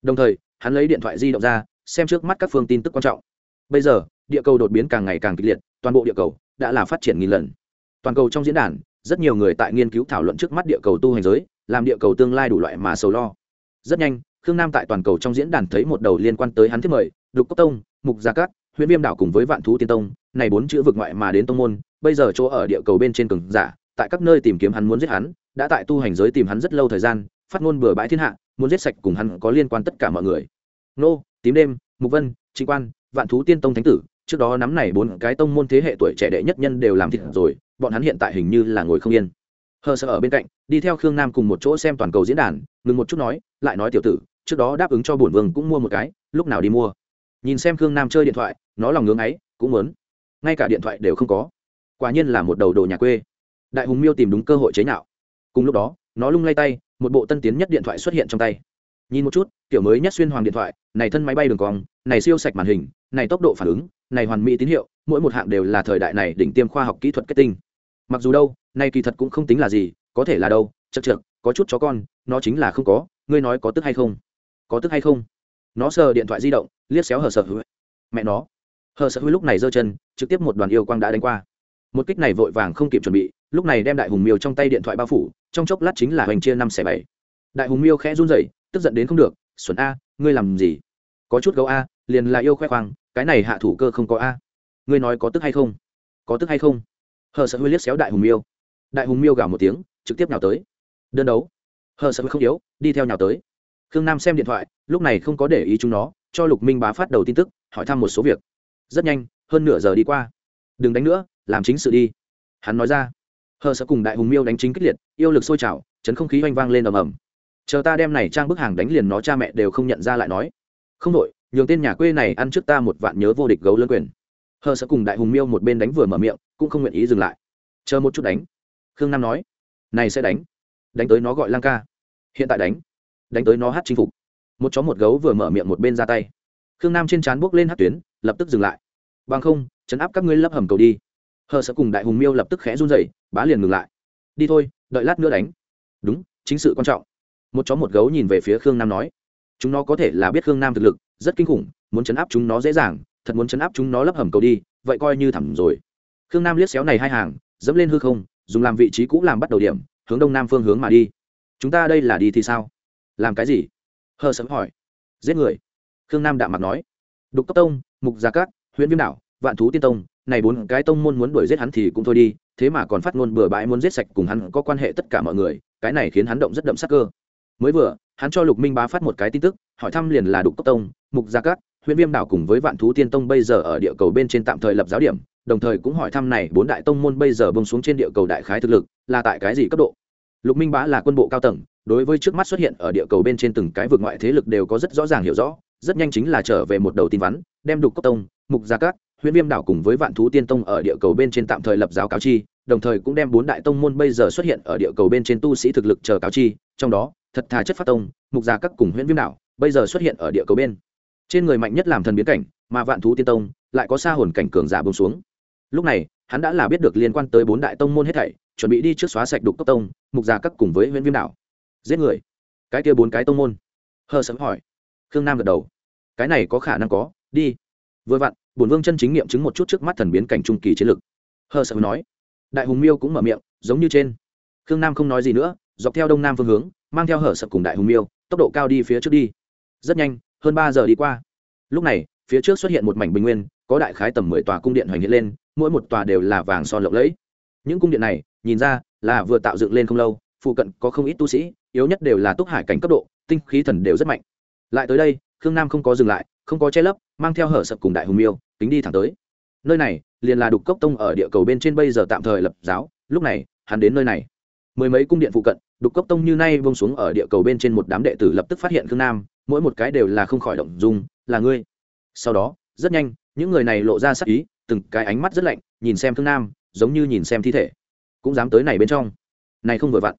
Đồng thời, hắn lấy điện thoại di động ra, xem trước mắt các phương tin tức quan trọng. Bây giờ, địa cầu đột biến càng ngày càng kịch liệt, toàn bộ địa cầu đã là phát triển nghìn lần. Toàn cầu trong diễn đàn rất nhiều người tại nghiên cứu thảo luận trước mắt địa cầu tu hành giới, làm địa cầu tương lai đủ loại mà sầu lo. Rất nhanh, khương nam tại toàn cầu trong diễn đàn thấy một đầu liên quan tới hắn thiết mời, lục cốc tông, mục gia cát huyện viêm đảo cùng với vạn thú tiên tông, này bốn chữ vực ngoại mà đến tông môn, bây giờ chỗ ở địa cầu bên trên cường giả, tại các nơi tìm kiếm hắn muốn giết hắn, đã tại tu hành giới tìm hắn rất lâu thời gian, phát ngôn bừa bãi thiên hạ, muốn giết sạch cùng hắn có liên quan tất cả mọi người. Nô, tím đêm, mục vân, trịnh quan, vạn thú tiên tông thánh tử, trước đó nắm này bốn cái tông môn thế hệ tuổi trẻ đệ nhất nhân đều làm thịt rồi bọn hắn hiện tại hình như là ngồi không yên. Hờ sợ ở bên cạnh, đi theo khương nam cùng một chỗ xem toàn cầu diễn đàn, ngừng một chút nói, lại nói tiểu tử, trước đó đáp ứng cho bổn vương cũng mua một cái, lúc nào đi mua. Nhìn xem khương nam chơi điện thoại, nó lòng ngưỡng ấy, cũng muốn. Ngay cả điện thoại đều không có. Quả nhiên là một đầu đồ nhà quê. Đại hùng miêu tìm đúng cơ hội chế nhạo. Cùng lúc đó, nó lung lay tay, một bộ tân tiến nhất điện thoại xuất hiện trong tay. Nhìn một chút, kiểu mới nhất xuyên hoàng điện thoại, này thân máy bay đường cong, này siêu sạch màn hình, này tốc độ phản ứng, này hoàn mỹ tín hiệu, mỗi một hạng đều là thời đại này đỉnh tiêm khoa học kỹ thuật kết tinh mặc dù đâu, nay kỳ thật cũng không tính là gì, có thể là đâu, chật chật có chút chó con, nó chính là không có, ngươi nói có tức hay không? Có tức hay không? Nó sờ điện thoại di động, liếc xéo hờ sợ hữu mẹ nó. Hờ sợ hữu lúc này giơ chân, trực tiếp một đoàn yêu quang đã đánh qua. Một kích này vội vàng không kịp chuẩn bị, lúc này đem đại hùng miêu trong tay điện thoại bao phủ, trong chốc lát chính là hoành chia năm xẻ bảy. Đại hùng miêu khẽ run rẩy, tức giận đến không được, xuẩn a, ngươi làm gì? Có chút gấu a, liền là yêu khoe khoang, cái này hạ thủ cơ không có a. Ngươi nói có tức hay không? Có tức hay không? Hờ sợ huy liếc xéo đại hùng miêu. Đại hùng miêu gào một tiếng, trực tiếp nhào tới. Đơn đấu. Hờ sợ không yếu, đi theo nhào tới. Khương nam xem điện thoại, lúc này không có để ý chúng nó, cho lục minh bá phát đầu tin tức, hỏi thăm một số việc. Rất nhanh, hơn nửa giờ đi qua. Đừng đánh nữa, làm chính sự đi. Hắn nói ra. Hờ sợ cùng đại hùng miêu đánh chính kích liệt, yêu lực sôi trào, chấn không khí oanh vang lên ầm ầm. Chờ ta đem này trang bức hàng đánh liền nó cha mẹ đều không nhận ra lại nói. Không đội nhường tên nhà quê này ăn trước ta một vạn nhớ vô địch gấu lân quyền. Hờ sợ cùng đại hùng miêu một bên đánh vừa mở miệng cũng không nguyện ý dừng lại. Chờ một chút đánh. Khương nam nói, này sẽ đánh. Đánh tới nó gọi lang ca. Hiện tại đánh. Đánh tới nó hát chinh phục. Một chó một gấu vừa mở miệng một bên ra tay. Khương nam trên trán buốc lên hát tuyến, lập tức dừng lại. Bằng không, chấn áp các ngươi lấp hầm cầu đi. Hờ sợ cùng đại hùng miêu lập tức khẽ run dậy bá liền ngừng lại. Đi thôi, đợi lát nữa đánh. Đúng, chính sự quan trọng. Một chó một gấu nhìn về phía khương nam nói, chúng nó có thể là biết khương nam thực lực, rất kinh khủng, muốn chấn áp chúng nó dễ dàng, thật muốn chấn áp chúng nó lấp hầm cầu đi, vậy coi như thẳm rồi khương nam liếc xéo này hai hàng, dẫm lên hư không, dùng làm vị trí cũ làm bắt đầu điểm, hướng đông nam phương hướng mà đi. Chúng ta đây là đi thì sao? Làm cái gì? Hờ sấm hỏi. Giết người. Khương nam đạm mặt nói. Đục cấp tông, mục gia cát huyện viêm đảo, vạn thú tiên tông, này bốn cái tông môn muốn đuổi giết hắn thì cũng thôi đi, thế mà còn phát ngôn bừa bãi muốn giết sạch cùng hắn có quan hệ tất cả mọi người, cái này khiến hắn động rất đậm sắc cơ. Mới vừa, hắn cho lục minh bá phát một cái tin tức, hỏi thăm liền là đục cấp tông, mục gia cát huyện viêm đảo cùng với vạn thú tiên tông bây giờ ở địa cầu bên trên tạm thời lập giáo điểm đồng thời cũng hỏi thăm này bốn đại tông môn bây giờ bông xuống trên địa cầu đại khái thực lực, là tại cái gì cấp độ? Lục minh bá là quân bộ cao tầng, đối với trước mắt xuất hiện ở địa cầu bên trên từng cái vực ngoại thế lực đều có rất rõ ràng hiểu rõ, rất nhanh chính là trở về một đầu tin vắn, đem đục cốc tông, mục gia cát huyện viêm đảo cùng với vạn thú tiên tông ở địa cầu bên trên tạm thời lập giáo cáo chi, đồng thời cũng đem bốn đại tông môn bây giờ xuất hiện ở địa cầu bên trên tu sĩ thực lực chờ cáo chi, trong đó, thật thà chất phát tông, mục gia các cùng huyện viêm đảo bây giờ xuất hiện ở địa cầu bên. Trên người mạnh nhất làm thần biến cảnh, mà vạn thú tiên tông lại có xa hồn cảnh cường giả bông xuống lúc này, hắn đã là biết được liên quan tới bốn đại tông môn hết thảy, chuẩn bị đi trước xóa sạch đục cốc tông, mục gia các cùng với huyện viêm đảo giết người. Cái kia bốn cái tông môn. Hờ sấm hỏi. Khương nam gật đầu. Cái này có khả năng có, đi. Vừa vặn, bổn vương chân chính nghiệm chứng một chút trước mắt thần biến cảnh trung kỳ chiến lực. Hờ sấm nói. Đại hùng miêu cũng mở miệng, giống như trên. Khương nam không nói gì nữa, dọc theo đông nam phương hướng, mang theo hở sập cùng đại hùng miêu, tốc độ cao đi phía trước đi. Rất nhanh, hơn ba giờ đi qua. Lúc này, phía trước xuất hiện một mảnh bình nguyên, có đại khái tầm mười tòa cung điện hoành hiện lên mỗi một tòa đều là vàng son lộng lẫy. Những cung điện này, nhìn ra là vừa tạo dựng lên không lâu, phụ cận có không ít tu sĩ, yếu nhất đều là túc hải cảnh cấp độ, tinh khí thần đều rất mạnh. Lại tới đây, khương nam không có dừng lại, không có che lấp, mang theo hở sập cùng đại hùng miêu tính đi thẳng tới. Nơi này, liền là đục cốc tông ở địa cầu bên trên bây giờ tạm thời lập giáo, lúc này, hắn đến nơi này. Mười mấy cung điện phụ cận, đục cốc tông như nay vông xuống ở địa cầu bên trên một đám đệ tử lập tức phát hiện khương nam, mỗi một cái đều là không khỏi động dung, là ngươi. Sau đó, rất nhanh, những người này lộ ra sắc ý từng cái ánh mắt rất lạnh, nhìn xem thương nam, giống như nhìn xem thi thể. Cũng dám tới này bên trong. Này không vừa vặn.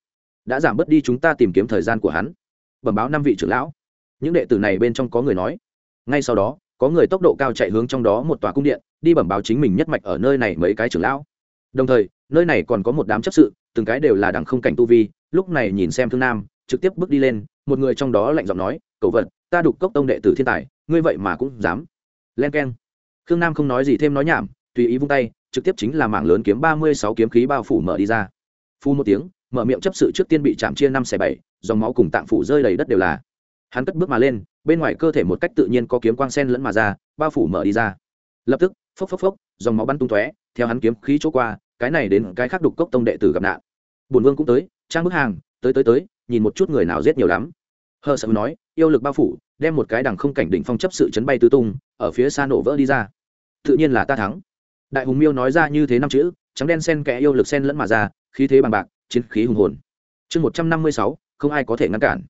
Đã giảm bớt đi chúng ta tìm kiếm thời gian của hắn. Bẩm báo năm vị trưởng lão. Những đệ tử này bên trong có người nói. Ngay sau đó, có người tốc độ cao chạy hướng trong đó một tòa cung điện, đi bẩm báo chính mình nhất mạch ở nơi này mấy cái trưởng lão. Đồng thời, nơi này còn có một đám chấp sự, từng cái đều là đẳng không cảnh tu vi, lúc này nhìn xem thương nam, trực tiếp bước đi lên, một người trong đó lạnh giọng nói cậu vật, ta đục cốc tông đệ tử thiên tài, ngươi vậy mà cũng dám. Len k e n khương nam không nói gì thêm nói nhảm, tùy ý vung tay, trực tiếp chính là mảng lớn kiếm ba mươi sáu kiếm khí bao phủ mở đi ra. Phu một tiếng, mở miệng chấp sự trước tiên bị chạm chia năm xẻ bảy, dòng máu cùng tạng phủ rơi đầy đất đều là. Hắn cất bước mà lên, bên ngoài cơ thể một cách tự nhiên có kiếm quang sen lẫn mà ra, bao phủ mở đi ra. Lập tức, phốc phốc phốc, dòng máu bắn tung tóe, theo hắn kiếm khí chỗ qua, cái này đến cái khác đục cốc tông đệ tử gặp nạn. Bổn vương cũng tới, trang bức hàng, tới tới tới, nhìn một chút người nào giết nhiều lắm. Hờ sợ nói, yêu lực bao phủ, đem một cái đằng không cảnh đỉnh phong chấp sự chấn bay tứ tung, ở phía xa nổ vỡ đi ra tự nhiên là ta thắng. Đại hùng miêu nói ra như thế năm chữ, trắng đen sen kẽ yêu lực sen lẫn mà ra, khí thế bằng bạc, chiến khí hùng hồn. Chương một trăm năm mươi sáu, không ai có thể ngăn cản.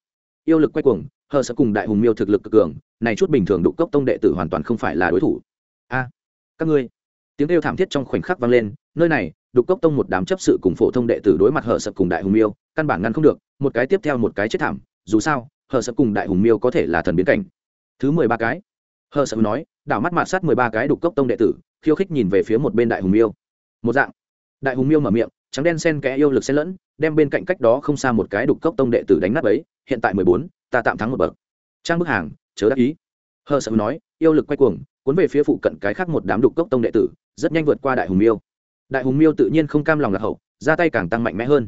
Yêu lực quay cuồng, hờ sẽ cùng đại hùng miêu thực lực cực cường, này chút bình thường đụng cốc tông đệ tử hoàn toàn không phải là đối thủ. A, các ngươi. Tiếng kêu thảm thiết trong khoảnh khắc vang lên, nơi này đục cốc tông một đám chấp sự cùng phổ thông đệ tử đối mặt hở sập cùng đại hùng miêu, căn bản ngăn không được, một cái tiếp theo một cái chết thảm, dù sao, hờ sập cùng đại hùng miêu có thể là thần biến cảnh. Thứ mười ba cái. Hờ sập nói đảo mắt mạt sát mười ba cái đục cốc tông đệ tử, khiêu khích nhìn về phía một bên đại hùng miêu. Một dạng. Đại hùng miêu mở miệng, trắng đen sen kẽ yêu lực xen lẫn, đem bên cạnh cách đó không xa một cái đục cốc tông đệ tử đánh nát ấy, hiện tại mười bốn, ta tạm thắng một bậc. Trang bức hàng, chớ đắc ý. Hờ sợ nói, yêu lực quay cuồng, cuốn về phía phụ cận cái khác một đám đục cốc tông đệ tử, rất nhanh vượt qua đại hùng miêu. Đại hùng miêu tự nhiên không cam lòng lạc hậu, ra tay càng tăng mạnh mẽ hơn.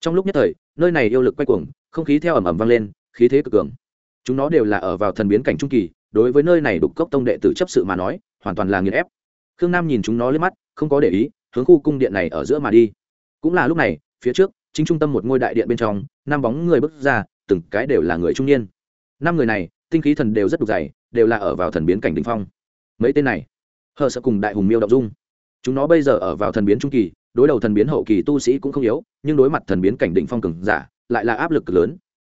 Trong lúc nhất thời, nơi này yêu lực quay cuồng, không khí theo ẩm ẩm vang lên, khí thế cực cường. Chúng nó đều là ở vào thần biến cảnh trung kỳ đối với nơi này đục cốc tông đệ tử chấp sự mà nói, hoàn toàn là nghiền ép. Khương nam nhìn chúng nó lên mắt, không có để ý, hướng khu cung điện này ở giữa mà đi. Cũng là lúc này, phía trước, chính trung tâm một ngôi đại điện bên trong, năm bóng người bước ra, từng cái đều là người trung niên. Năm người này, tinh khí thần đều rất đục dày, đều là ở vào thần biến cảnh đ ỉ n h phong. Mấy tên này, hờ sợ cùng đại hùng miêu đ dung. Chúng nó bây giờ ở vào thần biến trung kỳ, đối đầu thần biến hậu kỳ tu sĩ cũng không yếu, nhưng đối mặt thần biến cảnh đỉnh phong cường giả, lại là áp lực lớn.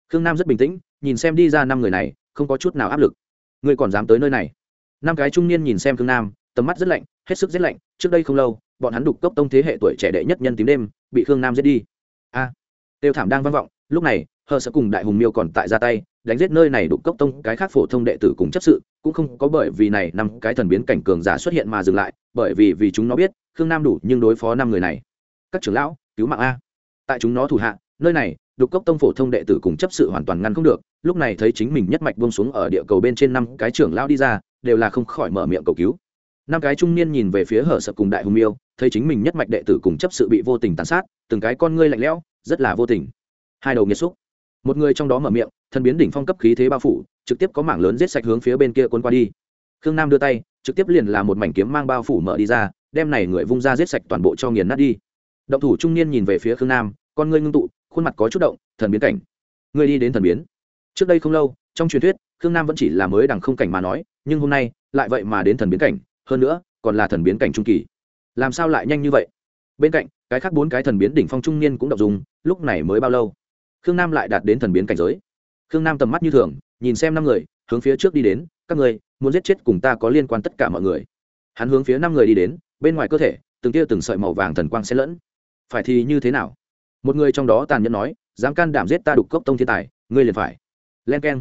Khương nam rất bình tĩnh, nhìn xem đi ra năm người này, không có chút nào áp lực ngươi còn dám tới nơi này. Năm cái trung niên nhìn xem khương nam tầm mắt rất lạnh hết sức rét lạnh trước đây không lâu bọn hắn đục cốc tông thế hệ tuổi trẻ đệ nhất nhân tím đêm bị khương nam giết đi. A. À, tiêu thảm đang vang vọng lúc này hờ sợ cùng đại hùng miêu còn tại ra tay đánh giết nơi này đục cốc tông cái khác phổ thông đệ tử cùng chấp sự cũng không có bởi vì này năm cái thần biến cảnh cường giả xuất hiện mà dừng lại bởi vì vì chúng nó biết khương nam đủ nhưng đối phó năm người này. Các trưởng lão cứu mạng a. Tại chúng nó thủ hạ nơi này đục cốc tông phổ thông đệ tử cùng chấp sự hoàn toàn ngăn không được, lúc này thấy chính mình nhất mạch buông xuống ở địa cầu bên trên năm cái trưởng lão đi ra, đều là không khỏi mở miệng cầu cứu. Năm cái trung niên nhìn về phía hở sợ cùng đại hùng miêu, thấy chính mình nhất mạch đệ tử cùng chấp sự bị vô tình tàn sát, từng cái con ngươi lạnh lẽo, rất là vô tình. Hai đầu nghiệt xúc. Một người trong đó mở miệng, thân biến đỉnh phong cấp khí thế bao phủ, trực tiếp có mảng lớn giết sạch hướng phía bên kia cuốn qua đi. Khương nam đưa tay, trực tiếp liền là một mảnh kiếm mang bao phủ mở đi ra, đem này người vung ra giết sạch toàn bộ cho nghiền nát đi. Động thủ trung niên nhìn về phía khương nam, con ngươi ngưng tụ khuôn mặt có chút động, thần biến cảnh. Ngươi đi đến thần biến. Trước đây không lâu, trong truyền thuyết, khương nam vẫn chỉ là mới đằng không cảnh mà nói, nhưng hôm nay, lại vậy mà đến thần biến cảnh, hơn nữa, còn là thần biến cảnh trung kỳ. Làm sao lại nhanh như vậy? Bên cạnh, cái khác bốn cái thần biến đỉnh phong trung niên cũng đọc dùng lúc này mới bao lâu? Khương nam lại đạt đến thần biến cảnh giới. Khương nam tầm mắt như thường, nhìn xem năm người, hướng phía trước đi đến, các người muốn giết chết cùng ta có liên quan tất cả mọi người. Hắn hướng phía năm người đi đến, bên ngoài cơ thể, từng tia từng sợi màu vàng thần quang xen lẫn. Phải thì như thế nào? Một người trong đó tàn nhẫn nói, dám can đảm giết ta đục cốc tông thiên tài, ngươi liền phải. Len k e n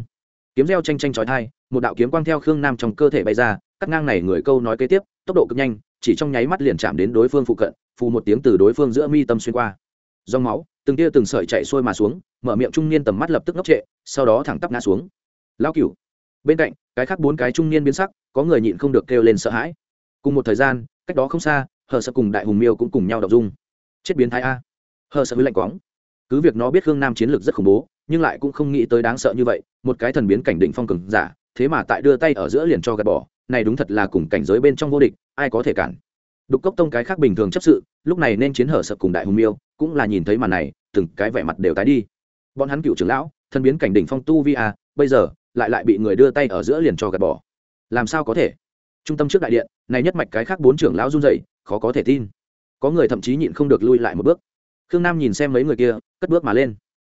kiếm reo tranh tranh trói thai một đạo kiếm quang theo khương nam trong cơ thể bay ra, cắt ngang này người câu nói kế tiếp, tốc độ cực nhanh, chỉ trong nháy mắt liền chạm đến đối phương phụ cận, phù một tiếng từ đối phương giữa mi tâm xuyên qua. Dòng máu, từng tia từng sợi chạy xuôi mà xuống, mở miệng trung niên tầm mắt lập tức ngốc trệ, sau đó thẳng tắp ngã xuống. Lao cửu. Bên cạnh, cái khác bốn cái trung niên biến sắc, có người nhịn không được kêu lên sợ hãi. Cùng một thời gian, cách đó không xa, hờ sợ cùng đại hùng miêu cũng cùng nhau đọc dung. Chết biến thái a hờ sợ hứa lạnh quáng. Cứ việc nó biết khương nam chiến lược rất khủng bố, nhưng lại cũng không nghĩ tới đáng sợ như vậy, một cái thần biến cảnh định phong cường giả, thế mà tại đưa tay ở giữa liền cho gạt bỏ, này đúng thật là cùng cảnh giới bên trong vô địch, ai có thể cản. Đục cốc tông cái khác bình thường chấp sự, lúc này nên chiến hở sợ cùng đại hùng miêu, cũng là nhìn thấy màn này, từng cái vẻ mặt đều tái đi. Bọn hắn cựu trưởng lão, thần biến cảnh đỉnh phong tu vi a, bây giờ, lại lại bị người đưa tay ở giữa liền cho gạt bỏ. Làm sao có thể? Trung tâm trước đại điện, này nhất mạch cái khác bốn trưởng lão run dậy khó có thể tin. Có người thậm chí nhịn không được lui lại một bước khương nam nhìn xem mấy người kia, cất bước mà lên.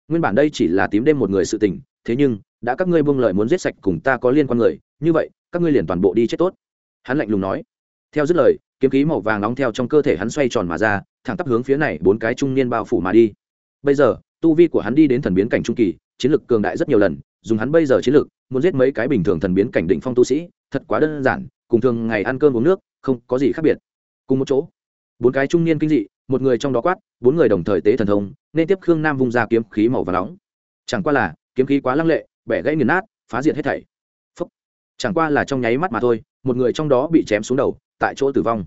Nguyên bản đây chỉ là tím đêm một người sự tình, thế nhưng, đã các ngươi buông lời muốn giết sạch cùng ta có liên quan người, như vậy, các ngươi liền toàn bộ đi chết tốt. Hắn lạnh lùng nói. Theo dứt lời, kiếm khí màu vàng nóng theo trong cơ thể hắn xoay tròn mà ra, thẳng tắp hướng phía này bốn cái trung niên bao phủ mà đi. Bây giờ, tu vi của hắn đi đến thần biến cảnh trung kỳ, chiến lực cường đại rất nhiều lần, dùng hắn bây giờ chiến lực, muốn giết mấy cái bình thường thần biến cảnh định phong tu sĩ, thật quá đơn giản, cùng thường ngày ăn cơm uống nước, không có gì khác biệt. Cùng một chỗ, bốn cái trung niên kinh dị một người trong đó quát bốn người đồng thời tế thần thông nên tiếp khương nam vung ra kiếm khí màu và nóng. Chẳng qua là kiếm khí quá lăng lệ bẻ gãy nghiền nát phá diệt hết thảy. Phúc. chẳng qua là trong nháy mắt mà thôi một người trong đó bị chém xuống đầu tại chỗ tử vong.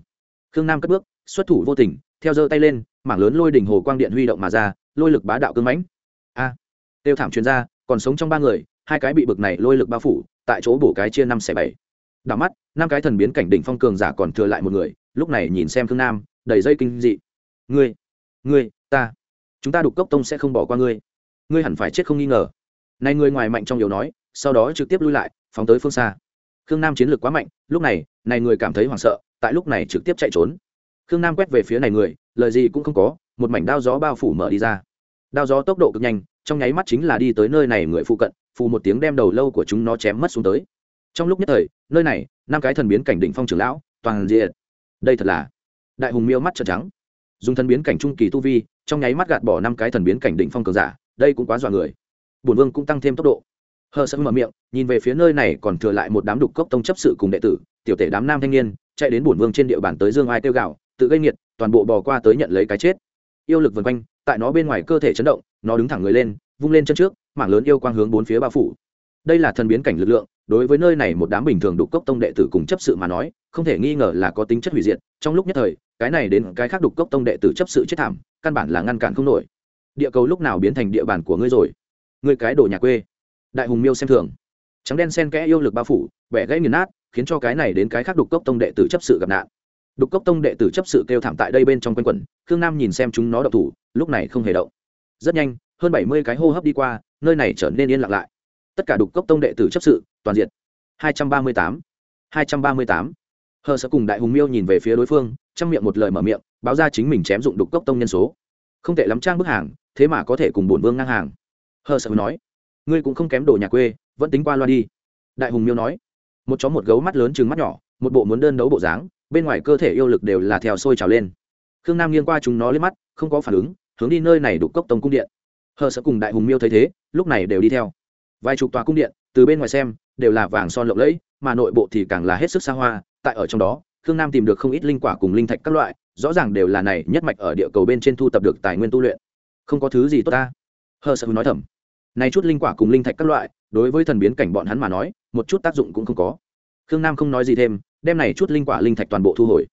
Khương nam cất bước xuất thủ vô tình theo giơ tay lên mảng lớn lôi đỉnh hồ quang điện huy động mà ra lôi lực bá đạo cưng mãnh. A. À, tiêu thảm chuyên gia còn sống trong ba người hai cái bị bực này lôi lực bao phủ tại chỗ bổ cái chia năm xẻ bảy. Đảo mắt năm cái thần biến cảnh đỉnh phong cường giả còn thừa lại một người lúc này nhìn xem khương nam đầy dây kinh dị ngươi ngươi, ta. Chúng ta đục cốc tông sẽ không bỏ qua ngươi. Ngươi hẳn phải chết không nghi ngờ. Nay ngươi ngoài mạnh trong yếu nói, sau đó trực tiếp lui lại, phóng tới phương xa. Khương nam chiến lược quá mạnh, lúc này này người cảm thấy hoảng sợ, tại lúc này trực tiếp chạy trốn. Khương nam quét về phía này người, lời gì cũng không có, một mảnh đao gió bao phủ mở đi ra. Đao gió tốc độ cực nhanh, trong nháy mắt chính là đi tới nơi này người phụ cận, phù một tiếng đem đầu lâu của chúng nó chém mất xuống tới. Trong lúc nhất thời, nơi này, năm cái thần biến cảnh đỉnh phong trưởng lão, toàn diện. Đây thật là, đại hùng miêu mắt trợn trắng dùng thần biến cảnh trung kỳ tu vi, trong nháy mắt gạt bỏ năm cái thần biến cảnh định phong cường giả, đây cũng quá dọa người. Bổn vương cũng tăng thêm tốc độ. Hờ sợ mở miệng, nhìn về phía nơi này còn thừa lại một đám đục cốc tông chấp sự cùng đệ tử, tiểu tể đám nam thanh niên, chạy đến bổn vương trên địa bàn tới dương ai tiêu gạo tự gây nghiệt, toàn bộ bò qua tới nhận lấy cái chết. Yêu lực vần quanh, tại nó bên ngoài cơ thể chấn động, nó đứng thẳng người lên, vung lên chân trước, mảng lớn yêu quang hướng bốn phía bao phủ. Đây là thần biến cảnh lực lượng, đối với nơi này một đám bình thường đục cốc tông đệ tử cùng chấp sự mà nói, không thể nghi ngờ là có tính chất hủy diệt, trong lúc nhất thời cái này đến cái khác đục cốc tông đệ tử chấp sự chết thảm, căn bản là ngăn cản không nổi. Địa cầu lúc nào biến thành địa bàn của ngươi rồi? Ngươi cái đồ nhà quê. Đại hùng miêu xem thường. Trắng đen sen kẽ yêu lực bao phủ bẻ gãy nghiền nát, khiến cho cái này đến cái khác đục cốc tông đệ tử chấp sự gặp nạn. Đục cốc tông đệ tử chấp sự kêu thảm tại đây bên trong quanh quẩn, khương nam nhìn xem chúng nó đậu thủ, lúc này không hề động. Rất nhanh, hơn bảy mươi cái hô hấp đi qua, nơi này trở nên yên lặng lại. Tất cả đục cốc tông đệ tử chấp sự, toàn diện. Hai trăm ba mươi tám. Hai trăm ba mươi tám. Hờ sợ cùng đại hùng miêu nhìn về phía đối phương trong miệng một lời mở miệng, báo ra chính mình chém dụng đục cốc tông nhân số. Không tệ lắm trang bức hàng, thế mà có thể cùng bổn vương ngang hàng. Hờ sợ nói, ngươi cũng không kém đồ nhà quê, vẫn tính qua loa đi. Đại hùng miêu nói, một chó một gấu mắt lớn chừng mắt nhỏ, một bộ muốn đơn đấu bộ dáng, bên ngoài cơ thể yêu lực đều là theo sôi trào lên. Khương nam nghiêng qua chúng nó lên mắt, không có phản ứng, hướng đi nơi này đục cốc tông cung điện. Hờ sợ cùng đại hùng miêu thấy thế, lúc này đều đi theo. Vài chục tòa cung điện, từ bên ngoài xem, đều là vàng son lộng lẫy, mà nội bộ thì càng là hết sức xa hoa, tại ở trong đó khương nam tìm được không ít linh quả cùng linh thạch các loại, rõ ràng đều là này, nhất mạch ở địa cầu bên trên thu tập được tài nguyên tu luyện. Không có thứ gì tốt ta. Hờ sợ nói thầm. Này chút linh quả cùng linh thạch các loại, đối với thần biến cảnh bọn hắn mà nói, một chút tác dụng cũng không có. Khương nam không nói gì thêm, đem này chút linh quả linh thạch toàn bộ thu hồi.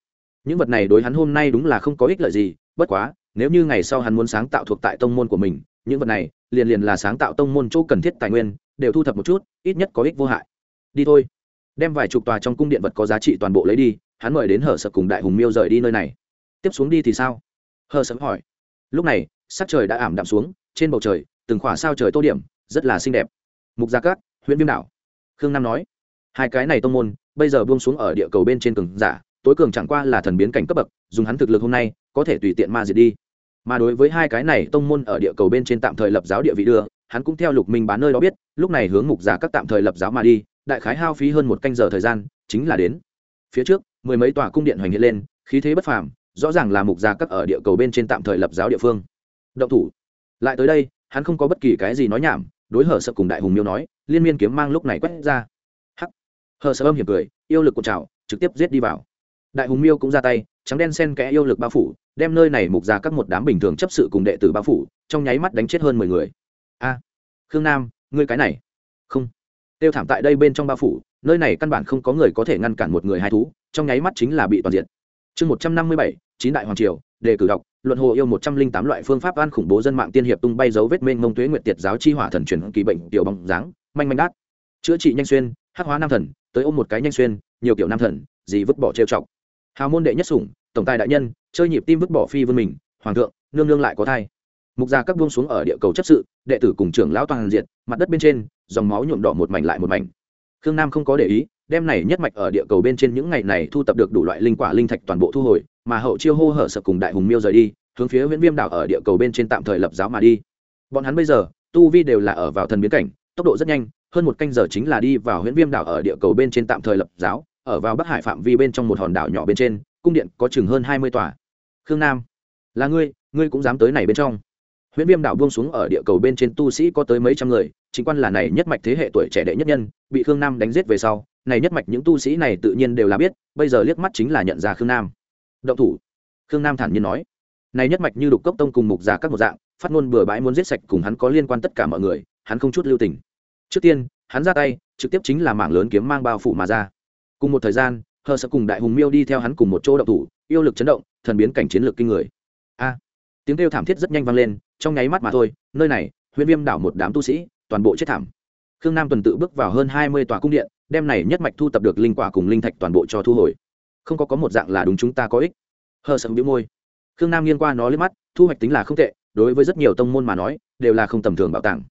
Những vật này đối hắn hôm nay đúng là không có ích lợi gì, bất quá, nếu như ngày sau hắn muốn sáng tạo thuộc tại tông môn của mình, những vật này, liền liền là sáng tạo tông môn chỗ cần thiết tài nguyên, đều thu thập một chút, ít nhất có ích vô hại. Đi thôi. Đem vài chục tòa trong cung điện vật có giá trị toàn bộ lấy đi hắn mời đến hở sợ cùng đại hùng miêu rời đi nơi này. Tiếp xuống đi thì sao? Hở sợ hỏi. Lúc này, sắc trời đã ảm đạm xuống, trên bầu trời, từng khỏa sao trời tô điểm, rất là xinh đẹp. Mục gia cát, huyện viêm đảo. Khương nam nói. Hai cái này tông môn, bây giờ buông xuống ở địa cầu bên trên cường giả, tối cường chẳng qua là thần biến cảnh cấp bậc, dùng hắn thực lực hôm nay, có thể tùy tiện ma diệt đi. Mà đối với hai cái này tông môn ở địa cầu bên trên tạm thời lập giáo địa vị đưa, hắn cũng theo lục minh bán nơi đó biết, lúc này hướng mục giả các tạm thời lập giáo mà đi, đại khái hao phí hơn một canh giờ thời gian, chính là đến. Phía trước mười mấy tòa cung điện hoành hiện lên, khí thế bất phàm, rõ ràng là mục gia các ở địa cầu bên trên tạm thời lập giáo địa phương. Động thủ. Lại tới đây, hắn không có bất kỳ cái gì nói nhảm, đối hở sợ cùng đại hùng miêu nói, liên miên kiếm mang lúc này quét ra. Hắc. Hở sợ âm hiểm cười, yêu lực của trào, trực tiếp giết đi vào. Đại hùng miêu cũng ra tay, trắng đen sen kẽ yêu lực bao phủ, đem nơi này mục ra các một đám bình thường chấp sự cùng đệ tử bao phủ, trong nháy mắt đánh chết hơn mười người. A. Khương nam, ngươi cái này. Không. Tiêu thảm tại đây bên trong bao phủ, nơi này căn bản không có người có thể ngăn cản một người hai thú trong nháy mắt chính là bị toàn diện chương một trăm năm mươi bảy, chín đại hoàng triều, đề cử đọc, luận hồ yêu một trăm linh tám loại phương pháp an khủng bố dân mạng tiên hiệp tung bay dấu vết mênh mông tuế nguyệt tiệt giáo chi hỏa thần truyền kỳ bệnh tiểu bóng dáng, manh manh đát. Chữa trị nhanh xuyên, hắc hóa nam thần, tới ôm một cái nhanh xuyên, nhiều kiểu nam thần gì vứt bỏ trêu chọc. Hào môn đệ nhất sủng, tổng tài đại nhân, chơi nhịp tim vứt bỏ phi vươn mình, hoàng thượng, nương nương lại có thai. Mục gia các buông xuống ở địa cầu chấp sự, đệ tử cùng trưởng lão toàn diện mặt đất bên trên, dòng máu nhuộm đỏ một mảnh lại một mảnh. Khương nam không có để ý đem này nhất mạch ở địa cầu bên trên những ngày này thu tập được đủ loại linh quả linh thạch toàn bộ thu hồi, mà hậu chiêu hô hở sợ cùng đại hùng miêu rời đi, hướng phía huyện viêm đảo ở địa cầu bên trên tạm thời lập giáo mà đi. Bọn hắn bây giờ, tu vi đều là ở vào thần biến cảnh, tốc độ rất nhanh, hơn một canh giờ chính là đi vào huyện viêm đảo ở địa cầu bên trên tạm thời lập giáo, ở vào bắc hải phạm vi bên trong một hòn đảo nhỏ bên trên, cung điện có chừng hơn hai mươi tòa. Khương nam, là ngươi ngươi cũng dám tới này bên trong. Huyễn viêm đảo buông xuống ở địa cầu bên trên tu sĩ có tới mấy trăm người, chính quan là này nhất mạch thế hệ tuổi trẻ đệ nhất nhân, bị khương nam đánh giết về sau, này nhất mạch những tu sĩ này tự nhiên đều là biết, bây giờ liếc mắt chính là nhận ra khương nam. Động thủ. Khương nam thản nhiên nói. Này nhất mạch như đục cốc tông cùng mục giả các một dạng, phát ngôn bừa bãi muốn giết sạch cùng hắn có liên quan tất cả mọi người, hắn không chút lưu tình. Trước tiên, hắn ra tay, trực tiếp chính là mảng lớn kiếm mang bao phủ mà ra. Cùng một thời gian, hờ sợ cùng đại hùng miêu đi theo hắn cùng một chỗ động thủ, yêu lực chấn động, thần biến cảnh chiến lược kinh người. A. Tiếng kêu thảm thiết rất nhanh vang lên trong nháy mắt mà thôi, nơi này huyễn viêm đảo một đám tu sĩ, toàn bộ chết thảm. Khương nam tuần tự bước vào hơn hai mươi tòa cung điện, đem này nhất mạch thu tập được linh quả cùng linh thạch toàn bộ cho thu hồi. Không có có một dạng là đúng chúng ta có ích. Hờ sầm bĩu môi. Khương nam nghiêng qua nó lên mắt, thu hoạch tính là không tệ, đối với rất nhiều tông môn mà nói, đều là không tầm thường bảo tàng.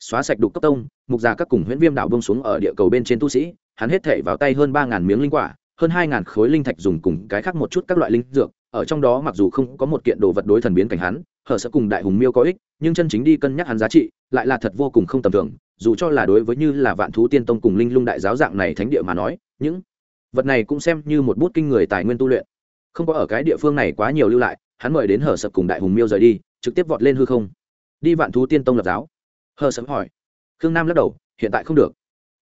Xóa sạch đục cấp tông, mục già các cùng huyễn viêm đạo bông xuống ở địa cầu bên trên tu sĩ, hắn hết thể vào tay hơn ba ngàn miếng linh quả, hơn hai ngàn khối linh thạch dùng cùng cái khác một chút các loại linh dược ở trong đó mặc dù không có một kiện đồ vật đối thần biến cảnh hắn, hở sợ cùng đại hùng miêu có ích, nhưng chân chính đi cân nhắc hắn giá trị, lại là thật vô cùng không tầm thường, dù cho là đối với như là vạn thú tiên tông cùng linh lung đại giáo dạng này thánh địa mà nói, những vật này cũng xem như một bút kinh người tài nguyên tu luyện. Không có ở cái địa phương này quá nhiều lưu lại, hắn mời đến hở sập cùng đại hùng miêu rời đi, trực tiếp vọt lên hư không. Đi vạn thú tiên tông lập giáo. Hờ sập hỏi. Khương nam lắc đầu, hiện tại không được.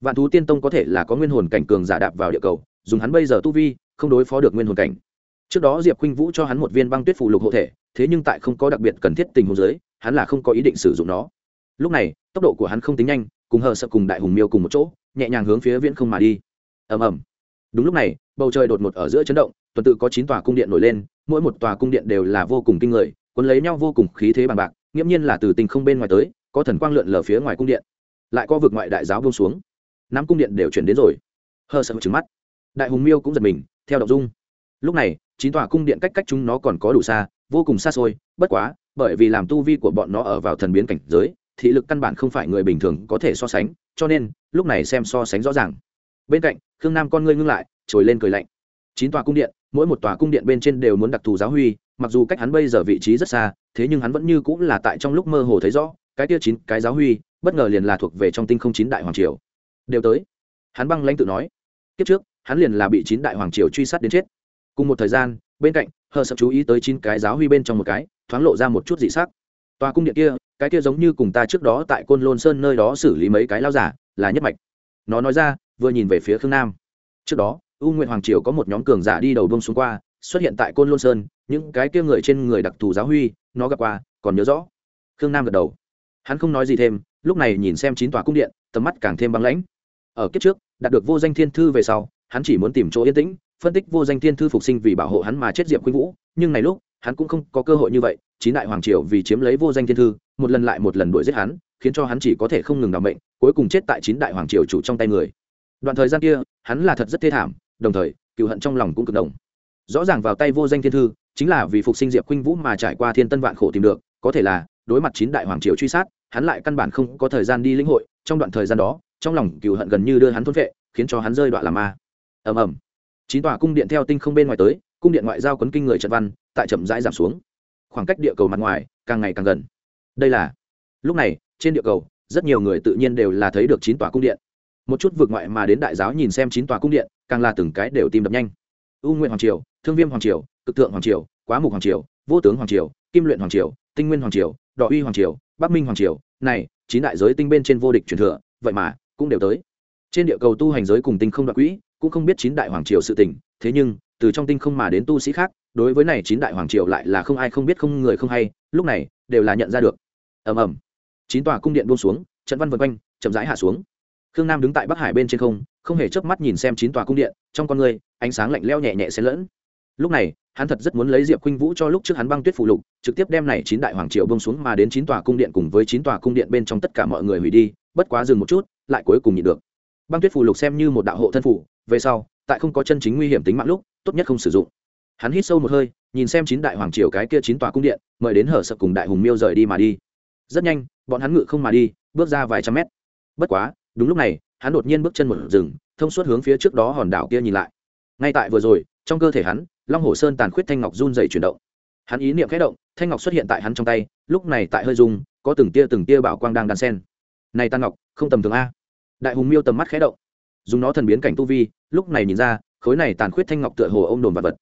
Vạn thú tiên tông có thể là có nguyên hồn cảnh cường giả đạp vào địa cầu, dùng hắn bây giờ tu vi, không đối phó được nguyên hồn cảnh trước đó diệp khuynh vũ cho hắn một viên băng tuyết phụ lục hộ thể, thế nhưng tại không có đặc biệt cần thiết tình huống giới hắn là không có ý định sử dụng nó. Lúc này, tốc độ của hắn không tính nhanh, cùng hờ sợ cùng đại hùng miêu cùng một chỗ, nhẹ nhàng hướng phía viễn không mà đi. Ầm ầm. Đúng lúc này, bầu trời đột ngột ở giữa chấn động, tuần tự có chín tòa cung điện nổi lên, mỗi một tòa cung điện đều là vô cùng kinh người, cuốn lấy nhau vô cùng khí thế bằng bạc, nghiễm nhiên là từ tình không bên ngoài tới, có thần quang lượn lờ phía ngoài cung điện. Lại có vực ngoại đại giáo bông xuống. Năm cung điện đều chuyển đến rồi. Hờ sợ trứng mắt. Đại hùng miêu cũng giật mình, theo đọc dung. Lúc này chín tòa cung điện cách cách chúng nó còn có đủ xa, vô cùng xa xôi, bất quá, bởi vì làm tu vi của bọn nó ở vào thần biến cảnh giới, thị lực căn bản không phải người bình thường có thể so sánh, cho nên, lúc này xem so sánh rõ ràng. Bên cạnh, khương nam con ngươi ngưng lại, trồi lên cười lạnh. Chín tòa cung điện, mỗi một tòa cung điện bên trên đều muốn đặc thù giáo huy, mặc dù cách hắn bây giờ vị trí rất xa, thế nhưng hắn vẫn như cũng là tại trong lúc mơ hồ thấy rõ, cái tia chín cái giáo huy, bất ngờ liền là thuộc về trong tinh không chín đại hoàng triều. Đều tới. Hắn băng lãnh tự nói. Kiếp trước, hắn liền là bị chín đại hoàng triều truy sát đến chết cùng một thời gian, bên cạnh, hờ sợ chú ý tới chín cái giáo huy bên trong một cái, thoáng lộ ra một chút dị sắc. Tòa cung điện kia, cái kia giống như cùng ta trước đó tại côn lôn sơn nơi đó xử lý mấy cái lao giả, là nhất mạch. Nó nói ra, vừa nhìn về phía khương nam. Trước đó, u nguyện hoàng triều có một nhóm cường giả đi đầu bông xuống qua, xuất hiện tại côn lôn sơn, những cái kia người trên người đặc thù giáo huy, nó gặp qua, còn nhớ rõ. Khương nam gật đầu. Hắn không nói gì thêm, lúc này nhìn xem chín tòa cung điện, tầm mắt càng thêm băng lãnh. Ở kiếp trước, đạt được vô danh thiên thư về sau, hắn chỉ muốn tìm chỗ yên tĩnh phân tích vô danh thiên thư phục sinh vì bảo hộ hắn mà chết diệp khuynh vũ nhưng này lúc hắn cũng không có cơ hội như vậy chín đại hoàng triều vì chiếm lấy vô danh thiên thư một lần lại một lần đuổi giết hắn khiến cho hắn chỉ có thể không ngừng đảm mệnh cuối cùng chết tại chín đại hoàng triều chủ trong tay người đoạn thời gian kia hắn là thật rất thê thảm đồng thời cựu hận trong lòng cũng cực đồng rõ ràng vào tay vô danh thiên thư chính là vì phục sinh diệp khuynh vũ mà trải qua thiên tân vạn khổ tìm được có thể là đối mặt chín đại hoàng triều truy sát hắn lại căn bản không có thời gian đi lĩnh hội trong đoạn thời gian đó trong lòng cựu hận gần như đưa hắn thôn vệ khiến cho hắn rơi đoạn làm ma ầm ầm chín tòa cung điện theo tinh không bên ngoài tới, cung điện ngoại giao quấn kinh người trận văn, tại chậm rãi giảm xuống. Khoảng cách địa cầu mặt ngoài, càng ngày càng gần. Đây là, lúc này, trên địa cầu, rất nhiều người tự nhiên đều là thấy được chín tòa cung điện. Một chút vượt ngoại mà đến đại giáo nhìn xem chín tòa cung điện, càng là từng cái đều tìm đập nhanh. U nguyện hoàng triều, thương viêm hoàng triều, cực thượng hoàng triều, quá mục hoàng triều, vô tướng hoàng triều, kim luyện hoàng triều, tinh nguyên hoàng triều đỏ uy hoàng triều, bắc minh hoàng triều. Này, chín đại giới tinh bên trên vô địch truyền thừa, vậy mà cũng đều tới. Trên địa cầu tu hành giới cùng tinh không đoạn quỹ cũng không biết chín đại hoàng triều sự tình, thế nhưng, từ trong tinh không mà đến tu sĩ khác, đối với này chín đại hoàng triều lại là không ai không biết không người không hay, lúc này, đều là nhận ra được. Ầm ầm. Chín tòa cung điện buông xuống, trận văn vân quanh, chậm rãi hạ xuống. Khương nam đứng tại bắc hải bên trên không không hề chớp mắt nhìn xem chín tòa cung điện, trong con người, ánh sáng lạnh leo nhẹ nhẹ xen lẫn. Lúc này, hắn thật rất muốn lấy diệp khuynh vũ cho lúc trước hắn băng tuyết phụ lục, trực tiếp đem này chín đại hoàng triều bông xuống mà đến chín tòa cung điện cùng với chín tòa cung điện bên trong tất cả mọi người hủy đi, bất quá dừng một chút, lại cuối cùng nhịn được. Băng tuyết phụ lục xem như một đạo hộ thân phủ về sau, tại không có chân chính nguy hiểm tính mạng lúc, tốt nhất không sử dụng. Hắn hít sâu một hơi, nhìn xem chín đại hoàng triều cái kia chín tòa cung điện, mời đến hở sợ cùng đại hùng miêu rời đi mà đi. Rất nhanh, bọn hắn ngự không mà đi, bước ra vài trăm mét. Bất quá, đúng lúc này, hắn đột nhiên bước chân một rừng thông suốt hướng phía trước đó hòn đảo kia nhìn lại. Ngay tại vừa rồi, trong cơ thể hắn, long hồ sơn tàn khuyết thanh ngọc run dày chuyển động. Hắn ý niệm khẽ động, thanh ngọc xuất hiện tại hắn trong tay, lúc này tại hơi dung có từng tia từng tia bảo quang đang đan sen. Này tan ngọc, không tầm thường a. Đại hùng miêu tầm mắt khẽ động dùng nó thần biến cảnh tu vi, lúc này nhìn ra, khối này tàn khuyết thanh ngọc tựa hồ ô m đồn vật vật.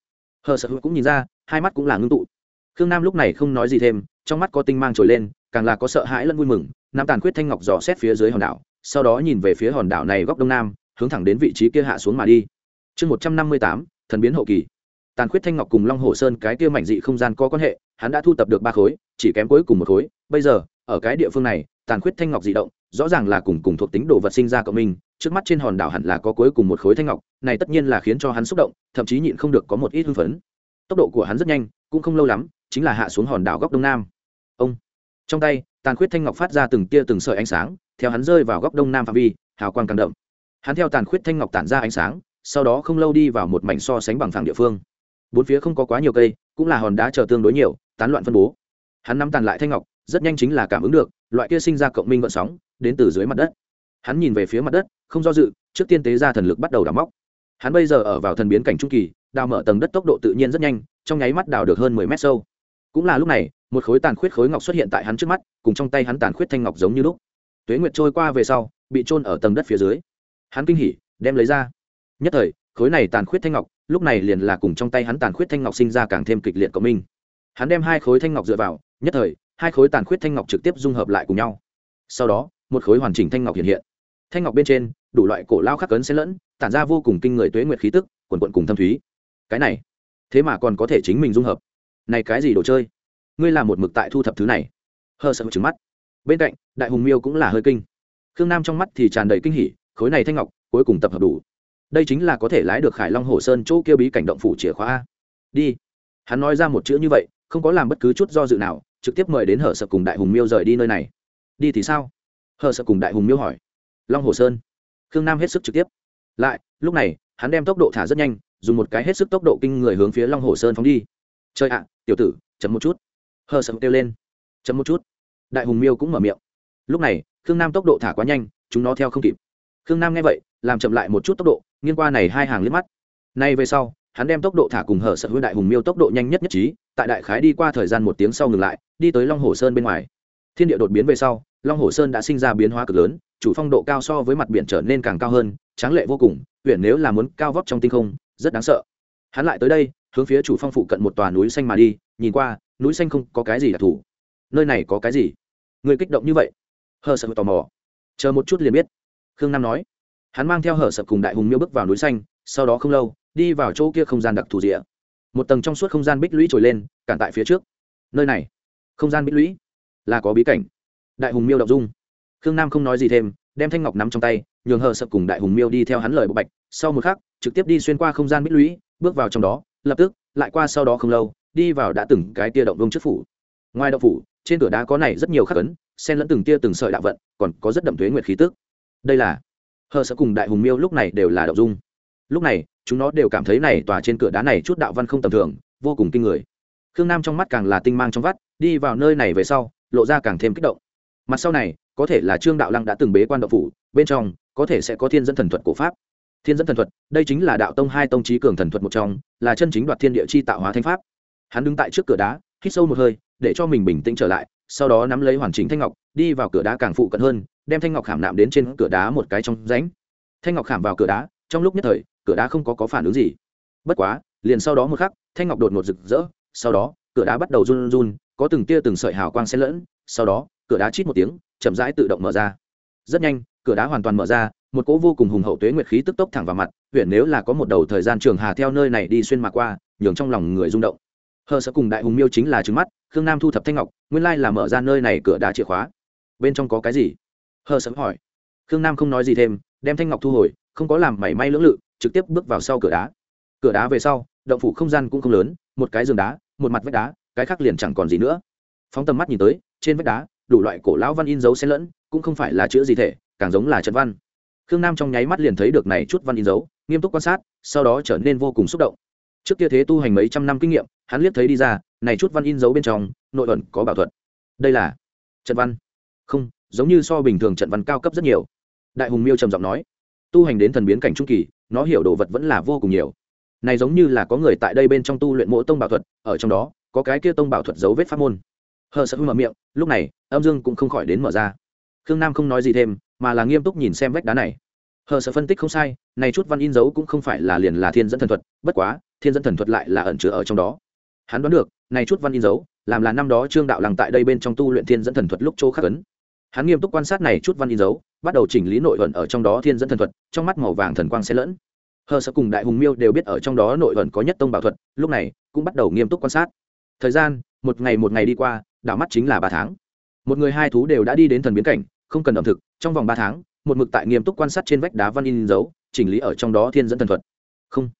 Hờ sợ cũng nhìn ra, hai mắt cũng là ngưng tụ. Khương nam lúc này không nói gì thêm, trong mắt có tinh mang trồi lên, càng là có sợ hãi lẫn vui mừng nam tàn khuyết thanh ngọc dò xét phía dưới hòn đảo, sau đó nhìn về phía hòn đảo này góc đông nam, hướng thẳng đến vị trí kia hạ xuống mà đi. Chương một trăm năm mươi tám, thần biến hậu kỳ. Tàn khuyết thanh ngọc cùng long hồ sơn cái kia mảnh dị không gian có quan hệ, hắn đã thu tập được ba khối, chỉ kém cuối cùng một khối. Bây giờ, ở cái địa phương này, tàn khuyết thanh ngọc dị động, rõ ràng là cùng cùng thuộc tính đồ vật sinh ra cộng minh trước mắt trên hòn đảo hẳn là có cuối cùng một khối thanh ngọc, này tất nhiên là khiến cho hắn xúc động, thậm chí nhịn không được có một ít hưng phấn. Tốc độ của hắn rất nhanh, cũng không lâu lắm, chính là hạ xuống hòn đảo góc đông nam. Ông! Trong tay, tàn khuyết thanh ngọc phát ra từng tia từng sợi ánh sáng, theo hắn rơi vào góc đông nam phạm vi, hào quang càng đậm. Hắn theo tàn khuyết thanh ngọc tản ra ánh sáng, sau đó không lâu đi vào một mảnh so sánh bằng phẳng địa phương. Bốn phía không có quá nhiều cây, cũng là hòn đá chờ tương đối nhiều, tán loạn phân bố. Hắn nắm tàn lại thanh ngọc, rất nhanh chính là cảm ứng được, loại kia sinh ra cộng minh vận sóng, đến từ dưới mặt đất hắn nhìn về phía mặt đất, không do dự, trước tiên tế ra thần lực bắt đầu đào móc. Hắn bây giờ ở vào thần biến cảnh trung kỳ, đào mở tầng đất tốc độ tự nhiên rất nhanh, trong nháy mắt đào được hơn mười mét sâu. Cũng là lúc này, một khối tàn khuyết khối ngọc xuất hiện tại hắn trước mắt, cùng trong tay hắn tàn khuyết thanh ngọc giống như lúc. Tuế nguyệt trôi qua về sau, bị trôn ở tầng đất phía dưới. Hắn kinh hỉ, đem lấy ra. Nhất thời, khối này tàn khuyết thanh ngọc, lúc này liền là cùng trong tay hắn tàn khuyết thanh ngọc sinh ra càng thêm kịch liệt cộng minh. Hắn đem hai khối thanh ngọc dựa vào, nhất thời, hai khối tàn khuyết thanh ngọc trực tiếp dung hợp lại cùng nhau. Sau đó, một khối hoàn chỉnh thanh ngọc hiện hiện thanh ngọc bên trên, đủ loại cổ lao khắc cấn xen lẫn, tản ra vô cùng kinh người tuế nguyệt khí tức, quần quận cùng thâm thúy. Cái này, thế mà còn có thể chính mình dung hợp. Này cái gì đồ chơi? Ngươi làm một mực tại thu thập thứ này. Hơ sợ trứng mắt. Bên cạnh, đại hùng miêu cũng là hơi kinh. Khương nam trong mắt thì tràn đầy kinh hỉ, khối này thanh ngọc, cuối cùng tập hợp đủ. Đây chính là có thể lái được khải long hồ sơn chỗ kêu bí cảnh động phủ chìa khóa a. Đi. Hắn nói ra một chữ như vậy, không có làm bất cứ chút do dự nào, trực tiếp mời đến hở sợ cùng đại hùng miêu rời đi nơi này. Đi thì sao? Hở sợ cùng đại hùng miêu hỏi long hồ sơn. Khương nam hết sức trực tiếp. Lại, lúc này, hắn đem tốc độ thả rất nhanh, dùng một cái hết sức tốc độ kinh người hướng phía long hồ sơn phóng đi. Chơi ạ, tiểu tử chấm một chút. Hờ sầm kêu lên. Chấm một chút. Đại hùng miêu cũng mở miệng. Lúc này, khương nam tốc độ thả quá nhanh, chúng nó theo không kịp. Khương nam nghe vậy, làm chậm lại một chút tốc độ nghiên qua này hai hàng liếc mắt. Nay về sau, hắn đem tốc độ thả cùng hở sợ hứa đại hùng miêu tốc độ nhanh nhất nhất trí, tại đại khái đi qua thời gian một tiếng sau ngừng lại, đi tới long hồ sơn bên ngoài. Thiên địa đột biến về sau, long hồ sơn đã sinh ra biến hóa cực lớn chủ phong độ cao so với mặt biển trở nên càng cao hơn, tráng lệ vô cùng huyện nếu là muốn cao vóc trong tinh không, rất đáng sợ. Hắn lại tới đây, hướng phía chủ phong phụ cận một tòa núi xanh mà đi, nhìn qua, núi xanh không có cái gì đặc thù. Nơi này có cái gì? Người kích động như vậy. Hờ sợ tò mò. Chờ một chút liền biết. Khương nam nói. Hắn mang theo hở sập cùng đại hùng miêu bước vào núi xanh, sau đó không lâu, đi vào chỗ kia không gian đặc thù rịa một tầng trong suốt không gian bích lũy trồi lên, cản tại phía trước. Nơi này, không gian bích lũy, là có bí cảnh. Đại hùng miêu đậu dung khương nam không nói gì thêm, đem thanh ngọc nắm trong tay, nhường hờ sập cùng đại hùng miêu đi theo hắn lời bộ bạch, sau một khắc, trực tiếp đi xuyên qua không gian bích lũy, bước vào trong đó, lập tức, lại qua sau đó không lâu, đi vào đã từng cái tia động vương trước phủ. Ngoài động phủ, trên cửa đá có này rất nhiều khắc ấn, xen lẫn từng tia từng sợi đạo vận, còn có rất đậm thuế nguyệt khí tức. Đây là hờ sợ cùng đại hùng miêu lúc này đều là đậu dung. Lúc này, chúng nó đều cảm thấy này tòa trên cửa đá này chút đạo văn không tầm thường, vô cùng kinh người. Khương nam trong mắt càng là tinh mang trong vắt, đi vào nơi này về sau, lộ ra càng thêm kích động. Mặt sau này có thể là trương đạo lăng đã từng bế quan đạo phủ bên trong có thể sẽ có thiên dẫn thần thuật cổ pháp. Thiên dẫn thần thuật đây chính là đạo tông hai tông trí cường thần thuật một trong là chân chính đoạt thiên địa chi tạo hóa thanh pháp. Hắn đứng tại trước cửa đá hít sâu một hơi để cho mình bình tĩnh trở lại sau đó nắm lấy hoàn chỉnh thanh ngọc đi vào cửa đá càng phụ cận hơn đem thanh ngọc khảm nạm đến trên cửa đá một cái trong rãnh. Thanh ngọc khảm vào cửa đá trong lúc nhất thời cửa đá không có, có phản ứng gì. Bất quá liền sau đó một khắc thanh ngọc đột ngột rực rỡ sau đó cửa đá bắt đầu run run có từng tia từng sợi hào quang xen lẫn sau đó cửa đá chít một tiếng chậm rãi tự động mở ra. Rất nhanh, cửa đá hoàn toàn mở ra, một cỗ vô cùng hùng hậu tuế nguyệt khí tức tốc thẳng vào mặt huyện nếu là có một đầu thời gian trường hà theo nơi này đi xuyên mà qua, nhường trong lòng người rung động. Hờ sợ cùng đại hùng miêu chính là trứng mắt, khương nam thu thập thanh ngọc, nguyên lai là mở ra nơi này cửa đá chìa khóa. Bên trong có cái gì? Hờ sợ hỏi. Khương nam không nói gì thêm, đem thanh ngọc thu hồi, không có làm mảy may lưỡng lự, trực tiếp bước vào sau cửa đá. Cửa đá về sau, động phủ không gian cũng không lớn, một cái giường đá, một mặt vách đá, cái khác liền chẳng còn gì nữa. Phóng tầm mắt nhìn tới, trên vách đá đủ loại cổ lão văn in dấu xen lẫn, cũng không phải là chữ gì thể, càng giống là trận văn. Khương nam trong nháy mắt liền thấy được này chút văn in dấu, nghiêm túc quan sát, sau đó trở nên vô cùng xúc động. Trước kia thế tu hành mấy trăm năm kinh nghiệm, hắn liếc thấy đi ra, này chút văn in dấu bên trong, nội ẩn có bảo thuật. Đây là trận văn. Không, giống như so bình thường trận văn cao cấp rất nhiều. Đại hùng miêu trầm giọng nói, tu hành đến thần biến cảnh trung kỳ, nó hiểu đồ vật vẫn là vô cùng nhiều. Này giống như là có người tại đây bên trong tu luyện mỗi tông bảo thuật, ở trong đó, có cái kia tông bảo thuật dấu vết pháp môn hờ sợ mở miệng, lúc này, âm dương cũng không khỏi đến mở ra. Khương nam không nói gì thêm, mà là nghiêm túc nhìn xem vách đá này. Hờ sợ phân tích không sai, này chút văn in dấu cũng không phải là liền là thiên dẫn thần thuật, bất quá, thiên dẫn thần thuật lại là ẩn chứa ở trong đó. Hắn đoán được, này chút văn in dấu, làm là năm đó trương đạo lăng tại đây bên trong tu luyện thiên dẫn thần thuật lúc chỗ khắc ấn. Hắn nghiêm túc quan sát này chút văn in dấu, bắt đầu chỉnh lý nội thuận ở trong đó thiên dẫn thần thuật, trong mắt màu vàng thần quang xen lẫn. Hờ sợ cùng đại hùng miêu đều biết ở trong đó nội thuận có nhất tông bảo thuật, lúc này, cũng bắt đầu nghiêm túc quan sát. Thời gian, một ngày một ngày đi qua đảo mắt chính là ba tháng. Một người hai thú đều đã đi đến thần biến cảnh, không cần ẩm thực, trong vòng ba tháng, một mực tại nghiêm túc quan sát trên vách đá văn in dấu, chỉnh lý ở trong đó thiên dẫn thần thuật. Không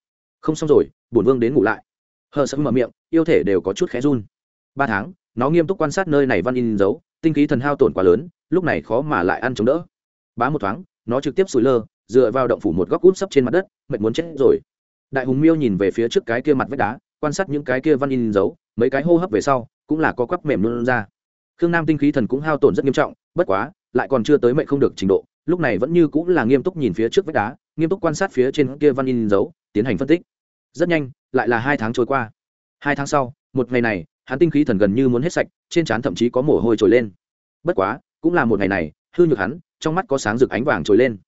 không xong rồi, bổn vương đến ngủ lại. Hờ sợ mở miệng, yêu thể đều có chút khẽ run. Ba tháng, nó nghiêm túc quan sát nơi này văn in dấu, tinh khí thần hao tổn quá lớn, lúc này khó mà lại ăn chống đỡ. Bá một thoáng, nó trực tiếp sủi lơ, dựa vào động phủ một góc út sấp trên mặt đất, mệt muốn chết rồi. Đại hùng miêu nhìn về phía trước cái kia mặt vách đá, quan sát những cái kia văn in dấu, mấy cái hô hấp về sau cũng là có quắp mềm luôn ra. Khương nam tinh khí thần cũng hao tổn rất nghiêm trọng, bất quá, lại còn chưa tới mệnh không được trình độ, lúc này vẫn như cũng là nghiêm túc nhìn phía trước vách đá, nghiêm túc quan sát phía trên kia văn in dấu, tiến hành phân tích. Rất nhanh, lại là hai tháng trôi qua. Hai tháng sau, một ngày này, hắn tinh khí thần gần như muốn hết sạch, trên trán thậm chí có mồ hôi trồi lên. Bất quá, cũng là một ngày này, hư nhược hắn, trong mắt có sáng rực ánh vàng trồi lên.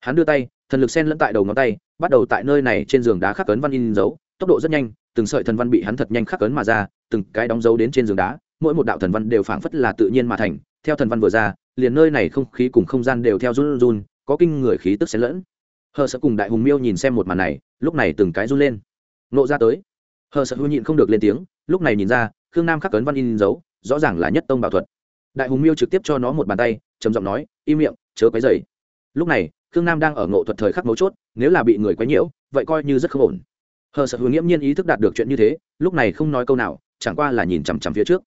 Hắn đưa tay, thần lực sen lẫn tại đầu ngón tay, bắt đầu tại nơi này trên giường đá khắc cấn văn in dấu, tốc độ rất nhanh từng sợi thần văn bị hắn thật nhanh khắc cấn mà ra, từng cái đóng dấu đến trên giường đá, mỗi một đạo thần văn đều phảng phất là tự nhiên mà thành, theo thần văn vừa ra, liền nơi này không khí cùng không gian đều theo run run, có kinh người khí tức xen lẫn. Hờ sợ cùng đại hùng miêu nhìn xem một màn này, lúc này từng cái run lên. Nộ ra tới. Hờ sợ hư nhịn không được lên tiếng, lúc này nhìn ra, khương nam khắc cấn văn in dấu, rõ ràng là nhất tông bảo thuật. Đại hùng miêu trực tiếp cho nó một bàn tay, trầm giọng nói, im miệng, chớ quấy dày lúc này, khương nam đang ở ngộ thuật thời khắc mấu chốt, nếu là bị người quấy nhiễu, vậy coi như rất không ổn hờ sợ hữu nghiễm nhiên ý thức đạt được chuyện như thế, lúc này không nói câu nào, chẳng qua là nhìn chằm chằm phía trước.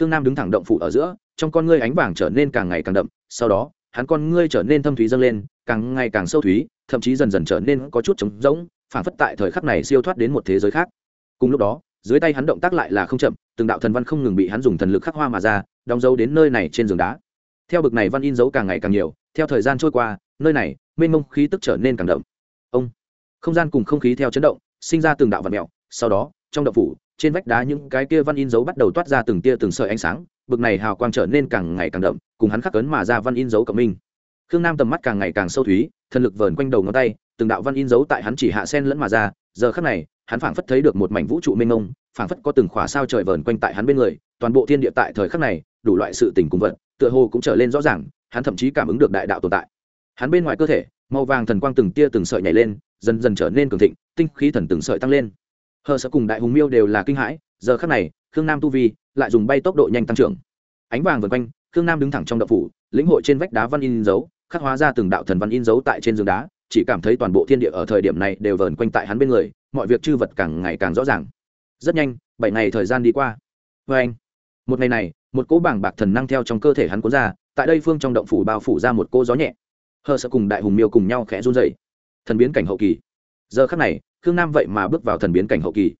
Khương nam đứng thẳng động phủ ở giữa, trong con ngươi ánh vàng trở nên càng ngày càng đậm, sau đó, hắn con ngươi trở nên thâm thúy dâng lên, càng ngày càng sâu thúy, thậm chí dần dần trở nên có chút trống rỗng phản phất tại thời khắc này siêu thoát đến một thế giới khác. Cùng lúc đó, dưới tay hắn động tác lại là không chậm, từng đạo thần văn không ngừng bị hắn dùng thần lực khắc hoa mà ra, đóng dấu đến nơi này trên giường đá. Theo bực này văn in dấu càng ngày càng nhiều, theo thời gian trôi qua, nơi này, mênh mông khí tức trở nên càng đậm. Ông, không gian cùng không khí theo chấn động sinh ra từng đạo vật mèo sau đó, trong động phủ, trên vách đá những cái kia văn in dấu bắt đầu toát ra từng tia từng sợi ánh sáng, bực này hào quang trở nên càng ngày càng đậm, cùng hắn khắc cấn mà ra văn in dấu cộng minh. Khương nam tầm mắt càng ngày càng sâu thúy, thần lực vờn quanh đầu ngón tay, từng đạo văn in dấu tại hắn chỉ hạ sen lẫn mà ra, giờ khắc này, hắn phảng phất thấy được một mảnh vũ trụ mênh mông, phảng phất có từng khỏa sao trời vờn quanh tại hắn bên người, toàn bộ thiên địa tại thời khắc này, đủ loại sự tình cùng vật, tựa hồ cũng trở lên rõ ràng, hắn thậm chí cảm ứng được đại đạo tồn tại. Hắn bên ngoài cơ thể, màu vàng thần quang từng tia từng sợi nhảy lên dần dần trở nên cường thịnh, tinh khí thần từng sợi tăng lên. Hờ sợ cùng đại hùng miêu đều là kinh hãi, giờ khắc này, khương nam tu vi lại dùng bay tốc độ nhanh tăng trưởng. Ánh vàng vần quanh, khương nam đứng thẳng trong đậu phủ, lĩnh hội trên vách đá văn in dấu, khắc hóa ra từng đạo thần văn in dấu tại trên giường đá, chỉ cảm thấy toàn bộ thiên địa ở thời điểm này đều vờn quanh tại hắn bên người, mọi việc chư vật càng ngày càng rõ ràng. Rất nhanh, bảy ngày thời gian đi qua. Vê anh, một ngày này, một cỗ bảng bạc thần năng theo trong cơ thể hắn cuốn ra, tại đây phương trong động phủ bao phủ ra một cô gió nhẹ. Hờ sợ cùng đại hùng miêu cùng nhau khẽ run rẩy thần biến cảnh hậu kỳ. Giờ khắc này, khương nam vậy mà bước vào thần biến cảnh hậu kỳ.